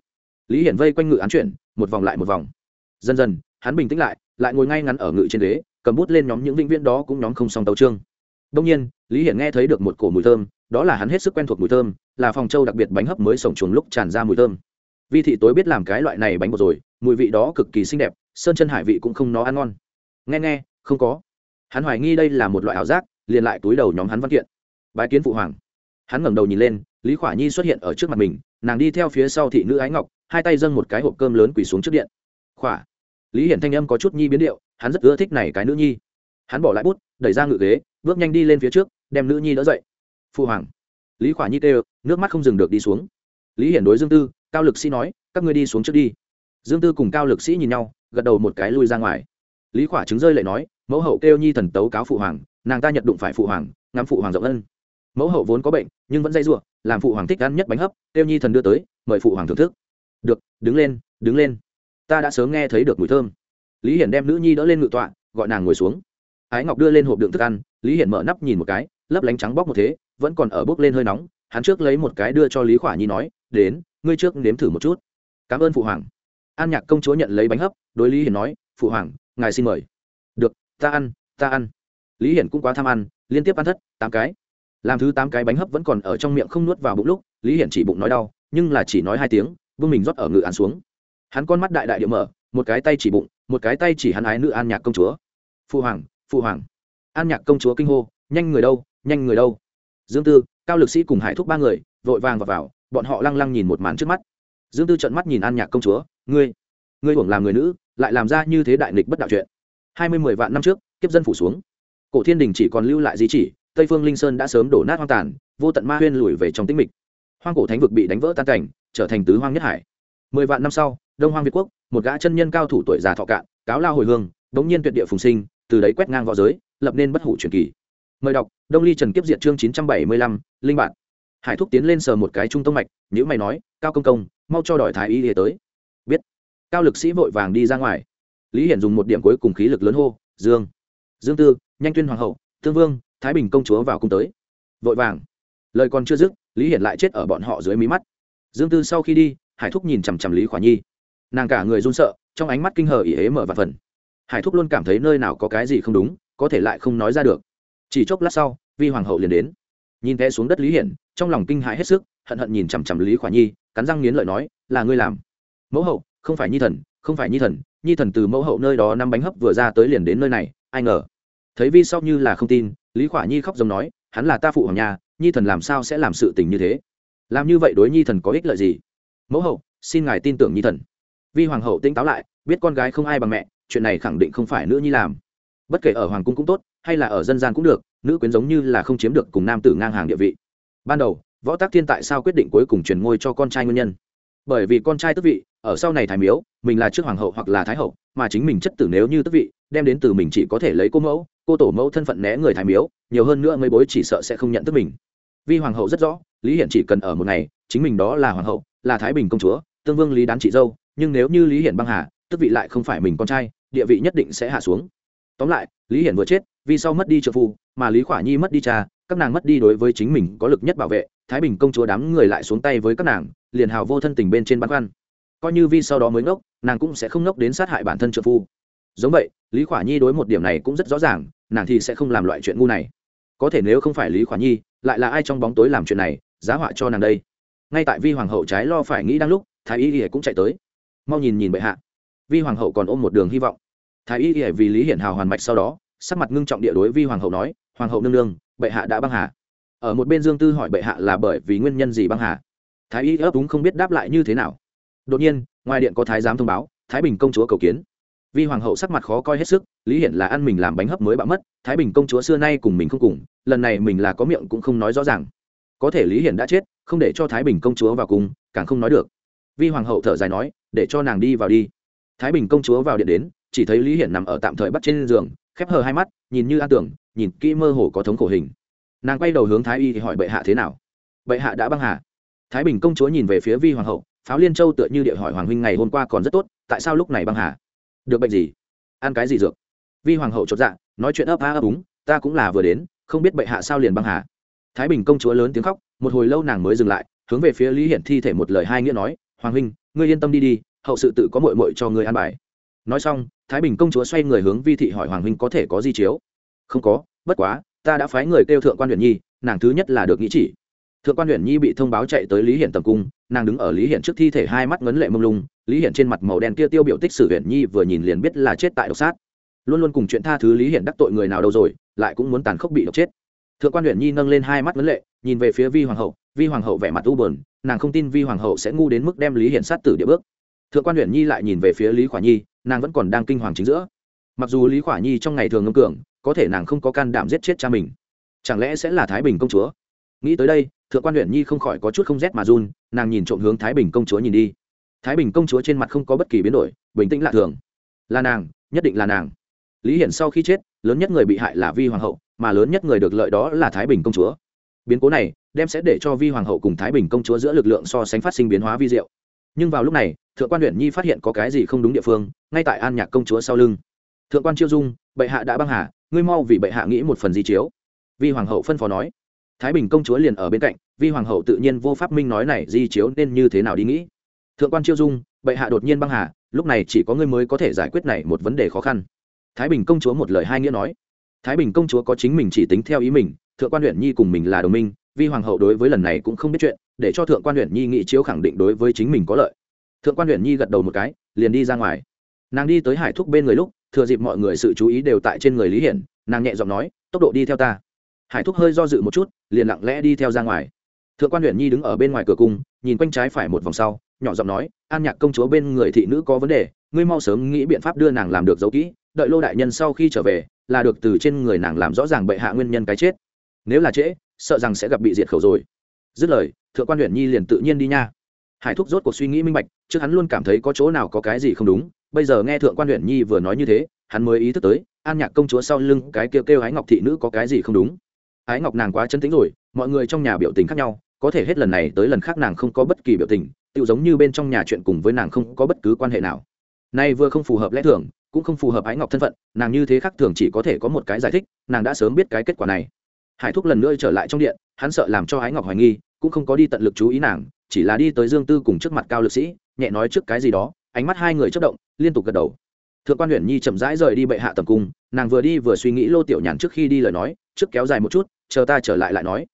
Lý hiển vây quanh ngự án chuyển, một vòng lại một vòng. Dần dần, hắn bình tĩnh lại lại ngồi ngay ngắn ở ngự trên ghế, cầm bút lên nhóm những vĩnh viễn đó cũng nhóm không xong tấu trương đông nhiên, lý hiển nghe thấy được một cổ mùi thơm, đó là hắn hết sức quen thuộc mùi thơm, là phòng châu đặc biệt bánh hấp mới sổng chuồng lúc tràn ra mùi thơm. Vi thị tối biết làm cái loại này bánh bột rồi, mùi vị đó cực kỳ xinh đẹp, sơn chân hải vị cũng không nó ăn ngon. Nghe nghe không có. Hắn hoài nghi đây là một loại ảo giác, liền lại túi đầu nhóm hắn văn kiện. Bái kiến phụ hoàng. Hắn ngẩng đầu nhìn lên, lý khỏa nhi xuất hiện ở trước mặt mình, nàng đi theo phía sau thị nữ ái ngọc, hai tay dâng một cái hộp cơm lớn quỳ xuống trước điện. Khỏa. Lý hiển thanh âm có chút nhi biến điệu, hắn rất ưa thích này cái nữ nhi. Hắn bỏ lại bút, đẩy ra ngự ghế, bước nhanh đi lên phía trước, đem nữ nhi đỡ dậy. Phụ hoàng. Lý khỏa nhi kêu, nước mắt không dừng được đi xuống. Lý hiển đối dương tư, cao lực sĩ nói, các ngươi đi xuống trước đi. Dương tư cùng cao lực sĩ nhìn nhau, gật đầu một cái lui ra ngoài. Lý khỏa chứng rơi lại nói mẫu hậu kêu nhi thần tấu cáo phụ hoàng, nàng ta nhận đụng phải phụ hoàng, ngắm phụ hoàng rộng ân. Mẫu hậu vốn có bệnh, nhưng vẫn dây ruộng làm phụ hoàng thích ăn nhất bánh hấp, kêu nhi thần đưa tới, mời phụ hoàng thưởng thức. Được, đứng lên đứng lên. Ta đã sớm nghe thấy được mùi thơm. Lý hiển đem nữ nhi đỡ lên ngự tọa, gọi nàng ngồi xuống. Ái ngọc đưa lên hộp đựng thức ăn, lý hiển mở nắp nhìn một cái, lấp lánh trắng bóc một thế, vẫn còn ở bốc lên hơi nóng, hắn trước lấy một cái đưa cho lý khỏa nhi nói, đến, ngươi trước nếm thử một chút. Cảm ơn phụ hoàng. An nhạc công chúa nhận lấy bánh hấp, đối lý hiển nói, phụ hoàng, ngài xin mời. Được ta ăn ta ăn. Lý hiển cũng quá tham ăn liên tiếp ăn thất tám cái. Làm thứ tám cái bánh hấp vẫn còn ở trong miệng không nuốt vào bụng lúc lý hiển chỉ bụng nói đau nhưng là chỉ nói hai tiếng vương mình rót ở ngự ăn xuống. Hắn con mắt đại đại điệu mở một cái tay chỉ bụng một cái tay chỉ hắn ái nữ an nhạc công chúa. Phụ hoàng phụ hoàng. An nhạc công chúa kinh hô nhanh người đâu nhanh người đâu. Dương tư cao lực sĩ cùng hải thúc ba người vội vàng vào, vào bọn họ lăng lăng nhìn một màn trước mắt. Dương tư trận mắt nhìn an nhạc công chúa ngươi ngươi hưởng làm người nữ lại làm ra như thế đại nghịch bất đạo chuyện hai mươi mười vạn năm trước, kiếp dân phủ xuống. Cổ thiên đình chỉ còn lưu lại di chỉ, tây phương linh sơn đã sớm đổ nát hoang tàn, vô tận ma huyên lùi về trong tĩnh mịch. Hoang cổ thánh vực bị đánh vỡ tan cảnh, trở thành tứ hoang nhất hải. Mười vạn năm sau, đông hoang việt quốc, một gã chân nhân cao thủ tuổi già thọ cạn, cáo lao hồi hương, đống nhiên tuyệt địa phùng sinh, từ đấy quét ngang v õ giới, lập nên bất hủ truyền kỳ. Mời đọc, đông ly trần kiếp diện chương chín trăm bảy mươi lăm, linh bạn. Hải thúc tiến lên sờ một cái trung tông mạch nhữ mày nói, cao công công, mau cho đòi thái y ỉa tới. Biết, cao lực sĩ vội vàng đi ra ngoài lý hiển dùng một điểm cuối cùng khí lực lớn hô, dương dương tư, nhanh tuyên hoàng hậu tương vương, thái bình công chúa vào cung tới. Vội vàng. Lời còn chưa dứt, lý hiển lại chết ở bọn họ dưới mí mắt. Dương tư sau khi đi, hải thúc nhìn chằm chằm lý khỏa nhi. Nàng cả người run sợ, trong ánh mắt kinh hờ ỉ hế mở và phần. Hải thúc luôn cảm thấy nơi nào có cái gì không đúng, có thể lại không nói ra được. Chỉ chốc lát sau, vi hoàng hậu liền đến. Nhìn té xuống đất lý hiển, trong lòng kinh hãi hết sức, hận hận nhìn chằm chằm lý khỏa nhi, cắn răng nghiến lợi nói, là ngươi làm. Mẫu hậu, không phải nhi thần, không phải nhi thần nhi thần từ mẫu hậu nơi đó năm bánh hấp vừa ra tới liền đến nơi này, ai ngờ. Thấy vi sau như là không tin, lý khỏa nhi khóc giống nói, hắn là ta phụ hoàng nhà, nhi thần làm sao sẽ làm sự tình như thế? Làm như vậy đối nhi thần có ích lợi gì? Mẫu hậu, xin ngài tin tưởng nhi thần. Vi hoàng hậu tỉnh táo lại, biết con gái không ai bằng mẹ, chuyện này khẳng định không phải nữ nhi làm. Bất kể ở hoàng cung cũng tốt, hay là ở dân gian cũng được, nữ quyến giống như là không chiếm được cùng nam tử ngang hàng địa vị. Ban đầu, võ tác thiên tại sao quyết định cuối cùng truyền ngôi cho con trai nguyên nhân? Bởi vì con trai tức vị, ở sau này thái miếu, mình là trước hoàng hậu hoặc là thái hậu, mà chính mình chất tử nếu như tức vị, đem đến từ mình chỉ có thể lấy cô mẫu, cô tổ mẫu thân phận né người thái miếu, nhiều hơn nữa mấy bối chỉ sợ sẽ không nhận tức mình. Vì hoàng hậu rất rõ, lý hiển chỉ cần ở một ngày, chính mình đó là hoàng hậu, là thái bình công chúa, tương vương lý đán chị dâu, nhưng nếu như lý hiển băng hà, tức vị lại không phải mình con trai, địa vị nhất định sẽ hạ xuống. Tóm lại, lý hiển vừa chết, vì sau mất đi trợ phu, mà lý khỏa nhi mất đi cha, các nàng mất đi đối với chính mình có lực nhất bảo vệ thái bình công chúa đám người lại xuống tay với các nàng, liền hào vô thân tình bên trên băn khoăn. Coi như vi sau đó mới ngốc, nàng cũng sẽ không ngốc đến sát hại bản thân trợ phu. Giống vậy, lý khỏa nhi đối một điểm này cũng rất rõ ràng, nàng thì sẽ không làm loại chuyện ngu này. Có thể nếu không phải lý khỏa nhi, lại là ai trong bóng tối làm chuyện này, giá họa cho nàng đây. Ngay tại vi hoàng hậu trái lo phải nghĩ đang lúc, thái y ỉa cũng chạy tới. Mau nhìn nhìn bệ hạ. Vi hoàng hậu còn ôm một đường hy vọng. Thái y ỉa vì lý hiển hào hoàn mạch sau đó, sắc mặt ngưng trọng địa đối vi hoàng hậu nói, hoàng hậu nương nương, bệ hạ đã băng hà ở một bên dương tư hỏi bệ hạ là bởi vì nguyên nhân gì băng hà? Thái y ấp úng không biết đáp lại như thế nào. Đột nhiên, ngoài điện có thái giám thông báo, thái bình công chúa cầu kiến. Vi hoàng hậu sắc mặt khó coi hết sức, lý hiển là ăn mình làm bánh hấp mới bạo mất, thái bình công chúa xưa nay cùng mình không cùng, lần này mình là có miệng cũng không nói rõ ràng. Có thể lý hiển đã chết, không để cho thái bình công chúa vào cùng, càng không nói được. Vi hoàng hậu thở dài nói, để cho nàng đi vào đi. Thái bình công chúa vào điện đến, chỉ thấy lý hiển nằm ở tạm thời bắt trên giường, khép hờ hai mắt, nhìn như an tưởng, nhìn kỹ mơ hồ có thống khổ hình nàng quay đầu hướng thái y thì hỏi bệ hạ thế nào bệ hạ đã băng hà thái bình công chúa nhìn về phía vi hoàng hậu pháo liên châu tựa như địa hỏi hoàng huynh ngày hôm qua còn rất tốt tại sao lúc này băng hà được bệnh gì ăn cái gì dược vi hoàng hậu chột dạ nói chuyện ấp a ấp úng ta cũng là vừa đến không biết bệ hạ sao liền băng hà thái bình công chúa lớn tiếng khóc một hồi lâu nàng mới dừng lại hướng về phía lý hiển thi thể một lời hai nghĩa nói hoàng huynh ngươi yên tâm đi đi hậu sự tự có mội mội cho ngươi an bài nói xong thái bình công chúa xoay người hướng vi thị hỏi hoàng huynh có thể có di chiếu không có bất quá ta đã phái người kêu thượng quan huyện nhi, nàng thứ nhất là được nghĩ chỉ. Thượng quan huyện nhi bị thông báo chạy tới lý hiển tầm cung, nàng đứng ở lý hiển trước thi thể hai mắt ngấn lệ mông lung, lý hiển trên mặt màu đen kia tiêu biểu tích sử huyện nhi vừa nhìn liền biết là chết tại độc sát. Luôn luôn cùng chuyện tha thứ lý hiển đắc tội người nào đâu rồi, lại cũng muốn tàn khốc bị độc chết. Thượng quan huyện nhi nâng lên hai mắt ngấn lệ, nhìn về phía vi hoàng hậu, vi hoàng hậu vẻ mặt u bờn nàng không tin vi hoàng hậu sẽ ngu đến mức đem lý hiển sát tử địa bước. Thượng quan huyện nhi lại nhìn về phía lý khỏa nhi, nàng vẫn còn đang kinh hoàng chính giữa. Mặc dù lý khỏa nhi trong ngày thường ngâm cường có thể nàng không có can đảm giết chết cha mình. Chẳng lẽ sẽ là thái bình công chúa? Nghĩ tới đây, thượng quan huyện nhi không khỏi có chút không rét mà run, nàng nhìn trộm hướng thái bình công chúa nhìn đi. Thái bình công chúa trên mặt không có bất kỳ biến đổi, bình tĩnh lạ thường. Là nàng, nhất định là nàng. Lý hiển sau khi chết, lớn nhất người bị hại là vi hoàng hậu, mà lớn nhất người được lợi đó là thái bình công chúa. Biến cố này đem sẽ để cho vi hoàng hậu cùng thái bình công chúa giữa lực lượng so sánh phát sinh biến hóa vi diệu. Nhưng vào lúc này, thượng quan huyện nhi phát hiện có cái gì không đúng địa phương, ngay tại an nhạc công chúa sau lưng. Thượng quan chiêu dung, bệ hạ đã băng hà ngươi mau vì bệ hạ nghĩ một phần di chiếu. Vi hoàng hậu phân phó nói. Thái bình công chúa liền ở bên cạnh, vi hoàng hậu tự nhiên vô pháp minh nói này di chiếu nên như thế nào đi nghĩ. Thượng quan chiêu dung, bệ hạ đột nhiên băng hà, lúc này chỉ có ngươi mới có thể giải quyết này một vấn đề khó khăn. Thái bình công chúa một lời hai nghĩa nói. Thái bình công chúa có chính mình chỉ tính theo ý mình, thượng quan huyện nhi cùng mình là đồng minh, vi hoàng hậu đối với lần này cũng không biết chuyện, để cho thượng quan huyện nhi nghị chiếu khẳng định đối với chính mình có lợi. Thượng quan huyện nhi gật đầu một cái, liền đi ra ngoài. Nàng đi tới hải thúc bên người lúc thừa dịp mọi người sự chú ý đều tại trên người lý hiển nàng nhẹ giọng nói tốc độ đi theo ta hải thúc hơi do dự một chút liền lặng lẽ đi theo ra ngoài thượng quan huyện nhi đứng ở bên ngoài cửa cung nhìn quanh trái phải một vòng sau nhỏ giọng nói an nhạc công chúa bên người thị nữ có vấn đề ngươi mau sớm nghĩ biện pháp đưa nàng làm được dấu kỹ đợi lô đại nhân sau khi trở về là được từ trên người nàng làm rõ ràng bệ hạ nguyên nhân cái chết nếu là trễ sợ rằng sẽ gặp bị diệt khẩu rồi dứt lời thượng quan huyện nhi liền tự nhiên đi nha hải thúc rốt cuộc suy nghĩ minh bạch trước hắn luôn cảm thấy có chỗ nào có cái gì không đúng bây giờ nghe thượng quan huyện nhi vừa nói như thế, hắn mới ý thức tới, an nhạc công chúa sau lưng cái kêu kêu ái ngọc thị nữ có cái gì không đúng. Ái ngọc nàng quá chân tính rồi, mọi người trong nhà biểu tình khác nhau, có thể hết lần này tới lần khác nàng không có bất kỳ biểu tình tự giống như bên trong nhà chuyện cùng với nàng không có bất cứ quan hệ nào. Nay vừa không phù hợp lẽ thường, cũng không phù hợp ái ngọc thân phận, nàng như thế khác thường chỉ có thể có một cái giải thích, nàng đã sớm biết cái kết quả này. Hải thúc lần nữa trở lại trong điện, hắn sợ làm cho ái ngọc hoài nghi, cũng không có đi tận lực chú ý nàng, chỉ là đi tới dương tư cùng trước mặt cao lực sĩ, nhẹ nói trước cái gì đó ánh mắt hai người chất động, liên tục gật đầu. Thượng quan huyện nhi chậm rãi rời đi bệ hạ tầm cung, nàng vừa đi vừa suy nghĩ lô tiểu nhàn trước khi đi lời nói, trước kéo dài một chút, chờ ta trở lại lại nói.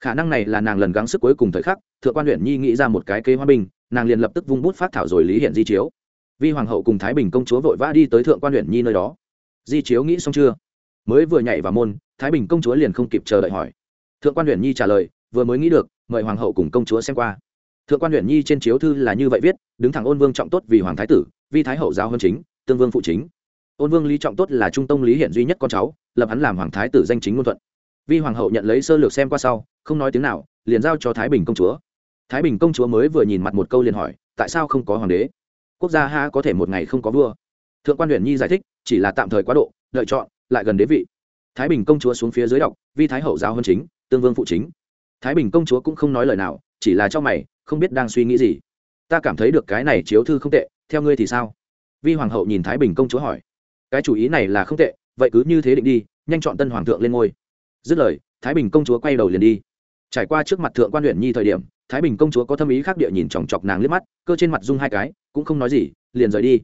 Khả năng này là nàng lần gắng sức cuối cùng thời khắc, thượng quan huyện nhi nghĩ ra một cái kế hoa bình nàng liền lập tức vung bút phát thảo rồi lý hiện di chiếu. Vi hoàng hậu cùng thái bình công chúa vội vã đi tới thượng quan huyện nhi nơi đó. Di chiếu nghĩ xong chưa? Mới vừa nhảy vào môn, thái bình công chúa liền không kịp chờ đợi hỏi. Thượng quan huyện nhi trả lời, vừa mới nghĩ được, mời hoàng hậu cùng công chúa xem qua thượng quan huyện nhi trên chiếu thư là như vậy viết, đứng thẳng ôn vương trọng tốt vì hoàng thái tử, vi thái hậu giao hơn chính, tương vương phụ chính. Ôn vương lý trọng tốt là trung tông lý hiện duy nhất con cháu, lập hắn làm hoàng thái tử danh chính ngôn thuận. Vi hoàng hậu nhận lấy sơ lược xem qua sau, không nói tiếng nào, liền giao cho thái bình công chúa. Thái bình công chúa mới vừa nhìn mặt một câu liền hỏi, tại sao không có hoàng đế? Quốc gia ha có thể một ngày không có vua. Thượng quan huyện nhi giải thích, chỉ là tạm thời quá độ lựa chọn, lại gần đế vị. Thái bình công chúa xuống phía dưới đọc, vi thái hậu giáo hơn chính, tương vương phụ chính. Thái bình công chúa cũng không nói lời nào, chỉ là cho mày không biết đang suy nghĩ gì. Ta cảm thấy được cái này chiếu thư không tệ, theo ngươi thì sao? Vi hoàng hậu nhìn thái bình công chúa hỏi. Cái chủ ý này là không tệ, vậy cứ như thế định đi, nhanh chọn tân hoàng thượng lên ngôi. Dứt lời, thái bình công chúa quay đầu liền đi. Trải qua trước mặt thượng quan huyện nhi thời điểm, thái bình công chúa có tâm ý khác địa nhìn chòng chọc nàng liếc mắt, cơ trên mặt dung hai cái, cũng không nói gì, liền rời đi.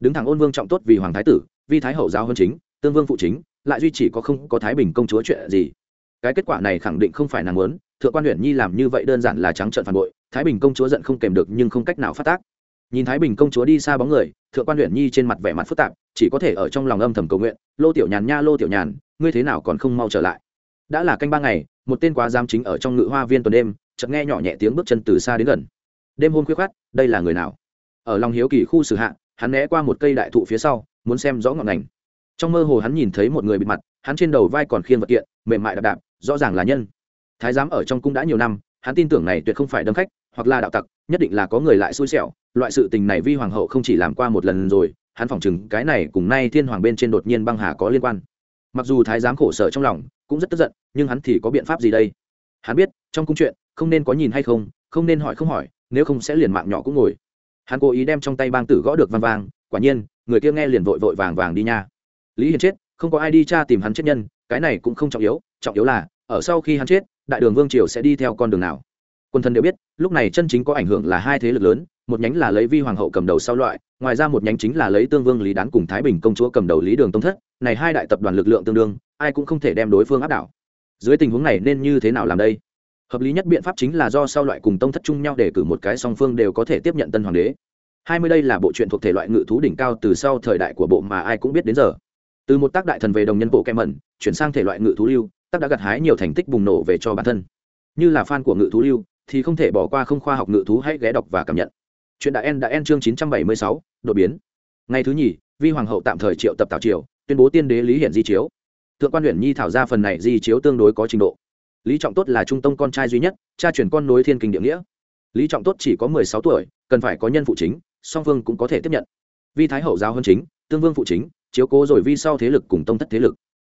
Đứng thẳng ôn vương trọng tốt vì hoàng thái tử, vi thái hậu giáo hơn chính, tương vương phụ chính, lại duy chỉ có không có thái bình công chúa chuyện gì. Cái kết quả này khẳng định không phải nàng muốn thượng quan huyện nhi làm như vậy đơn giản là trắng trợn phản bội, thái bình công chúa giận không kèm được nhưng không cách nào phát tác. Nhìn thái bình công chúa đi xa bóng người, thượng quan huyện nhi trên mặt vẻ mặt phức tạp, chỉ có thể ở trong lòng âm thầm cầu nguyện, lô tiểu nhàn nha, lô tiểu nhàn, ngươi thế nào còn không mau trở lại? Đã là canh ba ngày, một tên quá giam chính ở trong ngự hoa viên tuần đêm, chợt nghe nhỏ nhẹ tiếng bước chân từ xa đến gần. Đêm hôm khuya khát đây là người nào? Ở lòng hiếu kỳ khu xử hạ, hắn né qua một cây đại thụ phía sau, muốn xem rõ ngọn ngành trong mơ hồ hắn nhìn thấy một người bịt mặt, hắn trên đầu vai còn khiên vật kiện, mềm mại đạp đạp, rõ ràng là nhân thái giám ở trong cung đã nhiều năm, hắn tin tưởng này tuyệt không phải đâm khách, hoặc là đạo tặc, nhất định là có người lại xui xẻo. Loại sự tình này vi hoàng hậu không chỉ làm qua một lần rồi, hắn phỏng chừng cái này cùng nay thiên hoàng bên trên đột nhiên băng hà có liên quan. Mặc dù thái giám khổ sở trong lòng, cũng rất tức giận, nhưng hắn thì có biện pháp gì đây? Hắn biết, trong cung chuyện, không nên có nhìn hay không không nên hỏi không hỏi, nếu không sẽ liền mạng nhỏ cũng ngồi. Hắn cố ý đem trong tay bang tử gõ được vang vang, quả nhiên, người kia nghe liền vội vội vàng vàng đi nha. Lý hiền chết, không có ai đi tra tìm hắn chết nhân, cái này cũng không trọng yếu trọng yếu là, ở sau khi hắn chết đại đường vương triều sẽ đi theo con đường nào? Quân thân đều biết, lúc này chân chính có ảnh hưởng là hai thế lực lớn, một nhánh là lấy vi hoàng hậu cầm đầu sau loại, ngoài ra một nhánh chính là lấy tương vương lý đán cùng thái bình công chúa cầm đầu lý đường tông thất, này hai đại tập đoàn lực lượng tương đương, ai cũng không thể đem đối phương áp đảo. Dưới tình huống này nên như thế nào làm đây? Hợp lý nhất biện pháp chính là do sau loại cùng tông thất chung nhau để cử một cái song phương đều có thể tiếp nhận tân hoàng đế. Hai mươi đây là bộ truyện thuộc thể loại ngự thú đỉnh cao từ sau thời đại của bộ mà ai cũng biết đến giờ. Từ một tác đại thần về đồng nhân bộ kem mẩn chuyển sang thể loại ngự thú lưu tác đã gặt hái nhiều thành tích bùng nổ về cho bản thân. Như là fan của ngự thú lưu, thì không thể bỏ qua không khoa học ngự thú hãy ghé đọc và cảm nhận. Chuyện đã en đã en chương chín trăm bảy mươi sáu, đột biến. Ngày thứ nhì, vi hoàng hậu tạm thời triệu tập tào triều, tuyên bố tiên đế lý hiển di chiếu. Thượng quan huyện nhi thảo ra phần này di chiếu tương đối có trình độ. Lý trọng tốt là trung tông con trai duy nhất, cha chuyển con nối thiên kinh địa nghĩa. Lý trọng tốt chỉ có mười sáu tuổi, cần phải có nhân phụ chính, song phương cũng có thể tiếp nhận. Vi thái hậu giáo hơn chính, tương vương phụ chính, chiếu cố rồi vi sau thế lực cùng tông thất thế lực.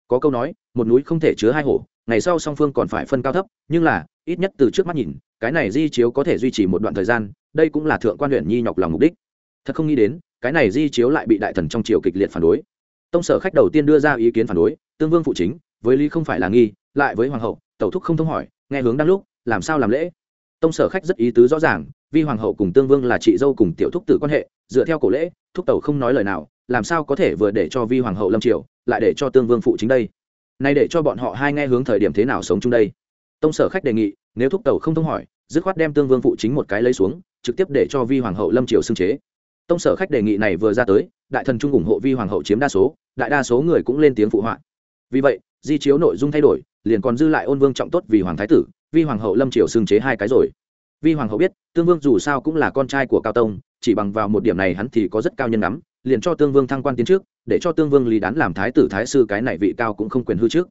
Có câu nói một núi không thể chứa hai hổ, ngày sau song phương còn phải phân cao thấp, nhưng là, ít nhất từ trước mắt nhìn, cái này di chiếu có thể duy trì một đoạn thời gian, đây cũng là thượng quan huyện nhi nhọc lòng mục đích. Thật không nghĩ đến, cái này di chiếu lại bị đại thần trong triều kịch liệt phản đối. Tông sở khách đầu tiên đưa ra ý kiến phản đối, tương vương phụ chính, với lý không phải là nghi, lại với hoàng hậu, tẩu thúc không thông hỏi, nghe hướng đang lúc, làm sao làm lễ? Tông sở khách rất ý tứ rõ ràng vì hoàng hậu cùng tương vương là chị dâu cùng tiểu thúc tử quan hệ, dựa theo cổ lễ, thúc tẩu không nói lời nào, làm sao có thể vừa để cho vi hoàng hậu lâm triều, lại để cho tương vương phụ chính đây? Nay để cho bọn họ hai nghe hướng thời điểm thế nào sống chung đây. Tông sở khách đề nghị, nếu thúc tẩu không thông hỏi, dứt khoát đem tương vương phụ chính một cái lấy xuống, trực tiếp để cho vi hoàng hậu lâm triều xưng chế. Tông sở khách đề nghị này vừa ra tới, đại thần trung ủng hộ vi hoàng hậu chiếm đa số, đại đa số người cũng lên tiếng phụ họa. Vì vậy, di chiếu nội dung thay đổi, liền còn dư lại ôn vương trọng tốt vì hoàng thái tử, vi hoàng hậu lâm triều xưng chế hai cái rồi. Vi hoàng hậu biết, tương vương dù sao cũng là con trai của cao tông, chỉ bằng vào một điểm này hắn thì có rất cao nhân lắm liền cho tương vương thăng quan tiến trước, để cho tương vương lý đán làm thái tử thái sư cái này vị cao cũng không quyền hư trước.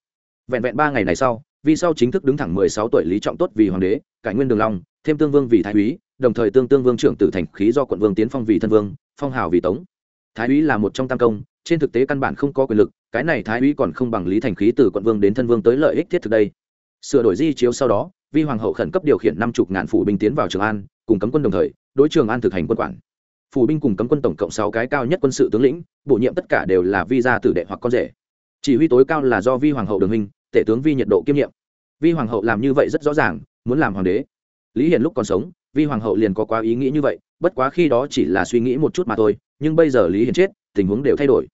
Vẹn vẹn ba ngày này sau vì sau chính thức đứng thẳng mười sáu tuổi lý trọng tốt vì hoàng đế, cải nguyên đường long, thêm tương vương vì thái úy, đồng thời tương tương vương trưởng tử thành khí do quận vương tiến phong vì thân vương, phong hào vì tống. Thái úy là một trong tam công, trên thực tế căn bản không có quyền lực, cái này thái úy còn không bằng lý thành khí từ quận vương đến thân vương tới lợi ích thiết thực đây. Sửa đổi di chiếu sau đó, vi hoàng hậu khẩn cấp điều khiển năm chục ngàn phủ binh tiến vào trường an, cùng cấm quân đồng thời, đối trường an thực hành quân quản phủ binh cùng cấm quân tổng cộng sáu cái cao nhất quân sự tướng lĩnh, bổ nhiệm tất cả đều là vi gia tử đệ hoặc con rể. Chỉ huy tối cao là do vi hoàng hậu đường hình tể tướng vi nhiệt độ kiêm nhiệm. Vi hoàng hậu làm như vậy rất rõ ràng, muốn làm hoàng đế. Lý hiển lúc còn sống, vi hoàng hậu liền có quá ý nghĩ như vậy, bất quá khi đó chỉ là suy nghĩ một chút mà thôi, nhưng bây giờ lý hiển chết, tình huống đều thay đổi.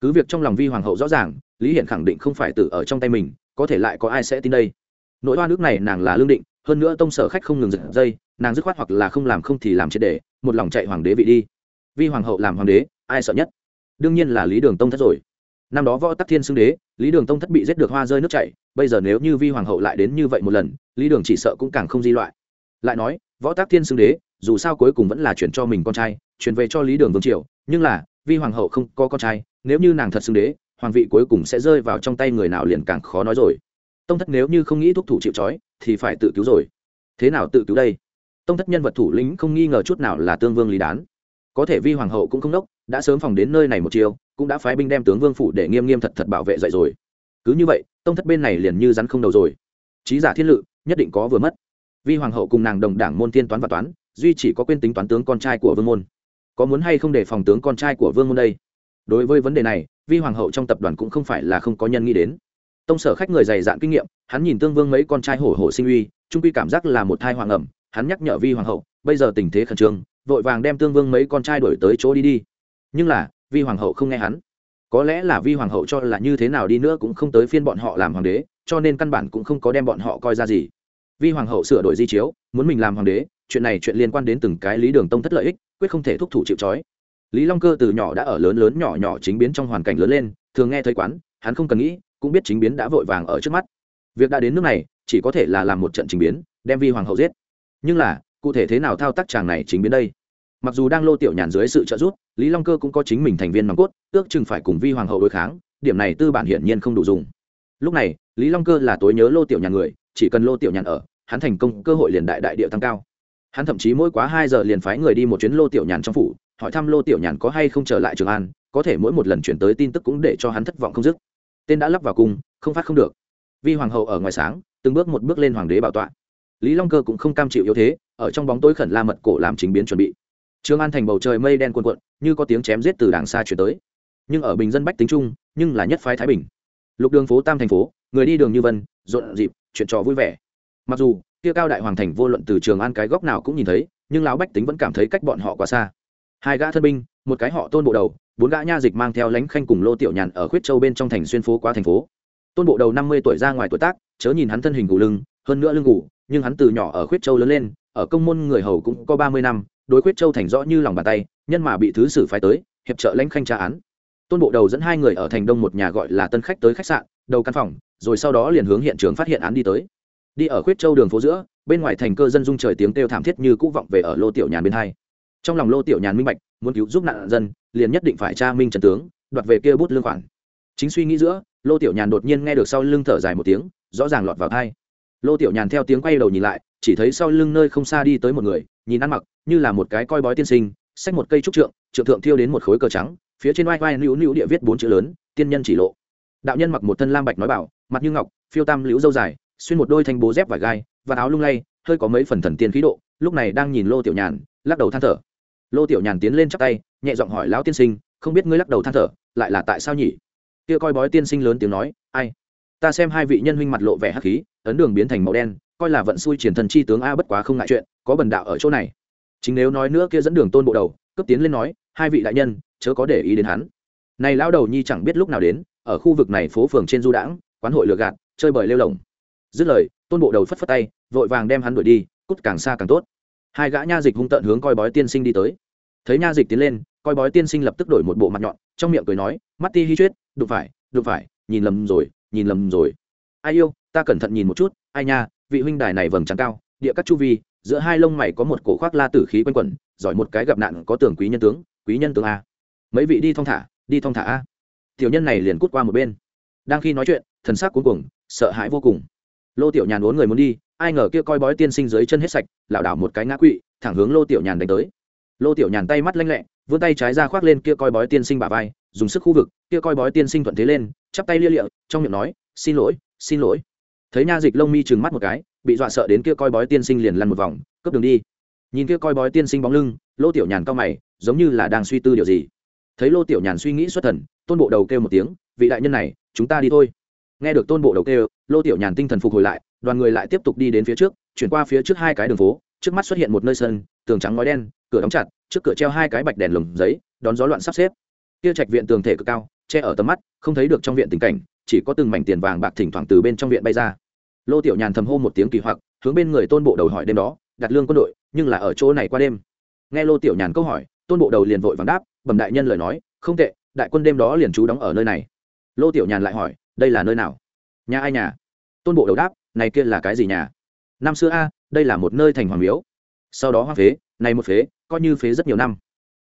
Cứ việc trong lòng vi hoàng hậu rõ ràng, lý hiển khẳng định không phải tự ở trong tay mình, có thể lại có ai sẽ tin đây. Nỗi hoa nước này nàng là lương định, hơn nữa tông sở khách không ngừng giật dây, nàng dứt khoát hoặc là không làm không thì làm triệt để một lòng chạy hoàng đế vị đi. Vi hoàng hậu làm hoàng đế, ai sợ nhất? Đương nhiên là lý đường tông thất rồi. Năm đó võ tắc thiên xưng đế, lý đường tông thất bị giết được hoa rơi nước chảy, bây giờ nếu như vi hoàng hậu lại đến như vậy một lần, lý đường chỉ sợ cũng càng không di loại. Lại nói, võ tắc thiên xưng đế, dù sao cuối cùng vẫn là chuyển cho mình con trai, chuyển về cho lý đường vương triều, nhưng là, vi hoàng hậu không có con trai, nếu như nàng thật xưng đế, hoàng vị cuối cùng sẽ rơi vào trong tay người nào liền càng khó nói rồi. Tông thất nếu như không nghĩ thúc thủ chịu trói, thì phải tự cứu rồi. Thế nào tự cứu đây? Tông thất nhân vật thủ lĩnh không nghi ngờ chút nào là tương vương lý đán. Có thể vi hoàng hậu cũng không đốc, đã sớm phòng đến nơi này một chiều, cũng đã phái binh đem tướng vương phủ để nghiêm nghiêm thật thật bảo vệ dậy rồi. Cứ như vậy, tông thất bên này liền như rắn không đầu rồi. Trí giả thiên lự, nhất định có vừa mất. Vi hoàng hậu cùng nàng đồng đảng môn tiên toán và toán, duy chỉ có quên tính toán tướng con trai của vương môn. Có muốn hay không để phòng tướng con trai của vương môn đây? Đối với vấn đề này, vi hoàng hậu trong tập đoàn cũng không phải là không có nhân nghĩ đến. Tông sở khách người dày dạn kinh nghiệm, hắn nhìn tương vương mấy con trai hổ hổ sinh uy trung quy cảm giác là một thai hoàng ẩm hắn nhắc nhở vi hoàng hậu, bây giờ tình thế khẩn trương, vội vàng đem tương vương mấy con trai đổi tới chỗ đi đi. Nhưng là, vi hoàng hậu không nghe hắn. Có lẽ là vi hoàng hậu cho là như thế nào đi nữa cũng không tới phiên bọn họ làm hoàng đế, cho nên căn bản cũng không có đem bọn họ coi ra gì. Vi hoàng hậu sửa đổi di chiếu, muốn mình làm hoàng đế, chuyện này chuyện liên quan đến từng cái lý đường tông thất lợi ích, quyết không thể thúc thủ chịu trói. Lý long cơ từ nhỏ đã ở lớn lớn nhỏ nhỏ chính biến trong hoàn cảnh lớn lên, thường nghe thấy quán, hắn không cần nghĩ, cũng biết chính biến đã vội vàng ở trước mắt. Việc đã đến nước này, chỉ có thể là làm một trận chính biến, đem vi hoàng hậu giết nhưng là, cụ thể thế nào thao tác chàng này chính biến đây? Mặc dù đang lô tiểu nhàn dưới sự trợ giúp, lý long cơ cũng có chính mình thành viên nòng cốt, ước chừng phải cùng vi hoàng hậu đối kháng, điểm này tư bản hiển nhiên không đủ dùng. Lúc này, lý long cơ là tối nhớ lô tiểu nhàn người, chỉ cần lô tiểu nhàn ở, hắn thành công, cơ hội liền đại đại địa tăng cao. Hắn thậm chí mỗi quá hai giờ liền phái người đi một chuyến lô tiểu nhàn trong phủ, hỏi thăm lô tiểu nhàn có hay không trở lại trường an, có thể mỗi một lần chuyển tới tin tức cũng để cho hắn thất vọng không dứt. Tên đã lắp vào cung, không phát không được. Vi hoàng hậu ở ngoài sáng, từng bước một bước lên hoàng đế bảo tọa lý long cơ cũng không cam chịu yếu thế, ở trong bóng tối khẩn la mật cổ làm chính biến chuẩn bị. Trường an thành bầu trời mây đen cuồn cuộn, như có tiếng chém giết từ đàng xa chuyển tới. Nhưng ở bình dân bách tính trung nhưng là nhất phái thái bình. Lục đường phố, tam thành phố, người đi đường như vân, rộn dịp chuyện trò vui vẻ. Mặc dù, kia cao đại hoàng thành vô luận từ trường an cái góc nào cũng nhìn thấy, nhưng lão bách tính vẫn cảm thấy cách bọn họ quá xa. Hai gã thân binh, một cái họ tôn bộ đầu, bốn gã nha dịch mang theo lánh khanh cùng lô tiểu nhàn ở khuyết châu bên trong thành xuyên phố qua thành phố. Tôn bộ đầu năm mươi tuổi ra ngoài tuổi tác, chớ nhìn hắn thân hình gù lưng, hơn nữa lưng gù nhưng hắn từ nhỏ ở khuyết châu lớn lên, ở công môn người hầu cũng có ba mươi năm, đối khuyết châu thành rõ như lòng bàn tay, nhân mà bị thứ sử phái tới, hiệp trợ lãnh khanh tra án. Tôn bộ đầu dẫn hai người ở thành đông một nhà gọi là tân khách tới khách sạn, đầu căn phòng, rồi sau đó liền hướng hiện trường phát hiện án đi tới. Đi ở khuyết châu đường phố giữa, bên ngoài thành cơ dân dung trời tiếng kêu thảm thiết như cũ vọng về ở lô tiểu nhàn bên hai. Trong lòng lô tiểu nhàn minh bạch, muốn cứu giúp nạn dân, liền nhất định phải tra minh trần tướng, đoạt về kia bút lương khoản. Chính suy nghĩ giữa, lô tiểu nhàn đột nhiên nghe được sau lưng thở dài một tiếng, rõ ràng lọt vào thai lô tiểu nhàn theo tiếng quay đầu nhìn lại, chỉ thấy sau lưng nơi không xa đi tới một người, nhìn ăn mặc như là một cái coi bói tiên sinh, xách một cây trúc trượng trượng thượng thiêu đến một khối cờ trắng, phía trên oai oai nữu nữu địa viết bốn chữ lớn, tiên nhân chỉ lộ. Đạo nhân mặc một thân lam bạch nói bảo, mặt như ngọc, phiêu tam liễu dâu dài, xuyên một đôi thanh bố dép vải gai, và áo lung lay, hơi có mấy phần thần tiên khí độ, lúc này đang nhìn lô tiểu nhàn, lắc đầu than thở. Lô tiểu nhàn tiến lên chắp tay, nhẹ giọng hỏi lão tiên sinh, không biết ngươi lắc đầu than thở, lại là tại sao nhỉ? Kia coi bói tiên sinh lớn tiếng nói, ai ta xem hai vị nhân huynh mặt lộ vẻ hắc khí, ấn đường biến thành màu đen, coi là vận xui triển thần chi tướng a bất quá không ngại chuyện, có bần đạo ở chỗ này. Chính nếu nói nữa kia dẫn đường tôn bộ đầu, cấp tiến lên nói, hai vị đại nhân, chớ có để ý đến hắn. Này lão đầu nhi chẳng biết lúc nào đến, ở khu vực này phố phường trên du đãng, quán hội lừa gạt, chơi bời lêu lồng. Dứt lời, tôn bộ đầu phất phất tay, vội vàng đem hắn đuổi đi, cút càng xa càng tốt. Hai gã nha dịch hung tợn hướng coi bói tiên sinh đi tới. Thấy nha dịch tiến lên, coi bói tiên sinh lập tức đổi một bộ mặt nhọn, trong miệng cười nói, mắt ti hi chuyết, đụng phải đụng phải, nhìn lầm rồi nhìn lầm rồi. Ai yêu, ta cẩn thận nhìn một chút, ai nha, vị huynh đài này vầng trắng cao, địa các chu vi, giữa hai lông mày có một cổ khoác la tử khí quanh quẩn, giỏi một cái gặp nạn có tưởng quý nhân tướng, quý nhân tướng a. Mấy vị đi thong thả, đi thong thả a. Tiểu nhân này liền cút qua một bên. Đang khi nói chuyện, thần sắc cuối cùng sợ hãi vô cùng. Lô tiểu nhàn uốn người muốn đi, ai ngờ kia coi bói tiên sinh dưới chân hết sạch, lảo đảo một cái ngã quỵ, thẳng hướng lô tiểu nhàn đánh tới. Lô tiểu nhàn tay mắt lanh lẹ, vươn tay trái ra khoác lên kia coi bói tiên sinh bả vai, dùng sức khu vực, kia coi bói tiên sinh thuận thế lên chắp tay lia lịa, trong miệng nói, xin lỗi xin lỗi. Thấy nha dịch lông mi trừng mắt một cái, bị dọa sợ đến kia coi bói tiên sinh liền lăn một vòng, cướp đường đi. Nhìn kia coi bói tiên sinh bóng lưng, lô tiểu nhàn cao mày, giống như là đang suy tư điều gì. Thấy lô tiểu nhàn suy nghĩ xuất thần, tôn bộ đầu kêu một tiếng, vị đại nhân này, chúng ta đi thôi. Nghe được tôn bộ đầu kêu, lô tiểu nhàn tinh thần phục hồi lại, đoàn người lại tiếp tục đi đến phía trước, chuyển qua phía trước hai cái đường phố, trước mắt xuất hiện một nơi sân, tường trắng ngói đen, cửa đóng chặt, trước cửa treo hai cái bạch đèn lồng giấy, đón gió loạn sắp xếp. Kia trạch viện tường thể cực cao che ở tầm mắt, không thấy được trong viện tình cảnh, chỉ có từng mảnh tiền vàng bạc thỉnh thoảng từ bên trong viện bay ra. Lô tiểu nhàn thầm hô một tiếng kỳ hoặc, hướng bên người tôn bộ đầu hỏi đêm đó, đặt lương quân đội, nhưng là ở chỗ này qua đêm. Nghe lô tiểu nhàn câu hỏi, tôn bộ đầu liền vội vàng đáp, bẩm đại nhân lời nói, không tệ, đại quân đêm đó liền trú đóng ở nơi này. Lô tiểu nhàn lại hỏi, đây là nơi nào? Nhà ai nhà? Tôn bộ đầu đáp, này kia là cái gì nhà? Năm xưa a, đây là một nơi thành hoàng miếu. Sau đó hoa phế, này một phế, coi như phế rất nhiều năm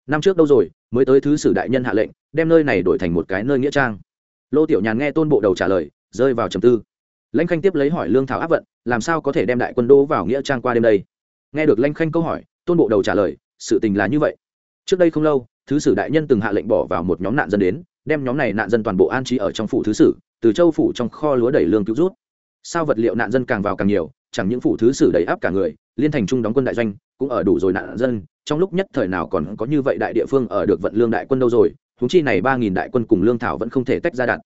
năm trước đâu rồi, mới tới thứ sử đại nhân hạ lệnh, đem nơi này đổi thành một cái nơi nghĩa trang. Lô tiểu nhàn nghe tôn bộ đầu trả lời, rơi vào trầm tư. Lãnh khanh tiếp lấy hỏi lương thảo áp vận, làm sao có thể đem đại quân đô vào nghĩa trang qua đêm đây? Nghe được lãnh khanh câu hỏi, tôn bộ đầu trả lời, sự tình là như vậy. Trước đây không lâu, thứ sử đại nhân từng hạ lệnh bỏ vào một nhóm nạn dân đến, đem nhóm này nạn dân toàn bộ an trí ở trong phủ thứ sử, từ châu phủ trong kho lúa đẩy lương cứu rút. Sao vật liệu nạn dân càng vào càng nhiều, chẳng những phủ thứ sử đầy áp cả người, liên thành trung đóng quân đại doanh, cũng ở đủ rồi nạn dân trong lúc nhất thời nào còn có như vậy đại địa phương ở được vận lương đại quân đâu rồi húng chi này ba nghìn đại quân cùng lương thảo vẫn không thể tách ra đạn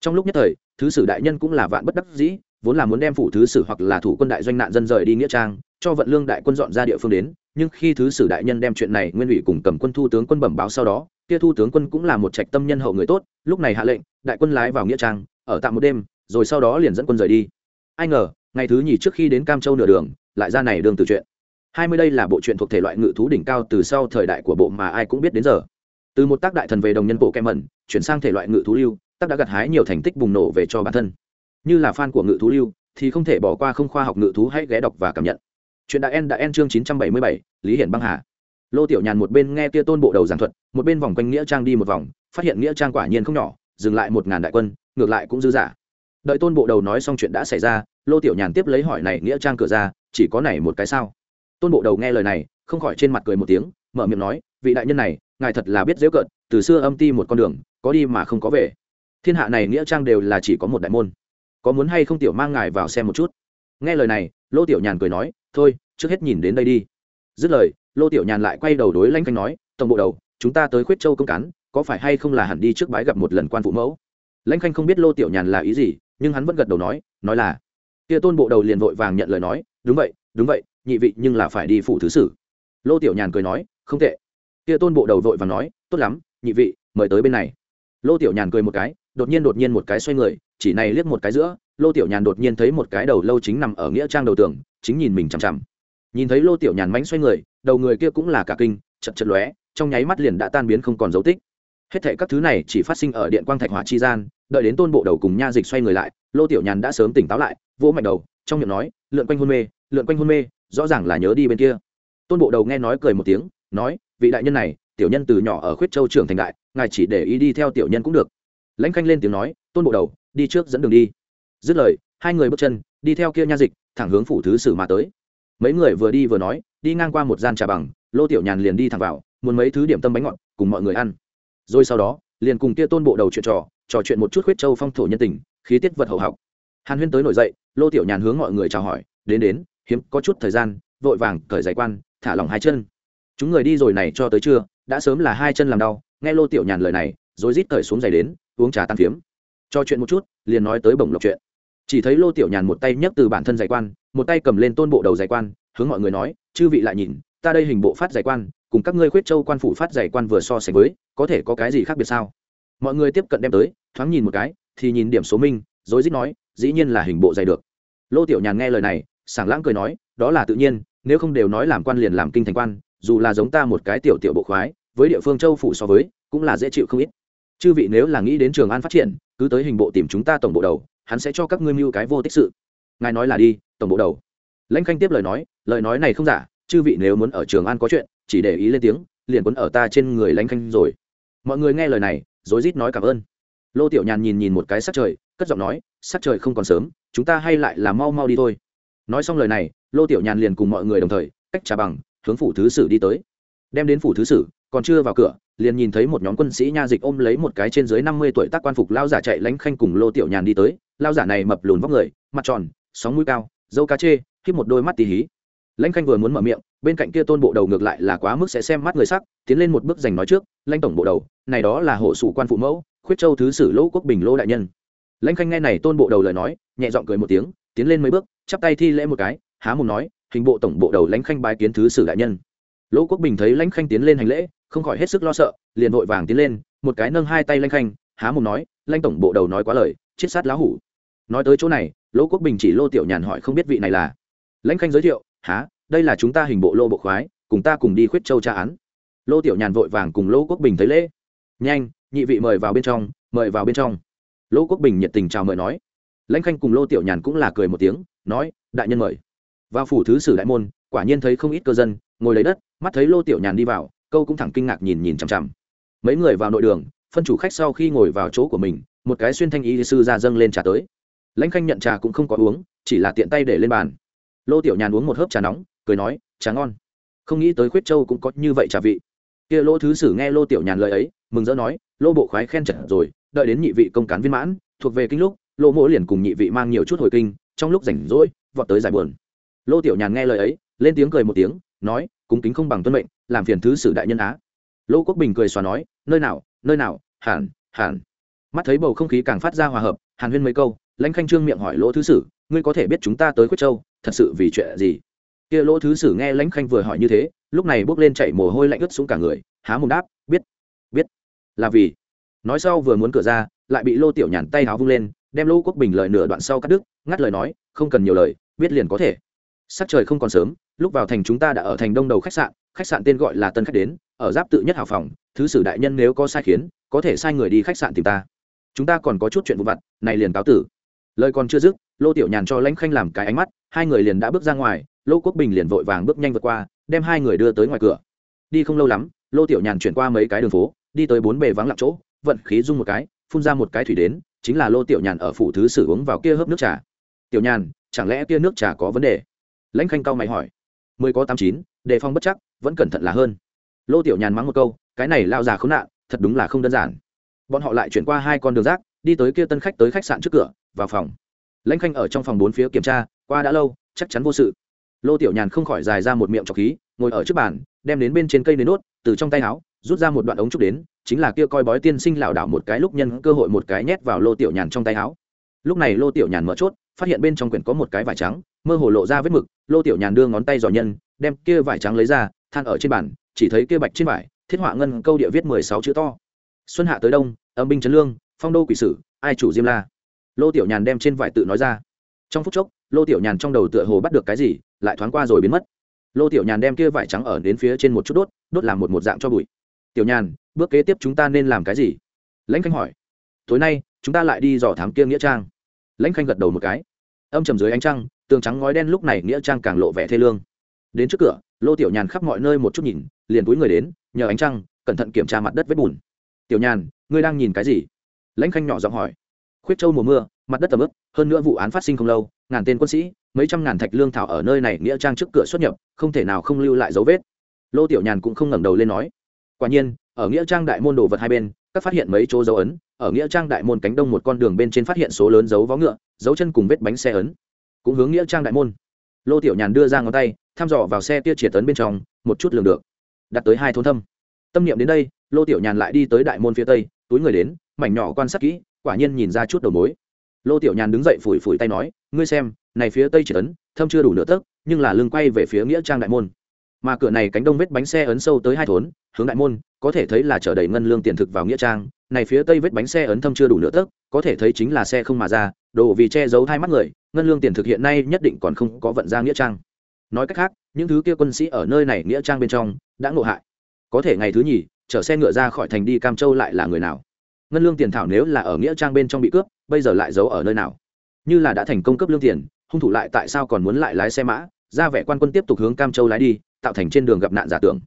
trong lúc nhất thời, thứ sử đại nhân cũng là vạn bất đắc dĩ, vốn là muốn đem phủ thứ sử hoặc là thủ quân đại doanh nạn dân rời đi nghĩa trang, cho vận lương đại quân dọn ra địa phương đến, nhưng khi thứ sử đại nhân đem chuyện này nguyên ủy cùng cầm quân thu tướng quân bẩm báo sau đó, kia thu tướng quân cũng là một trạch tâm nhân hậu người tốt, lúc này hạ lệnh, đại quân lái vào nghĩa trang, ở tạm một đêm, rồi sau đó liền dẫn quân rời đi. Ai ngờ, ngày thứ nhì trước khi đến cam châu nửa đường, lại ra này đường từ chuyện hai mươi đây là bộ truyện thuộc thể loại ngự thú đỉnh cao từ sau thời đại của bộ mà ai cũng biết đến giờ. Từ một tác đại thần về đồng nhân bộ kem mẩn, chuyển sang thể loại ngự thú lưu, tác đã gặt hái nhiều thành tích bùng nổ về cho bản thân. Như là fan của ngự thú lưu, thì không thể bỏ qua không khoa học ngự thú hãy ghé đọc và cảm nhận. Chuyện đã en đã en chương chín trăm bảy mươi bảy, lý hiển băng hà. Lô tiểu nhàn một bên nghe kia tôn bộ đầu giảng thuật, một bên vòng quanh nghĩa trang đi một vòng, phát hiện nghĩa trang quả nhiên không nhỏ, dừng lại một ngàn đại quân, ngược lại cũng dư giả đợi tôn bộ đầu nói xong chuyện đã xảy ra, lô tiểu nhàn tiếp lấy hỏi này nghĩa trang cửa ra, chỉ có này một cái sao? Tôn bộ đầu nghe lời này, không khỏi trên mặt cười một tiếng, mở miệng nói, vị đại nhân này, ngài thật là biết dễ cợt, từ xưa âm ti một con đường, có đi mà không có về. Thiên hạ này nghĩa trang đều là chỉ có một đại môn. Có muốn hay không tiểu mang ngài vào xem một chút. Nghe lời này, lô tiểu nhàn cười nói, thôi, trước hết nhìn đến đây đi. Dứt lời, lô tiểu nhàn lại quay đầu đối lanh canh nói, tổng bộ đầu, chúng ta tới khuyết châu công cán, có phải hay không là hẳn đi trước bái gặp một lần quan phụ mẫu? Lãnh khanh không biết lô tiểu nhàn là ý gì, nhưng hắn vẫn gật đầu nói nói là. Kia tôn bộ đầu liền vội vàng nhận lời nói, đúng vậy đúng vậy nhị vị nhưng là phải đi phủ thứ sử. Lô tiểu nhàn cười nói, không tệ. Kia tôn bộ đầu vội vàng nói, tốt lắm, nhị vị, mời tới bên này. Lô tiểu nhàn cười một cái, đột nhiên đột nhiên một cái xoay người, chỉ này liếc một cái giữa, lô tiểu nhàn đột nhiên thấy một cái đầu lâu chính nằm ở nghĩa trang đầu tường, chính nhìn mình chằm chằm. Nhìn thấy lô tiểu nhàn mánh xoay người, đầu người kia cũng là cả kinh, chật chật lóe, trong nháy mắt liền đã tan biến không còn dấu tích. Hết thệ các thứ này chỉ phát sinh ở điện quang thạch hỏa chi gian, đợi đến tôn bộ đầu cùng nha dịch xoay người lại, lô tiểu nhàn đã sớm tỉnh táo lại, vỗ mạnh đầu, trong miệng nói, lượn quanh hôn mê lượn quanh hôn mê, rõ ràng là nhớ đi bên kia. Tôn bộ đầu nghe nói cười một tiếng, nói, vị đại nhân này, tiểu nhân từ nhỏ ở khuyết châu trưởng thành đại, ngài chỉ để ý đi theo tiểu nhân cũng được. Lãnh khanh lên tiếng nói, tôn bộ đầu, đi trước dẫn đường đi. Dứt lời, hai người bước chân, đi theo kia nha dịch, thẳng hướng phủ thứ sử mà tới. Mấy người vừa đi vừa nói, đi ngang qua một gian trà bằng, lô tiểu nhàn liền đi thẳng vào, muốn mấy thứ điểm tâm bánh ngọt, cùng mọi người ăn. Rồi sau đó, liền cùng kia tôn bộ đầu chuyện trò trò chuyện một chút khuyết châu phong thổ nhân tình, khí tiết vật hậu học. Hàn huyên tới nổi dậy, lô tiểu nhàn hướng mọi người chào hỏi, đến đến hiếm, có chút thời gian, vội vàng cởi giày quan, thả lỏng hai chân. Chúng người đi rồi này cho tới trưa, đã sớm là hai chân làm đau, nghe lô tiểu nhàn lời này, rồi rít cởi xuống giày đến, uống trà tan phiếm. Cho chuyện một chút, liền nói tới bổng lộc chuyện. Chỉ thấy lô tiểu nhàn một tay nhấc từ bản thân giày quan, một tay cầm lên tôn bộ đầu giày quan, hướng mọi người nói, chư vị lại nhìn, ta đây hình bộ phát giày quan, cùng các ngươi khuyết châu quan phủ phát giày quan vừa so sánh với, có thể có cái gì khác biệt sao? Mọi người tiếp cận đem tới, thoáng nhìn một cái, thì nhìn điểm số minh, rồi rít nói, dĩ nhiên là hình bộ giày được. Lô tiểu nhàn nghe lời này sảng lãng cười nói, đó là tự nhiên, nếu không đều nói làm quan liền làm kinh thành quan, dù là giống ta một cái tiểu tiểu bộ khoái, với địa phương châu phủ so với, cũng là dễ chịu không ít. Chư vị nếu là nghĩ đến trường an phát triển, cứ tới hình bộ tìm chúng ta tổng bộ đầu, hắn sẽ cho các ngươi mưu cái vô tích sự. Ngài nói là đi, tổng bộ đầu. Lãnh khanh tiếp lời nói lời nói này không giả, chư vị nếu muốn ở trường an có chuyện, chỉ để ý lên tiếng, liền quấn ở ta trên người lãnh khanh rồi. Mọi người nghe lời này, rối rít nói cảm ơn. Lô tiểu nhàn nhìn nhìn một cái sắc trời, cất giọng nói, sắc trời không còn sớm, chúng ta hay lại là mau mau đi thôi nói xong lời này, lô tiểu nhàn liền cùng mọi người đồng thời, cách trà bằng, hướng phủ thứ sử đi tới. Đem đến phủ thứ sử, còn chưa vào cửa, liền nhìn thấy một nhóm quân sĩ nha dịch ôm lấy một cái trên dưới năm mươi tuổi tác quan phục lao giả chạy lánh khanh cùng lô tiểu nhàn đi tới. Lao giả này mập lùn vóc người, mặt tròn, sóng mũi cao, dâu cá chê khi một đôi mắt tỉ hí. Lãnh khanh vừa muốn mở miệng, bên cạnh kia tôn bộ đầu ngược lại là quá mức sẽ xem mắt người sắc, tiến lên một bước giành nói trước lãnh tổng bộ đầu, này đó là hộ sủ quan phụ mẫu, khuyết châu thứ sử lỗ quốc bình lô đại nhân. Lãnh khanh nghe này tôn bộ đầu lời nói, nhẹ giọng cười một tiếng tiến lên mấy bước, chắp tay thi lễ một cái, há mồm nói, hình bộ tổng bộ đầu lãnh khanh bái kiến thứ sử đại nhân. Lỗ quốc bình thấy lãnh khanh tiến lên hành lễ, không khỏi hết sức lo sợ, liền vội vàng tiến lên, một cái nâng hai tay lãnh khanh, há mồm nói, lãnh tổng bộ đầu nói quá lời, chết sát lá hủ. Nói tới chỗ này, lỗ quốc bình chỉ lô tiểu nhàn hỏi không biết vị này là. Lãnh khanh giới thiệu há đây là chúng ta hình bộ lô bộ khoái, cùng ta cùng đi khuyết châu tra án. Lô tiểu nhàn vội vàng cùng lỗ quốc bình thấy lễ. Nhanh, nhị vị mời vào bên trong, mời vào bên trong. Lỗ quốc bình nhiệt tình chào mời nói lãnh khanh cùng lô tiểu nhàn cũng là cười một tiếng, nói, đại nhân mời. Vào phủ thứ sử đại môn, quả nhiên thấy không ít cơ dân, ngồi lấy đất, mắt thấy lô tiểu nhàn đi vào, câu cũng thẳng kinh ngạc nhìn nhìn chằm chằm. Mấy người vào nội đường, phân chủ khách sau khi ngồi vào chỗ của mình, một cái xuyên thanh y sư ra dâng lên trà tới. Lãnh khanh nhận trà cũng không có uống, chỉ là tiện tay để lên bàn. Lô tiểu nhàn uống một hớp trà nóng, cười nói, trà ngon. Không nghĩ tới khuyết châu cũng có như vậy trà vị. Kia lô thứ sử nghe lô tiểu nhàn lời ấy, mừng rỡ nói, lô bộ khoái khen chật rồi, đợi đến nhị vị công cán viên mãn, thuộc về kinh lúc lô mỗ liền cùng nhị vị mang nhiều chút hồi kinh, trong lúc rảnh rỗi, vọt tới giải buồn. Lô tiểu nhàn nghe lời ấy, lên tiếng cười một tiếng, nói cúng kính không bằng tuân mệnh, làm phiền thứ sử đại nhân á. Lô quốc bình cười xòa nói, nơi nào nơi nào, hẳn hẳn. Mắt thấy bầu không khí càng phát ra hòa hợp, hàn huyên mấy câu, lãnh khanh trương miệng hỏi lỗ thứ sử, ngươi có thể biết chúng ta tới quyết châu, thật sự vì chuyện gì? Kia lỗ thứ sử nghe lãnh khanh vừa hỏi như thế, lúc này bước lên chạy mồ hôi lạnh ướt xuống cả người, há mồm đáp, biết biết. Là vì? Nói sau vừa muốn cửa ra, lại bị lô tiểu nhàn tay háo vung lên đem lô quốc bình lời nửa đoạn sau cắt đứt, ngắt lời nói, không cần nhiều lời, biết liền có thể. Sắc trời không còn sớm, lúc vào thành chúng ta đã ở thành đông đầu khách sạn khách sạn tên gọi là tân khách đến, ở giáp tự nhất hào phòng, thứ sử đại nhân nếu có sai khiến, có thể sai người đi khách sạn tìm ta. Chúng ta còn có chút chuyện vụ vặt, này liền cáo tử. Lời còn chưa dứt, lô tiểu nhàn cho lãnh khanh làm cái ánh mắt, hai người liền đã bước ra ngoài, lô quốc bình liền vội vàng bước nhanh vượt qua, đem hai người đưa tới ngoài cửa. Đi không lâu lắm, lô tiểu nhàn chuyển qua mấy cái đường phố, đi tới bốn bề vắng lặng chỗ, vận khí rung một cái phun ra một cái thủy đến, chính là lô tiểu nhàn ở phủ thứ sử uống vào kia hớp nước trà. Tiểu nhàn, chẳng lẽ kia nước trà có vấn đề? Lãnh khanh cao mày hỏi. Mười có tám chín, đề phòng bất chắc, vẫn cẩn thận là hơn. Lô tiểu nhàn mắng một câu, cái này lao già khốn nạn, thật đúng là không đơn giản. Bọn họ lại chuyển qua hai con đường rác, đi tới kia tân khách tới khách sạn trước cửa, vào phòng. Lãnh khanh ở trong phòng bốn phía kiểm tra, qua đã lâu, chắc chắn vô sự. Lô tiểu nhàn không khỏi dài ra một miệng trọc khí, ngồi ở trước bàn, đem đến bên trên cây nến nốt, từ trong tay áo, rút ra một đoạn ống trúc đến chính là kia coi bói tiên sinh lảo đảo một cái lúc nhân cơ hội một cái nhét vào lô tiểu nhàn trong tay áo. Lúc này lô tiểu nhàn mở chốt, phát hiện bên trong quyển có một cái vải trắng, mơ hồ lộ ra vết mực, lô tiểu nhàn đưa ngón tay dò nhân, đem kia vải trắng lấy ra, than ở trên bàn, chỉ thấy kia bạch trên vải, thiết họa ngân câu địa viết mười sáu chữ to. Xuân hạ tới đông, âm binh trấn lương, phong đô quỷ sử, ai chủ diêm la? Lô tiểu nhàn đem trên vải tự nói ra. Trong phút chốc, lô tiểu nhàn trong đầu tựa hồ bắt được cái gì, lại thoáng qua rồi biến mất. Lô tiểu nhàn đem kia vải trắng ở đến phía trên một chút đốt đốt làm một một dạng cho bụi tiểu nhàn, bước kế tiếp chúng ta nên làm cái gì? Lãnh khanh hỏi. Tối nay, chúng ta lại đi dò thám kia nghĩa trang. Lãnh khanh gật đầu một cái. Âm trầm dưới ánh trăng, tường trắng ngói đen lúc này nghĩa trang càng lộ vẻ thê lương. Đến trước cửa, lô tiểu nhàn khắp mọi nơi một chút nhìn, liền túi người đến, nhờ ánh trăng, cẩn thận kiểm tra mặt đất vết bùn. Tiểu nhàn, ngươi đang nhìn cái gì? Lãnh khanh nhỏ giọng hỏi. Khuyết châu mùa mưa, mặt đất tầm ướp hơn nữa vụ án phát sinh không lâu, ngàn tên quân sĩ, mấy trăm ngàn thạch lương thảo ở nơi này nghĩa trang trước cửa xuất nhập, không thể nào không lưu lại dấu vết. Lô tiểu nhàn cũng không ngẩng đầu lên nói quả nhiên, ở nghĩa trang đại môn đồ vật hai bên, các phát hiện mấy chỗ dấu ấn, ở nghĩa trang đại môn cánh đông một con đường bên trên phát hiện số lớn dấu vó ngựa, dấu chân cùng vết bánh xe ấn. Cũng hướng nghĩa trang đại môn. Lô tiểu nhàn đưa ra ngón tay, thăm dò vào xe tia triệt tấn bên trong, một chút lường được. Đặt tới hai thôn thâm. Tâm niệm đến đây, lô tiểu nhàn lại đi tới đại môn phía tây, túi người đến, mảnh nhỏ quan sát kỹ, quả nhiên nhìn ra chút đầu mối. Lô tiểu nhàn đứng dậy phủi phủi tay nói, ngươi xem, này phía tây triệt tấn thâm chưa đủ nửa tấc, nhưng là lưng quay về phía nghĩa trang đại môn. Mà cửa này cánh đông vết bánh xe ấn sâu tới hai thốn hướng đại môn, có thể thấy là chở đầy ngân lương tiền thực vào nghĩa trang, này phía tây vết bánh xe ấn thâm chưa đủ nửa tấc, có thể thấy chính là xe không mà ra, đồ vì che giấu hai mắt người, ngân lương tiền thực hiện nay nhất định còn không có vận ra nghĩa trang. Nói cách khác, những thứ kia quân sĩ ở nơi này nghĩa trang bên trong, đã ngộ hại. Có thể ngày thứ nhì, chở xe ngựa ra khỏi thành đi cam châu lại là người nào? Ngân lương tiền thảo nếu là ở nghĩa trang bên trong bị cướp, bây giờ lại giấu ở nơi nào? Như là đã thành công cấp lương tiền, hung thủ lại tại sao còn muốn lại lái xe mã? Ra vẻ quan quân tiếp tục hướng cam châu lái đi, tạo thành trên đường gặp nạn giả tưởng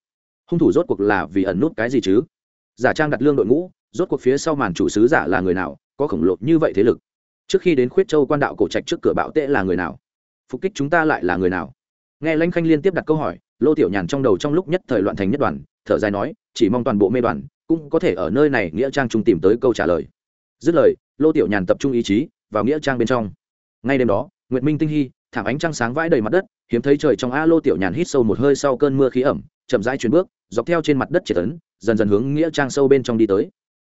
hung thủ rốt cuộc là vì ẩn nút cái gì chứ? Giả trang đặt lương đội ngũ, rốt cuộc phía sau màn chủ sứ giả là người nào, có khổng lồ như vậy thế lực? Trước khi đến khuyết châu quan đạo cổ trạch trước cửa bạo tệ là người nào? Phục kích chúng ta lại là người nào? Nghe lanh khanh liên tiếp đặt câu hỏi, lô tiểu nhàn trong đầu trong lúc nhất thời loạn thành nhất đoàn, thở dài nói, chỉ mong toàn bộ mê đoàn cũng có thể ở nơi này nghĩa trang trung tìm tới câu trả lời. Dứt lời, lô tiểu nhàn tập trung ý chí vào nghĩa trang bên trong. Ngay đêm đó, nguyệt minh tinh hy, thảm ánh trăng sáng vãi đầy mặt đất, hiếm thấy trời trong a lô tiểu nhàn hít sâu một hơi sau cơn mưa khí ẩm chậm rãi chuyển bước, dọc theo trên mặt đất triệt tấn dần dần hướng nghĩa trang sâu bên trong đi tới.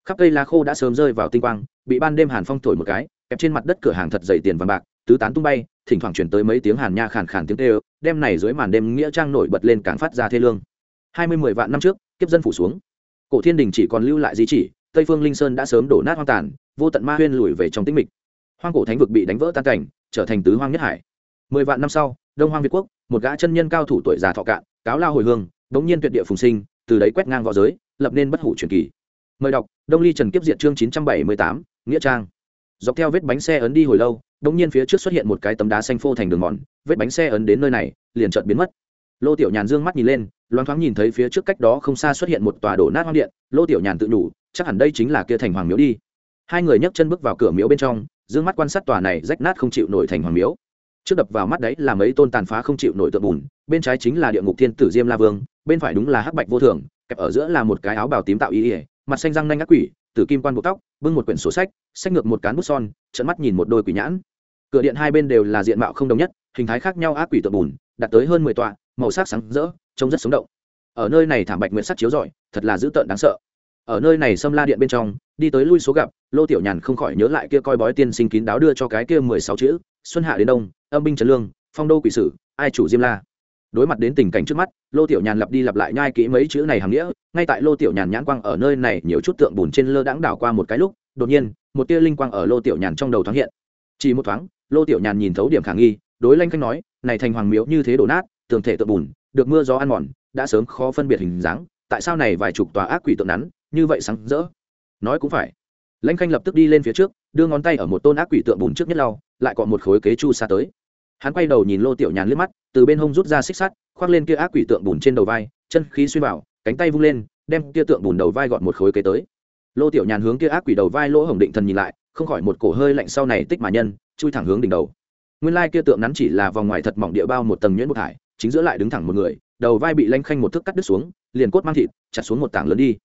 Khắp cây lá khô đã sớm rơi vào tinh quang, bị ban đêm hàn phong thổi một cái, kẹp trên mặt đất cửa hàng thật dày tiền vàng bạc, tứ tán tung bay, thỉnh thoảng chuyển tới mấy tiếng hàn nha khàn khàn tiếng tê đem này dưới màn đêm nghĩa trang nổi bật lên càng phát ra thê lương. Hai mươi mười vạn năm trước, kiếp dân phủ xuống. Cổ thiên đình chỉ còn lưu lại di chỉ, tây phương linh sơn đã sớm đổ nát hoang tàn, vô tận ma huyên lùi về trong tĩnh mịch. Hoang cổ thánh vực bị đánh vỡ tan cảnh, trở thành tứ hoang nhất hải. Mười vạn năm sau, đông hoang việt quốc, một gã chân nhân cao thủ tuổi già thọ cạn, cáo lao hồi hương đống nhiên tuyệt địa phùng sinh, từ đấy quét ngang võ giới, lập nên bất hủ truyền kỳ. Mời đọc, đông ly trần kiếp diện chương chín trăm bảy mươi tám, nghĩa trang. Dọc theo vết bánh xe ấn đi hồi lâu, đống nhiên phía trước xuất hiện một cái tấm đá xanh phô thành đường mòn, vết bánh xe ấn đến nơi này, liền chợt biến mất. Lô tiểu nhàn dương mắt nhìn lên, loáng thoáng nhìn thấy phía trước cách đó không xa xuất hiện một tòa đổ nát hoang điện, lô tiểu nhàn tự nhủ, chắc hẳn đây chính là kia thành hoàng miếu đi. Hai người nhấc chân bước vào cửa miếu bên trong, dương mắt quan sát tòa này rách nát không chịu nổi thành hoàng miếu trước đập vào mắt đấy là mấy tôn tàn phá không chịu nổi tượng bùn, bên trái chính là địa ngục thiên tử diêm la vương, bên phải đúng là hắc bạch vô thường, kẹp ở giữa là một cái áo bào tím tạo ý ỉa mặt xanh răng nanh ác quỷ, tử kim quan bộ tóc, bưng một quyển sổ sách sách ngược một cán bút son trận mắt nhìn một đôi quỷ nhãn. Cửa điện hai bên đều là diện mạo không đồng nhất, hình thái khác nhau ác quỷ tượng bùn đạt tới hơn mười tọa, màu sắc sáng rỡ, trông rất sống động. Ở nơi này thảm bạch nguyện sắc chiếu rọi, thật là dữ tợn đáng sợ ở nơi này xâm la điện bên trong, đi tới lui số gặp, lô tiểu nhàn không khỏi nhớ lại kia coi bói tiên sinh kín đáo đưa cho cái kia mười sáu chữ, xuân hạ đến đông, âm binh trần lương, phong đô quỷ sử, ai chủ diêm la? Đối mặt đến tình cảnh trước mắt, lô tiểu nhàn lặp đi lặp lại nhai kỹ mấy chữ này hàng nghĩa, ngay tại lô tiểu nhàn nhãn quang ở nơi này nhiều chút tượng bùn trên lơ đãng đảo qua một cái lúc, đột nhiên, một tia linh quang ở lô tiểu nhàn trong đầu thoáng hiện. Chỉ một thoáng, lô tiểu nhàn nhìn thấu điểm khả nghi, đối lanh khanh nói, này thành hoàng miếu như thế đổ nát, tường thể tượng bùn, được mưa gió ăn mòn, đã sớm khó phân biệt hình dáng, tại sao này vài chục tòa ác quỷ tượng nắn như vậy sáng rỡ. Nói cũng phải. Lãnh khanh lập tức đi lên phía trước, đưa ngón tay ở một tôn ác quỷ tượng bùn trước nhất lau, lại còn một khối kế chu xa tới. Hắn quay đầu nhìn lô tiểu nhàn liếc mắt, từ bên hông rút ra xích sắt, khoác lên kia ác quỷ tượng bùn trên đầu vai, chân khí xuyên vào, cánh tay vung lên, đem kia tượng bùn đầu vai gọn một khối kế tới. Lô tiểu nhàn hướng kia ác quỷ đầu vai lỗ hồng định thần nhìn lại, không khỏi một cổ hơi lạnh sau này tích mà nhân, chui thẳng hướng đỉnh đầu. Nguyên lai kia tượng nắn chỉ là vòng ngoài thật mỏng địa bao một tầng nhuyễn bột hải chính giữa lại đứng thẳng một người, đầu vai bị lanh khanh một thước cắt đứt xuống, liền cốt mang thịt, chặt xuống một tảng lớn đi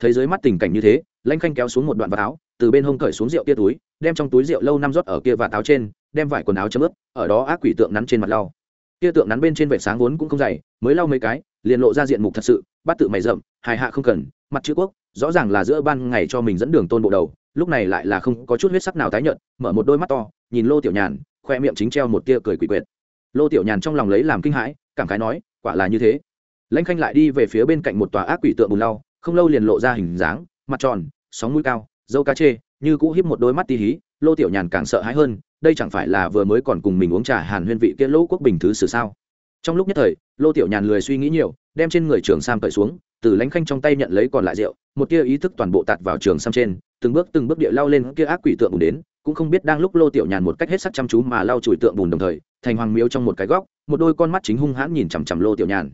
thấy dưới mắt tình cảnh như thế lanh khanh kéo xuống một đoạn vạt áo, từ bên hông cởi xuống rượu kia túi, đem trong túi rượu lâu năm rót ở kia vạt áo trên, đem vải quần áo chấm ướp ở đó ác quỷ tượng nắn trên mặt lau. Kia tượng nắn bên trên vệ sáng vốn cũng không dày, mới lau mấy cái, liền lộ ra diện mục thật sự, bắt tự mày rậm, hài hạ không cần, mặt chữ quốc, rõ ràng là giữa ban ngày cho mình dẫn đường tôn bộ đầu, lúc này lại là không có chút huyết sắc nào tái nhợt, mở một đôi mắt to, nhìn lô tiểu nhàn, khoe miệng chính treo một tia cười quỷ quyệt. Lô tiểu nhàn trong lòng lấy làm kinh hãi, cảm khái nói, quả là như thế. Lãnh khanh lại đi về phía bên cạnh một tòa ác quỷ tượng bùn lau không lâu liền lộ ra hình dáng, mặt tròn, sóng mũi cao, dâu cá chê, như cũ híp một đôi mắt tí hí, lô tiểu nhàn càng sợ hãi hơn, đây chẳng phải là vừa mới còn cùng mình uống trà hàn huyên vị kia lỗ quốc bình thứ xử sao? Trong lúc nhất thời, lô tiểu nhàn lười suy nghĩ nhiều, đem trên người trường sam cởi xuống, từ lánh khanh trong tay nhận lấy còn lại rượu, một tia ý thức toàn bộ tạt vào trường sam trên, từng bước từng bước địa lao lên kia ác quỷ tượng bùn đến, cũng không biết đang lúc lô tiểu nhàn một cách hết sắc chăm chú mà lau chùi tượng bùn đồng thời, thành hoàng miếu trong một cái góc, một đôi con mắt chính hung hãn nhìn chằm chằm lô tiểu nhàn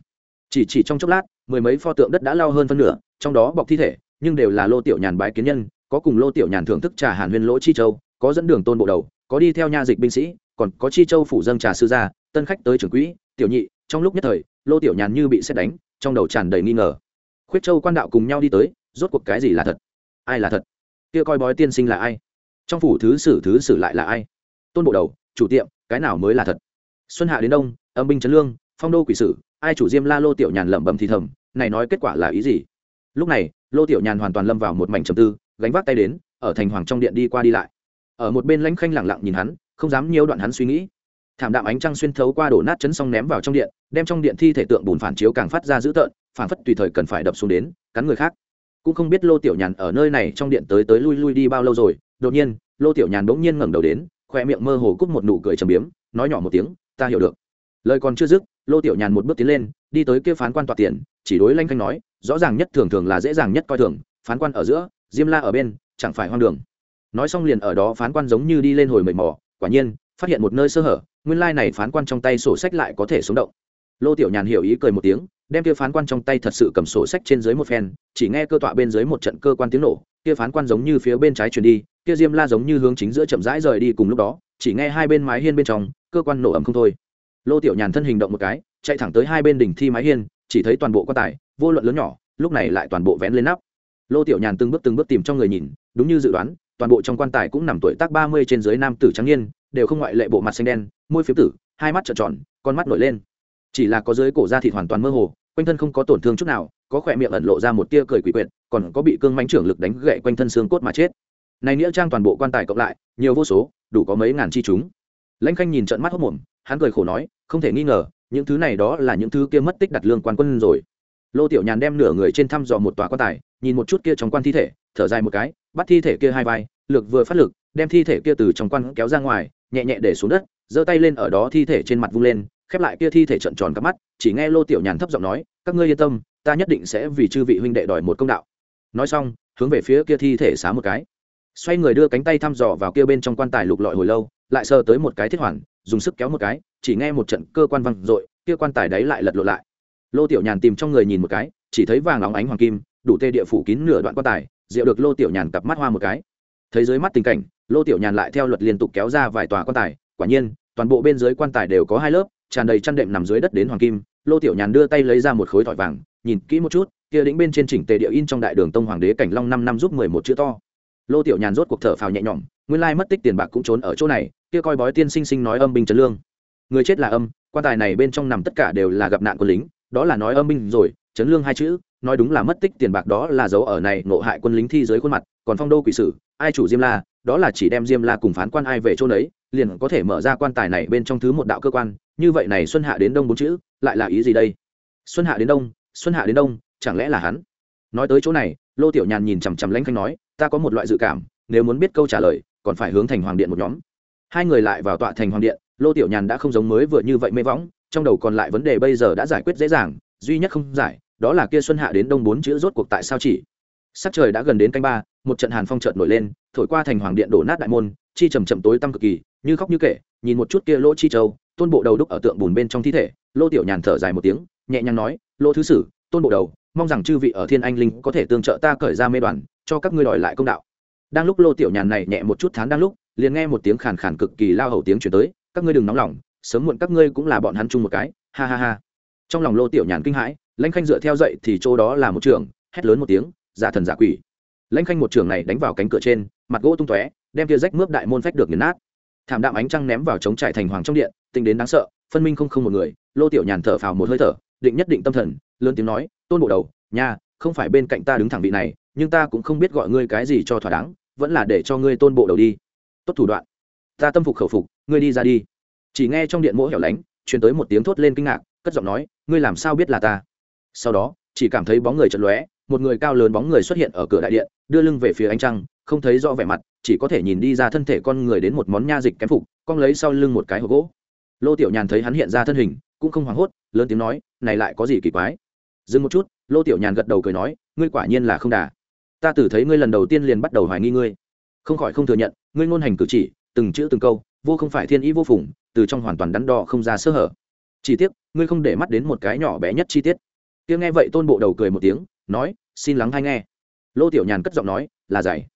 chỉ chỉ trong chốc lát, mười mấy pho tượng đất đã lao hơn phân nửa, trong đó bọc thi thể, nhưng đều là lô tiểu nhàn bái kiến nhân, có cùng lô tiểu nhàn thưởng thức trà hàn huyên lỗ chi châu, có dẫn đường tôn bộ đầu, có đi theo nha dịch binh sĩ, còn có chi châu phủ dâng trà sư gia, tân khách tới trưởng quỹ, tiểu nhị, trong lúc nhất thời, lô tiểu nhàn như bị xét đánh, trong đầu tràn đầy nghi ngờ. Khuyết châu quan đạo cùng nhau đi tới, rốt cuộc cái gì là thật? Ai là thật? Kia coi bói tiên sinh là ai? Trong phủ thứ sử thứ sử lại là ai? Tôn bộ đầu, chủ tiệm, cái nào mới là thật? Xuân hạ đến đông, âm binh trấn lương, phong đô quỷ sử ai chủ diêm la lô tiểu nhàn lẩm bẩm thì thầm, này nói kết quả là ý gì? Lúc này, lô tiểu nhàn hoàn toàn lâm vào một mảnh trầm tư, gánh vác tay đến, ở thành hoàng trong điện đi qua đi lại. Ở một bên lãnh khanh lẳng lặng nhìn hắn, không dám nhiều đoạn hắn suy nghĩ. Thảm đạm ánh trăng xuyên thấu qua đổ nát chấn xong ném vào trong điện, đem trong điện thi thể tượng bùn phản chiếu càng phát ra dữ tợn, phản phất tùy thời cần phải đập xuống đến, cắn người khác. Cũng không biết lô tiểu nhàn ở nơi này trong điện tới tới lui lui đi bao lâu rồi, đột nhiên, lô tiểu nhàn bỗng nhiên ngẩng đầu đến, khoe miệng mơ hồ cúc một nụ cười trầm biếm, nói nhỏ một tiếng, ta hiểu được. Lời còn chưa dứt lô tiểu nhàn một bước tiến lên, đi tới kia phán quan tọa tiền, chỉ đối lanh khanh nói, rõ ràng nhất thường thường là dễ dàng nhất coi thường, phán quan ở giữa, diêm la ở bên, chẳng phải hoang đường. Nói xong liền ở đó phán quan giống như đi lên hồi mệt mò quả nhiên, phát hiện một nơi sơ hở, nguyên lai này phán quan trong tay sổ sách lại có thể sống động. Lô tiểu nhàn hiểu ý cười một tiếng, đem kia phán quan trong tay thật sự cầm sổ sách trên dưới một phen, chỉ nghe cơ tọa bên dưới một trận cơ quan tiếng nổ, kia phán quan giống như phía bên trái chuyển đi, kia diêm la giống như hướng chính giữa chậm rãi rời đi cùng lúc đó, chỉ nghe hai bên mái hiên bên trong, cơ quan nổ ầm không thôi lô tiểu nhàn thân hình động một cái, chạy thẳng tới hai bên đỉnh thi mái hiên, chỉ thấy toàn bộ quan tài, vô luận lớn nhỏ, lúc này lại toàn bộ vén lên nắp. Lô tiểu nhàn từng bước từng bước tìm trong người nhìn, đúng như dự đoán, toàn bộ trong quan tài cũng nằm tuổi tác ba mươi trên dưới nam tử trắng niên, đều không ngoại lệ bộ mặt xanh đen, môi phiếm tử, hai mắt trợn tròn, con mắt nổi lên. Chỉ là có dưới cổ da thịt hoàn toàn mơ hồ, quanh thân không có tổn thương chút nào, có khỏe miệng ẩn lộ ra một tia cười quỷ quyệt, còn có bị cương mánh trưởng lực đánh gậy quanh thân xương cốt mà chết. Này nghĩa trang toàn bộ quan tài cộng lại, nhiều vô số, đủ có mấy ngàn chi chúng. Lãnh khanh nhìn trận mắt hốc mồm hắn cười khổ nói, không thể nghi ngờ, những thứ này đó là những thứ kia mất tích đặt lương quan quân rồi. Lô tiểu nhàn đem nửa người trên thăm dò một tòa quan tài, nhìn một chút kia trong quan thi thể, thở dài một cái, bắt thi thể kia hai vai, lực vừa phát lực, đem thi thể kia từ trong quan kéo ra ngoài, nhẹ nhẹ để xuống đất, giơ tay lên ở đó thi thể trên mặt vung lên, khép lại kia thi thể trận tròn cắp mắt, chỉ nghe lô tiểu nhàn thấp giọng nói, các ngươi yên tâm, ta nhất định sẽ vì chư vị huynh đệ đòi một công đạo. Nói xong, hướng về phía kia thi thể xá một cái. Xoay người đưa cánh tay thăm dò vào kia bên trong quan tài lục lọi hồi lâu, lại sờ tới một cái thiết hoàn dùng sức kéo một cái, chỉ nghe một trận cơ quan văng r kia quan tài đấy lại lật lộ lại. Lô tiểu nhàn tìm trong người nhìn một cái, chỉ thấy vàng óng ánh hoàng kim, đủ tê địa phủ kín nửa đoạn quan tài, rượu được lô tiểu nhàn cặp mắt hoa một cái. Thấy dưới mắt tình cảnh, lô tiểu nhàn lại theo luật liên tục kéo ra vài tòa quan tài, quả nhiên, toàn bộ bên dưới quan tài đều có hai lớp, tràn đầy chăn đệm nằm dưới đất đến hoàng kim. Lô tiểu nhàn đưa tay lấy ra một khối thỏi vàng, nhìn kỹ một chút, kia đĩnh bên trên chỉnh tề địa in trong đại đường tông hoàng đế cảnh long năm năm giúp mười một chữ to. Lô tiểu nhàn rốt cuộc thở phào nhẹ nhõm, nguyên lai mất tích tiền bạc cũng trốn ở chỗ này kia coi bói tiên sinh sinh nói âm binh trấn lương. Người chết là âm, quan tài này bên trong nằm tất cả đều là gặp nạn quân lính, đó là nói âm binh rồi trấn lương hai chữ, nói đúng là mất tích tiền bạc đó là dấu ở này nộ hại quân lính thi dưới khuôn mặt, còn phong đô quỷ sử, ai chủ diêm la, đó là chỉ đem diêm la cùng phán quan ai về chỗ đấy liền có thể mở ra quan tài này bên trong thứ một đạo cơ quan, như vậy này xuân hạ đến đông bốn chữ, lại là ý gì đây? Xuân hạ đến đông, xuân hạ đến đông, chẳng lẽ là hắn? Nói tới chỗ này, lô tiểu nhàn nhìn chằm chằm lãnh khanh nói, ta có một loại dự cảm, nếu muốn biết câu trả lời, còn phải hướng thành hoàng điện một nhóm hai người lại vào tọa thành hoàng điện, lô tiểu nhàn đã không giống mới vừa như vậy mê võng, trong đầu còn lại vấn đề bây giờ đã giải quyết dễ dàng, duy nhất không giải, đó là kia xuân hạ đến đông bốn chữ rốt cuộc tại sao chỉ. Sắc trời đã gần đến canh ba, một trận hàn phong chợt nổi lên, thổi qua thành hoàng điện đổ nát đại môn, chi trầm chậm tối tăm cực kỳ, như khóc như kể, nhìn một chút kia lỗ chi châu, tôn bộ đầu đúc ở tượng bùn bên trong thi thể, lô tiểu nhàn thở dài một tiếng, nhẹ nhàng nói, lô thứ sử, tôn bộ đầu, mong rằng chư vị ở thiên anh linh có thể tương trợ ta cởi ra mê đoàn, cho các ngươi đòi lại công đạo. Đang lúc lô tiểu nhàn này nhẹ một chút thán đang lúc liền nghe một tiếng khàn khàn cực kỳ lao hầu tiếng chuyển tới, các ngươi đừng nóng lòng, sớm muộn các ngươi cũng là bọn hắn chung một cái. Ha ha ha. Trong lòng lô tiểu nhàn kinh hãi, lãnh khanh dựa theo dậy thì chỗ đó là một trường, hét lớn một tiếng, giả thần giả quỷ. Lãnh khanh một trường này đánh vào cánh cửa trên, mặt gỗ tung tóe, đem kia rách mướp đại môn phách được nghiền nát. Thảm đạm ánh trăng ném vào chống trải thành hoàng trong điện, tính đến đáng sợ, phân minh không không một người, lô tiểu nhàn thở phào một hơi thở, định nhất định tâm thần, lớn tiếng nói, tôn bộ đầu, nha, không phải bên cạnh ta đứng thẳng vị này, nhưng ta cũng không biết gọi ngươi cái gì cho thỏa đáng, vẫn là để cho ngươi tôn bộ đầu đi tốt thủ đoạn. Ta tâm phục khẩu phục, ngươi đi ra đi. Chỉ nghe trong điện mỗi hẻo lánh, truyền tới một tiếng thốt lên kinh ngạc, cất giọng nói, ngươi làm sao biết là ta? Sau đó, chỉ cảm thấy bóng người chật lóe, một người cao lớn bóng người xuất hiện ở cửa đại điện, đưa lưng về phía ánh trăng, không thấy rõ vẻ mặt, chỉ có thể nhìn đi ra thân thể con người đến một món nha dịch kém phục con lấy sau lưng một cái hộp gỗ. Lô tiểu nhàn thấy hắn hiện ra thân hình, cũng không hoảng hốt, lớn tiếng nói, này lại có gì kỳ quái? Dừng một chút, lô tiểu nhàn gật đầu cười nói, ngươi quả nhiên là không đà. Ta tử thấy ngươi lần đầu tiên liền bắt đầu hoài nghi ngươi không khỏi không thừa nhận, ngươi ngôn hành cử chỉ, từng chữ từng câu, vô không phải thiên ý vô phùng, từ trong hoàn toàn đắn đo không ra sơ hở. Chỉ tiếc, ngươi không để mắt đến một cái nhỏ bé nhất chi tiết. Tiếng nghe vậy tôn bộ đầu cười một tiếng, nói, xin lắng hay nghe. Lô tiểu nhàn cất giọng nói, là dày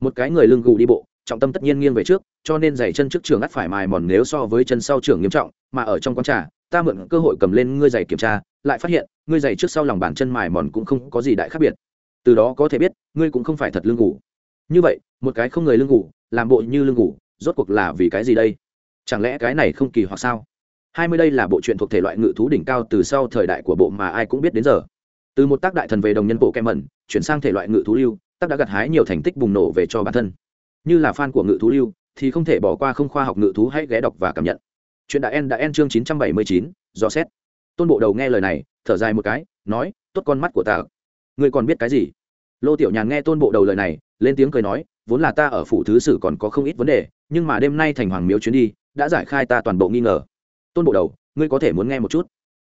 một cái người lưng gù đi bộ, trọng tâm tất nhiên nghiêng về trước, cho nên giày chân trước trường ắt phải mài mòn nếu so với chân sau trường nghiêm trọng, mà ở trong quán trà, ta mượn cơ hội cầm lên ngươi giày kiểm tra, lại phát hiện, ngươi giày trước sau lòng bàn chân mài mòn cũng không có gì đại khác biệt. Từ đó có thể biết, ngươi cũng không phải thật lưng ngủ như vậy, một cái không người lưng ngủ, làm bộ như lưng ngủ, rốt cuộc là vì cái gì đây? Chẳng lẽ cái này không kỳ hoặc sao? Hai mươi đây là bộ truyện thuộc thể loại ngự thú đỉnh cao từ sau thời đại của bộ mà ai cũng biết đến giờ. Từ một tác đại thần về đồng nhân bộ kem mẩn, chuyển sang thể loại ngự thú lưu, tác đã gặt hái nhiều thành tích bùng nổ về cho bản thân. Như là fan của ngự thú lưu, thì không thể bỏ qua không khoa học ngự thú hãy ghé đọc và cảm nhận. Chuyện đã en đã en chương chín trăm bảy mươi chín, dò xét. Tôn bộ đầu nghe lời này, thở dài một cái, nói, tốt con mắt của ta. Ngươi còn biết cái gì? Lô tiểu nhàn nghe tôn bộ đầu lời này lên tiếng cười nói, vốn là ta ở phủ thứ sử còn có không ít vấn đề, nhưng mà đêm nay thành hoàng miếu chuyến đi, đã giải khai ta toàn bộ nghi ngờ. Tôn bộ đầu, ngươi có thể muốn nghe một chút?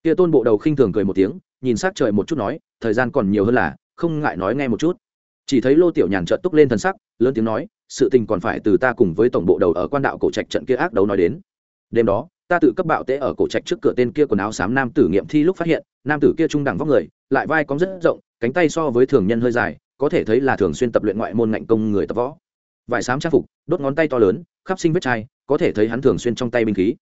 Kia tôn bộ đầu khinh thường cười một tiếng, nhìn s trời một chút nói, thời gian còn nhiều hơn là, không ngại nói nghe một chút. Chỉ thấy lô tiểu nhàn trợt túc lên thần sắc, lớn tiếng nói, sự tình còn phải từ ta cùng với tổng bộ đầu ở quan đạo cổ trạch trận kia ác đấu nói đến. Đêm đó, ta tự cấp bạo tễ ở cổ trạch trước cửa tên kia quần áo xám nam tử nghiệm thi lúc phát hiện, nam tử kia trung đẳng vóc người, lại vai cong rất rộng, cánh tay so với thường nhân hơi dài có thể thấy là thường xuyên tập luyện ngoại môn ngạnh công người tập võ. Vải xám trang phục, đốt ngón tay to lớn, khắp sinh vết chai, có thể thấy hắn thường xuyên trong tay binh khí.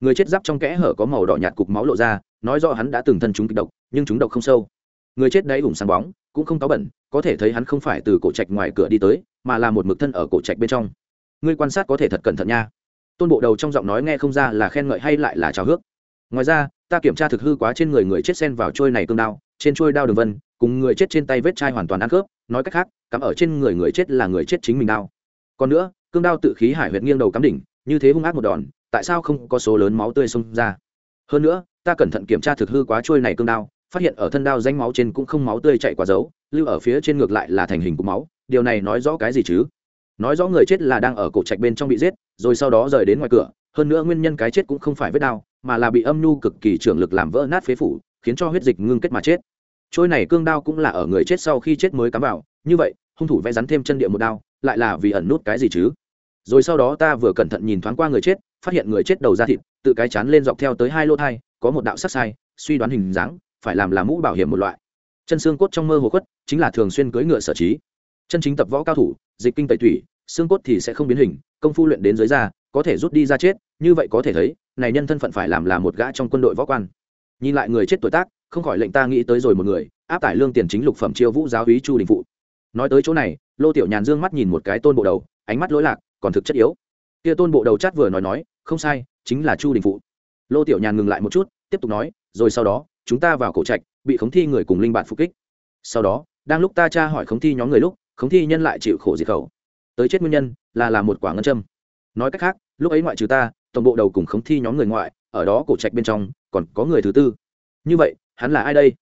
Người chết giáp trong kẽ hở có màu đỏ nhạt cục máu lộ ra, nói rõ hắn đã từng thân chúng kịch độc, nhưng chúng độc không sâu. Người chết đáy ủng sáng bóng, cũng không táo bẩn, có thể thấy hắn không phải từ cổ trạch ngoài cửa đi tới, mà là một mực thân ở cổ trạch bên trong. Ngươi quan sát có thể thật cẩn thận nha. Tôn bộ đầu trong giọng nói nghe không ra là khen ngợi hay lại là trào hước ngoài ra, ta kiểm tra thực hư quá trên người người chết sen vào trôi này cương đao, trên trôi đao đường vân, cùng người chết trên tay vết chai hoàn toàn ăn khớp nói cách khác, cắm ở trên người người chết là người chết chính mình đao còn nữa, cương đao tự khí hải huyệt nghiêng đầu cắm đỉnh, như thế hung ác một đòn, tại sao không có số lớn máu tươi xông ra? Hơn nữa, ta cẩn thận kiểm tra thực hư quá trôi này cương đao, phát hiện ở thân đao danh máu trên cũng không máu tươi chạy qua dấu, lưu ở phía trên ngược lại là thành hình của máu, điều này nói rõ cái gì chứ? Nói rõ người chết là đang ở cổ trạch bên trong bị giết, rồi sau đó rời đến ngoài cửa, hơn nữa nguyên nhân cái chết cũng không phải vết đao, mà là bị âm nhu cực kỳ trưởng lực làm vỡ nát phế phủ, khiến cho huyết dịch ngưng kết mà chết trôi này cương đao cũng là ở người chết sau khi chết mới cắm vào, như vậy, hung thủ vẽ rắn thêm chân địa một đao, lại là vì ẩn nút cái gì chứ? Rồi sau đó ta vừa cẩn thận nhìn thoáng qua người chết, phát hiện người chết đầu da thịt, tự cái chán lên dọc theo tới hai lô thai, có một đạo sắc sai, suy đoán hình dáng, phải làm là mũ bảo hiểm một loại. Chân xương cốt trong mơ hồ khuất, chính là thường xuyên cưỡi ngựa sở trí. Chân chính tập võ cao thủ, dịch kinh tẩy thủy, xương cốt thì sẽ không biến hình, công phu luyện đến dưới da, có thể rút đi ra chết, như vậy có thể thấy, này nhân thân phận phải làm là một gã trong quân đội võ quan. Nhìn lại người chết tuổi tác không khỏi lệnh ta nghĩ tới rồi một người, áp tải lương tiền chính lục phẩm chiêu vũ giáo úy chu đình phụ. Nói tới chỗ này, lô tiểu nhàn dương mắt nhìn một cái tôn bộ đầu, ánh mắt lỗi lạc, còn thực chất yếu. Kia tôn bộ đầu chát vừa nói nói, không sai, chính là chu đình phụ. Lô tiểu nhàn ngừng lại một chút, tiếp tục nói, rồi sau đó, chúng ta vào cổ trạch, bị khống thi người cùng linh bạn phục kích. Sau đó, đang lúc ta tra hỏi khống thi nhóm người lúc, khống thi nhân lại chịu khổ diệt khẩu. Tới chết nguyên nhân, là là một quả ngân châm. Nói cách khác, lúc ấy ngoại trừ ta, tổng bộ đầu cùng khống thi nhóm người ngoại, ở đó cổ trạch bên trong, còn có người thứ tư. Như vậy hắn là ai đây?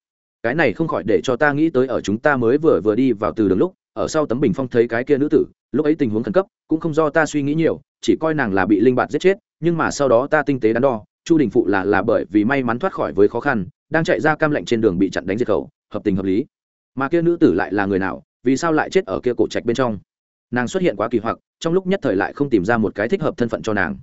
Cái này không khỏi để cho ta nghĩ tới ở chúng ta mới vừa vừa đi vào từ đường lúc, ở sau tấm bình phong thấy cái kia nữ tử, lúc ấy tình huống khẩn cấp, cũng không do ta suy nghĩ nhiều, chỉ coi nàng là bị linh bạt giết chết, nhưng mà sau đó ta tinh tế đắn đo, chu đình phụ là là bởi vì may mắn thoát khỏi với khó khăn, đang chạy ra cam lệnh trên đường bị chặn đánh diệt khẩu, hợp tình hợp lý. Mà kia nữ tử lại là người nào, vì sao lại chết ở kia cổ trạch bên trong? Nàng xuất hiện quá kỳ hoặc, trong lúc nhất thời lại không tìm ra một cái thích hợp thân phận cho nàng.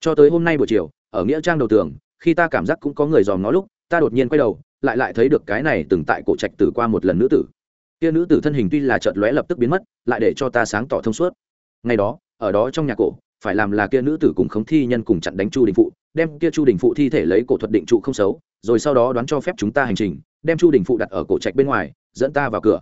Cho tới hôm nay buổi chiều, ở nghĩa trang đầu tường, khi ta cảm giác cũng có người dòm nó lúc, ta đột nhiên quay đầu lại lại thấy được cái này từng tại cổ trạch tử qua một lần nữ tử. Kia nữ tử thân hình tuy là chợt lóe lập tức biến mất, lại để cho ta sáng tỏ thông suốt. Ngày đó, ở đó trong nhà cổ, phải làm là kia nữ tử cùng khống thi nhân cùng chặn đánh chu đình phụ, đem kia chu đình phụ thi thể lấy cổ thuật định trụ không xấu, rồi sau đó đoán cho phép chúng ta hành trình, đem chu đình phụ đặt ở cổ trạch bên ngoài, dẫn ta vào cửa.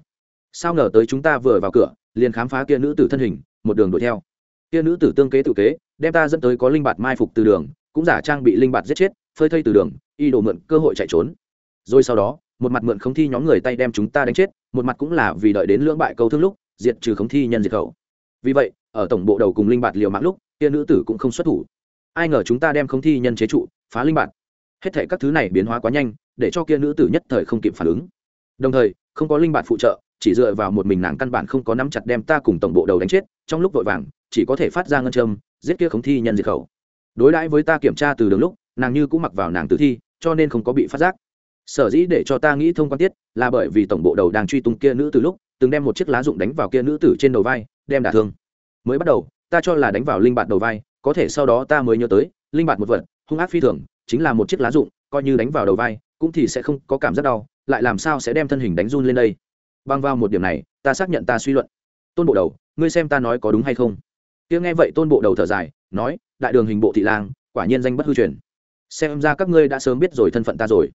Sao ngờ tới chúng ta vừa vào cửa, liền khám phá kia nữ tử thân hình, một đường đuổi theo. Kia nữ tử tương kế tự kế, đem ta dẫn tới có linh bạt mai phục từ đường, cũng giả trang bị linh bạt giết chết, phơi thây từ đường, y đồ mượn cơ hội chạy trốn rồi sau đó, một mặt mượn không thi nhóm người tay đem chúng ta đánh chết, một mặt cũng là vì đợi đến lưỡng bại câu thương lúc, diệt trừ không thi nhân diệt khẩu. Vì vậy, ở tổng bộ đầu cùng linh bạt liều mạng lúc, kia nữ tử cũng không xuất thủ. Ai ngờ chúng ta đem không thi nhân chế trụ, phá linh bạt. Hết thể các thứ này biến hóa quá nhanh, để cho kia nữ tử nhất thời không kịp phản ứng. Đồng thời, không có linh bạt phụ trợ, chỉ dựa vào một mình nàng căn bản không có nắm chặt đem ta cùng tổng bộ đầu đánh chết, trong lúc vội vàng, chỉ có thể phát ra ngân châm, giết kia không thi nhân diệt khẩu. Đối đãi với ta kiểm tra từ đường lúc, nàng như cũng mặc vào nàng tử thi, cho nên không có bị phát giác sở dĩ để cho ta nghĩ thông quan tiết là bởi vì tổng bộ đầu đang truy tung kia nữ từ lúc, từng đem một chiếc lá dụng đánh vào kia nữ tử trên đầu vai, đem đả thương. Mới bắt đầu, ta cho là đánh vào linh bạt đầu vai, có thể sau đó ta mới nhớ tới, linh bạt một vật, hung ác phi thường, chính là một chiếc lá dụng coi như đánh vào đầu vai, cũng thì sẽ không có cảm giác đau, lại làm sao sẽ đem thân hình đánh run lên đây? Băng vào một điểm này, ta xác nhận ta suy luận. Tôn bộ đầu, ngươi xem ta nói có đúng hay không? Tiếng nghe vậy tôn bộ đầu thở dài, nói, đại đường hình bộ thị lang, quả nhiên danh bất hư truyền. Xem ra các ngươi đã sớm biết rồi thân phận ta rồi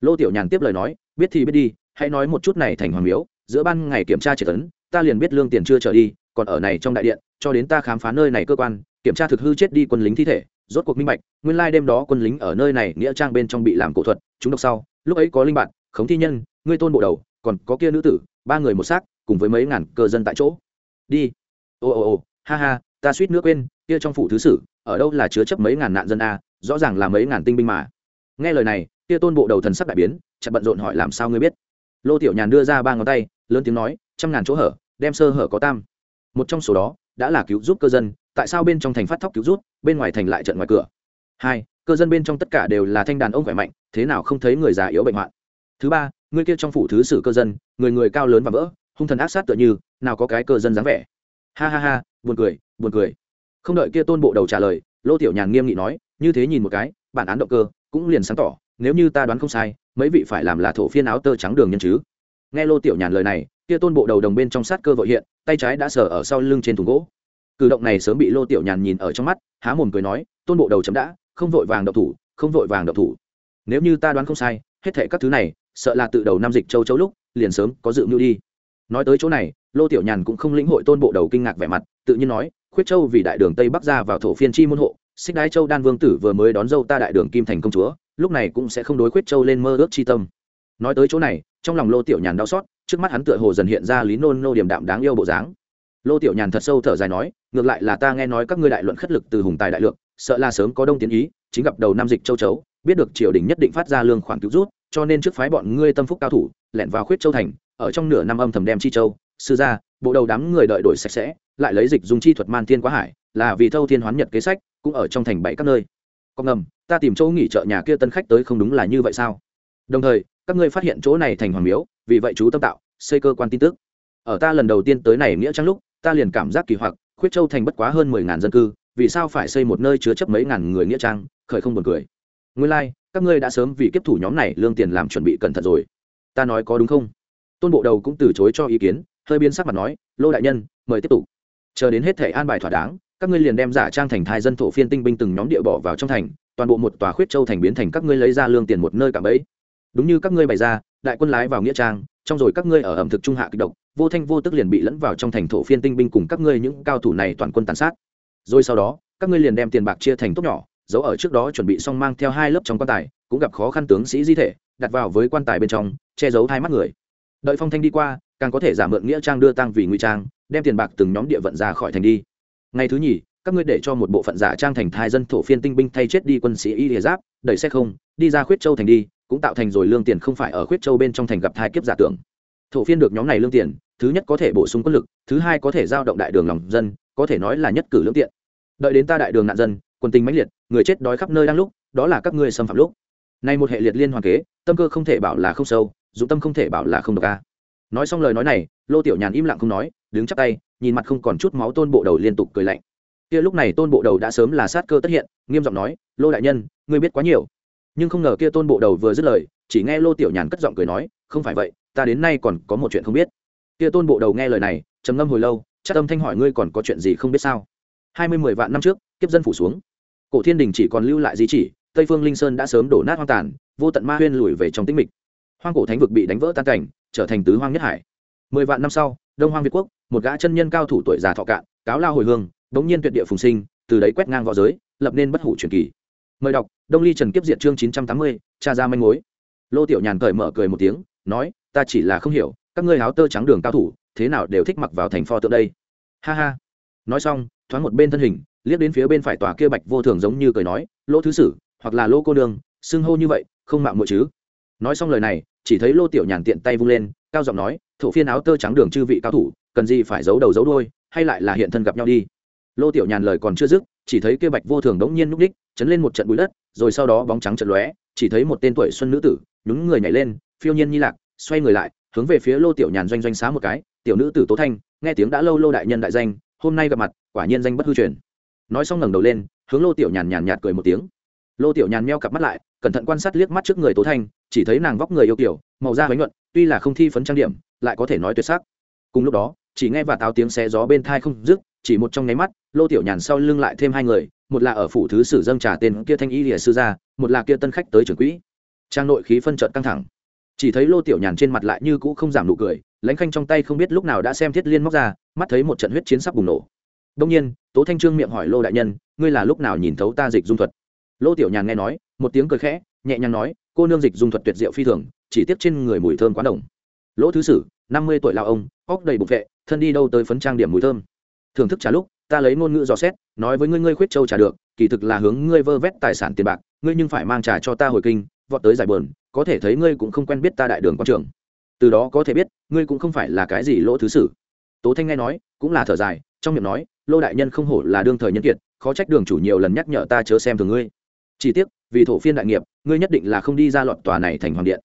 lô tiểu nhàn tiếp lời nói, biết thì biết đi, hãy nói một chút này thành hoàng miếu, giữa ban ngày kiểm tra triệt tấn ta liền biết lương tiền chưa trở đi, còn ở này trong đại điện, cho đến ta khám phá nơi này cơ quan, kiểm tra thực hư chết đi quân lính thi thể, rốt cuộc minh bạch, nguyên lai đêm đó quân lính ở nơi này nghĩa trang bên trong bị làm cổ thuật, chúng độc sau, lúc ấy có linh bạn, khống thi nhân, ngươi tôn bộ đầu, còn có kia nữ tử, ba người một xác, cùng với mấy ngàn cơ dân tại chỗ. Đi. Ồ ồ ồ ha ha, ta suýt nữa quên, kia trong phủ thứ sử, ở đâu là chứa chấp mấy ngàn nạn dân a, rõ ràng là mấy ngàn tinh binh mà. Nghe lời này kia tôn bộ đầu thần sắc đại biến chặt bận rộn hỏi làm sao ngươi biết? Lô tiểu nhàn đưa ra ba ngón tay, lớn tiếng nói, trăm ngàn chỗ hở, đem sơ hở có tam. Một trong số đó, đã là cứu giúp cơ dân, tại sao bên trong thành phát thóc cứu rút bên ngoài thành lại trận ngoài cửa? Hai, cơ dân bên trong tất cả đều là thanh đàn ông khỏe mạnh, thế nào không thấy người già yếu bệnh hoạn? Thứ ba, người kia trong phủ thứ sử cơ dân, người người cao lớn và vỡ, hung thần ác sát tựa như, nào có cái cơ dân dáng vẻ? Ha ha ha, buồn cười buồn cười. Không đợi kia tôn bộ đầu trả lời, lô tiểu nhàn nghiêm nghị nói, như thế nhìn một cái, bản án động cơ, cũng liền sáng tỏ nếu như ta đoán không sai, mấy vị phải làm là thổ phiên áo tơ trắng đường nhân chứ. Nghe lô tiểu nhàn lời này, kia tôn bộ đầu đồng bên trong sát cơ vội hiện, tay trái đã sờ ở sau lưng trên thùng gỗ. Cử động này sớm bị lô tiểu nhàn nhìn ở trong mắt, há mồm cười nói, tôn bộ đầu chấm đã, không vội vàng độc thủ, không vội vàng độc thủ. Nếu như ta đoán không sai, hết thệ các thứ này, sợ là tự đầu năm dịch châu châu lúc, liền sớm có dự mưu đi. Nói tới chỗ này, lô tiểu nhàn cũng không lĩnh hội tôn bộ đầu kinh ngạc vẻ mặt, tự nhiên nói, khuyết châu vì đại đường tây bắc ra vào thổ phiên chi môn hộ, xích đái châu đan vương tử vừa mới đón dâu ta đại đường kim thành công chúa lúc này cũng sẽ không đối khuyết châu lên mơ ước chi tâm. Nói tới chỗ này, trong lòng lô tiểu nhàn đau xót, trước mắt hắn tựa hồ dần hiện ra lý nôn nô điểm đạm đáng yêu bộ dáng. Lô tiểu nhàn thật sâu thở dài nói, ngược lại là ta nghe nói các ngươi đại luận khất lực từ hùng tài đại lượng, sợ là sớm có đông tiến ý, chính gặp đầu năm dịch châu chấu, biết được triều đình nhất định phát ra lương khoản cứu rút, cho nên trước phái bọn ngươi tâm phúc cao thủ, lẻn vào khuyết châu thành, ở trong nửa năm âm thầm đem chi châu. Sư gia, bộ đầu đám người đợi đổi sạch sẽ, lại lấy dịch dùng chi thuật man thiên quá hải, là vì thâu thiên hoán nhật kế sách, cũng ở trong thành bảy các nơi có ngầm ta tìm chỗ nghỉ chợ nhà kia tân khách tới không đúng là như vậy sao? Đồng thời các ngươi phát hiện chỗ này thành hoàng miếu vì vậy chú tâm tạo xây cơ quan tin tức. Ở ta lần đầu tiên tới này nghĩa trang lúc ta liền cảm giác kỳ hoặc khuyết châu thành bất quá hơn mười ngàn dân cư vì sao phải xây một nơi chứa chấp mấy ngàn người nghĩa trang? Khởi không buồn cười. Nguyên lai、like, các ngươi đã sớm vì kiếp thủ nhóm này lương tiền làm chuẩn bị cẩn thận rồi. Ta nói có đúng không? Tôn bộ đầu cũng từ chối cho ý kiến hơi biến sắc mặt nói lô đại nhân mời tiếp tục. Chờ đến hết thể an bài thỏa đáng các ngươi liền đem giả trang thành thai dân thổ phiên tinh binh từng nhóm địa bỏ vào trong thành, toàn bộ một tòa khuyết châu thành biến thành các ngươi lấy ra lương tiền một nơi cả bẫy. Đúng như các ngươi bày ra, đại quân lái vào nghĩa trang, trong rồi các ngươi ở ẩm thực trung hạ kịch độc, vô thanh vô tức liền bị lẫn vào trong thành thổ phiên tinh binh cùng các ngươi những cao thủ này toàn quân tàn sát. Rồi sau đó, các ngươi liền đem tiền bạc chia thành tốt nhỏ, giấu ở trước đó chuẩn bị xong mang theo hai lớp trong quan tài, cũng gặp khó khăn tướng sĩ di thể, đặt vào với quan tài bên trong, che giấu hai mắt người. Đợi phong thanh đi qua, càng có thể giảm mượn nghĩa trang đưa tăng vì nguy trang, đem tiền bạc từng nhóm địa vận ra khỏi thành đi ngày thứ nhì, các ngươi để cho một bộ phận giả trang thành thai dân thổ phiên tinh binh thay chết đi quân sĩ y địa giáp, đẩy xe không, đi ra khuyết châu thành đi, cũng tạo thành rồi lương tiền không phải ở khuyết châu bên trong thành gặp thai kiếp giả tưởng. Thổ phiên được nhóm này lương tiền, thứ nhất có thể bổ sung quân lực, thứ hai có thể giao động đại đường lòng dân, có thể nói là nhất cử lương tiện. Đợi đến ta đại đường nạn dân, quân tình mãnh liệt, người chết đói khắp nơi đang lúc, đó là các ngươi xâm phạm lúc. Nay một hệ liệt liên hoàn kế, tâm cơ không thể bảo là không sâu, dụng tâm không thể bảo là không độc ca nói xong lời nói này, lô tiểu nhàn im lặng không nói, đứng chắp tay nhìn mặt không còn chút máu tôn bộ đầu liên tục cười lạnh. Kia lúc này tôn bộ đầu đã sớm là sát cơ tất hiện, nghiêm giọng nói, lô đại nhân, ngươi biết quá nhiều. Nhưng không ngờ kia tôn bộ đầu vừa dứt lời, chỉ nghe lô tiểu nhàn cất giọng cười nói, không phải vậy, ta đến nay còn có một chuyện không biết. Kia tôn bộ đầu nghe lời này, trầm ngâm hồi lâu, chắc âm thanh hỏi, ngươi còn có chuyện gì không biết sao? Hai mươi mười vạn năm trước, kiếp dân phủ xuống. Cổ thiên đình chỉ còn lưu lại di chỉ, tây phương linh sơn đã sớm đổ nát hoang tàn, vô tận ma huyên lùi về trong tĩnh mịch. Hoang cổ thánh vực bị đánh vỡ tan cảnh, trở thành tứ hoang nhất hải. Mười vạn năm sau đông hoang việt quốc, một gã chân nhân cao thủ tuổi già thọ cạn, cáo lao hồi hương, bỗng nhiên tuyệt địa phùng sinh, từ đấy quét ngang v õ giới, lập nên bất hủ truyền kỳ. Mời đọc, đông ly trần kiếp diệt chương chín trăm tám mươi, cha ra manh mối. Lô tiểu nhàn cởi mở cười một tiếng, nói, ta chỉ là không hiểu, các ngươi háo tơ trắng đường cao thủ, thế nào đều thích mặc vào thành pho tượng đây? Ha ha. Nói xong, thoáng một bên thân hình, liếc đến phía bên phải tòa kia bạch vô thường giống như cười nói lỗ thứ sử, hoặc là lỗ cô đường xưng hô như vậy, không mạo muội chứ? Nói xong lời này chỉ thấy lô tiểu nhàn tiện tay vung lên, cao giọng nói, thổ phiên áo tơ trắng đường chư vị cao thủ, cần gì phải giấu đầu giấu đôi hay lại là hiện thân gặp nhau đi. Lô tiểu nhàn lời còn chưa dứt, chỉ thấy kia bạch vô thường đống nhiên núp đích, chấn lên một trận bụi đất, rồi sau đó bóng trắng trận lóe, chỉ thấy một tên tuổi xuân nữ tử nhúng người nhảy lên, phiêu nhiên nhi lạc, xoay người lại, hướng về phía lô tiểu nhàn doanh doanh xá một cái, tiểu nữ tử tố thanh, nghe tiếng đã lâu lô đại nhân đại danh, hôm nay gặp mặt, quả nhiên danh bất hư truyền. Nói xong ngẩng đầu lên, hướng lô tiểu nhàn nhàn nhạt cười một tiếng lô tiểu nhàn meo cặp mắt lại, cẩn thận quan sát liếc mắt trước người tố thanh, chỉ thấy nàng vóc người yêu kiểu, màu da bánh nhuận, tuy là không thi phấn trang điểm, lại có thể nói tuyệt sắc. Cùng lúc đó, chỉ nghe và táo tiếng xé gió bên thai không dứt, chỉ một trong nháy mắt, lô tiểu nhàn sau lưng lại thêm hai người, một là ở phủ thứ sử dâng trà tên kia thanh y lìa sư gia, một là kia tân khách tới trưởng quỹ. Trang nội khí phân trợn căng thẳng. Chỉ thấy lô tiểu nhàn trên mặt lại như cũ không giảm nụ cười, lãnh khanh trong tay không biết lúc nào đã xem thiết liên móc ra, mắt thấy một trận huyết chiến sắp bùng nổ. Đông nhiên, tố thanh trương miệng hỏi lô đại nhân, ngươi là lúc nào nhìn thấu ta dịch dung thuật? Lô tiểu nhàn nghe nói, một tiếng cười khẽ, nhẹ nhàng nói, cô nương dịch dung thuật tuyệt diệu phi thường, chỉ tiếp trên người mùi thơm quá đồng lỗ thứ sử, năm mươi tuổi lao ông, óc đầy bục vệ, thân đi đâu tới phấn trang điểm mùi thơm. Thưởng thức trả lúc, ta lấy ngôn ngữ dò xét, nói với ngươi ngươi khuyết châu trả được, kỳ thực là hướng ngươi vơ vét tài sản tiền bạc, ngươi nhưng phải mang trả cho ta hồi kinh, vọt tới giải bờn có thể thấy ngươi cũng không quen biết ta đại đường quan trường. Từ đó có thể biết, ngươi cũng không phải là cái gì lỗ thứ sử. Tố thanh nghe nói, cũng là thở dài, trong miệng nói, lô đại nhân không hổ là đương thời nhân kiệt, khó trách đường chủ nhiều lần nhắc nhở ta chớ xem thường ngươi chỉ tiếc, vì thổ phiên đại nghiệp, ngươi nhất định là không đi ra lọt tòa này thành hoàng điện.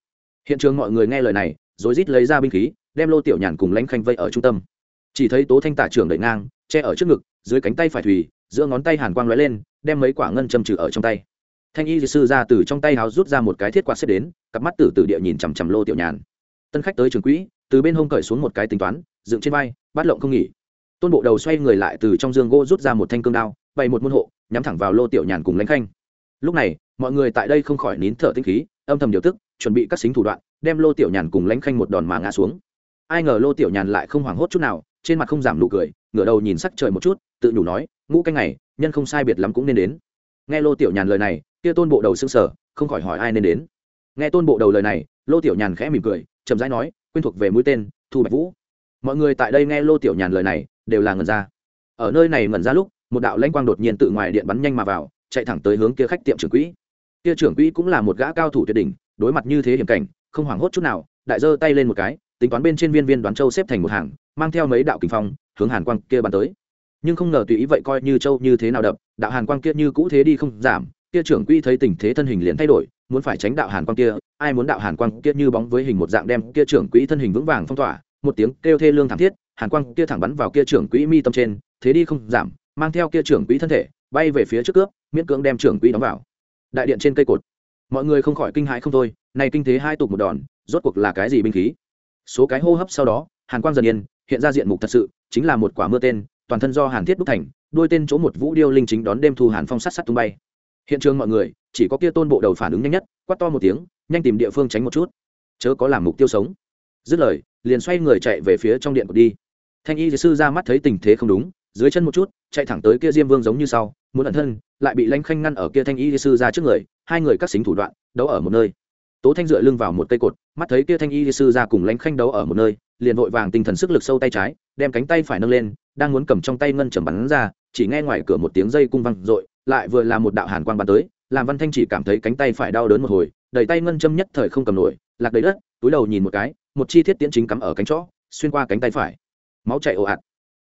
Hiện trường mọi người nghe lời này rồi rít lấy ra binh khí, đem lô tiểu nhàn cùng lãnh khanh vây ở trung tâm. Chỉ thấy tố thanh tả trưởng đẩy ngang, che ở trước ngực, dưới cánh tay phải thủy, giữa ngón tay hàn quang lóe lên, đem mấy quả ngân châm trừ ở trong tay. Thanh y sư ra từ trong tay háo rút ra một cái thiết quạt xếp đến, cặp mắt tử tử địa nhìn chằm chằm lô tiểu nhàn. Tân khách tới trường quỹ, từ bên hông cởi xuống một cái tính toán, dựng trên vai, bắt lộng không nghỉ. Tôn bộ đầu xoay người lại từ trong dương gỗ rút ra một thanh cương đao, bày một môn hộ, nhắm thẳng vào lô tiểu nhàn cùng lãnh khanh lúc này, mọi người tại đây không khỏi nín thở tinh khí, âm thầm điều tức, chuẩn bị các xính thủ đoạn, đem lô tiểu nhàn cùng lãnh khanh một đòn mà ngã xuống. Ai ngờ lô tiểu nhàn lại không hoảng hốt chút nào, trên mặt không giảm nụ cười, ngửa đầu nhìn sắc trời một chút, tự nhủ nói, ngũ canh này nhân không sai biệt lắm cũng nên đến. Nghe lô tiểu nhàn lời này, kia tôn bộ đầu xương sở không khỏi hỏi ai nên đến. Nghe tôn bộ đầu lời này, lô tiểu nhàn khẽ mỉm cười, chậm rãi nói, quên thuộc về mũi tên, thu bạch vũ. Mọi người tại đây nghe lô tiểu nhàn lời này, đều là ngần ra. Ở nơi này ngần ra lúc, một đạo lãnh quang đột nhiên tự ngoài điện bắn nhanh mà vào chạy thẳng tới hướng kia khách tiệm trưởng quỹ. Kia trưởng quỹ cũng là một gã cao thủ tuyệt đỉnh, đối mặt như thế hiểm cảnh, không hoảng hốt chút nào, đại giơ tay lên một cái, tính toán bên trên viên viên đoán châu xếp thành một hàng, mang theo mấy đạo kinh phong, hướng hàn quang kia bắn tới. Nhưng không ngờ tùy ý vậy coi như châu như thế nào đập, đạo hàn quang kia như cũ thế đi không giảm, kia trưởng quỹ thấy tình thế thân hình liền thay đổi, muốn phải tránh đạo hàn quang kia, ai muốn đạo hàn quang kia như bóng với hình một dạng đem kia trưởng quỹ thân hình vững vàng phong tỏa, một tiếng kêu thê lương thảm thiết, hàn quang kia thẳng bắn vào kia trưởng quỹ mi tâm trên, thế đi không giảm, mang theo kia trưởng quỹ thân thể, bay về phía trước cướp miễn cưỡng đem trưởng quỹ đóng vào. Đại điện trên cây cột. Mọi người không khỏi kinh hãi không thôi này kinh thế hai tục một đòn, rốt cuộc là cái gì binh khí? Số cái hô hấp sau đó, hàn quang dần yên, hiện ra diện mục thật sự, chính là một quả mưa tên, toàn thân do hàn thiết đúc thành, đôi tên chỗ một vũ điêu linh chính đón đêm thu hàn phong sắt sắt tung bay. Hiện trường mọi người, chỉ có kia tôn bộ đầu phản ứng nhanh nhất, quát to một tiếng, nhanh tìm địa phương tránh một chút. Chớ có làm mục tiêu sống. Dứt lời, liền xoay người chạy về phía trong điện cột đi. Thanh y sư ra mắt thấy tình thế không đúng dưới chân một chút, chạy thẳng tới kia diêm vương giống như sau, muốn ẩn thân, lại bị lãnh khanh ngăn ở kia thanh y sư ra trước người, hai người cắt xính thủ đoạn, đấu ở một nơi. Tố thanh dựa lưng vào một cây cột, mắt thấy kia thanh y sư ra cùng lãnh khanh đấu ở một nơi, liền vội vàng tinh thần sức lực sâu tay trái, đem cánh tay phải nâng lên, đang muốn cầm trong tay ngân trầm bắn ra, chỉ nghe ngoài cửa một tiếng dây cung văng r lại vừa là một đạo hàn quang bắn tới, làm văn thanh chỉ cảm thấy cánh tay phải đau đớn một hồi đẩy tay ngân châm nhất thời không cầm nổi, lạc đầy đất, túi đầu nhìn một cái, một chi thiết tiễn chính cắm ở cánh chó xuyên qua cánh tay phải. Máu chạy ồ ạt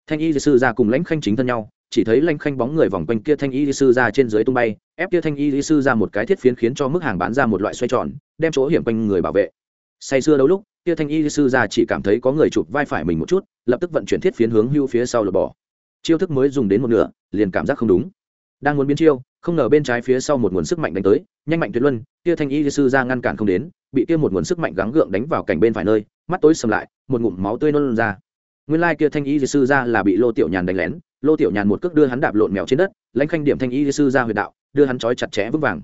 thanh y sư ra cùng lãnh khanh chính thân nhau, chỉ thấy lãnh khanh bóng người vòng quanh kia thanh y sư ra trên dưới tung bay, ép kia thanh y sư ra một cái thiết phiến khiến cho mức hàng bán ra một loại xoay tròn, đem chỗ hiểm quanh người bảo vệ. Say xưa đâu lúc, kia thanh y sư ra chỉ cảm thấy có người chụp vai phải mình một chút, lập tức vận chuyển thiết phiến hướng hưu phía sau lột bỏ. Chiêu thức mới dùng đến một nửa, liền cảm giác không đúng. Đang muốn biến chiêu, không ngờ bên trái phía sau một nguồn sức mạnh đánh tới, nhanh mạnh tuyệt luân, kia thanh y sư ra ngăn cản không đến, bị kia một nguồn sức mạnh gắng gượng đánh vào cảnh bên phải nơi, mắt tối sầm lại, một ngụm máu tươi nôn ra nguyên lai kia thanh y sư ra là bị lô tiểu nhàn đánh lén. Lô tiểu nhàn một cước đưa hắn đạp lộn mèo trên đất, lãnh khanh điểm thanh y sư ra huyệt đạo, đưa hắn trói chặt chẽ vững vàng.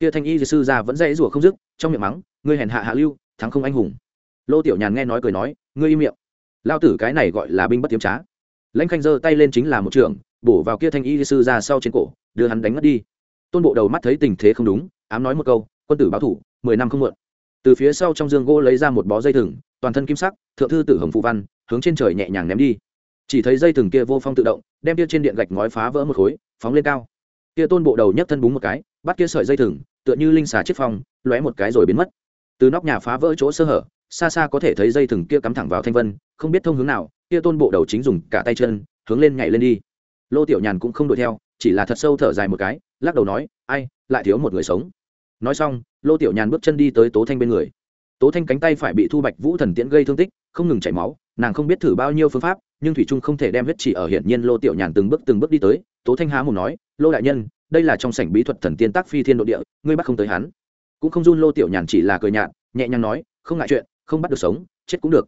Kia thanh y sư ra vẫn dãy rủa không dứt, trong miệng mắng, ngươi hèn hạ hạ lưu, thắng không anh hùng. Lô tiểu nhàn nghe nói cười nói, ngươi im miệng. Lao tử cái này gọi là binh bất tiếm trá. Lãnh khanh giơ tay lên chính là một trường, bổ vào kia thanh y sư ra sau trên cổ, đưa hắn đánh mất đi. Tôn bộ đầu mắt thấy tình thế không đúng, ám nói một câu, quân tử báo thủ, mười năm không mượn. từ phía sau trong dương gỗ lấy ra một bó dây thừng, toàn thân kim sắc, thượng thư tử hồng phụ văn hướng trên trời nhẹ nhàng ném đi. Chỉ thấy dây thừng kia vô phong tự động, đem kia trên điện gạch ngói phá vỡ một khối, phóng lên cao. Kia tôn bộ đầu nhấc thân búng một cái, bắt kia sợi dây thừng, tựa như linh xà chiếc phong, lóe một cái rồi biến mất. Từ nóc nhà phá vỡ chỗ sơ hở, xa xa có thể thấy dây thừng kia cắm thẳng vào thanh vân, không biết thông hướng nào, kia tôn bộ đầu chính dùng cả tay chân, hướng lên nhảy lên đi. Lô tiểu nhàn cũng không đuổi theo, chỉ là thật sâu thở dài một cái, lắc đầu nói, ai, lại thiếu một người sống. Nói xong, lô tiểu nhàn bước chân đi tới tố thanh bên người. Tố thanh cánh tay phải bị thu bạch vũ thần tiễn gây thương tích, không ngừng chảy máu nàng không biết thử bao nhiêu phương pháp, nhưng thủy trung không thể đem huyết chỉ ở hiển nhiên lô tiểu nhàn từng bước từng bước đi tới. Tố thanh há mồm nói, lô đại nhân, đây là trong sảnh bí thuật thần tiên tác phi thiên độ địa, ngươi bắt không tới hắn. Cũng không run, lô tiểu nhàn chỉ là cười nhạt, nhẹ nhàng nói, không ngại chuyện, không bắt được sống, chết cũng được.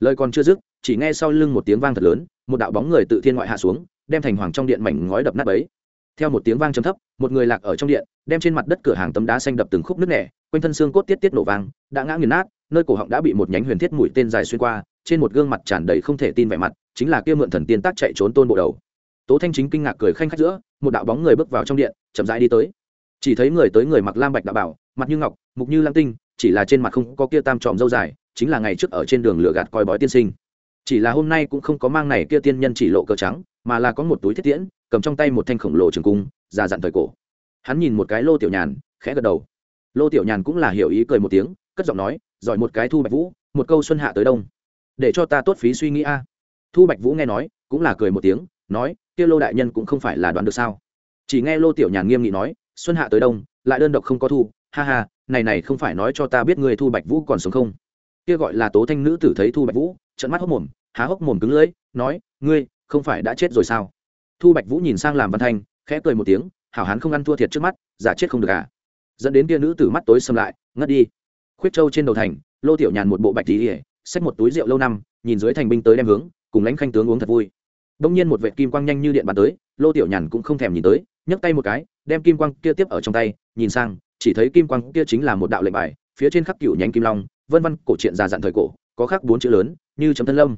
Lời còn chưa dứt, chỉ nghe sau lưng một tiếng vang thật lớn, một đạo bóng người tự thiên ngoại hạ xuống, đem thành hoàng trong điện mảnh ngói đập nát ấy theo một tiếng vang trầm thấp, một người lạc ở trong điện, đem trên mặt đất cửa hàng tấm đá xanh đập từng khúc nước nẻ, quanh thân xương cốt tiết tiết nổ vang, đã ngã nghiền nát, nơi cổ họng đã bị một nhánh huyền thiết mũi tên dài xuyên qua trên một gương mặt tràn đầy không thể tin vẻ mặt, chính là kia mượn thần tiên tác chạy trốn tôn bộ đầu. Tố thanh chính kinh ngạc cười khanh khách giữa, một đạo bóng người bước vào trong điện, chậm rãi đi tới. Chỉ thấy người tới người mặc lam bạch đạo bảo, mặt như ngọc, mục như lam tinh, chỉ là trên mặt không có kia tam trọm dâu dài, chính là ngày trước ở trên đường lửa gạt coi bói tiên sinh. Chỉ là hôm nay cũng không có mang này kia tiên nhân chỉ lộ cờ trắng, mà là có một túi thiết tiễn, cầm trong tay một thanh khổng lồ trường cung, già dặn thời cổ. Hắn nhìn một cái lô tiểu nhàn, khẽ gật đầu. Lô tiểu nhàn cũng là hiểu ý cười một tiếng, cất giọng nói, giỏi một cái thu bạch vũ, một câu xuân hạ tới đông để cho ta tốt phí suy nghĩ a. Thu bạch vũ nghe nói, cũng là cười một tiếng, nói, kia lô đại nhân cũng không phải là đoán được sao? Chỉ nghe lô tiểu nhàn nghiêm nghị nói, xuân hạ tới đông, lại đơn độc không có thu, ha ha, này này không phải nói cho ta biết người thu bạch vũ còn sống không? Kia gọi là tố thanh nữ tử thấy thu bạch vũ trận mắt hốc mồm, há hốc mồm cứng lưỡi, nói, ngươi, không phải đã chết rồi sao? Thu bạch vũ nhìn sang làm văn thanh, khẽ cười một tiếng, hảo hán không ăn thua thiệt trước mắt, giả chết không được à? Dẫn đến kia nữ tử mắt tối xâm lại, ngất đi. Khuyết trâu trên đầu thành, lô tiểu nhàn một bộ bạch tí ỉa xách một túi rượu lâu năm, nhìn dưới thành binh tới đem hướng, cùng lãnh khanh tướng uống thật vui. Đông nhiên một vệ kim quang nhanh như điện bắn tới, lô tiểu nhàn cũng không thèm nhìn tới, nhấc tay một cái, đem kim quang kia tiếp ở trong tay, nhìn sang, chỉ thấy kim quang kia chính là một đạo lệnh bài, phía trên khắc cựu nhánh kim long, vân văn cổ truyện già dặn thời cổ, có khắc bốn chữ lớn, như chấm thân lâm.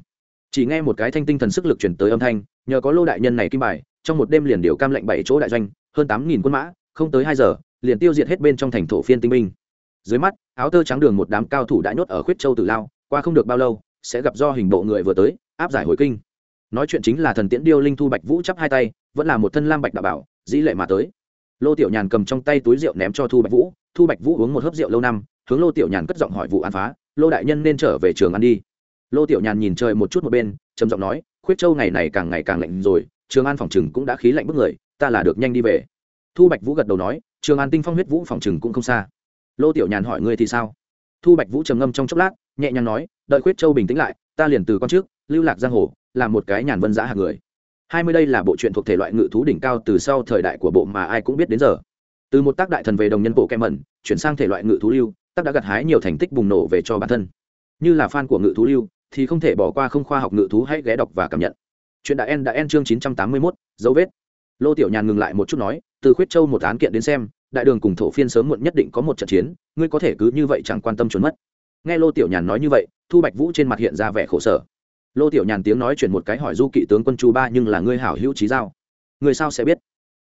Chỉ nghe một cái thanh tinh thần sức lực chuyển tới âm thanh, nhờ có lô đại nhân này kim bài, trong một đêm liền điều cam lệnh bảy chỗ đại doanh, hơn tám nghìn quân mã, không tới hai giờ, liền tiêu diệt hết bên trong thành thổ phiên tinh minh dưới mắt, áo tơ trắng đường một đám cao thủ đã nhốt ở khuyết châu tử lao qua không được bao lâu, sẽ gặp do hình bộ người vừa tới, áp giải hồi kinh. Nói chuyện chính là thần tiễn điêu linh thu bạch vũ chắp hai tay, vẫn là một thân lam bạch đạo bảo, dĩ lệ mà tới. Lô tiểu nhàn cầm trong tay túi rượu ném cho thu bạch vũ, thu bạch vũ uống một hớp rượu lâu năm, hướng lô tiểu nhàn cất giọng hỏi vụ an phá, lô đại nhân nên trở về trường ăn đi. Lô tiểu nhàn nhìn trời một chút một bên, trầm giọng nói, khuyết châu ngày này càng ngày càng lạnh rồi, trường an phòng chừng cũng đã khí lạnh bức người, ta là được nhanh đi về. Thu bạch vũ gật đầu nói, trường an tinh phong huyết vũ phòng chừng cũng không xa. Lô tiểu nhàn hỏi, ngươi thì sao? Thu bạch vũ trầm ngâm trong chốc lát, nhẹ nhàng nói, đợi khuyết châu bình tĩnh lại, ta liền từ con trước, lưu lạc giang hồ làm một cái nhàn vân giã hạng người. Hai mươi đây là bộ truyện thuộc thể loại ngự thú đỉnh cao từ sau thời đại của bộ mà ai cũng biết đến giờ. Từ một tác đại thần về đồng nhân bộ kem mẩn, chuyển sang thể loại ngự thú lưu, tác đã gặt hái nhiều thành tích bùng nổ về cho bản thân. Như là fan của ngự thú lưu, thì không thể bỏ qua không khoa học ngự thú hãy ghé đọc và cảm nhận. Chuyện đã en đã en chương chín trăm tám mươi mốt, dấu vết. Lô tiểu nhàn ngừng lại một chút nói, từ khuyết châu một án kiện đến xem đại đường cùng thổ phiên sớm muộn nhất định có một trận chiến, ngươi có thể cứ như vậy chẳng quan tâm trốn mất. Nghe lô tiểu nhàn nói như vậy, thu bạch vũ trên mặt hiện ra vẻ khổ sở. Lô tiểu nhàn tiếng nói chuyển một cái hỏi du kỵ tướng quân chu ba nhưng là ngươi hảo hữu trí giao. Người sao sẽ biết?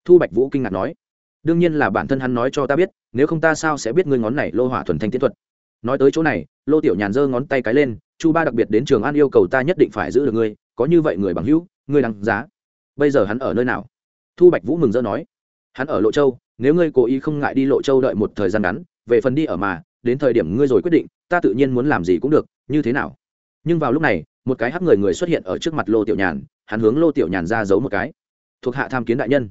Thu bạch vũ kinh ngạc nói. Đương nhiên là bản thân hắn nói cho ta biết, nếu không ta sao sẽ biết ngươi ngón này lô hỏa thuần thanh tiến thuật? Nói tới chỗ này, lô tiểu nhàn giơ ngón tay cái lên, chu ba đặc biệt đến trường an yêu cầu ta nhất định phải giữ được ngươi, có như vậy người bằng hữu, ngươi đằng giá. Bây giờ hắn ở nơi nào? Thu bạch vũ mừng rỡ nói. Hắn ở lộ châu nếu ngươi cố ý không ngại đi lộ châu đợi một thời gian ngắn, về phần đi ở mà, đến thời điểm ngươi rồi quyết định, ta tự nhiên muốn làm gì cũng được, như thế nào? Nhưng vào lúc này, một cái hắc người người xuất hiện ở trước mặt lô tiểu nhàn, hắn hướng lô tiểu nhàn ra giấu một cái. Thuộc hạ tham kiến đại nhân.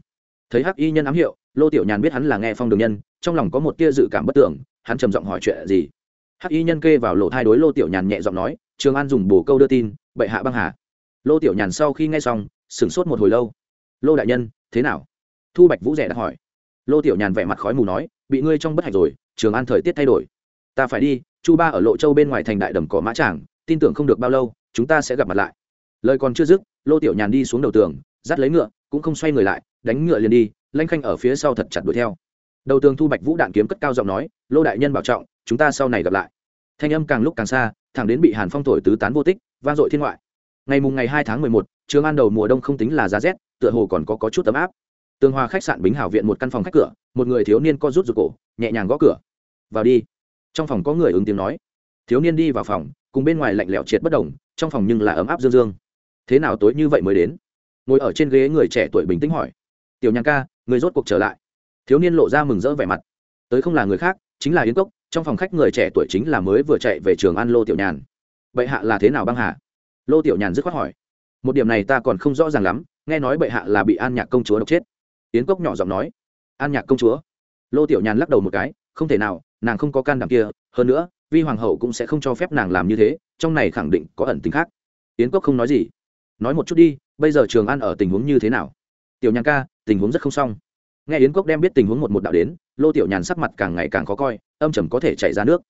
Thấy hắc y nhân ám hiệu, lô tiểu nhàn biết hắn là nghe phong đường nhân, trong lòng có một tia dự cảm bất tưởng, hắn trầm giọng hỏi chuyện gì? Hắc y nhân kê vào lộ thai đối lô tiểu nhàn nhẹ giọng nói, trường an dùng bồ câu đưa tin, bệ hạ băng hà. Lô tiểu nhàn sau khi nghe xong, sửng sốt một hồi lâu. Lô đại nhân, thế nào? Thu bạch vũ rẻ đã hỏi lô tiểu nhàn vẻ mặt khói mù nói bị ngươi trong bất hạnh rồi trường an thời tiết thay đổi. Ta phải đi chu ba ở lộ châu bên ngoài thành đại đầm cỏ mã tràng tin tưởng không được bao lâu chúng ta sẽ gặp mặt lại. Lời còn chưa dứt lô tiểu nhàn đi xuống đầu tường dắt lấy ngựa cũng không xoay người lại đánh ngựa liền đi lanh khanh ở phía sau thật chặt đuổi theo. Đầu tường thu bạch vũ đạn kiếm cất cao giọng nói lô đại nhân bảo trọng chúng ta sau này gặp lại. Thanh âm càng lúc càng xa thẳng đến bị hàn phong thổi tứ tán vô tích vang dội thiên ngoại. Ngày mùng ngày hai tháng mười một trường an đầu mùa đông không tính là giá rét tựa hồ còn có, có chút ấm áp tương hoa khách sạn bính hảo viện một căn phòng khách cửa, một người thiếu niên co rút rụt cổ, nhẹ nhàng gõ cửa. Vào đi. Trong phòng có người ứng tiếng nói. Thiếu niên đi vào phòng, cùng bên ngoài lạnh lẽo triệt bất đồng, trong phòng nhưng là ấm áp dương dương. Thế nào tối như vậy mới đến? Ngồi ở trên ghế người trẻ tuổi bình tĩnh hỏi. Tiểu nhàn ca, người rốt cuộc trở lại. Thiếu niên lộ ra mừng rỡ vẻ mặt. Tới không là người khác, chính là yến cốc, trong phòng khách người trẻ tuổi chính là mới vừa chạy về trường ăn lô tiểu nhàn. Bệ hạ là thế nào băng hà? Lô tiểu nhàn dứt khoát hỏi. Một điểm này ta còn không rõ ràng lắm, nghe nói bệ hạ là bị an nhạc công chúa độc chết yến cốc nhỏ giọng nói, an nhạc công chúa. Lô tiểu nhàn lắc đầu một cái, không thể nào, nàng không có can đảm kia, hơn nữa, vi hoàng hậu cũng sẽ không cho phép nàng làm như thế, trong này khẳng định có ẩn tính khác. Yến cốc không nói gì. Nói một chút đi, bây giờ trường an ở tình huống như thế nào? Tiểu nhàn ca, tình huống rất không xong. Nghe yến cốc đem biết tình huống một một đạo đến, lô tiểu nhàn sắc mặt càng ngày càng khó coi, âm trầm có thể chảy ra nước.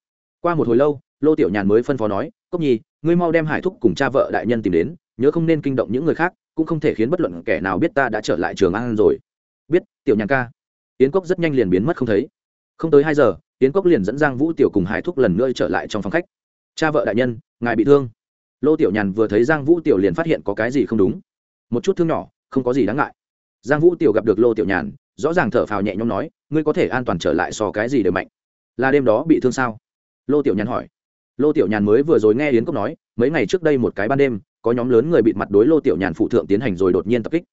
Qua một hồi lâu, lô tiểu nhàn mới phân phó nói, cốc nhi, ngươi mau đem hải thúc cùng cha vợ đại nhân tìm đến, nhớ không nên kinh động những người khác, cũng không thể khiến bất luận kẻ nào biết ta đã trở lại trường an rồi tiểu nhàn ca. Yến cốc rất nhanh liền biến mất không thấy. Không tới hai giờ, yến cốc liền dẫn giang vũ tiểu cùng hải thúc lần nữa trở lại trong phòng khách. Cha vợ đại nhân, ngài bị thương. Lô tiểu nhàn vừa thấy giang vũ tiểu liền phát hiện có cái gì không đúng. Một chút thương nhỏ, không có gì đáng ngại. Giang vũ tiểu gặp được lô tiểu nhàn, rõ ràng thở phào nhẹ nhõm nói, ngươi có thể an toàn trở lại so cái gì đều mạnh. Là đêm đó bị thương sao? Lô tiểu nhàn hỏi. Lô tiểu nhàn mới vừa rồi nghe yến cốc nói, mấy ngày trước đây một cái ban đêm, có nhóm lớn người bị mặt đối lô tiểu nhàn phụ thượng tiến hành rồi đột nhiên tập kích.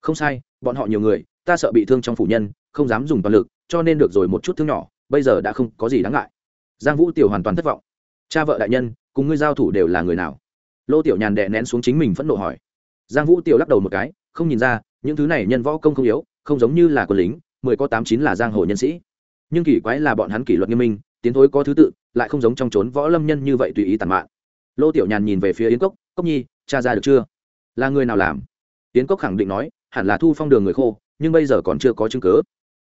Không sai, bọn họ nhiều người ta sợ bị thương trong phủ nhân, không dám dùng toàn lực, cho nên được rồi một chút thương nhỏ, bây giờ đã không có gì đáng ngại. Giang vũ tiểu hoàn toàn thất vọng. Cha vợ đại nhân, cùng ngươi giao thủ đều là người nào? Lô tiểu nhàn đè nén xuống chính mình phẫn nộ hỏi. Giang vũ tiểu lắc đầu một cái, không nhìn ra, những thứ này nhân võ công không yếu, không giống như là quân lính, mười có tám chín là giang hồ nhân sĩ. Nhưng kỳ quái là bọn hắn kỷ luật nghiêm minh, tiến thối có thứ tự, lại không giống trong trốn võ lâm nhân như vậy tùy ý tàn mạn. Lô tiểu nhàn nhìn về phía yến cốc cốc nhi, cha ra được chưa? Là người nào làm? Yến cốc khẳng định nói, hẳn là thu phong đường người khô nhưng bây giờ còn chưa có chứng cứ.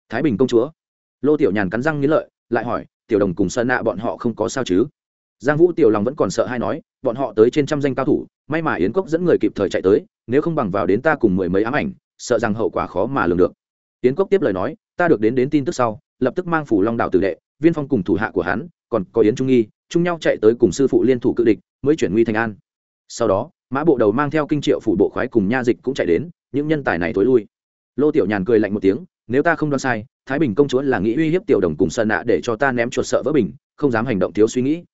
Thái bình công chúa. Lô tiểu nhàn cắn răng nghĩ lợi, lại hỏi, tiểu đồng cùng sơn nạ bọn họ không có sao chứ? Giang vũ tiểu lòng vẫn còn sợ hay nói, bọn họ tới trên trăm danh cao thủ, may mà yến cốc dẫn người kịp thời chạy tới, nếu không bằng vào đến ta cùng mười mấy ám ảnh, sợ rằng hậu quả khó mà lường được. Yến cốc tiếp lời nói, ta được đến đến tin tức sau, lập tức mang phủ long đạo tử đệ, viên phong cùng thủ hạ của hắn, còn có yến trung nghi, chung nhau chạy tới cùng sư phụ liên thủ cự địch, mới chuyển nguy thành an. Sau đó, mã bộ đầu mang theo kinh triệu phủ bộ khoái cùng nha dịch cũng chạy đến, những nhân tài này thối lui lô tiểu nhàn cười lạnh một tiếng, nếu ta không đoán sai, thái bình công chúa là nghĩ uy hiếp tiểu đồng cùng sơn nạ để cho ta ném chuột sợ vỡ bình, không dám hành động thiếu suy nghĩ.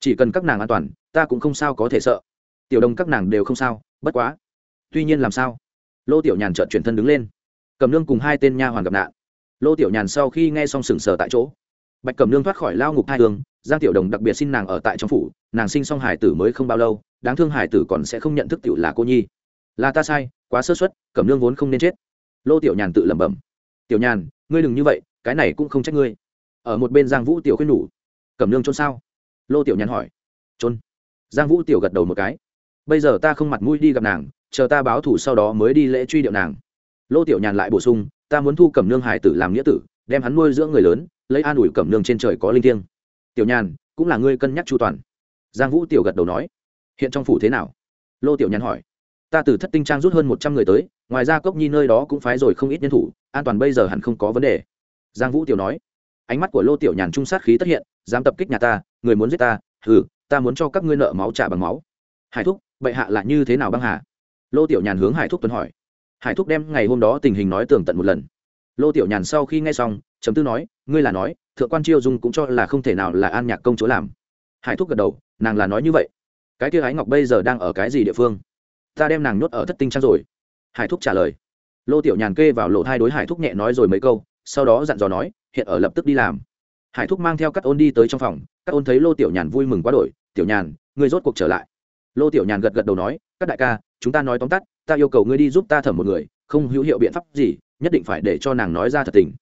Chỉ cần các nàng an toàn, ta cũng không sao có thể sợ. Tiểu đồng các nàng đều không sao, bất quá. Tuy nhiên làm sao? Lô tiểu nhàn trợn chuyển thân đứng lên. Cầm nương cùng hai tên nha hoàn gặp nạn. Lô tiểu nhàn sau khi nghe xong sừng sờ tại chỗ. Bạch cầm nương thoát khỏi lao ngục hai hương giang tiểu đồng đặc biệt xin nàng ở tại trong phủ, nàng sinh xong hải tử mới không bao lâu, đáng thương hải tử còn sẽ không nhận thức tiểu là cô nhi. Là ta sai, quá sơ xuất cẩm nương vốn không nên chết lô tiểu nhàn tự lẩm bẩm. Tiểu nhàn, ngươi đừng như vậy, cái này cũng không trách ngươi. Ở một bên giang vũ tiểu khuyên nhủ. Cẩm nương trốn sao? Lô tiểu nhàn hỏi. Trốn. Giang vũ tiểu gật đầu một cái. Bây giờ ta không mặt mũi đi gặp nàng, chờ ta báo thủ sau đó mới đi lễ truy điệu nàng. Lô tiểu nhàn lại bổ sung. Ta muốn thu cẩm nương hải tử làm nghĩa tử, đem hắn nuôi dưỡng người lớn, lấy an ủi cẩm nương trên trời có linh thiêng. Tiểu nhàn, cũng là ngươi cân nhắc chu toàn. Giang vũ tiểu gật đầu nói. Hiện trong phủ thế nào? Lô tiểu nhàn hỏi. Ta từ thất tinh trang rút hơn một trăm người tới ngoài ra cốc nhi nơi đó cũng phái rồi không ít nhân thủ, an toàn bây giờ hẳn không có vấn đề. Giang vũ tiểu nói. Ánh mắt của lô tiểu nhàn trung sát khí tất hiện, dám tập kích nhà ta, người muốn giết ta ừ ta muốn cho các ngươi nợ máu trả bằng máu. Hải thúc, bệ hạ là như thế nào băng hà? Lô tiểu nhàn hướng hải thúc tuấn hỏi. Hải thúc đem ngày hôm đó tình hình nói tường tận một lần. Lô tiểu nhàn sau khi nghe xong, chấm tư nói, ngươi là nói, thượng quan chiêu dung cũng cho là không thể nào là an nhạc công chúa làm. Hải thúc gật đầu, nàng là nói như vậy. Cái kia ái ngọc bây giờ đang ở cái gì địa phương? Ta đem nàng nhốt ở thất tinh trang rồi hải thúc trả lời. Lô tiểu nhàn kê vào lộ hai đối hải thúc nhẹ nói rồi mấy câu, sau đó dặn dò nói, hiện ở lập tức đi làm. Hải thúc mang theo các ôn đi tới trong phòng, các ôn thấy lô tiểu nhàn vui mừng quá đổi, tiểu nhàn, ngươi rốt cuộc trở lại. Lô tiểu nhàn gật gật đầu nói, các đại ca, chúng ta nói tóm tắt, ta yêu cầu ngươi đi giúp ta thẩm một người, không hữu hiệu biện pháp gì, nhất định phải để cho nàng nói ra thật tình.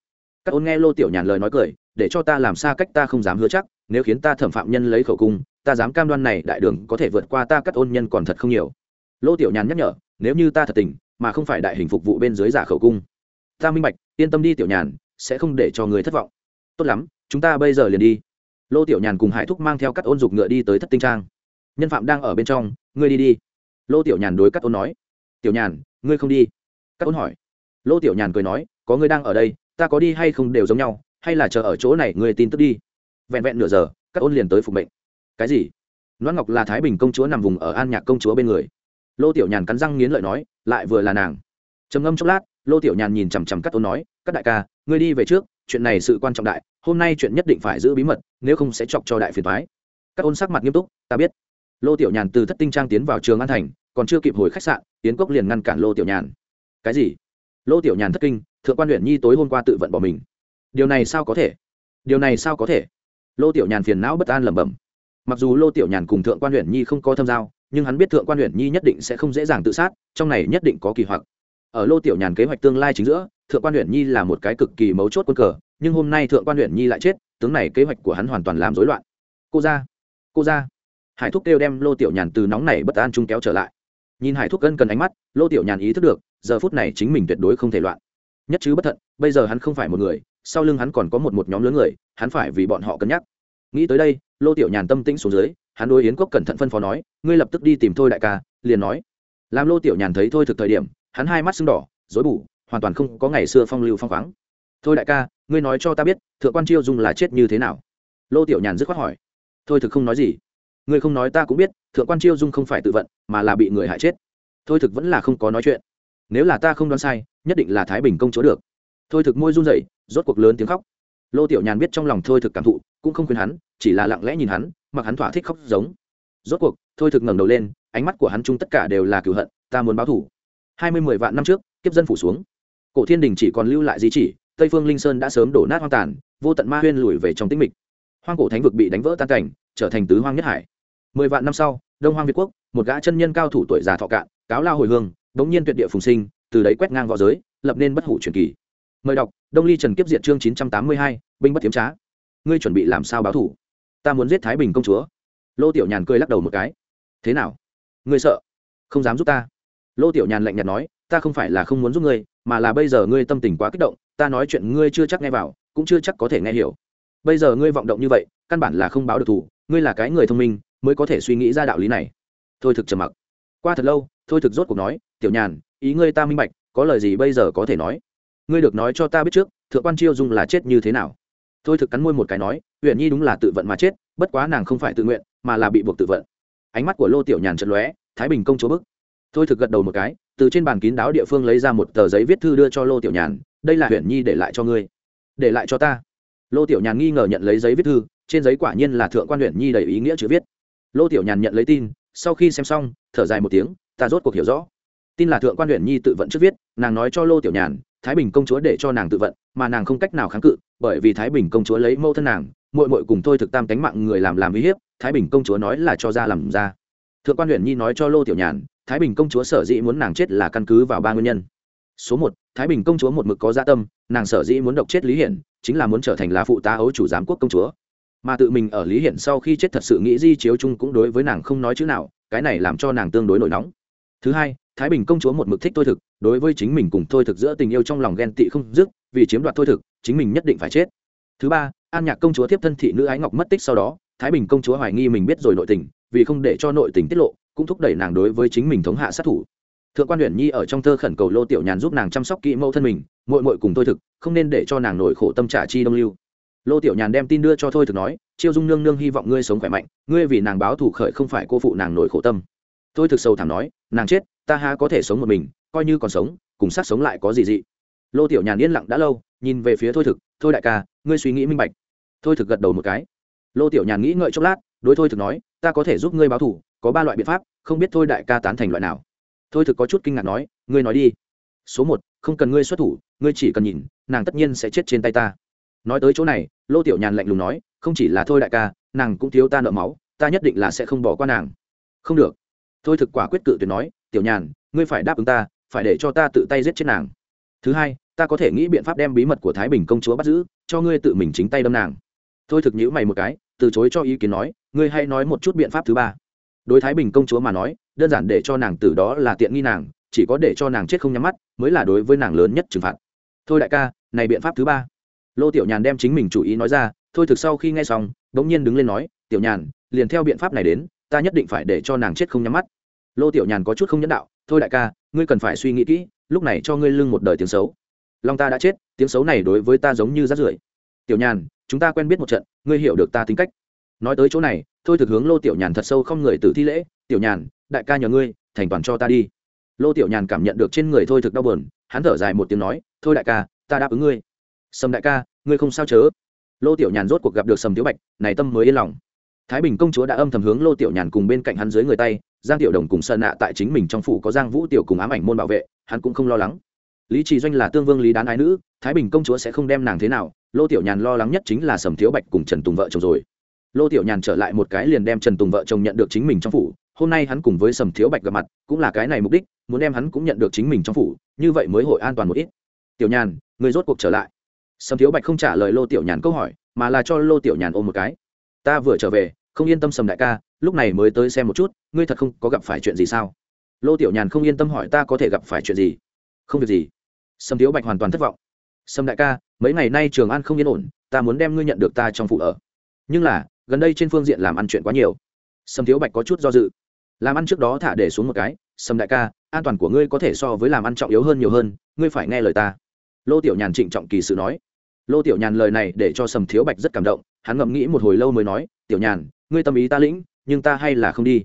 Các ôn nghe lô tiểu nhàn lời nói cười, để cho ta làm xa cách ta không dám hứa chắc, nếu khiến ta thẩm phạm nhân lấy khẩu cung, ta dám cam đoan này đại đường có thể vượt qua ta cắt ôn nhân còn thật không nhiều. Lô tiểu nhàn nhắc nhở, nếu như ta thật tình mà không phải đại hình phục vụ bên dưới giả khẩu cung. Ta minh bạch, yên tâm đi tiểu nhàn, sẽ không để cho người thất vọng. Tốt lắm, chúng ta bây giờ liền đi. Lô tiểu nhàn cùng hải thúc mang theo các ôn dục ngựa đi tới thất tinh trang. Nhân phạm đang ở bên trong, ngươi đi đi. Lô tiểu nhàn đối các ôn nói. Tiểu nhàn, ngươi không đi. Các ôn hỏi. Lô tiểu nhàn cười nói, có ngươi đang ở đây, ta có đi hay không đều giống nhau, hay là chờ ở chỗ này ngươi tin tức đi. Vẹn vẹn nửa giờ, các ôn liền tới phục mệnh. Cái gì? Loan ngọc là thái bình công chúa nằm vùng ở an nhạc công chúa bên người lô tiểu nhàn cắn răng nghiến lợi nói, lại vừa là nàng. Trầm ngâm chốc lát, lô tiểu nhàn nhìn chằm chằm các ôn nói các đại ca, ngươi đi về trước, chuyện này sự quan trọng đại, hôm nay chuyện nhất định phải giữ bí mật, nếu không sẽ chọc cho đại phiền thoái các ôn sắc mặt nghiêm túc, ta biết. Lô tiểu nhàn từ thất tinh trang tiến vào trường an thành, còn chưa kịp hồi khách sạn tiến cốc liền ngăn cản lô tiểu nhàn. Cái gì? Lô tiểu nhàn thất kinh, thượng quan huyện nhi tối hôm qua tự vận bỏ mình. Điều này sao có thể? Điều này sao có thể? Lô tiểu nhàn phiền não bất an lẩm bẩm. Mặc dù lô tiểu nhàn cùng thượng quan huyện nhi không có thâm giao nhưng hắn biết thượng quan huyện nhi nhất định sẽ không dễ dàng tự sát, trong này nhất định có kỳ hoặc. Ở lô tiểu nhàn kế hoạch tương lai chính giữa, thượng quan huyện nhi là một cái cực kỳ mấu chốt quân cờ, nhưng hôm nay thượng quan huyện nhi lại chết, tướng này kế hoạch của hắn hoàn toàn làm rối loạn. Cô ra cô ra. Hải thúc kêu đem lô tiểu nhàn từ nóng này bất an chung kéo trở lại. Nhìn hải thúc gân cần ánh mắt, lô tiểu nhàn ý thức được, giờ phút này chính mình tuyệt đối không thể loạn. Nhất chứ bất thận, bây giờ hắn không phải một người, sau lưng hắn còn có một một nhóm lớn người, hắn phải vì bọn họ cân nhắc. Nghĩ tới đây, lô tiểu nhàn tâm tĩnh xuống dưới hắn đối yến quốc cẩn thận phân phó nói, ngươi lập tức đi tìm thôi đại ca, liền nói. Làm lô tiểu nhàn thấy thôi thực thời điểm, hắn hai mắt sưng đỏ dối bù, hoàn toàn không có ngày xưa phong lưu phong khoáng. Thôi đại ca, ngươi nói cho ta biết, thượng quan chiêu dung là chết như thế nào? Lô tiểu nhàn dứt khoát hỏi. Thôi thực không nói gì. Ngươi không nói ta cũng biết, thượng quan chiêu dung không phải tự vận, mà là bị người hại chết. Thôi thực vẫn là không có nói chuyện. Nếu là ta không đoán sai, nhất định là thái bình công chúa được. Thôi thực môi run rẩy, rốt cuộc lớn tiếng khóc lô tiểu nhàn biết trong lòng thôi thực cảm thụ, cũng không khuyên hắn, chỉ là lặng lẽ nhìn hắn, mặc hắn thỏa thích khóc giống. Rốt cuộc, thôi thực ngẩng đầu lên, ánh mắt của hắn chung tất cả đều là cửu hận, ta muốn báo thủ hai mươi mười vạn năm trước, kiếp dân phủ xuống. Cổ thiên đình chỉ còn lưu lại di chỉ, tây phương linh sơn đã sớm đổ nát hoang tàn, vô tận ma huyên lùi về trong tĩnh mịch. Hoang cổ thánh vực bị đánh vỡ tan cảnh, trở thành tứ hoang nhất hải. Mười vạn năm sau, đông hoang việt quốc, một gã chân nhân cao thủ tuổi già thọ cạn, cáo lao hồi hương, đống nhiên tuyệt địa phùng sinh, từ đấy quét ngang v õ giới, lập nên bất hủ truyền kỳ. Mời đọc đông ly trần kiếp diện chương chín trăm tám mươi hai, binh bất thiếm trá. Ngươi chuẩn bị làm sao báo thủ? Ta muốn giết thái bình công chúa. Lô tiểu nhàn cười lắc đầu một cái. Thế nào? Ngươi sợ? Không dám giúp ta. Lô tiểu nhàn lạnh nhạt nói, ta không phải là không muốn giúp ngươi, mà là bây giờ ngươi tâm tình quá kích động, ta nói chuyện ngươi chưa chắc nghe vào, cũng chưa chắc có thể nghe hiểu. Bây giờ ngươi vọng động như vậy, căn bản là không báo được thủ, ngươi là cái người thông minh, mới có thể suy nghĩ ra đạo lý này. Thôi thực trầm mặc. Qua thật lâu, thôi thực rốt cuộc nói, tiểu nhàn, ý ngươi ta minh bạch, có lời gì bây giờ có thể nói? Ngươi được nói cho ta biết trước, thượng quan chiêu dung là chết như thế nào? Thôi thực cắn môi một cái nói huyện nhi đúng là tự vận mà chết, bất quá nàng không phải tự nguyện, mà là bị buộc tự vận. Ánh mắt của lô tiểu nhàn chật lóe, thái bình công chúa bức. Thôi thực gật đầu một cái, từ trên bàn kín đáo địa phương lấy ra một tờ giấy viết thư đưa cho lô tiểu nhàn, đây là huyện nhi để lại cho ngươi. Để lại cho ta. Lô tiểu nhàn nghi ngờ nhận lấy giấy viết thư, trên giấy quả nhiên là thượng quan huyện nhi đầy ý nghĩa chữ viết. Lô tiểu nhàn nhận lấy tin, sau khi xem xong, thở dài một tiếng, ta rốt cuộc hiểu rõ. Tin là thượng quan huyện nhi tự vận trước viết, nàng nói cho lô tiểu nhàn thái bình công chúa để cho nàng tự vận, mà nàng không cách nào kháng cự, bởi vì thái bình công chúa lấy mẫu thân nàng mội mội cùng thôi thực tam cánh mạng người làm làm uy hiếp, thái bình công chúa nói là cho ra làm ra. Thượng quan huyện nhi nói cho lô tiểu nhàn, thái bình công chúa sở dĩ muốn nàng chết là căn cứ vào ba nguyên nhân. Số một, thái bình công chúa một mực có gia tâm, nàng sở dĩ muốn độc chết lý hiển, chính là muốn trở thành là phụ tá ấu chủ giám quốc công chúa. Mà tự mình ở lý hiển sau khi chết thật sự nghĩ di chiếu chung cũng đối với nàng không nói chữ nào, cái này làm cho nàng tương đối nổi nóng. Thứ hai thái bình công chúa một mực thích thôi thực, đối với chính mình cùng thôi thực giữa tình yêu trong lòng ghen tị không dứt, vì chiếm đoạt thôi thực, chính mình nhất định phải chết. Thứ ba, an nhạc công chúa tiếp thân thị nữ ái ngọc mất tích sau đó, thái bình công chúa hoài nghi mình biết rồi nội tình, vì không để cho nội tình tiết lộ, cũng thúc đẩy nàng đối với chính mình thống hạ sát thủ. Thượng quan huyện nhi ở trong thơ khẩn cầu lô tiểu nhàn giúp nàng chăm sóc kỹ mẫu thân mình mội mội cùng thôi thực, không nên để cho nàng nổi khổ tâm trả chi đông lưu. Lô tiểu nhàn đem tin đưa cho thôi thực nói, chiêu dung nương nương hy vọng ngươi sống khỏe mạnh, ngươi vì nàng báo thủ khởi không phải cô phụ nàng nổi khổ tâm. Tôi thực sâu thảm nói, nàng chết ta há có thể sống một mình, coi như còn sống, cùng sát sống lại có gì dị. Lô tiểu nhàn yên lặng đã lâu, nhìn về phía thôi thực, thôi đại ca, ngươi suy nghĩ minh bạch. Thôi thực gật đầu một cái. Lô tiểu nhàn nghĩ ngợi chốc lát, đối thôi thực nói, ta có thể giúp ngươi báo thủ có ba loại biện pháp, không biết thôi đại ca tán thành loại nào. Thôi thực có chút kinh ngạc nói, ngươi nói đi. Số một, không cần ngươi xuất thủ, ngươi chỉ cần nhìn, nàng tất nhiên sẽ chết trên tay ta. Nói tới chỗ này, lô tiểu nhàn lạnh lùng nói, không chỉ là thôi đại ca, nàng cũng thiếu ta nợ máu, ta nhất định là sẽ không bỏ qua nàng. Không được. Thôi thực quả quyết cự tuyệt nói tiểu nhàn, ngươi phải đáp ứng ta, phải để cho ta tự tay giết chết nàng. Thứ hai, ta có thể nghĩ biện pháp đem bí mật của thái bình công chúa bắt giữ, cho ngươi tự mình chính tay đâm nàng. Thôi thực nhữ mày một cái, từ chối cho ý kiến nói, ngươi hay nói một chút biện pháp thứ ba. Đối thái bình công chúa mà nói, đơn giản để cho nàng từ đó là tiện nghi nàng, chỉ có để cho nàng chết không nhắm mắt, mới là đối với nàng lớn nhất trừng phạt. Thôi đại ca, này biện pháp thứ ba. Lô tiểu nhàn đem chính mình chủ ý nói ra, thôi thực sau khi nghe xong đ ố n g nhiên đứng lên nói, tiểu nhàn, liền theo biện pháp này đến, ta nhất định phải để cho nàng chết không nhắm mắt lô tiểu nhàn có chút không nhẫn đạo, thôi đại ca, ngươi cần phải suy nghĩ kỹ, lúc này cho ngươi lưng một đời tiếng xấu. Long ta đã chết, tiếng xấu này đối với ta giống như rát rưởi. Tiểu nhàn, chúng ta quen biết một trận, ngươi hiểu được ta tính cách. Nói tới chỗ này, thôi thực hướng lô tiểu nhàn thật sâu không người tử thi lễ, tiểu nhàn, đại ca nhờ ngươi, thành toàn cho ta đi. Lô tiểu nhàn cảm nhận được trên người thôi thực đau buồn, hắn thở dài một tiếng nói, thôi đại ca, ta đáp ứng ngươi. Sầm đại ca, ngươi không sao chớ. Lô tiểu nhàn rốt cuộc gặp được sầm thiếu bạch, này tâm mới yên lòng thái bình công chúa đã âm thầm hướng lô tiểu nhàn cùng bên cạnh hắn dưới người tay, giang tiểu đồng cùng sơn nạ tại chính mình trong phủ có giang vũ tiểu cùng ám ảnh môn bảo vệ, hắn cũng không lo lắng. Lý trì doanh là tương vương lý đán ái nữ, thái bình công chúa sẽ không đem nàng thế nào, lô tiểu nhàn lo lắng nhất chính là sầm thiếu bạch cùng trần tùng vợ chồng rồi. Lô tiểu nhàn trở lại một cái liền đem trần tùng vợ chồng nhận được chính mình trong phủ, hôm nay hắn cùng với sầm thiếu bạch gặp mặt, cũng là cái này mục đích, muốn đem hắn cũng nhận được chính mình trong phủ, như vậy mới hội an toàn một ít. Tiểu nhàn, người rốt cuộc trở lại. Sầm thiếu bạch không trả lời lô tiểu nhàn câu hỏi, mà là cho lô tiểu nhàn ôm một cái. Ta vừa trở về không yên tâm sầm đại ca, lúc này mới tới xem một chút, ngươi thật không có gặp phải chuyện gì sao? Lô tiểu nhàn không yên tâm hỏi ta có thể gặp phải chuyện gì? Không việc gì. Sầm thiếu bạch hoàn toàn thất vọng. Sầm đại ca, mấy ngày nay trường an không yên ổn, ta muốn đem ngươi nhận được ta trong phụ ở. Nhưng là, gần đây trên phương diện làm ăn chuyện quá nhiều. Sầm thiếu bạch có chút do dự. Làm ăn trước đó thả để xuống một cái, sầm đại ca, an toàn của ngươi có thể so với làm ăn trọng yếu hơn nhiều hơn, ngươi phải nghe lời ta. Lô tiểu nhàn trịnh trọng kỳ sự nói. Lô tiểu nhàn lời này để cho sầm thiếu bạch rất cảm động, hắn ngẫm nghĩ một hồi lâu mới nói, tiểu nhàn ngươi tâm ý ta lĩnh, nhưng ta hay là không đi.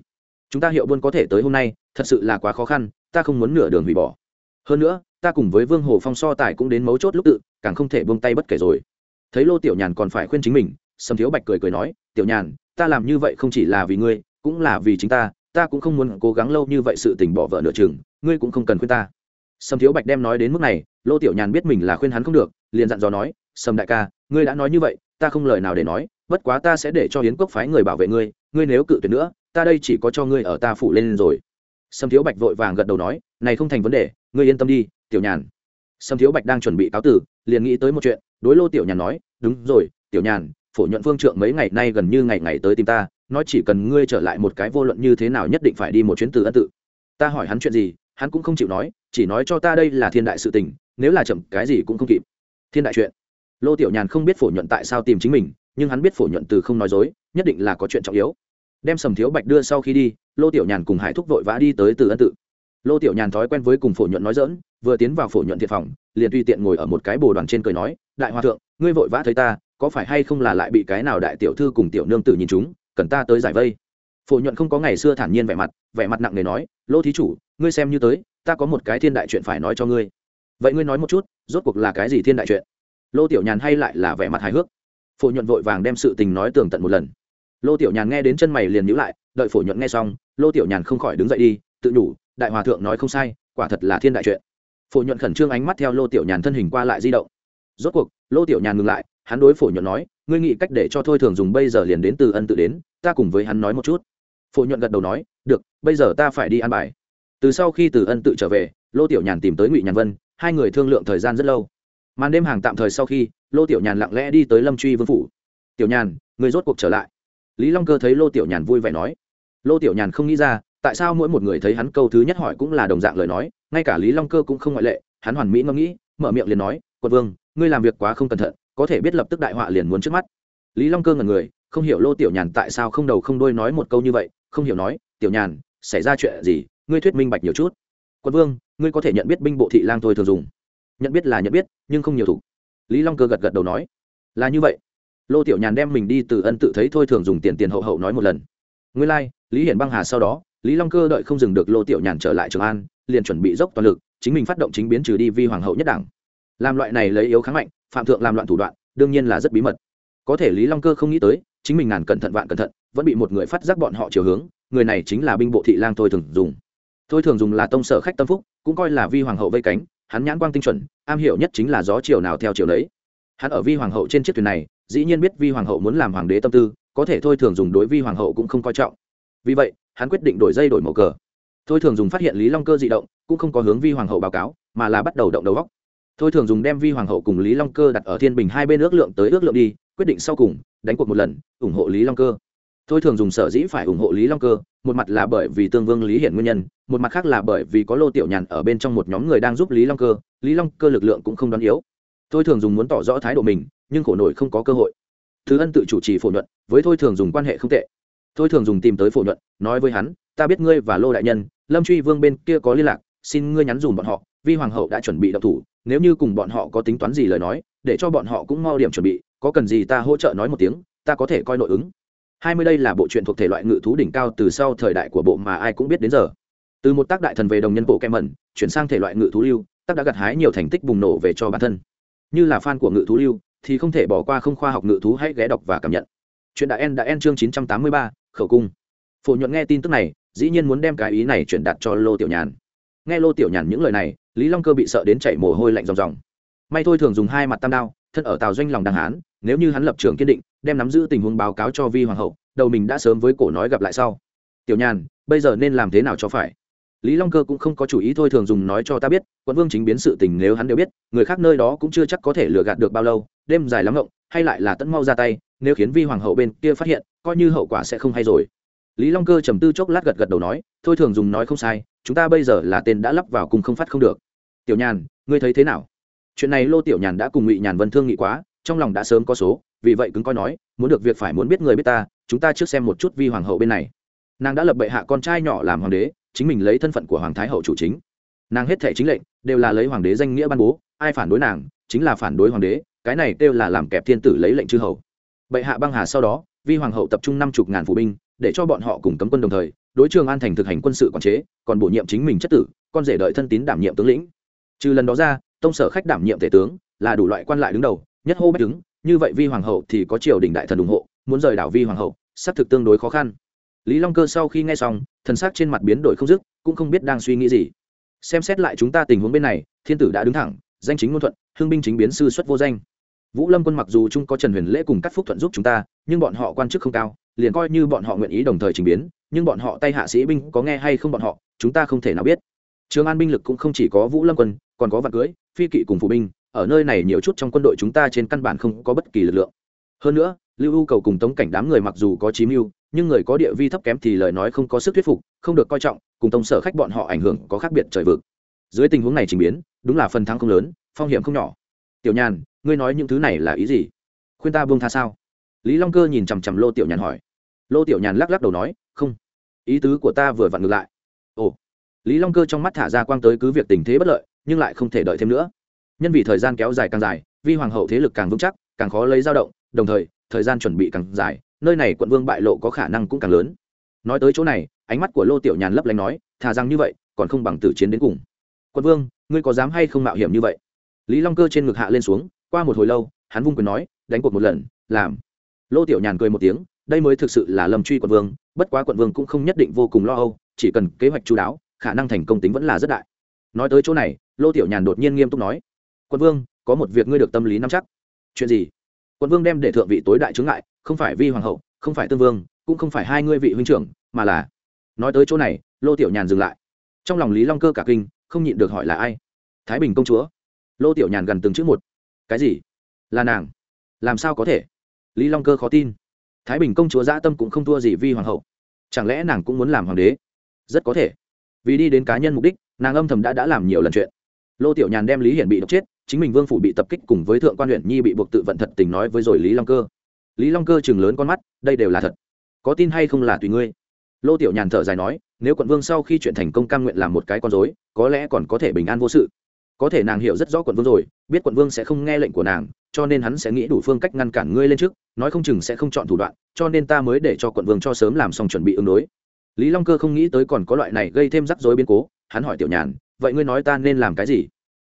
Chúng ta hiệu buôn có thể tới hôm nay, thật sự là quá khó khăn, ta không muốn nửa đường hủy bỏ. Hơn nữa, ta cùng với vương hồ phong so tài cũng đến mấu chốt lúc tự, càng không thể buông tay bất kể rồi. Thấy lô tiểu nhàn còn phải khuyên chính mình, sầm thiếu bạch cười cười nói, tiểu nhàn, ta làm như vậy không chỉ là vì ngươi, cũng là vì chính ta ta cũng không muốn cố gắng lâu như vậy sự tình bỏ vợ nửa chừng, ngươi cũng không cần khuyên ta. Sầm thiếu bạch đem nói đến mức này, lô tiểu nhàn biết mình là khuyên hắn không được, liền dặn dò nói, sầm đại ca, ngươi đã nói như vậy, ta không lời nào để nói bất quá ta sẽ để cho hiến cốc phái người bảo vệ ngươi ngươi nếu cự tuyệt nữa, ta đây chỉ có cho ngươi ở ta phủ lên rồi. Sâm thiếu bạch vội vàng gật đầu nói, này không thành vấn đề, ngươi yên tâm đi, tiểu nhàn. Sâm thiếu bạch đang chuẩn bị cáo tử, liền nghĩ tới một chuyện, đối lô tiểu nhàn nói, đúng rồi, tiểu nhàn, phổ nhuận phương trượng mấy ngày nay gần như ngày ngày tới tìm ta, nói chỉ cần ngươi trở lại một cái vô luận như thế nào nhất định phải đi một chuyến từ ân tự. Ta hỏi hắn chuyện gì, hắn cũng không chịu nói, chỉ nói cho ta đây là thiên đại sự tình, nếu là chậm, cái gì cũng không kịp. Thiên đại chuyện. Lô tiểu nhàn không biết phổ nhuận tại sao tìm chính mình nhưng hắn biết phổ nhuận từ không nói dối, nhất định là có chuyện trọng yếu. Đem sầm thiếu bạch đưa sau khi đi, lô tiểu nhàn cùng hải thúc vội vã đi tới từ ân tự. Lô tiểu nhàn thói quen với cùng phổ nhuận nói dỡn vừa tiến vào phổ nhuận thiệt phòng, liền tùy tiện ngồi ở một cái bồ đoàn trên cười nói, đại hòa thượng, ngươi vội vã thấy ta, có phải hay không là lại bị cái nào đại tiểu thư cùng tiểu nương tử nhìn chúng, cần ta tới giải vây? Phổ nhuận không có ngày xưa thản nhiên vẻ mặt vẻ mặt nặng nề nói, lô thí chủ, ngươi xem như tới, ta có một cái thiên đại chuyện phải nói cho ngươi. Vậy ngươi nói một chút, rốt cuộc là cái gì thiên đại chuyện? Lô tiểu nhàn hay lại là vẻ mặt hài hước phổ nhuận vội vàng đem sự tình nói tường tận một lần. Lô tiểu nhàn nghe đến chân mày liền nhữ lại, đợi phổ nhuận nghe xong, lô tiểu nhàn không khỏi đứng dậy đi, tự đủ đại hòa thượng nói không sai, quả thật là thiên đại chuyện. Phổ nhuận khẩn trương ánh mắt theo lô tiểu nhàn thân hình qua lại di động. Rốt cuộc, lô tiểu nhàn ngừng lại, hắn đối phổ nhuận nói, ngươi nghĩ cách để cho thôi thường dùng bây giờ liền đến từ ân tự đến, ta cùng với hắn nói một chút. Phổ nhuận gật đầu nói, được, bây giờ ta phải đi ăn bài. Từ sau khi từ ân tự trở về, lô tiểu nhàn tìm tới ngụy nhàn vân, hai người thương lượng thời gian rất lâu. Màn đêm hàng tạm thời sau khi lô tiểu nhàn lặng lẽ đi tới lâm truy vương phủ. Tiểu nhàn, người rốt cuộc trở lại. Lý long cơ thấy lô tiểu nhàn vui vẻ nói. Lô tiểu nhàn không nghĩ ra, tại sao mỗi một người thấy hắn câu thứ nhất hỏi cũng là đồng dạng lời nói, ngay cả lý long cơ cũng không ngoại lệ, hắn hoàn mỹ ngẫm nghĩ, mở miệng liền nói quật vương, ngươi làm việc quá không cẩn thận, có thể biết lập tức đại họa liền muốn trước mắt. Lý long cơ ngần người, không hiểu lô tiểu nhàn tại sao không đầu không đôi nói một câu như vậy, không hiểu nói, tiểu nhàn, xảy ra chuyện gì? Ngươi thuyết minh bạch nhiều chút. Quật vương, ngươi có thể nhận biết binh bộ thị lang thôi thường dùng. Nhận biết là nhận biết, nhưng không nhiều thủ lý long cơ gật gật đầu nói là như vậy. Lô tiểu nhàn đem mình đi từ ân tự thấy thôi thường dùng tiền tiền hậu hậu nói một lần. Nguyên lai、like, lý hiển băng hà sau đó lý long cơ đợi không dừng được lô tiểu nhàn trở lại trường an liền chuẩn bị dốc toàn lực chính mình phát động chính biến trừ đi vi hoàng hậu nhất đảng. Làm loại này lấy yếu kháng mạnh phạm thượng làm loạn thủ đoạn đương nhiên là rất bí mật. Có thể lý long cơ không nghĩ tới chính mình ngàn cẩn thận vạn cẩn thận vẫn bị một người phát giác bọn họ chiều hướng người này chính là binh bộ thị lang thôi thường dùng. Thôi thường dùng là tông sở khách tâm phúc cũng coi là vi hoàng hậu vây cánh hắn nhãn quang tinh chuẩn, am hiểu nhất chính là gió chiều nào theo chiều đấy hắn ở vi hoàng hậu trên chiếc thuyền này, dĩ nhiên biết vi hoàng hậu muốn làm hoàng đế tâm tư, có thể thôi thường dùng đối vi hoàng hậu cũng không coi trọng. Vì vậy, hắn quyết định đổi dây đổi màu cờ. Thôi thường dùng phát hiện lý long cơ di động, cũng không có hướng vi hoàng hậu báo cáo, mà là bắt đầu động đầu góc. Thôi thường dùng đem vi hoàng hậu cùng lý long cơ đặt ở thiên bình hai bên ước lượng tới ước lượng đi, quyết định sau cùng, đánh cuộc một lần, ủng hộ lý long cơ thôi thường dùng sở dĩ phải ủng hộ lý long cơ, một mặt là bởi vì tương vương lý hiển nguyên nhân, một mặt khác là bởi vì có lô tiểu nhàn ở bên trong một nhóm người đang giúp lý long cơ, lý long cơ lực lượng cũng không đoán yếu. Thôi thường dùng muốn tỏ rõ thái độ mình, nhưng khổ nổi không có cơ hội. Thứ ân tự chủ trì phổ nhuận, với thôi thường dùng quan hệ không tệ. Thôi thường dùng tìm tới phổ nhuận, nói với hắn, ta biết ngươi và lô đại nhân, lâm truy vương bên kia có liên lạc, xin ngươi nhắn dùm bọn họ vi hoàng hậu đã chuẩn bị độc thủ, nếu như cùng bọn họ có tính toán gì lời nói, để cho bọn họ cũng mau điểm chuẩn bị, có cần gì ta hỗ trợ nói một tiếng, ta có thể coi nội ứng hai mươi đây là bộ truyện thuộc thể loại ngự thú đỉnh cao từ sau thời đại của bộ mà ai cũng biết đến giờ. Từ một tác đại thần về đồng nhân bộ kem mẩn chuyển sang thể loại ngự thú lưu, tác đã gặt hái nhiều thành tích bùng nổ về cho bản thân. Như là fan của ngự thú lưu, thì không thể bỏ qua không khoa học ngự thú hãy ghé đọc và cảm nhận. Chuyện đã en đã en chương chín trăm tám mươi ba, khẩu cung. Phổ nhuận nghe tin tức này, dĩ nhiên muốn đem cái ý này chuyển đạt cho lô tiểu nhàn. Nghe lô tiểu nhàn những lời này, lý long cơ bị sợ đến chảy mồ hôi lạnh ròng ròng. May thôi thường dùng hai mặt tam đao thân ở tào doanh lòng đàng hán, nếu như hắn lập trường kiên định, đem nắm giữ tình huống báo cáo cho vi hoàng hậu, đầu mình đã sớm với cổ nói gặp lại sau. Tiểu nhàn, bây giờ nên làm thế nào cho phải? Lý long cơ cũng không có chủ ý thôi, thường dùng nói cho ta biết, quận vương chính biến sự tình nếu hắn đều biết, người khác nơi đó cũng chưa chắc có thể lừa gạt được bao lâu, đêm dài lắm ngộng, hay lại là tẫn mau ra tay, nếu khiến vi hoàng hậu bên kia phát hiện, coi như hậu quả sẽ không hay rồi. Lý long cơ trầm tư chốc lát gật gật đầu nói, thôi thường dùng nói không sai, chúng ta bây giờ là tên đã lắp vào cùng không phát không được. Tiểu nhàn, ngươi thấy thế nào? Chuyện này lô tiểu nhàn đã cùng ngụy nhàn vân thương nghị quá, trong lòng đã sớm có số, vì vậy cứng coi nói, muốn được việc phải muốn biết người biết ta, chúng ta trước xem một chút vi hoàng hậu bên này. Nàng đã lập bệ hạ con trai nhỏ làm hoàng đế, chính mình lấy thân phận của hoàng thái hậu chủ chính. Nàng hết thể chính lệnh, đều là lấy hoàng đế danh nghĩa ban bố, ai phản đối nàng, chính là phản đối hoàng đế, cái này kêu là làm kẹp thiên tử lấy lệnh chư hầu. Bệ hạ băng hà sau đó, vi hoàng hậu tập trung năm chục ngàn phụ binh, để cho bọn họ cùng cấm quân đồng thời, đối trường an thành thực hành quân sự quản chế, còn bổ nhiệm chính mình chất tử, con rể đợi thân tín đảm nhiệm tướng lĩnh. Trừ lần đó ra tông sở khách đảm nhiệm tể tướng, là đủ loại quan lại đứng đầu, nhất hô bách đứng, như vậy vi hoàng hậu thì có triều đình đại thần ủng hộ, muốn rời đảo vi hoàng hậu, xác thực tương đối khó khăn. Lý long cơ sau khi nghe xong, thần sắc trên mặt biến đổi không dứt, cũng không biết đang suy nghĩ gì. Xem xét lại chúng ta tình huống bên này, thiên tử đã đứng thẳng, danh chính ngôn thuận hương binh chính biến sư xuất vô danh. Vũ lâm quân mặc dù chung có trần huyền lễ cùng các phúc thuận giúp chúng ta, nhưng bọn họ quan chức không cao, liền coi như bọn họ nguyện ý đồng thời trình biến, nhưng bọn họ tay hạ sĩ binh có nghe hay không bọn họ, chúng ta không thể nào biết. Trường an binh lực cũng không chỉ có vũ lâm quân, còn có vạn cưới phi kỵ cùng phụ binh, ở nơi này nhiều chút trong quân đội chúng ta trên căn bản không có bất kỳ lực lượng. Hơn nữa, lưu u cầu cùng tống cảnh đám người mặc dù có chí mưu, nhưng người có địa vi thấp kém thì lời nói không có sức thuyết phục, không được coi trọng, cùng tông sở khách bọn họ ảnh hưởng có khác biệt trời vực. Dưới tình huống này trình biến, đúng là phần thắng không lớn, phong hiểm không nhỏ. Tiểu nhàn, ngươi nói những thứ này là ý gì? Khuyên ta buông tha sao? Lý long cơ nhìn chằm chằm lô tiểu nhàn hỏi. Lô tiểu nhàn lắc lắc đầu nói, không. Ý tứ của ta vừa vặn ngược lại. Ồ. Lý long cơ trong mắt thả ra quang tới cứ việc tình thế bất lợi nhưng lại không thể đợi thêm nữa. Nhân vì thời gian kéo dài càng dài, vi hoàng hậu thế lực càng vững chắc, càng khó lấy dao động, đồng thời thời gian chuẩn bị càng dài, nơi này quận vương bại lộ có khả năng cũng càng lớn. Nói tới chỗ này, ánh mắt của lô tiểu nhàn lấp lánh nói, thà rằng như vậy, còn không bằng tử chiến đến cùng. Quận vương, ngươi có dám hay không mạo hiểm như vậy? Lý long cơ trên ngực hạ lên xuống, qua một hồi lâu, hắn vung quyền nói, đánh cuộc một lần, làm. Lô tiểu nhàn cười một tiếng, đây mới thực sự là lầm truy quận vương, bất quá quận vương cũng không nhất định vô cùng lo âu, chỉ cần kế hoạch chú đáo, khả năng thành công tính vẫn là rất đại. Nói tới chỗ này lô tiểu nhàn đột nhiên nghiêm túc nói, Quân vương, có một việc ngươi được tâm lý nắm chắc. Chuyện gì? Quân vương đem để thượng vị tối đại chướng ngại, không phải vi hoàng hậu, không phải tương vương, cũng không phải hai ngươi vị huynh trưởng, mà là nói tới chỗ này, lô tiểu nhàn dừng lại. Trong lòng lý long cơ cả kinh, không nhịn được hỏi là ai? Thái bình công chúa. Lô tiểu nhàn gần từng chữ một. Cái gì? Là nàng. Làm sao có thể? Lý long cơ khó tin. Thái bình công chúa dã tâm cũng không thua gì vi hoàng hậu. Chẳng lẽ nàng cũng muốn làm hoàng đế? Rất có thể. Vì đi đến cá nhân mục đích, nàng âm thầm đã đã làm nhiều lần chuyện lô tiểu nhàn đem lý hiển bị độc chết, chính mình vương phủ bị tập kích cùng với thượng quan huyện nhi bị buộc tự vận thật tình nói với rồi lý long cơ. Lý long cơ chừng lớn con mắt, đây đều là thật. Có tin hay không là tùy ngươi. Lô tiểu nhàn thở dài nói, nếu quận vương sau khi chuyện thành công cam nguyện làm một cái con dối có lẽ còn có thể bình an vô sự. Có thể nàng hiểu rất rõ quận vương rồi, biết quận vương sẽ không nghe lệnh của nàng, cho nên hắn sẽ nghĩ đủ phương cách ngăn cản ngươi lên trước, nói không chừng sẽ không chọn thủ đoạn, cho nên ta mới để cho quận vương cho sớm làm xong chuẩn bị ứng đối. Lý long cơ không nghĩ tới còn có loại này gây thêm rắc rối biến cố, hắn hỏi tiểu nhàn vậy ngươi nói ta nên làm cái gì?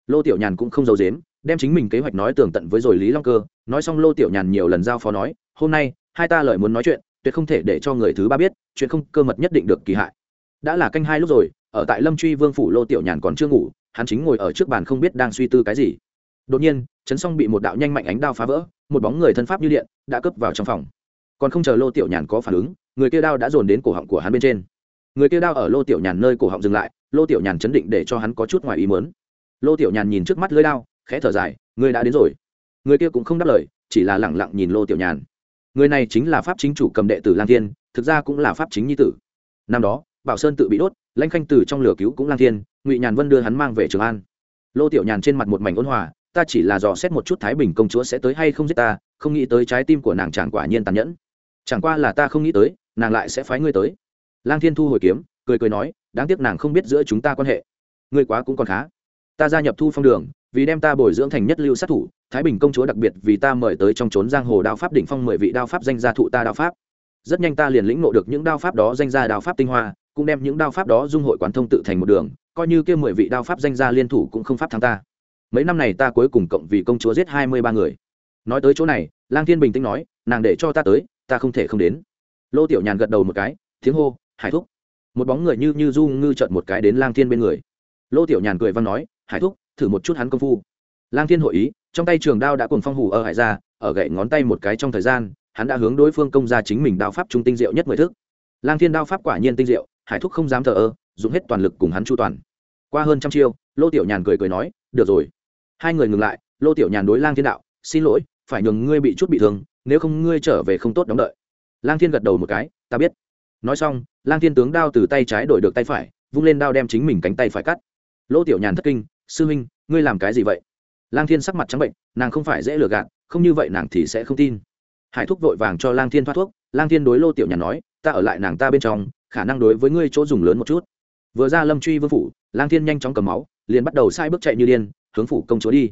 Lô tiểu nhàn cũng không giấu dếm đem chính mình kế hoạch nói tường tận với rồi lý long cơ. Nói xong lô tiểu nhàn nhiều lần giao phó nói, hôm nay, hai ta lời muốn nói chuyện, tuyệt không thể để cho người thứ ba biết, chuyện không cơ mật nhất định được kỳ hại. Đã là canh hai lúc rồi, ở tại lâm truy vương phủ lô tiểu nhàn còn chưa ngủ, hắn chính ngồi ở trước bàn không biết đang suy tư cái gì. Đột nhiên, chấn xong bị một đạo nhanh mạnh ánh đao phá vỡ, một bóng người thân pháp như điện, đã cướp vào trong phòng. Còn không chờ lô tiểu nhàn có phản ứng, người kia đao đã dồn đến cổ họng của hắn bên trên. Người kia đao ở lô tiểu nhàn nơi cổ họng dừng lại lô tiểu nhàn chấn định để cho hắn có chút ngoài ý mớn lô tiểu nhàn nhìn trước mắt lưới dao, khẽ thở dài người đã đến rồi. Người kia cũng không đáp lời chỉ là lẳng lặng nhìn lô tiểu nhàn. Người này chính là pháp chính chủ cầm đệ tử lang thiên thực ra cũng là pháp chính nhi tử. Năm đó bảo sơn tự bị đốt lãnh khanh tử trong lửa cứu cũng lang thiên ngụy nhàn vân đưa hắn mang về trường an. Lô tiểu nhàn trên mặt một mảnh ôn hòa ta chỉ là dò xét một chút thái bình công chúa sẽ tới hay không giết ta không nghĩ tới trái tim của nàng chẳng quả nhiên tàn nhẫn. Chẳng qua là ta không nghĩ tới nàng lại sẽ phái ngươi tới. Lang thiên thu hồi kiếm cười cười nói đáng tiếc nàng không biết giữa chúng ta quan hệ. Ngươi quá cũng còn khá. Ta gia nhập thu phong đường, vì đem ta bồi dưỡng thành nhất lưu sát thủ, thái bình công chúa đặc biệt vì ta mời tới trong trốn giang hồ đao pháp đỉnh phong mười vị đao pháp danh gia thụ ta đao pháp. Rất nhanh ta liền lĩnh ngộ được những đao pháp đó danh gia đao pháp tinh hoa, cũng đem những đao pháp đó dung hội quán thông tự thành một đường, coi như kia mười vị đao pháp danh gia liên thủ cũng không pháp thắng ta. Mấy năm này ta cuối cùng cộng vì công chúa giết hai mươi ba người. Nói tới chỗ này, lang thiên bình tĩnh nói, nàng để cho ta tới, ta không thể không đến. Lô tiểu nhàn gật đầu một cái, tiếng hô, hải thúc một bóng người như như du ngư trợn một cái đến lang thiên bên người. Lô tiểu nhàn cười văn nói, hải thúc, thử một chút hắn công phu. Lang thiên hội ý, trong tay trường đao đã cùng phong hủ ở hải ra, ở gậy ngón tay một cái trong thời gian, hắn đã hướng đối phương công ra chính mình đao pháp trung tinh diệu nhất mười thức. Lang thiên đao pháp quả nhiên tinh diệu, hải thúc không dám thờ ơ, dùng hết toàn lực cùng hắn chu toàn. Qua hơn trăm chiêu, lô tiểu nhàn cười cười nói, được rồi. Hai người ngừng lại, lô tiểu nhàn đối lang thiên đạo, xin lỗi, phải nhường ngươi bị chút bị thương, nếu không ngươi trở về không tốt đóng đợi. Lang thiên gật đầu một cái, ta biết nói xong, lang thiên tướng đao từ tay trái đổi được tay phải, vung lên đao đem chính mình cánh tay phải cắt. Lô tiểu nhàn thất kinh, sư huynh, ngươi làm cái gì vậy? Lang thiên sắc mặt trắng bệnh, nàng không phải dễ lừa gạt, không như vậy nàng thì sẽ không tin. Hải thúc vội vàng cho lang thiên thoát thuốc, lang thiên đối lô tiểu nhàn nói, ta ở lại nàng ta bên trong, khả năng đối với ngươi chỗ dùng lớn một chút. Vừa ra lâm truy vương phủ, lang thiên nhanh chóng cầm máu, liền bắt đầu sai bước chạy như điên, hướng phủ công chúa đi.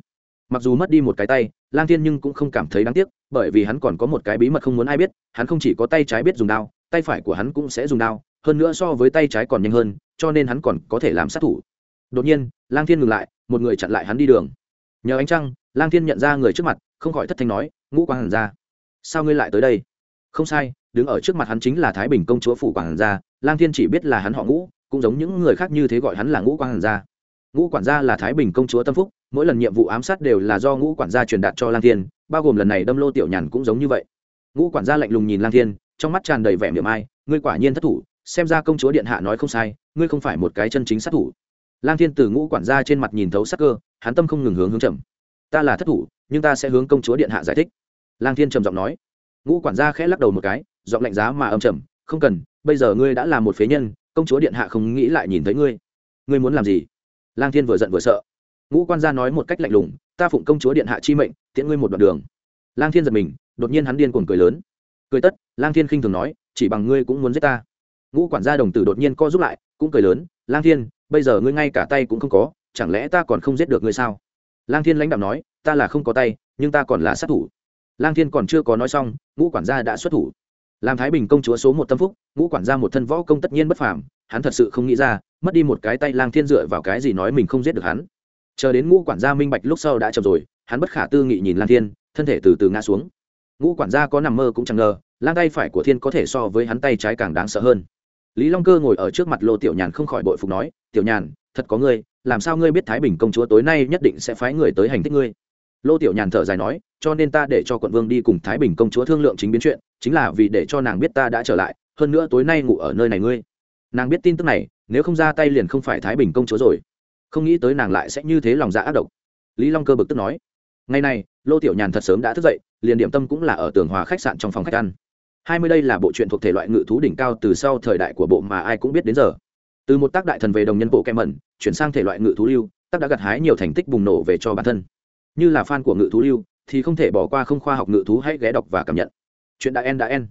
Mặc dù mất đi một cái tay, lang thiên nhưng cũng không cảm thấy đáng tiếc, bởi vì hắn còn có một cái bí mật không muốn ai biết, hắn không chỉ có tay trái biết dùng đao tay phải của hắn cũng sẽ dùng đao, hơn nữa so với tay trái còn nhanh hơn, cho nên hắn còn có thể làm sát thủ. Đột nhiên, lang thiên ngừng lại, một người chặn lại hắn đi đường. Nhờ ánh trăng, lang thiên nhận ra người trước mặt, không khỏi thất thanh nói, ngũ quang hàn ra sao ngươi lại tới đây? Không sai, đứng ở trước mặt hắn chính là thái bình công chúa phủ quảng hàn gia, lang thiên chỉ biết là hắn họ ngũ, cũng giống những người khác như thế gọi hắn là ngũ quang hàn gia. Ngũ quản gia là thái bình công chúa tâm phúc, mỗi lần nhiệm vụ ám sát đều là do ngũ quản gia truyền đạt cho lang thiên, bao gồm lần này đâm lô tiểu nhàn cũng giống như vậy. Ngũ quản gia lạnh lùng nhìn lang thiên trong mắt tràn đầy vẻ miệng ai, ngươi quả nhiên thất thủ, xem ra công chúa điện hạ nói không sai, ngươi không phải một cái chân chính sát thủ. Lang thiên từ ngũ quản gia trên mặt nhìn thấu sắc cơ, hắn tâm không ngừng hướng hướng trầm ta là thất thủ, nhưng ta sẽ hướng công chúa điện hạ giải thích. Lang thiên trầm giọng nói. Ngũ quản gia khẽ lắc đầu một cái, giọng lạnh giá mà âm trầm, không cần, bây giờ ngươi đã là một phế nhân, công chúa điện hạ không nghĩ lại nhìn thấy ngươi. Ngươi muốn làm gì? Lang thiên vừa giận vừa sợ. Ngũ quan gia nói một cách lạnh lùng, ta phụng công chúa điện hạ chi mệnh, tiễn ngươi một đoạn đường. Lang thiên giật mình, đột nhiên hắn điên cuồng cười lớn cười tất, lang thiên khinh thường nói, chỉ bằng ngươi cũng muốn giết ta. Ngũ quản gia đồng tử đột nhiên co giúp lại, cũng cười lớn, lang thiên, bây giờ ngươi ngay cả tay cũng không có, chẳng lẽ ta còn không giết được ngươi sao? Lang thiên lãnh đạo nói, ta là không có tay, nhưng ta còn là sát thủ. Lang thiên còn chưa có nói xong, ngũ quản gia đã xuất thủ. Làm thái bình công chúa số một tâm phúc, ngũ quản gia một thân võ công tất nhiên bất phàm, hắn thật sự không nghĩ ra, mất đi một cái tay lang thiên dựa vào cái gì nói mình không giết được hắn. Chờ đến ngũ quản gia minh bạch lúc sau đã chậm rồi, hắn bất khả tư nghị nhìn lang thiên, thân thể từ từ ngã xuống ngũ quản gia có nằm mơ cũng chẳng ngờ lan tay phải của thiên có thể so với hắn tay trái càng đáng sợ hơn. Lý long cơ ngồi ở trước mặt lô tiểu nhàn không khỏi bội phục nói, tiểu nhàn, thật có ngươi, làm sao ngươi biết thái bình công chúa tối nay nhất định sẽ phái người tới hành thích ngươi? Lô tiểu nhàn thở dài nói, cho nên ta để cho quận vương đi cùng thái bình công chúa thương lượng chính biến chuyện, chính là vì để cho nàng biết ta đã trở lại, hơn nữa tối nay ngủ ở nơi này ngươi. Nàng biết tin tức này, nếu không ra tay liền không phải thái bình công chúa rồi. Không nghĩ tới nàng lại sẽ như thế lòng dạ ác độc. Lý long cơ bực tức nói ngày này, lô tiểu nhàn thật sớm đã thức dậy, liền điểm tâm cũng là ở tường hòa khách sạn trong phòng khách ăn. Hai mươi đây là bộ truyện thuộc thể loại ngự thú đỉnh cao từ sau thời đại của bộ mà ai cũng biết đến giờ. Từ một tác đại thần về đồng nhân bộ kem mẩn, chuyển sang thể loại ngự thú lưu, tác đã gặt hái nhiều thành tích bùng nổ về cho bản thân. Như là fan của ngự thú lưu, thì không thể bỏ qua không khoa học ngự thú hãy ghé đọc và cảm nhận. Chuyện đã en đã en